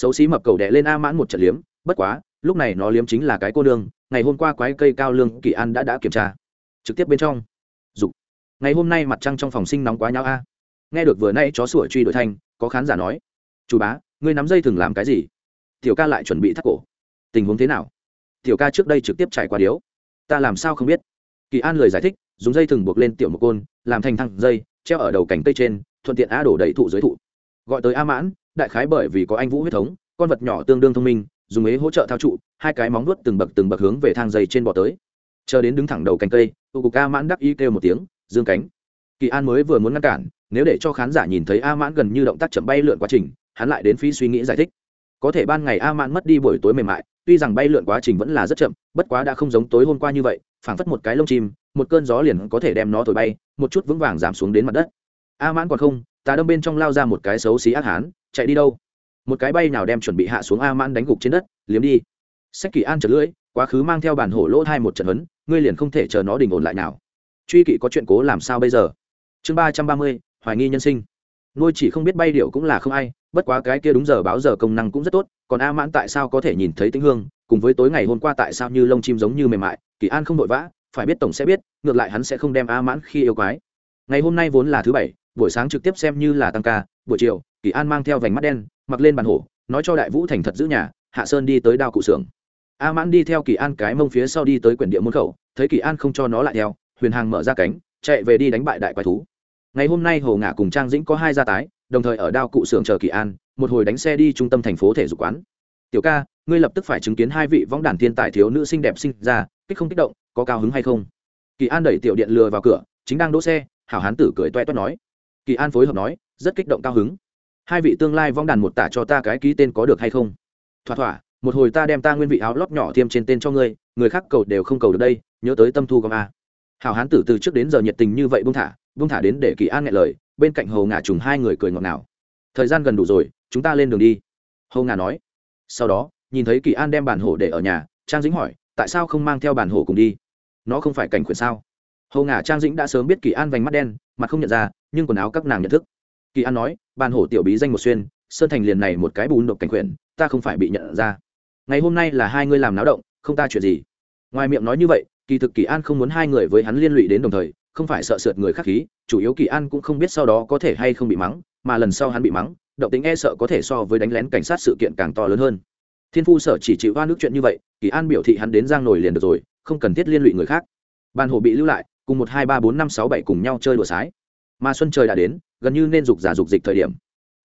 Xấu xí mập cầu đẻ lên a mãn một trận liếm, bất quá, lúc này nó liếm chính là cái cô đường ngày hôm qua quái cây cao lương kỳ an đã đã kiểm tra. Trực tiếp bên trong. Dục. Ngày hôm nay mặt trăng trong phòng sinh nóng quá nhau a nghe được vừa nay chó sủa truy đuổi thanh, có khán giả nói chú bá, ngươi nắm dây thừng làm cái gì? Tiểu ca lại chuẩn bị thắt cổ. Tình huống thế nào? Tiểu ca trước đây trực tiếp chạy qua điếu. Ta làm sao không biết? Kỳ an lời giải thích, dùng dây thừng buộc lên tiểu một côn, làm thành thăng dây, treo ở đầu cành cây trên, thuận tiện á đổ đầy thụ dưới thụ. Gọi tới a mãn, đại khái bởi vì có anh vũ huyết thống, con vật nhỏ tương đương thông minh, dùng ế hỗ trợ thao trụ, hai cái móng nuốt từng bậc từng bậc hướng về thang dây trên bò tới. Chờ đến đứng thẳng đầu cành cây tụ cục a mãn đắc y kêu một tiếng, dương cánh. Kỳ an mới vừa muốn ngăn cản nếu để cho khán giả nhìn thấy a mãn gần như động tác chậm bay lượn quá trình, hắn lại đến phí suy nghĩ giải thích. Có thể ban ngày a mãn mất đi buổi tối mềm mại, tuy rằng bay lượn quá trình vẫn là rất chậm, bất quá đã không giống tối hôm qua như vậy, phảng phất một cái lông chim, một cơn gió liền có thể đem nó thổi bay, một chút vững vàng giảm xuống đến mặt đất. A mãn còn không ta đâm bên trong lao ra một cái xấu xí ác hán, chạy đi đâu? Một cái bay nào đem chuẩn bị hạ xuống a mãn đánh gục trên đất, liếm đi. Sách kỳ an chật lưỡi, quá khứ mang theo bản hổ lỗ hai một trận huấn, ngươi liền không thể chờ nó đình ổn lại nào. Truy kỵ có chuyện cố làm sao bây giờ? Chương ba trăm ba mươi hoài nghi nhân sinh. Nuôi chỉ không biết bay điệu cũng là không ai, bất quá cái kia đúng giờ báo giờ công năng cũng rất tốt, còn a mãn tại sao có thể nhìn thấy tĩnh hương, cùng với tối ngày hôm qua tại sao như lông chim giống như mềm mại, kỳ an không vội vã, phải biết tổng sẽ biết, ngược lại hắn sẽ không đem a mãn khi yêu quái. Ngày hôm nay vốn là thứ bảy, buổi sáng trực tiếp xem như là tăng ca, buổi chiều, kỳ an mang theo vành mắt đen, mặc lên bàn hổ, nói cho đại vũ thành thật giữ nhà, hạ sơn đi tới đao cụ xưởng. A mãn đi theo kỳ an cái mông phía sau đi tới quyển địa môn khẩu, thấy kỳ an không cho nó lại theo, huyền hàng mở ra cánh, chạy về đi đánh bại đại quái thú ngày hôm nay hồ Ngã cùng trang dĩnh có hai gia tái, đồng thời ở đao cụ xưởng chờ kỳ an, một hồi đánh xe đi trung tâm thành phố thể dục quán. Tiểu ca, ngươi lập tức phải chứng kiến hai vị võng đàn thiên tài thiếu nữ xinh đẹp sinh ra, kích không kích động, có cao hứng hay không? Kỳ an đẩy tiểu điện lừa vào cửa, chính đang đỗ xe, hảo hán tử cười toe toét nói. Kỳ an phối hợp nói, rất kích động cao hứng. Hai vị tương lai võng đàn một tả cho ta cái ký tên có được hay không? Thỏa thỏa, một hồi ta đem ta nguyên vị áo lót nhỏ thiêm trên tên cho ngươi, người khác cầu đều không cầu được đây, nhớ tới tâm thu công a hảo hán tử từ trước đến giờ nhiệt tình như vậy buông thả buông thả đến để kỳ an nghe lời, bên cạnh hầu ngà trùng hai người cười ngọt ngào. Thời gian gần đủ rồi, chúng ta lên đường đi. Hầu ngà nói. Sau đó, nhìn thấy kỳ an đem bản hổ để ở nhà, trang dĩnh hỏi, tại sao không mang theo bản hổ cùng đi? Nó không phải cảnh khuyển sao? Hầu ngà, trang dĩnh đã sớm biết kỳ an vành mắt đen, mặt không nhận ra, nhưng quần áo các nàng nhận thức. Kỳ an nói, bản hổ tiểu bí danh một xuyên, sơn thành liền này một cái bùn độc cảnh khuyển, ta không phải bị nhận ra. Ngày hôm nay là hai ngươi làm náo động, không ta chuyện gì. Ngoài miệng nói như vậy kỳ thực kỳ an không muốn hai người với hắn liên lụy đến đồng thời, không phải sợ sượt người khác khí, chủ yếu kỳ an cũng không biết sau đó có thể hay không bị mắng, mà lần sau hắn bị mắng, động tính e sợ có thể so với đánh lén cảnh sát sự kiện càng to lớn hơn. Thiên phu sở chỉ chịu hoa nước chuyện như vậy, kỳ an biểu thị hắn đến giang nổi liền được rồi, không cần thiết liên lụy người khác. Bàn hồ bị lưu lại, cùng một hai ba bốn năm sáu bảy cùng nhau chơi đùa sái. Mà xuân trời đã đến, gần như nên dục giả dục dịch thời điểm.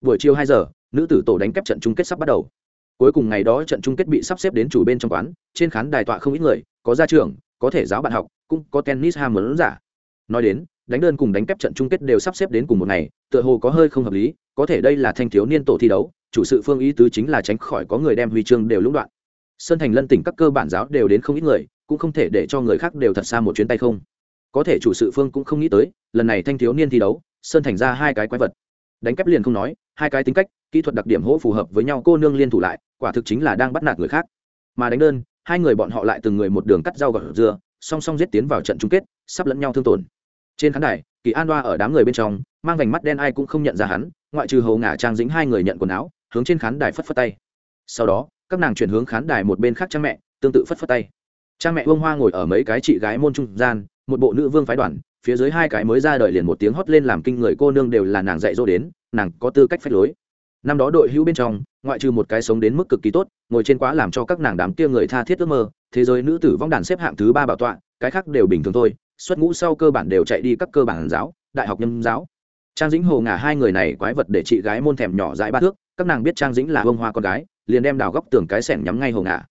Buổi chiều hai giờ, nữ tử tổ đánh kép trận chung kết sắp bắt đầu. Cuối cùng ngày đó trận chung kết bị sắp xếp đến chủ bên trong quán, trên khán đài tọa không ít người, có gia trưởng có thể giáo bạn học, cũng có tennis ham muốn giả. Nói đến, đánh đơn cùng đánh kép trận chung kết đều sắp xếp đến cùng một ngày, tựa hồ có hơi không hợp lý, có thể đây là thanh thiếu niên tổ thi đấu, chủ sự phương ý tứ chính là tránh khỏi có người đem huy chương đều lũng đoạn. Sơn thành lân tỉnh các cơ bản giáo đều đến không ít người, cũng không thể để cho người khác đều thật xa một chuyến tay không. Có thể chủ sự phương cũng không nghĩ tới, lần này thanh thiếu niên thi đấu, sơn thành ra hai cái quái vật. Đánh kép liền không nói, hai cái tính cách, kỹ thuật đặc điểm hỗ phù hợp với nhau, cô nương liên thủ lại, quả thực chính là đang bắt nạt người khác. Mà đánh đơn hai người bọn họ lại từng người một đường cắt rau gọt dưa, song song giết tiến vào trận chung kết, sắp lẫn nhau thương tổn. Trên khán đài, kỳ an đoa ở đám người bên trong, mang vành mắt đen ai cũng không nhận ra hắn, ngoại trừ hầu ngả trang dính hai người nhận quần áo, hướng trên khán đài phất phất tay. Sau đó, các nàng chuyển hướng khán đài một bên khác cha mẹ, tương tự phất phất tay. Cha mẹ vương hoa ngồi ở mấy cái chị gái môn trung gian, một bộ nữ vương phái đoàn, phía dưới hai cái mới ra đời liền một tiếng hót lên làm kinh người cô nương đều là nàng dạy dỗ đến, nàng có tư cách phách lối năm đó đội hữu bên trong ngoại trừ một cái sống đến mức cực kỳ tốt ngồi trên quá làm cho các nàng đám kia người tha thiết ước mơ thế giới nữ tử vong đàn xếp hạng thứ ba bảo tọa cái khác đều bình thường thôi xuất ngũ sau cơ bản đều chạy đi các cơ bản giáo đại học nhân giáo. Trang dĩnh hồ ngả hai người này quái vật để chị gái môn thèm nhỏ dãi ba thước các nàng biết trang dĩnh là vương hoa con gái liền đem đào góc tường cái sẻng nhắm ngay hồ ngả.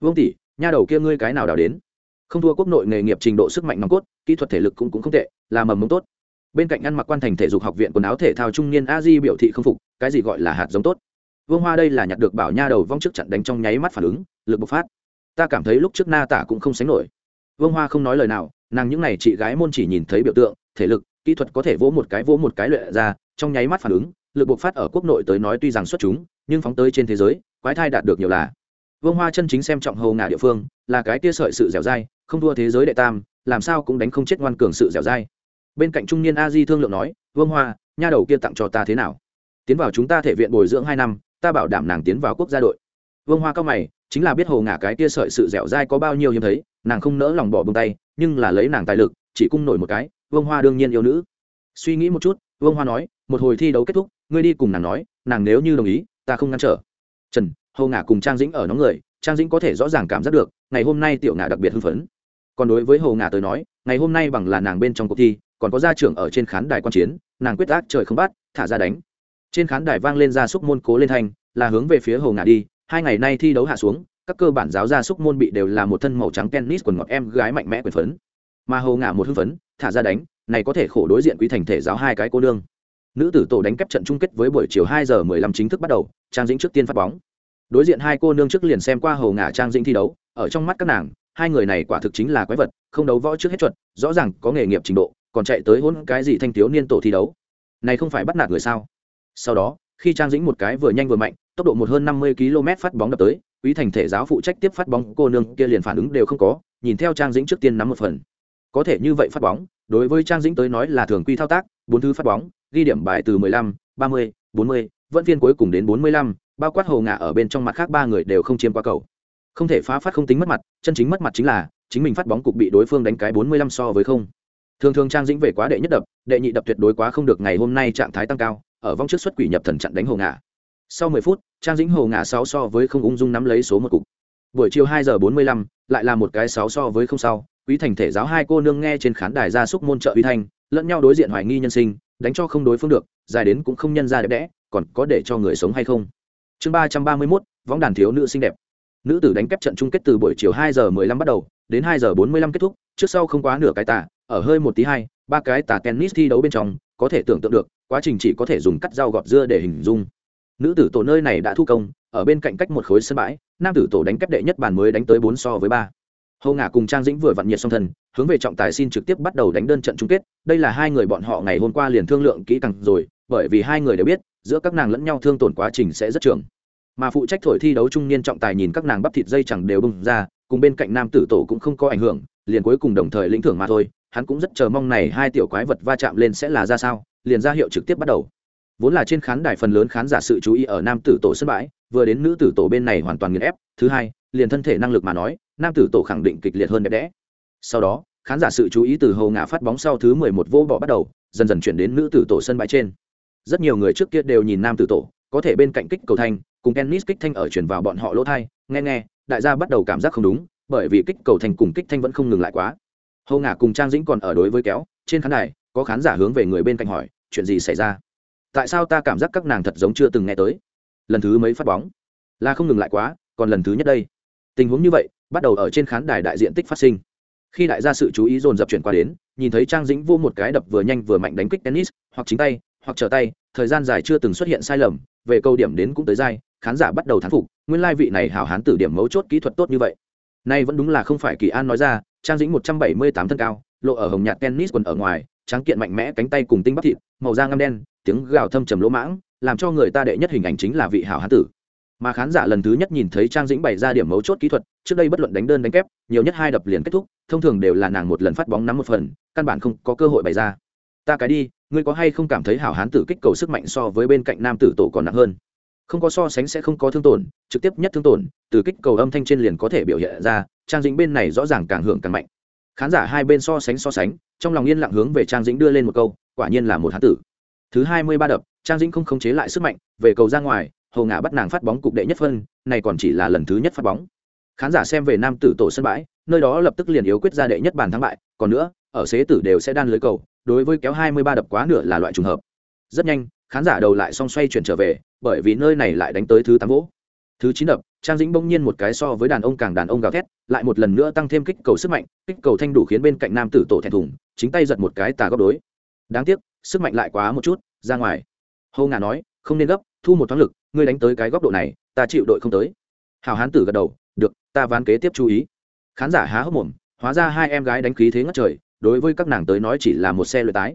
Vương tỷ nha đầu kia ngươi cái nào đào đến? Không thua quốc nội nghề nghiệp trình độ sức mạnh nòng cốt kỹ thuật thể lực cũng, cũng không tệ là mầm mống tốt. Bên cạnh ăn mặc quan thành thể dục học viện quần áo thể thao trung niên a di biểu thị không phục cái gì gọi là hạt giống tốt. Vương hoa đây là nhặt được bảo nha đầu vong trước trận đánh trong nháy mắt phản ứng, lực bộc phát. Ta cảm thấy lúc trước na tả cũng không sánh nổi. Vương hoa không nói lời nào, nàng những n à y chị gái môn chỉ nhìn thấy biểu tượng, thể lực, kỹ thuật có thể vỗ một cái vỗ một cái lệ ra, trong nháy mắt phản ứng, lực bộc phát ở quốc nội tới nói tuy rằng xuất chúng, nhưng phóng tới trên thế giới, quái thai đạt được nhiều là. Vương hoa chân chính xem trọng hầu ngả địa phương, là cái tia sợi sự dẻo dai, không thua thế giới đệ tam, làm sao cũng đánh không chết ngoan cường sự dẻo dai. Bên cạnh trung niên a di thương lượng nói, vương hoa, nha đầu kia tặng cho ta thế nào? Tiến vào chúng ta thể viện bồi dưỡng hai năm, ta bảo đảm nàng tiến vào quốc gia đội. Vương hoa cao mày, chính là biết hồ ngả cái tia sợi sự dẻo dai có bao nhiêu hiếm thấy, nàng không nỡ lòng bỏ bông tay, nhưng là lấy nàng tài lực, chỉ cung nổi một cái, vương hoa đương nhiên yêu nữ. Suy nghĩ một chút, vương hoa nói, một hồi thi đấu kết thúc, ngươi đi cùng nàng nói, nàng nếu như đồng ý, ta không ngăn trở. Trần, hồ ngả cùng trang dĩnh ở nóng người, trang dĩnh có thể rõ ràng cảm giác được, ngày hôm nay tiểu ngả đặc biệt hưng phấn. Còn đối với hồ ngả tới nói, ngày hôm nay bằng là nàng bên trong cuộc thi, còn có gia trưởng ở trên khán đài quan chiến, nàng quyết ác trời không bắt, thả ra đánh trên khán đài vang lên gia súc môn cố lên thành là hướng về phía hồ ngả đi, hai ngày nay thi đấu hạ xuống, các cơ bản giáo gia súc môn bị đều là một thân màu trắng tennis quần ngọt em gái mạnh mẽ quyền phấn. Mà hồ ngả một hưng phấn, thả ra đánh, này có thể khổ đối diện quý thành thể giáo hai cái cô đương. nữ tử tổ đánh kép trận chung kết với buổi chiều hai giờ mười lăm chính thức bắt đầu, trang dĩnh trước tiên phát bóng. Đối diện hai cô nương trước liền xem qua hồ ngả trang dĩnh thi đấu, ở trong mắt các nàng, hai người này quả thực chính là quái vật, không đấu võ trước hết chuẩn, rõ ràng có nghề nghiệp trình độ, còn chạy tới hôn cái gì thanh thiếu niên tổ thi đấu. Này không phải bắt nạt người sao? Sau đó, khi trang dĩnh một cái vừa nhanh vừa mạnh, tốc độ một hơn năm mươi km phát bóng đập tới, quý thành thể giáo phụ trách tiếp phát bóng, cô nương kia liền phản ứng đều không có, nhìn theo trang dĩnh trước tiên nắm một phần. Có thể như vậy phát bóng, đối với trang dĩnh tới nói là thường quy thao tác, bốn thứ phát bóng, ghi điểm bài từ mười lăm, ba mươi, bốn mươi, vẫn phiên cuối cùng đến bốn mươi lăm, bao quát hồ ngả ở bên trong mặt khác ba người đều không chiếm qua cầu. Không thể phá phát không tính mất mặt, chân chính mất mặt chính là, chính mình phát bóng cục bị đối phương đánh cái bốn mươi lăm so với không. Thường thường trang dĩnh về quá đệ nhất đập, đệ nhị đập tuyệt đối quá không được ngày hôm nay trạng thái tăng cao ở vong trước xuất quỷ nhập thần chặn đánh hồ ngả sau mười phút, trang dĩnh hồ ngả sáu so với không ung dung nắm lấy số một cục. Buổi chiều hai giờ bốn mươi lăm, lại là một cái sáu so với không sau, quý thành thể giáo hai cô nương nghe trên khán đài gia súc môn trợ uy thanh, lẫn nhau đối diện hoài nghi nhân sinh, đánh cho không đối phương được, dài đến cũng không nhân ra đẹp đẽ, còn có để cho người sống hay không? Chương ba trăm ba mươi mốt, võng đàn thiếu nữ xinh đẹp. Nữ tử đánh kép trận chung kết từ buổi chiều hai giờ mười lăm bắt đầu, đến hai giờ bốn mươi lăm kết thúc, trước sau không quá nửa cái tả ở hơi một tí hai, ba cái tả tennis thi đấu bên trong, có thể tưởng tượng được quá trình chỉ có thể dùng cắt dao gọt dưa để hình dung. Nữ tử tổ nơi này đã thu công, ở bên cạnh cách một khối sân bãi, nam tử tổ đánh kép đệ nhất bàn mới đánh tới bốn so với ba. Hầu ngả cùng trang dĩnh vừa vặn nhiệt song thân, hướng về trọng tài xin trực tiếp bắt đầu đánh đơn trận chung kết. Đây là hai người bọn họ ngày hôm qua liền thương lượng kỹ càng rồi, bởi vì hai người đều biết, giữa các nàng lẫn nhau thương tổn quá trình sẽ rất trường. Mà phụ trách thổi thi đấu trung niên trọng tài nhìn các nàng bắp thịt dây chẳng đều bung ra, cùng bên cạnh nam tử tổ cũng không có ảnh hưởng, liền cuối cùng đồng thời lĩnh thưởng mà thôi hắn cũng rất chờ mong này hai tiểu quái vật va chạm lên sẽ là ra sao, liền ra hiệu trực tiếp bắt đầu. Vốn là trên khán đài phần lớn khán giả sự chú ý ở nam tử tổ sân bãi, vừa đến nữ tử tổ bên này hoàn toàn nghiền ép, thứ hai, liền thân thể năng lực mà nói, nam tử tổ khẳng định kịch liệt hơn đẹp đẽ. Sau đó, khán giả sự chú ý từ hầu ngã phát bóng sau thứ mười một vô bỏ bắt đầu, dần dần chuyển đến nữ tử tổ sân bãi trên. Rất nhiều người trước kia đều nhìn nam tử tổ, có thể bên cạnh kích cầu thanh, cùng tennis kích thanh ở chuyển vào bọn họ lỗ thai, nghe nghe, đại gia bắt đầu cảm giác không đúng, bởi vì kích cầu thanh cùng kích thanh vẫn không ngừng lại quá hồ ngả cùng trang dĩnh còn ở đối với kéo, trên khán đài, có khán giả hướng về người bên cạnh hỏi, chuyện gì xảy ra? Tại sao ta cảm giác các nàng thật giống chưa từng nghe tới? Lần thứ mấy phát bóng? Là không ngừng lại quá, còn lần thứ nhất đây. Tình huống như vậy, bắt đầu ở trên khán đài đại diện tích phát sinh. Khi đại gia sự chú ý dồn dập chuyển qua đến, nhìn thấy trang dĩnh vô một cái đập vừa nhanh vừa mạnh đánh kích tennis, hoặc chính tay, hoặc trở tay, thời gian dài chưa từng xuất hiện sai lầm, về câu điểm đến cũng tới dai, khán giả bắt đầu thán phục, nguyên lai vị này hảo hán tử điểm mấu chốt kỹ thuật tốt như vậy. Nay vẫn đúng là không phải kỳ an nói ra trang dĩnh một trăm bảy mươi tám thân cao, lộ ở hồng nhạt tennis quần ở ngoài, tráng kiện mạnh mẽ cánh tay cùng tinh bắp thịt, màu da ngăm đen, tiếng gào thâm trầm lỗ mãng, làm cho người ta đệ nhất hình ảnh chính là vị hảo hán tử. Mà khán giả lần thứ nhất nhìn thấy trang dĩnh bày ra điểm mấu chốt kỹ thuật, trước đây bất luận đánh đơn đánh kép, nhiều nhất hai đập liền kết thúc, thông thường đều là nàng một lần phát bóng nắm một phần, căn bản không có cơ hội bày ra. Ta cái đi, ngươi có hay không cảm thấy hảo hán tử kích cầu sức mạnh so với bên cạnh nam tử tổ còn nặng hơn? Không có so sánh sẽ không có thương tổn, trực tiếp nhất thương tổn, từ kích cầu âm thanh trên liền có thể biểu hiện ra trang dĩnh bên này rõ ràng càng hưởng càng mạnh. Khán giả hai bên so sánh so sánh, trong lòng yên lặng hướng về trang dĩnh đưa lên một câu, quả nhiên là một hán tử. Thứ hai mươi ba đập, trang dĩnh không khống chế lại sức mạnh, về cầu ra ngoài hầu ngã bắt nàng phát bóng cục đệ nhất phân, này còn chỉ là lần thứ nhất phát bóng. Khán giả xem về nam tử tổ sân bãi, nơi đó lập tức liền yếu quyết ra đệ nhất bàn thắng bại, còn nữa, ở xế tử đều sẽ đan lưới cầu, đối với kéo hai mươi ba đập quá nửa là loại trùng hợp. Rất nhanh, khán giả đầu lại song xoay chuyển trở về, bởi vì nơi này lại đánh tới thứ tám vỗ thứ chín đập, trang dĩnh bỗng nhiên một cái so với đàn ông càng đàn ông gào thét, lại một lần nữa tăng thêm kích cầu sức mạnh, kích cầu thanh đủ khiến bên cạnh nam tử tổ thẹn thùng, chính tay giật một cái tà góc đối. Đáng tiếc, sức mạnh lại quá một chút, ra ngoài. Hô ngà nói, không nên gấp, thu một thoáng lực, ngươi đánh tới cái góc độ này, ta chịu đội không tới. Hào hán tử gật đầu, được, ta ván kế tiếp chú ý. Khán giả há hốc mồm, hóa ra hai em gái đánh khí thế ngất trời, đối với các nàng tới nói chỉ là một xe luyện tái.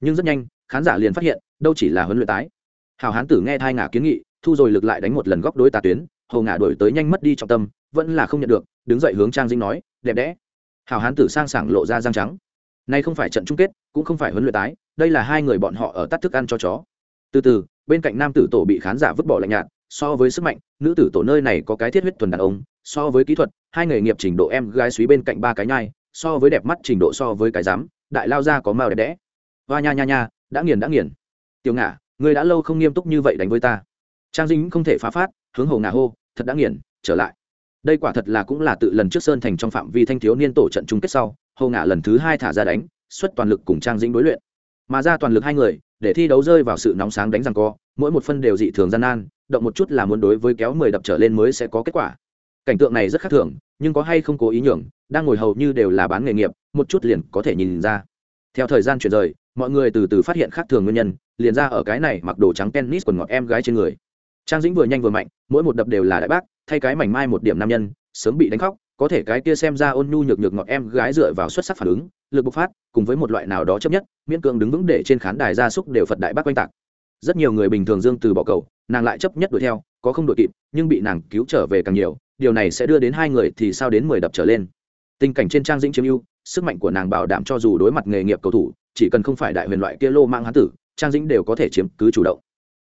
Nhưng rất nhanh, khán giả liền phát hiện, đâu chỉ là huấn luyện tái. Hào hán tử nghe thai ngả kiến nghị thu rồi lực lại đánh một lần góc đối tà tuyến hầu ngả đổi tới nhanh mất đi trọng tâm, vẫn là không nhận được, đứng dậy hướng trang dinh nói, đẹp đẽ. Hào hán tử sang sảng lộ ra răng trắng. Nay không phải trận chung kết, cũng không phải huấn luyện tái, đây là hai người bọn họ ở tắt thức ăn cho chó. Từ từ, bên cạnh nam tử tổ bị khán giả vứt bỏ lạnh nhạt, so với sức mạnh, nữ tử tổ nơi này có cái thiết huyết thuần đàn ông, so với kỹ thuật, hai nghề nghiệp trình độ em gái suý bên cạnh ba cái nhai, so với đẹp mắt trình độ so với cái dám đại lao ra có màu đẹp đẽ. Và nha nha nha, đã nghiền đã nghiền. Tiểu ngả người đã lâu không nghiêm túc như vậy đánh với ta trang dính không thể phá phát, hướng hồ ngà hô, thật đã nghiền, trở lại. Đây quả thật là cũng là tự lần trước sơn thành trong phạm vi thanh thiếu niên tổ trận chung kết sau, hồ ngà lần thứ hai thả ra đánh, xuất toàn lực cùng trang dĩnh đối luyện. Mà ra toàn lực hai người, để thi đấu rơi vào sự nóng sáng đánh rằng co, mỗi một phân đều dị thường gian nan, động một chút là muốn đối với kéo mười đập trở lên mới sẽ có kết quả. Cảnh tượng này rất khác thường, nhưng có hay không cố ý nhường, đang ngồi hầu như đều là bán nghề nghiệp, một chút liền có thể nhìn ra. Theo thời gian chuyển rời, mọi người từ từ phát hiện khác thường nguyên nhân, liền ra ở cái này mặc đồ trắng tennis quần ngọt em gái trên người trang dĩnh vừa nhanh vừa mạnh, mỗi một đập đều là đại bác, thay cái mảnh mai một điểm nam nhân, sớm bị đánh khóc, có thể cái kia xem ra ôn nhu nhược nhược ngọt em gái dựa vào xuất sắc phản ứng, lực bộc phát, cùng với một loại nào đó chấp nhất, miễn cưỡng đứng vững để trên khán đài gia súc đều phật đại bác quanh tạc. Rất nhiều người bình thường dương từ bỏ cầu, nàng lại chấp nhất đuổi theo, có không đội kịp, nhưng bị nàng cứu trở về càng nhiều, điều này sẽ đưa đến hai người thì sao đến mười đập trở lên. Tình cảnh trên trang dĩnh chiếm ưu, sức mạnh của nàng bảo đảm cho dù đối mặt nghề nghiệp cầu thủ, chỉ cần không phải đại huyền loại kia lô mang hán tử, trang dĩnh đều có thể chiếm cứ chủ động.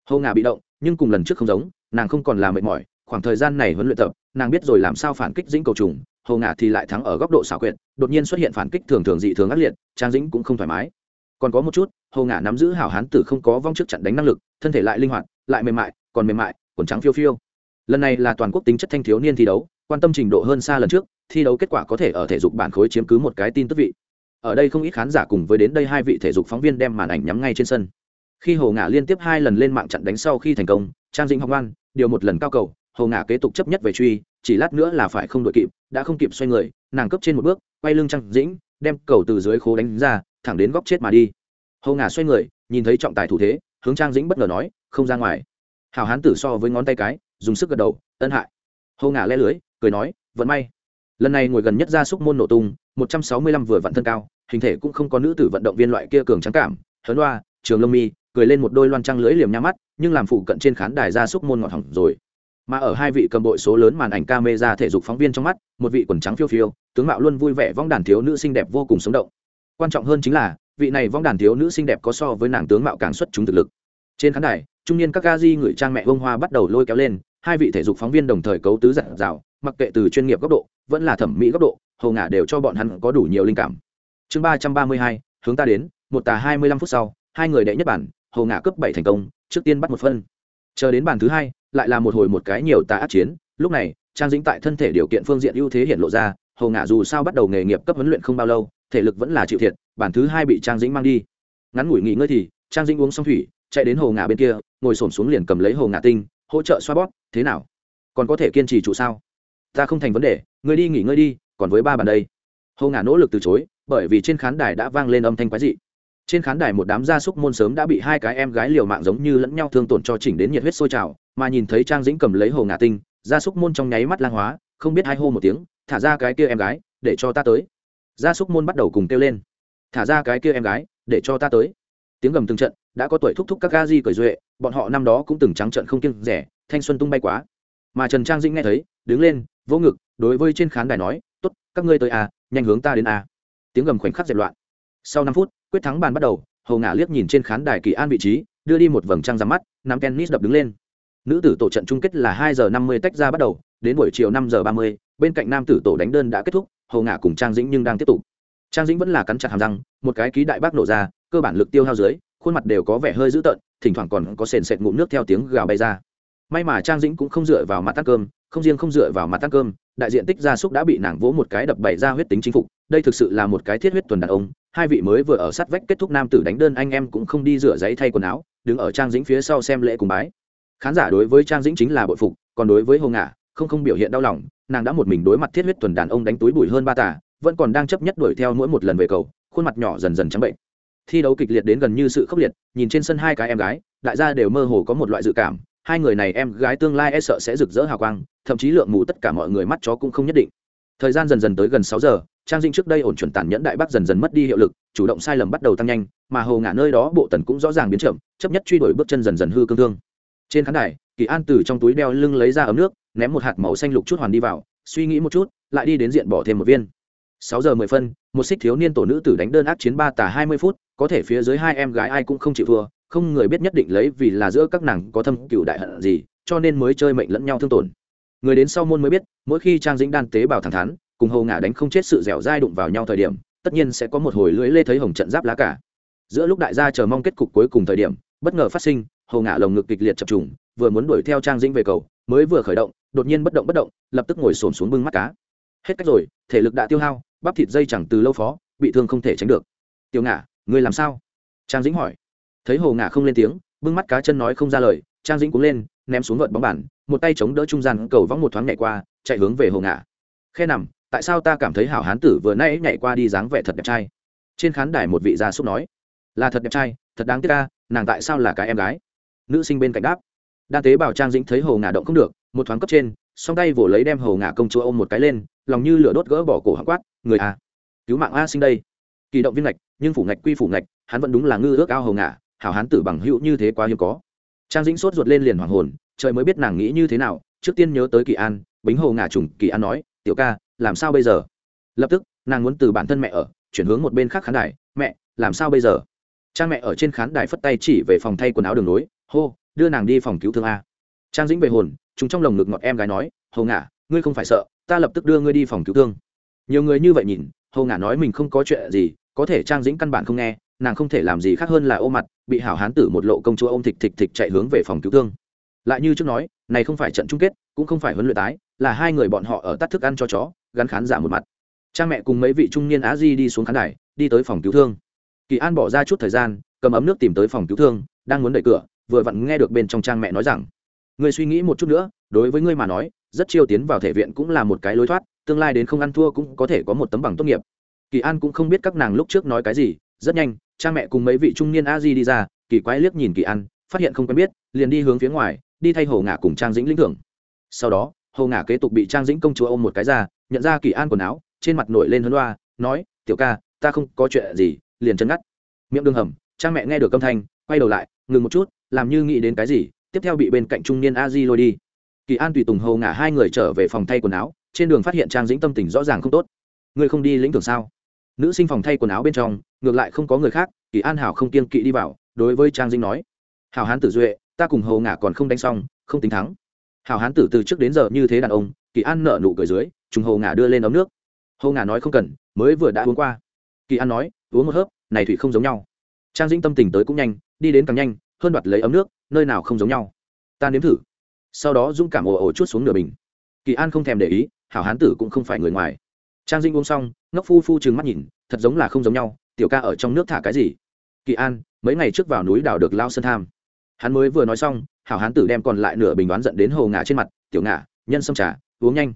Hô ngà bị động nhưng cùng lần trước không giống, nàng không còn là mệt mỏi, khoảng thời gian này huấn luyện tập, nàng biết rồi làm sao phản kích dĩnh cầu trùng hầu ngả thì lại thắng ở góc độ xảo quyệt, đột nhiên xuất hiện phản kích thường thường dị thường ác liệt, trang dĩnh cũng không thoải mái. Còn có một chút hầu ngả nắm giữ hảo hán tử không có vong trước chặn đánh năng lực, thân thể lại linh hoạt, lại mềm mại, còn mềm mại, quần trắng phiêu phiêu. Lần này là toàn quốc tính chất thanh thiếu niên thi đấu, quan tâm trình độ hơn xa lần trước, thi đấu kết quả có thể ở thể dục bản khối chiếm cứ một cái tin tức vị. Ở đây không ít khán giả cùng với đến đây hai vị thể dục phóng viên đem màn ảnh nhắm ngay trên sân khi hồ ngã liên tiếp hai lần lên mạng chặn đánh sau khi thành công trang dĩnh học ngoan điều một lần cao cầu hồ ngã kế tục chấp nhất về truy chỉ lát nữa là phải không đội kịp đã không kịp xoay người nàng cấp trên một bước quay lưng trang dĩnh đem cầu từ dưới khố đánh ra thẳng đến góc chết mà đi. Hồ ngã xoay người nhìn thấy trọng tài thủ thế hướng trang dĩnh bất ngờ nói không ra ngoài. Hào hán tử so với ngón tay cái dùng sức gật đầu ân hại. Hồ ngã le lưới cười nói vẫn may. Lần này ngồi gần nhất ra xúc môn nổ tung một trăm sáu mươi lăm vừa vặn thân cao hình thể cũng không có nữ tử vận động viên loại kia cường trắng cảm hớn Hoa, trường lông mi cười lên một đôi loan trăng lưỡi liềm nhắm mắt, nhưng làm phụ cận trên khán đài ra xúc môn ngọt hỏng rồi. Mà ở hai vị cầm bội số lớn màn ảnh camera thể dục phóng viên trong mắt, một vị quần trắng phiêu phiêu, tướng mạo luôn vui vẻ vong đàn thiếu nữ xinh đẹp vô cùng sống động. Quan trọng hơn chính là, vị này vong đàn thiếu nữ xinh đẹp có so với nàng tướng mạo càng xuất chúng thực lực. Trên khán đài, trung niên các ga di người trang mẹ bông hoa bắt đầu lôi kéo lên, hai vị thể dục phóng viên đồng thời cấu tứ giặt rào mặc kệ từ chuyên nghiệp góc độ, vẫn là thẩm mỹ góc độ, hầu ngả đều cho bọn hắn có đủ nhiều linh cảm. Chương ba trăm ba mươi hai, hướng ta đến, một tà hai mươi lăm phút sau, hai người đệ nhất bản hồ ngã cướp bảy thành công, trước tiên bắt một phân. Chờ đến bàn thứ hai, lại là một hồi một cái nhiều tà ác chiến. Lúc này, trang dĩnh tại thân thể điều kiện phương diện ưu thế hiện lộ ra, hồ ngã dù sao bắt đầu nghề nghiệp cấp huấn luyện không bao lâu, thể lực vẫn là chịu thiệt bản thứ hai bị trang dĩnh mang đi. Ngắn ngủi nghỉ ngơi thì, trang dĩnh uống xong thủy, chạy đến hồ ngã bên kia, ngồi xổm xuống liền cầm lấy hồ ngã tinh, hỗ trợ xoa bóp, thế nào? Còn có thể kiên trì trụ sao? Ta không thành vấn đề, ngươi đi nghỉ ngơi đi, còn với ba bàn đây. Hồ ngã nỗ lực từ chối, bởi vì trên khán đài đã vang lên âm thanh quái dị trên khán đài một đám gia súc môn sớm đã bị hai cái em gái liều mạng giống như lẫn nhau thương tổn cho chỉnh đến nhiệt huyết sôi trào, mà nhìn thấy trang dĩnh cầm lấy hồ ngả tinh, gia súc môn trong nháy mắt lang hóa, không biết hai hô một tiếng, thả ra cái kia em gái, để cho ta tới. Gia súc môn bắt đầu cùng kêu lên, thả ra cái kia em gái, để cho ta tới. Tiếng gầm từng trận, đã có tuổi thúc thúc các ga di cởi duệ, bọn họ năm đó cũng từng trắng trận không kiêng rẻ, thanh xuân tung bay quá. Mà trần trang dĩnh nghe thấy, đứng lên, vỗ ngực, đối với trên khán đài nói t ố t các ngươi tới à nhanh hướng ta đến à. Tiếng gầm khoảnh khắc dẹp loạn. Sau năm phút quyết thắng bàn bắt đầu hầu ngả liếc nhìn trên khán đài kỳ an vị trí, đưa đi một vầng trăng ra mắt, nắm tennis đập đứng lên. Nữ tử tổ trận chung kết là hai giờ năm mươi tách ra bắt đầu, đến buổi chiều năm giờ ba mươi, bên cạnh nam tử tổ đánh đơn đã kết thúc hầu ngả cùng trang dĩnh nhưng đang tiếp tục. Trang dĩnh vẫn là cắn chặt hàm răng, một cái ký đại bác nổ ra, cơ bản lực tiêu hao dưới, khuôn mặt đều có vẻ hơi dữ tợn, thỉnh thoảng còn có sền sệt ngụm nước theo tiếng gào bay ra. May mà trang dĩnh cũng không dựa vào mặt ăn cơm, không riêng không dựa vào mặt ăn cơm, đại diện tích gia súc đã bị nàng vỗ một cái đập bậy ra huyết tính chính phục, đây thực sự là một cái thiết huyết tuần đàn ông hai vị mới vừa ở sát vách kết thúc nam tử đánh đơn, anh em cũng không đi rửa giấy thay quần áo, đứng ở trang dĩnh phía sau xem lễ cùng bái. Khán giả đối với trang dĩnh chính là bội phục, còn đối với hồ ngả không không biểu hiện đau lòng, nàng đã một mình đối mặt thiết huyết tuần đàn ông đánh túi bụi hơn ba tà, vẫn còn đang chấp nhất đuổi theo mỗi một lần về cầu, khuôn mặt nhỏ dần dần trắng bệnh. Thi đấu kịch liệt đến gần như sự khốc liệt, nhìn trên sân hai cái em gái, đại gia đều mơ hồ có một loại dự cảm, hai người này em gái tương lai e sợ sẽ rực rỡ hào quang, thậm chí lượng mù tất cả mọi người mắt chó cũng không nhất định. Thời gian dần dần tới gần sáu giờ trang dinh trước đây ổn chuẩn tàn nhẫn đại bắc dần dần mất đi hiệu lực, chủ động sai lầm bắt đầu tăng nhanh, mà hồ ngã nơi đó bộ tần cũng rõ ràng biến chậm, chấp nhất truy đuổi bước chân dần dần hư cương thương trên khán đài, kỳ an từ trong túi đeo lưng lấy ra ấm nước, ném một hạt màu xanh lục chút hoàn đi vào, suy nghĩ một chút, lại đi đến diện bỏ thêm một viên. Sáu giờ mười phân, một xích thiếu niên tổ nữ tử đánh đơn ác chiến ba tà hai mươi phút, có thể phía dưới hai em gái ai cũng không chịu thua, không người biết nhất định lấy vì là giữa các nàng có thâm cựu đại hận gì, cho nên mới chơi mệnh lẫn nhau thương tổn. Người đến sau môn mới biết, mỗi khi trang dĩnh đan tế bào thẳng thắn cùng hầu ngả đánh không chết sự dẻo dai đụng vào nhau thời điểm, tất nhiên sẽ có một hồi lưỡi lê thấy hồng trận giáp lá cả. Giữa lúc đại gia chờ mong kết cục cuối cùng thời điểm, bất ngờ phát sinh hầu ngả lồng ngực kịch liệt chập trùng, vừa muốn đuổi theo trang dĩnh về cầu, mới vừa khởi động, đột nhiên bất động bất động, lập tức ngồi xổm xuống bưng mắt cá. Hết cách rồi, thể lực đã tiêu hao, bắp thịt dây chẳng từ lâu phó, bị thương không thể tránh được. Tiêu ngả, ngươi làm sao? Trang dĩnh hỏi. Thấy hồ ngả không lên tiếng, bưng mắt cá chân nói không ra lời, trang dĩnh cũng lên, ném xuống vợt bóng bàn, một tay chống đỡ trung gian cầu vắng một thoáng nhảy qua, chạy hướng về hồ ngả. Khe nằm tại sao ta cảm thấy hảo hán tử vừa nãy nhảy qua đi dáng vẻ thật đẹp trai? Trên khán đài một vị gia súc nói, là thật đẹp trai, thật đáng tiếc ca nàng tại sao là cái em gái? Nữ sinh bên cạnh đáp, đa tế bảo trang dĩnh thấy hồ ngả động không được, một thoáng cấp trên, song tay vỗ lấy đem hồ ngả công chúa ôm một cái lên, lòng như lửa đốt gỡ bỏ cổ hạng quát, người a cứu mạng a sinh đây. Kỳ động viên ngạch, nhưng phủ ngạch quy phủ ngạch, hắn vẫn đúng là ngư ước ao hồ ngả, hảo hán tử bằng hữu như thế quá hiếm có. Trang dĩnh sốt ruột lên liền hoàng hồn, trời mới biết nàng nghĩ như thế nào, trước tiên nhớ tới kỳ an, bính hồ ngả trùng, kỳ an nói, tiểu ca làm sao bây giờ? Lập tức, nàng muốn từ bản thân mẹ ở, chuyển hướng một bên khác khán đài. Mẹ, làm sao bây giờ? Trang mẹ ở trên khán đài phất tay chỉ về phòng thay quần áo đường nối hô, đưa nàng đi phòng cứu thương a. Trang dĩnh về hồn chúng trong lồng ngực ngọt em gái nói hầu ngả, ngươi không phải sợ, ta lập tức đưa ngươi đi phòng cứu thương. Nhiều người như vậy nhìn hầu ngả nói mình không có chuyện gì, có thể trang dĩnh căn bản không nghe, nàng không thể làm gì khác hơn là ôm mặt, bị hảo hán tử một lộ công chúa ôm thịt thịt thịt chạy hướng về phòng cứu thương. Lại như trước nói, này không phải trận chung kết, cũng không phải huấn luyện tái, là hai người bọn họ ở tắt thức ăn cho chó gắn khán giả một mặt. Cha mẹ cùng mấy vị trung niên á di đi xuống khán đài, đi tới phòng cứu thương. Kỳ an bỏ ra chút thời gian, cầm ấm nước tìm tới phòng cứu thương, đang muốn đẩy cửa, vừa vặn nghe được bên trong trang mẹ nói rằng, ngươi suy nghĩ một chút nữa, đối với ngươi mà nói, rất chiêu tiến vào thể viện cũng là một cái lối thoát, tương lai đến không ăn thua cũng có thể có một tấm bằng tốt nghiệp. Kỳ an cũng không biết các nàng lúc trước nói cái gì, rất nhanh, cha mẹ cùng mấy vị trung niên a di đi ra, kỳ quái liếc nhìn kỳ an, phát hiện không quen biết, liền đi hướng phía ngoài, đi thay hồ ngả cùng trang dĩnh lĩnh thưởng. Sau đó, hồ ngả kế tục bị trang dĩnh công chúa ôm một cái ra nhận ra kỳ an quần áo, trên mặt nổi lên hân loa nói, tiểu ca, ta không có chuyện gì. Liền chân ngắt. Miệng đường hầm cha mẹ nghe được âm thanh, quay đầu lại, ngừng một chút, làm như nghĩ đến cái gì, tiếp theo bị bên cạnh trung niên a di lôi đi. Kỳ an tùy tùng hầu ngả hai người trở về phòng thay quần áo, trên đường phát hiện trang dĩnh tâm tình rõ ràng không tốt. Người không đi lĩnh thưởng sao? Nữ sinh phòng thay quần áo bên trong, ngược lại không có người khác, kỳ an hảo không kiên kỵ đi vào, đối với trang dĩnh nói, hảo hán tử duệ, ta cùng hầu ngả còn không đánh xong, không tính thắng. Hảo hán tử từ trước đến giờ như thế đàn ông kỳ an nợ nụ cười dưới, trùng hầu ngả đưa lên ấm nước. Hầu ngả nói không cần, mới vừa đã uống qua. Kỳ an nói, uống một hớp, này thủy không giống nhau. Trang dĩnh tâm tình tới cũng nhanh, đi đến càng nhanh, hơn đoạt lấy ấm nước, nơi nào không giống nhau. Ta nếm thử. Sau đó dũng cảm ồ ồ chút xuống nửa bình. Kỳ an không thèm để ý, hảo hán tử cũng không phải người ngoài. Trang dinh uống xong, ngốc phu phu trừng mắt nhìn, thật giống là không giống nhau, tiểu ca ở trong nước thả cái gì? Kỳ an, mấy ngày trước vào núi đảo được lao sơn tham. Hắn mới vừa nói xong, hảo hán tử đem còn lại nửa bình đoán dẫn đến hồ ngả trên mặt, tiểu ngả nhân sâm trà uống nhanh.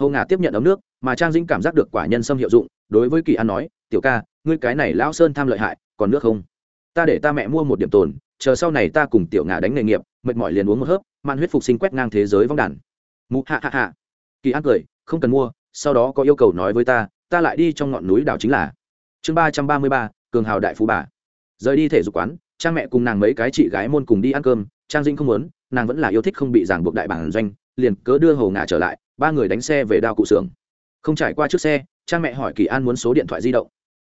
Hồ ngà tiếp nhận ấm nước, mà trang dinh cảm giác được quả nhân sâm hiệu dụng, đối với kỳ an nói, tiểu ca, ngươi cái này lão sơn tham lợi hại, còn nước không? Ta để ta mẹ mua một điểm tồn, chờ sau này ta cùng tiểu ngà đánh nghề nghiệp, mệt mỏi liền uống một hớp man huyết phục sinh quét ngang thế giới vong đàn. Mụ hạ hạ hạ kỳ an cười, không cần mua, sau đó có yêu cầu nói với ta ta lại đi trong ngọn núi đảo chính là. Chương ba trăm ba mươi ba, cường hào đại phú bà. Rời đi thể dục quán cha mẹ cùng nàng mấy cái chị gái môn cùng đi ăn cơm, trang dinh không muốn, nàng vẫn là yêu thích không bị ràng buộc đại bản doanh liền cớ đưa hồ ngả trở lại, ba người đánh xe về đao cụ xưởng. Không trải qua trước xe cha mẹ hỏi kỳ an muốn số điện thoại di động.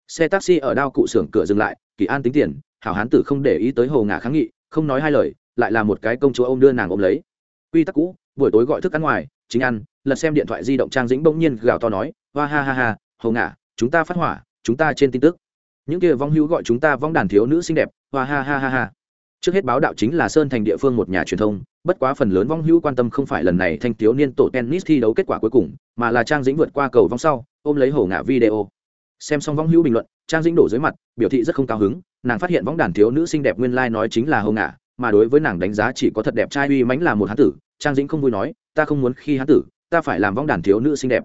Xe taxi ở đao cụ xưởng cửa dừng lại, kỳ an tính tiền, hảo hán tử không để ý tới hồ ngả kháng nghị, không nói hai lời, lại là một cái công chúa ôm đưa nàng ôm lấy. Quy tắc cũ, buổi tối gọi thức ăn ngoài, chính ăn, lật xem điện thoại di động trang dĩnh bỗng nhiên gào to nói, hoa ha ha ha, hồ ngả, chúng ta phát hỏa, chúng ta trên tin tức. Những kia vong hữu gọi chúng ta vong đàn thiếu nữ xinh đẹp, hoa ha ha ha ha trước hết báo đạo chính là sơn thành địa phương một nhà truyền thông, bất quá phần lớn vong hữu quan tâm không phải lần này thanh thiếu niên tổ tennis thi đấu kết quả cuối cùng, mà là trang dĩnh vượt qua cầu vong sau, ôm lấy hổ ngã video. Xem xong vong hữu bình luận, trang dĩnh đổ dưới mặt, biểu thị rất không cao hứng, nàng phát hiện võng đàn thiếu nữ xinh đẹp nguyên lai nói chính là hổ ngã mà đối với nàng đánh giá chỉ có thật đẹp trai uy mãnh là một hán tử, trang dĩnh không vui nói, ta không muốn khi hán tử, ta phải làm võng đàn thiếu nữ xinh đẹp.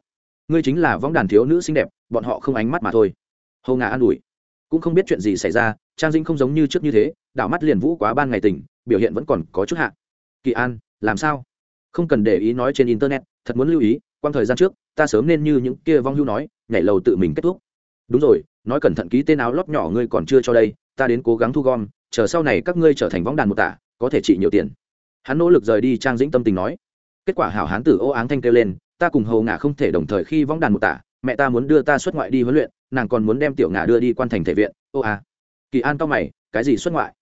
Ngươi chính là võng đàn thiếu nữ xinh đẹp, bọn họ không ánh mắt mà thôi. Hầu ngã an ủi. Cũng không biết chuyện gì xảy ra trang dĩnh không giống như trước như thế, đảo mắt liền vũ quá ban ngày tỉnh, biểu hiện vẫn còn có chút hạ. Kỳ an, làm sao? Không cần để ý nói trên internet, thật muốn lưu ý, quang thời gian trước, ta sớm nên như những kia vong hưu nói, nhảy lầu tự mình kết thúc. Đúng rồi, nói cẩn thận ký tên áo lót nhỏ ngươi còn chưa cho đây, ta đến cố gắng thu gom, chờ sau này các ngươi trở thành võng đàn một tả, có thể trị nhiều tiền. Hắn nỗ lực rời đi trang dĩnh tâm tình nói. Kết quả hảo hán tử ô áng thanh kêu lên, ta cùng hầu ngả không thể đồng thời khi võng đàn một tả, mẹ ta muốn đưa ta xuất ngoại đi huấn luyện, nàng còn muốn đem tiểu ngả đưa đi quan thành thể viện, ô à kỳ an cao mày, cái gì xuất ngoại?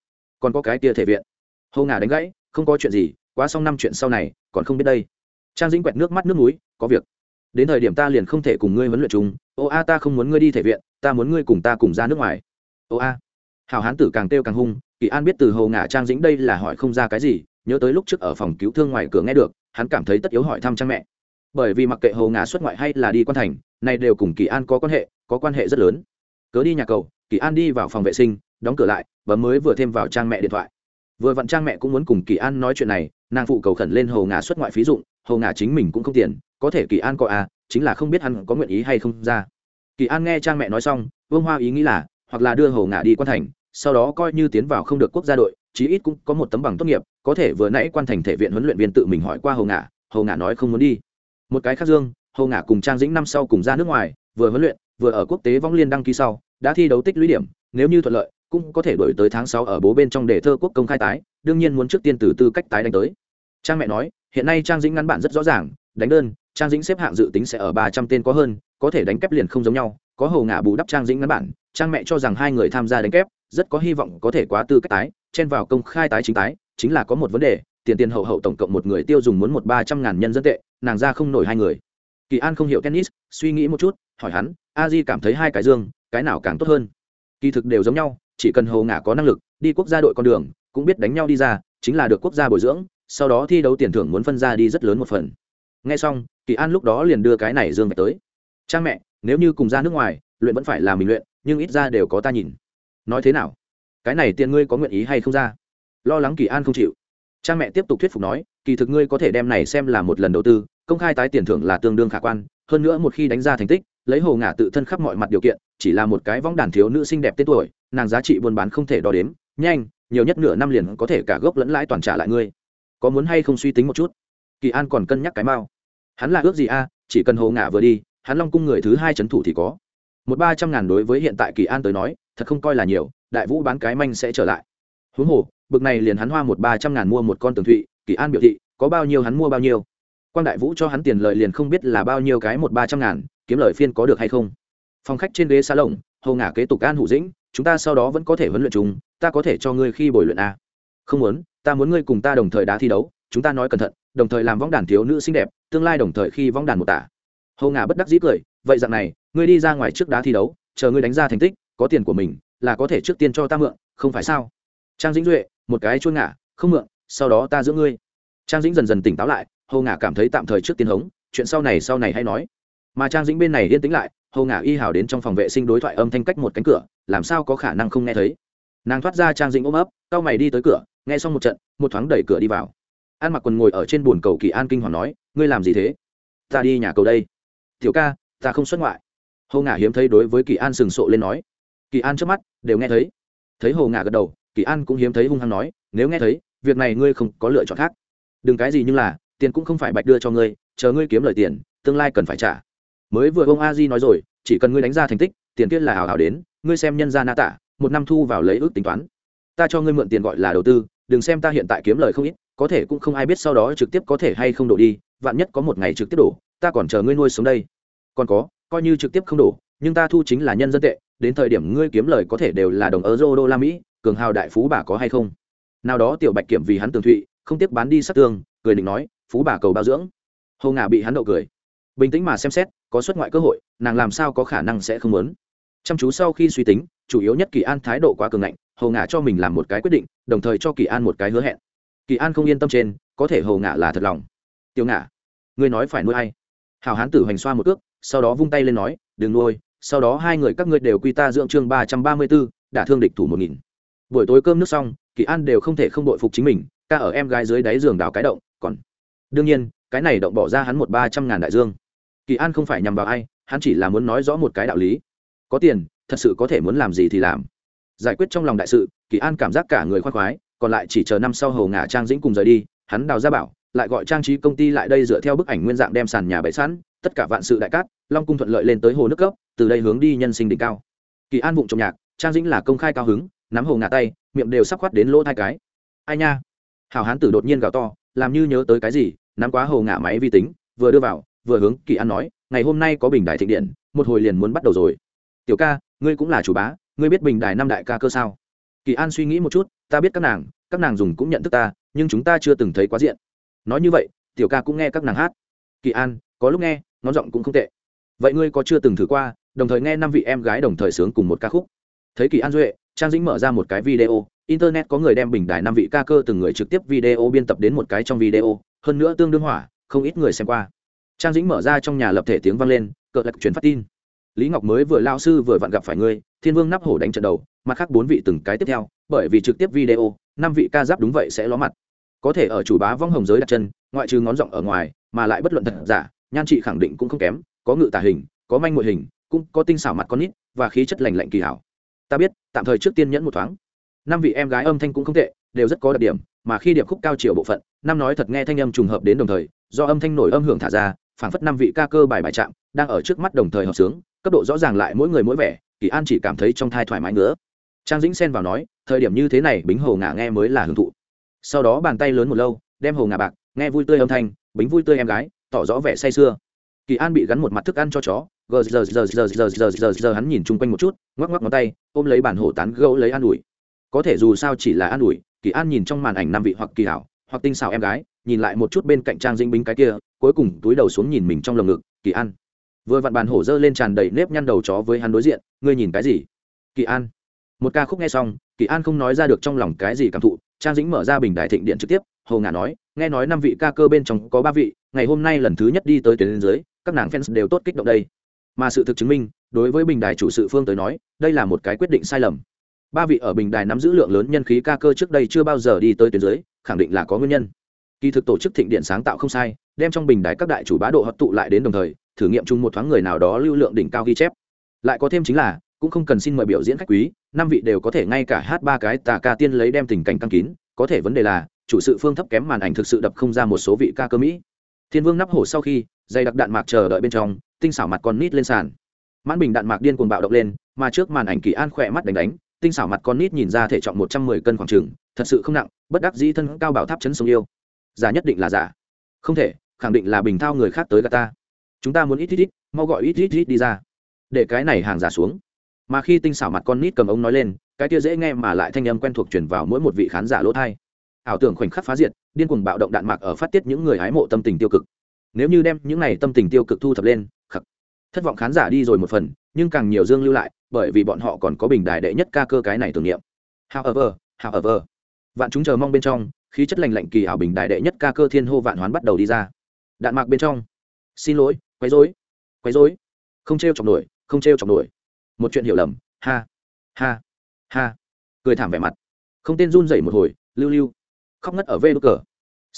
Còn có cái kia thể viện. Hầu ngà đánh gãy, không có chuyện gì, quá xong năm chuyện sau này, còn không biết đây. Trang dĩnh quẹt nước mắt nước núi có việc. Đến thời điểm ta liền không thể cùng ngươi huấn luyện chung. Ô a, ta không muốn ngươi đi thể viện, ta muốn ngươi cùng ta cùng ra nước ngoài. Ô a. Hào hán tử càng kêu càng hung, kỳ an biết từ hầu ngả trang dĩnh đây là hỏi không ra cái gì, nhớ tới lúc trước ở phòng cứu thương ngoài cửa nghe được, hắn cảm thấy tất yếu hỏi thăm cha mẹ. Bởi vì mặc kệ hầu ngả xuất ngoại hay là đi quan thành, này đều cùng kỳ an có quan hệ, có quan hệ rất lớn. Cớ đi nhà cầu kỳ an đi vào phòng vệ sinh đóng cửa lại và mới vừa thêm vào trang mẹ điện thoại. Vừa vặn trang mẹ cũng muốn cùng kỳ an nói chuyện này nàng phụ cầu khẩn lên hầu ngà xuất ngoại phí dụng hầu ngà chính mình cũng không tiền có thể kỳ an có à chính là không biết hắn có nguyện ý hay không ra. Kỳ an nghe trang mẹ nói xong vương hoa ý nghĩ là hoặc là đưa hầu ngà đi quan thành sau đó coi như tiến vào không được quốc gia đội chí ít cũng có một tấm bằng tốt nghiệp có thể vừa nãy quan thành thể viện huấn luyện viên tự mình hỏi qua hầu ngà, hầu ngà nói không muốn đi. Một cái khác dương hầu ngà cùng trang dĩnh năm sau cùng ra nước ngoài vừa huấn luyện vừa ở quốc tế vong liên đăng ký sau, đã thi đấu tích lũy điểm, nếu như thuận lợi, cũng có thể đổi tới tháng sáu ở bố bên trong đề thơ quốc công khai tái, đương nhiên muốn trước tiên từ tư cách tái đánh tới. Trang mẹ nói, hiện nay trang dĩnh ngắn bản rất rõ ràng, đánh đơn, trang dĩnh xếp hạng dự tính sẽ ở ba trăm tên có hơn, có thể đánh kép liền không giống nhau, có hầu ngả bù đắp trang dĩnh ngắn bản, trang mẹ cho rằng hai người tham gia đánh kép, rất có hy vọng có thể quá tư cách tái, chen vào công khai tái chính tái, chính là có một vấn đề, tiền tiền hậu hậu tổng cộng một người tiêu dùng muốn một ba trăm ngàn nhân dân tệ, nàng ra không nổi hai người. Kỳ an không hiểu tennis, suy nghĩ một chút hỏi hắn, a di cảm thấy hai cái dương, cái nào càng tốt hơn? Kỳ thực đều giống nhau, chỉ cần hầu ngả có năng lực, đi quốc gia đội con đường, cũng biết đánh nhau đi ra, chính là được quốc gia bồi dưỡng, sau đó thi đấu tiền thưởng muốn phân ra đi rất lớn một phần. Nghe xong, kỳ an lúc đó liền đưa cái này dương về tới. Cha mẹ, nếu như cùng ra nước ngoài, luyện vẫn phải là mình luyện, nhưng ít ra đều có ta nhìn. Nói thế nào? Cái này tiền ngươi có nguyện ý hay không ra? Lo lắng kỳ an không chịu. Cha mẹ tiếp tục thuyết phục nói, kỳ thực ngươi có thể đem này xem là một lần đầu tư, công khai tái tiền thưởng là tương đương khả quan, hơn nữa một khi đánh ra thành tích lấy hồ ngả tự thân khắp mọi mặt điều kiện, chỉ là một cái võng đàn thiếu nữ xinh đẹp tên tuổi, nàng giá trị buôn bán không thể đo đếm, nhanh, nhiều nhất nửa năm liền có thể cả gốc lẫn lãi toàn trả lại ngươi. Có muốn hay không suy tính một chút? Kỳ an còn cân nhắc cái mao hắn là ước gì a, chỉ cần hồ ngả vừa đi, hắn long cung người thứ hai trấn thủ thì có. Một ba trăm ngàn đối với hiện tại kỳ an tới nói, thật không coi là nhiều, đại vũ bán cái manh sẽ trở lại. Huống hồ, bực này liền hắn hoa một ba trăm ngàn mua một con tường thụy, kỳ an biểu thị, có bao nhiêu hắn mua bao nhiêu. Quan đại vũ cho hắn tiền lợi liền không biết là bao nhiêu cái một ba trăm ngàn kiếm lời phiên có được hay không? Phòng khách trên ghế xa lồng hầu ngả kế tục an hủ dĩnh, chúng ta sau đó vẫn có thể huấn luyện chúng, ta có thể cho ngươi khi bồi luyện a. Không muốn, ta muốn ngươi cùng ta đồng thời đá thi đấu, chúng ta nói cẩn thận, đồng thời làm võng đàn thiếu nữ xinh đẹp, tương lai đồng thời khi võng đàn một tả. Hầu ngả bất đắc dĩ cười, vậy dạng này, ngươi đi ra ngoài trước đá thi đấu, chờ ngươi đánh ra thành tích, có tiền của mình, là có thể trước tiên cho ta mượn, không phải sao? Trang dĩnh duệ, một cái chuôi ngả, không mượn, sau đó ta giữ ngươi. Trang dĩnh dần dần tỉnh táo lại hầu ngả cảm thấy tạm thời trước tiên hống, chuyện sau này sau này hay nói mà trang dĩnh bên này yên tĩnh lại hầu ngả y hào đến trong phòng vệ sinh đối thoại âm thanh cách một cánh cửa, làm sao có khả năng không nghe thấy? Nàng thoát ra trang dĩnh ôm ấp cao mày đi tới cửa, nghe xong một trận, một thoáng đẩy cửa đi vào. An mặc quần ngồi ở trên bồn cầu kỳ an kinh hoàng nói, ngươi làm gì thế? Ta đi nhà cầu đây. Tiểu ca, ta không xuất ngoại. Hầu ngả hiếm thấy đối với kỳ an sừng sộ lên nói. Kỳ an trước mắt, đều nghe thấy. Thấy hồ ngả gật đầu, kỳ an cũng hiếm thấy hung hăng nói, nếu nghe thấy, việc này ngươi không có lựa chọn khác. Đừng cái gì nhưng là, tiền cũng không phải bạch đưa cho ngươi, chờ ngươi kiếm lời tiền, tương lai cần phải trả mới vừa ông a di nói rồi, chỉ cần ngươi đánh ra thành tích, tiền kia là hào hào đến, ngươi xem nhân ra na tả một năm thu vào lấy ước tính toán. Ta cho ngươi mượn tiền gọi là đầu tư, đừng xem ta hiện tại kiếm lời không ít, có thể cũng không ai biết sau đó trực tiếp có thể hay không đổ đi, vạn nhất có một ngày trực tiếp đổ, ta còn chờ ngươi nuôi sống đây. Còn có, coi như trực tiếp không đổ, nhưng ta thu chính là nhân dân tệ, đến thời điểm ngươi kiếm lời có thể đều là đồng euro đô la mỹ, cường hào đại phú bà có hay không? Nào đó tiểu bạch kiểm vì hắn tường thụy, không tiếc bán đi sát tương cười định nói, phú bà cầu bao dưỡng. Hầu ngà bị hắn đậu cười. Bình tĩnh mà xem xét có xuất ngoại cơ hội, nàng làm sao có khả năng sẽ không muốn? Chăm chú sau khi suy tính, chủ yếu nhất kỳ an thái độ quá cường ngạnh hầu ngả cho mình làm một cái quyết định, đồng thời cho kỳ an một cái hứa hẹn. Kỳ an không yên tâm trên, có thể hầu ngả là thật lòng. Tiêu ngả, ngươi nói phải nuôi ai? Hào hán tử hoành xoa một cước, sau đó vung tay lên nói, đừng nuôi, sau đó hai người các ngươi đều quy ta dưỡng chương ba trăm ba mươi b ố đả thương địch thủ một nghìn. Buổi tối cơm nước xong, kỳ an đều không thể không đội phục chính mình, ca ở em gái dưới đáy giường đào cái động, còn, đương nhiên, cái này động bỏ ra hắn một ba trăm ngàn đại dương kỳ an không phải nhằm vào ai, hắn chỉ là muốn nói rõ một cái đạo lý. Có tiền, thật sự có thể muốn làm gì thì làm. Giải quyết trong lòng đại sự, kỳ an cảm giác cả người khoan khoái, còn lại chỉ chờ năm sau hầu ngả trang dĩnh cùng rời đi, hắn đào ra bảo, lại gọi trang trí công ty lại đây dựa theo bức ảnh nguyên dạng đem sàn nhà bậy sẵn, tất cả vạn sự đại cát, long cung thuận lợi lên tới hồ nước cấp từ đây hướng đi nhân sinh đỉnh cao. Kỳ an vụng trồng nhạc, trang dĩnh là công khai cao hứng, nắm hồ ngả tay, miệng đều sắp khoát đến lỗ hai cái. Ai nha? Hào hán tử đột nhiên gào to, làm như nhớ tới cái gì, nắm quá hồ ngả máy vi tính, vừa đưa vào vừa hướng kỳ an nói, ngày hôm nay có bình đài thịnh điện, một hồi liền muốn bắt đầu rồi. Tiểu ca, ngươi cũng là chủ bá, ngươi biết bình đài năm đại ca cơ sao? Kỳ an suy nghĩ một chút, ta biết các nàng các nàng dùng cũng nhận thức ta, nhưng chúng ta chưa từng thấy quá diện. Nói như vậy, tiểu ca cũng nghe các nàng hát. Kỳ an, có lúc nghe, ngón giọng cũng không tệ. Vậy ngươi có chưa từng thử qua, đồng thời nghe năm vị em gái đồng thời sướng cùng một ca khúc? Thấy kỳ an duệ, trang dĩnh mở ra một cái video, internet có người đem bình đài năm vị ca cơ từng người trực tiếp video biên tập đến một cái trong video, hơn nữa tương đương hỏa, không ít người xem qua trang dĩnh mở ra trong nhà lập thể tiếng vang lên cỡ lạc chuyển phát tin. Lý ngọc mới vừa lao sư vừa vặn gặp phải ngươi, thiên vương nắp hổ đánh trận đầu, mặt khác bốn vị từng cái tiếp theo, bởi vì trực tiếp video, năm vị ca giáp đúng vậy sẽ ló mặt. Có thể ở chủ bá vong hồng giới đặt chân, ngoại trừ ngón giọng ở ngoài, mà lại bất luận thật giả, nhan trị khẳng định cũng không kém, có ngự tả hình, có manh mội hình, cũng có tinh xảo mặt con nít và khí chất lành lạnh kỳ hảo. Ta biết, tạm thời trước tiên nhẫn một thoáng. Năm vị em gái âm thanh cũng không tệ, đều rất có đặc điểm, mà khi điệp khúc cao chiều bộ phận, năm nói thật nghe thanh âm trùng hợp đến đồng thời, do âm thanh nổi âm hưởng thả ra phảng phất năm vị ca cơ bài bài chạm, đang ở trước mắt đồng thời hợp sướng, cấp độ rõ ràng lại mỗi người mỗi vẻ, kỳ an chỉ cảm thấy trong thai thoải mái nữa trang dĩnh xen vào nói, thời điểm như thế này bính hồ ngả nghe mới là hưởng thụ. Sau đó bàn tay lớn một lâu, đem hồ ngả bạc, nghe vui tươi âm thanh, bính vui tươi em gái, tỏ rõ vẻ say sưa. Kỳ an bị gắn một mặt thức ăn cho chó, gờ giờ giờ giờ giờ giờ giờ giờ hắn nhìn chung quanh một chút, ngoắc ngoắc ngón tay, ôm lấy bản hổ tán gấu lấy an ủi. Có thể dù sao chỉ là an ủi, kỳ an nhìn trong màn ảnh năm vị hoặc kỳ hảo, hoặc tinh xảo em gái nhìn lại một chút bên cạnh trang dinh bính cái kia, cuối cùng túi đầu xuống nhìn mình trong lồng ngực, kỳ an. Vừa vặn bàn hổ dơ lên tràn đầy nếp nhăn đầu chó với hắn đối diện, ngươi nhìn cái gì? Kỳ an. Một ca khúc nghe xong, kỳ an không nói ra được trong lòng cái gì cảm thụ, trang dĩnh mở ra bình đại thịnh điện trực tiếp, hồ ngà nói, nghe nói năm vị ca cơ bên trong có ba vị, ngày hôm nay lần thứ nhất đi tới tuyến dưới các nàng fans đều tốt kích động đây. Mà sự thực chứng minh, đối với bình đài chủ sự phương tới nói, đây là một cái quyết định sai lầm. Ba vị ở bình đài nắm giữ lượng lớn nhân khí ca cơ trước đây chưa bao giờ đi tới tuyến dưới khẳng định là có nguyên nhân kỳ thực tổ chức thịnh điện sáng tạo không sai, đem trong bình đài các đại chủ bá độ hấp tụ lại đến đồng thời, thử nghiệm chung một thoáng người nào đó lưu lượng đỉnh cao ghi chép. Lại có thêm chính là, cũng không cần xin mời biểu diễn khách quý, năm vị đều có thể ngay cả hát ba cái tà ca tiên lấy đem tình cảnh căng kín, có thể vấn đề là, chủ sự phương thấp kém màn ảnh thực sự đập không ra một số vị ca cơ mỹ. Thiên vương nắp hổ sau khi, dày đặc đạn mạc chờ đợi bên trong, tinh xảo mặt con nít lên sàn. Mãn bình đạn mạc điên cuồng bạo động lên, mà trước màn ảnh kỳ an khỏe mắt đánh đánh, tinh xảo mặt con nít nhìn ra thể trọng một trăm mười cân khoảng trừng thật sự không nặng, bất đắc dĩ thân cao bảo tháp chấn sông yêu giả nhất định là giả. Không thể, khẳng định là bình thao người khác tới gà ta. Chúng ta muốn ít ít ít, mau gọi ít ít ít đi ra. Để cái này hàng giả xuống. Mà khi tinh xảo mặt con nít cầm ống nói lên, cái kia dễ nghe mà lại thanh âm quen thuộc truyền vào mỗi một vị khán giả lỗ thai ảo tưởng khoảnh khắc phá diệt, điên cuồng bạo động đạn mạc ở phát tiết những người hái mộ tâm tình tiêu cực. Nếu như đem những này tâm tình tiêu cực thu thập lên, khắc. Thất vọng khán giả đi rồi một phần, nhưng càng nhiều dương lưu lại, bởi vì bọn họ còn có bình đài đệ nhất ca cơ cái này tưởng niệm. However however, vạn chúng chờ mong bên trong khí chất lành lạnh kỳ ảo bình đại đệ nhất ca cơ thiên hô vạn hoán bắt đầu đi ra. Đạn mạc bên trong. Xin lỗi, quấy rối quấy rối. Không t r e o chọc nổi, không t r e o chọc nổi. Một chuyện hiểu lầm, ha ha ha. Cười thảm vẻ mặt. Không tên run rẩy một hồi, lưu lưu. Khóc ngất ở vê đ cờ.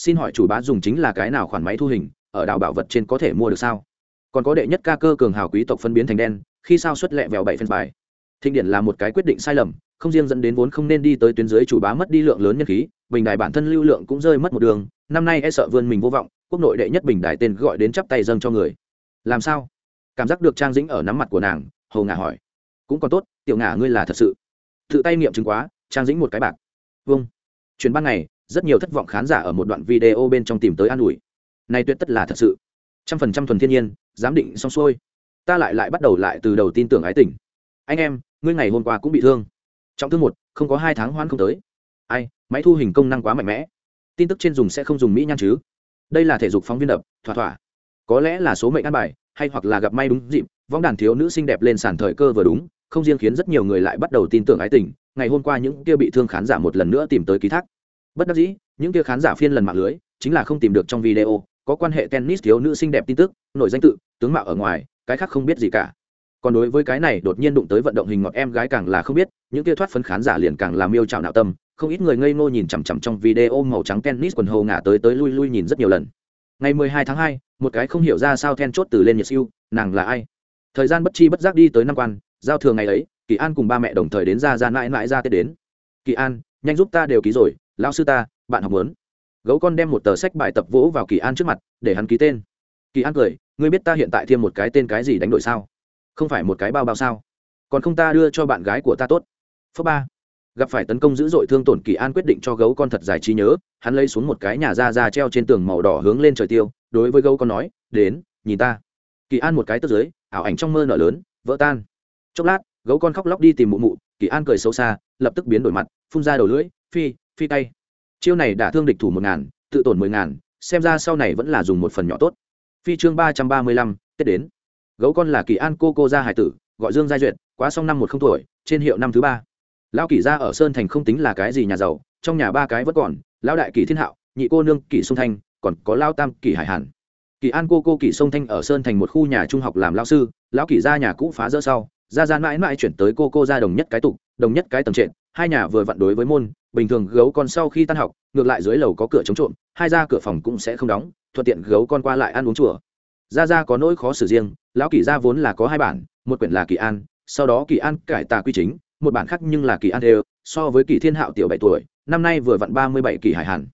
Xin hỏi chủ bá dùng chính là cái nào khoản máy thu hình, ở đảo bảo vật trên có thể mua được sao? Còn có đệ nhất ca cơ cường hào quý tộc phân biến thành đen, khi sao xuất lẹ vèo bảy phân bài. Thịnh điển là một cái quyết định sai lầm, không riêng dẫn đến vốn không nên đi tới tuyến dưới chủ bá mất đi lượng lớn nhân khí bình đài bản thân lưu lượng cũng rơi mất một đường, năm nay e sợ vươn mình vô vọng, quốc nội đệ nhất bình đài tên gọi đến chắp tay dâng cho người. Làm sao? Cảm giác được trang dĩnh ở nắm mặt của nàng, Hồ ngà hỏi. Cũng còn tốt, tiểu ngà ngươi là thật sự. Tự tay nghiệm chứng quá, trang dĩnh một cái bạc. Vâng. Chuyến ban ngày, rất nhiều thất vọng khán giả ở một đoạn video bên trong tìm tới an ủi. Này tuyệt tất là thật sự. Trăm phần trăm thuần thiên nhiên, giám định xong xuôi. Ta lại lại bắt đầu lại từ đầu tin tưởng ái tình. Anh em, ngươi ngày hôm qua cũng bị thương. Trọng thương một, không có hai tháng hoan không tới ai, máy thu hình công năng quá mạnh mẽ. Tin tức trên dùng sẽ không dùng mỹ nhan chứ? Đây là thể dục phóng viên đập, thỏa thỏa. Có lẽ là số mệnh ăn bài, hay hoặc là gặp may đúng dịp, vong đàn thiếu nữ xinh đẹp lên sàn thời cơ vừa đúng, không riêng khiến rất nhiều người lại bắt đầu tin tưởng ái tình, ngày hôm qua những kia bị thương khán giả một lần nữa tìm tới ký thác. Bất đắc dĩ, những kia khán giả phiên lần mạng lưới, chính là không tìm được trong video, có quan hệ tennis thiếu nữ xinh đẹp tin tức nội danh tự, tướng mạo ở ngoài, cái khác không biết gì cả còn đối với cái này đột nhiên đụng tới vận động hình ngọt em gái càng là không biết những kia thoát phấn khán giả liền càng làm miêu trào nạo tâm không ít người ngây ngô nhìn chằm chằm trong video màu trắng tennis quần hồ ngả tới tới lui lui nhìn rất nhiều lần. Ngày 12 tháng 2, một cái không hiểu ra sao then chốt từ lên nhiệt siêu nàng là ai? Thời gian bất chi bất giác đi tới năm quan giao thừa ngày ấy kỳ an cùng ba mẹ đồng thời đến ra ra mãi mãi ra tết đến. Kỳ an nhanh giúp ta đều ký rồi lão sư ta bạn học muốn. Gấu con đem một tờ sách bài tập vỗ vào kỳ an trước mặt để hắn ký tên. Kỳ an cười ngươi biết ta hiện tại thêm một cái tên cái gì đánh đổi sao? Không phải một cái bao bao sao? Còn không ta đưa cho bạn gái của ta tốt. Phớ ba. Gặp phải tấn công dữ dội thương tổn kỳ an quyết định cho gấu con thật dài trí nhớ, hắn lấy xuống một cái nhà ra ra treo trên tường màu đỏ hướng lên trời tiêu, đối với gấu con nói, đến, nhìn ta. Kỳ an một cái tức dưới, ảo ảnh trong mơ nở lớn, vỡ tan. Chốc lát, gấu con khóc lóc đi tìm mụ mụ, kỳ an cười xấu xa, lập tức biến đổi mặt, phun ra đầu lưỡi, phi phi tay. Chiêu này đã thương địch thủ một ngàn, tự tổn mười ngàn, xem ra sau này vẫn là dùng một phần nhỏ tốt. Phi chương ba trăm ba mươi lăm, tết đến gấu con là kỳ an cô cô gia hải tử, gọi dương giai duyệt, quá xong năm một không tuổi, trên hiệu năm thứ ba. Lão kỷ gia ở sơn thành không tính là cái gì nhà giàu, trong nhà ba cái vẫn còn, lão đại kỷ thiên hạo, nhị cô nương kỷ sông thanh, còn có lao tam kỷ hải hàn. Kỳ an cô cô kỷ sông thanh ở sơn thành một khu nhà trung học làm lao sư, lão kỷ gia nhà cũ phá rỡ sau, gia gian mãi mãi chuyển tới cô cô gia đồng nhất cái tục, đồng nhất cái tầng trệt, hai nhà vừa vặn đối với môn, bình thường gấu con sau khi tan học, ngược lại dưới lầu có cửa chống trộm, hai ra cửa phòng cũng sẽ không đóng, thuận tiện gấu con qua lại ăn uống chùa gia gia có nỗi khó xử riêng, lão kỷ gia vốn là có hai bản, một quyển là kỳ an, sau đó kỳ an cải tà quy chính, một bản khác nhưng là kỳ an đều, so với kỳ thiên hạo tiểu bảy tuổi, năm nay vừa vặn ba mươi bảy kỳ hải hàn.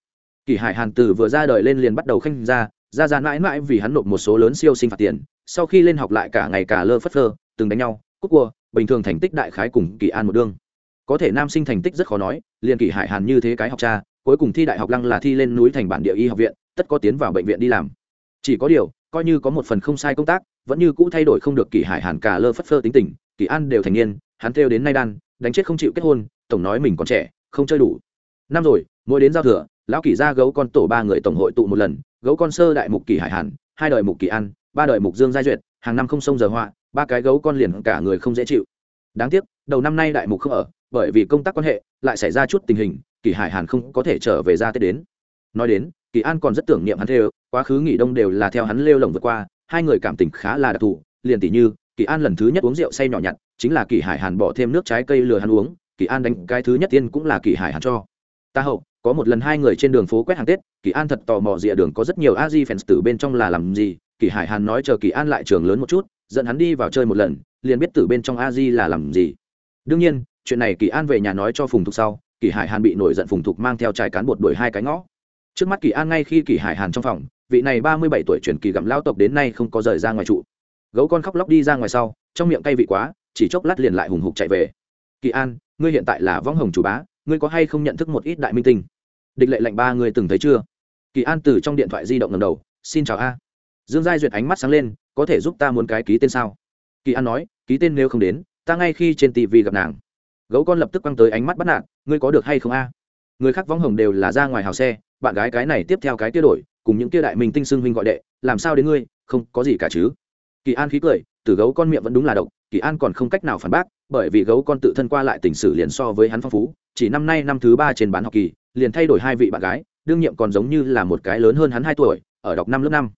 Kỳ hải hàn từ vừa ra đời lên liền bắt đầu khanh ra ra ra mãi mãi vì hắn nộp một số lớn siêu sinh phạt tiền, sau khi lên học lại cả ngày cả lơ phất phơ, từng đánh nhau cúc cua, bình thường thành tích đại khái cùng kỳ an một đương có thể nam sinh thành tích rất khó nói, liền kỳ hải hàn như thế cái học cha, cuối cùng thi đại học lăng là thi lên núi thành bản địa y học viện, tất có tiến vào bệnh viện đi làm. Chỉ có điều coi như có một phần không sai công tác, vẫn như cũ thay đổi không được kỳ hải hàn cả lơ phất phơ tính tình, kỳ an đều thành niên, hắn theo đến nay đan, đánh chết không chịu kết hôn, tổng nói mình còn trẻ, không chơi đủ. Năm rồi, mỗi đến giao thừa, lão kỳ ra gấu con tổ ba người tổng hội tụ một lần, gấu con sơ đại mục kỳ hải hàn, hai đời mục kỳ an, ba đời mục dương giai duyệt, hàng năm không sông giờ họa, ba cái gấu con liền cả người không dễ chịu. Đáng tiếc, đầu năm nay đại mục không ở, bởi vì công tác quan hệ, lại xảy ra chút tình hình, kỳ hải hàn không có thể trở về ra tết đến. Nói đến kỳ an còn rất tưởng niệm hắn thêu quá khứ nghỉ đông đều là theo hắn lêu lồng vượt qua, hai người cảm tình khá là đặc thù, liền tỷ như, kỳ an lần thứ nhất uống rượu say nhỏ nhặt, chính là kỳ hải hàn bỏ thêm nước trái cây lừa hắn uống, kỳ an đánh cái thứ nhất tiên cũng là kỳ hải hàn cho. Ta hậu, có một lần hai người trên đường phố quét hàng tết, kỳ an thật tò mò rìa đường có rất nhiều a di fans tử bên trong là làm gì, kỳ hải hàn nói chờ kỳ an lại trường lớn một chút, dẫn hắn đi vào chơi một lần, liền biết tử bên trong a di là làm gì. Đương nhiên, chuyện này kỳ an về nhà nói cho phùng thục sau, kỳ hải hàn bị nổi giận phùng thục mang theo trái cán bột đuổi hai cái ngõ trước mắt kỳ an ngay khi kỳ hải hàn trong phòng, vị này ba mươi bảy tuổi chuyển kỳ gặm lao tộc đến nay không có rời ra ngoài trụ. Gấu con khóc lóc đi ra ngoài sau, trong miệng cay vị quá, chỉ chốc lát liền lại hùng hục chạy về. Kỳ an, ngươi hiện tại là võng hồng chủ bá, ngươi có hay không nhận thức một ít đại minh tinh? Địch lệ lệnh ba ngươi từng thấy chưa? Kỳ an từ trong điện thoại di động ngầm đầu, xin chào a. Dương giai duyệt ánh mắt sáng lên, có thể giúp ta muốn cái ký tên sao? Kỳ an nói, ký tên nếu không đến, ta ngay khi trên tv gặp nàng. Gấu con lập tức quăng tới ánh mắt bắt nạt, ngươi có được hay không a? Người khác võng hồng đều là ra ngoài hào xe bạn gái cái này tiếp theo cái kia đổi, cùng những kia đại minh tinh xưng huynh gọi đệ, làm sao đến ngươi, không có gì cả chứ. Kỳ an khí cười, từ gấu con miệng vẫn đúng là độc, kỳ an còn không cách nào phản bác, bởi vì gấu con tự thân qua lại tình sử liền so với hắn phong phú, chỉ năm nay năm thứ ba trên bán học kỳ, liền thay đổi hai vị bạn gái, đương nhiệm còn giống như là một cái lớn hơn hắn hai tuổi, ở đọc năm lớp năm.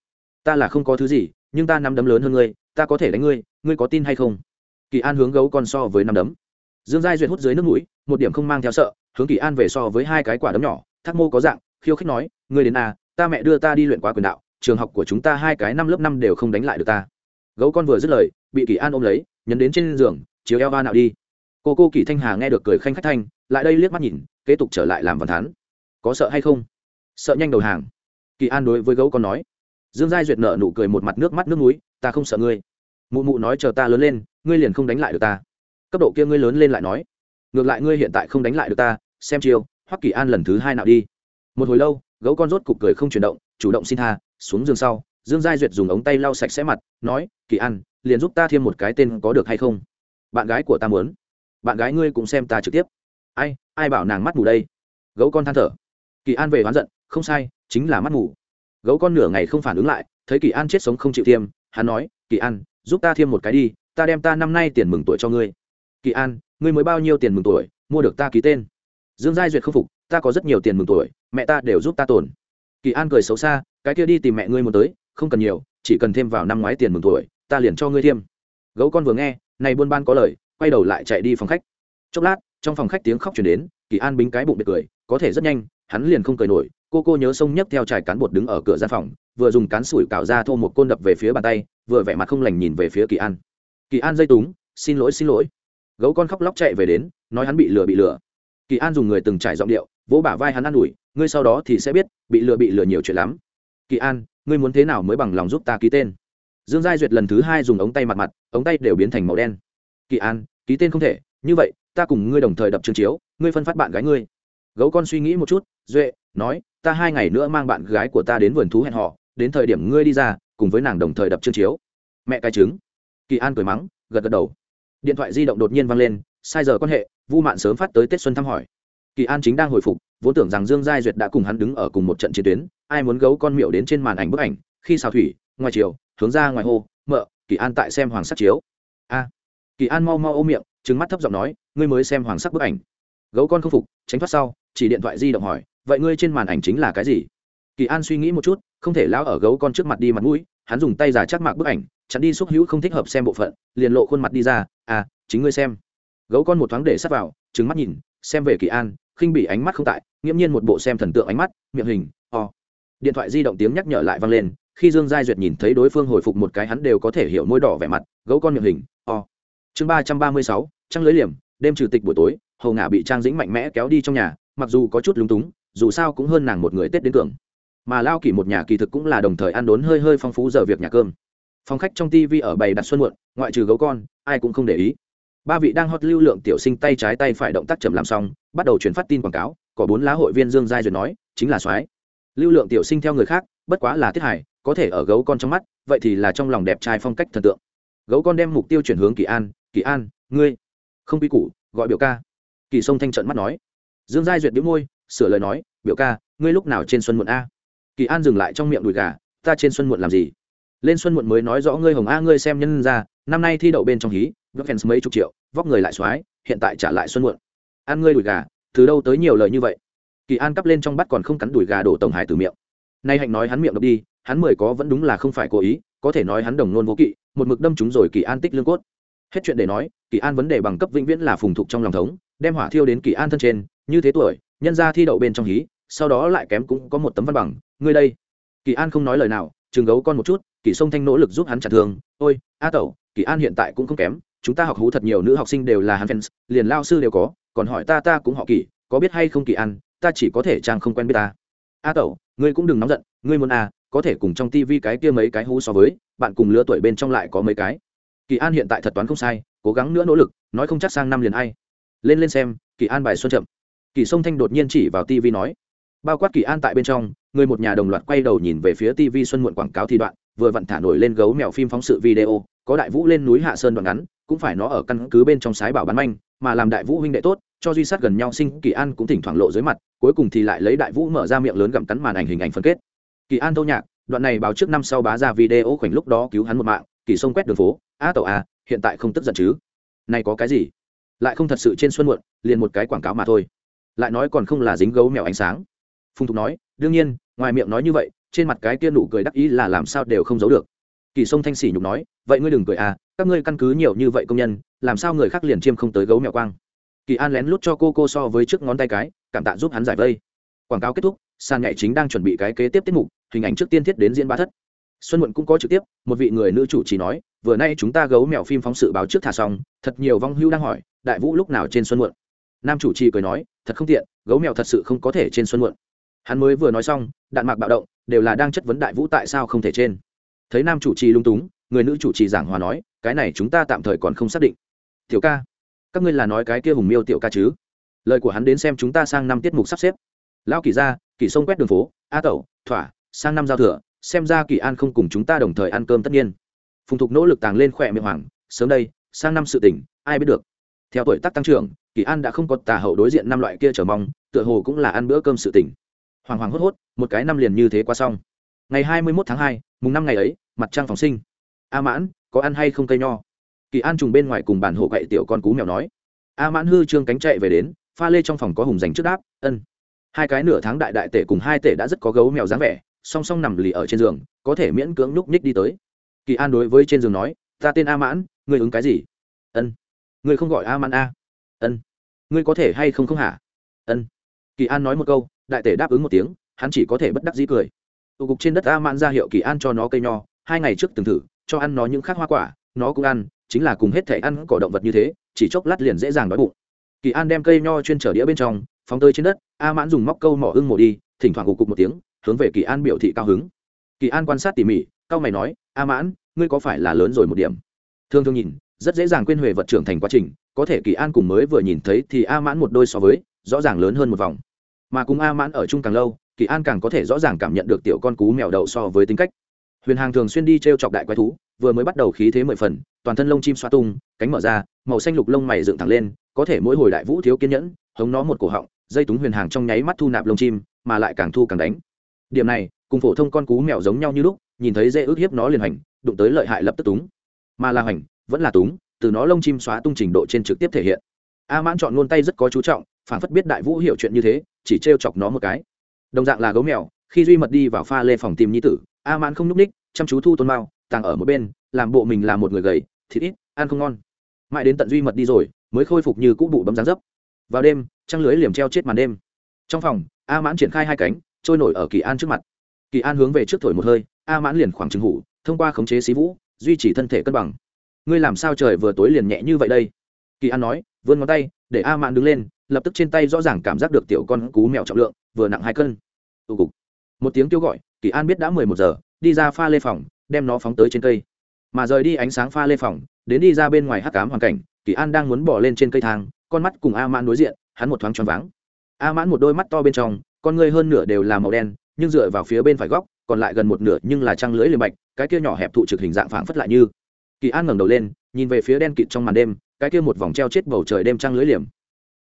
Ta là không có thứ gì, nhưng ta năm đấm lớn hơn ngươi, ta có thể đánh ngươi ngươi có tin hay không? Kỳ an hướng gấu con so với năm đấm. Dương giai duyệt hút dưới nước mũi, một điểm không mang theo sợ, hướng kỳ an về so với hai cái quả đấm nhỏ, thác mô có dạng khiêu khích nói, ngươi đến à ta mẹ đưa ta đi luyện quá quyền đạo, trường học của chúng ta hai cái năm lớp năm đều không đánh lại được ta. Gấu con vừa dứt lời, bị kỳ an ôm lấy, nhấn đến trên giường, chiếu eo va nào đi. Cô cô kỳ thanh hà nghe được cười khanh khách thanh, lại đây liếc mắt nhìn, kế tục trở lại làm văn thán. Có sợ hay không? Sợ nhanh đầu hàng. Kỳ an đối với gấu con nói. Dương giai duyệt nợ nụ cười một mặt nước mắt nước núi ta không sợ ngươi. Mụ mụ nói, chờ ta lớn lên, ngươi liền không đánh lại được ta. Cấp độ kia ngươi lớn lên lại nói. Ngược lại ngươi hiện tại không đánh lại được ta, xem chiêu, hoắc kỳ an lần thứ hai nào đi một hồi lâu, gấu con rốt cục cười không chuyển động, chủ động xin tha, xuống giường sau, dương giai duyệt dùng ống tay lau sạch sẽ mặt, nói, kỳ an, liền giúp ta thêm một cái tên có được hay không? Bạn gái của ta muốn. Bạn gái ngươi cũng xem ta trực tiếp. Ai ai bảo nàng mắt mù đây? Gấu con than thở. Kỳ an về oán giận, không sai, chính là mắt mù. gấu con nửa ngày không phản ứng lại, thấy kỳ an chết sống không chịu tiêm, hắn nói, kỳ an, giúp ta thêm một cái đi, ta đem ta năm nay tiền mừng tuổi cho ngươi. Kỳ an, ngươi mới bao nhiêu tiền mừng tuổi, mua được ta ký tên? Dương giai duyệt không phục ta có rất nhiều tiền mừng tuổi, mẹ ta đều giúp ta tồn. Kỳ an cười xấu xa, cái kia đi tìm mẹ ngươi muốn tới, không cần nhiều, chỉ cần thêm vào năm ngoái tiền mừng tuổi, ta liền cho ngươi thêm. Gấu con vừa nghe, này buôn ban có lời, quay đầu lại chạy đi phòng khách. Chốc lát, trong phòng khách tiếng khóc chuyển đến, kỳ an bính cái bụng bệt cười, có thể rất nhanh, hắn liền không cười nổi, cô cô nhớ sông nhấc theo trải cán bột đứng ở cửa gian phòng, vừa dùng cán sủi cào ra thô một côn đập về phía bàn tay, vừa vẻ mặt không lành nhìn về phía kỳ an. Kỳ an dây túng, xin lỗi xin lỗi. Gấu con khóc lóc chạy về đến, nói hắn bị lừa bị lừa. Kỳ an dùng người từng trải giọng điệu vỗ bả vai hắn an ủi, ngươi sau đó thì sẽ biết, bị lừa bị lừa nhiều chuyện lắm. Kỳ an, ngươi muốn thế nào mới bằng lòng giúp ta ký tên? Dương giai duyệt lần thứ hai dùng ống tay mặt mặt, ống tay đều biến thành màu đen. Kỳ an, ký tên không thể, như vậy, ta cùng ngươi đồng thời đập trường chiếu, ngươi phân phát bạn gái ngươi. Gấu con suy nghĩ một chút, duệ nói, ta hai ngày nữa mang bạn gái của ta đến vườn thú hẹn họ đến thời điểm ngươi đi ra, cùng với nàng đồng thời đập chương chiếu. Mẹ cái trứng. Kỳ an cười mắng, gật gật đầu. Điện thoại di động đột nhiên vang lên, sai giờ quan hệ, vu mạn sớm phát tới tết xuân thăm hỏi kỳ an chính đang hồi phục vốn tưởng rằng dương giai duyệt đã cùng hắn đứng ở cùng một trận chiến tuyến ai muốn gấu con miệu đến trên màn ảnh bức ảnh khi xào thủy ngoài chiều hướng ra ngoài hồ, mợ kỳ an tại xem hoàng sắc chiếu. A. Kỳ an mau mau ôm miệng trứng mắt thấp giọng nói ngươi mới xem hoàng sắc bức ảnh. Gấu con không phục tránh thoát sau chỉ điện thoại di động hỏi vậy ngươi trên màn ảnh chính là cái gì? Kỳ an suy nghĩ một chút không thể lao ở gấu con trước mặt đi mặt mũi hắn dùng tay giả chắc mạc bức ảnh chặn đi xúc hữu không thích hợp xem bộ phận liền lộ khuôn mặt đi ra à chính ngươi xem. Gấu con một thoáng để sát vào trứng mắt nhìn xem về kỳ an khinh bị ánh mắt không tại, nghiễm nhiên một bộ xem thần tượng ánh mắt, miệng hình, o. điện thoại di động tiếng nhắc nhở lại vang lên, khi dương giai duyệt nhìn thấy đối phương hồi phục một cái hắn đều có thể hiểu môi đỏ vẻ mặt, gấu con miệng hình, o. chương ba trăm ba mươi sáu, trăng lưới liềm, đêm trừ tịch buổi tối, hầu ngả bị trang dĩnh mạnh mẽ kéo đi trong nhà, mặc dù có chút lúng túng, dù sao cũng hơn nàng một người tết đến cường mà lao kỳ một nhà kỳ thực cũng là đồng thời ăn đốn hơi hơi phong phú giờ việc nhà cơm phòng khách trong tv ở bày đặt xuân muộn, ngoại trừ gấu con, ai cũng không để ý ba vị đang hot lưu lượng tiểu sinh tay trái tay phải động tác chậm làm xong, bắt đầu chuyển phát tin quảng cáo, có bốn lá hội viên dương giai duyệt nói, chính là soái. Lưu lượng tiểu sinh theo người khác, bất quá là tiết hải, có thể ở gấu con trong mắt, vậy thì là trong lòng đẹp trai phong cách thần tượng. Gấu con đem mục tiêu chuyển hướng kỳ an kỳ an, ngươi không quy củ, gọi biểu ca. Kỳ sông thanh trận mắt nói. Dương giai duyệt đĩu môi, sửa lời nói, biểu ca, ngươi lúc nào trên xuân muộn a? Kỳ an dừng lại trong miệng đùi gà, ta trên xuân muộn làm gì? Lên xuân muộn mới nói rõ ngươi hồng a, ngươi xem nhân ra, năm nay thi đậu bên trong hí gấp fans mấy chục triệu, vóc người lại xoái, hiện tại trả lại xuân muộn. Ăn ngươi đùi gà, từ đâu tới nhiều lời như vậy? Kỳ an cắp lên trong bắt còn không cắn đùi gà đổ tổng hải từ miệng. Nay hạnh nói hắn miệng đập đi, hắn mười có vẫn đúng là không phải cố ý, có thể nói hắn đồng nôn vô kỵ, một mực đâm chúng rồi kỳ an tích lương cốt. Hết chuyện để nói, kỳ an vấn đề bằng cấp vĩnh viễn là phùng thục trong lòng thống, đem hỏa thiêu đến kỳ an thân trên, như thế tuổi, nhân ra thi đậu bên trong hí, sau đó lại kém cũng có một tấm văn bằng, ngươi đây. Kỳ an không nói lời nào, chừng gấu con một chút, kỳ sông thanh nỗ lực giúp hắn chặt thương, ôi, a tẩu, kỳ an hiện tại cũng không kém chúng ta học hú thật nhiều nữ học sinh đều là hắn fans liền lao sư đều có còn hỏi ta ta cũng họ kỳ có biết hay không kỳ an ta chỉ có thể trang không quen biết ta. A tẩu ngươi cũng đừng nóng giận ngươi muốn à, có thể cùng trong tivi cái kia mấy cái hú so với bạn cùng lứa tuổi bên trong lại có mấy cái. Kỳ an hiện tại thật toán không sai cố gắng nữa nỗ lực nói không chắc sang năm liền hay. lên lên xem kỳ an bài xuân chậm kỳ sông thanh đột nhiên chỉ vào tivi nói bao quát kỳ an tại bên trong người một nhà đồng loạt quay đầu nhìn về phía tivi xuân muộn quảng cáo thi đoạn vừa vặn thả nổi lên gấu mèo phim phóng sự video có đại vũ lên núi hạ sơn đoạn ngắn cũng phải nó ở căn cứ bên trong sái bảo bán manh, mà làm đại vũ huynh đệ tốt, cho duy sát gần nhau sinh, kỳ an cũng thỉnh thoảng lộ dưới mặt, cuối cùng thì lại lấy đại vũ mở ra miệng lớn gặm cắn màn ảnh hình ảnh phân kết. Kỳ an thâu nhạc, đoạn này báo trước năm sau bá ra video khoảnh lúc đó cứu hắn một mạng, kỳ sông quét đường phố, a tàu a, hiện tại không tức giận chứ? Này có cái gì? Lại không thật sự trên xuân muộn, liền một cái quảng cáo mà thôi. Lại nói còn không là dính gấu mèo ánh sáng. Phùng thục nói, đương nhiên, ngoài miệng nói như vậy, trên mặt cái kia nụ cười đắc ý là làm sao đều không giấu được. Kỳ sông thanh sỉ nhục nói, vậy ngươi đừng cười à các ngươi căn cứ nhiều như vậy công nhân, làm sao người khác liền chiêm không tới gấu mèo quang? Kỳ an lén lút cho cô cô so với trước ngón tay cái, cảm tạ giúp hắn giải vây. Quảng cáo kết thúc, sàn nhảy chính đang chuẩn bị cái kế tiếp tiết mục, hình ảnh trước tiên thiết đến diễn ba thất. Xuân muộn cũng có trực tiếp, một vị người nữ chủ chỉ nói, vừa nay chúng ta gấu mèo phim phóng sự báo trước thả xong, thật nhiều vong hưu đang hỏi, đại vũ lúc nào trên xuân muộn? Nam chủ trì cười nói, thật không tiện, gấu mèo thật sự không có thể trên xuân muộn. Hắn mới vừa nói xong, đạn mạc bạo động, đều là đang chất vấn đại vũ tại sao không thể trên. Thấy nam chủ trì lung túng, người nữ chủ trì giảng hòa nói cái này chúng ta tạm thời còn không xác định. Tiểu ca, các ngươi là nói cái kia hùng miêu tiểu ca chứ? Lời của hắn đến xem chúng ta sang năm tiết mục sắp xếp. Lão kỳ ra kỳ sông quét đường phố, a tẩu, thỏa, sang năm giao thừa, xem ra kỳ an không cùng chúng ta đồng thời ăn cơm tất nhiên. Phùng thục nỗ lực tàng lên khỏe miệng hoàng, sớm đây, sang năm sự tỉnh ai biết được. Theo tuổi tác tăng trưởng, kỳ an đã không có tà hậu đối diện năm loại kia trở mong, tựa hồ cũng là ăn bữa cơm sự tỉnh hoàng hoàng hốt hốt, một cái năm liền như thế qua xong. Ngày hai mươi mốt tháng hai, mùng năm ngày ấy, mặt trăng phòng sinh. A mãn có ăn hay không cây nho? Kỳ an trùng bên ngoài cùng bàn hổ gậy tiểu con cú mèo nói. A mãn hư trương cánh chạy về đến, pha lê trong phòng có hùng dành trước đáp, ân. Hai cái nửa tháng đại đại tể cùng hai tể đã rất có gấu mèo dáng vẻ, song song nằm lì ở trên giường, có thể miễn cưỡng núp ních đi tới. Kỳ an đối với trên giường nói, ta tên a mãn, ngươi ứng cái gì? Ân. Ngươi không gọi a mãn a. Ân. Ngươi có thể hay không không hả? Ân. Kỳ an nói một câu, đại tể đáp ứng một tiếng, hắn chỉ có thể bất đắc dĩ cười. Tụ cục trên đất a mãn ra hiệu kỳ an cho nó cây nho, hai ngày trước từng thử cho ăn nó những khác hoa quả, nó cũng ăn, chính là cùng hết thể ăn cỏ động vật như thế, chỉ chốc lát liền dễ dàng đói bụng. Kỳ an đem cây nho chuyên trở đĩa bên trong, phóng tơi trên đất, a mãn dùng móc câu mỏ hưng mổ đi, thỉnh thoảng gục cục một tiếng, hướng về kỳ an biểu thị cao hứng. Kỳ an quan sát tỉ mỉ, cao mày nói, a mãn, ngươi có phải là lớn rồi một điểm? Thương thương nhìn, rất dễ dàng quên huệ vật trưởng thành quá trình, có thể kỳ an cùng mới vừa nhìn thấy thì a mãn một đôi so với, rõ ràng lớn hơn một vòng. Mà cùng a mãn ở chung càng lâu, kỳ an càng có thể rõ ràng cảm nhận được tiểu con cú mèo đậu so với tính cách huyền hàng thường xuyên đi t r e o chọc đại quái thú, vừa mới bắt đầu khí thế mười phần, toàn thân lông chim xoa tung, cánh mở ra, màu xanh lục lông mày dựng thẳng lên, có thể mỗi hồi đại vũ thiếu kiên nhẫn, hống nó một cổ họng, dây túng huyền hàng trong nháy mắt thu nạp lông chim, mà lại càng thu càng đánh. Điểm này, cùng phổ thông con cú mèo giống nhau như lúc, nhìn thấy dễ ước hiếp nó liền hành, đụng tới lợi hại lập tức túng. Mà là hành, vẫn là túng, từ nó lông chim xóa tung trình độ trên trực tiếp thể hiện. A mãn chọn ngôn tay rất có chú trọng, phản phất biết đại vũ hiểu chuyện như thế, chỉ t chọc nó một cái. Đồng dạng là gấu mèo, khi duy mật đi vào pha lê phòng tìm nhi tử a mãn không n ú c ních, chăm chú thu tôn mao, tàng ở một bên, làm bộ mình là một người gầy, thịt ít, ăn không ngon. Mãi đến tận duy mật đi rồi, mới khôi phục như cũ bụ bấm dáng dấp. Vào đêm, trăng lưới liềm treo chết màn đêm. Trong phòng, a mãn triển khai hai cánh, trôi nổi ở kỳ an trước mặt. Kỳ an hướng về trước thổi một hơi, a mãn liền khoảng trừng hủ, thông qua khống chế xí vũ, duy trì thân thể cân bằng. Ngươi làm sao trời vừa tối liền nhẹ như vậy đây? Kỳ an nói, vươn ngón tay, để a mãn đứng lên, lập tức trên tay rõ ràng cảm giác được tiểu con cú mèo trọng lượng, vừa nặng hai cân. Cục. Một tiếng kêu gọi kỳ an biết đã mười một giờ, đi ra pha lê phòng, đem nó phóng tới trên cây. Mà rời đi ánh sáng pha lê phòng, đến đi ra bên ngoài hắc cám hoàn cảnh, kỳ an đang muốn bỏ lên trên cây thang, con mắt cùng a mãn đối diện, hắn một thoáng choáng váng. A mãn một đôi mắt to bên trong, con ngươi hơn nửa đều là màu đen, nhưng dựa vào phía bên phải góc, còn lại gần một nửa nhưng là trăng lưỡi liềm bạch, cái kia nhỏ hẹp thụ trực hình dạng phảng phất lại như. Kỳ an ngẩng đầu lên, nhìn về phía đen kịt trong màn đêm, cái kia một vòng treo chết bầu trời đêm trăng lưỡi liềm.